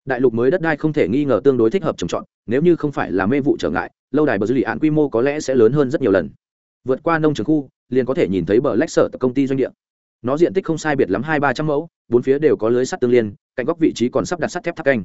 Đại lục mới đất đai không thể nghi ngờ tương đối thích hợp trồng trọt, nếu như không phải là mê vụ trở ngại, lâu đài bờ dư lì ạn quy mô có lẽ sẽ lớn hơn rất nhiều lần. Vượt qua nông trường khu, liền có thể nhìn thấy bờ lách sở công ty doanh địa nó diện tích không sai biệt lắm hai ba trăm mẫu, bốn phía đều có lưới sắt tương liên, cạnh góc vị trí còn sắp đặt sắt thép tháp canh.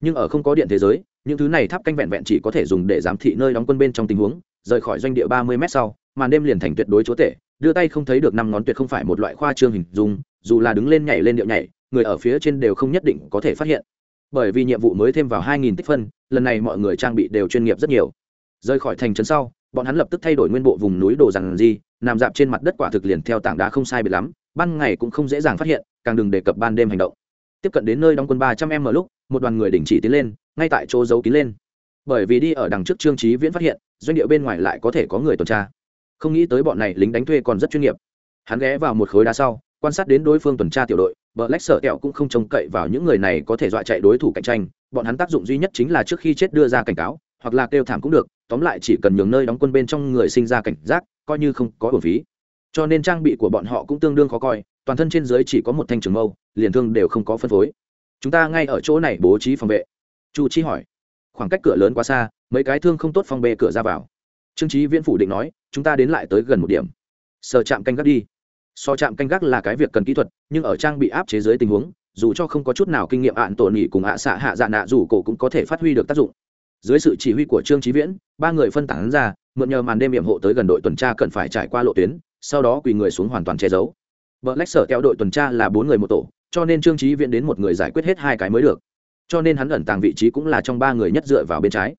Nhưng ở không có điện thế giới, những thứ này tháp canh vẹn vẹn chỉ có thể dùng để giám thị nơi đóng quân bên trong tình huống, rời khỏi doanh địa ba mươi m sau, màn đêm liền thành tuyệt đối chúa tể, đưa tay không thấy được năm ngón tuyệt không phải một loại khoa trương hình dung, dù là đứng lên nhảy lên điệu nhảy, người ở phía trên đều không nhất định có thể phát hiện. Bởi vì nhiệm vụ mới thêm vào hai nghìn tích phân, lần này mọi người trang bị đều chuyên nghiệp rất nhiều. Rời khỏi thành trấn sau, bọn hắn lập tức thay đổi nguyên bộ vùng núi đồ rằng gì nằm dạp trên mặt đất quả thực liền theo tảng đá không sai biệt lắm ban ngày cũng không dễ dàng phát hiện, càng đừng đề cập ban đêm hành động. Tiếp cận đến nơi đóng quân ba trăm m lúc, một đoàn người đình chỉ tiến lên, ngay tại chỗ giấu kín lên. Bởi vì đi ở đằng trước trương trí viễn phát hiện, doanh địa bên ngoài lại có thể có người tuần tra. Không nghĩ tới bọn này lính đánh thuê còn rất chuyên nghiệp. Hắn ghé vào một khối đá sau, quan sát đến đối phương tuần tra tiểu đội, bờ lách sợ kẹo cũng không trông cậy vào những người này có thể dọa chạy đối thủ cạnh tranh, bọn hắn tác dụng duy nhất chính là trước khi chết đưa ra cảnh cáo, hoặc là kêu thảm cũng được, tóm lại chỉ cần nhường nơi đóng quân bên trong người sinh ra cảnh giác, coi như không có bổn phí cho nên trang bị của bọn họ cũng tương đương khó coi, toàn thân trên dưới chỉ có một thanh trường mâu, liền thương đều không có phân phối. Chúng ta ngay ở chỗ này bố trí phòng vệ. Chu chi hỏi. Khoảng cách cửa lớn quá xa, mấy cái thương không tốt phòng bê cửa ra vào. Trương trí viễn phủ định nói, chúng ta đến lại tới gần một điểm. Sờ chạm canh gác đi. So chạm canh gác là cái việc cần kỹ thuật, nhưng ở trang bị áp chế dưới tình huống, dù cho không có chút nào kinh nghiệm ạn tổn nghỉ cùng ạ xạ hạ dạ nạ dù cổ cũng có thể phát huy được tác dụng. Dưới sự chỉ huy của trương trí viễn, ba người phân tán ra, mượn nhờ màn đêm hiểm hộ tới gần đội tuần tra cần phải trải qua lộ tuyến sau đó quỳ người xuống hoàn toàn che giấu. Vợ lách sở theo đội tuần tra là bốn người một tổ, cho nên trương trí viễn đến một người giải quyết hết hai cái mới được. Cho nên hắn ẩn tàng vị trí cũng là trong ba người nhất dựa vào bên trái.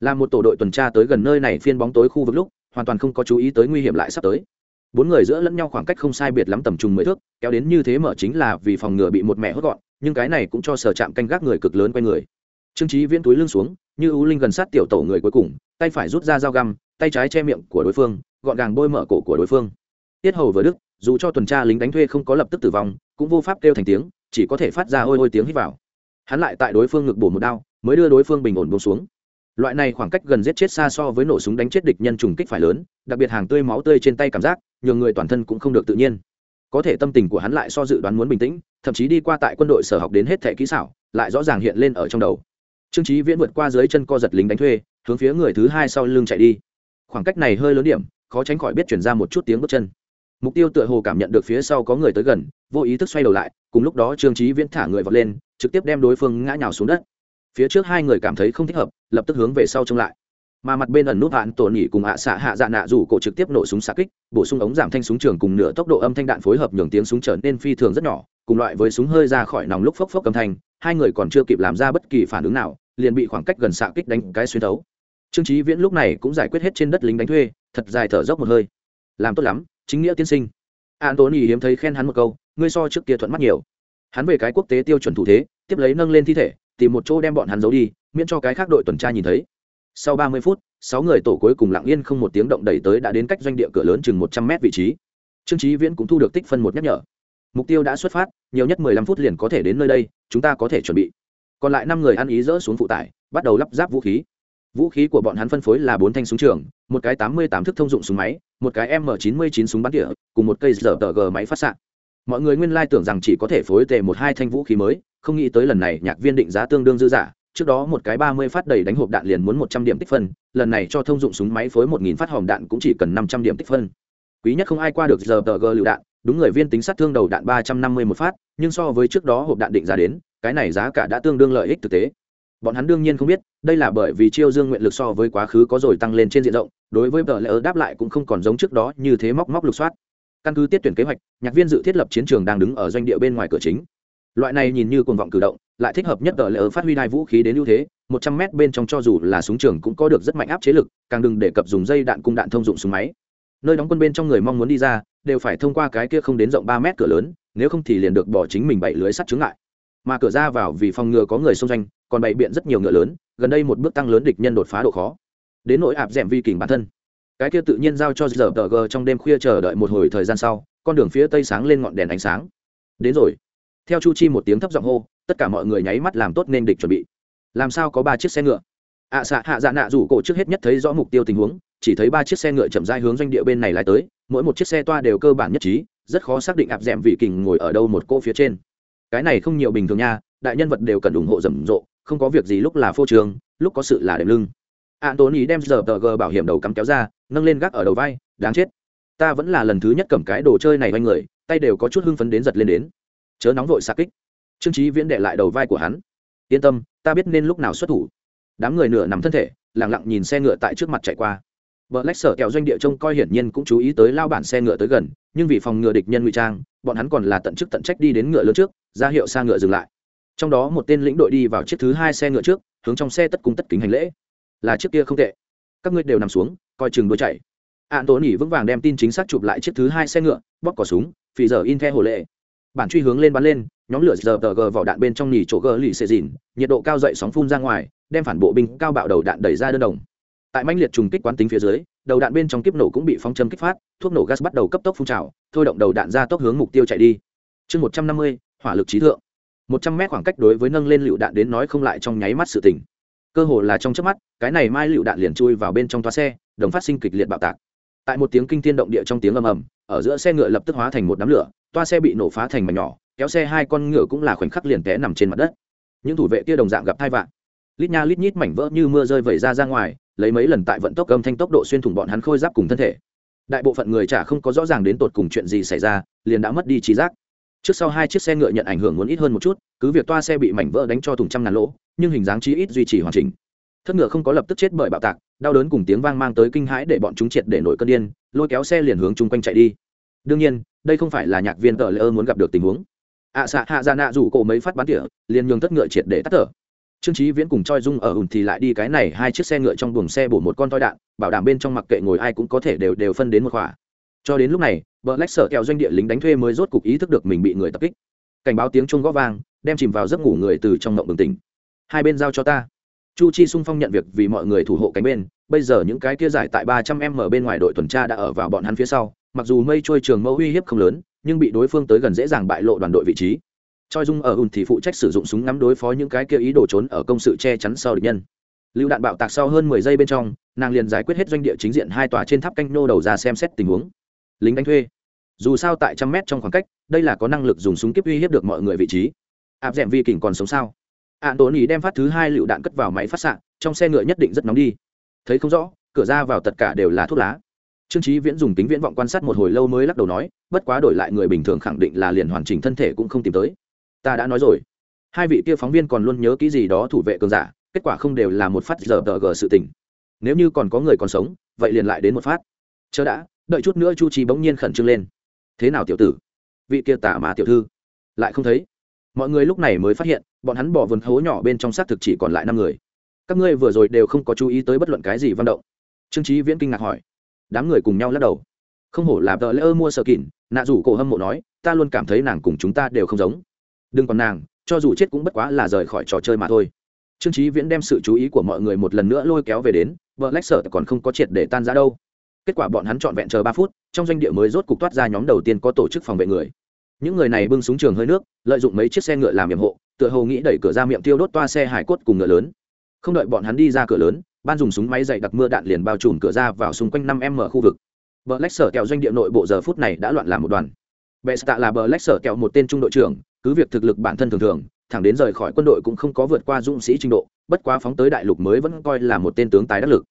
Là một tổ đội tuần tra tới gần nơi này phiên bóng tối khu vực lúc, hoàn toàn không có chú ý tới nguy hiểm lại sắp tới. Bốn người giữa lẫn nhau khoảng cách không sai biệt lắm tầm trùng mười thước, kéo đến như thế mở chính là vì phòng ngừa bị một mẹ hốt gọn, nhưng cái này cũng cho sở chạm canh gác người cực lớn quay người. Trương trí viễn túi lưng xuống, như ưu linh gần sát tiểu tổ người cuối cùng, tay phải rút ra dao găm, tay trái che miệng của đối phương, gọn gàng bôi mở cổ của đối phương tiết hầu vừa đức, dù cho tuần tra lính đánh thuê không có lập tức tử vong, cũng vô pháp kêu thành tiếng, chỉ có thể phát ra ôi ôi tiếng hít vào. Hắn lại tại đối phương ngực bổ một đao, mới đưa đối phương bình ổn buông xuống. Loại này khoảng cách gần giết chết xa so với nổ súng đánh chết địch nhân trùng kích phải lớn, đặc biệt hàng tươi máu tươi trên tay cảm giác, nhường người toàn thân cũng không được tự nhiên. Có thể tâm tình của hắn lại so dự đoán muốn bình tĩnh, thậm chí đi qua tại quân đội sở học đến hết thẻ kỹ xảo, lại rõ ràng hiện lên ở trong đầu. Trương trí viễn vượt qua dưới chân co giật lính đánh thuê, hướng phía người thứ hai sau lưng chạy đi. Khoảng cách này hơi lớn điểm, khó tránh khỏi biết chuyển ra một chút tiếng bước chân mục tiêu tựa hồ cảm nhận được phía sau có người tới gần, vô ý thức xoay đầu lại, cùng lúc đó trương trí viễn thả người vọt lên, trực tiếp đem đối phương ngã nhào xuống đất. Phía trước hai người cảm thấy không thích hợp, lập tức hướng về sau trông lại. Mà mặt bên ẩn nút hạn tổn nhỉ cùng ạ xạ hạ dạ nạ rủ cổ trực tiếp nổ súng xạ kích, bổ sung ống giảm thanh súng trường cùng nửa tốc độ âm thanh đạn phối hợp nhường tiếng súng trở nên phi thường rất nhỏ, cùng loại với súng hơi ra khỏi nòng lúc phốc phốc âm thanh, hai người còn chưa kịp làm ra bất kỳ phản ứng nào, liền bị khoảng cách gần xạ kích đánh cái xuyên thấu. Trương trí viễn lúc này cũng giải quyết hết trên đất lính đánh thuê, thật dài thở dốc một hơi. Làm tốt lắm chính nghĩa tiên sinh. Antony hiếm thấy khen hắn một câu, ngươi so trước kia thuận mắt nhiều. Hắn về cái quốc tế tiêu chuẩn thủ thế, tiếp lấy nâng lên thi thể, tìm một chỗ đem bọn hắn giấu đi, miễn cho cái khác đội tuần tra nhìn thấy. Sau ba mươi phút, sáu người tổ cuối cùng lặng yên không một tiếng động đẩy tới đã đến cách doanh địa cửa lớn chừng một trăm mét vị trí. Trương trí viễn cũng thu được tích phân một nhắc nhở. Mục tiêu đã xuất phát, nhiều nhất mười lăm phút liền có thể đến nơi đây, chúng ta có thể chuẩn bị. Còn lại năm người ăn ý dỡ xuống phụ tải, bắt đầu lắp ráp vũ khí vũ khí của bọn hắn phân phối là bốn thanh súng trường, một cái tám mươi tám thức thông dụng súng máy, một cái m chín mươi chín súng bắn tỉa, cùng một cây dở tờ g máy phát s mọi người nguyên lai tưởng rằng chỉ có thể phối tề một hai thanh vũ khí mới, không nghĩ tới lần này nhạc viên định giá tương đương dư giả, trước đó một cái ba mươi phát đầy đánh hộp đạn liền muốn một trăm điểm tích phân, lần này cho thông dụng súng máy phối một nghìn phát hòm đạn cũng chỉ cần năm trăm điểm tích phân. Quý nhất không ai qua được giờ tờ g lựu đạn, đúng người viên tính sát thương đầu đạn ba trăm năm mươi một phát, nhưng so với trước đó hộp đạn định giá đến, cái này giá cả đã tương đương lợi ích thực tế bọn hắn đương nhiên không biết, đây là bởi vì chiêu dương nguyện lực so với quá khứ có rồi tăng lên trên diện rộng, đối với tờ lỡ đáp lại cũng không còn giống trước đó như thế móc móc lục soát. Căn cứ tiết tuyển kế hoạch, nhạc viên dự thiết lập chiến trường đang đứng ở doanh địa bên ngoài cửa chính. Loại này nhìn như cuồng vọng cử động, lại thích hợp nhất tờ lỡ phát huy đai vũ khí đến ưu thế, một trăm mét bên trong cho dù là súng trường cũng có được rất mạnh áp chế lực, càng đừng để cập dùng dây đạn cung đạn thông dụng súng máy. Nơi đóng quân bên trong người mong muốn đi ra, đều phải thông qua cái kia không đến rộng ba mét cửa lớn, nếu không thì liền được bỏ chính mình bảy lưới sắt chướng lại mà cửa ra vào vì phòng ngừa có người xông doanh còn bày biện rất nhiều ngựa lớn gần đây một bước tăng lớn địch nhân đột phá độ khó. Đến nỗi ạp d ẻ m vi kình bản thân. Cái kia tự nhiên giao cho giờ tờ g trong đêm khuya chờ đợi một hồi thời gian sau con đường phía tây sáng lên ngọn đèn ánh sáng. Đến rồi. Theo chu chi một tiếng thấp giọng hô tất cả mọi người nháy mắt làm tốt nên địch chuẩn bị. Làm sao có ba chiếc xe ngựa? Ạ à, xạ hạ dạ nạ rủ cổ trước hết nhất thấy rõ mục tiêu tình huống chỉ thấy ba chiếc xe ngựa chậm rãi hướng doanh địa bên này lái tới mỗi một chiếc xe toa đều cơ bản nhất trí rất khó xác định áp d ẻ m vị kình ngồi ở đâu một cô phía trên cái này không nhiều bình thường nha, đại nhân vật đều cần ủng hộ rầm rộ, không có việc gì lúc là phô trường lúc có sự là đệm lưng. Antony ý đem giờ tờ g bảo hiểm đầu cắm kéo ra, nâng lên gác ở đầu vai, đáng chết. Ta vẫn là lần thứ nhất cầm cái đồ chơi này quanh người, tay đều có chút hưng phấn đến giật lên đến. Chớ nóng vội xa kích. Trương trí viễn đệ lại đầu vai của hắn. Yên tâm, ta biết nên lúc nào xuất thủ. Đám người nửa nằm thân thể lẳng lặng nhìn xe ngựa tại trước mặt chạy qua. Vợ lách sở kẹo doanh địa trông coi hiển nhiên cũng chú ý tới lao bản xe ngựa tới gần, nhưng vì phòng ngừa địch nhân ngụy trang, bọn hắn còn là tận chức tận trách đi đến ngựa lớn trước ra hiệu xa ngựa dừng lại. Trong đó một tên lĩnh đội đi vào chiếc thứ hai xe ngựa trước, hướng trong xe tất cung tất kính hành lễ. Là chiếc kia không tệ. Các ngươi đều nằm xuống, coi chừng đuôi chạy. An tốn nhỉ vững vàng đem tin chính xác chụp lại chiếc thứ hai xe ngựa bóc cỏ súng, phì giờ in theo hồ lệ. Bản truy hướng lên bắn lên, nhóm lửa giờ tờ gờ vào đạn bên trong nhỉ chỗ gờ lì xệ dìn, nhiệt độ cao dậy sóng phun ra ngoài, đem phản bộ binh cao bạo đầu đạn đẩy ra đơn đồng. Tại manh liệt trùng kích quán tính phía dưới, đầu đạn bên trong kiếp nổ cũng bị phóng châm kích phát, thuốc nổ gas bắt đầu cấp tốc phun trào, thôi động đầu đạn ra tốc hướng mục tiêu chạy đi. Chương một trăm năm mươi hỏa lực trí thượng. Một trăm mét khoảng cách đối với nâng lên lựu đạn đến nói không lại trong nháy mắt sự tỉnh cơ hồ là trong chớp mắt, cái này mai lựu đạn liền chui vào bên trong toa xe, đồng phát sinh kịch liệt bạo tạc. Tại một tiếng kinh thiên động địa trong tiếng ầm ầm, ở giữa xe ngựa lập tức hóa thành một đám lửa, toa xe bị nổ phá thành mảnh nhỏ, kéo xe hai con ngựa cũng là khoảnh khắc liền té nằm trên mặt đất. Những thủ vệ kia đồng dạng gặp thai vạn lít nha lít nhít mảnh vỡ như mưa rơi vẩy ra ra ngoài, lấy mấy lần tại vận tốc âm thanh tốc độ xuyên thủng bọn hắn khôi giáp cùng thân thể. Đại bộ phận người chả không có rõ ràng đến tột cùng chuyện gì xảy ra, liền đã mất đi trí giác trước sau hai chiếc xe ngựa nhận ảnh hưởng muốn ít hơn một chút cứ việc toa xe bị mảnh vỡ đánh cho thùng trăm ngàn lỗ nhưng hình dáng chí ít duy trì hoàn chỉnh. Thất ngựa không có lập tức chết bởi bạo tạc đau đớn cùng tiếng vang mang tới kinh hãi để bọn chúng triệt để nổi cơn điên lôi kéo xe liền hướng chung quanh chạy đi. Đương nhiên đây không phải là nhạc viên tờ lễ muốn gặp được tình huống. Ạ à, xạ hạ ra nạ rủ cổ mấy phát bắn tỉa liền nhường thất ngựa triệt để tắt thở. Trương trí viễn cùng choi dung ở ùn thì lại đi cái này hai chiếc xe ngựa trong buồng xe bổ một con toi đạn bảo đảm bên trong mặc kệ ngồi ai cũng có thể đều đều phân đến một khỏa cho đến lúc này, vợ lách sợ kẹo doanh địa lính đánh thuê mới rốt cục ý thức được mình bị người tập kích. Cảnh báo tiếng chuông gõ vang, đem chìm vào giấc ngủ người từ trong ngộng bừng tỉnh. Hai bên giao cho ta. Chu chi sung phong nhận việc vì mọi người thủ hộ cánh bên, bây giờ những cái kia giải tại ba trăm em ở bên ngoài đội tuần tra đã ở vào bọn hắn phía sau, mặc dù mây trôi trường mẫu uy hiếp không lớn, nhưng bị đối phương tới gần dễ dàng bại lộ đoàn đội vị trí. Choi dung ở ùn thì phụ trách sử dụng súng ngắm đối phó những cái kia ý đồ trốn ở công sự che chắn sau địch nhân. Lưu đạn bạo tạc sau hơn mười giây bên trong, nàng liền giải quyết hết doanh địa chính diện hai tòa trên tháp canh nô đầu ra xem xét tình huống lính đánh thuê. Dù sao tại trăm mét trong khoảng cách, đây là có năng lực dùng súng kiếp uy hiếp được mọi người vị trí. Áp d ẻ m vi kỉnh còn sống sao? Ạn tốn ý đem phát thứ hai lựu đạn cất vào máy phát xạ, trong xe ngựa nhất định rất nóng đi. Thấy không rõ, cửa ra vào tất cả đều là thuốc lá. Trương trí viễn dùng tính viễn vọng quan sát một hồi lâu mới lắc đầu nói, bất quá đổi lại người bình thường khẳng định là liền hoàn chỉnh thân thể cũng không tìm tới. Ta đã nói rồi. Hai vị kia phóng viên còn luôn nhớ kỹ gì đó thủ vệ cường giả, kết quả không đều là một phát giờ tờ sự tình. Nếu như còn có người còn sống, vậy liền lại đến một phát. Chớ đã đợi chút nữa chu trì bỗng nhiên khẩn trương lên. Thế nào tiểu tử? Vị kia tả mà tiểu thư? Lại không thấy? Mọi người lúc này mới phát hiện, bọn hắn bỏ vườn hố nhỏ bên trong xác thực chỉ còn lại năm người. Các ngươi vừa rồi đều không có chú ý tới bất luận cái gì văn động. Trương trí viễn kinh ngạc hỏi. Đám người cùng nhau lắc đầu. Không hổ là tờ lễ ơ mua sợ kỉn nạ rủ cổ hâm mộ nói, ta luôn cảm thấy nàng cùng chúng ta đều không giống. Đừng còn nàng, cho dù chết cũng bất quá là rời khỏi trò chơi mà thôi. Trương trí viễn đem sự chú ý của mọi người một lần nữa lôi kéo về đến, vợ lách sở còn không có triệt để tan ra đâu kết quả bọn hắn trọn vẹn chờ ba phút, trong doanh địa mới rốt cục toát ra nhóm đầu tiên có tổ chức phòng vệ người. Những người này bưng súng trường hơi nước, lợi dụng mấy chiếc xe ngựa làm nhiệm hộ, tựa hồ nghĩ đẩy cửa ra miệng tiêu đốt toa xe hải cốt cùng ngựa lớn. Không đợi bọn hắn đi ra cửa lớn, ban dùng súng máy dày đặc mưa đạn liền bao trùm cửa ra vào xung quanh năm m khu vực. Bờ lách sở kẹo doanh địa nội bộ giờ phút này đã loạn làm một đoàn. Bệ tạ là bờ lách sở kẹo một tên trung đội trưởng, cứ việc thực lực bản thân thường thường, thẳng đến rời khỏi quân đội cũng không có vượt qua dũng sĩ trình độ, bất quá phóng tới đại lục mới vẫn coi là một tên tướng tài đắc lực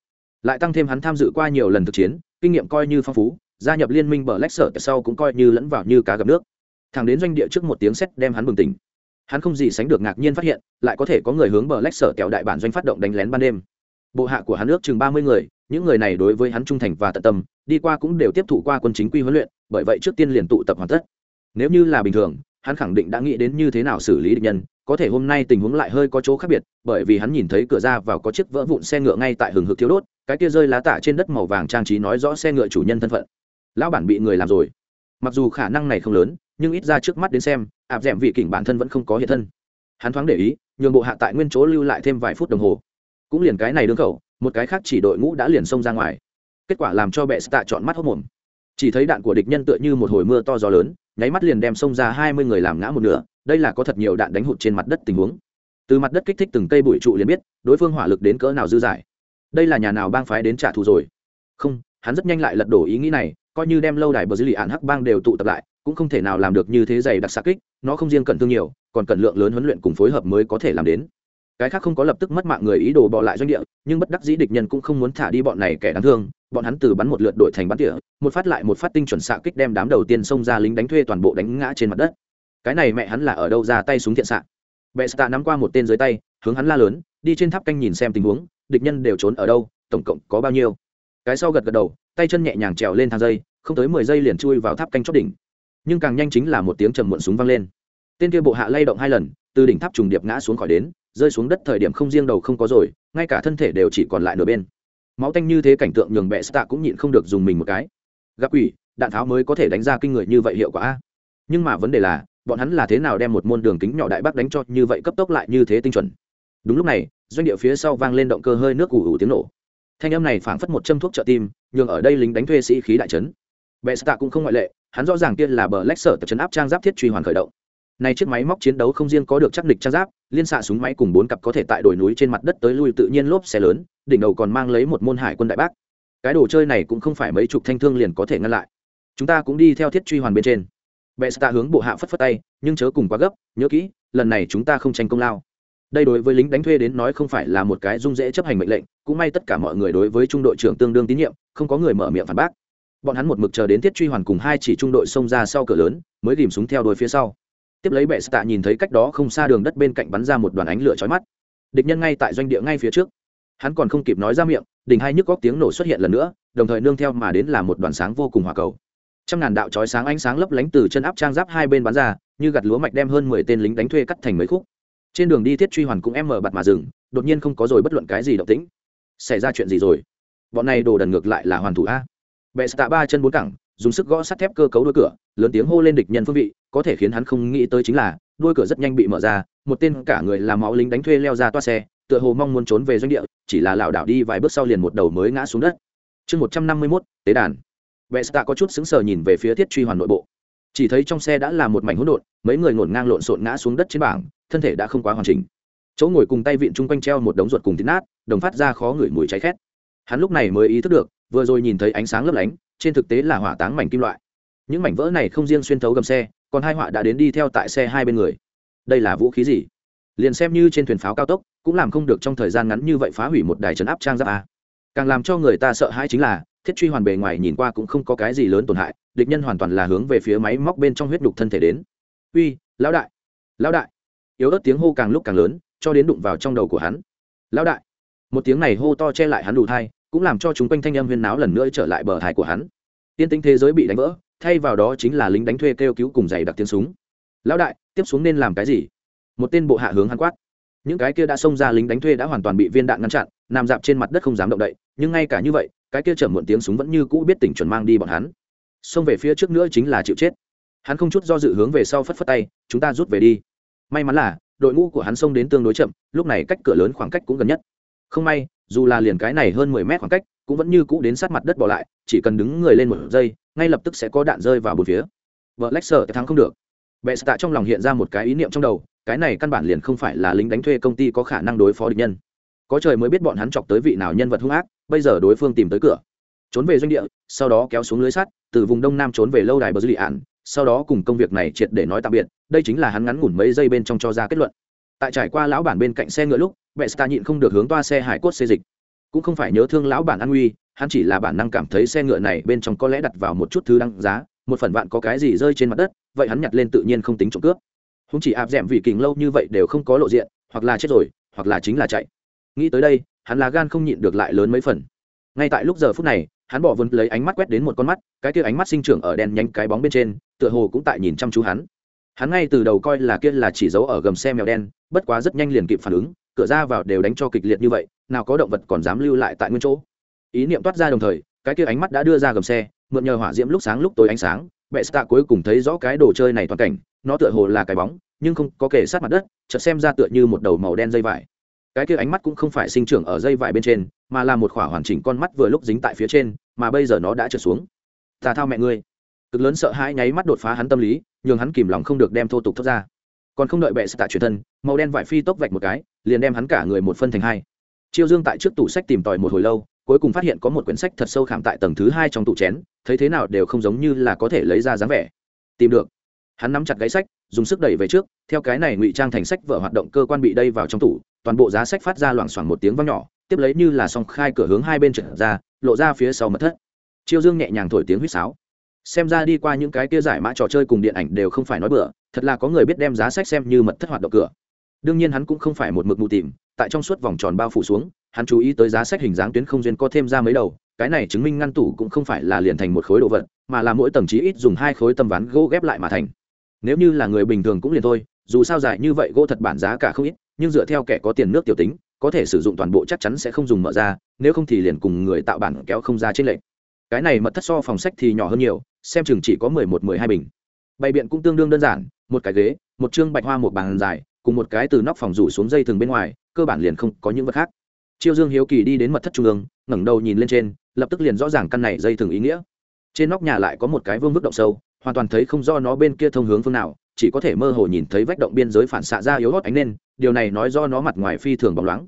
lại tăng thêm hắn tham dự qua nhiều lần thực chiến, kinh nghiệm coi như phong phú, gia nhập liên minh bờ lách sở sau cũng coi như lẫn vào như cá gặp nước. Thẳng đến doanh địa trước một tiếng sét đem hắn bừng tỉnh. Hắn không gì sánh được ngạc nhiên phát hiện, lại có thể có người hướng bờ lách sở kẹo đại bản doanh phát động đánh lén ban đêm. Bộ hạ của hắn ước chừng ba mươi người, những người này đối với hắn trung thành và tận tâm, đi qua cũng đều tiếp thụ qua quân chính quy huấn luyện, bởi vậy trước tiên liền tụ tập hoàn tất. Nếu như là bình thường, hắn khẳng định đã nghĩ đến như thế nào xử lý địch nhân có thể hôm nay tình huống lại hơi có chỗ khác biệt, bởi vì hắn nhìn thấy cửa ra vào có chiếc vỡ vụn xe ngựa ngay tại hừng hực thiếu đốt, cái kia rơi lá tả trên đất màu vàng trang trí nói rõ xe ngựa chủ nhân thân phận. Lão bản bị người làm rồi. Mặc dù khả năng này không lớn, nhưng ít ra trước mắt đến xem áp d ẻ m vị kỉnh bản thân vẫn không có hiện thân. Hắn thoáng để ý, nhường bộ hạ tại nguyên chỗ lưu lại thêm vài phút đồng hồ. Cũng liền cái này đương khẩu, một cái khác chỉ đội ngũ đã liền xông ra ngoài. Kết quả làm cho bệ tạ chọn mắt hốc mồm. Chỉ thấy đạn của địch nhân tựa như một hồi mưa to gió lớn, nháy mắt liền đem xông ra hai mươi người làm ngã một nửa đây là có thật nhiều đạn đánh hụt trên mặt đất tình huống. Từ mặt đất kích thích từng cây bụi trụ liền biết, đối phương hỏa lực đến cỡ nào dư dải. Đây là nhà nào bang phái đến trả thù rồi? Không, hắn rất nhanh lại lật đổ ý nghĩ này, coi như đem lâu đài bờ dư lì ạn hắc bang đều tụ tập lại, cũng không thể nào làm được như thế dày đặc xa kích, nó không riêng cần thương nhiều, còn cần lượng lớn huấn luyện cùng phối hợp mới có thể làm đến. Cái khác không có lập tức mất mạng người ý đồ bỏ lại doanh địa, nhưng bất đắc dĩ địch nhân cũng không muốn thả đi bọn này kẻ đáng thương, bọn hắn từ bắn một lượt đội thành bắn tỉa, một phát lại một phát tinh chuẩn xạ kích đem đám đầu tiên xông ra lính đánh thuê toàn bộ đánh ngã trên mặt đất cái này mẹ hắn là ở đâu ra tay súng thiện xạ? Bệ stạ nắm qua một tên dưới tay, hướng hắn la lớn, đi trên tháp canh nhìn xem tình huống, địch nhân đều trốn ở đâu, tổng cộng có bao nhiêu? Cái sau gật gật đầu, tay chân nhẹ nhàng trèo lên thang dây, không tới mười giây liền chui vào tháp canh chót đỉnh. Nhưng càng nhanh chính là một tiếng trầm muộn súng vang lên. Tên kia bộ hạ lay động hai lần, từ đỉnh tháp trùng điệp ngã xuống khỏi đến, rơi xuống đất thời điểm không riêng đầu không có rồi, ngay cả thân thể đều chỉ còn lại nửa bên. Máu tanh như thế cảnh tượng nhường bệ stạ cũng nhịn không được dùng mình một cái. Gặp quỷ, đạn tháo mới có thể đánh ra kinh người như vậy hiệu quả nhưng mà vấn đề là bọn hắn là thế nào đem một môn đường kính nhỏ đại bác đánh cho như vậy cấp tốc lại như thế tinh chuẩn? Đúng lúc này, doanh địa phía sau vang lên động cơ hơi nước ủ ủ tiếng nổ. Thanh âm này phảng phất một châm thuốc trợ tim, nhường ở đây lính đánh thuê sĩ khí đại trấn bệ stạ cũng không ngoại lệ, hắn rõ ràng kia là bờ lách sở tập trấn áp trang giáp thiết truy hoàn khởi động. Này chiếc máy móc chiến đấu không riêng có được chắc địch trang giáp, liên xạ súng máy cùng bốn cặp có thể tại đồi núi trên mặt đất tới lui tự nhiên lốp xe lớn, đỉnh đầu còn mang lấy một môn hải quân đại bác. Cái đồ chơi này cũng không phải mấy chục thanh thương liền có thể ngăn lại. Chúng ta cũng đi theo thiết truy hoàn bên trên bệ stạ hướng bộ hạ phất phất tay, nhưng chớ cùng quá gấp, nhớ kỹ, lần này chúng ta không tranh công lao. Đây đối với lính đánh thuê đến nói không phải là một cái dung dễ chấp hành mệnh lệnh, cũng may tất cả mọi người đối với trung đội trưởng tương đương tín nhiệm, không có người mở miệng phản bác. Bọn hắn một mực chờ đến tiết truy hoàn cùng hai chỉ trung đội xông ra sau cửa lớn, mới ghìm súng theo đôi phía sau. Tiếp lấy bệ stạ nhìn thấy cách đó không xa đường đất bên cạnh bắn ra một đoàn ánh lửa chói mắt. Địch nhân ngay tại doanh địa ngay phía trước. Hắn còn không kịp nói ra miệng, đỉnh hai nhức góc tiếng nổ xuất hiện lần nữa, đồng thời nương theo mà đến là một đoàn sáng vô cùng hòa cầu trăm ngàn đạo chói sáng ánh sáng lấp lánh từ chân áp trang giáp hai bên bắn ra, như gặt lúa mạch đem hơn mười tên lính đánh thuê cắt thành mấy khúc. Trên đường đi thiết truy hoàn cũng em mở bặt mà dừng, đột nhiên không có rồi bất luận cái gì động tĩnh. Xảy ra chuyện gì rồi? Bọn này đồ đần ngược lại là hoàn thủ a. Bệ stạ ba chân bốn cẳng, dùng sức gõ sắt thép cơ cấu đuôi cửa, lớn tiếng hô lên địch nhân phương vị, có thể khiến hắn không nghĩ tới chính là, đuôi cửa rất nhanh bị mở ra, một tên cả người làm máu lính đánh thuê leo ra toa xe, tựa hồ mong muốn trốn về doanh địa, chỉ là lảo đảo đi vài bước sau liền một đầu mới ngã xuống đất. Chương một trăm năm mươi mốt, tế đàn vệ stạ có chút sững sờ nhìn về phía thiết truy hoàn nội bộ. Chỉ thấy trong xe đã là một mảnh hỗn độn, mấy người ngổn ngang lộn xộn ngã xuống đất trên bảng, thân thể đã không quá hoàn chỉnh. Chỗ ngồi cùng tay vịn chung quanh treo một đống ruột cùng thịt nát, đồng phát ra khó ngửi mùi cháy khét. Hắn lúc này mới ý thức được, vừa rồi nhìn thấy ánh sáng lấp lánh, trên thực tế là hỏa táng mảnh kim loại. Những mảnh vỡ này không riêng xuyên thấu gầm xe, còn hai họa đã đến đi theo tại xe hai bên người. Đây là vũ khí gì? Liền xem như trên thuyền pháo cao tốc, cũng làm không được trong thời gian ngắn như vậy phá hủy một đài trấn áp trang giáp a. Càng làm cho người ta sợ hãi chính là thiết truy hoàn bề ngoài nhìn qua cũng không có cái gì lớn tổn hại, địch nhân hoàn toàn là hướng về phía máy móc bên trong huyết đục thân thể đến. Uy, lão đại lão đại! Yếu ớt tiếng hô càng lúc càng lớn, cho đến đụng vào trong đầu của hắn. Lão đại! Một tiếng này hô to che lại hắn đủ thai, cũng làm cho chúng quanh thanh âm huyên náo lần nữa trở lại bờ thai của hắn. Tiên tinh thế giới bị đánh vỡ, thay vào đó chính là lính đánh thuê kêu cứu cùng giày đặc tiếng súng. Lão đại, tiếp xuống nên làm cái gì? Một tên bộ hạ hướng hắn quát. Những cái kia đã xông ra lính đánh thuê đã hoàn toàn bị viên đạn ngăn chặn, nằm dạp trên mặt đất không dám động đậy, nhưng ngay cả như vậy cái kia chậm muộn tiếng súng vẫn như cũ biết tỉnh chuẩn mang đi bọn hắn. Xông về phía trước nữa chính là chịu chết. Hắn không chút do dự hướng về sau phất phất tay, chúng ta rút về đi. May mắn là, đội ngũ của hắn xông đến tương đối chậm, lúc này cách cửa lớn khoảng cách cũng gần nhất. Không may, dù là liền cái này hơn mười mét khoảng cách, cũng vẫn như cũ đến sát mặt đất bỏ lại, chỉ cần đứng người lên một giây, ngay lập tức sẽ có đạn rơi vào bốn phía. Vợ lách sợ thắng không được. Bệ tạ trong lòng hiện ra một cái ý niệm trong đầu, cái này căn bản liền không phải là lính đánh thuê công ty có khả năng đối phó địch nhân có trời mới biết bọn hắn chọc tới vị nào nhân vật hung ác, bây giờ đối phương tìm tới cửa. Trốn về doanh địa, sau đó kéo xuống lưới sắt, từ vùng đông nam trốn về lâu đài bờ dư lì ạn sau đó cùng công việc này triệt để nói tạm biệt, đây chính là hắn ngắn ngủn mấy giây bên trong cho ra kết luận. Tại trải qua lão bản bên cạnh xe ngựa lúc vệ sta nhịn không được hướng toa xe hải cốt xê dịch. Cũng không phải nhớ thương lão bản an nguy, hắn chỉ là bản năng cảm thấy xe ngựa này bên trong có lẽ đặt vào một chút thứ đăng giá, một phần vạn có cái gì rơi trên mặt đất, vậy hắn nhặt lên tự nhiên không tính trộm cướp. Không chỉ áp d ẻ m vì kình lâu như vậy đều không có lộ diện, hoặc là chết rồi, hoặc là chính là chạy nghĩ tới đây, hắn là gan không nhịn được lại lớn mấy phần. Ngay tại lúc giờ phút này, hắn bỏ vân lấy ánh mắt quét đến một con mắt, cái kia ánh mắt sinh trưởng ở đèn nhánh cái bóng bên trên, tựa hồ cũng tại nhìn chăm chú hắn. Hắn ngay từ đầu coi là kia là chỉ giấu ở gầm xe mèo đen, bất quá rất nhanh liền kịp phản ứng, cửa ra vào đều đánh cho kịch liệt như vậy, nào có động vật còn dám lưu lại tại nguyên chỗ. Ý niệm toát ra đồng thời, cái kia ánh mắt đã đưa ra gầm xe, mượn nhờ hỏa diễm lúc sáng lúc tối ánh sáng, bệ stạ cuối cùng thấy rõ cái đồ chơi này toàn cảnh, nó tựa hồ là cái bóng, nhưng không có kể sát mặt đất, chợt xem ra tựa như một đầu màu đen dây vải cái kia ánh mắt cũng không phải sinh trưởng ở dây vải bên trên, mà là một khỏa hoàn chỉnh con mắt vừa lúc dính tại phía trên, mà bây giờ nó đã trượt xuống. Ta thao mẹ ngươi. Cực lớn sợ hãi nháy mắt đột phá hắn tâm lý, nhường hắn kìm lòng không được đem thô tục thoát ra. Còn không đợi bệ tạ truyền thân, màu đen vải phi tốc vạch một cái, liền đem hắn cả người một phân thành hai. Chiêu dương tại trước tủ sách tìm tòi một hồi lâu, cuối cùng phát hiện có một quyển sách thật sâu khảm tại tầng thứ hai trong tủ chén, thấy thế nào đều không giống như là có thể lấy ra dáng vẻ. Tìm được. Hắn nắm chặt gáy sách, dùng sức đẩy về trước, theo cái này ngụy trang thành sách vở hoạt động cơ quan bị đây vào trong tủ toàn bộ giá sách phát ra loảng xoảng một tiếng vang nhỏ, tiếp lấy như là song khai cửa hướng hai bên trở ra, lộ ra phía sau mật thất. Chiêu dương nhẹ nhàng thổi tiếng huýt sáo. Xem ra đi qua những cái kia giải mã trò chơi cùng điện ảnh đều không phải nói bừa, thật là có người biết đem giá sách xem như mật thất hoạt động cửa. Đương nhiên hắn cũng không phải một mực mù tìm tại trong suốt vòng tròn bao phủ xuống, hắn chú ý tới giá sách hình dáng tuyến không duyên có thêm ra mấy đầu, cái này chứng minh ngăn tủ cũng không phải là liền thành một khối đồ vật, mà là mỗi tầng chí ít dùng hai khối tầm ván gỗ ghép lại mà thành. Nếu như là người bình thường cũng liền thôi, dù sao dài như vậy gỗ thật bản giá cả không ít nhưng dựa theo kẻ có tiền nước tiểu tính, có thể sử dụng toàn bộ chắc chắn sẽ không dùng mở ra, nếu không thì liền cùng người tạo bản kéo không ra trên lệnh cái này mật thất so phòng sách thì nhỏ hơn nhiều, xem chừng chỉ có mười một, mười hai bình. Bày biện cũng tương đương đơn giản, một cái ghế, một chương bạch hoa một bàn dài, cùng một cái từ nóc phòng rủ xuống dây thừng bên ngoài, cơ bản liền không có những vật khác. Chiêu dương hiếu kỳ đi đến mật thất trung ương, ngẩng đầu nhìn lên trên, lập tức liền rõ ràng căn này dây thừng ý nghĩa. Trên nóc nhà lại có một cái vương vức động sâu, hoàn toàn thấy không do nó bên kia thông hướng phương nào, chỉ có thể mơ hồ nhìn thấy vách động biên giới phản xạ ra yếu hót ánh lên điều này nói do nó mặt ngoài phi thường bóng loáng.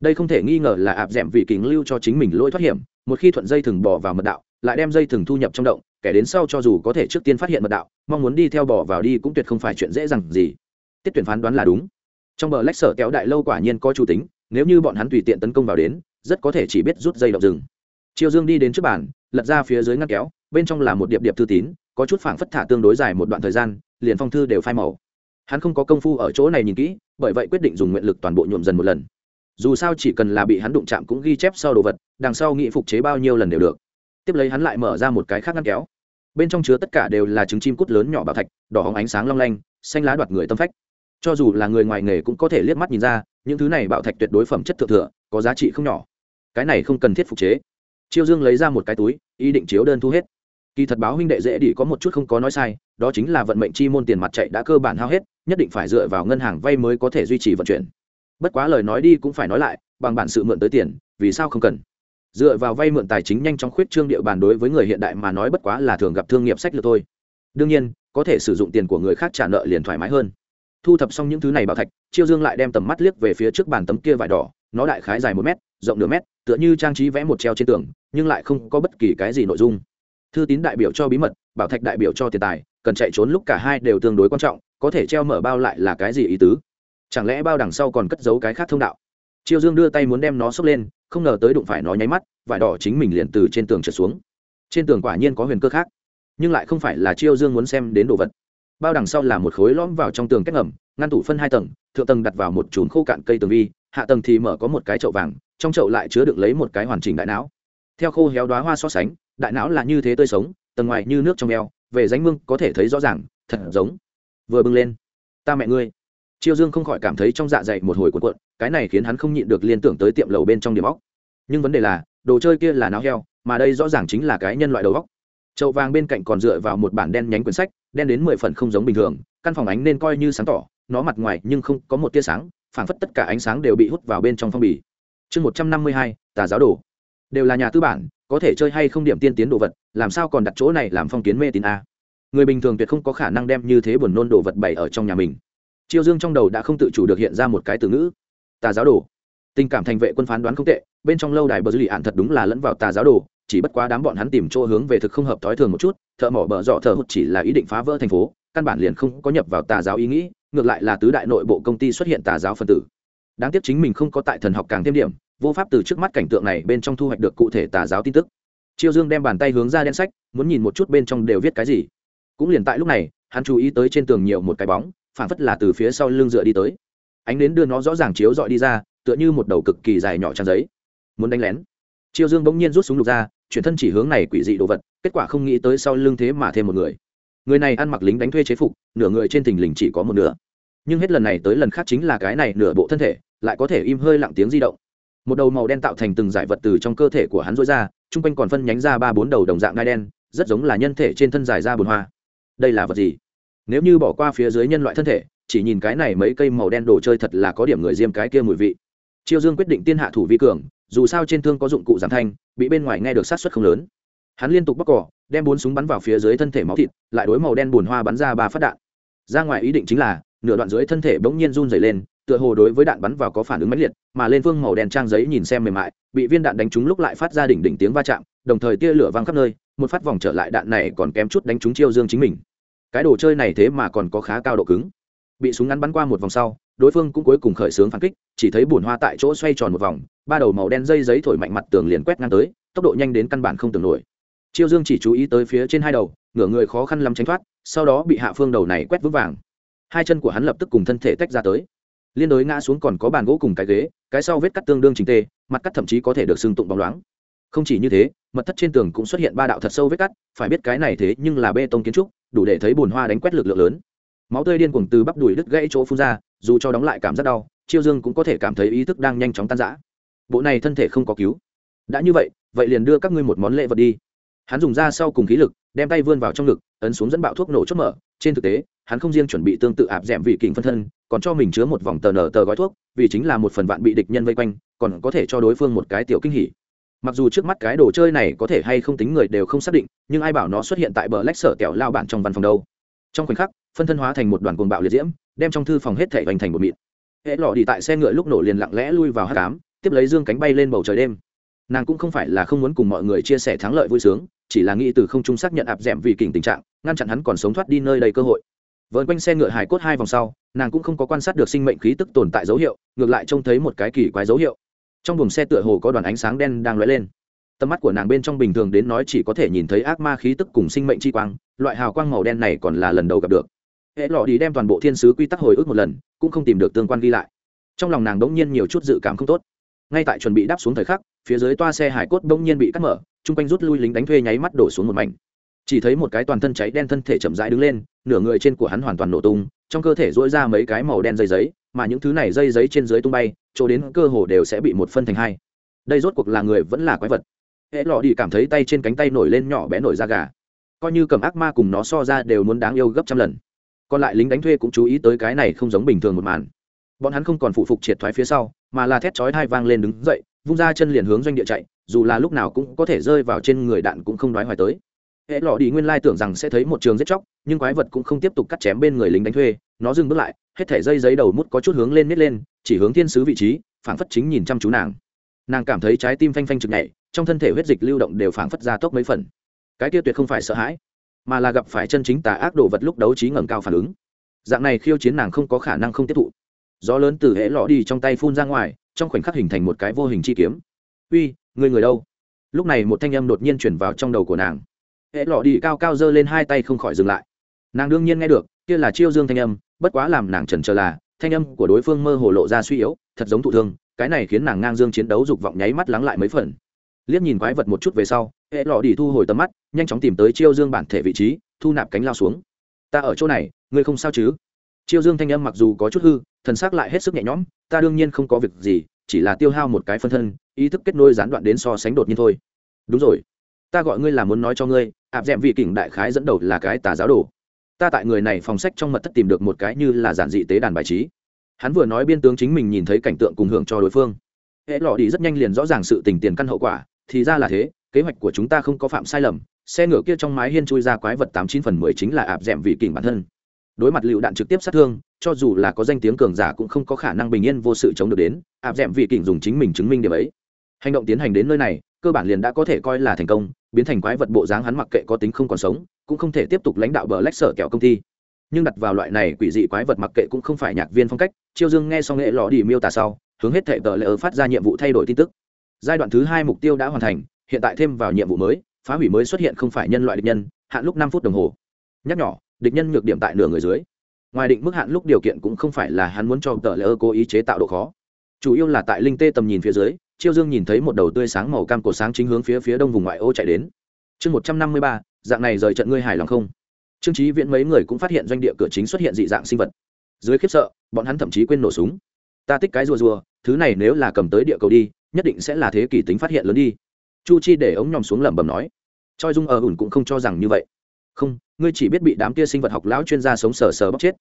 Đây không thể nghi ngờ là áp d ẻ m vị kính lưu cho chính mình lỗi thoát hiểm, một khi thuận dây thừng bỏ vào mật đạo, lại đem dây thừng thu nhập trong động, kẻ đến sau cho dù có thể trước tiên phát hiện mật đạo, mong muốn đi theo bỏ vào đi cũng tuyệt không phải chuyện dễ dàng gì. Tiết tuyển phán đoán là đúng. Trong bờ lách sở kéo đại lâu quả nhiên có chủ tính, nếu như bọn hắn tùy tiện tấn công vào đến, rất có thể chỉ biết rút dây động rừng. Triều dương đi đến trước bàn, lật ra phía dưới ngăn kéo, bên trong là một điệp điệp thư tín, có chút phảng phất thả tương đối dài một đoạn thời gian, liền phong thư đều phai màu hắn không có công phu ở chỗ này nhìn kỹ, bởi vậy quyết định dùng nguyện lực toàn bộ nhuộm dần một lần. Dù sao chỉ cần là bị hắn đụng chạm cũng ghi chép sau đồ vật, đằng sau nghị phục chế bao nhiêu lần đều được. Tiếp lấy hắn lại mở ra một cái khác ngăn kéo. Bên trong chứa tất cả đều là trứng chim cút lớn nhỏ bảo thạch, đỏ hóng ánh sáng long lanh, xanh lá đoạt người tâm phách. Cho dù là người ngoài nghề cũng có thể liếc mắt nhìn ra, những thứ này bảo thạch tuyệt đối phẩm chất thượng thừa, có giá trị không nhỏ. Cái này không cần thiết phục chế. Chiêu dương lấy ra một cái túi, ý định chiếu đơn thu hết. Kỳ thật báo huynh đệ dễ đi có một chút không có nói sai, đó chính là vận mệnh chi môn tiền mặt chạy đã cơ bản hao hết nhất định phải dựa vào ngân hàng vay mới có thể duy trì vận chuyển. Bất quá lời nói đi cũng phải nói lại, bằng bản sự mượn tới tiền, vì sao không cần? Dựa vào vay mượn tài chính nhanh chóng khuyết trương địa bàn đối với người hiện đại mà nói bất quá là thường gặp thương nghiệp sách lược thôi. Đương nhiên, có thể sử dụng tiền của người khác trả nợ liền thoải mái hơn. Thu thập xong những thứ này bảo thạch, chiêu dương lại đem tầm mắt liếc về phía trước bàn tấm kia vải đỏ, nó đại khái dài một mét, rộng nửa mét, tựa như trang trí vẽ một treo trên tường, nhưng lại không có bất kỳ cái gì nội dung. Thư tín đại biểu cho bí mật, bảo thạch đại biểu cho tiền tài, cần chạy trốn lúc cả hai đều tương đối quan trọng có thể treo mở bao lại là cái gì ý tứ? Chẳng lẽ bao đằng sau còn cất giấu cái khác thông đạo? Chiêu dương đưa tay muốn đem nó xốc lên, không ngờ tới đụng phải nó nháy mắt, vải đỏ chính mình liền từ trên tường trượt xuống. Trên tường quả nhiên có huyền cơ khác, nhưng lại không phải là chiêu dương muốn xem đến đồ vật. Bao đằng sau là một khối lõm vào trong tường cách ngầm, ngăn tủ phân hai tầng, thượng tầng đặt vào một chùm khô cạn cây tường vi, hạ tầng thì mở có một cái chậu vàng, trong chậu lại chứa được lấy một cái hoàn chỉnh đại não. Theo khô héo đoá hoa so sánh, đại não là như thế tươi sống, tầng ngoài như nước trong eo, về ránh mương có thể thấy rõ ràng, thật giống vừa bưng lên. Ta mẹ ngươi. Chiêu dương không khỏi cảm thấy trong dạ dày một hồi cuộn cuộn, cái này khiến hắn không nhịn được liên tưởng tới tiệm lầu bên trong điểm óc. Nhưng vấn đề là, đồ chơi kia là náo heo, mà đây rõ ràng chính là cái nhân loại đầu óc. Chậu vàng bên cạnh còn dựa vào một bản đen nhánh quyển sách, đen đến mười phần không giống bình thường, căn phòng ánh nên coi như sáng tỏ, nó mặt ngoài nhưng không có một tia sáng, phảng phất tất cả ánh sáng đều bị hút vào bên trong phong bì. Chương một trăm năm mươi hai, tà giáo đồ. Đều là nhà tư bản, có thể chơi hay không điểm tiên tiến đồ vật, làm sao còn đặt chỗ này làm phong kiến mê tín a? Người bình thường tuyệt không có khả năng đem như thế buồn nôn đồ vật bày ở trong nhà mình. Chiêu dương trong đầu đã không tự chủ được hiện ra một cái từ ngữ, tà giáo đồ. Tình cảm thành vệ quân phán đoán không tệ, bên trong lâu đài bờ dư lì ạn thật đúng là lẫn vào tà giáo đồ, chỉ bất quá đám bọn hắn tìm chỗ hướng về thực không hợp thói thường một chút, thợ mỏ bờ dọ thợ hụt chỉ là ý định phá vỡ thành phố, căn bản liền không có nhập vào tà giáo ý nghĩ, ngược lại là tứ đại nội bộ công ty xuất hiện tà giáo phân tử. Đáng tiếc chính mình không có tại thần học càng thêm điểm, vô pháp từ trước mắt cảnh tượng này bên trong thu hoạch được cụ thể tà giáo tin tức. Chiêu dương đem bàn tay hướng ra đen sách, muốn nhìn một chút bên trong đều viết cái gì cũng liền tại lúc này, hắn chú ý tới trên tường nhiều một cái bóng phản phất là từ phía sau lưng dựa đi tới. Ánh đến đưa nó rõ ràng chiếu dọi đi ra, tựa như một đầu cực kỳ dài nhỏ trang giấy. Muốn đánh lén. Chiêu dương bỗng nhiên rút súng lục ra, chuyển thân chỉ hướng này quỷ dị đồ vật, kết quả không nghĩ tới sau lưng thế mà thêm một người. Người này ăn mặc lính đánh thuê chế phục, nửa người trên thình lình chỉ có một nửa. Nhưng hết lần này tới lần khác chính là cái này nửa bộ thân thể, lại có thể im hơi lặng tiếng di động. Một đầu màu đen tạo thành từng giải vật từ trong cơ thể của hắn rối ra, chung quanh còn phân nhánh ra ba bốn đầu đồng dạng ngai đen, rất giống là nhân thể trên thân dài ra bùn hoa đây là vật gì? Nếu như bỏ qua phía dưới nhân loại thân thể, chỉ nhìn cái này mấy cây màu đen đồ chơi thật là có điểm người diêm cái kia mùi vị. Chiêu dương quyết định tiên hạ thủ vi cường, dù sao trên thương có dụng cụ giảm thanh, bị bên ngoài nghe được sát xuất không lớn. Hắn liên tục bóc cỏ, đem bốn súng bắn vào phía dưới thân thể máu thịt, lại đối màu đen bùn hoa bắn ra ba phát đạn. Ra ngoài ý định chính là, nửa đoạn dưới thân thể bỗng nhiên run dày lên, tựa hồ đối với đạn bắn vào có phản ứng mãnh liệt, mà lên phương màu đen trang giấy nhìn xem mềm mại, bị viên đạn đánh trúng lúc lại phát ra đỉnh đỉnh tiếng va chạm, đồng thời tia lửa văng khắp nơi một phát vòng trở lại đạn này còn kém chút đánh trúng chiêu dương chính mình. Cái đồ chơi này thế mà còn có khá cao độ cứng. Bị súng ngắn bắn qua một vòng sau, đối phương cũng cuối cùng khởi xướng phản kích, chỉ thấy bùn hoa tại chỗ xoay tròn một vòng, ba đầu màu đen dây giấy thổi mạnh mặt tường liền quét ngang tới, tốc độ nhanh đến căn bản không tưởng nổi. Chiêu dương chỉ chú ý tới phía trên hai đầu, ngửa người khó khăn lắm tránh thoát, sau đó bị hạ phương đầu này quét vững vàng. Hai chân của hắn lập tức cùng thân thể tách ra tới. Liên đối ngã xuống còn có bàn gỗ cùng cái ghế, cái sau vết cắt tương đương chính tê mặt cắt thậm chí có thể được xương tụng bóng loáng không chỉ như thế, mật thất trên tường cũng xuất hiện ba đạo thật sâu vết cắt, phải biết cái này thế nhưng là bê tông kiến trúc, đủ để thấy bùn hoa đánh quét lực lượng lớn. Máu tươi điên cuồng từ bắp đùi đứt gãy chỗ phun ra, dù cho đóng lại cảm giác đau, chiêu dương cũng có thể cảm thấy ý thức đang nhanh chóng tan rã. Bộ này thân thể không có cứu. Đã như vậy vậy liền đưa các ngươi một món lễ vật đi. Hắn dùng ra sau cùng khí lực, đem tay vươn vào trong ngực, ấn xuống dẫn bạo thuốc nổ chốt mở. Trên thực tế, hắn không riêng chuẩn bị tương tự áp d ẻ m vị kình phân thân, còn cho mình chứa một vòng tờ nở tờ gói thuốc, vì chính là một phần vạn bị địch nhân vây quanh, còn có thể cho đối phương một cái tiểu kinh hỉ mặc dù trước mắt cái đồ chơi này có thể hay không tính người đều không xác định, nhưng ai bảo nó xuất hiện tại bờ lách sở kẹo lao bản trong văn phòng đâu. Trong khoảnh khắc, phân thân hóa thành một đoàn cuồng bạo liệt diễm, đem trong thư phòng hết thể hoành thành một mịn. Hệ lọ đi tại xe ngựa lúc nổ liền lặng lẽ lui vào hát cám, tiếp lấy dương cánh bay lên bầu trời đêm. Nàng cũng không phải là không muốn cùng mọi người chia sẻ thắng lợi vui sướng, chỉ là nghĩ từ không trung xác nhận ạp d ẻ m vì kình tình trạng, ngăn chặn hắn còn sống thoát đi nơi đầy cơ hội. Vợn quanh xe ngựa hải cốt hai vòng sau, nàng cũng không có quan sát được sinh mệnh khí tức tồn tại dấu hiệu, ngược lại trông thấy một cái kỳ quái dấu hiệu trong buồng xe tựa hồ có đoàn ánh sáng đen đang lóe lên. Tầm mắt của nàng bên trong bình thường đến nói chỉ có thể nhìn thấy ác ma khí tức cùng sinh mệnh chi quang, loại hào quang màu đen này còn là lần đầu gặp được. Hệ lọ đi đem toàn bộ thiên sứ quy tắc hồi ức một lần, cũng không tìm được tương quan ghi lại. Trong lòng nàng đống nhiên nhiều chút dự cảm không tốt. Ngay tại chuẩn bị đáp xuống thời khắc, phía dưới toa xe hải cốt đống nhiên bị cắt mở, chung quanh rút lui lính đánh thuê nháy mắt đổ xuống một mảnh. Chỉ thấy một cái toàn thân cháy đen thân thể chậm rãi đứng lên, nửa người trên của hắn hoàn toàn nổ tung, trong cơ thể dỗi ra mấy cái màu đen dây giấy mà những thứ này dây giấy trên dưới tung bay, chỗ đến cơ hồ đều sẽ bị một phân thành hai. Đây rốt cuộc là người vẫn là quái vật. Hệ lọ đi cảm thấy tay trên cánh tay nổi lên nhỏ bé nổi da gà. Coi như cầm ác ma cùng nó so ra đều muốn đáng yêu gấp trăm lần. Còn lại lính đánh thuê cũng chú ý tới cái này không giống bình thường một màn. Bọn hắn không còn phụ phục triệt thoái phía sau, mà là thét chói hai vang lên đứng dậy, vung ra chân liền hướng doanh địa chạy, dù là lúc nào cũng có thể rơi vào trên người đạn cũng không nói hoài tới. Hệ lọ đi nguyên lai tưởng rằng sẽ thấy một trường giết chóc, nhưng quái vật cũng không tiếp tục cắt chém bên người lính đánh thuê, nó dừng bước lại hết thẻ dây giấy đầu mút có chút hướng lên nít lên, chỉ hướng thiên sứ vị trí, phảng phất chính nhìn chăm chú nàng. Nàng cảm thấy trái tim phanh phanh chực nhảy, trong thân thể huyết dịch lưu động đều phảng phất ra tốc mấy phần. Cái kia tuyệt không phải sợ hãi, mà là gặp phải chân chính tà ác đồ vật lúc đấu trí ngẩng cao phản ứng. Dạng này khiêu chiến nàng không có khả năng không tiếp thụ. Gió lớn từ hễ lọ đi trong tay phun ra ngoài, trong khoảnh khắc hình thành một cái vô hình chi kiếm. Uy người người đâu? Lúc này một thanh âm đột nhiên chuyển vào trong đầu của nàng. Hễ lọ đi cao cao giơ lên hai tay không khỏi dừng lại. Nàng đương nhiên nghe được kia là chiêu dương thanh âm, bất quá làm nàng trần trờ là, thanh âm của đối phương mơ hồ lộ ra suy yếu, thật giống thụ thương, cái này khiến nàng ngang dương chiến đấu dục vọng nháy mắt lắng lại mấy phần. Liếc nhìn quái vật một chút về sau, hệ lọ đi thu hồi tầm mắt, nhanh chóng tìm tới chiêu dương bản thể vị trí, thu nạp cánh lao xuống. Ta ở chỗ này, ngươi không sao chứ? Chiêu dương thanh âm mặc dù có chút hư, thần xác lại hết sức nhẹ nhõm, ta đương nhiên không có việc gì, chỉ là tiêu hao một cái phân thân, ý thức kết nối gián đoạn đến so sánh đột nhiên thôi. Đúng rồi. Ta gọi ngươi là muốn nói cho ngươi, ạp d ẹ m vị kỉnh đại khái dẫn đầu là cái tà giáo đồ ta tại người này phòng sách trong mật thất tìm được một cái như là giản dị tế đàn bài trí. Hắn vừa nói biên tướng chính mình nhìn thấy cảnh tượng cùng hưởng cho đối phương. Hệ lọ đi rất nhanh liền rõ ràng sự tình tiền căn hậu quả, thì ra là thế, kế hoạch của chúng ta không có phạm sai lầm, xe ngựa kia trong mái hiên chui ra quái vật tám chín phần mười chính là ạp d ẹ m vị kình bản thân. Đối mặt lựu đạn trực tiếp sát thương, cho dù là có danh tiếng cường giả cũng không có khả năng bình yên vô sự chống được đến, ạp d ẹ m vị kình dùng chính mình chứng minh điểm ấy. Hành động tiến hành đến nơi này, cơ bản liền đã có thể coi là thành công biến thành quái vật bộ dáng hắn mặc kệ có tính không còn sống, cũng không thể tiếp tục lãnh đạo bờ lách sở kẹo công ty. Nhưng đặt vào loại này quỷ dị quái vật mặc kệ cũng không phải nhạc viên phong cách, chiêu dương nghe xong nghệ lò đi miêu tả sau, hướng hết thể tờ lệ phát ra nhiệm vụ thay đổi tin tức. Giai đoạn thứ hai mục tiêu đã hoàn thành, hiện tại thêm vào nhiệm vụ mới, phá hủy mới xuất hiện không phải nhân loại địch nhân, hạn lúc năm phút đồng hồ. Nhắc nhỏ, địch nhân nhược điểm tại nửa người dưới. Ngoài định mức hạn lúc điều kiện cũng không phải là hắn muốn cho tờ lệ cố ý chế tạo độ khó. Chủ yếu là tại linh tê tầm nhìn phía dưới chiêu dương nhìn thấy một đầu tươi sáng màu cam cổ sáng chính hướng phía phía đông vùng ngoại ô chạy đến. Chương một trăm năm mươi ba, dạng này rời trận ngươi hài lòng không? Trương trí viễn mấy người cũng phát hiện doanh địa cửa chính xuất hiện dị dạng sinh vật. Dưới khiếp sợ, bọn hắn thậm chí quên nổ súng. Ta tích cái rùa rùa, thứ này nếu là cầm tới địa cầu đi, nhất định sẽ là thế kỷ tính phát hiện lớn đi. Chu chi để ống nhòm xuống lẩm bẩm nói. Choi dung ở ủn cũng không cho rằng như vậy. Không, ngươi chỉ biết bị đám kia sinh vật học lão chuyên gia sống sờ sờ bóc chết.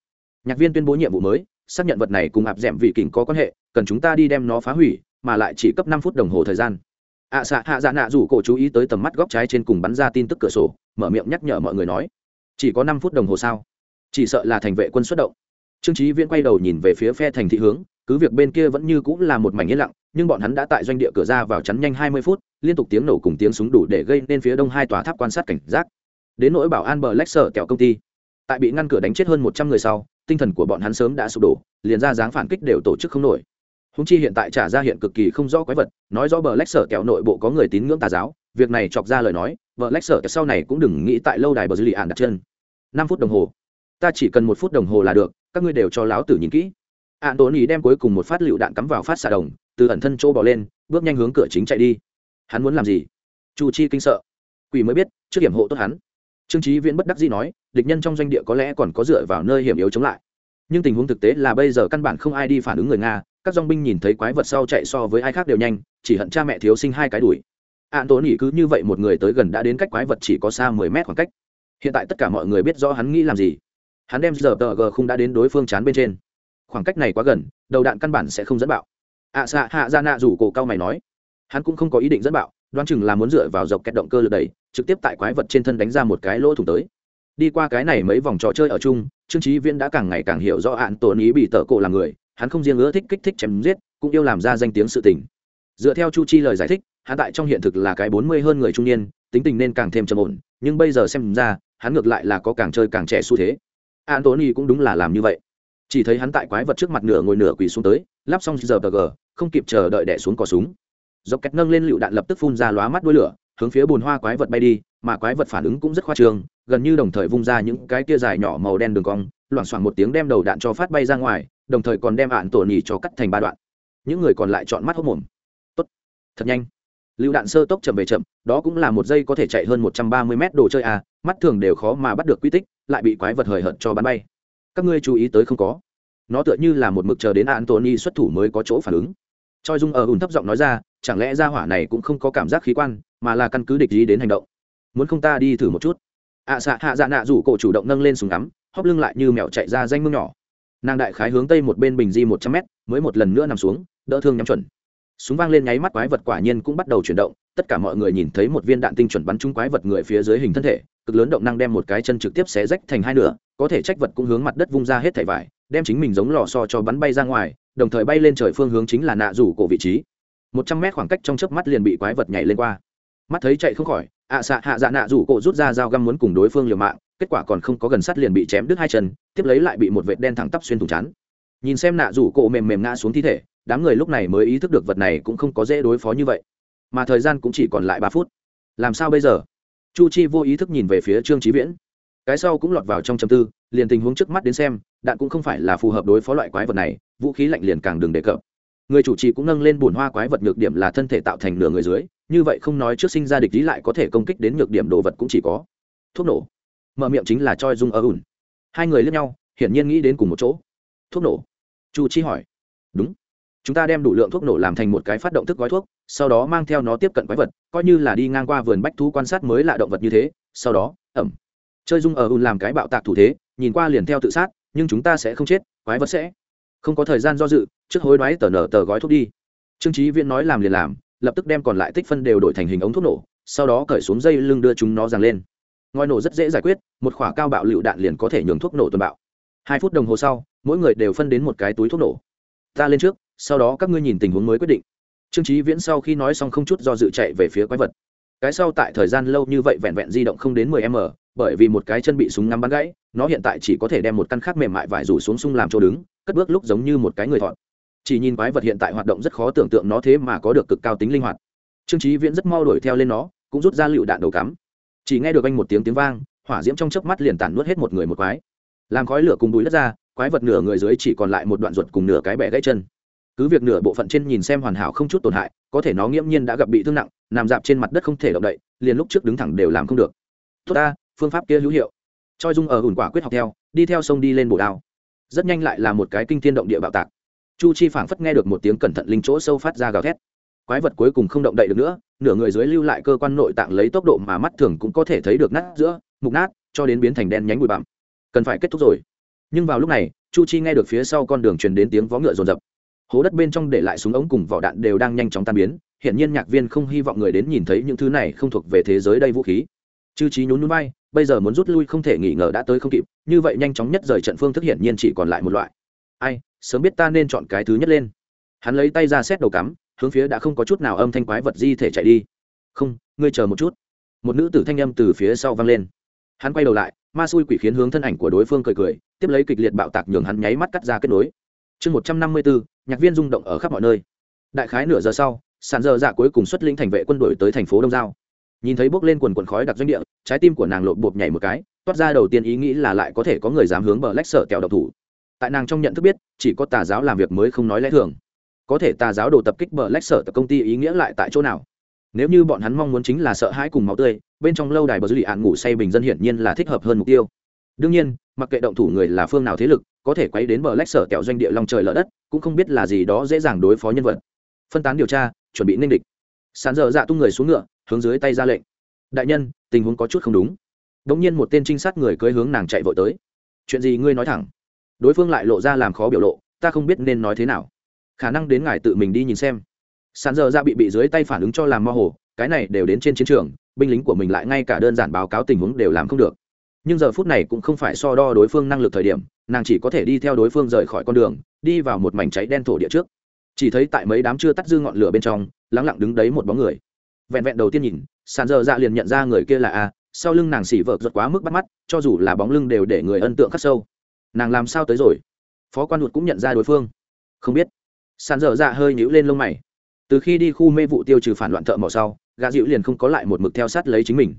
Nhạc viên tuyên bố nhiệm vụ mới, xác nhận vật này cùng ạp dẻm vị kình có quan hệ, cần chúng ta đi đem nó phá hủy mà lại chỉ cấp năm phút đồng hồ thời gian. Ạ à, xạ hạ dạ nạ rủ cổ chú ý tới tầm mắt góc trái trên cùng bắn ra tin tức cửa sổ mở miệng nhắc nhở mọi người nói chỉ có năm phút đồng hồ sao? Chỉ sợ là thành vệ quân xuất động. Trương trí viễn quay đầu nhìn về phía phe thành thị hướng cứ việc bên kia vẫn như cũng là một mảnh yên lặng nhưng bọn hắn đã tại doanh địa cửa ra vào chắn nhanh hai mươi phút liên tục tiếng nổ cùng tiếng súng đủ để gây nên phía đông hai tòa tháp quan sát cảnh giác. Đến nỗi bảo an bờ lách sở kẹo công ty tại bị ngăn cửa đánh chết hơn một trăm người sau tinh thần của bọn hắn sớm đã sụp đổ liền ra dáng phản kích đều tổ chức không nổi húng chi hiện tại trả ra hiện cực kỳ không rõ quái vật, nói rõ bờ lách sở kẹo nội bộ có người tín ngưỡng tà giáo, việc này chọc ra lời nói, bờ lách sở sau này cũng đừng nghĩ tại lâu đài bờ dư lì ạn đặt chân. Năm phút đồng hồ. Ta chỉ cần một phút đồng hồ là được, các ngươi đều cho láo tử nhìn kỹ. Ạn tốn ý đem cuối cùng một phát lựu đạn cắm vào phát xà đồng, từ ẩn thân chỗ bỏ lên, bước nhanh hướng cửa chính chạy đi. Hắn muốn làm gì? Chu chi kinh sợ. Quỷ mới biết, trước hiểm hộ tốt hắn. Trương trí viễn bất đắc dĩ nói, địch nhân trong doanh địa có lẽ còn có dựa vào nơi hiểm yếu chống lại. Nhưng tình huống thực tế là bây giờ căn bản không ai đi phản ứng người nga các dong binh nhìn thấy quái vật sau chạy so với ai khác đều nhanh chỉ hận cha mẹ thiếu sinh hai cái đuổi. Ạn tốn nghỉ cứ như vậy một người tới gần đã đến cách quái vật chỉ có xa mười mét khoảng cách. Hiện tại tất cả mọi người biết rõ hắn nghĩ làm gì. Hắn đem giờ tờ g không đã đến đối phương chán bên trên. Khoảng cách này quá gần đầu đạn căn bản sẽ không dẫn bạo. Ạ à, xạ hạ ra nạ rủ cổ cao mày nói. Hắn cũng không có ý định dẫn bạo đoán chừng là muốn dựa vào dọc kẹt động cơ lực đẩy trực tiếp tại quái vật trên thân đánh ra một cái lỗ thủng tới. Đi qua cái này mấy vòng trò chơi ở chung trương trí viễn đã càng ngày càng hiểu rõ ạn tổn ý bị tở cổ là người hắn không riêng ưa thích kích thích chém giết, cũng yêu làm ra danh tiếng sự tình. Dựa theo chu chi lời giải thích, hắn tại trong hiện thực là cái bốn mươi hơn người trung niên, tính tình nên càng thêm trầm ổn, nhưng bây giờ xem ra, hắn ngược lại là có càng chơi càng trẻ xu thế. Antony cũng đúng là làm như vậy. Chỉ thấy hắn tại quái vật trước mặt nửa ngồi nửa quỳ xuống tới, lắp xong giờ bg không kịp chờ đợi đẻ xuống cò súng. Dọc kẹt nâng lên lựu đạn lập tức phun ra lóa mắt đuôi lửa, hướng phía bồn hoa quái vật bay đi, mà quái vật phản ứng cũng rất khoa trương, gần như đồng thời vung ra những cái tia dài nhỏ màu đen đường cong, loảng xoảng một tiếng đem đầu đạn cho phát bay ra ngoài đồng thời còn đem ạn tổ nhì cho cắt thành ba đoạn. Những người còn lại chọn mắt hốc mồm. Tốt. Thật nhanh. Lựu đạn sơ tốc chậm về chậm đó cũng là một giây có thể chạy hơn một trăm ba mươi mét đồ chơi à mắt thường đều khó mà bắt được quy tích lại bị quái vật hời hợt cho bắn bay. Các ngươi chú ý tới không có. Nó tựa như là một mực chờ đến antony xuất thủ mới có chỗ phản ứng. Choi dung ở ùn thấp giọng nói ra chẳng lẽ ra hỏa này cũng không có cảm giác khí quan mà là căn cứ địch ý đến hành động? Muốn không ta đi thử một chút? Ạ à, xạ hạ dạ nạ rủ cổ chủ động nâng lên súng ngắm hóp lưng lại như mèo chạy ra danh mương nhỏ nàng đại khái hướng tây một bên bình di một trăm mét, mới một lần nữa nằm xuống, đỡ thương nhắm chuẩn. Súng vang lên nháy mắt quái vật quả nhiên cũng bắt đầu chuyển động, tất cả mọi người nhìn thấy một viên đạn tinh chuẩn bắn trúng quái vật người phía dưới hình thân thể, cực lớn động năng đem một cái chân trực tiếp xé rách thành hai nửa, có thể trách vật cũng hướng mặt đất vung ra hết thảy vải, đem chính mình giống lò so cho bắn bay ra ngoài, đồng thời bay lên trời phương hướng chính là nạ rủ cổ vị trí. Một trăm mét khoảng cách trong chớp mắt liền bị quái vật nhảy lên qua. Mắt thấy chạy không khỏi, ạ à xạ hạ dạ nạ rủ cổ rút ra dao găm muốn cùng đối phương liều mạng kết quả còn không có gần sắt liền bị chém đứt hai chân, tiếp lấy lại bị một vệt đen thẳng tắp xuyên thủng chán. Nhìn xem nạ rủ cổ mềm mềm ngã xuống thi thể, đám người lúc này mới ý thức được vật này cũng không có dễ đối phó như vậy. Mà thời gian cũng chỉ còn lại ba phút. Làm sao bây giờ? Chu chi vô ý thức nhìn về phía trương trí viễn. Cái sau cũng lọt vào trong chầm tư, liền tình huống trước mắt đến xem, đạn cũng không phải là phù hợp đối phó loại quái vật này, vũ khí lạnh liền càng đừng đề cập. Người chủ trì cũng nâng lên bùn hoa quái vật nhược điểm là thân thể tạo thành nửa người dưới, như vậy không nói trước sinh ra địch lý lại có thể công kích đến nhược điểm đồ vật cũng chỉ có. Thuốc nổ mở miệng chính là choi dung ở ủn hai người lướt nhau, hiển nhiên nghĩ đến cùng một chỗ. Thuốc nổ. Chu chi hỏi. Đúng. Chúng ta đem đủ lượng thuốc nổ làm thành một cái phát động thức gói thuốc, sau đó mang theo nó tiếp cận quái vật, coi như là đi ngang qua vườn bách thú quan sát mới lạ động vật như thế, sau đó, ẩm. Chơi dung ở ùn làm cái bạo tạc thủ thế, nhìn qua liền theo tự sát, nhưng chúng ta sẽ không chết, quái vật sẽ không có thời gian do dự, trước hối đoái tờ nở tờ gói thuốc đi. Trương trí viễn nói làm liền làm, lập tức đem còn lại tích phân đều đổi thành hình ống thuốc nổ, sau đó cởi xuống dây lưng đưa chúng nó giằng lên ngòi nổ rất dễ giải quyết, một khỏa cao bạo lựu đạn liền có thể nhường thuốc nổ tuần bạo. Hai phút đồng hồ sau, mỗi người đều phân đến một cái túi thuốc nổ. Ta lên trước, sau đó các ngươi nhìn tình huống mới quyết định. Trương trí viễn sau khi nói xong không chút do dự chạy về phía quái vật. Cái sau tại thời gian lâu như vậy vẹn vẹn di động không đến mười m, bởi vì một cái chân bị súng ngắm bắn gãy, nó hiện tại chỉ có thể đem một căn khác mềm mại vải rủ xuống sung làm chỗ đứng, cất bước lúc giống như một cái người thọn chỉ nhìn quái vật hiện tại hoạt động rất khó tưởng tượng nó thế mà có được cực cao tính linh hoạt. Trương trí viễn rất mau đuổi theo lên nó, cũng rút ra lựu đạn đầu cắm chỉ nghe được anh một tiếng tiếng vang, hỏa diễm trong chớp mắt liền tản nuốt hết một người một quái. Làm khói lửa cùng bùi đất ra, quái vật nửa người dưới chỉ còn lại một đoạn ruột cùng nửa cái bẻ gãy chân. Cứ việc nửa bộ phận trên nhìn xem hoàn hảo không chút tổn hại, có thể nó nghiễm nhiên đã gặp bị thương nặng, nằm dạp trên mặt đất không thể động đậy, liền lúc trước đứng thẳng đều làm không được. Tốt ta, phương pháp kia hữu hiệu. Choi dung ở ủn quả quyết học theo, đi theo sông đi lên bổ đao. Rất nhanh lại là một cái kinh thiên động địa bạo tạc. Chu chi phảng phất nghe được một tiếng cẩn thận linh chỗ sâu phát ra gào thét quái vật cuối cùng không động đậy được nữa, nửa người dưới lưu lại cơ quan nội tạng lấy tốc độ mà mắt thường cũng có thể thấy được nát giữa, mục nát, cho đến biến thành đen nhánh bụi bặm. Cần phải kết thúc rồi. Nhưng vào lúc này, chu chi nghe được phía sau con đường truyền đến tiếng vó ngựa rồn rập hố đất bên trong để lại súng ống cùng vỏ đạn đều đang nhanh chóng tan biến hiện nhiên nhạc viên không hy vọng người đến nhìn thấy những thứ này không thuộc về thế giới đây vũ khí. Chư trí nhún núi bay bây giờ muốn rút lui không thể nghi ngờ đã tới không kịp, như vậy nhanh chóng nhất rời trận phương thức hiện nhiên chỉ còn lại một loại. Ai, sớm biết ta nên chọn cái thứ nhất lên. Hắn lấy tay ra xét đầu cắm hướng phía đã không có chút nào âm thanh quái vật di thể chạy đi. Không, ngươi chờ một chút. Một nữ tử thanh âm từ phía sau vang lên. Hắn quay đầu lại, ma xui quỷ khiến hướng thân ảnh của đối phương cười cười, tiếp lấy kịch liệt bạo tạc nhường hắn nháy mắt cắt ra kết nối. Chương một trăm năm mươi bốn, nhạc viên rung động ở khắp mọi nơi. Đại khái nửa giờ sau, sàn giờ dạ cuối cùng xuất lĩnh thành vệ quân đội tới thành phố đông giao. Nhìn thấy bốc lên quần quần khói đặc doanh địa, trái tim của nàng lộn bộp nhảy một cái, toát ra đầu tiên ý nghĩ là lại có thể có người dám hướng bờ lách sợ kẹo độc thủ. Tại nàng trong nhận thức biết, chỉ có tà giáo làm việc mới không nói lẽ thường có thể tà giáo đồ tập kích bờ lách sở tập công ty ý nghĩa lại tại chỗ nào? Nếu như bọn hắn mong muốn chính là sợ hãi cùng máu tươi, bên trong lâu đài bờ dư lì ạn ngủ say bình dân hiển nhiên là thích hợp hơn mục tiêu. Đương nhiên, mặc kệ động thủ người là phương nào thế lực, có thể quấy đến bờ lách sở kẹo doanh địa lòng trời lỡ đất, cũng không biết là gì đó dễ dàng đối phó nhân vật. Phân tán điều tra, chuẩn bị ninh địch. Sàn dở dạ tung người xuống ngựa, hướng dưới tay ra lệnh. Đại nhân, tình huống có chút không đúng. Đ ỗ n g nhiên một tên trinh sát người cưới hướng nàng chạy vội tới. Chuyện gì ngươi nói thẳng? Đối phương lại lộ ra làm khó biểu lộ, ta không biết nên nói thế nào khả năng đến ngài tự mình đi nhìn xem. Sàn giờ ra dạ bị bị dưới tay phản ứng cho làm mơ hồ, cái này đều đến trên chiến trường, binh lính của mình lại ngay cả đơn giản báo cáo tình huống đều làm không được. Nhưng giờ phút này cũng không phải so đo đối phương năng lực thời điểm, nàng chỉ có thể đi theo đối phương rời khỏi con đường, đi vào một mảnh cháy đen thổ địa trước. Chỉ thấy tại mấy đám chưa tắt dư ngọn lửa bên trong lắng lặng đứng đấy một bóng người. Vẹn vẹn đầu tiên nhìn, sàn dơ dạ liền nhận ra người kia là a, sau lưng nàng xỉ vợ giật quá mức bắt mắt, cho dù là bóng lưng đều để người ân tượng khắc sâu. Nàng làm sao tới rồi? Phó quan hụt cũng nhận ra đối phương. Không biết sàn dở dạ hơi nhũ lên lông mày. Từ khi đi khu mê vụ tiêu trừ phản loạn thợ mỏ sau, gã dịu liền không có lại một mực theo sát lấy chính mình.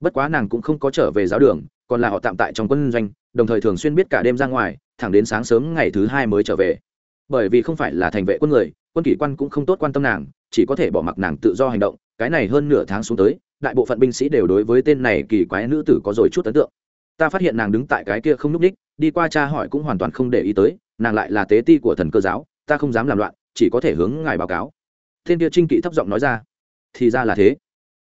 Bất quá nàng cũng không có trở về giáo đường, còn là họ tạm tại trong quân doanh, đồng thời thường xuyên biết cả đêm ra ngoài, thẳng đến sáng sớm ngày thứ hai mới trở về. Bởi vì không phải là thành vệ quân người, quân kỷ quan cũng không tốt quan tâm nàng, chỉ có thể bỏ mặc nàng tự do hành động, cái này hơn nửa tháng xuống tới, đại bộ phận binh sĩ đều đối với tên này kỳ quái nữ tử có rồi chút ấn tượng. Ta phát hiện nàng đứng tại cái kia không n ú c ních đi qua cha hỏi cũng hoàn toàn không để ý tới, nàng lại là tế ti của thần cơ giáo ta không dám làm loạn, chỉ có thể hướng ngài báo cáo. Thiên kia trinh kỵ thấp giọng nói ra. Thì ra là thế.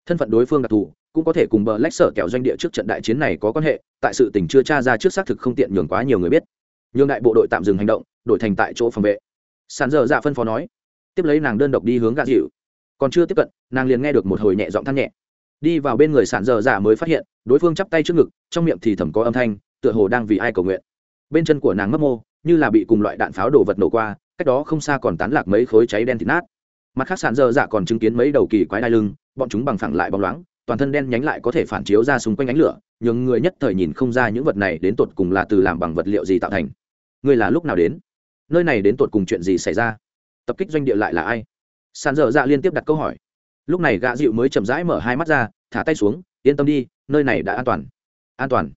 Thân phận đối phương đặc thù, cũng có thể cùng bờ lách sở kẹo doanh địa trước trận đại chiến này có quan hệ, tại sự tình chưa tra ra trước xác thực không tiện nhường quá nhiều người biết. Nhường đại bộ đội tạm dừng hành động, đổi thành tại chỗ phòng vệ. Sàn dở dạ phân phó nói. Tiếp lấy nàng đơn độc đi hướng gạ dịu. Còn chưa tiếp cận, nàng liền nghe được một hồi nhẹ giọng than nhẹ. Đi vào bên người sàn dở dạ mới phát hiện, đối phương chắp tay trước ngực, trong miệng thì thầm có âm thanh, tựa hồ đang vì ai cầu nguyện. Bên chân của nàng mấp mô, như là bị cùng loại đạn pháo đổ vật nổ qua cách đó không xa còn tán lạc mấy khối cháy đen thịt nát. Mặt khác sàn dơ dạ còn chứng kiến mấy đầu kỳ quái đai lưng, bọn chúng bằng phẳng lại bóng loáng, toàn thân đen nhánh lại có thể phản chiếu ra xung quanh ánh lửa nhưng người nhất thời nhìn không ra những vật này đến tột cùng là từ làm bằng vật liệu gì tạo thành. Người là lúc nào đến? Nơi này đến tột cùng chuyện gì xảy ra? Tập kích doanh địa lại là ai? Sàn dở dạ liên tiếp đặt câu hỏi. Lúc này gạ dịu mới chậm rãi mở hai mắt ra, thả tay xuống, yên tâm đi, nơi này đã an toàn. An toàn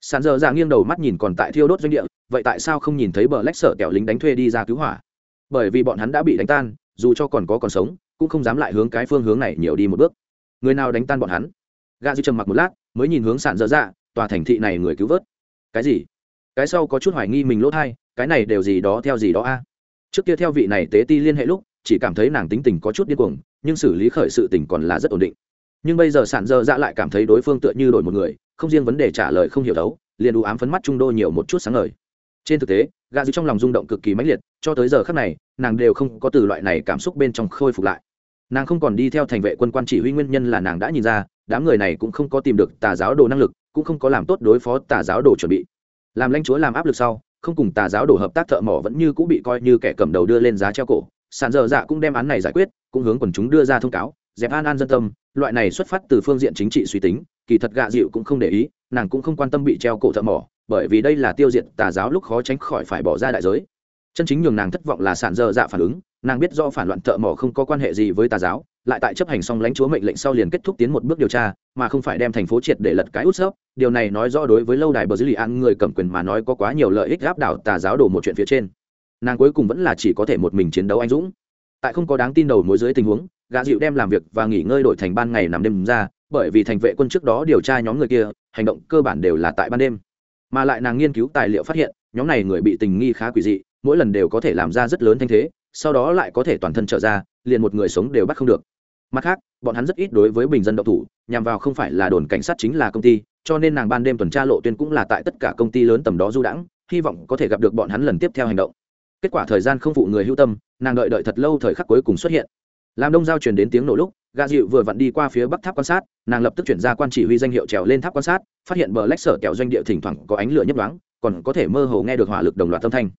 sàn Dơ dạ nghiêng đầu mắt nhìn còn tại thiêu đốt doanh địa, vậy tại sao không nhìn thấy bờ lách sở kẹo lính đánh thuê đi ra cứu hỏa? Bởi vì bọn hắn đã bị đánh tan, dù cho còn có còn sống, cũng không dám lại hướng cái phương hướng này nhiều đi một bước. Người nào đánh tan bọn hắn? Gà dư trầm mặc một lát, mới nhìn hướng sàn Dơ dạ tòa thành thị này người cứu vớt. Cái gì? Cái sau có chút hoài nghi mình lỗ thai, cái này đều gì đó theo gì đó a? Trước kia theo vị này tế ti liên hệ lúc, chỉ cảm thấy nàng tính tình có chút điên cuồng, nhưng xử lý khởi sự tình còn là rất ổn định. Nhưng bây giờ sản dơ dạ lại cảm thấy đối phương tựa như đổi một người không riêng vấn đề trả lời không hiểu đấu, liền đủ ám phấn mắt trung đô nhiều một chút sáng ngời. Trên thực tế gà dư trong lòng rung động cực kỳ mãnh liệt, cho tới giờ khác này, nàng đều không có từ loại này cảm xúc bên trong khôi phục lại. Nàng không còn đi theo thành vệ quân quan chỉ huy nguyên nhân là nàng đã nhìn ra, đám người này cũng không có tìm được tà giáo đồ năng lực, cũng không có làm tốt đối phó tà giáo đồ chuẩn bị. Làm lãnh chúa làm áp lực sau, không cùng tà giáo đồ hợp tác thợ mỏ vẫn như cũng bị coi như kẻ cầm đầu đưa lên giá treo cổ. Sàn dở dạ cũng đem án này giải quyết, cũng hướng quần chúng đưa ra thông cáo, dẹp an an dân tâm, loại này xuất phát từ phương diện chính trị suy tính kỳ thật gạ dịu cũng không để ý, nàng cũng không quan tâm bị treo cổ thợ mỏ, bởi vì đây là tiêu diệt tà giáo lúc khó tránh khỏi phải bỏ ra đại giới. Chân chính nhường nàng thất vọng là sản dơ dạ phản ứng, nàng biết do phản loạn thợ mỏ không có quan hệ gì với tà giáo, lại tại chấp hành xong lãnh chúa mệnh lệnh sau liền kết thúc tiến một bước điều tra, mà không phải đem thành phố triệt để lật cái út xớp điều này nói rõ đối với lâu đài bờ dưới lì an người cầm quyền mà nói có quá nhiều lợi ích áp đảo tà giáo đổ một chuyện phía trên. Nàng cuối cùng vẫn là chỉ có thể một mình chiến đấu anh dũng. Tại không có đáng tin đầu mối dưới tình huống gã dịu đem làm việc và nghỉ ngơi đổi thành ban ngày nằm đêm ra bởi vì thành vệ quân trước đó điều tra nhóm người kia, hành động cơ bản đều là tại ban đêm. Mà lại nàng nghiên cứu tài liệu phát hiện, nhóm này người bị tình nghi khá quỷ dị, mỗi lần đều có thể làm ra rất lớn thanh thế, sau đó lại có thể toàn thân trở ra, liền một người sống đều bắt không được. Mặt khác, bọn hắn rất ít đối với bình dân độc thủ, nhằm vào không phải là đồn cảnh sát chính là công ty, cho nên nàng ban đêm tuần tra lộ tuyên cũng là tại tất cả công ty lớn tầm đó du đãng, hy vọng có thể gặp được bọn hắn lần tiếp theo hành động. Kết quả thời gian không phụ người hữu tâm, nàng đợi đợi thật lâu thời khắc cuối cùng xuất hiện. Làm đông giao truyền đến tiếng nổ lúc gà dịu vừa vặn đi qua phía bắc tháp quan sát, nàng lập tức chuyển ra quan chỉ huy danh hiệu trèo lên tháp quan sát, phát hiện bờ lách sở kẹo doanh địa thỉnh thoảng có ánh lửa nhấp đoáng còn có thể mơ hồ nghe được hỏa lực đồng loạt âm thanh.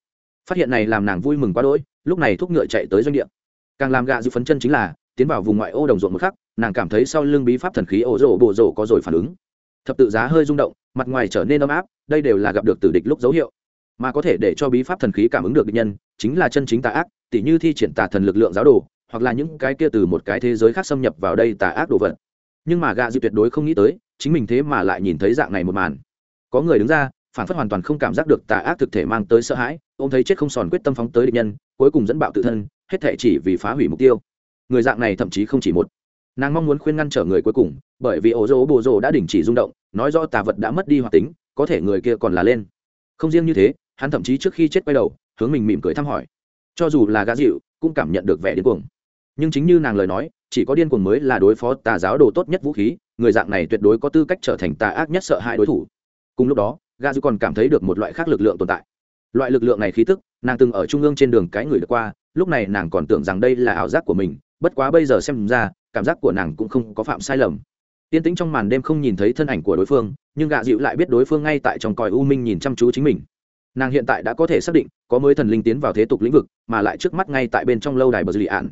Phát hiện này làm nàng vui mừng quá đỗi, lúc này thúc ngựa chạy tới doanh địa. Càng làm gà dịu phấn chân chính là, tiến vào vùng ngoại ô đồng ruộng một khắc, nàng cảm thấy sau lưng bí pháp thần khí ổ rổ bộ rổ có rồi phản ứng. Thập tự giá hơi rung động, mặt ngoài trở nên ấm áp, đây đều là gặp được tử địch lúc dấu hiệu. Mà có thể để cho bí pháp thần khí cảm ứng được địch nhân, chính là chân chính tà ác, tỉ như thi triển tà thần lực lượng giáo đồ hoặc là những cái kia từ một cái thế giới khác xâm nhập vào đây tà ác đồ vật. Nhưng mà gạ dịu tuyệt đối không nghĩ tới, chính mình thế mà lại nhìn thấy dạng này một màn. Có người đứng ra, phản phất hoàn toàn không cảm giác được tà ác thực thể mang tới sợ hãi ô m thấy chết không sòn quyết tâm phóng tới địch nhân, cuối cùng dẫn bạo tự thân, hết thể chỉ vì phá hủy mục tiêu. Người dạng này thậm chí không chỉ một. Nàng mong muốn khuyên ngăn trở người cuối cùng, bởi vì ổ rỗ bồ rồ đã đình chỉ rung động, nói rõ tà vật đã mất đi hoạt tính, có thể người kia còn là lên. Không riêng như thế, hắn thậm chí trước khi chết quay đầu, hướng mình mỉm cười thăm hỏi. Cho dù là gã dịu, cũng cảm nhận được vẻ điên cuồng nhưng chính như nàng lời nói, chỉ có điên cuồng mới là đối phó tà giáo đồ tốt nhất vũ khí, người dạng này tuyệt đối có tư cách trở thành tà ác nhất sợ hãi đối thủ. Cùng lúc đó gã dịu còn cảm thấy được một loại khác lực lượng tồn tại. Loại lực lượng này khí tức, nàng từng ở trung ương trên đường cái người được qua, lúc này nàng còn tưởng rằng đây là ảo giác của mình, bất quá bây giờ xem ra, cảm giác của nàng cũng không có phạm sai lầm. Tiên tĩnh trong màn đêm không nhìn thấy thân ảnh của đối phương, nhưng gạ dịu lại biết đối phương ngay tại trong còi u minh nhìn chăm chú chính mình. Nàng hiện tại đã có thể xác định, có mới thần linh tiến vào thế tục lĩnh vực, mà lại trước mắt ngay tại bên trong lâu đài bờ dư lì ạn.